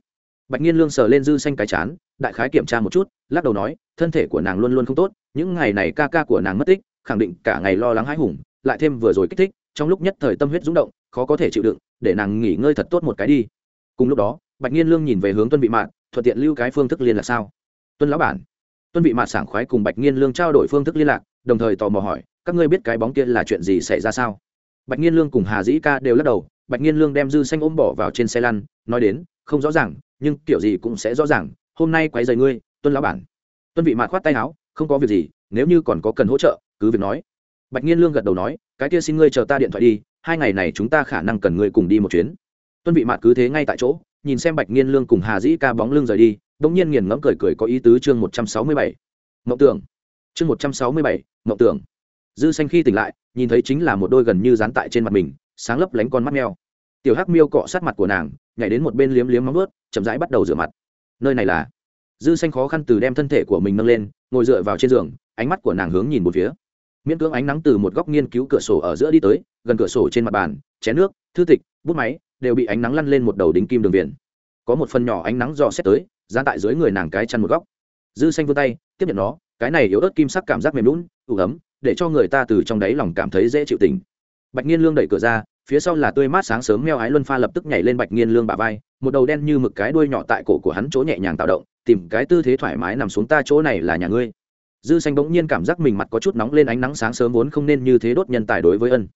Bạch nghiên lương sờ lên dư xanh cái chán, đại khái kiểm tra một chút, lắc đầu nói, thân thể của nàng luôn luôn không tốt, những ngày này ca ca của nàng mất tích khẳng định cả ngày lo lắng hãi hùng, lại thêm vừa rồi kích thích, trong lúc nhất thời tâm huyết rung động, khó có thể chịu đựng, để nàng nghỉ ngơi thật tốt một cái đi. Cùng lúc đó, bạch nhiên lương nhìn về hướng tuân vị mạn, thuận tiện lưu cái phương thức liên lạc sao? Tuân lão bản. Tuân vị mạn sảng khoái cùng bạch nhiên lương trao đổi phương thức liên lạc, đồng thời tò mò hỏi, các ngươi biết cái bóng kia là chuyện gì xảy ra sao? Bạch nhiên lương cùng hà dĩ ca đều lắc đầu, bạch nhiên lương đem dư xanh ôm bỏ vào trên xe lăn, nói đến, không rõ ràng, nhưng kiểu gì cũng sẽ rõ ràng, hôm nay quấy rầy ngươi, tuân lão bản. Tuân vị mạn khoát tay áo, không có việc gì, nếu như còn có cần hỗ trợ cứ việc nói. Bạch nhiên lương gật đầu nói, cái kia xin ngươi chờ ta điện thoại đi, hai ngày này chúng ta khả năng cần ngươi cùng đi một chuyến. Tuân vị mạt cứ thế ngay tại chỗ, nhìn xem bạch nhiên lương cùng hà dĩ ca bóng lưng rời đi đ ỗ n g nhiên nghiền ngẫm cười cười có ý tứ chương một trăm sáu mươi bảy. Mộng tưởng. Chương một trăm sáu mươi bảy, mộng tưởng. Dư xanh khi tỉnh lại, nhìn thấy chính là một đôi gần như dán tại trên mặt mình, sáng lấp lánh con mắt meo. Tiểu hắc miêu cọ sát mặt của nàng, nhảy đến một bên liếm liếm móng vớt chậm rãi bắt đầu rửa mặt. Nơi này là? Dư xanh khó khăn từ đem thân thể của mình nâng lên, ngồi dựa vào trên giường, ánh mắt của nàng hướng nhìn một phía miễn cưỡng ánh nắng từ một góc nghiên cứu cửa sổ ở giữa đi tới, gần cửa sổ trên mặt bàn, chén nước, thư tịch, bút máy, đều bị ánh nắng lăn lên một đầu đính kim đường viền. Có một phần nhỏ ánh nắng dò xét tới, dán tại dưới người nàng cái chăn một góc. Dư xanh vươn tay, tiếp nhận nó, cái này yếu ớt kim sắc cảm giác mềm lún, ủ ấm, để cho người ta từ trong đáy lòng cảm thấy dễ chịu tình bạch nghiên lương đẩy cửa ra, phía sau là tươi mát sáng sớm meo ái luân pha lập tức nhảy lên bạch nghiên lương bà vai, một đầu đen như mực cái đuôi nhỏ tại cổ của hắn chỗ nhẹ nhàng tạo động, tìm cái tư thế thoải mái nằm xuống ta chỗ này là nhà ngươi dư xanh bỗng nhiên cảm giác mình mặt có chút nóng lên ánh nắng sáng sớm vốn không nên như thế đốt nhân tài đối với ân.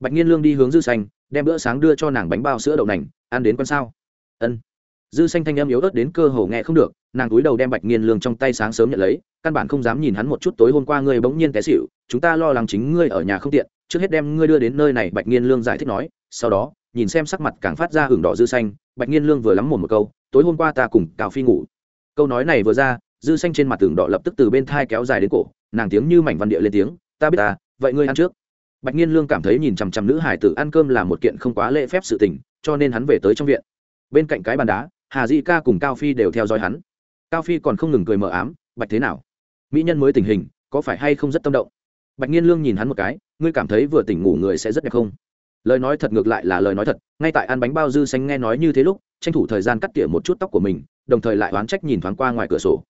Bạch nhiên lương đi hướng dư xanh đem bữa sáng đưa cho nàng bánh bao sữa đậu nành ăn đến con sao? Ân. Dư xanh thanh âm yếu ớt đến cơ hồ nghe không được nàng túi đầu đem bạch nhiên lương trong tay sáng sớm nhận lấy căn bản không dám nhìn hắn một chút tối hôm qua ngươi bỗng nhiên té xỉu chúng ta lo lắng chính ngươi ở nhà không tiện trước hết đem ngươi đưa đến nơi này bạch nhiên lương giải thích nói sau đó nhìn xem sắc mặt càng phát ra hưởng đỏ dư xanh bạch nhiên lương vừa lắm một, một câu tối hôm qua ta cùng cào phi ngủ. Câu nói này vừa ra dư xanh trên mặt tường đỏ lập tức từ bên thai kéo dài đến cổ, nàng tiếng như mảnh văn địa lên tiếng, ta biết ta, vậy ngươi ăn trước. Bạch nhiên lương cảm thấy nhìn chằm chằm nữ hải tử ăn cơm là một kiện không quá lễ phép sự tình, cho nên hắn về tới trong viện. Bên cạnh cái bàn đá, hà di ca cùng cao phi đều theo dõi hắn. Cao phi còn không ngừng cười mờ ám, bạch thế nào? Mỹ nhân mới tình hình, có phải hay không rất tâm động? Bạch nhiên lương nhìn hắn một cái, ngươi cảm thấy vừa tỉnh ngủ người sẽ rất đẹp không? Lời nói thật ngược lại là lời nói thật, ngay tại ăn bánh bao dư xanh nghe nói như thế lúc, tranh thủ thời gian cắt tỉa một chút tóc của mình, đồng thời lại oán trách nhìn thoáng qua ngoài cửa sổ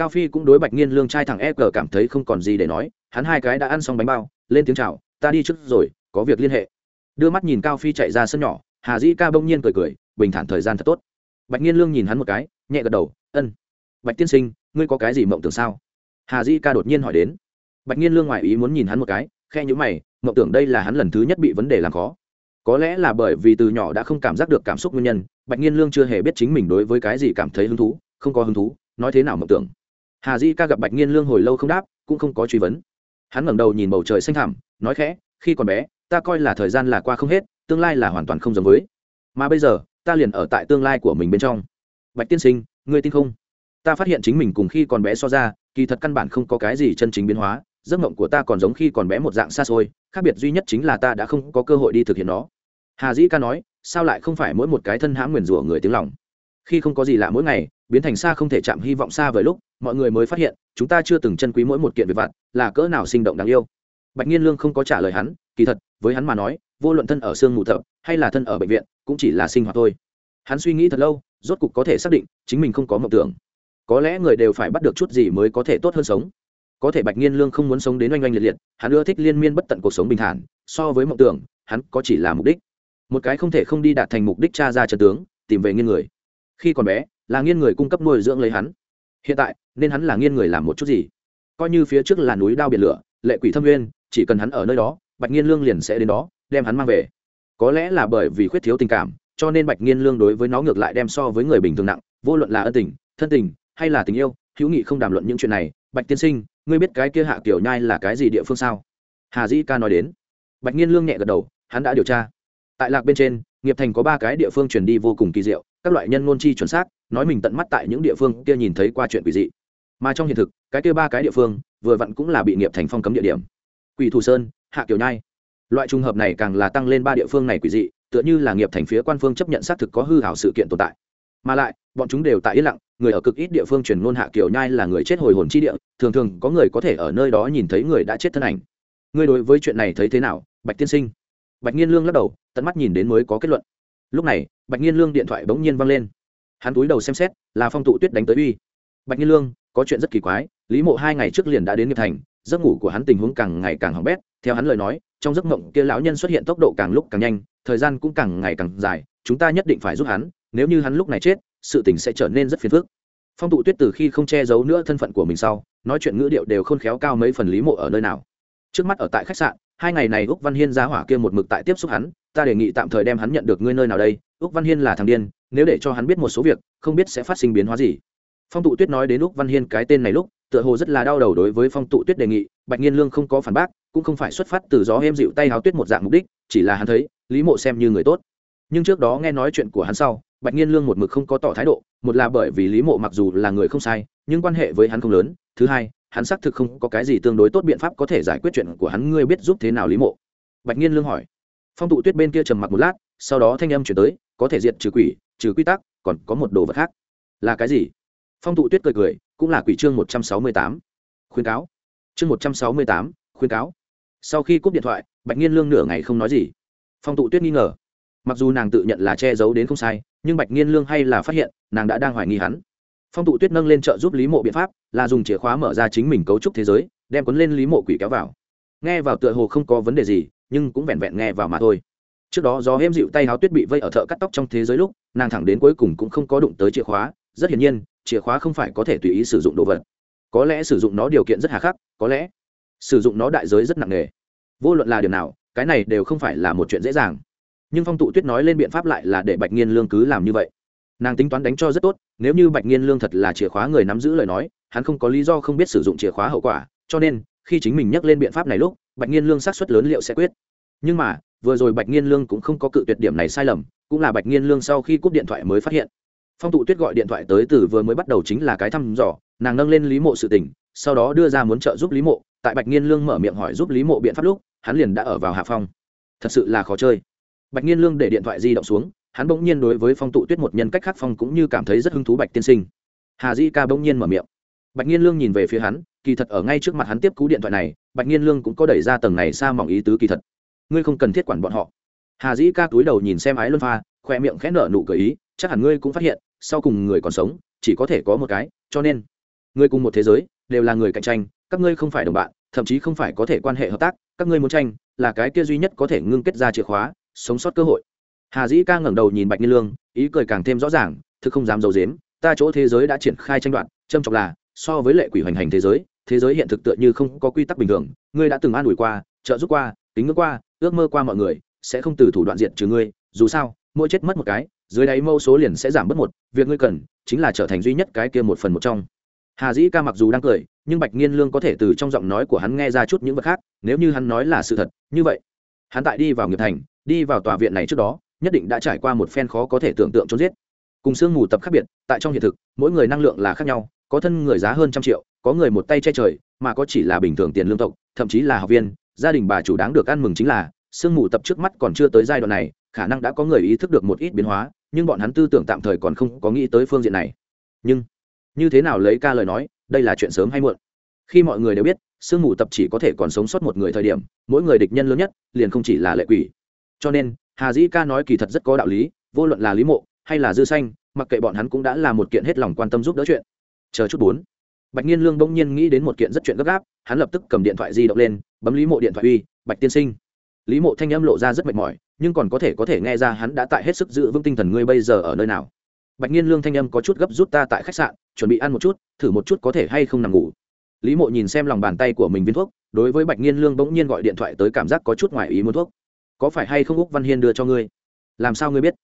cao phi cũng đối bạch nghiên lương trai thẳng e cờ cảm thấy không còn gì để nói, hắn hai cái đã ăn xong bánh bao, lên tiếng chào, ta đi trước rồi, có việc liên hệ. Đưa mắt nhìn cao phi chạy ra sân nhỏ, hà dĩ ca bỗng nhiên cười cười, bình thản thời gian thật tốt. Bạch nghiên lương nhìn hắn một cái, nhẹ gật đầu, ân. Bạch tiên sinh, ngươi có cái gì mộng tưởng sao? Hà dĩ ca đột nhiên hỏi đến. Bạch nghiên lương ngoại ý muốn nhìn hắn một cái, khe nhữ mày, mộng tưởng đây là hắn lần thứ nhất bị vấn đề làm khó. Có lẽ là bởi vì từ nhỏ đã không cảm giác được cảm xúc nguyên nhân, bạch nghiên lương chưa hề biết chính mình đối với cái gì cảm thấy hứng thú, không có hứng thú, nói thế nào mộng tưởng? Hà di ca gặp bạch nghiên lương hồi lâu không đáp, cũng không có truy vấn. Hắn ngẩng đầu nhìn bầu trời xanh thẳm, nói khẽ, khi còn bé, ta coi là thời gian là qua không hết, tương lai là hoàn toàn không giống với. Mà bây giờ, ta liền ở tại tương lai của mình bên trong. Bạch tiên sinh, ngươi tin không? Ta phát hiện chính mình cùng khi còn bé so ra, kỳ thật căn bản không có cái gì chân chính biến hóa, giấc mộng của ta còn giống khi còn bé một dạng xa xôi, khác biệt duy nhất chính là ta đã không có cơ hội đi thực hiện nó. Hà dĩ ca nói, sao lại không phải mỗi một cái thân hãm nguyền rủa người tiếng lòng? Khi không có gì lạ mỗi ngày biến thành xa không thể chạm hy vọng xa với lúc, mọi người mới phát hiện, chúng ta chưa từng chân quý mỗi một kiện việc vặt là cỡ nào sinh động đáng yêu. Bạch nhiên lương không có trả lời hắn, kỳ thật, với hắn mà nói, vô luận thân ở xương mù thợ hay là thân ở bệnh viện, cũng chỉ là sinh hoạt thôi. Hắn suy nghĩ thật lâu, rốt cục có thể xác định, chính mình không có mộng tưởng. Có lẽ người đều phải bắt được chút gì mới có thể tốt hơn sống. Có thể bạch nhiên lương không muốn sống đến oanh oanh liệt liệt, hắn ưa thích liên miên bất tận cuộc sống bình thản, so với mộng tưởng, hắn có chỉ là mục đích. Một cái không thể không đi đạt thành mục đích cha ra trận tướng, tìm về nghiên người. Khi còn bé là nghiên người cung cấp nuôi dưỡng lấy hắn. Hiện tại, nên hắn là nghiên người làm một chút gì? Coi như phía trước là núi đao biển lửa, lệ quỷ thâm nguyên, chỉ cần hắn ở nơi đó, bạch nghiên lương liền sẽ đến đó, đem hắn mang về. Có lẽ là bởi vì khuyết thiếu tình cảm, cho nên bạch nghiên lương đối với nó ngược lại đem so với người bình thường nặng, vô luận là ân tình, thân tình, hay là tình yêu, hữu nghị không đàm luận những chuyện này, bạch tiên sinh, ngươi biết cái kia hạ kiểu nhai là cái gì địa phương sao? Hà dĩ ca nói đến. Bạch nghiên lương nhẹ gật đầu, hắn đã điều tra. Tại lạc bên trên, nghiệp thành có ba cái địa phương truyền đi vô cùng kỳ diệu, các loại nhân ngôn chi chuẩn xác nói mình tận mắt tại những địa phương kia nhìn thấy qua chuyện quỷ dị. Mà trong hiện thực, cái kia ba cái địa phương, vừa vặn cũng là bị nghiệp thành phong cấm địa điểm. Quỷ thủ sơn, hạ kiều nhai. Loại trùng hợp này càng là tăng lên ba địa phương này quỷ dị, tựa như là nghiệp thành phía quan phương chấp nhận xác thực có hư hảo sự kiện tồn tại. Mà lại, bọn chúng đều tại yên lặng, người ở cực ít địa phương truyền ngôn hạ kiều nhai là người chết hồi hồn chi địa, thường thường có người có thể ở nơi đó nhìn thấy người đã chết thân ảnh. Ngươi đối với chuyện này thấy thế nào, bạch tiên sinh? Bạch nghiên lương lắc đầu, tận mắt nhìn đến mới có kết luận. Lúc này, bạch nghiên lương điện thoại bỗng nhiên văng lên hắn túi đầu xem xét, là phong tụ tuyết đánh tới uy. Bạch nhiên lương, có chuyện rất kỳ quái, lý mộ hai ngày trước liền đã đến nghiệp thành, giấc ngủ của hắn tình huống càng ngày càng hỏng bét, theo hắn lời nói, trong giấc mộng kia lão nhân xuất hiện tốc độ càng lúc càng nhanh, thời gian cũng càng ngày càng dài, chúng ta nhất định phải giúp hắn, nếu như hắn lúc này chết, sự tình sẽ trở nên rất phiền phức. Phong tụ tuyết từ khi không che giấu nữa thân phận của mình sau, nói chuyện ngữ điệu đều khôn khéo cao mấy phần lý mộ ở nơi nào. Trước mắt ở tại khách sạn, hai ngày này úc văn hiên ra hỏa kia một mực tại tiếp xúc hắn, ta đề nghị tạm thời đem hắn nhận được ngươi nơi nào đây, úc văn hiên là thằng điên nếu để cho hắn biết một số việc, không biết sẽ phát sinh biến hóa gì. Phong tụ tuyết nói đến lúc văn hiên cái tên này lúc, tựa hồ rất là đau đầu đối với phong tụ tuyết đề nghị, bạch nhiên lương không có phản bác, cũng không phải xuất phát từ gió êm dịu tay háo tuyết một dạng mục đích, chỉ là hắn thấy, lý mộ xem như người tốt. Nhưng trước đó nghe nói chuyện của hắn sau, bạch nhiên lương một mực không có tỏ thái độ, một là bởi vì lý mộ mặc dù là người không sai, nhưng quan hệ với hắn không lớn, thứ hai, hắn xác thực không có cái gì tương đối tốt biện pháp có thể giải quyết chuyện của hắn, ngươi biết giúp thế nào lý mộ? Bạch nhiên lương hỏi. Phong tụ tuyết bên kia trầm mặc một lát, sau đó thanh âm chuyển tới, có thể diệt trừ quỷ trừ quy tắc, còn có một đồ vật khác. Là cái gì? Phong tụ tuyết cười cười, cũng là quỷ chương một trăm sáu mươi tám. Khuyến cáo. Chương một trăm sáu mươi tám, khuyến cáo. Sau khi cúp điện thoại, bạch nghiên lương nửa ngày không nói gì. Phong tụ tuyết nghi ngờ. Mặc dù nàng tự nhận là che giấu đến không sai, nhưng bạch nghiên lương hay là phát hiện, nàng đã đang hoài nghi hắn. Phong tụ tuyết nâng lên trợ giúp lý mộ biện pháp, là dùng chìa khóa mở ra chính mình cấu trúc thế giới, đem cuốn lên lý mộ quỷ kéo vào. Nghe vào tựa hồ không có vấn đề gì, nhưng cũng vẹn vẹn nghe vào mà thôi. Trước đó do hêm dịu tay háo tuyết bị vây ở thợ cắt tóc trong thế giới lúc nàng thẳng đến cuối cùng cũng không có đụng tới chìa khóa, rất hiển nhiên, chìa khóa không phải có thể tùy ý sử dụng đồ vật. Có lẽ sử dụng nó điều kiện rất hà khắc, có lẽ sử dụng nó đại giới rất nặng nề. Vô luận là điều nào, cái này đều không phải là một chuyện dễ dàng. Nhưng phong tụ tuyết nói lên biện pháp lại là để bạch nghiên lương cứ làm như vậy. Nàng tính toán đánh cho rất tốt, nếu như bạch nghiên lương thật là chìa khóa người nắm giữ lời nói, hắn không có lý do không biết sử dụng chìa khóa hậu quả, cho nên khi chính mình nhắc lên biện pháp này lúc, bạch nghiên lương xác suất lớn liệu sẽ quyết. Nhưng mà vừa rồi bạch nghiên lương cũng không có cự tuyệt điểm này sai lầm, cũng là bạch nghiên lương sau khi cúp điện thoại mới phát hiện. Phong tụ tuyết gọi điện thoại tới từ vừa mới bắt đầu chính là cái thăm dò, nàng nâng lên lý mộ sự tình, sau đó đưa ra muốn trợ giúp lý mộ, tại bạch nghiên lương mở miệng hỏi giúp lý mộ biện pháp lúc, hắn liền đã ở vào hạ phong. Thật sự là khó chơi. Bạch nghiên lương để điện thoại di động xuống, hắn bỗng nhiên đối với phong tụ tuyết một nhân cách khác phong cũng như cảm thấy rất hứng thú bạch tiên sinh. Hà di ca bỗng nhiên mở miệng. Bạch nghiên lương nhìn về phía hắn, kỳ thật ở ngay trước mặt hắn tiếp cú điện thoại này, bạch nghiên lương cũng có đẩy ra tầng này xa mỏng ý tứ kỳ thật ngươi không cần thiết quản bọn họ. Hà dĩ ca túi đầu nhìn xem ái luân pha khoe miệng khẽ nở nụ cười ý chắc hẳn ngươi cũng phát hiện sau cùng người còn sống chỉ có thể có một cái cho nên ngươi cùng một thế giới đều là người cạnh tranh các ngươi không phải đồng bạn thậm chí không phải có thể quan hệ hợp tác các ngươi muốn tranh là cái kia duy nhất có thể ngưng kết ra chìa khóa sống sót cơ hội. Hà dĩ ca ngẩng đầu nhìn bạch nhiên lương ý cười càng thêm rõ ràng thực không dám d i ấ u dếm ta chỗ thế giới đã triển khai tranh đoạn, trâm trọng là so với lệ quỷ hoành hành thế giới thế giới hiện thực tựa như không có quy tắc bình thường ngươi đã từng an ủi qua trợ giúp qua tính ngưỡng qua ước mơ qua mọi người, sẽ không từ thủ đoạn diện trừ ngươi, dù sao, mỗi chết mất một cái, dưới đáy mâu số liền sẽ giảm bớt một, việc ngươi cần, chính là trở thành duy nhất cái kia một phần một trong. Hà dĩ ca mặc dù đang cười, nhưng bạch nghiên lương có thể từ trong giọng nói của hắn nghe ra chút những vật khác, nếu như hắn nói là sự thật, như vậy, hắn tại đi vào nghiệp thành, đi vào tòa viện này trước đó, nhất định đã trải qua một phen khó có thể tưởng tượng trốn giết. Cùng sương mù tập khác biệt, tại trong hiện thực, mỗi người năng lượng là khác nhau, có thân người giá hơn trăm triệu, có người một tay che trời, mà có chỉ là bình thường tiền lương tộc, thậm chí là học viên gia đình bà chủ đáng được ăn mừng chính là, sương mù tập trước mắt còn chưa tới giai đoạn này, khả năng đã có người ý thức được một ít biến hóa, nhưng bọn hắn tư tưởng tạm thời còn không có nghĩ tới phương diện này. Nhưng, như thế nào lấy ca lời nói, đây là chuyện sớm hay muộn. Khi mọi người đều biết, sương mù tập chỉ có thể còn sống sót một người thời điểm, mỗi người địch nhân lớn nhất, liền không chỉ là lệ quỷ. Cho nên, hà dĩ ca nói kỳ thật rất có đạo lý, vô luận là lý mộ, hay là dư xanh, mặc kệ bọn hắn cũng đã là một kiện hết lòng quan tâm giúp đỡ chuyện. Chờ chút bốn bạch nhiên lương bỗng nhiên nghĩ đến một kiện rất chuyện gấp gáp, hắn lập tức cầm điện thoại di động lên, bấm lý mộ điện thoại uy, bạch tiên sinh. Lý mộ thanh âm lộ ra rất mệt mỏi, nhưng còn có thể có thể nghe ra hắn đã tại hết sức giữ vững tinh thần ngươi bây giờ ở nơi nào. Bạch nhiên lương thanh âm có chút gấp rút ta tại khách sạn, chuẩn bị ăn một chút, thử một chút có thể hay không nằm ngủ. Lý mộ nhìn xem lòng bàn tay của mình viên thuốc, đối với bạch nhiên lương bỗng nhiên gọi điện thoại tới cảm giác có chút ngoài ý muốn thuốc. Có phải hay không úc văn hiên đưa cho ngươi? Làm sao ngươi biết?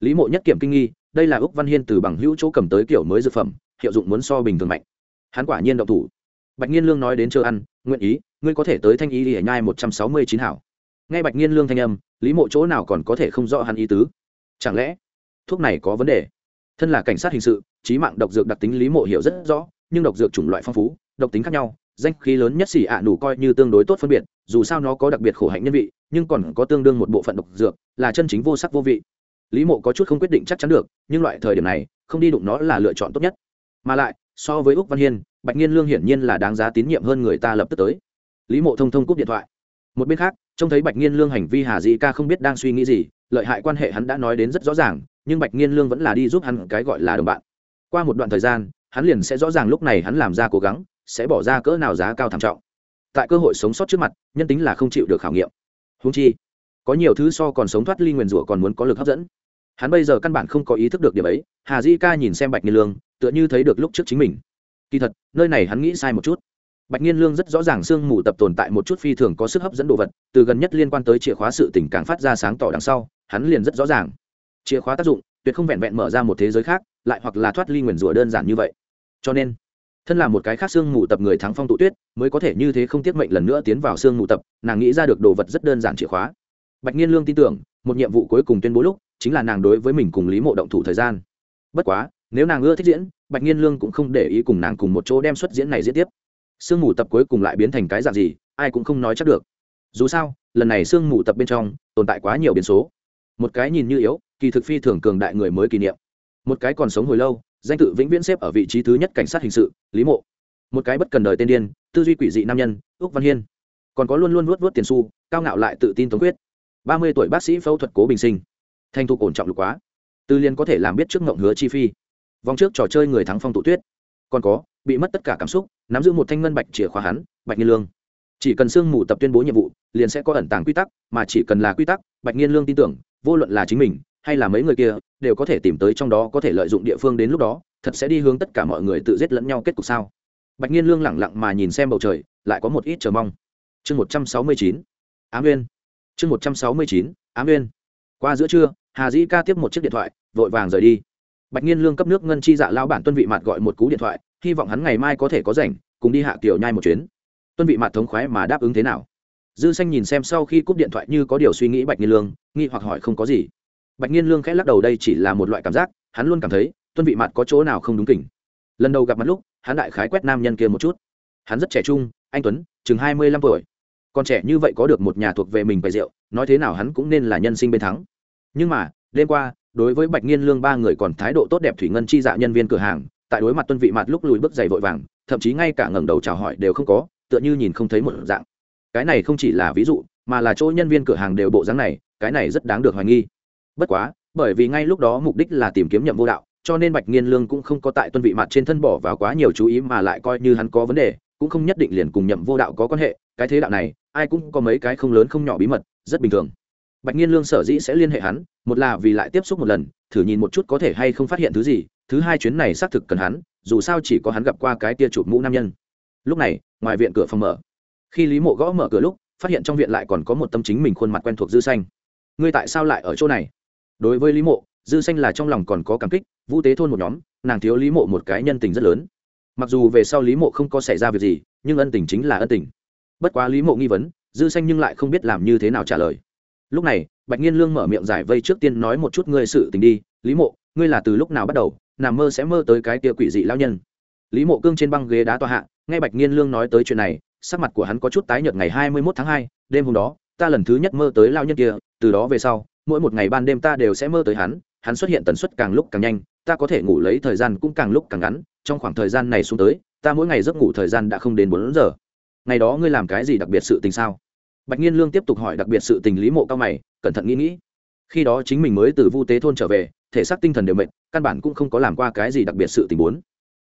Lý mộ nhất kiểm kinh nghi, đây là úc văn hiên từ bằng hữu chỗ cầm tới kiểu mới dược phẩm, hiệu dụng muốn so bình thường mạnh hắn quả nhiên động thủ. Bạch nhiên lương nói đến chưa ăn, nguyện ý, ngươi có thể tới thanh ý để nhai một trăm sáu mươi chín hảo. Nghe bạch nhiên lương thanh âm, lý mộ chỗ nào còn có thể không rõ hắn ý tứ? Chẳng lẽ, thuốc này có vấn đề? Thân là cảnh sát hình sự, trí mạng độc dược đặc tính lý mộ hiểu rất rõ, nhưng độc dược chủng loại phong phú, độc tính khác nhau, danh khí lớn nhất xỉ ạ à đủ coi như tương đối tốt phân biệt, dù sao nó có đặc biệt khổ hạnh nhân vị, nhưng còn có tương đương một bộ phận độc dược, là chân chính vô sắc vô vị. Lý mộ có chút không quyết định chắc chắn được, nhưng loại thời điểm này, không đi đụng nó là lựa chọn tốt nhất. Mà lại so với úc văn hiên bạch nghiên lương hiển nhiên là đáng giá tín nhiệm hơn người ta lập tức tới lý mộ thông thông cúp điện thoại một bên khác trông thấy bạch nghiên lương hành vi hà dĩ ca không biết đang suy nghĩ gì lợi hại quan hệ hắn đã nói đến rất rõ ràng nhưng bạch nghiên lương vẫn là đi giúp hắn cái gọi là đồng bạn qua một đoạn thời gian hắn liền sẽ rõ ràng lúc này hắn làm ra cố gắng sẽ bỏ ra cỡ nào giá cao thảm trọng tại cơ hội sống sót trước mặt nhân tính là không chịu được khảo nghiệm húng chi có nhiều thứ so còn sống thoát ly nguyền rủa còn muốn có lực hấp dẫn hắn bây giờ căn bản không có ý thức được điểm ấy hà di ca nhìn xem bạch nghiên lương tựa như thấy được lúc trước chính mình. Kỳ thật, nơi này hắn nghĩ sai một chút. Bạch nhiên lương rất rõ ràng sương mù tập tồn tại một chút phi thường có sức hấp dẫn đồ vật, từ gần nhất liên quan tới chìa khóa sự tình càng phát ra sáng tỏ đằng sau, hắn liền rất rõ ràng. Chìa khóa tác dụng, tuyệt không vẹn vẹn mở ra một thế giới khác, lại hoặc là thoát ly nguyền rủa đơn giản như vậy. Cho nên, thân là một cái khác sương mù tập người thắng phong tụ tuyết, mới có thể như thế không tiết mệnh lần nữa tiến vào sương mù tập, nàng nghĩ ra được đồ vật rất đơn giản chìa khóa. Bạch nhiên lương tin tưởng, một nhiệm vụ cuối cùng tuyên bố lúc, chính là nàng đối với mình cùng lý mộ động thủ thời gian. Bất quá nếu nàng ưa thích diễn, bạch nhiên lương cũng không để ý cùng nàng cùng một chỗ đem xuất diễn này diễn tiếp. Sương mù tập cuối cùng lại biến thành cái dạng gì, ai cũng không nói chắc được. Dù sao, lần này sương mù tập bên trong, tồn tại quá nhiều biến số. Một cái nhìn như yếu, kỳ thực phi thường cường đại người mới kỷ niệm. Một cái còn sống hồi lâu, danh tự vĩnh viễn xếp ở vị trí thứ nhất cảnh sát hình sự, lý mộ. Một cái bất cần đời tên điên, tư duy quỷ dị nam nhân ước văn hiên. Còn có luôn luôn vuốt vớt tiền su cao ngạo lại tự tin tống quyết ba mươi tuổi bác sĩ phẫu thuật cố bình sinh. Thanh thục ổn trọng lục quá. Tư liên có thể làm biết trước ngộng hứa chi phi vòng trước trò chơi người thắng phong tụ tuyết. Còn có, bị mất tất cả cảm xúc, nắm giữ một thanh ngân bạch chìa khóa hắn, bạch nghiên lương. Chỉ cần sương mù tập tuyên bố nhiệm vụ, liền sẽ có ẩn tàng quy tắc, mà chỉ cần là quy tắc, bạch nghiên lương tin tưởng, vô luận là chính mình, hay là mấy người kia, đều có thể tìm tới trong đó có thể lợi dụng địa phương đến lúc đó, thật sẽ đi hướng tất cả mọi người tự giết lẫn nhau kết cục sao? Bạch nghiên lương lẳng lặng mà nhìn xem bầu trời, lại có một ít chờ mong. Chương một trăm sáu mươi chín, á nguyên. Chương một trăm sáu mươi chín, á nguyên. Qua giữa trưa, hà dĩ ca tiếp một chiếc điện thoại, vội vàng rời đi bạch nhiên lương cấp nước ngân chi dạ lao bản tuân vị mặt gọi một cú điện thoại, hy vọng hắn ngày mai có thể có rảnh, cùng đi hạ kiều nhai một chuyến. Tuân vị mặt thống khoái mà đáp ứng thế nào? Dư xanh nhìn xem sau khi cúp điện thoại như có điều suy nghĩ bạch nhiên lương, nghi hoặc hỏi không có gì. Bạch nhiên lương khẽ lắc đầu đây chỉ là một loại cảm giác, hắn luôn cảm thấy tuân vị mặt có chỗ nào không đúng kỉnh. Lần đầu gặp mặt lúc, hắn đại khái quét nam nhân kia một chút. Hắn rất trẻ trung, anh tuấn, chừng hai mươi lăm tuổi. Còn trẻ như vậy có được một nhà thuộc về mình bày rượu, nói thế nào hắn cũng nên là nhân sinh bên thắng. Nhưng mà, đêm qua đối với bạch nghiên lương ba người còn thái độ tốt đẹp thủy ngân chi dạ nhân viên cửa hàng, tại đối mặt tuân vị mặt lúc lùi bước giày vội vàng, thậm chí ngay cả ngẩng đầu chào hỏi đều không có, tựa như nhìn không thấy một dạng. Cái này không chỉ là ví dụ, mà là chỗ nhân viên cửa hàng đều bộ dáng này, cái này rất đáng được hoài nghi. Bất quá, bởi vì ngay lúc đó mục đích là tìm kiếm nhậm vô đạo, cho nên bạch nghiên lương cũng không có tại tuân vị mặt trên thân bỏ vào quá nhiều chú ý mà lại coi như hắn có vấn đề, cũng không nhất định liền cùng nhậm vô đạo có quan hệ, cái thế đạo này, ai cũng có mấy cái không lớn không nhỏ bí mật, rất bình thường bạch nghiên lương sở dĩ sẽ liên hệ hắn, một là vì lại tiếp xúc một lần, thử nhìn một chút có thể hay không phát hiện thứ gì, thứ hai chuyến này xác thực cần hắn, dù sao chỉ có hắn gặp qua cái tia chụp mũ nam nhân. Lúc này, ngoài viện cửa phòng mở. Khi lý mộ gõ mở cửa lúc, phát hiện trong viện lại còn có một tâm chính mình khuôn mặt quen thuộc dư xanh. Ngươi tại sao lại ở chỗ này? Đối với lý mộ, dư xanh là trong lòng còn có cảm kích, vũ tế thôn một nhóm, nàng thiếu lý mộ một cái nhân tình rất lớn. Mặc dù về sau lý mộ không có xảy ra việc gì, nhưng ân tình chính là ân tình. Bất quá lý mộ nghi vấn, dư xanh nhưng lại không biết làm như thế nào trả lời lúc này, bạch nhiên lương mở miệng giải vây trước tiên nói một chút ngươi sự tình đi. Lý mộ, ngươi là từ lúc nào bắt đầu, nằm mơ sẽ mơ tới cái kia quỷ dị lao nhân? Lý mộ cương trên băng ghế đá tòa hạ, nghe bạch nhiên lương nói tới chuyện này, sắc mặt của hắn có chút tái nhợt ngày hai mươi 21 tháng hai, đêm hôm đó, ta lần thứ nhất mơ tới lao nhân kia, từ đó về sau, mỗi một ngày ban đêm ta đều sẽ mơ tới hắn hắn xuất hiện tần suất càng lúc càng nhanh, ta có thể ngủ lấy thời gian cũng càng lúc càng ngắn, trong khoảng thời gian này xuống tới, ta mỗi ngày giấc ngủ thời gian đã không đến bốn giờ. Ngày đó ngươi làm cái gì đặc biệt sự tình sao? Bạch nhiên lương tiếp tục hỏi đặc biệt sự tình lý mộ cao mày, cẩn thận nghĩ nghĩ. Khi đó chính mình mới từ vu tế thôn trở về, thể xác tinh thần đều mệt, căn bản cũng không có làm qua cái gì đặc biệt sự tình muốn.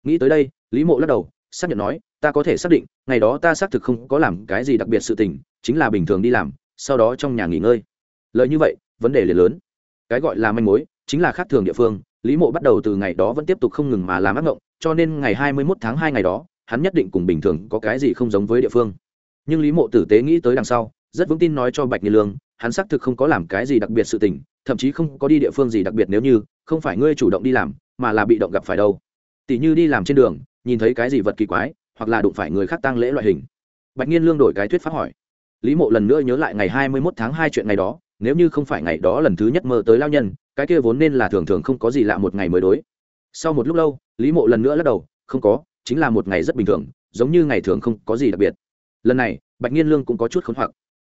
Nghĩ tới đây, lý mộ lắc đầu, xác nhận nói, ta có thể xác định, ngày đó ta xác thực không có làm cái gì đặc biệt sự tình, chính là bình thường đi làm, sau đó trong nhà nghỉ ngơi. Lời như vậy, vấn đề liền lớn. Cái gọi là manh mối, chính là khác thường địa phương, lý mộ bắt đầu từ ngày đó vẫn tiếp tục không ngừng mà làm ác mộng cho nên ngày hai mươi 21 tháng hai ngày đó, hắn nhất định cùng bình thường có cái gì không giống với địa phương nhưng lý mộ tử tế nghĩ tới đằng sau, rất vững tin nói cho bạch nghiên lương, hắn xác thực không có làm cái gì đặc biệt sự tình, thậm chí không có đi địa phương gì đặc biệt nếu như, không phải ngươi chủ động đi làm, mà là bị động gặp phải đâu. Tỉ như đi làm trên đường, nhìn thấy cái gì vật kỳ quái, hoặc là đụng phải người khác tăng lễ loại hình. Bạch nghiên lương đổi cái thuyết pháp hỏi. Lý mộ lần nữa nhớ lại ngày hai mươi mốt tháng hai chuyện ngày đó, nếu như không phải ngày đó lần thứ nhất mơ tới lao nhân, cái kia vốn nên là thường thường không có gì lạ một ngày mới đối. Sau một lúc lâu, lý mộ lần nữa lắc đầu, không có, chính là một ngày rất bình thường, giống như ngày thường không có gì đặc biệt lần này, bạch nhiên lương cũng có chút khốn hoặc.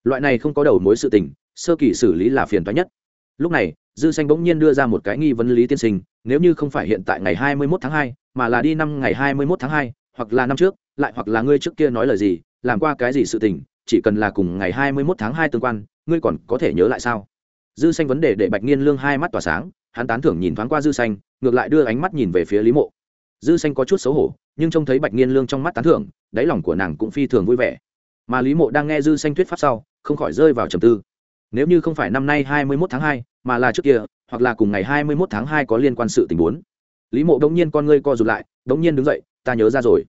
Loại này không có đầu mối sự tình, sơ kỳ xử lý là phiền toái nhất. Lúc này, dư xanh bỗng nhiên đưa ra một cái nghi vấn lý tiên sinh, nếu như không phải hiện tại ngày hai mươi 21 tháng hai, mà là đi năm ngày hai mươi 21 tháng hai, hoặc là năm trước, lại hoặc là ngươi trước kia nói lời gì, làm qua cái gì sự tình, chỉ cần là cùng ngày hai mươi 21 tháng hai tương quan, ngươi còn có thể nhớ lại sao? Dư xanh vấn đề để bạch nhiên lương hai mắt tỏa sáng, hắn tán thưởng nhìn thoáng qua dư xanh, ngược lại đưa ánh mắt nhìn về phía lý mộ. Dư xanh có chút xấu hổ nhưng trông thấy bạch nghiên lương trong mắt tán thưởng đáy lòng của nàng cũng phi thường vui vẻ. Mà lý mộ đang nghe dư xanh thuyết pháp sau không khỏi rơi vào trầm tư. Nếu như không phải năm nay hai mươi 21 tháng hai mà là trước kia hoặc là cùng ngày hai mươi 21 tháng hai có liên quan sự tình huống lý mộ đống nhiên con ngươi co rụt lại đống nhiên đứng dậy ta nhớ ra rồi.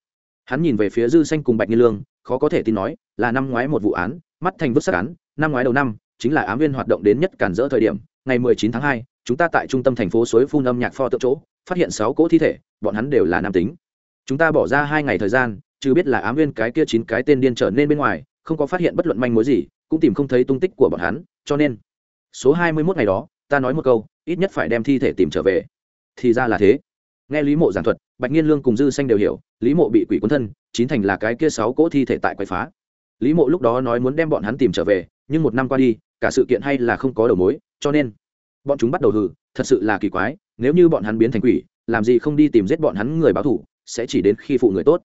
Hắn nhìn về phía dư xanh cùng bạch nghiên lương khó có thể tin nói là năm ngoái một vụ án mắt thành vứt sắc án năm ngoái đầu năm chính là ám viên hoạt động đến nhất cản rỡ thời điểm ngày 19 tháng 2, chúng ta tại trung tâm thành phố suối phun âm nhạc pho tượng chỗ phát hiện sáu cỗ thi thể bọn hắn đều là nam tính chúng ta bỏ ra hai ngày thời gian, chứ biết là ám viên cái kia chín cái tên điên trở nên bên ngoài, không có phát hiện bất luận manh mối gì, cũng tìm không thấy tung tích của bọn hắn, cho nên, số hai mươi mốt ngày đó, ta nói một câu, ít nhất phải đem thi thể tìm trở về. Thì ra là thế. Nghe lý mộ giảng thuật, bạch nghiên lương cùng dư xanh đều hiểu, lý mộ bị quỷ cuốn thân, chín thành là cái kia sáu cỗ thi thể tại quậy phá. Lý mộ lúc đó nói muốn đem bọn hắn tìm trở về, nhưng một năm qua đi, cả sự kiện hay là không có đầu mối, cho nên, bọn chúng bắt đầu hừ, thật sự là kỳ quái, nếu như bọn hắn biến thành quỷ, làm gì không đi tìm giết bọn hắn người báo thủ sẽ chỉ đến khi phụ người tốt.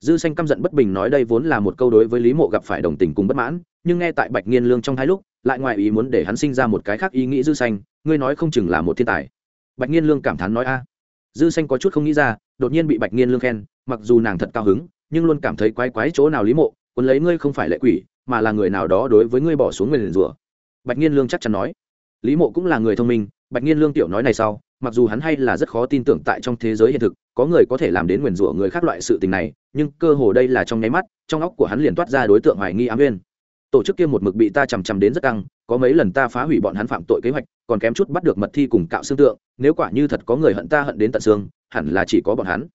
Dư xanh căm giận bất bình nói đây vốn là một câu đối với lý mộ gặp phải đồng tình cùng bất mãn, nhưng nghe tại bạch nghiên lương trong hai lúc, lại ngoài ý muốn để hắn sinh ra một cái khác ý nghĩ dư xanh, ngươi nói không chừng là một thiên tài. Bạch nghiên lương cảm thán nói a. Dư xanh có chút không nghĩ ra, đột nhiên bị bạch nghiên lương khen, mặc dù nàng thật cao hứng, nhưng luôn cảm thấy quái quái chỗ nào lý mộ quân lấy ngươi không phải lệ quỷ, mà là người nào đó đối với ngươi bỏ xuống nguyền rủa. Bạch nghiên lương chắc chắn nói. Lý mộ cũng là người thông minh, bạch nghiên lương tiểu nói này sau mặc dù hắn hay là rất khó tin tưởng tại trong thế giới hiện thực, có người có thể làm đến nguyền rủa người khác loại sự tình này, nhưng cơ hồ đây là trong nháy mắt, trong óc của hắn liền toát ra đối tượng hoài nghi ám viên tổ chức kia một mực bị ta chằm chằm đến rất căng, có mấy lần ta phá hủy bọn hắn phạm tội kế hoạch, còn kém chút bắt được mật thi cùng cạo xương tượng, nếu quả như thật có người hận ta hận đến tận xương, hẳn là chỉ có bọn hắn.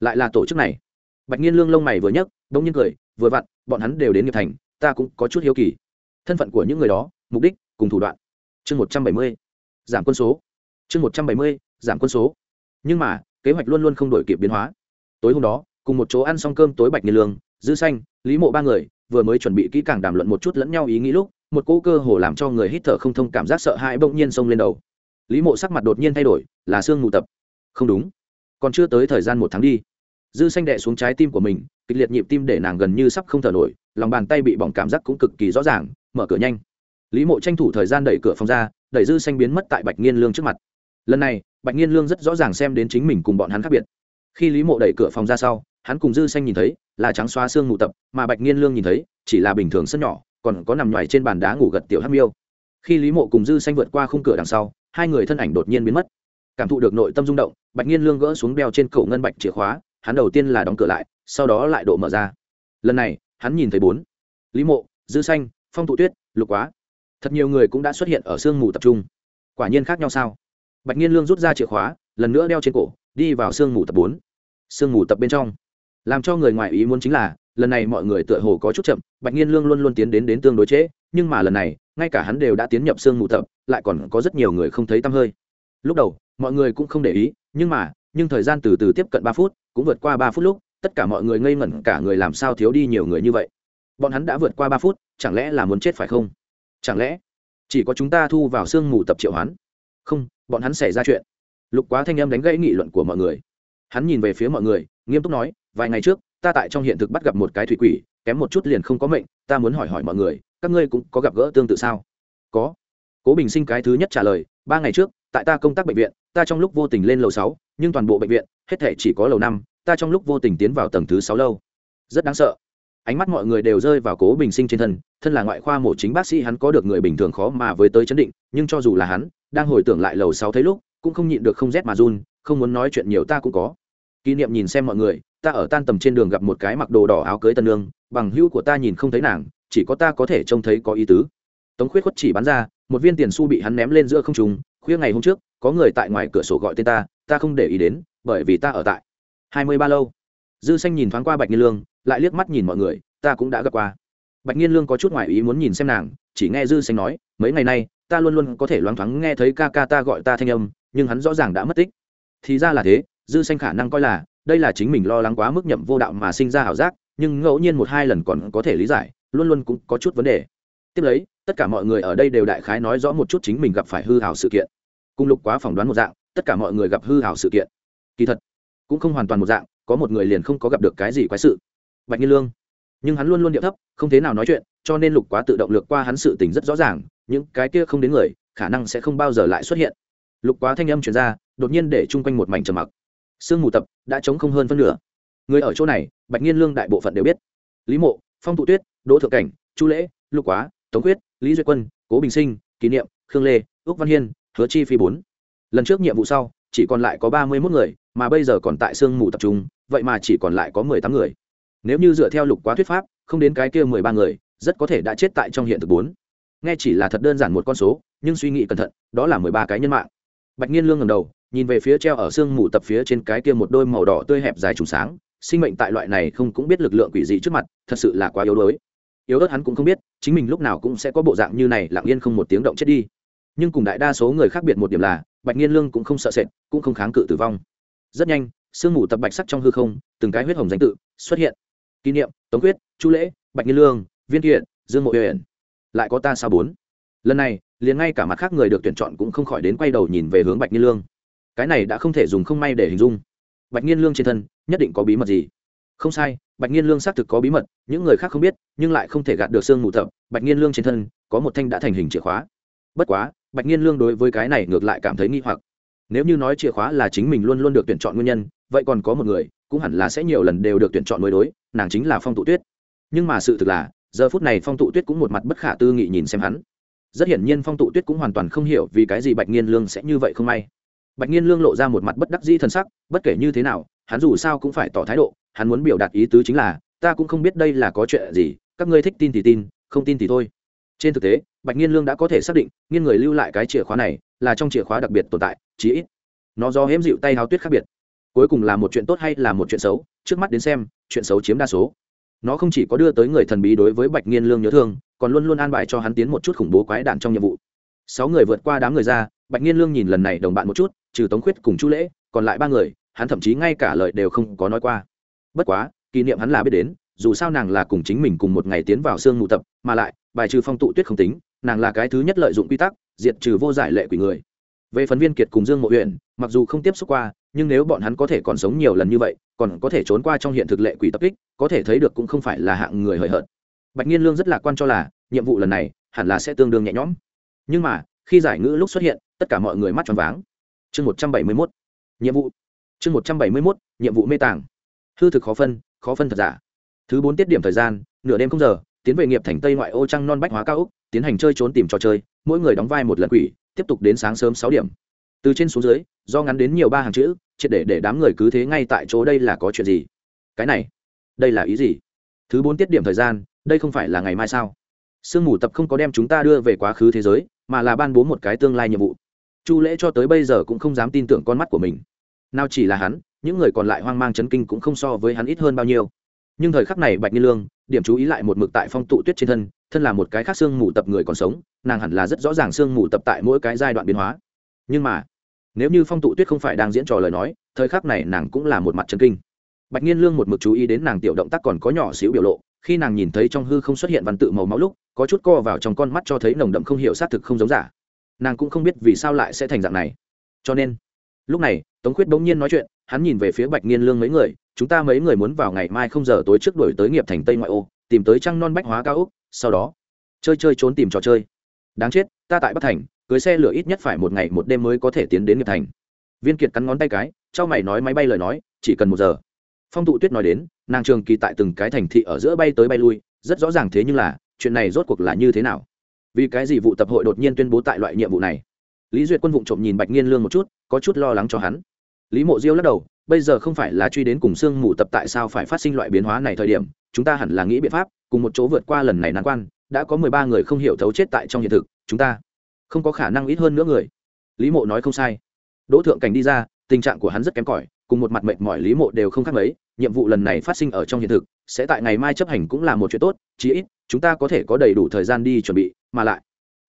Lại là tổ chức này. Bạch nhiên lương lông mày vừa nhấc đông nhiên cười, vừa vặn, bọn hắn đều đến nghiệp thành, ta cũng có chút hiếu kỳ. Thân phận của những người đó, mục đích, cùng thủ đoạn. Chương một trăm bảy mươi, giảm quân số chương một trăm bảy mươi, giảm quân số. Nhưng mà, kế hoạch luôn luôn không đổi kịp biến hóa. Tối hôm đó, cùng một chỗ ăn xong cơm tối bạch nghi lương, dư xanh, lý mộ ba người, vừa mới chuẩn bị kỹ càng đàm luận một chút lẫn nhau ý nghĩ lúc, một cỗ cơ hồ làm cho người hít thở không thông cảm giác sợ hãi bỗng nhiên xông lên đầu. Lý mộ sắc mặt đột nhiên thay đổi, là sương mù tập. Không đúng. Còn chưa tới thời gian một tháng đi. Dư xanh đệ xuống trái tim của mình, kịch liệt nhịp tim để nàng gần như sắp không thở nổi, lòng bàn tay bị bỏng cảm giác cũng cực kỳ rõ ràng, mở cửa nhanh. Lý mộ tranh thủ thời gian đẩy cửa phòng ra, đẩy dư xanh biến mất tại bạch nghiên lương trước mặt lần này, bạch nghiên lương rất rõ ràng xem đến chính mình cùng bọn hắn khác biệt. Khi lý mộ đẩy cửa phòng ra sau, hắn cùng dư xanh nhìn thấy, là trắng xóa xương ngủ tập, mà bạch nghiên lương nhìn thấy, chỉ là bình thường sân nhỏ, còn có nằm ngoài trên bàn đá ngủ gật tiểu hắc miêu. Khi lý mộ cùng dư xanh vượt qua khung cửa đằng sau, hai người thân ảnh đột nhiên biến mất. Cảm thụ được nội tâm rung động, bạch nghiên lương gỡ xuống đeo trên cổ ngân bạch chìa khóa, hắn đầu tiên là đóng cửa lại, sau đó lại độ mở ra. Lần này, hắn nhìn thấy bốn. Lý mộ, dư xanh, phong thụ tuyết, lục quá. Thật nhiều người cũng đã xuất hiện ở sương mù tập trung. Quả nhiên khác nhau sao? Bạch nghiên lương rút ra chìa khóa, lần nữa đeo trên cổ, đi vào sương mù tập bốn. Sương mù tập bên trong. Làm cho người ngoài ý muốn chính là, lần này mọi người tựa hồ có chút chậm, bạch nhiên lương luôn luôn tiến đến đến tương đối trễ, nhưng mà lần này, ngay cả hắn đều đã tiến nhập sương mù tập, lại còn có rất nhiều người không thấy tăm hơi. Lúc đầu, mọi người cũng không để ý, nhưng mà, nhưng thời gian từ từ tiếp cận ba phút, cũng vượt qua ba phút lúc, tất cả mọi người ngây ngẩn, cả người làm sao thiếu đi nhiều người như vậy? Bọn hắn đã vượt qua ba phút, chẳng lẽ là muốn chết phải không? Chẳng lẽ chỉ có chúng ta thu vào sương mù tập triệu hoán? Không bọn hắn xảy ra chuyện. Lục quá thanh âm đánh gãy nghị luận của mọi người. Hắn nhìn về phía mọi người, nghiêm túc nói, vài ngày trước, ta tại trong hiện thực bắt gặp một cái thủy quỷ, kém một chút liền không có mệnh, ta muốn hỏi hỏi mọi người, các ngươi cũng có gặp gỡ tương tự sao? Có. Cố bình sinh cái thứ nhất trả lời, ba ngày trước, tại ta công tác bệnh viện, ta trong lúc vô tình lên lầu sáu, nhưng toàn bộ bệnh viện, hết thể chỉ có lầu năm, ta trong lúc vô tình tiến vào tầng thứ sáu lâu. Rất đáng sợ. Ánh mắt mọi người đều rơi vào cố bình sinh trên thân thân là ngoại khoa mổ chính bác sĩ hắn có được người bình thường khó mà với tới chấn định, nhưng cho dù là hắn đang hồi tưởng lại lầu sáu thấy lúc, cũng không nhịn được không rét mà run, không muốn nói chuyện nhiều ta cũng có. Kỷ niệm nhìn xem mọi người, ta ở tan tầm trên đường gặp một cái mặc đồ đỏ áo cưới tân lương bằng hữu của ta nhìn không thấy nàng, chỉ có ta có thể trông thấy có ý tứ. Tống khuyết khuất chỉ bắn ra, một viên tiền su bị hắn ném lên giữa không trùng khuya ngày hôm trước, có người tại ngoài cửa sổ gọi tên ta ta không để ý đến, bởi vì ta ở tại hai mươi ba lâu. Dư xanh nhìn thoáng qua bạch nhiên lương, lại liếc mắt nhìn mọi người, ta cũng đã gặp qua. Bạch nhiên lương có chút ngoại ý muốn nhìn xem nàng, chỉ nghe dư xanh nói, mấy ngày nay ta luôn luôn có thể loáng thoáng nghe thấy ca ca ta gọi ta thanh âm, nhưng hắn rõ ràng đã mất tích. Thì ra là thế, dư xanh khả năng coi là, đây là chính mình lo lắng quá mức nhậm vô đạo mà sinh ra ảo giác, nhưng ngẫu nhiên một hai lần còn có thể lý giải, luôn luôn cũng có chút vấn đề. Tiếp lấy, tất cả mọi người ở đây đều đại khái nói rõ một chút chính mình gặp phải hư hảo sự kiện. Cùng lục quá phỏng đoán một dạng, tất cả mọi người gặp hư hảo sự kiện. Kỳ thật, cũng không hoàn toàn một dạng, có một người liền không có gặp được cái gì quái sự. Bạch nhiên lương. Nhưng hắn luôn luôn điệu thấp, không thế nào nói chuyện, cho nên lục quá tự động lược qua hắn sự tình rất rõ ràng những cái kia không đến người, khả năng sẽ không bao giờ lại xuất hiện. Lục quá thanh âm chuyển ra, đột nhiên để chung quanh một mảnh trầm mặc. Sương mù tập đã chống không hơn phân nửa. Người ở chỗ này, bạch nghiên lương đại bộ phận đều biết. Lý mộ, phong thụ tuyết, đỗ thượng cảnh, chu lễ, lục quá, tống quyết, lý duy quân, cố bình sinh kỷ niệm, khương lê ước văn hiên, hứa chi phi bốn. Lần trước nhiệm vụ sau, chỉ còn lại có ba mươi mốt người, mà bây giờ còn tại sương mù tập trung, vậy mà chỉ còn lại có mười tám người. Nếu như dựa theo lục quá thuyết pháp, không đến cái kia mười ba người, rất có thể đã chết tại trong hiện thực bốn nghe chỉ là thật đơn giản một con số, nhưng suy nghĩ cẩn thận, đó là mười ba cái nhân mạng. Bạch nhiên lương ngầm đầu, nhìn về phía treo ở xương mù tập phía trên cái kia một đôi màu đỏ tươi hẹp dài trùng sáng, sinh mệnh tại loại này không cũng biết lực lượng quỷ dị trước mặt, thật sự là quá yếu đuối. Yếu ớt hắn cũng không biết, chính mình lúc nào cũng sẽ có bộ dạng như này, lặng yên không một tiếng động chết đi. Nhưng cùng đại đa số người khác biệt một điểm là, bạch nhiên lương cũng không sợ sệt, cũng không kháng cự tử vong. Rất nhanh sương mù tập bạch sắc trong hư không, từng cái huyết hồng danh tự xuất hiện. Kỷ niệm, tống quyết, chu lễ, bạch nhiên lương, viên thiện dương mộ huyện lại có ta sao bốn? Lần này, liền ngay cả mặt khác người được tuyển chọn cũng không khỏi đến quay đầu nhìn về hướng bạch nhiên lương. Cái này đã không thể dùng không may để hình dung. Bạch nhiên lương trên thân, nhất định có bí mật gì? Không sai, bạch nhiên lương xác thực có bí mật, những người khác không biết, nhưng lại không thể gạt được sương mù tập bạch nhiên lương trên thân, có một thanh đã thành hình chìa khóa. Bất quá, bạch nhiên lương đối với cái này ngược lại cảm thấy nghi hoặc. Nếu như nói chìa khóa là chính mình luôn luôn được tuyển chọn nguyên nhân, vậy còn có một người, cũng hẳn là sẽ nhiều lần đều được tuyển chọn mới đối, nàng chính là phong tụ tuyết. Nhưng mà sự thực là giờ phút này phong tụ tuyết cũng một mặt bất khả tư nghị nhìn xem hắn. Rất hiển nhiên phong tụ tuyết cũng hoàn toàn không hiểu vì cái gì bạch nhiên lương sẽ như vậy không may. Bạch nhiên lương lộ ra một mặt bất đắc dĩ t sắc, bất kể như thế nào, hắn dù sao cũng phải tỏ thái độ, hắn muốn biểu đạt ý tứ chính là, ta cũng không biết đây là có chuyện gì, các ngươi thích tin thì tin, không tin thì thôi. Trên thực tế, bạch nhiên lương đã có thể xác định, nghiên người lưu lại cái chìa khóa này là trong chìa khóa đặc biệt tồn tại, chí ít nó do hếm dịu tay háo tuyết khác biệt. Cuối cùng là một chuyện tốt hay là một chuyện xấu, trước mắt đến xem, chuyện xấu chiếm đa số nó không chỉ có đưa tới người thần bí đối với bạch nghiên lương nhớ thương, còn luôn luôn an bài cho hắn tiến một chút khủng bố quái đạn trong nhiệm vụ. Sáu người vượt qua đám người ra, bạch nghiên lương nhìn lần này đồng bạn một chút, trừ tống khuyết cùng chu lễ, còn lại ba người, hắn thậm chí ngay cả lời đều không có nói qua. Bất quá, kỷ niệm hắn là biết đến, dù sao nàng là cùng chính mình cùng một ngày tiến vào sương mù tập, mà lại, bài trừ phong tụ tuyết không tính, nàng là cái thứ nhất lợi dụng quy tắc, diệt trừ vô giải lệ quỷ người. Về phần viên kiệt cùng dương mộ huyện mặc dù không tiếp xúc qua nhưng nếu bọn hắn có thể còn sống nhiều lần như vậy, còn có thể trốn qua trong hiện thực lệ quỷ tập kích, có thể thấy được cũng không phải là hạng người hời hợt. Bạch nhiên lương rất lạc quan cho là, nhiệm vụ lần này hẳn là sẽ tương đương nhẹ nhõm. Nhưng mà, khi giải ngữ lúc xuất hiện, tất cả mọi người mắt tròn váng. Chương một trăm bảy mươi mốt, nhiệm vụ. Chương một trăm bảy mươi mốt, nhiệm vụ mê tàng. Hư thực khó phân khó phân thật giả. Thứ bốn tiết điểm thời gian, nửa đêm không giờ, tiến về nghiệp thành tây ngoại ô trăng non bách hóa cao úc, tiến hành chơi trốn tìm trò chơi, mỗi người đóng vai một lần quỷ, tiếp tục đến sáng sớm sáu điểm từ trên xuống dưới, do ngắn đến nhiều ba hàng chữ, triệt để để đám người cứ thế ngay tại chỗ đây là có chuyện gì? Cái này, đây là ý gì? Thứ bốn tiết điểm thời gian, đây không phải là ngày mai sao? Sương mù tập không có đem chúng ta đưa về quá khứ thế giới, mà là ban bố một cái tương lai nhiệm vụ. Chu lễ cho tới bây giờ cũng không dám tin tưởng con mắt của mình. Nào chỉ là hắn, những người còn lại hoang mang chấn kinh cũng không so với hắn ít hơn bao nhiêu. Nhưng thời khắc này bạch nghi lương, điểm chú ý lại một mực tại phong tụ tuyết trên thân thân là một cái khác xương mù tập người còn sống, nàng hẳn là rất rõ ràng xương mù tập tại mỗi cái giai đoạn biến hóa. Nhưng mà nếu như phong tụ tuyết không phải đang diễn trò lời nói, thời khắc này nàng cũng là một mặt chân kinh. Bạch nhiên lương một mực chú ý đến nàng tiểu động tác còn có nhỏ xíu biểu lộ, khi nàng nhìn thấy trong hư không xuất hiện văn tự màu máu lúc, có chút co vào trong con mắt cho thấy nồng đậm không hiểu xác thực không giống giả. Nàng cũng không biết vì sao lại sẽ thành dạng này. Cho nên, lúc này, tống khuyết bỗng nhiên nói chuyện, hắn nhìn về phía bạch nhiên lương mấy người, chúng ta mấy người muốn vào ngày mai không giờ tối trước đổi tới nghiệp thành tây ngoại ô, tìm tới trăng non bách hóa cao úc sau đó, chơi chơi trốn tìm trò chơi. Đáng chết, ta tại bắc thành cưới xe lửa ít nhất phải một ngày một đêm mới có thể tiến đến nghiệp thành. Viên kiệt cắn ngón tay cái, trao mày nói máy bay lời nói, chỉ cần một giờ. Phong tụ tuyết nói đến, nàng trường kỳ tại từng cái thành thị ở giữa bay tới bay lui, rất rõ ràng thế nhưng là, chuyện này rốt cuộc là như thế nào? Vì cái gì vụ tập hội đột nhiên tuyên bố tại loại nhiệm vụ này? Lý duyệt quân vụ trộm nhìn bạch nghiên lương một chút, có chút lo lắng cho hắn. Lý mộ diêu lắc đầu, bây giờ không phải là truy đến cùng xương mù tập tại sao phải phát sinh loại biến hóa này thời điểm, chúng ta hẳn là nghĩ biện pháp, cùng một chỗ vượt qua lần này nan quan, đã có mười ba người không hiểu thấu chết tại trong hiện thực, chúng ta không có khả năng ít hơn nữa người. Lý mộ nói không sai. Đỗ thượng cảnh đi ra, tình trạng của hắn rất kém cỏi, cùng một mặt mệnh mọi lý mộ đều không khác mấy, nhiệm vụ lần này phát sinh ở trong hiện thực, sẽ tại ngày mai chấp hành cũng là một chuyện tốt, chí ít, chúng ta có thể có đầy đủ thời gian đi chuẩn bị, mà lại,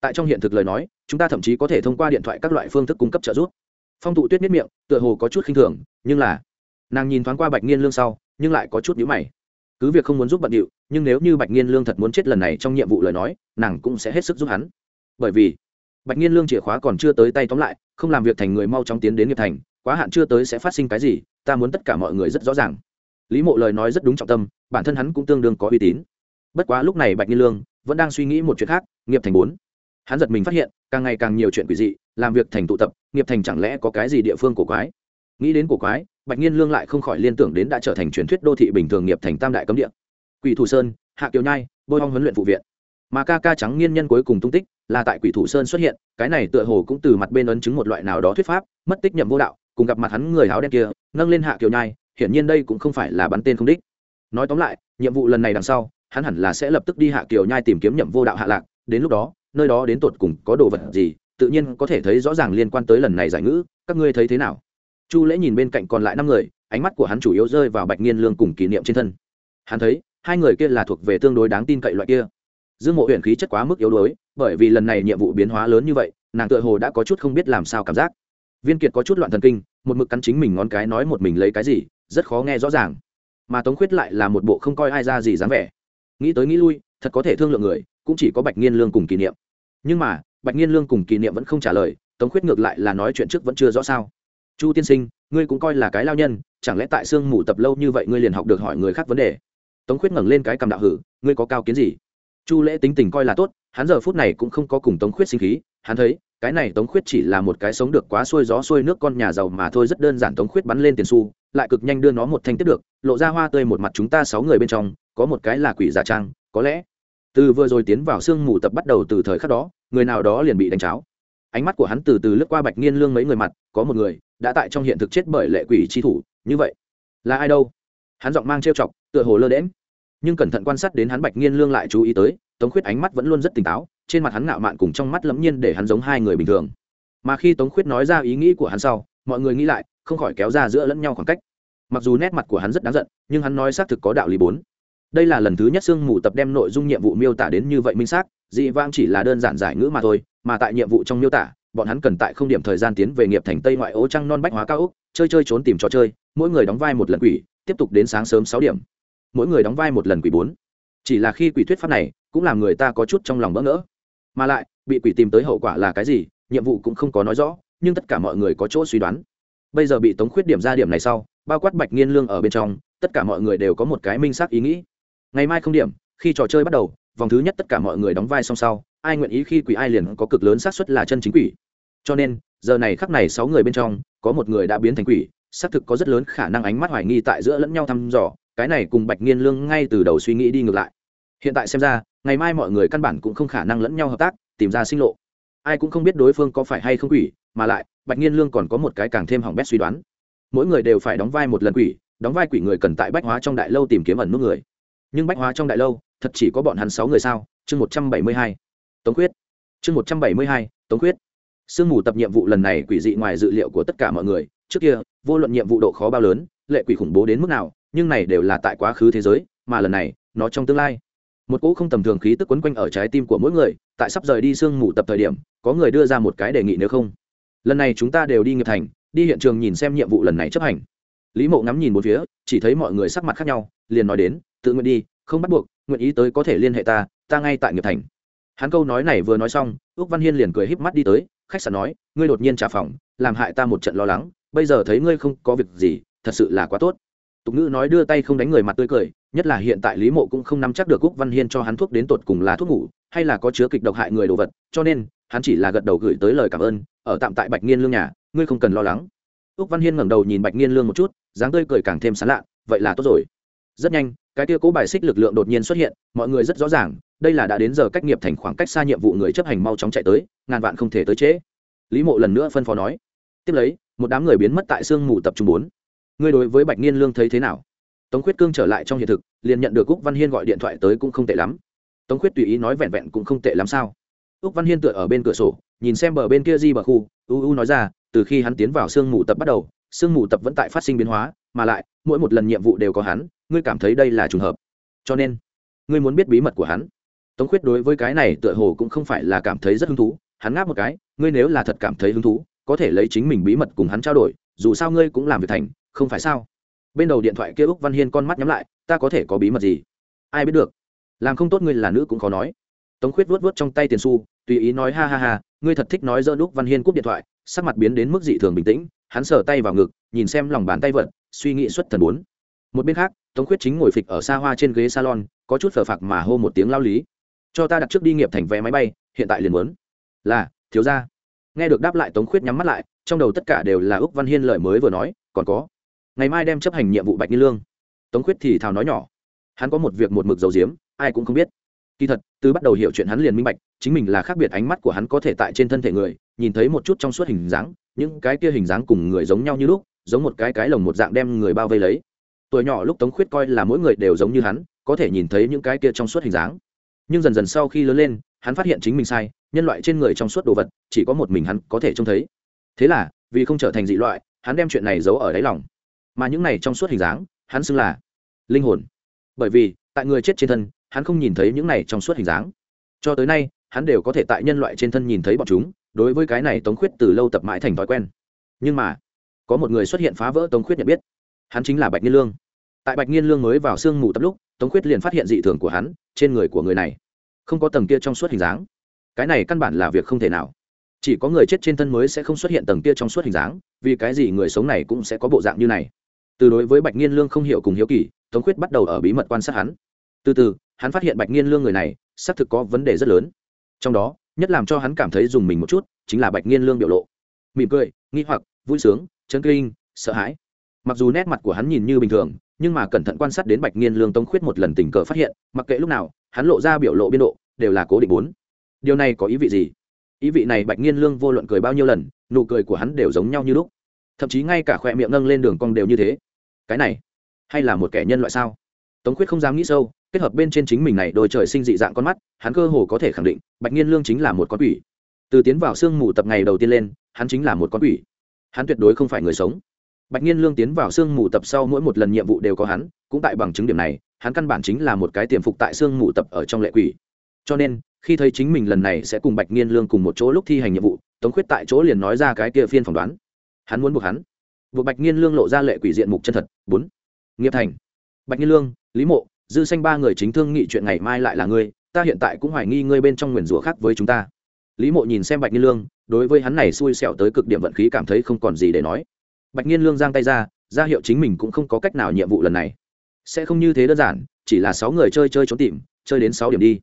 tại trong hiện thực lời nói, chúng ta thậm chí có thể thông qua điện thoại các loại phương thức cung cấp trợ giúp. Phong tụ tuyết miết miệng, tựa hồ có chút khinh thường, nhưng là, nàng nhìn thoáng qua bạch nghiên lương sau, nhưng lại có chút nhữ mày. Cứ việc không muốn giúp bận điệu, nhưng nếu như bạch nghiên lương thật muốn chết lần này trong nhiệm vụ lời nói, nàng cũng sẽ hết sức giúp hắn. Bởi vì bạch nghiên lương chìa khóa còn chưa tới tay tóm lại, không làm việc thành người mau chóng tiến đến nghiệp thành, quá hạn chưa tới sẽ phát sinh cái gì, ta muốn tất cả mọi người rất rõ ràng. Lý mộ lời nói rất đúng trọng tâm, bản thân hắn cũng tương đương có uy tín. Bất quá lúc này bạch nghiên lương vẫn đang suy nghĩ một chuyện khác, nghiệp thành bốn. Hắn giật mình phát hiện, càng ngày càng nhiều chuyện quỷ dị, làm việc thành tụ tập, nghiệp thành chẳng lẽ có cái gì địa phương cổ quái? Nghĩ đến cổ quái, bạch nhiên lương lại không khỏi liên tưởng đến đã trở thành truyền thuyết đô thị bình thường nghiệp thành tam đại cấm địa. Quỷ thủ sơn, hạ kiều nhai, bôi hong huấn luyện phụ viện. Mà ca ca trắng nghiên nhân cuối cùng tung tích là tại quỷ thủ sơn xuất hiện, cái này tựa hồ cũng từ mặt bên ấn chứng một loại nào đó thuyết pháp, mất tích nhậm vô đạo, cùng gặp mặt hắn người áo đen kia, nâng lên hạ kiều nhai, hiển nhiên đây cũng không phải là bắn tên không đích. Nói tóm lại, nhiệm vụ lần này đằng sau, hắn hẳn là sẽ lập tức đi hạ kiều nhai tìm kiếm nhậm vô đạo hạ lạc, đến lúc đó, nơi đó đến tột cùng có đồ vật gì, tự nhiên có thể thấy rõ ràng liên quan tới lần này giải ngữ, các ngươi thấy thế nào? Chu lễ nhìn bên cạnh còn lại năm người, ánh mắt của hắn chủ yếu rơi vào bạch nghiên lương cùng kỷ niệm trên thân. Hắn thấy, hai người kia là thuộc về tương đối đáng tin cậy loại kia dương mộ huyện khí chất quá mức yếu đuối, bởi vì lần này nhiệm vụ biến hóa lớn như vậy, nàng tựa hồ đã có chút không biết làm sao cảm giác. Viên kiệt có chút loạn thần kinh, một mực cắn chính mình ngón cái nói một mình lấy cái gì, rất khó nghe rõ ràng. Mà tống khuyết lại là một bộ không coi ai ra gì dáng vẻ. Nghĩ tới nghĩ lui, thật có thể thương lượng người, cũng chỉ có bạch nghiên lương cùng kỷ niệm. Nhưng mà, bạch nghiên lương cùng kỷ niệm vẫn không trả lời, tống khuyết ngược lại là nói chuyện trước vẫn chưa rõ sao. Chu tiên sinh, ngươi cũng coi là cái lao nhân, chẳng lẽ tại sương mù tập lâu như vậy ngươi liền học được hỏi người khác vấn đề? Tống khuyết ngẩng lên cái cầm đạo hử, ngươi có cao kiến gì? Chu lễ tính tình coi là tốt, hắn giờ phút này cũng không có cùng tống khuyết sinh khí, hắn thấy, cái này tống khuyết chỉ là một cái sống được quá xuôi gió xuôi nước con nhà giàu mà thôi, rất đơn giản tống khuyết bắn lên tiền xu, lại cực nhanh đưa nó một thanh tiết được, lộ ra hoa tươi một mặt chúng ta sáu người bên trong, có một cái là quỷ giả trang, có lẽ từ vừa rồi tiến vào sương mù tập bắt đầu từ thời khắc đó, người nào đó liền bị đánh cháo. Ánh mắt của hắn từ từ lướt qua bạch nghiên lương mấy người mặt, có một người đã tại trong hiện thực chết bởi lệ quỷ chi thủ, như vậy là ai đâu? Hắn giọng mang trêu chọc, tựa hồ lơ đễm nhưng cẩn thận quan sát đến hắn bạch nghiên lương lại chú ý tới, tống khuyết ánh mắt vẫn luôn rất tỉnh táo, trên mặt hắn ngạo mạn cùng trong mắt lẫm nhiên để hắn giống hai người bình thường. Mà khi tống khuyết nói ra ý nghĩ của hắn sau, mọi người nghĩ lại, không khỏi kéo ra giữa lẫn nhau khoảng cách. Mặc dù nét mặt của hắn rất đáng giận, nhưng hắn nói xác thực có đạo lý bốn. Đây là lần thứ nhất sương mù tập đem nội dung nhiệm vụ miêu tả đến như vậy minh xác, dị vang chỉ là đơn giản giải ngữ mà thôi, mà tại nhiệm vụ trong miêu tả, bọn hắn cần tại không điểm thời gian tiến về nghiệp thành tây ngoại ố trăng non bách hóa cao úc chơi chơi trốn tìm trò chơi, mỗi người đóng vai một lần quỷ, tiếp tục đến sáng sớm sáu điểm mỗi người đóng vai một lần quỷ bốn. Chỉ là khi quỷ thuyết pháp này, cũng làm người ta có chút trong lòng bỡ ngỡ. Mà lại, bị quỷ tìm tới hậu quả là cái gì, nhiệm vụ cũng không có nói rõ, nhưng tất cả mọi người có chỗ suy đoán. Bây giờ bị tống khuyết điểm ra điểm này sau, bao quát bạch nghiên lương ở bên trong, tất cả mọi người đều có một cái minh xác ý nghĩ. Ngày mai không điểm, khi trò chơi bắt đầu, vòng thứ nhất tất cả mọi người đóng vai song sau, ai nguyện ý khi quỷ ai liền có cực lớn xác suất là chân chính quỷ. Cho nên, giờ này khắc này sáu người bên trong, có một người đã biến thành quỷ, xác thực có rất lớn khả năng ánh mắt hoài nghi tại giữa lẫn nhau thăm dò cái này cùng bạch nghiên lương ngay từ đầu suy nghĩ đi ngược lại. Hiện tại xem ra, ngày mai mọi người căn bản cũng không khả năng lẫn nhau hợp tác, tìm ra sinh lộ. Ai cũng không biết đối phương có phải hay không quỷ, mà lại, bạch nghiên lương còn có một cái càng thêm hỏng bét suy đoán. Mỗi người đều phải đóng vai một lần quỷ, đóng vai quỷ người cần tại bách hóa trong đại lâu tìm kiếm ẩn nút người. Nhưng bách hóa trong đại lâu, thật chỉ có bọn hắn sáu người sao? Chương một trăm bảy mươi hai. Tống quyết chương một trăm bảy mươi hai, tống quyết sương mù tập nhiệm vụ lần này quỷ dị ngoài dự liệu của tất cả mọi người. Trước kia, vô luận nhiệm vụ độ khó bao lớn, lệ quỷ khủng bố đến mức nào nhưng này đều là tại quá khứ thế giới, mà lần này, nó trong tương lai. Một cỗ không tầm thường khí tức quấn quanh ở trái tim của mỗi người, tại sắp rời đi sương mù tập thời điểm, có người đưa ra một cái đề nghị nếu không. Lần này chúng ta đều đi nghiệp thành, đi hiện trường nhìn xem nhiệm vụ lần này chấp hành. Lý mộ ngắm nhìn một phía, chỉ thấy mọi người sắc mặt khác nhau, liền nói đến, tự nguyện đi, không bắt buộc, nguyện ý tới có thể liên hệ ta ta ngay tại nghiệp thành. Hắn câu nói này vừa nói xong ước văn hiên liền cười híp mắt đi tới, khách sạn nói, ngươi đột nhiên trả phòng, làm hại ta một trận lo lắng, bây giờ thấy ngươi không có việc gì, thật sự là quá tốt tục ngữ nói đưa tay không đánh người mặt tươi cười, nhất là hiện tại lý mộ cũng không nắm chắc được Cúc văn hiên cho hắn thuốc đến tột cùng là thuốc ngủ, hay là có chứa kịch độc hại người đồ vật, cho nên, hắn chỉ là gật đầu gửi tới lời cảm ơn, ở tạm tại bạch nghiên lương nhà, ngươi không cần lo lắng. Úc văn hiên ngẩng đầu nhìn bạch nghiên lương một chút, dáng tươi cười càng thêm sán lạ, vậy là tốt rồi. Rất nhanh, cái kia cố bài xích lực lượng đột nhiên xuất hiện, mọi người rất rõ ràng, đây là đã đến giờ cách nghiệp thành khoảng cách xa nhiệm vụ người chấp hành mau chóng chạy tới, ngàn vạn không thể tới trễ. Lý mộ lần nữa phân phó nói. Tiếp lấy, một đám người biến mất tại sương mù tập trung bốn ngươi đối với bạch Niên lương thấy thế nào? Tống khuyết cương trở lại trong hiện thực, liền nhận được úc văn hiên gọi điện thoại tới cũng không tệ lắm. Tống khuyết tùy ý nói vẹn vẹn cũng không tệ lắm sao? Úc văn hiên tựa ở bên cửa sổ, nhìn xem bờ bên kia di bờ khu, u u nói ra, từ khi hắn tiến vào sương mù tập bắt đầu, sương mù tập vẫn tại phát sinh biến hóa, mà lại, mỗi một lần nhiệm vụ đều có hắn, ngươi cảm thấy đây là trùng hợp. Cho nên, ngươi muốn biết bí mật của hắn. Tống khuyết đối với cái này tựa hồ cũng không phải là cảm thấy rất hứng thú, hắn ngáp một cái, ngươi nếu là thật cảm thấy hứng thú, có thể lấy chính mình bí mật cùng hắn trao đổi, dù sao ngươi cũng làm việc thành không phải sao? Bên đầu điện thoại kia úc văn hiên con mắt nhắm lại, ta có thể có bí mật gì? Ai biết được. Làm không tốt ngươi là nữ cũng khó nói. Tống khuyết vuốt vuốt trong tay tiền su tùy ý nói ha ha ha, ngươi thật thích nói dỡ úc văn hiên cúp điện thoại, sắc mặt biến đến mức dị thường bình tĩnh, hắn sờ tay vào ngực, nhìn xem lòng bàn tay vật, suy nghĩ xuất thần bốn. Một bên khác, tống khuyết chính ngồi phịch ở xa hoa trên ghế salon, có chút phở phạc mà hô một tiếng lao lý. Cho ta đặt trước đi nghiệp thành vé máy bay, hiện tại liền muốn. Là, thiếu ra nghe được đáp lại tống khuyết nhắm mắt lại, trong đầu tất cả đều là úc văn hiên lời mới vừa nói, còn có ngày mai đem chấp hành nhiệm vụ bạch như lương. Tống khuyết thì thào nói nhỏ, hắn có một việc một mực dầu diếm ai cũng không biết. Kỳ thật, từ bắt đầu hiểu chuyện hắn liền minh bạch, chính mình là khác biệt ánh mắt của hắn có thể tại trên thân thể người, nhìn thấy một chút trong suốt hình dáng, những cái kia hình dáng cùng người giống nhau như lúc, giống một cái cái lồng một dạng đem người bao vây lấy. Tuổi nhỏ lúc tống khuyết coi là mỗi người đều giống như hắn, có thể nhìn thấy những cái kia trong suốt hình dáng. Nhưng dần dần sau khi lớn lên, hắn phát hiện chính mình sai, nhân loại trên người trong suốt đồ vật, chỉ có một mình hắn có thể trông thấy. Thế là, vì không trở thành dị loại, hắn đem chuyện này giấu ở đáy lòng mà những này trong suốt hình dáng, hắn xưng là linh hồn. Bởi vì, tại người chết trên thân, hắn không nhìn thấy những này trong suốt hình dáng. Cho tới nay, hắn đều có thể tại nhân loại trên thân nhìn thấy bọn chúng, đối với cái này tống khuyết từ lâu tập mãi thành thói quen. Nhưng mà, có một người xuất hiện phá vỡ tống khuyết nhận biết. Hắn chính là bạch nhiên lương. Tại bạch nhiên lương mới vào sương mù tập lúc, tống khuyết liền phát hiện dị thường của hắn trên người của người này. Không có tầng kia trong suốt hình dáng. Cái này căn bản là việc không thể nào. Chỉ có người chết trên thân mới sẽ không xuất hiện tầng kia trong suốt hình dáng, vì cái gì người sống này cũng sẽ có bộ dạng như này? Từ đối với bạch Niên lương không hiểu cùng hiếu kỳ, tống khuyết bắt đầu ở bí mật quan sát hắn. Từ từ, hắn phát hiện bạch Niên lương người này, xác thực có vấn đề rất lớn. Trong đó, nhất làm cho hắn cảm thấy dùng mình một chút, chính là bạch Niên lương biểu lộ. Mỉm cười, nghi hoặc, vui sướng, chấn kinh, sợ hãi. Mặc dù nét mặt của hắn nhìn như bình thường, nhưng mà cẩn thận quan sát đến bạch Niên lương tống khuyết một lần tình cờ phát hiện, mặc kệ lúc nào, hắn lộ ra biểu lộ biên độ, đều là cố định bốn. Điều này có ý vị gì? Ý vị này bạch Niên lương vô luận cười bao nhiêu lần, nụ cười của hắn đều giống nhau như lúc thậm chí ngay cả khoe miệng nâng lên đường cong đều như thế. Cái này, hay là một kẻ nhân loại sao? Tống khuyết không dám nghĩ sâu, kết hợp bên trên chính mình này đôi trời sinh dị dạng con mắt, hắn cơ hồ có thể khẳng định, bạch nhiên lương chính là một con quỷ. Từ tiến vào sương mù tập ngày đầu tiên lên, hắn chính là một con quỷ. Hắn tuyệt đối không phải người sống. Bạch nhiên lương tiến vào sương mù tập sau mỗi một lần nhiệm vụ đều có hắn, cũng tại bằng chứng điểm này, hắn căn bản chính là một cái tiềm phục tại sương mù tập ở trong lệ quỷ. Cho nên, khi thấy chính mình lần này sẽ cùng bạch nhiên lương cùng một chỗ lúc thi hành nhiệm vụ, tống khuyết tại chỗ liền nói ra cái kia phiên phỏng đoán hắn muốn buộc hắn. Buộc bạch nhiên lương lộ ra lệ quỷ diện mục chân thật. Bốn. Nghiệp thành. Bạch nhiên lương, lý mộ, dư xanh ba người chính thương nghị chuyện ngày mai lại là ngươi, ta hiện tại cũng hoài nghi ngươi bên trong nguyền rủa khác với chúng ta. Lý mộ nhìn xem bạch nhiên lương, đối với hắn này xui xẻo tới cực điểm vận khí cảm thấy không còn gì để nói. Bạch nhiên lương giang tay ra ra hiệu chính mình cũng không có cách nào nhiệm vụ lần này. Sẽ không như thế đơn giản, chỉ là sáu người chơi chơi trốn tìm, chơi đến sáu điểm đi.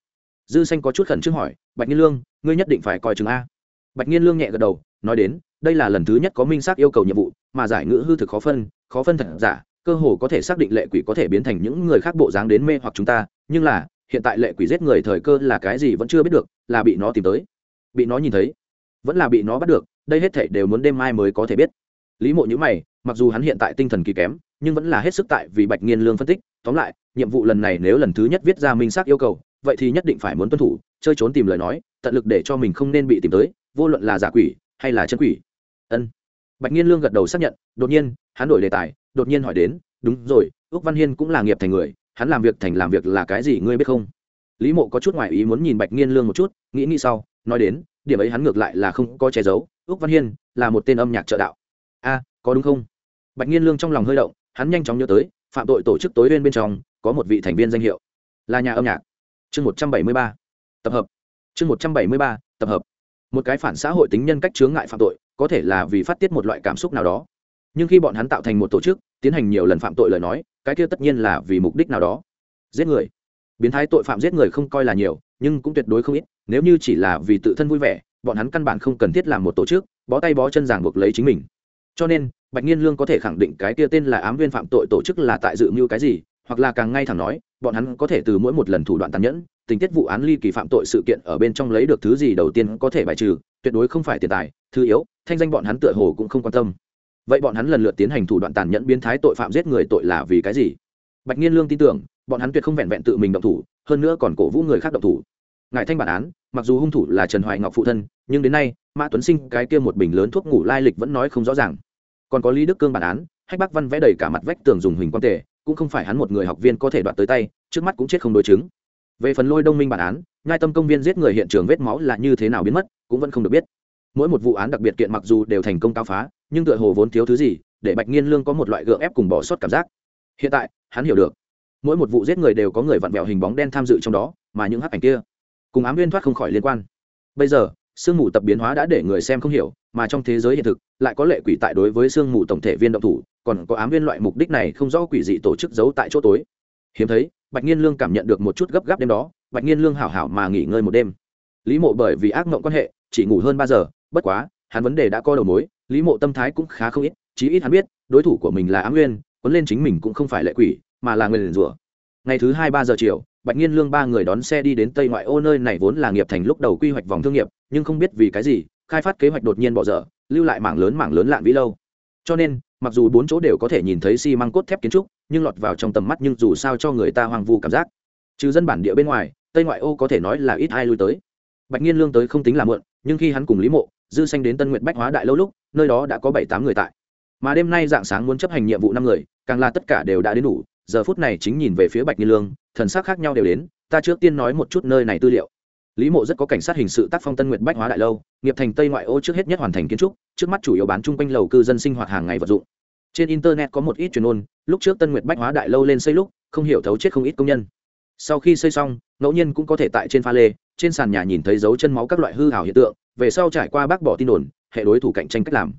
Dư xanh có chút khẩn trương hỏi, bạch nhiên lương, ngươi nhất định phải coi chừng a. Bạch nhiên lương nhẹ gật đầu, nói đến đây là lần thứ nhất có minh xác yêu cầu nhiệm vụ, mà giải ngữ hư thực khó phân khó phân thật giả, cơ hồ có thể xác định lệ quỷ có thể biến thành những người khác bộ dáng đến mê hoặc chúng ta, nhưng là, hiện tại lệ quỷ giết người thời cơ là cái gì vẫn chưa biết được, là bị nó tìm tới. Bị nó nhìn thấy. Vẫn là bị nó bắt được, đây hết thể đều muốn đêm mai mới có thể biết. Lý mộ nhữ mày, mặc dù hắn hiện tại tinh thần kỳ kém, nhưng vẫn là hết sức tại vì bạch nghiên lương phân tích. Tóm lại, nhiệm vụ lần này nếu lần thứ nhất viết ra minh xác yêu cầu, vậy thì nhất định phải muốn tuân thủ, chơi trốn tìm lời nói, tận lực để cho mình không nên bị tìm tới, vô luận là giả quỷ hay là chân quỷ ân. Bạch nhiên lương gật đầu xác nhận, đột nhiên, hắn đổi đề tài, đột nhiên hỏi đến, đúng rồi ước văn hiên cũng là nghiệp thành người, hắn làm việc thành làm việc là cái gì ngươi biết không? Lý mộ có chút ngoại ý muốn nhìn bạch nhiên lương một chút, nghĩ nghĩ sau, nói đến, điểm ấy hắn ngược lại là không có che giấu ước văn hiên là một tên âm nhạc trợ đạo. A, có đúng không? Bạch nhiên lương trong lòng hơi động, hắn nhanh chóng nhớ tới, phạm tội tổ chức tối bên bên trong, có một vị thành viên danh hiệu là nhà âm nhạc. Chương một trăm bảy mươi ba, tập hợp. Chương một trăm bảy mươi ba, tập hợp. Một cái phản xã hội tính nhân cách chướng ngại phạm tội có thể là vì phát tiết một loại cảm xúc nào đó. Nhưng khi bọn hắn tạo thành một tổ chức, tiến hành nhiều lần phạm tội lời nói, cái kia tất nhiên là vì mục đích nào đó. Giết người. Biến thái tội phạm giết người không coi là nhiều, nhưng cũng tuyệt đối không ít. Nếu như chỉ là vì tự thân vui vẻ, bọn hắn căn bản không cần thiết làm một tổ chức, bó tay bó chân ràng buộc lấy chính mình. Cho nên, bạch nhiên lương có thể khẳng định cái kia tên là ám viên phạm tội tổ chức là tại dự mưu cái gì hoặc là càng ngay thẳng nói, bọn hắn có thể từ mỗi một lần thủ đoạn tàn nhẫn, tình tiết vụ án ly kỳ phạm tội sự kiện ở bên trong lấy được thứ gì đầu tiên có thể bài trừ, tuyệt đối không phải tiền tài, thứ yếu, thanh danh bọn hắn tựa hồ cũng không quan tâm. Vậy bọn hắn lần lượt tiến hành thủ đoạn tàn nhẫn biến thái tội phạm giết người tội là vì cái gì? Bạch nhiên lương tin tưởng, bọn hắn tuyệt không vẹn vẹn tự mình động thủ, hơn nữa còn cổ vũ người khác động thủ. Ngài thanh bản án, mặc dù hung thủ là trần hoài ngọc phụ thân, nhưng đến nay, mã tuấn sinh cái kia một bình lớn thuốc ngủ lai lịch vẫn nói không rõ ràng. Còn có lý đức cương bản án, hách Bác văn vẽ đầy cả mặt vách tường dùng hình quan tề cũng không phải hắn một người học viên có thể đoạt tới tay, trước mắt cũng chết không đối chứng. Về phần lôi đông minh bản án, nhai tâm công viên giết người hiện trường vết máu là như thế nào biến mất, cũng vẫn không được biết. Mỗi một vụ án đặc biệt kiện mặc dù đều thành công cao phá, nhưng tựa hồ vốn thiếu thứ gì, để bạch nghiên lương có một loại gượng ép cùng bỏ sót cảm giác. Hiện tại, hắn hiểu được. Mỗi một vụ giết người đều có người vặn vẹo hình bóng đen tham dự trong đó, mà những hắc ảnh kia cùng ám viên thoát không khỏi liên quan. Bây giờ, sương mù tập biến hóa đã để người xem không hiểu, mà trong thế giới hiện thực, lại có lệ quỷ tại đối với sương mù tổng thể viên động thủ còn có ám viên loại mục đích này không rõ quỷ dị tổ chức giấu tại chỗ tối. Hiếm thấy, bạch nhiên lương cảm nhận được một chút gấp gáp đêm đó, bạch nhiên lương hảo hảo mà nghỉ ngơi một đêm. Lý mộ bởi vì ác mộng quan hệ, chỉ ngủ hơn ba giờ, bất quá, hắn vấn đề đã coi đầu mối, lý mộ tâm thái cũng khá không ít, chí ít hắn biết, đối thủ của mình là ám nguyên quấn lên chính mình cũng không phải lệ quỷ, mà là người liền rủa. Ngày thứ hai ba giờ chiều, bạch nhiên lương ba người đón xe đi đến tây ngoại ô, nơi này vốn là nghiệp thành lúc đầu quy hoạch vòng thương nghiệp, nhưng không biết vì cái gì, khai phát kế hoạch đột nhiên bỏ dở, lưu lại mảng lớn mảng lớn lạn vĩ lâu cho nên, mặc dù bốn chỗ đều có thể nhìn thấy xi măng cốt thép kiến trúc, nhưng lọt vào trong tầm mắt nhưng dù sao cho người ta hoang vu cảm giác. Trừ dân bản địa bên ngoài, tây ngoại ô có thể nói là ít ai lui tới. Bạch nhiên lương tới không tính là mượn nhưng khi hắn cùng lý mộ, dư xanh đến tân nguyện bách hóa đại lâu lúc, nơi đó đã có bảy tám người tại. Mà đêm nay dạng sáng muốn chấp hành nhiệm vụ năm người, càng là tất cả đều đã đến đủ, giờ phút này chính nhìn về phía bạch nhiên lương, thần sắc khác nhau đều đến, ta trước tiên nói một chút nơi này tư liệu lý mộ rất có cảnh sát hình sự tác phong tân nguyện bách hóa đại lâu, nghiệp thành tây ngoại ô trước hết nhất hoàn thành kiến trúc, trước mắt chủ yếu bán chung quanh lầu cư dân sinh hoạt hàng ngày vật dụng. Trên internet có một ít truyền ôn lúc trước tân nguyệt bách hóa đại lâu lên xây lúc, không hiểu thấu chết không ít công nhân. Sau khi xây xong, ngẫu nhiên cũng có thể tại trên pha lê, trên sàn nhà nhìn thấy dấu chân máu các loại hư hảo hiện tượng, về sau trải qua bác bỏ tin đồn, hệ đối thủ cạnh tranh cách làm.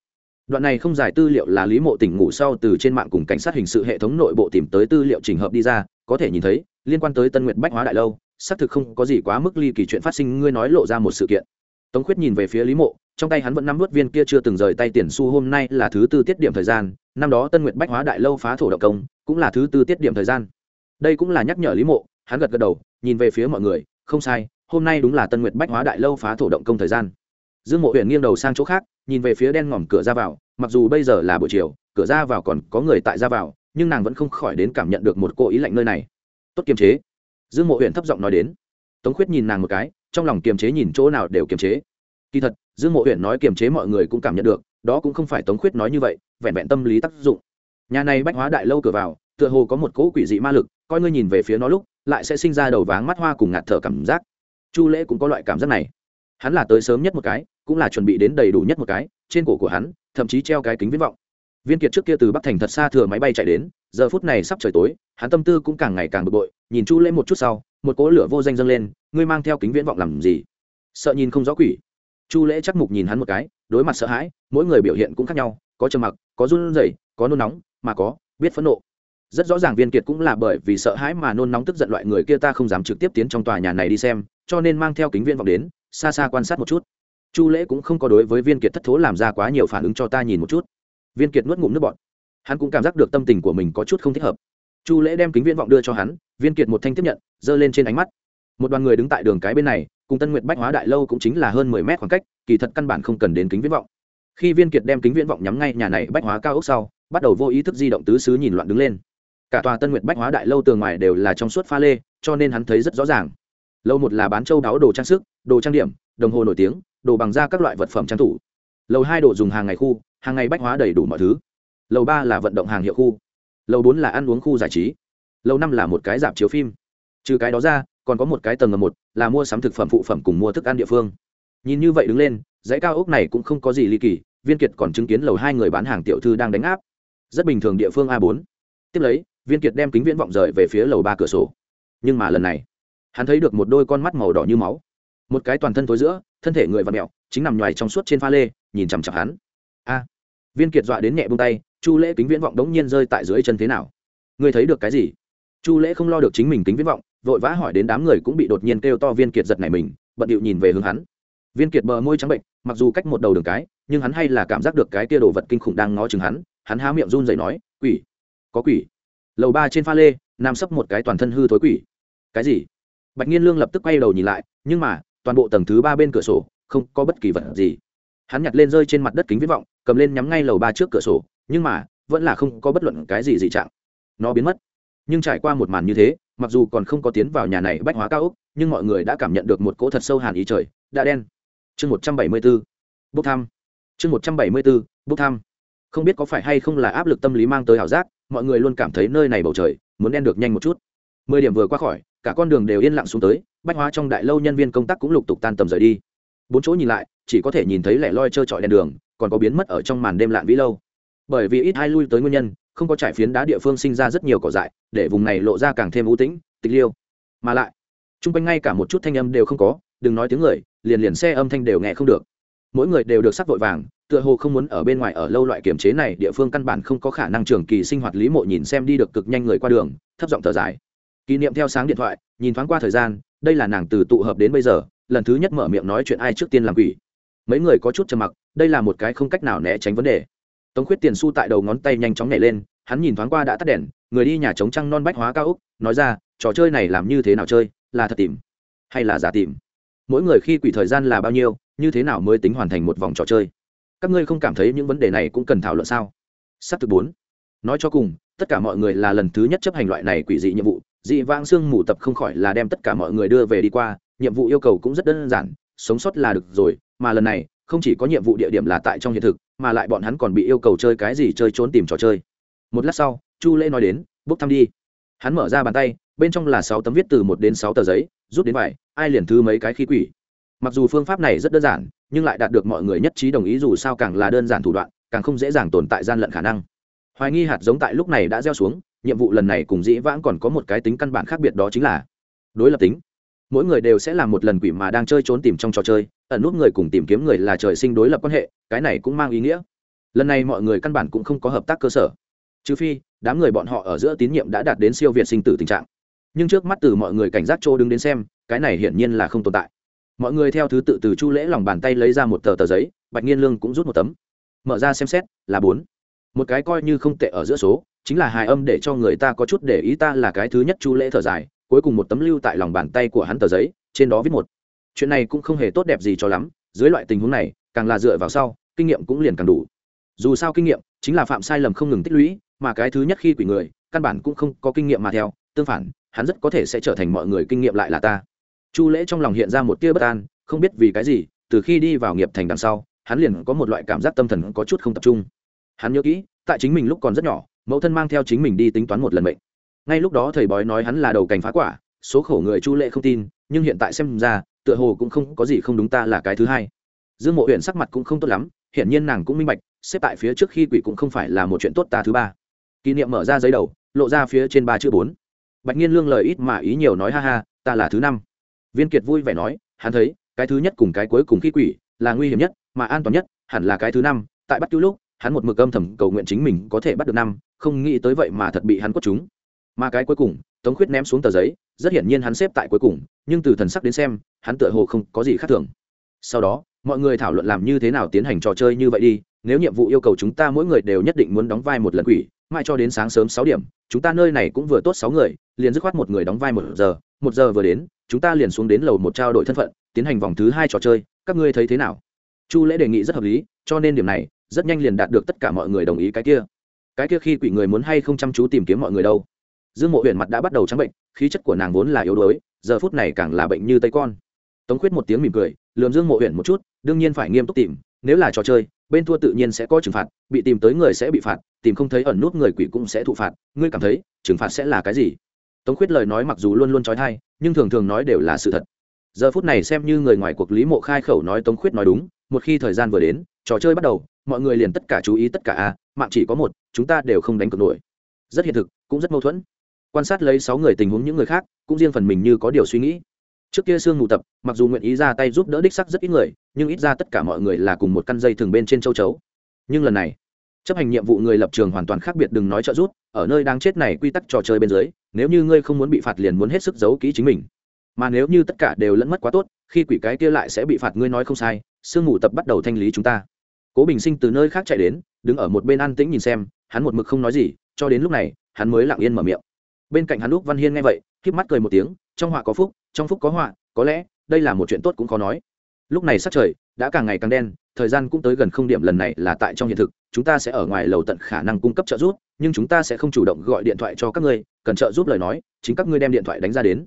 Đoạn này không giải tư liệu là lý mộ tỉnh ngủ sau từ trên mạng cùng cảnh sát hình sự hệ thống nội bộ tìm tới tư liệu trình hợp đi ra, có thể nhìn thấy, liên quan tới tân nguyệt bách hóa đại lâu xác thực không có gì quá mức ly kỳ chuyện phát sinh, ngươi nói lộ ra một sự kiện. Tống khuyết nhìn về phía lý mộ, trong tay hắn vẫn nắm vớt viên kia chưa từng rời tay tiền xu hôm nay là thứ tư tiết điểm thời gian, năm đó tân nguyệt bách hóa đại lâu phá thổ động công, cũng là thứ tư tiết điểm thời gian. Đây cũng là nhắc nhở lý mộ, hắn gật gật đầu, nhìn về phía mọi người, không sai, hôm nay đúng là tân nguyệt bách hóa đại lâu phá thổ động công thời gian. Dương mộ huyện nghiêng đầu sang chỗ khác, nhìn về phía đen ngòm cửa ra vào, mặc dù bây giờ là buổi chiều, cửa ra vào còn có người tại ra vào, nhưng nàng vẫn không khỏi đến cảm nhận được một cô ý lạnh nơi này. Tốt kiềm chế dương mộ huyện thấp giọng nói đến. Tống khuyết nhìn nàng một cái, trong lòng kiềm chế nhìn chỗ nào đều kiềm chế. Kỳ thật, dương mộ huyện nói kiềm chế mọi người cũng cảm nhận được, đó cũng không phải tống khuyết nói như vậy, vẹn vẹn tâm lý tác dụng. Nhà này bách hóa đại lâu cửa vào, tựa hồ có một cỗ quỷ dị ma lực, coi ngươi nhìn về phía nó lúc, lại sẽ sinh ra đầu váng mắt hoa cùng ngạt thở cảm giác. Chu lễ cũng có loại cảm giác này. Hắn là tới sớm nhất một cái, cũng là chuẩn bị đến đầy đủ nhất một cái, trên cổ của hắn, thậm chí treo cái kính viễn vọng viên kiệt trước kia từ bắc thành thật xa thừa máy bay chạy đến, giờ phút này sắp trời tối, hắn tâm tư cũng càng ngày càng bực bội, nhìn chu lễ một chút sau, một cỗ lửa vô danh dâng lên, ngươi mang theo kính viễn vọng làm gì? Sợ nhìn không rõ quỷ. Chu lễ chắc mục nhìn hắn một cái, đối mặt sợ hãi, mỗi người biểu hiện cũng khác nhau, có trầm mặc, có run rẩy, có nôn nóng, mà có biết phẫn nộ. Rất rõ ràng viên kiệt cũng là bởi vì sợ hãi mà nôn nóng tức giận loại người kia ta không dám trực tiếp tiến trong tòa nhà này đi xem, cho nên mang theo kính viễn vọng đến, xa xa quan sát một chút. Chu lễ cũng không có đối với viên kiệt thất thố làm ra quá nhiều phản ứng cho ta nhìn một chút viên kiệt nuốt ngụm nước bọt. Hắn cũng cảm giác được tâm tình của mình có chút không thích hợp. Chu lễ đem kính viễn vọng đưa cho hắn, viên kiệt một thanh tiếp nhận, giơ lên trên ánh mắt. Một đoàn người đứng tại đường cái bên này, cùng tân nguyệt bách hóa đại lâu cũng chính là hơn mười mét khoảng cách, kỳ thật căn bản không cần đến kính viễn vọng. Khi viên kiệt đem kính viễn vọng nhắm ngay nhà này bách hóa cao ốc sau, bắt đầu vô ý thức di động tứ xứ nhìn loạn đứng lên. Cả tòa tân nguyệt bách hóa đại lâu tường ngoài đều là trong suốt pha lê, cho nên hắn thấy rất rõ ràng. Lâu một là bán châu đáo đồ trang sức, đồ trang điểm, đồng hồ nổi tiếng, đồ bằng da các loại vật phẩm trang thủ lầu hai đồ dùng hàng ngày khu, hàng ngày bách hóa đầy đủ mọi thứ. Lầu ba là vận động hàng hiệu khu. Lầu bốn là ăn uống khu giải trí. Lầu năm là một cái dạp chiếu phim. Trừ cái đó ra, còn có một cái tầng ngầm một, là mua sắm thực phẩm phụ phẩm cùng mua thức ăn địa phương. Nhìn như vậy đứng lên, dãy cao ốc này cũng không có gì ly kỳ, viên kiệt còn chứng kiến lầu hai người bán hàng tiểu thư đang đánh áp. Rất bình thường địa phương a bốn. Tiếp lấy, viên kiệt đem kính viễn vọng rời về phía lầu ba cửa sổ. Nhưng mà lần này, hắn thấy được một đôi con mắt màu đỏ như máu một cái toàn thân tối giữa, thân thể người và mẹo, chính nằm ngoài trong suốt trên pha lê, nhìn chằm chặp hắn. A. Viên kiệt dọa đến nhẹ bông tay, chu lễ kính viễn vọng đống nhiên rơi tại dưới chân thế nào? Ngươi thấy được cái gì? Chu lễ không lo được chính mình kính viễn vọng, vội vã hỏi đến đám người cũng bị đột nhiên kêu to viên kiệt giật này mình, bận điệu nhìn về hướng hắn. Viên kiệt bờ môi trắng bệnh, mặc dù cách một đầu đường cái, nhưng hắn hay là cảm giác được cái kia đồ vật kinh khủng đang ngó chừng hắn hắn há miệng run dậy nói, quỷ, có quỷ. Lầu ba trên pha lê nam sấp một cái toàn thân hư thối quỷ. Cái gì? Bạch nhiên lương lập tức quay đầu nhìn lại, nhưng mà toàn bộ tầng thứ ba bên cửa sổ, không có bất kỳ vật gì. Hắn nhặt lên rơi trên mặt đất kính viết vọng, cầm lên nhắm ngay lầu ba trước cửa sổ, nhưng mà, vẫn là không có bất luận cái gì dị trạng. Nó biến mất. Nhưng trải qua một màn như thế, mặc dù còn không có tiến vào nhà này bách hóa cao úc nhưng mọi người đã cảm nhận được một cỗ thật sâu hàn ý trời, đã đen. Chương một trăm bảy mươi bốn bốc thăm. Chương một trăm bảy mươi bốn bốc thăm. Không biết có phải hay không là áp lực tâm lý mang tới ảo giác, mọi người luôn cảm thấy nơi này bầu trời, muốn đen được nhanh một chút mười điểm vừa qua khỏi, cả con đường đều yên lặng xuống tới, bách hóa trong đại lâu nhân viên công tác cũng lục tục tan tầm rời đi. Bốn chỗ nhìn lại, chỉ có thể nhìn thấy lẻ loi trơ trọi đèn đường, còn có biến mất ở trong màn đêm lạn vĩ lâu. Bởi vì ít ai lui tới nguyên nhân, không có trải phiến đá địa phương sinh ra rất nhiều cỏ dại, để vùng này lộ ra càng thêm ưu tĩnh, tịch liêu. Mà lại, chung quanh ngay cả một chút thanh âm đều không có, đừng nói tiếng người, liền liền xe âm thanh đều nghe không được. Mỗi người đều được sắc vội vàng, tựa hồ không muốn ở bên ngoài ở lâu loại kiểm chế này, địa phương căn bản không có khả năng trường kỳ sinh hoạt lý mộ nhìn xem đi được cực nhanh người qua đường, thấp giọng thở dài kỷ niệm theo sáng điện thoại, nhìn thoáng qua thời gian, đây là nàng từ tụ hợp đến bây giờ, lần thứ nhất mở miệng nói chuyện ai trước tiên làm quỷ. Mấy người có chút trầm mặc, đây là một cái không cách nào né tránh vấn đề. Tống khuyết tiền su tại đầu ngón tay nhanh chóng nhảy lên, hắn nhìn thoáng qua đã tắt đèn, người đi nhà trống trăng non bách hóa cao úc, nói ra, trò chơi này làm như thế nào chơi, là thật tìm hay là giả tìm? Mỗi người khi quỷ thời gian là bao nhiêu, như thế nào mới tính hoàn thành một vòng trò chơi? Các ngươi không cảm thấy những vấn đề này cũng cần thảo luận sao? S thực bốn. Nói cho cùng, tất cả mọi người là lần thứ nhất chấp hành loại này quỷ dị nhiệm vụ dị vãng xương mù tập không khỏi là đem tất cả mọi người đưa về đi qua, nhiệm vụ yêu cầu cũng rất đơn giản, sống sót là được rồi, mà lần này, không chỉ có nhiệm vụ địa điểm là tại trong hiện thực, mà lại bọn hắn còn bị yêu cầu chơi cái gì chơi trốn tìm trò chơi. Một lát sau, chu lễ nói đến bốc thăm đi. Hắn mở ra bàn tay, bên trong là sáu tấm viết từ một đến sáu tờ giấy, rút đến vải, ai liền thư mấy cái khí quỷ. Mặc dù phương pháp này rất đơn giản, nhưng lại đạt được mọi người nhất trí đồng ý dù sao càng là đơn giản thủ đoạn, càng không dễ dàng tồn tại gian lận khả năng. Hoài nghi hạt giống tại lúc này đã gieo xuống nhiệm vụ lần này cùng dĩ vãng còn có một cái tính căn bản khác biệt đó chính là đối lập tính. Mỗi người đều sẽ làm một lần quỷ mà đang chơi trốn tìm trong trò chơi, ẩn nút người cùng tìm kiếm người là trời sinh đối lập quan hệ, cái này cũng mang ý nghĩa. Lần này mọi người căn bản cũng không có hợp tác cơ sở. Trừ phi, đám người bọn họ ở giữa tín nhiệm đã đạt đến siêu việt sinh tử tình trạng. Nhưng trước mắt từ mọi người cảnh giác chỗ đứng đến xem, cái này hiển nhiên là không tồn tại. Mọi người theo thứ tự từ chu lễ lòng bàn tay lấy ra một tờ tờ giấy, bạch nghiên lương cũng rút một tấm. Mở ra xem xét, là bốn một cái coi như không tệ ở giữa số, chính là hài âm để cho người ta có chút để ý ta là cái thứ nhất chu lễ thở dài, cuối cùng một tấm lưu tại lòng bàn tay của hắn tờ giấy, trên đó viết một. Chuyện này cũng không hề tốt đẹp gì cho lắm, dưới loại tình huống này, càng là dựa vào sau, kinh nghiệm cũng liền càng đủ. Dù sao kinh nghiệm chính là phạm sai lầm không ngừng tích lũy, mà cái thứ nhất khi quỷ người, căn bản cũng không có kinh nghiệm mà theo, tương phản, hắn rất có thể sẽ trở thành mọi người kinh nghiệm lại là ta. Chu lễ trong lòng hiện ra một tia bất an, không biết vì cái gì, từ khi đi vào nghiệp thành đằng sau, hắn liền có một loại cảm giác tâm thần có chút không tập trung hắn nhớ kỹ, tại chính mình lúc còn rất nhỏ, mẫu thân mang theo chính mình đi tính toán một lần mệnh. Ngay lúc đó thầy bói nói hắn là đầu cành phá quả, số khổ người chu lệ không tin, nhưng hiện tại xem ra, tựa hồ cũng không có gì không đúng ta là cái thứ hai. Dương mộ huyện sắc mặt cũng không tốt lắm, hiển nhiên nàng cũng minh bạch, xếp tại phía trước khi quỷ cũng không phải là một chuyện tốt ta thứ ba. Kỷ niệm mở ra giấy đầu, lộ ra phía trên ba chữ bốn. Bạch nhiên lương lời ít mà ý nhiều nói ha ha, ta là thứ năm. Viên kiệt vui vẻ nói, hắn thấy, cái thứ nhất cùng cái cuối cùng khi quỷ là nguy hiểm nhất, mà an toàn nhất, hẳn là cái thứ năm, tại bắt cứu lúc hắn một mực âm thầm cầu nguyện chính mình có thể bắt được năm, không nghĩ tới vậy mà thật bị hắn quất chúng. Mà cái cuối cùng, tống khuyết ném xuống tờ giấy, rất hiển nhiên hắn xếp tại cuối cùng, nhưng từ thần sắc đến xem, hắn tựa hồ không có gì khác thường. Sau đó, mọi người thảo luận làm như thế nào tiến hành trò chơi như vậy đi, nếu nhiệm vụ yêu cầu chúng ta mỗi người đều nhất định muốn đóng vai một lần quỷ mai cho đến sáng sớm sáu điểm, chúng ta nơi này cũng vừa tốt sáu người, liền dứt khoát một người đóng vai một giờ một giờ vừa đến, chúng ta liền xuống đến lầu một trao đổi thân phận, tiến hành vòng thứ hai trò chơi, các ngươi thấy thế nào? Chu lễ đề nghị rất hợp lý, cho nên điểm này rất nhanh liền đạt được tất cả mọi người đồng ý cái kia. Cái kia khi quỷ người muốn hay không chăm chú tìm kiếm mọi người đâu. Dương mộ huyền mặt đã bắt đầu trắng bệnh, khí chất của nàng vốn là yếu đuối, giờ phút này càng là bệnh như tây con. Tống khuyết một tiếng mỉm cười, lườm dương mộ huyền một chút, đương nhiên phải nghiêm túc tìm, nếu là trò chơi, bên thua tự nhiên sẽ có trừng phạt, bị tìm tới người sẽ bị phạt, tìm không thấy ẩn nút người quỷ cũng sẽ thụ phạt, ngươi cảm thấy, trừng phạt sẽ là cái gì? Tống khuyết lời nói mặc dù luôn luôn trói thai, nhưng thường thường nói đều là sự thật. Giờ phút này xem như người ngoài cuộc lý mộ khai khẩu nói tống khuyết nói đúng một khi thời gian vừa đến, trò chơi bắt đầu, mọi người liền tất cả chú ý tất cả a, mạng chỉ có một, chúng ta đều không đánh cược nổi. Rất hiện thực, cũng rất mâu thuẫn. Quan sát lấy sáu người tình huống những người khác, cũng riêng phần mình như có điều suy nghĩ. Trước kia sương mù tập, mặc dù nguyện ý ra tay giúp đỡ đích sắc rất ít người, nhưng ít ra tất cả mọi người là cùng một căn dây thường bên trên châu chấu. Nhưng lần này, chấp hành nhiệm vụ người lập trường hoàn toàn khác biệt đừng nói trợ giúp, ở nơi đang chết này quy tắc trò chơi bên dưới, nếu như ngươi không muốn bị phạt liền muốn hết sức giấu kỹ chính mình. Mà nếu như tất cả đều lẫn mất quá tốt, khi quỷ cái kia lại sẽ bị phạt, ngươi nói không sai sương mù tập bắt đầu thanh lý chúng ta. Cố bình sinh từ nơi khác chạy đến, đứng ở một bên an tĩnh nhìn xem, hắn một mực không nói gì, cho đến lúc này, hắn mới lặng yên mở miệng. Bên cạnh hắn lúc văn hiên nghe vậy k híp mắt cười một tiếng, trong họa có phúc, trong phúc có họa, có lẽ, đây là một chuyện tốt cũng khó nói. Lúc này sắc trời đã càng ngày càng đen, thời gian cũng tới gần không điểm lần này là tại trong hiện thực, chúng ta sẽ ở ngoài lầu tận khả năng cung cấp trợ giúp, nhưng chúng ta sẽ không chủ động gọi điện thoại cho các ngươi, cần trợ giúp lời nói, chính các ngươi đem điện thoại đánh ra đến.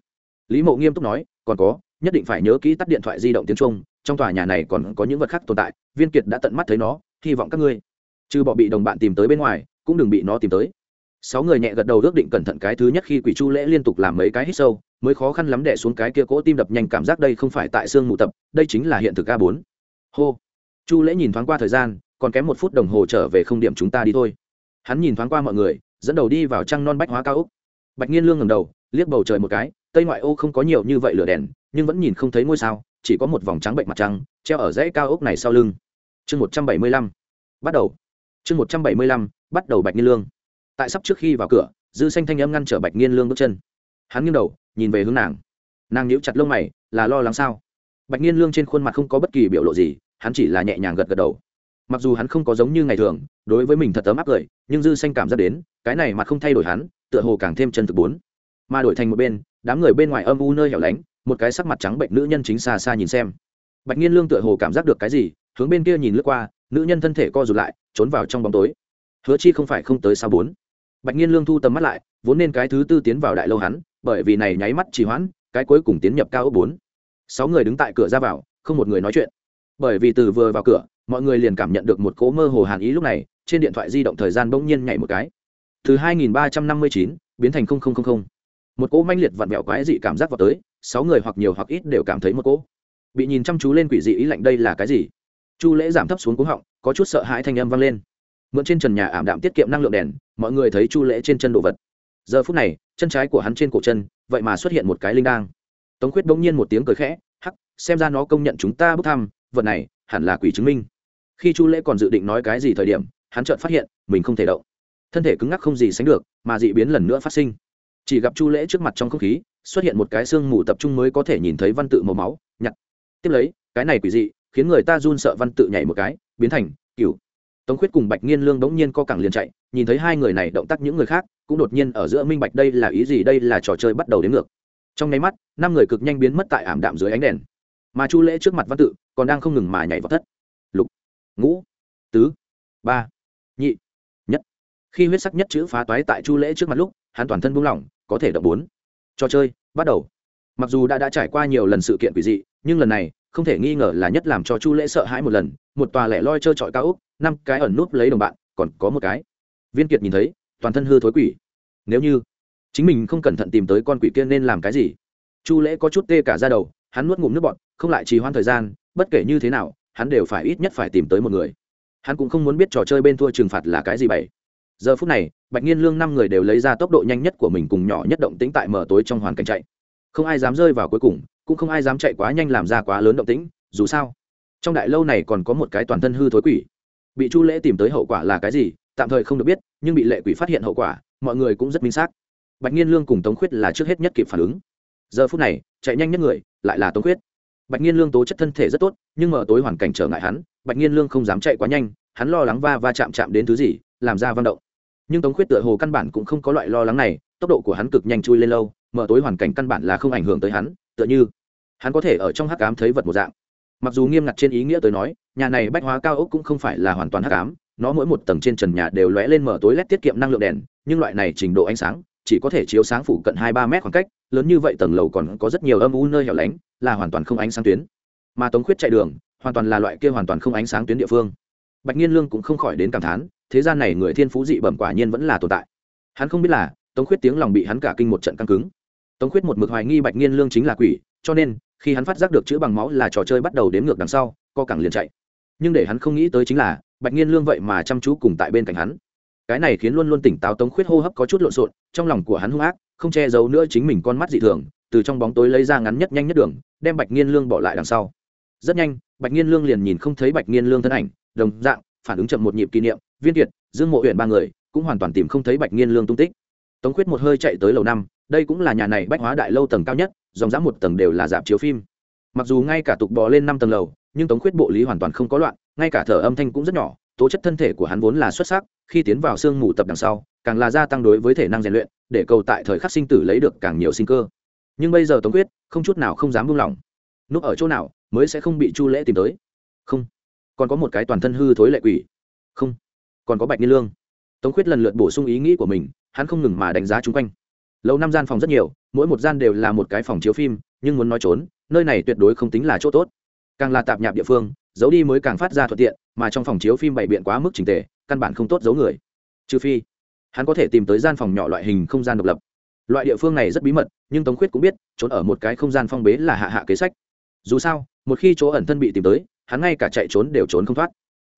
Lý mộ nghiêm túc nói, còn có, nhất định phải nhớ kỹ tắt điện thoại di động tiếng trung trong tòa nhà này còn có những vật khác tồn tại, viên kiệt đã tận mắt thấy nó, hy vọng các ngươi, trừ bỏ bị đồng bạn tìm tới bên ngoài, cũng đừng bị nó tìm tới. Sáu người nhẹ gật đầu ước định cẩn thận cái thứ nhất khi quỷ chu lễ liên tục làm mấy cái hít sâu, mới khó khăn lắm đẻ xuống cái kia cỗ tim đập nhanh cảm giác đây không phải tại xương mù tập, đây chính là hiện thực a bốn. Hô. Chu lễ nhìn thoáng qua thời gian, còn kém một phút đồng hồ trở về không điểm chúng ta đi thôi. Hắn nhìn thoáng qua mọi người, dẫn đầu đi vào trăng non bách hóa cao úc. Bạch nhiên lương ngầm đầu, liếc bầu trời một cái, tây ngoại ô không có nhiều như vậy lửa đèn, nhưng vẫn nhìn không thấy ngôi sao chỉ có một vòng trắng bệnh mặt trăng, treo ở dãy cao ốc này sau lưng. Chương một trăm bảy mươi lăm, bắt đầu. Chương một trăm bảy mươi lăm, bắt đầu bạch nghiên lương. Tại sắp trước khi vào cửa, dư xanh thanh âm ngăn trở bạch nghiên lương bước chân. Hắn nghiêng đầu, nhìn về hướng nàng. Nàng nhíu chặt lông mày, là lo lắng sao? Bạch nghiên lương trên khuôn mặt không có bất kỳ biểu lộ gì, hắn chỉ là nhẹ nhàng gật gật đầu. Mặc dù hắn không có giống như ngày thường, đối với mình thật ấm áp cười, nhưng dư xanh cảm giác đến, cái này mặt không thay đổi hắn, tựa hồ càng thêm chân thực bốn. Mà đổi thành một bên, đám người bên ngoài âm u nơi hẻo lánh một cái sắc mặt trắng bệnh nữ nhân chính xa xa nhìn xem. Bạch nhiên lương tựa hồ cảm giác được cái gì, hướng bên kia nhìn lướt qua, nữ nhân thân thể co rụt lại, trốn vào trong bóng tối. Hứa chi không phải không tới sao bốn? Bạch nhiên lương thu tầm mắt lại, vốn nên cái thứ tư tiến vào đại lâu hắn, bởi vì này nháy mắt trì hoãn, cái cuối cùng tiến nhập cao ốc bốn. Sáu người đứng tại cửa ra vào, không một người nói chuyện. Bởi vì từ vừa vào cửa, mọi người liền cảm nhận được một cỗ mơ hồ hàn ý lúc này, trên điện thoại di động thời gian bỗng nhiên nhảy một cái. Từ 2359 biến thành 0000. một cỗ manh liệt vặn vẹo quái dị cảm giác vào tới sáu người hoặc nhiều hoặc ít đều cảm thấy một cỗ. Bị nhìn chăm chú lên quỷ dị ý lạnh đây là cái gì? Chu lễ giảm thấp xuống cúng họng, có chút sợ hãi thanh âm vang lên. Mượn trên trần nhà ảm đạm tiết kiệm năng lượng đèn, mọi người thấy chu lễ trên chân đồ vật. Giờ phút này, chân trái của hắn trên cổ chân, vậy mà xuất hiện một cái linh đang tống khuyết bỗng nhiên một tiếng cười khẽ, hắc, xem ra nó công nhận chúng ta bốc thăm, vật này hẳn là quỷ chứng minh. Khi chu lễ còn dự định nói cái gì thời điểm, hắn chợt phát hiện, mình không thể động. Thân thể cứng ngắc không gì sánh được, mà dị biến lần nữa phát sinh. Chỉ gặp chu lễ trước mặt trong không khí xuất hiện một cái xương mù tập trung mới có thể nhìn thấy văn tự màu máu, nhặt. Tiếp lấy, cái này quỷ dị, khiến người ta run sợ văn tự nhảy một cái, biến thành cựu tống khuyết cùng bạch nghiên lương bỗng nhiên co cẳng liền chạy, nhìn thấy hai người này động tác những người khác, cũng đột nhiên ở giữa minh bạch đây là ý gì, đây là trò chơi bắt đầu đến ngược. Trong nháy mắt, năm người cực nhanh biến mất tại ảm đạm dưới ánh đèn. Mà chu lễ trước mặt văn tự, còn đang không ngừng mà nhảy vào thất. Lục, ngũ, tứ, ba, nhị, nhất. Khi huyết sắc nhất chữ phá toái tại chu lễ trước mặt lúc, hắn toàn thân buông lỏng, có thể động bốn trò chơi, bắt đầu. Mặc dù đã đã trải qua nhiều lần sự kiện quỷ dị, nhưng lần này, không thể nghi ngờ là nhất làm cho chu lễ sợ hãi một lần. Một tòa lẻ loi trơ trọi cao úc năm cái ẩn núp lấy đồng bạn, còn có một cái. Viên kiệt nhìn thấy, toàn thân hư thối quỷ. Nếu như chính mình không cẩn thận tìm tới con quỷ kia nên làm cái gì? Chu lễ có chút tê cả ra đầu, hắn nuốt ngụm nước bọt, không lại trì hoãn thời gian, bất kể như thế nào, hắn đều phải ít nhất phải tìm tới một người. Hắn cũng không muốn biết trò chơi bên thua trừng phạt là cái gì bảy giờ phút này, bạch nhiên lương năm người đều lấy ra tốc độ nhanh nhất của mình cùng nhỏ nhất động tĩnh tại mở tối trong hoàn cảnh chạy. Không ai dám rơi vào cuối cùng, cũng không ai dám chạy quá nhanh làm ra quá lớn động tĩnh, dù sao, trong đại lâu này còn có một cái toàn thân hư thối quỷ. Bị chu lễ tìm tới hậu quả là cái gì, tạm thời không được biết, nhưng bị lệ quỷ phát hiện hậu quả, mọi người cũng rất minh xác. Bạch nhiên lương cùng tống khuyết là trước hết nhất kịp phản ứng. Giờ phút này, chạy nhanh nhất người, lại là tống khuyết. Bạch nhiên lương tố chất thân thể rất tốt, nhưng mở tối hoàn cảnh trở ngại hắn, bạch nhiên lương không dám chạy quá nhanh, hắn lo lắng va va chạm chạm đến thứ gì, làm ra văn động nhưng tống khuyết tựa hồ căn bản cũng không có loại lo lắng này, tốc độ của hắn cực nhanh chui lên lâu, mở tối hoàn cảnh căn bản là không ảnh hưởng tới hắn, tựa như hắn có thể ở trong hắc ám thấy vật một dạng. Mặc dù nghiêm ngặt trên ý nghĩa tới nói, nhà này bách hóa cao ốc cũng không phải là hoàn toàn hắc ám, nó mỗi một tầng trên trần nhà đều lóe lên mở tối lét tiết kiệm năng lượng đèn, nhưng loại này trình độ ánh sáng, chỉ có thể chiếu sáng phủ cận hai ba mét khoảng cách, lớn như vậy tầng lầu còn có rất nhiều âm u nơi hẻo lánh, là hoàn toàn không ánh sáng tuyến. Mà tống khuyết chạy đường, hoàn toàn là loại kia hoàn toàn không ánh sáng tuyến địa phương. Bạch nhiên lương cũng không khỏi đến cảm thán thế gian này người thiên phú dị bẩm quả nhiên vẫn là tồn tại. Hắn không biết là, tống khuyết tiếng lòng bị hắn cả kinh một trận căng cứng. Tống khuyết một mực hoài nghi bạch nghiên lương chính là quỷ, cho nên, khi hắn phát giác được chữ bằng máu là trò chơi bắt đầu đếm ngược đằng sau, co cẳng liền chạy. Nhưng để hắn không nghĩ tới chính là, bạch nghiên lương vậy mà chăm chú cùng tại bên cạnh hắn. Cái này khiến luôn luôn tỉnh táo tống khuyết hô hấp có chút lộn xộn, trong lòng của hắn hung ác, không che giấu nữa chính mình con mắt dị thường, từ trong bóng tối lấy ra ngắn nhất nhanh nhất đường, đem bạch nghiên lương bỏ lại đằng sau. Rất nhanh, bạch nghiên lương liền nhìn không thấy bạch nghiên lương thân ảnh, đồng dạng phản ứng chậm một nhịp kỷ niệm, viên kiệt, dương mộ huyện ba người cũng hoàn toàn tìm không thấy bạch nghiên lương tung tích. Tống khuyết một hơi chạy tới lầu năm, đây cũng là nhà này bách hóa đại lâu tầng cao nhất, dòng dã một tầng đều là dạp chiếu phim. Mặc dù ngay cả tục bò lên năm tầng lầu, nhưng tống khuyết bộ lý hoàn toàn không có loạn, ngay cả thở âm thanh cũng rất nhỏ, tố chất thân thể của hắn vốn là xuất sắc, khi tiến vào sương mù tập đằng sau, càng là gia tăng đối với thể năng rèn luyện, để cầu tại thời khắc sinh tử lấy được càng nhiều sinh cơ. Nhưng bây giờ tống quyết không chút nào không dám buông lỏng. Núp ở chỗ nào, mới sẽ không bị chu lễ tìm tới. Không còn có một cái toàn thân hư thối lệ quỷ. Không, còn có bạch niên lương. Tống quyết lần lượt bổ sung ý nghĩ của mình, hắn không ngừng mà đánh giá chung quanh. Lâu năm gian phòng rất nhiều, mỗi một gian đều là một cái phòng chiếu phim, nhưng muốn nói trốn, nơi này tuyệt đối không tính là chỗ tốt. Càng là tạp nhạp địa phương, giấu đi mới càng phát ra thuận tiện, mà trong phòng chiếu phim bày biện quá mức trình tề, căn bản không tốt giấu người. Trừ phi, hắn có thể tìm tới gian phòng nhỏ loại hình không gian độc lập. Loại địa phương này rất bí mật, nhưng tống khuyết cũng biết, trốn ở một cái không gian phong bế là hạ hạ kế sách. Dù sao, một khi chỗ ẩn thân bị tìm tới hắn ngay cả chạy trốn đều trốn không thoát.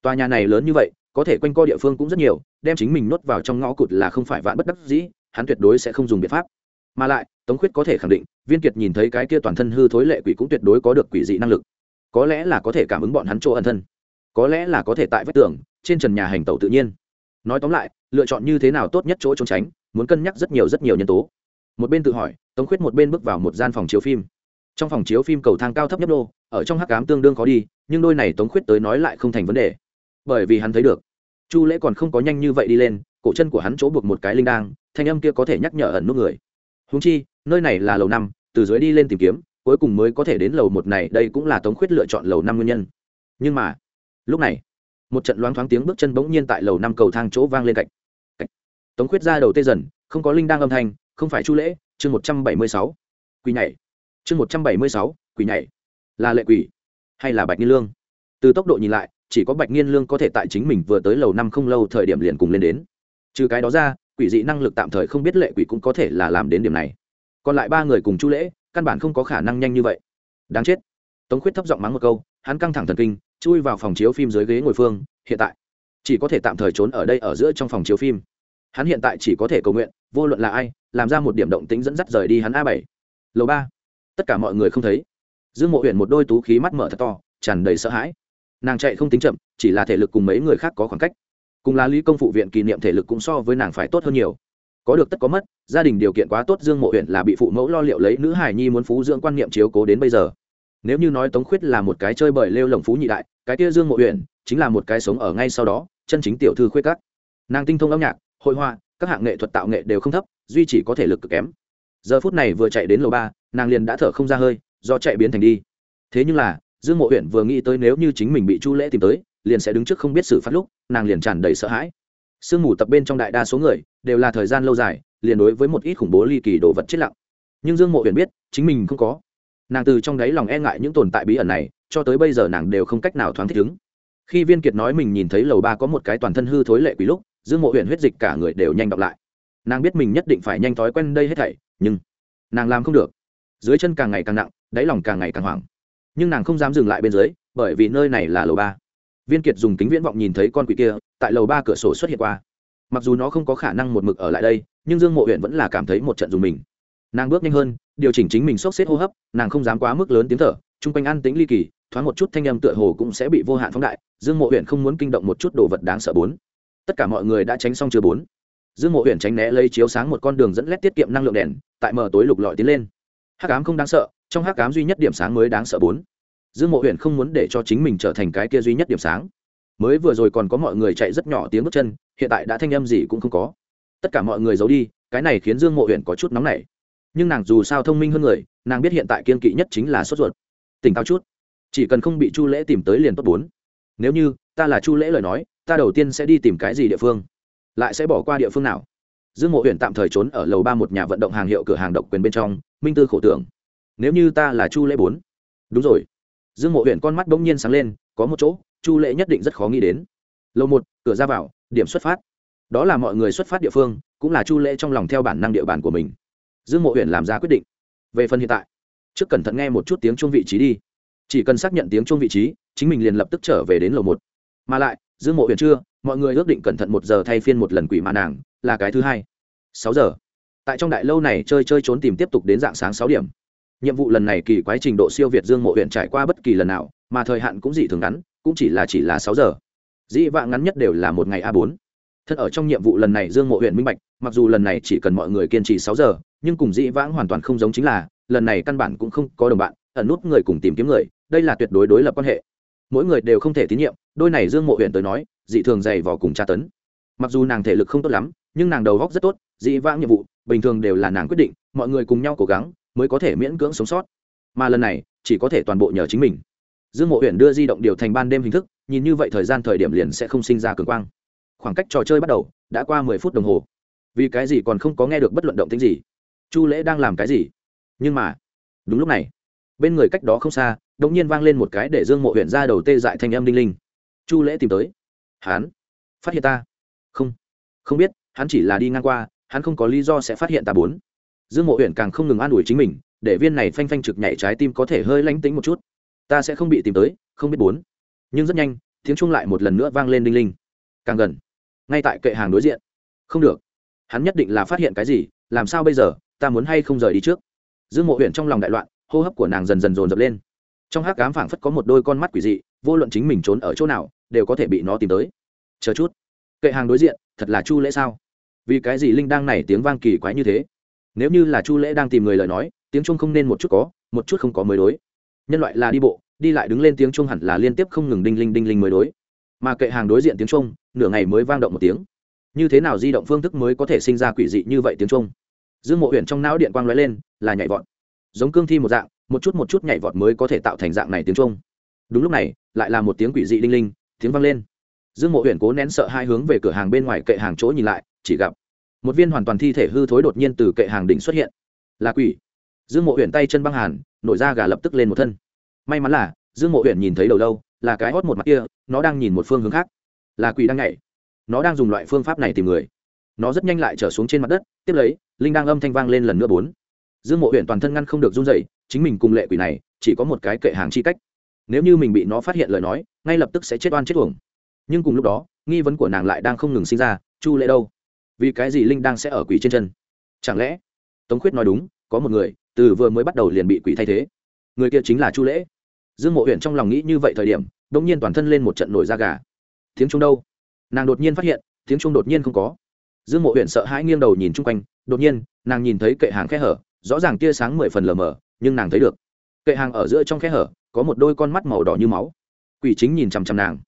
Tòa nhà này lớn như vậy, có thể quanh co địa phương cũng rất nhiều, đem chính mình nuốt vào trong ngõ cụt là không phải vạn bất đắc dĩ, hắn tuyệt đối sẽ không dùng biện pháp. Mà lại, tống khuyết có thể khẳng định, viên kiệt nhìn thấy cái kia toàn thân hư thối lệ quỷ cũng tuyệt đối có được quỷ dị năng lực. Có lẽ là có thể cảm ứng bọn hắn chỗ ẩn thân. Có lẽ là có thể tại vách tường, trên trần nhà hành tẩu tự nhiên. Nói tóm lại, lựa chọn như thế nào tốt nhất chỗ trốn tránh, muốn cân nhắc rất nhiều rất nhiều nhân tố. Một bên tự hỏi, tống khuyết một bên bước vào một gian phòng chiếu phim. Trong phòng chiếu phim cầu thang cao thấp nhấp đô ở trong hắc cám tương đương khó đi, nhưng đôi này tống khuyết tới nói lại không thành vấn đề. Bởi vì hắn thấy được, chu lễ còn không có nhanh như vậy đi lên, cổ chân của hắn chỗ buộc một cái linh đang thanh âm kia có thể nhắc nhở ẩn nút người. Húng chi, nơi này là lầu năm, từ dưới đi lên tìm kiếm, cuối cùng mới có thể đến lầu một này, đây cũng là tống khuyết lựa chọn lầu năm nguyên nhân. Nhưng mà, lúc này, một trận loáng thoáng tiếng bước chân bỗng nhiên tại lầu năm cầu thang chỗ vang lên cạnh cạnh tống khuyết ra đầu tê dần, không có linh đang âm thanh, không phải chu lễ, chương một trăm bảy mươi sáu, quỷ nhảy. Chương một trăm bảy mươi sáu, quỷ nhảy là lệ quỷ hay là bạch nghiên lương? Từ tốc độ nhìn lại, chỉ có bạch nghiên lương có thể tại chính mình vừa tới lầu năm không lâu thời điểm liền cùng lên đến. Trừ cái đó ra, quỷ dị năng lực tạm thời không biết lệ quỷ cũng có thể là làm đến điểm này. Còn lại ba người cùng chu lễ, căn bản không có khả năng nhanh như vậy. Đáng chết. Tống khuyết thấp giọng mắng một câu, hắn căng thẳng thần kinh, chui vào phòng chiếu phim dưới ghế ngồi phương, hiện tại, chỉ có thể tạm thời trốn ở đây ở giữa trong phòng chiếu phim. Hắn hiện tại chỉ có thể cầu nguyện, vô luận là ai, làm ra một điểm động tính dẫn dắt rời đi hắn a bảy. Lầu ba. Tất cả mọi người không thấy dương mộ huyện một đôi tú khí mắt mở thật to, tràn đầy sợ hãi. Nàng chạy không tính chậm, chỉ là thể lực cùng mấy người khác có khoảng cách. Cùng là lý công phụ viện kỷ niệm thể lực cũng so với nàng phải tốt hơn nhiều. Có được tất có mất, gia đình điều kiện quá tốt dương mộ huyện là bị phụ mẫu lo liệu lấy nữ hải nhi muốn phú dưỡng quan niệm chiếu cố đến bây giờ. Nếu như nói tống khuyết là một cái chơi bời lêu lồng phú nhị đại, cái kia dương mộ huyện chính là một cái sống ở ngay sau đó, chân chính tiểu thư khuyết các. Nàng tinh thông âm nhạc, hội họa, các hạng nghệ thuật tạo nghệ đều không thấp, duy chỉ có thể lực cực kém. Giờ phút này vừa chạy đến lầu ba, nàng liền đã thở không ra hơi do chạy biến thành đi. Thế nhưng là, dương mộ huyện vừa nghĩ tới nếu như chính mình bị chu lễ tìm tới, liền sẽ đứng trước không biết xử phát lúc, nàng liền tràn đầy sợ hãi. Sương mù tập bên trong đại đa số người đều là thời gian lâu dài, liền đối với một ít khủng bố ly kỳ đồ vật chết lặng. Nhưng dương mộ huyền biết, chính mình không có. Nàng từ trong đáy lòng e ngại những tồn tại bí ẩn này, cho tới bây giờ nàng đều không cách nào thoáng thích ứng. Khi viên kiệt nói mình nhìn thấy lầu ba có một cái toàn thân hư thối lệ quỷ lúc, dương mộ huyền huyết dịch cả người đều nhanh đọc lại. Nàng biết mình nhất định phải nhanh thói quen đây hết thảy, nhưng nàng làm không được. Dưới chân càng ngày càng nặng đáy lòng càng ngày càng hoảng. Nhưng nàng không dám dừng lại bên dưới, bởi vì nơi này là lầu ba. Viên kiệt dùng kính viễn vọng nhìn thấy con quỷ kia, tại lầu ba cửa sổ xuất hiện qua. Mặc dù nó không có khả năng một mực ở lại đây, nhưng dương mộ huyện vẫn là cảm thấy một trận dùng mình. Nàng bước nhanh hơn, điều chỉnh chính mình sốc xếp hô hấp, nàng không dám quá mức lớn tiếng thở, chung quanh an tĩnh ly kỳ, thoáng một chút thanh âm tựa hồ cũng sẽ bị vô hạn phóng đại, dương mộ huyện không muốn kinh động một chút đồ vật đáng sợ bốn. Tất cả mọi người đã tránh xong chưa bốn. Dương mộ huyện tránh né lấy chiếu sáng một con đường dẫn lét tiết kiệm năng lượng đèn, tại mờ tối lục lọi tiến lên hắc ám không đáng sợ, trong hắc ám duy nhất điểm sáng mới đáng sợ bốn. Dương mộ huyện không muốn để cho chính mình trở thành cái kia duy nhất điểm sáng. Mới vừa rồi còn có mọi người chạy rất nhỏ tiếng bước chân, hiện tại đã thanh âm gì cũng không có. Tất cả mọi người giấu đi, cái này khiến dương mộ huyện có chút nóng nảy. Nhưng nàng dù sao thông minh hơn người, nàng biết hiện tại kiên kỵ nhất chính là sốt ruột. Tỉnh táo chút. Chỉ cần không bị chu lễ tìm tới liền tốt bốn. Nếu như ta là chu lễ lời nói, ta đầu tiên sẽ đi tìm cái gì địa phương? Lại sẽ bỏ qua địa phương nào? Dương mộ huyện tạm thời trốn ở lầu ba một nhà vận động hàng hiệu cửa hàng độc quyền bên trong, minh tư khổ tưởng. Nếu như ta là chu lễ bốn. Đúng rồi. Dương mộ huyện con mắt bỗng nhiên sáng lên, có một chỗ, chu lễ nhất định rất khó nghĩ đến. Lầu một, cửa ra vào, điểm xuất phát. Đó là mọi người xuất phát địa phương, cũng là chu lễ trong lòng theo bản năng địa bàn của mình. Dương mộ huyện làm ra quyết định. Về phần hiện tại, trước cẩn thận nghe một chút tiếng chuông vị trí đi. Chỉ cần xác nhận tiếng chuông vị trí, chính mình liền lập tức trở về đến lầu một. Mà lại, dương mộ huyện chưa? Mọi người ước định cẩn thận một giờ thay phiên một lần quỷ mà nàng, là cái thứ hai. Sáu giờ. Tại trong đại lâu này chơi chơi trốn tìm tiếp tục đến dạng sáng sáu điểm. Nhiệm vụ lần này kỳ quái trình độ siêu việt dương mộ huyện trải qua bất kỳ lần nào, mà thời hạn cũng dị thường ngắn, cũng chỉ là chỉ là sáu giờ. Dĩ vãng ngắn nhất đều là một ngày a bốn. Thật ở trong nhiệm vụ lần này dương mộ huyện minh bạch, mặc dù lần này chỉ cần mọi người kiên trì sáu giờ, nhưng cùng dĩ vãng hoàn toàn không giống chính là, lần này căn bản cũng không có đồng bạn, ẩn nút người cùng tìm kiếm người, đây là tuyệt đối đối lập quan hệ. Mỗi người đều không thể tín nhiệm, đôi này dương mộ huyện tới nói dị thường dày vò cùng tra tấn. Mặc dù nàng thể lực không tốt lắm, nhưng nàng đầu góc rất tốt, dị vãng nhiệm vụ, bình thường đều là nàng quyết định, mọi người cùng nhau cố gắng mới có thể miễn cưỡng sống sót. Mà lần này, chỉ có thể toàn bộ nhờ chính mình. Dương mộ huyện đưa di động điều thành ban đêm hình thức, nhìn như vậy thời gian thời điểm liền sẽ không sinh ra cường quang. Khoảng cách trò chơi bắt đầu, đã qua mười phút đồng hồ. Vì cái gì còn không có nghe được bất luận động tính gì? Chu lễ đang làm cái gì? Nhưng mà, đúng lúc này, bên người cách đó không xa đ ỗ n g nhiên vang lên một cái để dương mộ huyện ra đầu tê dại thanh âm đinh linh. Chu lễ tìm tới hắn? Phát hiện ta? Không. Không biết, hắn chỉ là đi ngang qua, hắn không có lý do sẽ phát hiện ta bốn. Dương mộ huyện càng không ngừng an ủi chính mình, để viên này phanh phanh trực nhảy trái tim có thể hơi lánh tính một chút. Ta sẽ không bị tìm tới, không biết bốn. Nhưng rất nhanh, tiếng chung lại một lần nữa vang lên đinh linh. Càng gần. Ngay tại kệ hàng đối diện. Không được. Hắn nhất định là phát hiện cái gì, làm sao bây giờ, ta muốn hay không rời đi trước? Dương mộ huyện trong lòng đại loạn, hô hấp của nàng dần dần dồn dập lên. Trong hát cám phảng phất có một đôi con mắt quỷ dị vô luận chính mình trốn ở chỗ nào, đều có thể bị nó tìm tới. Chờ chút. Kệ hàng đối diện, thật là chu lễ sao? Vì cái gì linh đang này tiếng vang kỳ quái như thế? Nếu như là chu lễ đang tìm người lời nói, tiếng trung không nên một chút có, một chút không có mới đối. Nhân loại là đi bộ, đi lại đứng lên tiếng trung hẳn là liên tiếp không ngừng đinh linh đinh linh mới đối. Mà kệ hàng đối diện tiếng trung nửa ngày mới vang động một tiếng. Như thế nào di động phương thức mới có thể sinh ra quỷ dị như vậy tiếng trung dương mộ huyện trong não điện quang lóe lên, là nhảy vọt. Giống cương thi một dạng, một chút một chút nhảy vọt mới có thể tạo thành dạng này tiếng trung đúng lúc này, lại là một tiếng quỷ dị linh linh, tiếng vang lên. Dương mộ huyện cố nén sợ hai hướng về cửa hàng bên ngoài kệ hàng chỗ nhìn lại, chỉ gặp một viên hoàn toàn thi thể hư thối đột nhiên từ kệ hàng đỉnh xuất hiện. Là quỷ. Dương mộ huyện tay chân băng hàn, nổi ra gà lập tức lên một thân. May mắn là, dương mộ huyện nhìn thấy đầu lâu, là cái hót một mặt kia, nó đang nhìn một phương hướng khác. Là quỷ đang nhảy. Nó đang dùng loại phương pháp này tìm người. Nó rất nhanh lại trở xuống trên mặt đất, tiếp lấy, linh đang âm thanh vang lên lần nữa bốn. Dương mộ huyện toàn thân ngăn không được run dậy chính mình cùng lệ quỷ này, chỉ có một cái kệ hàng chi cách nếu như mình bị nó phát hiện lời nói, ngay lập tức sẽ chết oan chết tuồng nhưng cùng lúc đó, nghi vấn của nàng lại đang không ngừng sinh ra, chu lệ đâu? Vì cái gì linh đang sẽ ở quỷ trên chân? Chẳng lẽ, tống khuyết nói đúng, có một người, từ vừa mới bắt đầu liền bị quỷ thay thế. Người kia chính là chu lễ. Dương mộ huyện trong lòng nghĩ như vậy thời điểm đ ỗ n g nhiên toàn thân lên một trận nổi da gà. Tiếng trung đâu? Nàng đột nhiên phát hiện, tiếng trung đột nhiên không có. Dương mộ huyện sợ hãi nghiêng đầu nhìn chung quanh, đột nhiên, nàng nhìn thấy kệ hàng khe hở, rõ ràng tia sáng mười phần lờ mờ, nhưng nàng thấy được. Kệ hàng ở giữa trong khe hở có một đôi con mắt màu đỏ như máu. Quỷ chính nhìn chằm chằm nàng.